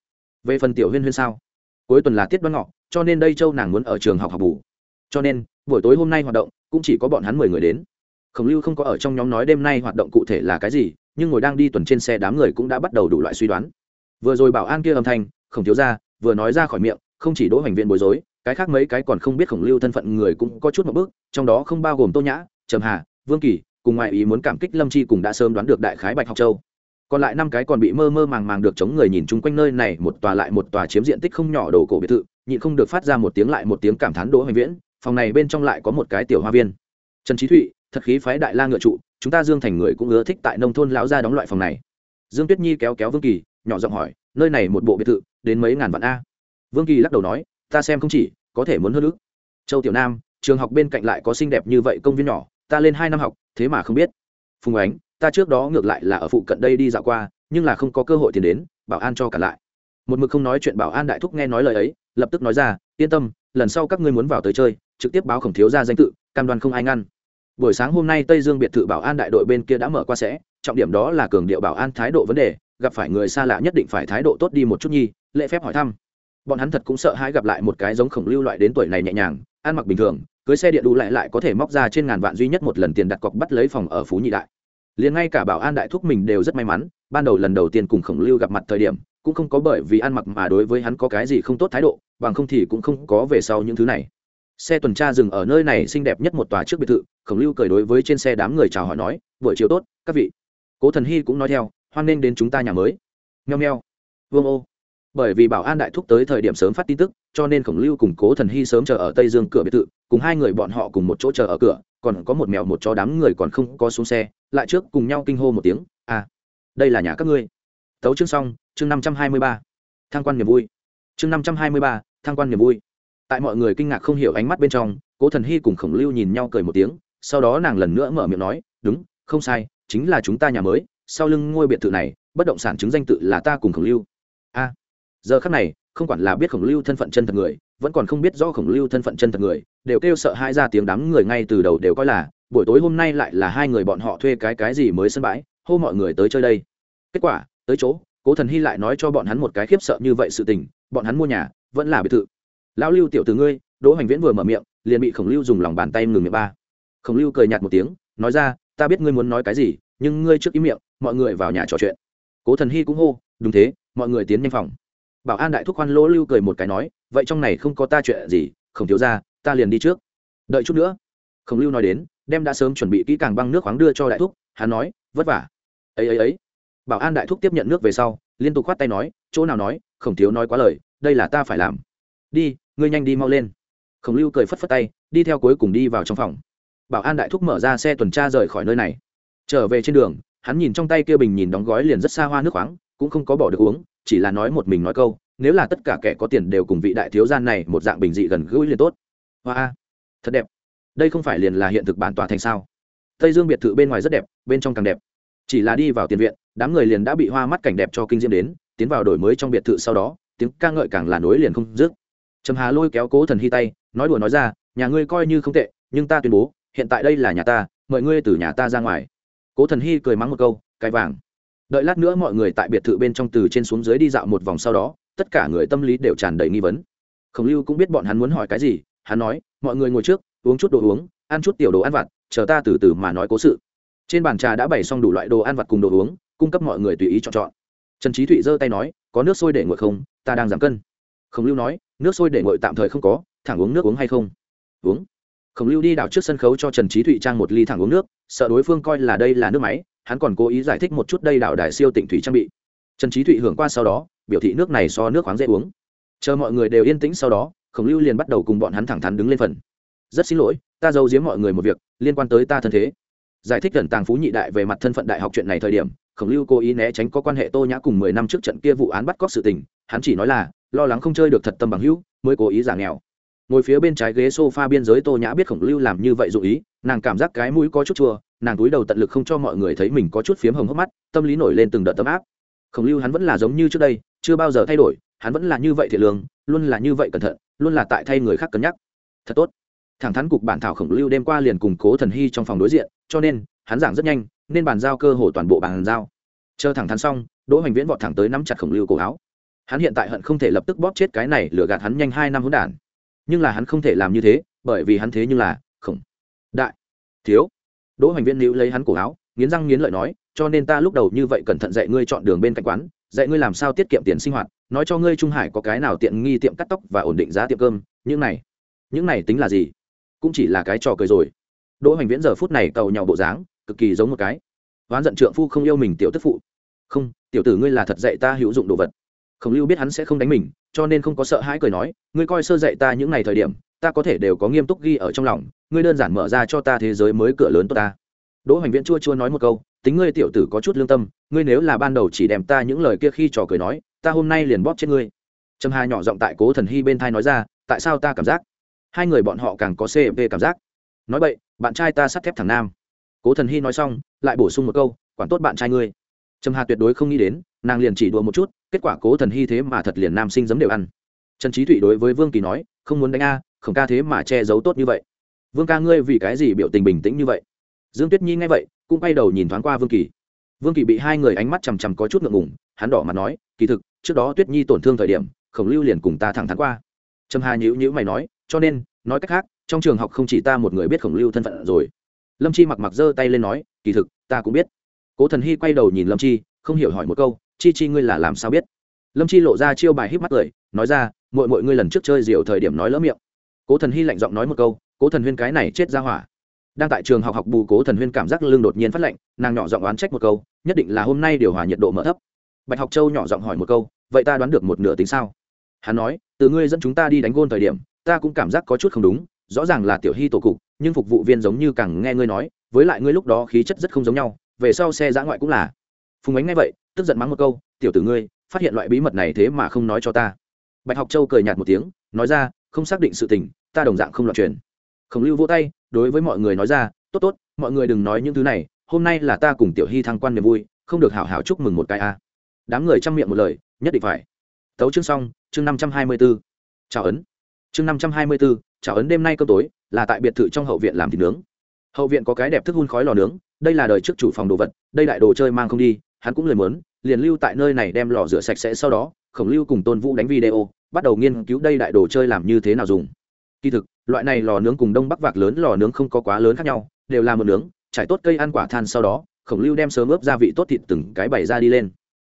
[SPEAKER 1] Về phần tiểu huyên huyên sao? Cuối tuần là tiết đoan ngọ, cho nên đây châu nàng muốn ở trường học học bù. Cho nên buổi tối hôm nay hoạt động, cũng chỉ có bọn hắn mười người đến. Khổng lưu không có ở trong nhóm nói đêm nay hoạt động cụ thể là cái gì, nhưng ngồi đang đi tuần trên xe đám người cũng đã bắt đầu đủ loại suy đoán. Vừa rồi bảo an kia âm thanh, khổng thiếu ra vừa nói ra khỏi miệng, không chỉ đỗ hoành viện bối rối, cái khác mấy cái còn không biết khổng lưu thân phận người cũng có chút một bước, trong đó không bao gồm tô nhã, trầm hà, vương kỳ, cùng ngoại ý muốn cảm kích lâm chi cùng đã sớm đoán được đại khái bạch học châu. Còn lại năm cái còn bị mơ mơ màng màng được chống người nhìn chung quanh nơi này, một tòa lại một tòa chiếm diện tích không nhỏ đồ cổ biệt thự, nhịn không được phát ra một tiếng lại một tiếng cảm thán đỗ hoành viễn phòng này bên trong lại có một cái tiểu hoa viên. Trần trí thụy, thật khí phái đại la ngựa trụ, chúng ta dương thành người cũng ưa thích tại nông thôn lão gia đóng loại phòng này. Dương tuyết nhi kéo kéo vương kỳ, nhỏ giọng hỏi, nơi này một bộ biệt thự, đến mấy ngàn vạn a? Vương kỳ lắc đầu nói, ta xem không chỉ, có thể muốn hơn nữa châu tiểu nam, trường học bên cạnh lại có xinh đẹp như vậy công viên nhỏ, ta lên hai năm học, thế mà không biết. Phùng ánh, ta trước đó ngược lại là ở phụ cận đây đi dạo qua, nhưng là không có cơ hội tiền đến, bảo an cho cả lại. Một mực không nói chuyện bảo an đại thúc nghe nói lời ấy, lập tức nói ra, yên tâm, lần sau các ngươi muốn vào tới chơi trực tiếp báo khổng thiếu ra danh tự, cam đoan không ai ngăn. Buổi sáng hôm nay tây dương biệt thự bảo an đại đội bên kia đã mở qua sẽ, trọng điểm đó là cường điệu bảo an thái độ vấn đề, gặp phải người xa lạ nhất định phải thái độ tốt đi một chút nhi, lễ phép hỏi thăm. Bọn hắn thật cũng sợ hãi gặp lại một cái giống khổng lưu loại đến tuổi này nhẹ nhàng, ăn mặc bình thường, cưới xe điện đủ lại lại có thể móc ra trên ngàn vạn duy nhất một lần tiền đặt cọc bắt lấy phòng ở phú nhị đại. Liền ngay cả bảo an đại thúc mình đều rất may mắn, ban đầu lần đầu tiên cùng khổng lưu gặp mặt thời điểm, cũng không có bởi vì ăn mặc mà đối với hắn có cái gì không tốt thái độ, bằng không thì cũng không có về sau những thứ này xe tuần tra dừng ở nơi này xinh đẹp nhất một tòa trước biệt thự, khổng lưu cười đối với trên xe đám người chào hỏi nói, buổi chiều tốt, các vị. Cố thần hy cũng nói theo, hoan nghênh đến chúng ta nhà mới. Nheo nheo vương ô. Bởi vì bảo an đại thúc tới thời điểm sớm phát tin tức, cho nên khổng lưu cùng cố thần hy sớm chờ ở tây dương cửa biệt thự, cùng hai người bọn họ cùng một chỗ chờ ở cửa, còn có một mèo một chó đám người còn không có xuống xe, lại trước cùng nhau kinh hô một tiếng à đây là nhà các ngươi. Tấu chương xong, chương năm trăm hai mươi ba. Thang quan niềm vui. Chương năm trăm hai mươi ba thang quan niềm vui tại mọi người kinh ngạc không hiểu ánh mắt bên trong, cố thần hy cùng khổng lưu nhìn nhau cười một tiếng, sau đó nàng lần nữa mở miệng nói, đúng, không sai, chính là chúng ta nhà mới, sau lưng ngôi biệt thự này, bất động sản chứng danh tự là ta cùng khổng lưu. A, giờ khắc này, không quản là biết khổng lưu thân phận chân thật người, vẫn còn không biết rõ khổng lưu thân phận chân thật người, đều kêu sợ hai ra tiếng đám người ngay từ đầu đều coi là, buổi tối hôm nay lại là hai người bọn họ thuê cái cái gì mới sân bãi, hô mọi người tới chơi đây. Kết quả, tới chỗ, cố thần hy lại nói cho bọn hắn một cái khiếp sợ như vậy sự tình, bọn hắn mua nhà, vẫn là biệt thự lão lưu tiểu từ ngươi, đỗ hoành viễn vừa mở miệng, liền bị khổng lưu dùng lòng bàn tay ngừng miệng ba. Khổng lưu cười nhạt một tiếng, nói ra, ta biết ngươi muốn nói cái gì, nhưng ngươi trước ý miệng, mọi người vào nhà trò chuyện. Cố thần hy cũng hô, đúng thế, mọi người tiến nhanh phòng. Bảo an đại thúc khoan lỗ lưu cười một cái nói, vậy trong này không có ta chuyện gì, khổng thiếu ra ta liền đi trước. Đợi chút nữa. Khổng lưu nói đến, đem đã sớm chuẩn bị kỹ càng băng nước khoáng đưa cho đại thúc, hắn nói, vất vả. Ấy ấy ấy. Bảo an đại thúc tiếp nhận nước về sau, liên tục khoát tay nói, chỗ nào nói, khổng thiếu nói quá lời, đây là ta phải làm. Đi ngươi nhanh đi mau lên. Khổng lưu cười phất phất tay, đi theo cuối cùng đi vào trong phòng. Bảo an đại thúc mở ra xe tuần tra rời khỏi nơi này. Trở về trên đường, hắn nhìn trong tay kia bình nhìn đóng gói liền rất xa hoa nước khoáng, cũng không có bỏ được uống, chỉ là nói một mình nói câu, nếu là tất cả kẻ có tiền đều cùng vị đại thiếu gian này một dạng bình dị gần gũi liền tốt. Hoa thật đẹp. Đây không phải liền là hiện thực bản tòa thành sao? Tây dương biệt thự bên ngoài rất đẹp, bên trong càng đẹp. Chỉ là đi vào tiền viện, đám người liền đã bị hoa mắt cảnh đẹp cho kinh diễm đến, tiến vào đổi mới trong biệt thự sau đó, tiếng ca ngợi càng là nối liền không dứt trầm hà lôi kéo cố thần hy tay, nói đùa nói ra, nhà ngươi coi như không tệ, nhưng ta tuyên bố, hiện tại đây là nhà ta, mời ngươi từ nhà ta ra ngoài. Cố thần hy cười mắng một câu, cái vàng. Đợi lát nữa mọi người tại biệt thự bên trong từ trên xuống dưới đi dạo một vòng sau đó, tất cả người tâm lý đều tràn đầy nghi vấn. Khổng lưu cũng biết bọn hắn muốn hỏi cái gì, hắn nói, mọi người ngồi trước, uống chút đồ uống, ăn chút tiểu đồ ăn vặt, chờ ta từ từ mà nói cố sự. Trên bàn trà đã bày xong đủ loại đồ ăn vặt cùng đồ uống, cung cấp mọi người tùy ý chọn chọn. Trần trí thụy giơ tay nói, có nước sôi để nguội không? Ta đang giảm cân khổng lưu nói, nước sôi để nguội tạm thời không có, thẳng uống nước uống hay không? Uống. Khổng lưu đi đảo trước sân khấu cho trần trí thụy trang một ly thẳng uống nước, sợ đối phương coi là đây là nước máy, hắn còn cố ý giải thích một chút đây đảo đài siêu tỉnh thủy trang bị. Trần trí thụy hưởng qua sau đó, biểu thị nước này so nước khoáng dễ uống. Chờ mọi người đều yên tĩnh sau đó, khổng lưu liền bắt đầu cùng bọn hắn thẳng thắn đứng lên phần. Rất xin lỗi, ta giấu giếm mọi người một việc, liên quan tới ta thân thế. Giải thích gần tàng phú nhị đại về mặt thân phận đại học chuyện này thời điểm, khổng lưu cố ý né tránh có quan hệ tô nhã cùng mười năm trước trận kia vụ án bắt cóc sự tình, hắn chỉ nói là lo lắng không chơi được thật tâm bằng hữu, mới cố ý giả nghèo. Ngồi phía bên trái ghế s o f a biên giới tô nhã biết khổng lưu làm như vậy dụ ý, nàng cảm giác cái mũi có chút chua, nàng túi đầu tận lực không cho mọi người thấy mình có chút phiếm hồng hốc mắt, tâm lý nổi lên từng đợt tấm áp. Khổng lưu hắn vẫn là giống như trước đây, chưa bao giờ thay đổi, hắn vẫn là như vậy thiệt lương, luôn là như vậy cẩn thận, luôn là tại thay người khác cân nhắc. Thật tốt. Thẳng thắn cục bản thảo khổng lưu đêm qua liền củng cố thần hy trong phòng đối diện, cho nên, hắn giảng rất nhanh, nên bàn giao cơ hồ toàn bộ bàn giao. Chờ thẳng thắn xong, đỗ hoành viễn vọt thẳng tới nắm chặt khổng lưu cổ áo hắn hiện tại hận không thể lập tức bóp chết cái này lừa gạt hắn nhanh hai năm hỗn đản. Nhưng là hắn không thể làm như thế, bởi vì hắn thế nhưng là, khổng đại, thiếu. Đỗ hoành viễn níu lấy hắn cổ áo, nghiến răng nghiến lợi nói, cho nên ta lúc đầu như vậy cẩn thận dạy ngươi chọn đường bên cạnh quán, dạy ngươi làm sao tiết kiệm tiền sinh hoạt, nói cho ngươi trung hải có cái nào tiện nghi tiệm cắt tóc và ổn định giá tiệm cơm, những này những này tính là gì? Cũng chỉ là cái trò cười rồi. Đỗ hoành viễn giờ phút này cầu nhau bộ dáng, cực kỳ giống một cái. Oán giận trượng phu không yêu mình tiểu tức phụ. Không, tiểu tử ngươi là thật dạy ta hữu dụng đồ vật khổng lưu biết hắn sẽ không đánh mình, cho nên không có sợ hãi cười nói, ngươi coi sơ dạy ta những ngày thời điểm, ta có thể đều có nghiêm túc ghi ở trong lòng, ngươi đơn giản mở ra cho ta thế giới mới cửa lớn tốt ta. Đỗ hoành viễn chua chua nói một câu, tính ngươi tiểu tử có chút lương tâm, ngươi nếu là ban đầu chỉ đem ta những lời kia khi trò cười nói, ta hôm nay liền bóp chết ngươi. Trâm hà nhỏ giọng tại cố thần hy bên thai nói ra, tại sao ta cảm giác? Hai người bọn họ càng có cp cảm giác. Nói vậy bạn trai ta sắt thép thằng nam. Cố thần hy nói xong, lại bổ sung một câu, quản tốt bạn trai ngươi. Trâm hà tuyệt đối không nghĩ đến, nàng liền chỉ đùa một chút kết quả cố thần hy thế mà thật liền nam sinh giấm đều ăn. Trần trí thụy đối với vương kỳ nói, không muốn đánh a không ca thế mà che giấu tốt như vậy. Vương ca ngươi vì cái gì biểu tình bình tĩnh như vậy? Dương tuyết nhi nghe vậy, cũng quay đầu nhìn thoáng qua vương kỳ. Vương kỳ bị hai người ánh mắt chằm chằm có chút ngượng ngùng, hắn đỏ mặt nói, kỳ thực, trước đó tuyết nhi tổn thương thời điểm, khổng lưu liền cùng ta thẳng thắn qua. Trầm hà nhữ nhữ mày nói, cho nên, nói cách khác, trong trường học không chỉ ta một người biết khổng lưu thân phận rồi. Lâm chi mặc mặc giơ tay lên nói, kỳ thực, ta cũng biết. Cố thần hy quay đầu nhìn lâm chi, không hiểu hỏi một câu chi chi ngươi là làm sao biết? Lâm chi lộ ra chiêu bài híp mắt cười, nói ra mọi mọi ngươi lần trước chơi diều thời điểm nói lỡ miệng. Cố thần hy lạnh giọng nói một câu, cố thần huyên cái này chết ra hỏa. Đang tại trường học học bù, cố thần huyên cảm giác lưng đột nhiên phát lạnh, nàng nhỏ giọng oán trách một câu, nhất định là hôm nay điều hòa nhiệt độ mở thấp. Bạch học châu nhỏ giọng hỏi một câu, vậy ta đoán được một nửa tính sao? Hắn nói, từ ngươi dẫn chúng ta đi đánh gôn thời điểm, ta cũng cảm giác có chút không đúng, rõ ràng là tiểu hy tổ cục, nhưng phục vụ viên giống như càng nghe ngươi nói, với lại ngươi lúc đó khí chất rất không giống nhau, về sau xe giã ngoại cũng là. Phùng ánh nghe vậy tức giận mắng một câu, tiểu tử ngươi, phát hiện loại bí mật này thế mà không nói cho ta. Bạch học châu cười nhạt một tiếng, nói ra, không xác định sự tình, ta đồng dạng không loạn truyền. Khổng lưu vô tay, đối với mọi người nói ra, tốt tốt, mọi người đừng nói những thứ này, hôm nay là ta cùng tiểu hy thăng quan niềm vui, không được hảo hảo chúc mừng một cái a. Đám người chăm miệng một lời, nhất định phải. Tấu chương xong, chương năm trăm hai mươi b ố chào ấn. Chương năm trăm hai mươi b ố chào ấn đêm nay cơm tối, là tại biệt thự trong hậu viện làm thịt nướng. Hậu viện có cái đẹp thức hun khói lò nướng, đây là đời trước chủ phòng đồ vật, đây đại đồ chơi mang không đi, hắn cũng lời mớn liền lưu tại nơi này đem lò rửa sạch sẽ sau đó, khổng lưu cùng tôn vũ đánh video, bắt đầu nghiên cứu đây đại đồ chơi làm như thế nào dùng. Kỳ thực, loại này lò nướng cùng đông bắc vạc lớn lò nướng không có quá lớn khác nhau, đều là một nướng, trải tốt cây ăn quả than sau đó, khổng lưu đem sớm ướp gia vị tốt thịt từng cái bày ra đi lên.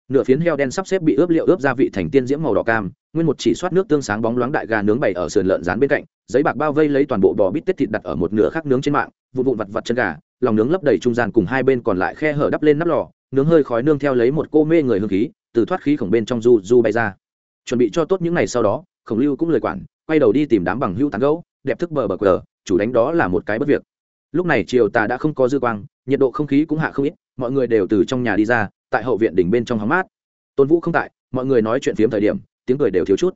[SPEAKER 1] Nửa phiến heo đen sắp xếp bị ướp liệu ướp gia vị thành tiên diễm màu đỏ cam, nguyên một chỉ soát nước tương sáng bóng loáng đại gà nướng bày ở sườn lợn rán bên cạnh, giấy bạc bao vây lấy toàn bộ bò bít tết thịt đặt ở một nửa khác nướng trên mạng, vụn vụn vặt vặt chân gà, lòng nướng lấp đầy trung gian cùng hai bên còn lại khe hở đắp lên nắp lò nướng hơi khói nương theo lấy một cô mê người hương khí, từ thoát khí khổng bên trong du du bay ra. Chuẩn bị cho tốt những ngày sau đó, khổng lưu cũng lời quản, quay đầu đi tìm đám bằng hưu tán gấu đẹp thức bờ bờ cờ chủ đánh đó là một cái bất việc. Lúc này chiều tà đã không có dư quang, nhiệt độ không khí cũng hạ không ít, mọi người đều từ trong nhà đi ra, tại hậu viện đỉnh bên trong hóng mát. Tôn vũ không tại, mọi người nói chuyện phiếm thời điểm, tiếng cười đều thiếu chút.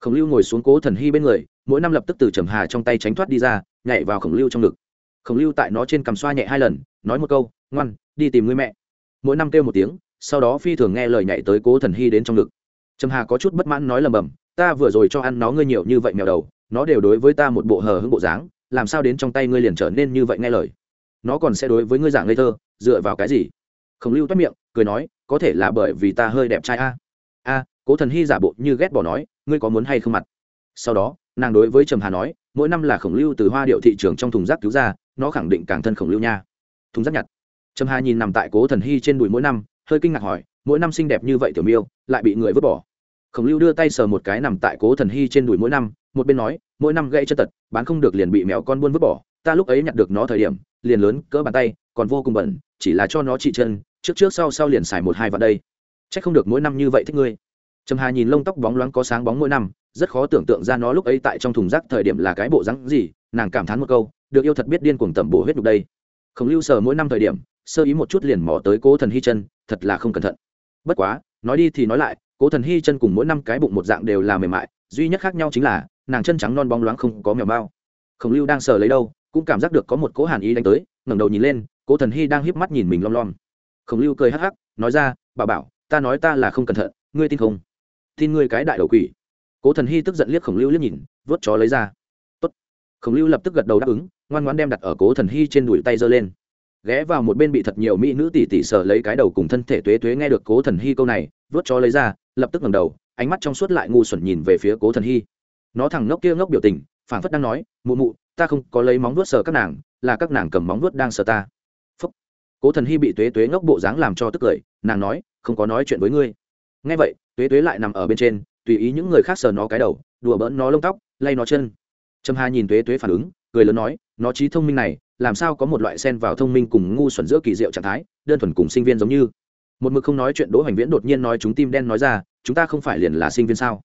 [SPEAKER 1] Khổng lưu ngồi xuống cố thần hy bên người, mỗi năm lập tức từ trầm hà trong tay tránh thoát đi ra, nhảy vào khổng lưu trong ngực. Khổng lưu tại nó trên cằm xoa nhẹ hai lần, nói một câu, ngoan, đi tìm người mẹ mỗi năm kêu một tiếng, sau đó phi thường nghe lời nhảy tới cố thần hy đến trong ngực. Trầm hà có chút bất mãn nói lầm bầm, ta vừa rồi cho ăn nó ngươi nhiều như vậy mèo đầu, nó đều đối với ta một bộ hờ hững bộ dáng, làm sao đến trong tay ngươi liền trở nên như vậy nghe lời? Nó còn sẽ đối với ngươi dạng ngây thơ, dựa vào cái gì? Khổng lưu toát miệng, cười nói, có thể là bởi vì ta hơi đẹp trai a. A, cố thần hy giả bộ như ghét bỏ nói, ngươi có muốn hay không mặt? Sau đó, nàng đối với trầm hà nói, mỗi năm là khổng lưu từ hoa điệu thị trường trong thùng rác cứu ra, nó khẳng định càng thân khổng lưu nha. Thùng rác nhặt trầm hà nhìn nằm tại cố thần hy trên đùi mỗi năm, hơi kinh ngạc hỏi, mỗi năm xinh đẹp như vậy tiểu miêu, lại bị người vứt bỏ? Khổng lưu đưa tay sờ một cái nằm tại cố thần hy trên đùi mỗi năm, một bên nói, mỗi năm gãy chân tật, bán không được liền bị mèo con buôn vứt bỏ, ta lúc ấy nhặt được nó thời điểm, liền lớn cỡ bàn tay, còn vô cùng bẩn, chỉ là cho nó trị chân, trước trước sau sau liền xài một hai vào đây. C h ắ c không được mỗi năm như vậy thích ngươi. Trầm hà nhìn lông tóc bóng loáng có sáng bóng mỗi năm, rất khó tưởng tượng ra nó lúc ấy tại trong thùng rác thời điểm là cái bộ rắn gì, nàng cảm thán một câu, được yêu thật biết điên cuồng tẩm bổ huyết đục đây. Khổng lưu sờ mỗi năm thời điểm sơ ý một chút liền mò tới cố thần hy chân, thật là không cẩn thận. Bất quá, nói đi thì nói lại, cố thần hy chân cùng mỗi năm cái bụng một dạng đều là mềm mại, duy nhất khác nhau chính là, nàng chân trắng non bóng loáng không có mèo bao. Khổng lưu đang sờ lấy đâu, cũng cảm giác được có một cố hàn ý đánh tới, ngẩng đầu nhìn lên, cố thần hy đang híp mắt nhìn mình lom lom. Khổng lưu cười hắc hắc, nói ra, bà bảo, ta nói ta là không cẩn thận, ngươi tin không? Tin ngươi cái đại đầu quỷ. Cố thần hy tức giận liếc khổng lưu liếc nhìn, vớt chó lấy ra. Tốt. khổng lưu lập tức gật đầu đáp ứng, ngoan ngoan đem đặt ở cố thần hy trên đùi tay giơ lên ghé vào một bên bị thật nhiều mỹ nữ tỷ tỷ sờ lấy cái đầu cùng thân thể tuế tuế nghe được cố thần hy câu này, vớt chó lấy ra, lập tức ngẩng đầu, ánh mắt trong suốt lại ngu xuẩn nhìn về phía cố thần hy. Nó thằng ngốc kia ngốc biểu tình, phảng phất đang nói, mụ mụ, ta không có lấy móng vuốt sờ các nàng, là các nàng cầm móng vuốt đang sờ ta. Phúc. cố thần hy bị tuế tuế ngốc bộ dáng làm cho tức cười, nàng nói, không có nói chuyện với ngươi. Nghe vậy, tuế tuế lại nằm ở bên trên, tùy ý những người khác sờ nó cái đầu, đùa bỡn nó lông tóc, lay nó chân. Trầm hà nhìn tuế tuế phản ứng, cười lớn nói, nó trí thông minh này làm sao có một loại sen vào thông minh cùng ngu xuẩn giữa kỳ diệu trạng thái, đơn thuần cùng sinh viên giống như. Một mực không nói chuyện đỗ hoành viễn đột nhiên nói chúng tim đen nói ra, chúng ta không phải liền là sinh viên sao?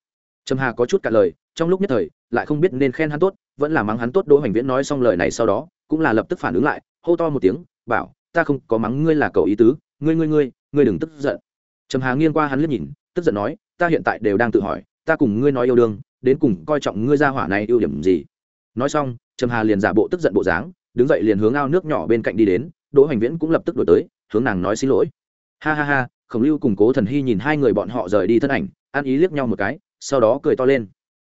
[SPEAKER 1] Trầm hà có chút cả lời, trong lúc nhất thời, lại không biết nên khen hắn tốt, vẫn là mắng hắn tốt đỗ hoành viễn nói xong lời này sau đó, cũng là lập tức phản ứng lại, hô to một tiếng, bảo, ta không có mắng ngươi là cầu ý tứ, ngươi ngươi ngươi ngươi đừng tức giận. Trầm hà nghiêng qua hắn liếc nhìn, tức giận nói, ta hiện tại đều đang tự hỏi, ta cùng ngươi nói yêu đương, đến cùng coi trọng ngươi ra hỏa này ưu điểm gì? Nói xong, trầm hà liền giả bộ tức giận bộ dáng đứng dậy liền hướng ao nước nhỏ bên cạnh đi đến, đỗ hoành viễn cũng lập tức đổi tới, hướng nàng nói xin lỗi. Ha ha ha, khổng lưu cùng cố thần hy nhìn hai người bọn họ rời đi thân ảnh, ăn ý liếc nhau một cái, sau đó cười to lên.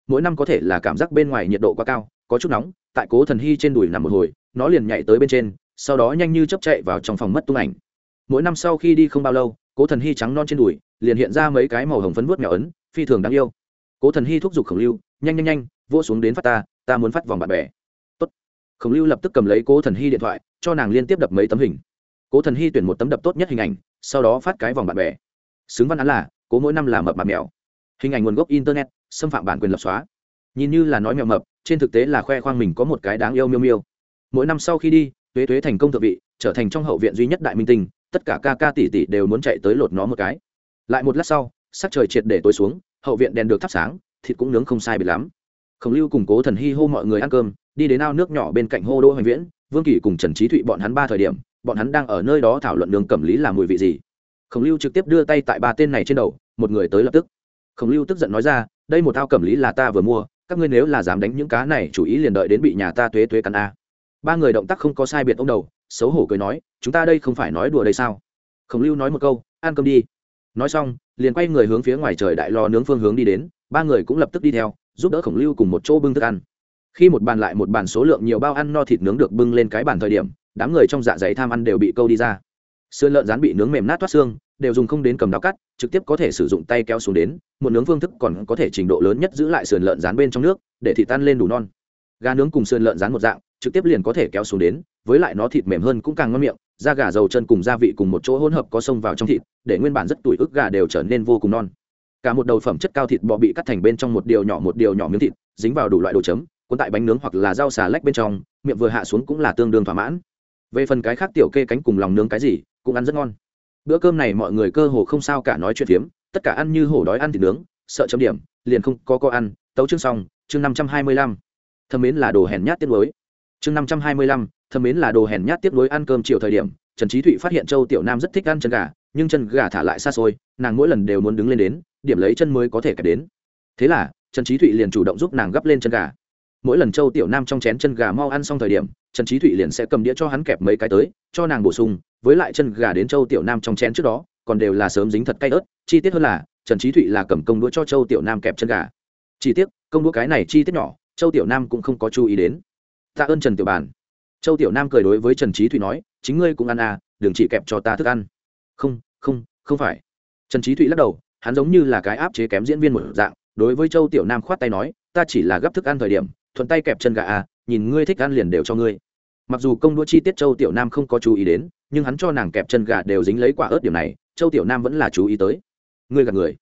[SPEAKER 1] Mỗi năm có thể là cảm giác bên ngoài nhiệt độ quá cao, có chút nóng, tại cố thần hy trên đùi nằm một hồi, nó liền nhảy tới bên trên, sau đó nhanh như chấp chạy vào trong phòng mất tung ảnh. Mỗi năm sau khi đi không bao lâu, cố thần hy trắng non trên đùi, liền hiện ra mấy cái màu hồng phấn vuốt mèo ấn, phi thường đáng yêu. Cố thần hy thúc giục khổng lưu, nhanh nhanh nhanh, vỗ xuống đến phát ta ta muốn phát vòng bạn bè khổng lưu lập tức cầm lấy cố thần hy điện thoại, cho nàng liên tiếp đập mấy tấm hình. Cố thần hy tuyển một tấm đập tốt nhất hình ảnh, sau đó phát cái vòng bạn bè. Xứng văn án là, cố mỗi năm là mập mạp mèo. Hình ảnh nguồn gốc internet, xâm phạm bản quyền lập xóa. Nhìn như là nói mèo mập, trên thực tế là khoe khoang mình có một cái đáng yêu miêu miêu. Mỗi năm sau khi đi, tuế tuế thành công thượng vị, trở thành trong hậu viện duy nhất đại minh tinh, tất cả ca ca tỷ tỷ đều muốn chạy tới lột nó một cái. Lại một lát sau, sắc trời triệt để tối xuống, hậu viện đèn được thắp sáng, thịt cũng nướng không sai biệt lắm khổng lưu cùng cố thần hy hô mọi người ăn cơm, đi đến ao nước nhỏ bên cạnh hô đô hoành viễn, vương kỳ cùng trần trí thụy bọn hắn ba thời điểm, bọn hắn đang ở nơi đó thảo luận đường cẩm lý là mùi vị gì. Khổng lưu trực tiếp đưa tay tại ba tên này trên đầu, một người tới lập tức. Khổng lưu tức giận nói ra, đây một ao cẩm lý là ta vừa mua, các ngươi nếu là dám đánh những cá này, chủ ý liền đợi đến bị nhà ta tuế tuế cắn a. Ba người động tác không có sai biệt ông đầu, xấu hổ cười nói, chúng ta đây không phải nói đùa đây sao? Khổng lưu nói một câu, ăn cơm đi. Nói xong, liền quay người hướng phía ngoài trời đại lò nướng phương hướng đi đến, ba người cũng lập tức đi theo giúp đỡ khổng lưu cùng một chỗ bưng thức ăn. Khi một bàn lại một bàn số lượng nhiều bao ăn no thịt nướng được bưng lên cái bàn thời điểm, đám người trong dạ dày tham ăn đều bị câu đi ra. Sườn lợn rán bị nướng mềm nát thoát xương, đều dùng không đến cầm đao cắt, trực tiếp có thể sử dụng tay kéo xuống đến, một nướng phương thức còn có thể trình độ lớn nhất giữ lại sườn lợn rán bên trong nước, để thịt tan lên đủ non. Gà nướng cùng sườn lợn rán một dạng, trực tiếp liền có thể kéo xuống đến, với lại nó thịt mềm hơn cũng càng ngon miệng, da gà dầu chân cùng gia vị cùng một chỗ hỗn hợp có xông vào trong thịt, để nguyên bản rất tuổi ức gà đều trở nên vô cùng non cả một đầu phẩm chất cao thịt bò bị cắt thành bên trong một điều nhỏ một điều nhỏ miếng thịt, dính vào đủ loại đồ chấm, cuốn tại bánh nướng hoặc là rau xà lách bên trong, miệng vừa hạ xuống cũng là tương đương thỏa mãn. Về phần cái khác tiểu kê cánh cùng lòng nướng cái gì, cũng ăn rất ngon. Bữa cơm này mọi người cơ hồ không sao cả nói chuyện phiếm, tất cả ăn như hổ đói ăn thịt nướng, sợ chấm điểm, liền không có có ăn, tấu chương xong, chương năm trăm hai mươi lăm. Thâm mến là đồ hèn nhát tiết lối chương năm trăm hai mươi lăm thâm mến là đồ hèn nhát tiếp nối ăn cơm chiều thời điểm, trần trí thụy phát hiện châu tiểu nam rất thích ăn chân gà, nhưng chân gà thả lại xa xôi, nàng mỗi lần đều muốn đứng lên đến điểm lấy chân mới có thể kẹp đến. Thế là, trần trí thụy liền chủ động giúp nàng gấp lên chân gà. Mỗi lần châu tiểu nam trong chén chân gà mau ăn xong thời điểm, trần trí thụy liền sẽ cầm đĩa cho hắn kẹp mấy cái tới, cho nàng bổ sung. Với lại chân gà đến châu tiểu nam trong chén trước đó, còn đều là sớm dính thật cay ớt. Chi tiết hơn là, trần trí thụy là cầm công đũa cho châu tiểu nam kẹp chân gà. Chi tiết, công đũa cái này chi tiết nhỏ, châu tiểu nam cũng không có chú ý đến. Tạ ơn trần tiểu bàn. Châu tiểu nam cười đối với trần trí thụy nói, chính ngươi cũng ăn à đừng chỉ kẹp cho ta thức ăn. Không không không phải. Trần trí thụy lắc đầu hắn giống như là cái áp chế kém diễn viên một dạng, đối với châu tiểu nam khoát tay nói, ta chỉ là gấp thức ăn thời điểm, thuận tay kẹp chân gà à nhìn ngươi thích ăn liền đều cho ngươi. Mặc dù công đua chi tiết châu tiểu nam không có chú ý đến, nhưng hắn cho nàng kẹp chân gà đều dính lấy quả ớt điểm này, châu tiểu nam vẫn là chú ý tới. Ngươi gạt người.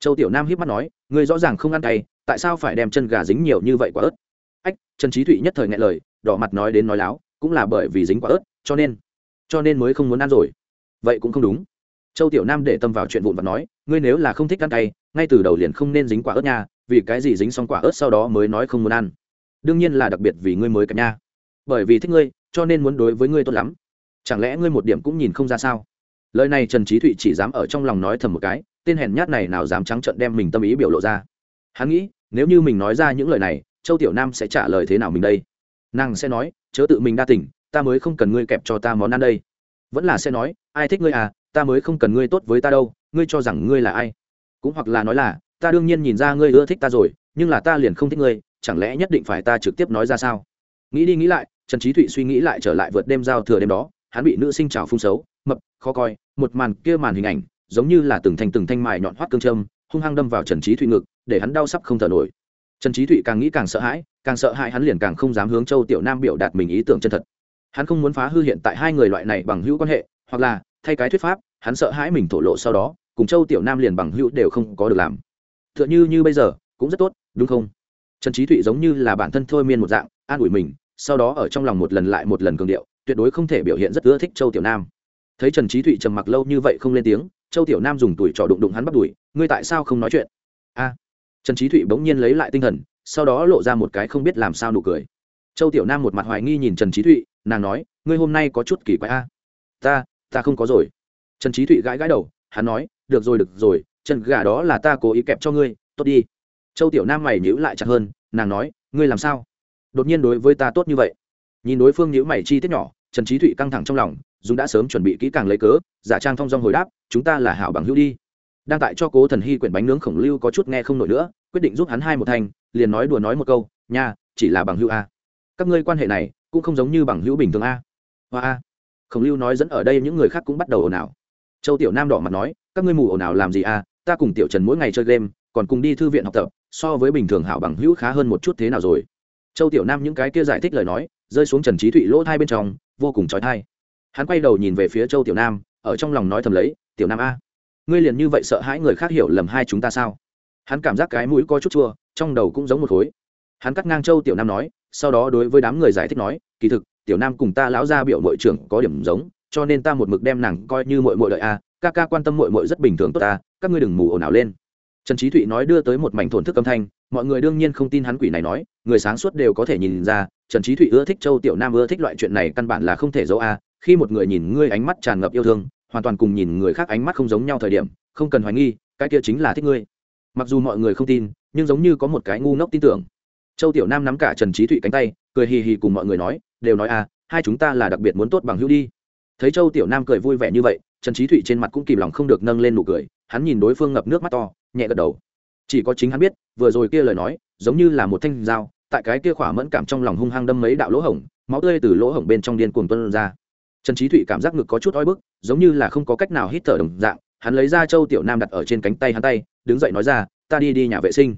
[SPEAKER 1] Châu tiểu nam hiếp mắt nói, ngươi rõ ràng không ăn cay, tại sao phải đem chân gà dính nhiều như vậy quả ớt? Ách, trần trí thụy nhất thời ngại lời, đỏ mặt nói đến nói láo, cũng là bởi vì dính quả ớt, cho nên cho nên mới không muốn ăn rồi. Vậy cũng không đúng. Châu tiểu nam để tâm vào chuyện vụn và nói ngươi nếu là không thích ăn cay, ngay từ đầu liền không nên dính quả ớt nha, vì cái gì dính xong quả ớt sau đó mới nói không muốn ăn? Đương nhiên là đặc biệt vì ngươi mới cả nha. Bởi vì thích ngươi, cho nên muốn đối với ngươi tốt lắm. Chẳng lẽ ngươi một điểm cũng nhìn không ra sao? Lời này trần trí thụy chỉ dám ở trong lòng nói thầm một cái, tên hèn nhát này nào dám trắng trợn đem mình tâm ý biểu lộ ra. Hắn nghĩ, nếu như mình nói ra những lời này, châu tiểu nam sẽ trả lời thế nào mình đây? Nàng sẽ nói, chớ tự mình đa tỉnh ta mới không cần ngươi kẹp cho ta món ăn đây. Vẫn là sẽ nói, ai thích ngươi à ta mới không cần ngươi tốt với ta đâu ngươi cho rằng ngươi là ai? Cũng hoặc là nói là, ta đương nhiên nhìn ra ngươi ưa thích ta rồi, nhưng là ta liền không thích ngươi, chẳng lẽ nhất định phải ta trực tiếp nói ra sao? Nghĩ đi nghĩ lại, trần trí thụy suy nghĩ lại trở lại vượt đêm giao thừa đêm đó, hắn bị nữ sinh trào phung xấu, mập, khó coi, một màn kia màn hình ảnh, giống như là từng thành từng thanh mài nhọn hoắt cương châm, hung hăng đâm vào trần trí thụy ngực, để hắn đau sắp không thở nổi. Trần trí thụy càng nghĩ càng sợ hãi, càng sợ hãi hắn liền càng không dám hướng châu tiểu nam biểu đạt mình ý tưởng chân thật. Hắn không muốn phá hư hiện tại hai người loại này bằng hữu quan hệ, hoặc là, thay cái thuyết pháp, hắn sợ hãi mình thổ lộ sau đó cùng châu tiểu nam liền bằng hữu đều không có được làm. T h ư ợ n h ư như bây giờ, cũng rất tốt, đúng không? Trần trí thụy giống như là bản thân thôi miên một dạng, an ủi mình, sau đó ở trong lòng một lần lại một lần cường điệu, tuyệt đối không thể biểu hiện rất ưa thích châu tiểu nam. Thấy trần trí thụy trầm mặc lâu như vậy không lên tiếng, châu tiểu nam dùng tuổi trò đụng đụng hắn bắt đùi ngươi tại sao không nói chuyện? A. Trần trí thụy bỗng nhiên lấy lại tinh thần, sau đó lộ ra một cái không biết làm sao nụ cười. Châu tiểu nam một mặt hoài nghi nhìn trần trí thụy, nàng nói, ngươi hôm nay có chút kỳ quái a. Ta ta không có rồi. Trần trí thụy gãi gãi đầu, hắn nói được rồi được rồi, chân gà đó là ta cố ý kẹp cho ngươi, tốt đi. Châu tiểu nam mày nhữ lại chặt hơn, nàng nói, ngươi làm sao? Đột nhiên đối với ta tốt như vậy. Nhìn đối phương nhữ mày chi tiết nhỏ, trần trí thụy căng thẳng trong lòng dũng đã sớm chuẩn bị kỹ càng lấy cớ, giả trang thong dong hồi đáp, chúng ta là hảo bằng hữu đi. Đang tại cho cố thần hy quyển bánh nướng khổng lưu có chút nghe không nổi nữa, quyết định giúp hắn hai một thành, liền nói đùa nói một câu, nha, chỉ là bằng hữu a. Các ngươi quan hệ này cũng không giống như bằng hữu bình thường a. Hoa a. Khổng lưu nói dẫn ở đây những người khác cũng bắt đầu ồn ào. Châu tiểu nam đỏ mặt nói các ngươi mù ồn ào làm gì a ta cùng tiểu trần mỗi ngày chơi game, còn cùng đi thư viện học tập, so với bình thường hảo bằng hữu khá hơn một chút thế nào rồi. Châu tiểu nam những cái kia giải thích lời nói, rơi xuống trần trí thụy lỗ thai bên trong, vô cùng trói thai hắn quay đầu nhìn về phía châu tiểu nam, ở trong lòng nói thầm lấy, tiểu nam a, ngươi liền như vậy sợ hãi người khác hiểu lầm hai chúng ta sao? Hắn cảm giác cái mũi có chút chua, trong đầu cũng giống một khối. Hắn cắt ngang châu tiểu nam nói, sau đó đối với đám người giải thích nói, kỳ thực, tiểu nam cùng ta lão ra biểu mội trưởng có điểm giống, cho nên ta một mực đem nàng coi như mội mội đợi a ca ca quan tâm mội mội rất bình thường tốt ta, các ngươi đừng mù ồn ào lên. Trần trí thụy nói đưa tới một mảnh thổn thức âm thanh, mọi người đương nhiên không tin hắn quỷ này nói, người sáng suốt đều có thể nhìn ra, trần trí thụy ưa thích châu tiểu nam, ưa thích loại chuyện này căn bản là không thể giấu a, khi một người nhìn ngươi ánh mắt tràn ngập yêu thương, hoàn toàn cùng nhìn người khác ánh mắt không giống nhau thời điểm, không cần hoài nghi, cái kia chính là thích ngươi. Mặc dù mọi người không tin, nhưng giống như có một cái ngu ngốc tin tưởng. Châu tiểu nam nắm cả trần trí thụy cánh tay, cười hì hì cùng mọi người nói, đều nói à hai chúng ta là đặc biệt muốn tốt bằng hữu đi thấy châu tiểu nam cười vui vẻ như vậy, trần trí thụy trên mặt cũng kìm lòng không được nâng lên nụ cười, hắn nhìn đối phương ngập nước mắt to, nhẹ gật đầu. Chỉ có chính hắn biết, vừa rồi kia lời nói, giống như là một thanh dao, tại cái kia khỏa mẫn cảm trong lòng hung hăng đâm mấy đạo lỗ hổng, máu tươi từ lỗ hổng bên trong điên cuồng tuân ra. Trần trí thụy cảm giác ngực có chút oi bức, giống như là không có cách nào hít thở đồng dạng, hắn lấy ra châu tiểu nam đặt ở trên cánh tay hắn tay, đứng dậy nói ra, ta đi đi nhà vệ sinh.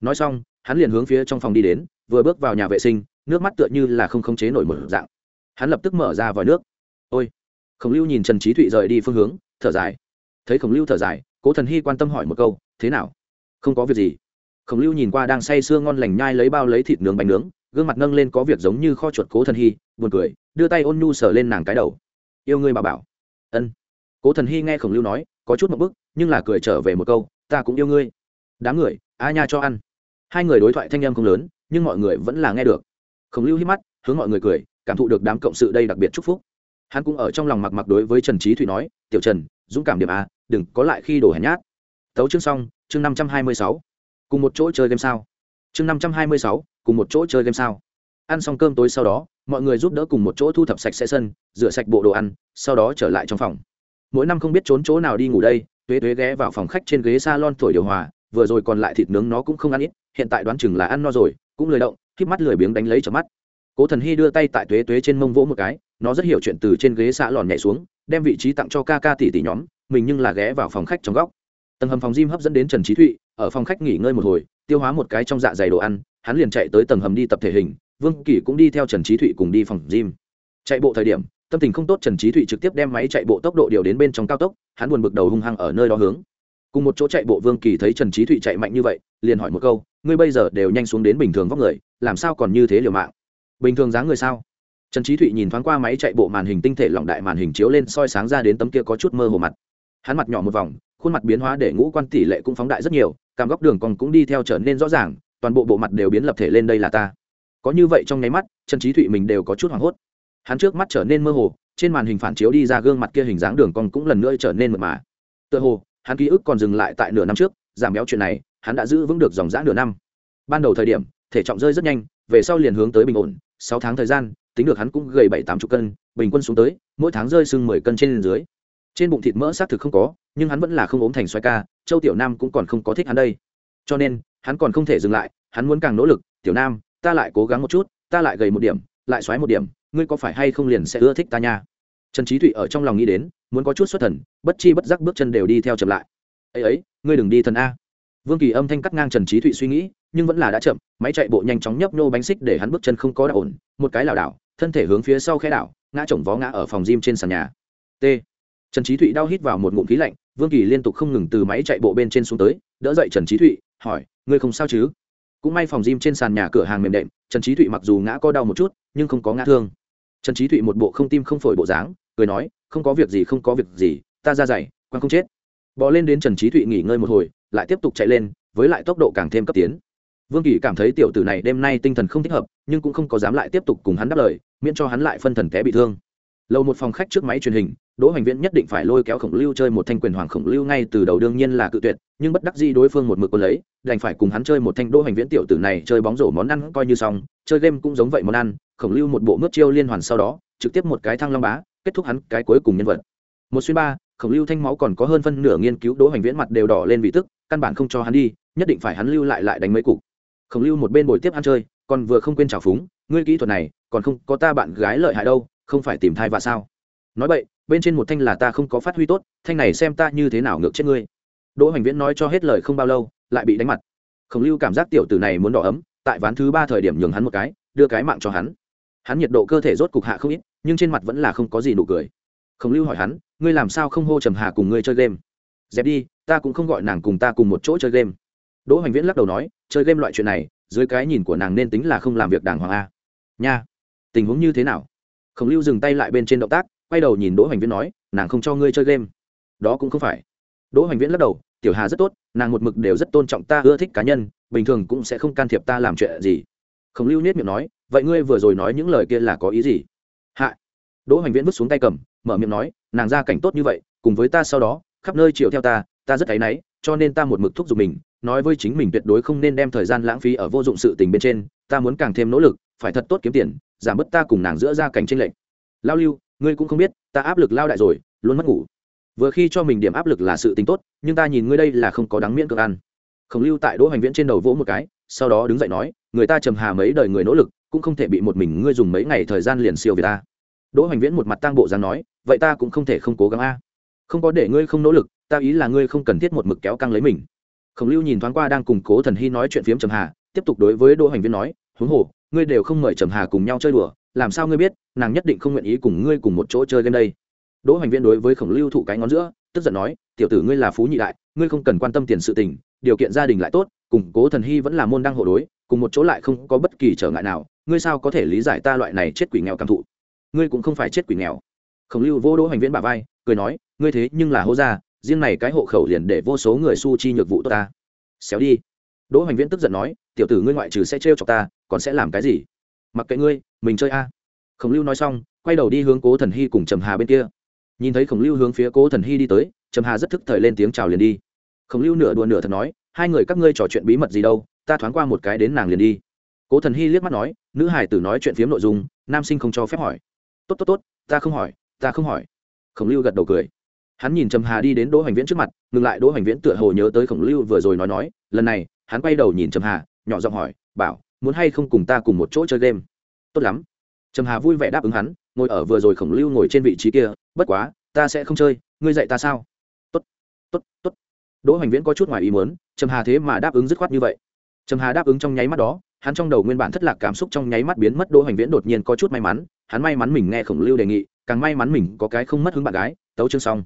[SPEAKER 1] Nói xong, hắn liền hướng phía trong phòng đi đến, vừa bước vào nhà vệ sinh, nước mắt tựa như là không khống chế nổi một dạng. Hắn lập tức mở ra vòi nước khổng lưu nhìn trần trí thụy rời đi phương hướng, thở dài. Thấy khổng lưu thở dài, cố thần hy quan tâm hỏi một câu, thế nào? Không có việc gì? Khổng lưu nhìn qua đang say sưa ngon lành nhai lấy bao lấy thịt nướng bánh nướng, gương mặt nâng lên có việc giống như kho chuột cố thần hy, buồn cười, đưa tay ôn nhu sờ lên nàng cái đầu. Yêu ngươi bà bảo. Ân. Cố thần hy nghe khổng lưu nói, có chút một bức, nhưng là cười trở về một câu, ta cũng yêu ngươi. Đám người, a nha cho ăn. Hai người đối thoại thanh âm không lớn, nhưng mọi người vẫn là nghe được. Khổng lưu hít mắt, hướng mọi người cười, cảm thụ được đám cộng sự đây đặc biệt chúc phúc hắn cũng ở trong lòng mặc mặc đối với trần trí thụy nói, tiểu trần, dũng cảm điểm a, đừng có lại khi đổ hèn nhát. Tấu chương xong, chương năm trăm hai mươi sáu. Cùng một chỗ chơi game sao? Chương năm trăm hai mươi sáu, cùng một chỗ chơi game sao? Ăn xong cơm tối sau đó, mọi người giúp đỡ cùng một chỗ thu thập sạch sẽ sân, rửa sạch bộ đồ ăn, sau đó trở lại trong phòng. Mỗi năm không biết trốn chỗ nào đi ngủ đây, tuế tuế ghé vào phòng khách trên ghế s a lon thổi điều hòa, vừa rồi còn lại thịt nướng nó cũng không ăn ít, hiện tại đoán chừng là ăn no rồi, cũng lười động k mắt lười biếng đánh lấy chợp mắt. Cố thần hy đưa tay tại tuế tuế trên mông vỗ một cái nó rất hiểu chuyện từ trên ghế xạ lòn nhảy xuống, đem vị trí tặng cho ca ca tỷ tỷ nhóm, mình nhưng là ghé vào phòng khách trong góc. Tầng hầm phòng gym hấp dẫn đến trần trí thụy, ở phòng khách nghỉ ngơi một hồi, tiêu hóa một cái trong dạ dày đồ ăn, hắn liền chạy tới tầng hầm đi tập thể hình, vương kỷ cũng đi theo trần trí thụy cùng đi phòng gym. Chạy bộ thời điểm, tâm tình không tốt trần trí thụy trực tiếp đem máy chạy bộ tốc độ điều đến bên trong cao tốc, hắn buồn bực đầu hung hăng ở nơi đó hướng. Cùng một chỗ chạy bộ vương kỳ thấy trần trí thụy chạy mạnh như vậy, liền hỏi một câu, ngươi bây giờ đều nhanh xuống đến bình thường vóc người, làm sao còn như thế liều mạng? Bình thường dáng người sao? Trần trí thụy nhìn thoáng qua máy chạy bộ màn hình tinh thể lỏng đại màn hình chiếu lên soi sáng ra đến tấm kia có chút mơ hồ mặt. Hắn mặt nhỏ một vòng, khuôn mặt biến hóa để ngũ quan tỷ lệ cũng phóng đại rất nhiều cảm góc đường còn cũng đi theo trở nên rõ ràng, toàn bộ bộ mặt đều biến lập thể lên đây là ta. Có như vậy trong nháy mắt, trần trí thụy mình đều có chút hoảng hốt. Hắn trước mắt trở nên mơ hồ, trên màn hình phản chiếu đi ra gương mặt kia hình dáng đường cong cũng lần nữa trở nên mượt mà. Tựa hồ, hắn ký ức còn dừng lại tại nửa năm trước, giảm béo chuyện này, hắn đã giữ vững được dòng dã nửa năm. Ban đầu thời điểm, thể trọng rơi rất nhanh, về sau liền hướng tới bình ổn, sáu tháng thời gian tính được hắn cũng gầy bảy tám chục cân, bình quân xuống tới, mỗi tháng rơi sưng mười cân trên dưới. Trên bụng thịt mỡ xác thực không có, nhưng hắn vẫn là không ốm thành xoay ca, châu tiểu nam cũng còn không có thích hắn đây. Cho nên, hắn còn không thể dừng lại, hắn muốn càng nỗ lực, tiểu nam, ta lại cố gắng một chút, ta lại gầy một điểm, lại xoáy một điểm, ngươi có phải hay không liền sẽ ưa thích ta nha? Trần trí thụy ở trong lòng nghĩ đến, muốn có chút xuất thần, bất chi bất giác bước chân đều đi theo chậm lại. Ấy ấy, ngươi đừng đi thần a. Vương kỳ âm thanh cắt ngang trần trí thụy suy nghĩ, nhưng vẫn là đã chậm, máy chạy bộ nhanh chóng nhấp nhô bánh xích để hắn bước chân không có đạo ổn, một cái lảo đảo thân thể hướng phía sau khe đảo, ngã chồng vó ngã ở phòng gym trên sàn nhà. T. Trần trí thụy đau hít vào một ngụm khí lạnh, vương kỳ liên tục không ngừng từ máy chạy bộ bên trên xuống tới, đỡ dậy trần trí thụy, hỏi, ngươi không sao chứ? Cũng may phòng gym trên sàn nhà cửa hàng mềm đệm, trần trí thụy mặc dù ngã có đau một chút, nhưng không có ngã thương. Trần trí thụy một bộ không tim không phổi bộ dáng, cười nói, không có việc gì, không có việc gì, ta ra dày quan không chết. Bỏ lên đến trần trí thụy nghỉ ngơi một hồi, lại tiếp tục chạy lên, với lại tốc độ càng thêm cấp tiến. Vương kỳ cảm thấy tiểu tử này đêm nay tinh thần không thích hợp nhưng cũng không có dám lại tiếp tục cùng hắn đáp lời, miễn cho hắn lại phân thần té bị thương. Lầu một phòng khách trước máy truyền hình, đỗ hoành viễn nhất định phải lôi kéo khổng lưu chơi một thanh quyền hoàng khổng lưu ngay từ đầu đương nhiên là cự tuyệt, nhưng bất đắc dĩ đối phương một mực quân lấy, đành phải cùng hắn chơi một thanh đỗ hoành viễn tiểu tử này chơi bóng rổ món ăn coi như xong, chơi game cũng giống vậy món ăn, khổng lưu một bộ mướp chiêu liên hoàn sau đó, trực tiếp một cái thăng long bá, kết thúc hắn cái cuối cùng nhân vật. Một xuyên ba, khổng lưu thanh máu còn có hơn phân nửa nghiên cứu đỗ hoành viễn mặt đều đỏ lên vì tức, căn bản không cho hắn đi, nhất định phải hắn lưu lại lại đánh mấy cục. Khổng lưu một bên bồi tiếp ăn chơi còn vừa không quên trào phúng, ngươi kỹ thuật này, còn không có ta bạn gái lợi hại đâu, không phải tìm thai vạ sao? Nói vậy, bên trên một thanh là ta không có phát huy tốt, thanh này xem ta như thế nào ngược chết ngươi. Đỗ hoành viễn nói cho hết lời không bao lâu, lại bị đánh mặt. Khổng lưu cảm giác tiểu tử này muốn đỏ ấm, tại ván thứ ba thời điểm nhường hắn một cái, đưa cái mạng cho hắn. Hắn nhiệt độ cơ thể rốt cục hạ không ít, nhưng trên mặt vẫn là không có gì nụ cười. Khổng lưu hỏi hắn, ngươi làm sao không hô trầm hà cùng ngươi chơi game? Dẹp đi, ta cũng không gọi nàng cùng ta cùng một chỗ chơi game. Đỗ hoành viễn lắc đầu nói, chơi game loại chuyện này dưới cái nhìn của nàng nên tính là không làm việc đàng hoàng a. Nha, tình huống như thế nào? Khổng lưu dừng tay lại bên trên động tác, quay đầu nhìn đỗ hoành viễn nói, nàng không cho ngươi chơi game. Đó cũng không phải. Đỗ hoành viễn lắc đầu, tiểu hà rất tốt, nàng một mực đều rất tôn trọng ta, ưa thích cá nhân, bình thường cũng sẽ không can thiệp ta làm chuyện gì. Khổng lưu nết miệng nói, vậy ngươi vừa rồi nói những lời kia là có ý gì? Hạ. Đỗ hoành viễn vứt xuống tay cầm, mở miệng nói, nàng ra cảnh tốt như vậy, cùng với ta sau đó, khắp nơi chiều theo ta ta rất áy náy, cho nên ta một mực thúc giục mình nói với chính mình tuyệt đối không nên đem thời gian lãng phí ở vô dụng sự tình bên trên, ta muốn càng thêm nỗ lực, phải thật tốt kiếm tiền, giảm bớt ta cùng nàng giữa ra cảnh tranh lệch. Lao lưu, ngươi cũng không biết, ta áp lực lao đại rồi, luôn mất ngủ. Vừa khi cho mình điểm áp lực là sự tính tốt, nhưng ta nhìn ngươi đây là không có đáng miễn cực ăn. Khổng lưu tại đỗ hoành viễn trên đầu vỗ một cái, sau đó đứng dậy nói, người ta trầm hà mấy đời người nỗ lực, cũng không thể bị một mình ngươi dùng mấy ngày thời gian liền siêu về ta. Đỗ hoành viễn một mặt tăng bộ dáng nói, vậy ta cũng không thể không cố gắng a. Không có để ngươi không nỗ lực, ta ý là ngươi không cần thiết một mực kéo căng lấy mình khổng lưu nhìn thoáng qua đang cùng cố thần hy nói chuyện phiếm trầm hà, tiếp tục đối với đỗ hoành viên nói, huống hồ, ngươi đều không mời trầm hà cùng nhau chơi đùa, làm sao ngươi biết, nàng nhất định không nguyện ý cùng ngươi cùng một chỗ chơi game đây? Đỗ hoành viên đối với khổng lưu thụ cái ngón giữa, tức giận nói, tiểu tử ngươi là phú nhị đại, ngươi không cần quan tâm tiền sự tình, điều kiện gia đình lại tốt củng cố thần hy vẫn là môn đăng hộ đối, cùng một chỗ lại không có bất kỳ trở ngại nào, ngươi sao có thể lý giải ta loại này chết quỷ nghèo cảm thụ? Ngươi cũng không phải chết quỷ nghèo. Khổng lưu vô đỗ hoành viên bà vai, cười nói, ngươi thế nhưng là hô gia riêng này cái hộ khẩu liền để vô số người su chi nhược vụ tốt ta. Xéo đi. Đỗ hoành viễn tức giận nói, tiểu tử ngươi ngoại trừ sẽ trêu chọc ta, còn sẽ làm cái gì? Mặc kệ ngươi, mình chơi a. Khổng lưu nói xong, quay đầu đi hướng cố thần hy cùng trầm hà bên kia. Nhìn thấy khổng lưu hướng phía cố thần hy đi tới, trầm hà rất thức thời lên tiếng chào liền đi. Khổng lưu nửa đùa nửa thật nói, hai người các ngươi trò chuyện bí mật gì đâu, ta thoáng qua một cái đến nàng liền đi. Cố thần hy liếc mắt nói, nữ hải tử nói chuyện phiếm nội dung, nam sinh không cho phép hỏi. Tốt tốt tốt, ta không hỏi, ta không hỏi. Khổng lưu gật đầu cười hắn nhìn trầm hà đi đến đỗ hoành viễn trước mặt, ngừng lại đỗ hoành viễn tựa hồ nhớ tới khổng lưu vừa rồi nói nói, lần này, hắn quay đầu nhìn trầm hà, nhỏ giọng hỏi, bảo, muốn hay không cùng ta cùng một chỗ chơi game? Tốt lắm. Trầm hà vui vẻ đáp ứng hắn, ngồi ở vừa rồi khổng lưu ngồi trên vị trí kia, bất quá, ta sẽ không chơi, ngươi dạy ta sao? Tốt tốt tốt. Đỗ hoành viễn có chút ngoài ý muốn, trầm hà thế mà đáp ứng dứt khoát như vậy. Trầm hà đáp ứng trong nháy mắt đó, hắn trong đầu nguyên bản thất lạc cảm xúc trong nháy mắt biến mất, đỗ hoành viễn đột nhiên có chút may mắn, hắn may mắn mình nghe khổng lưu đề nghị, càng may mắn mình có cái không mất hứng bạn gái, tấu chương xong.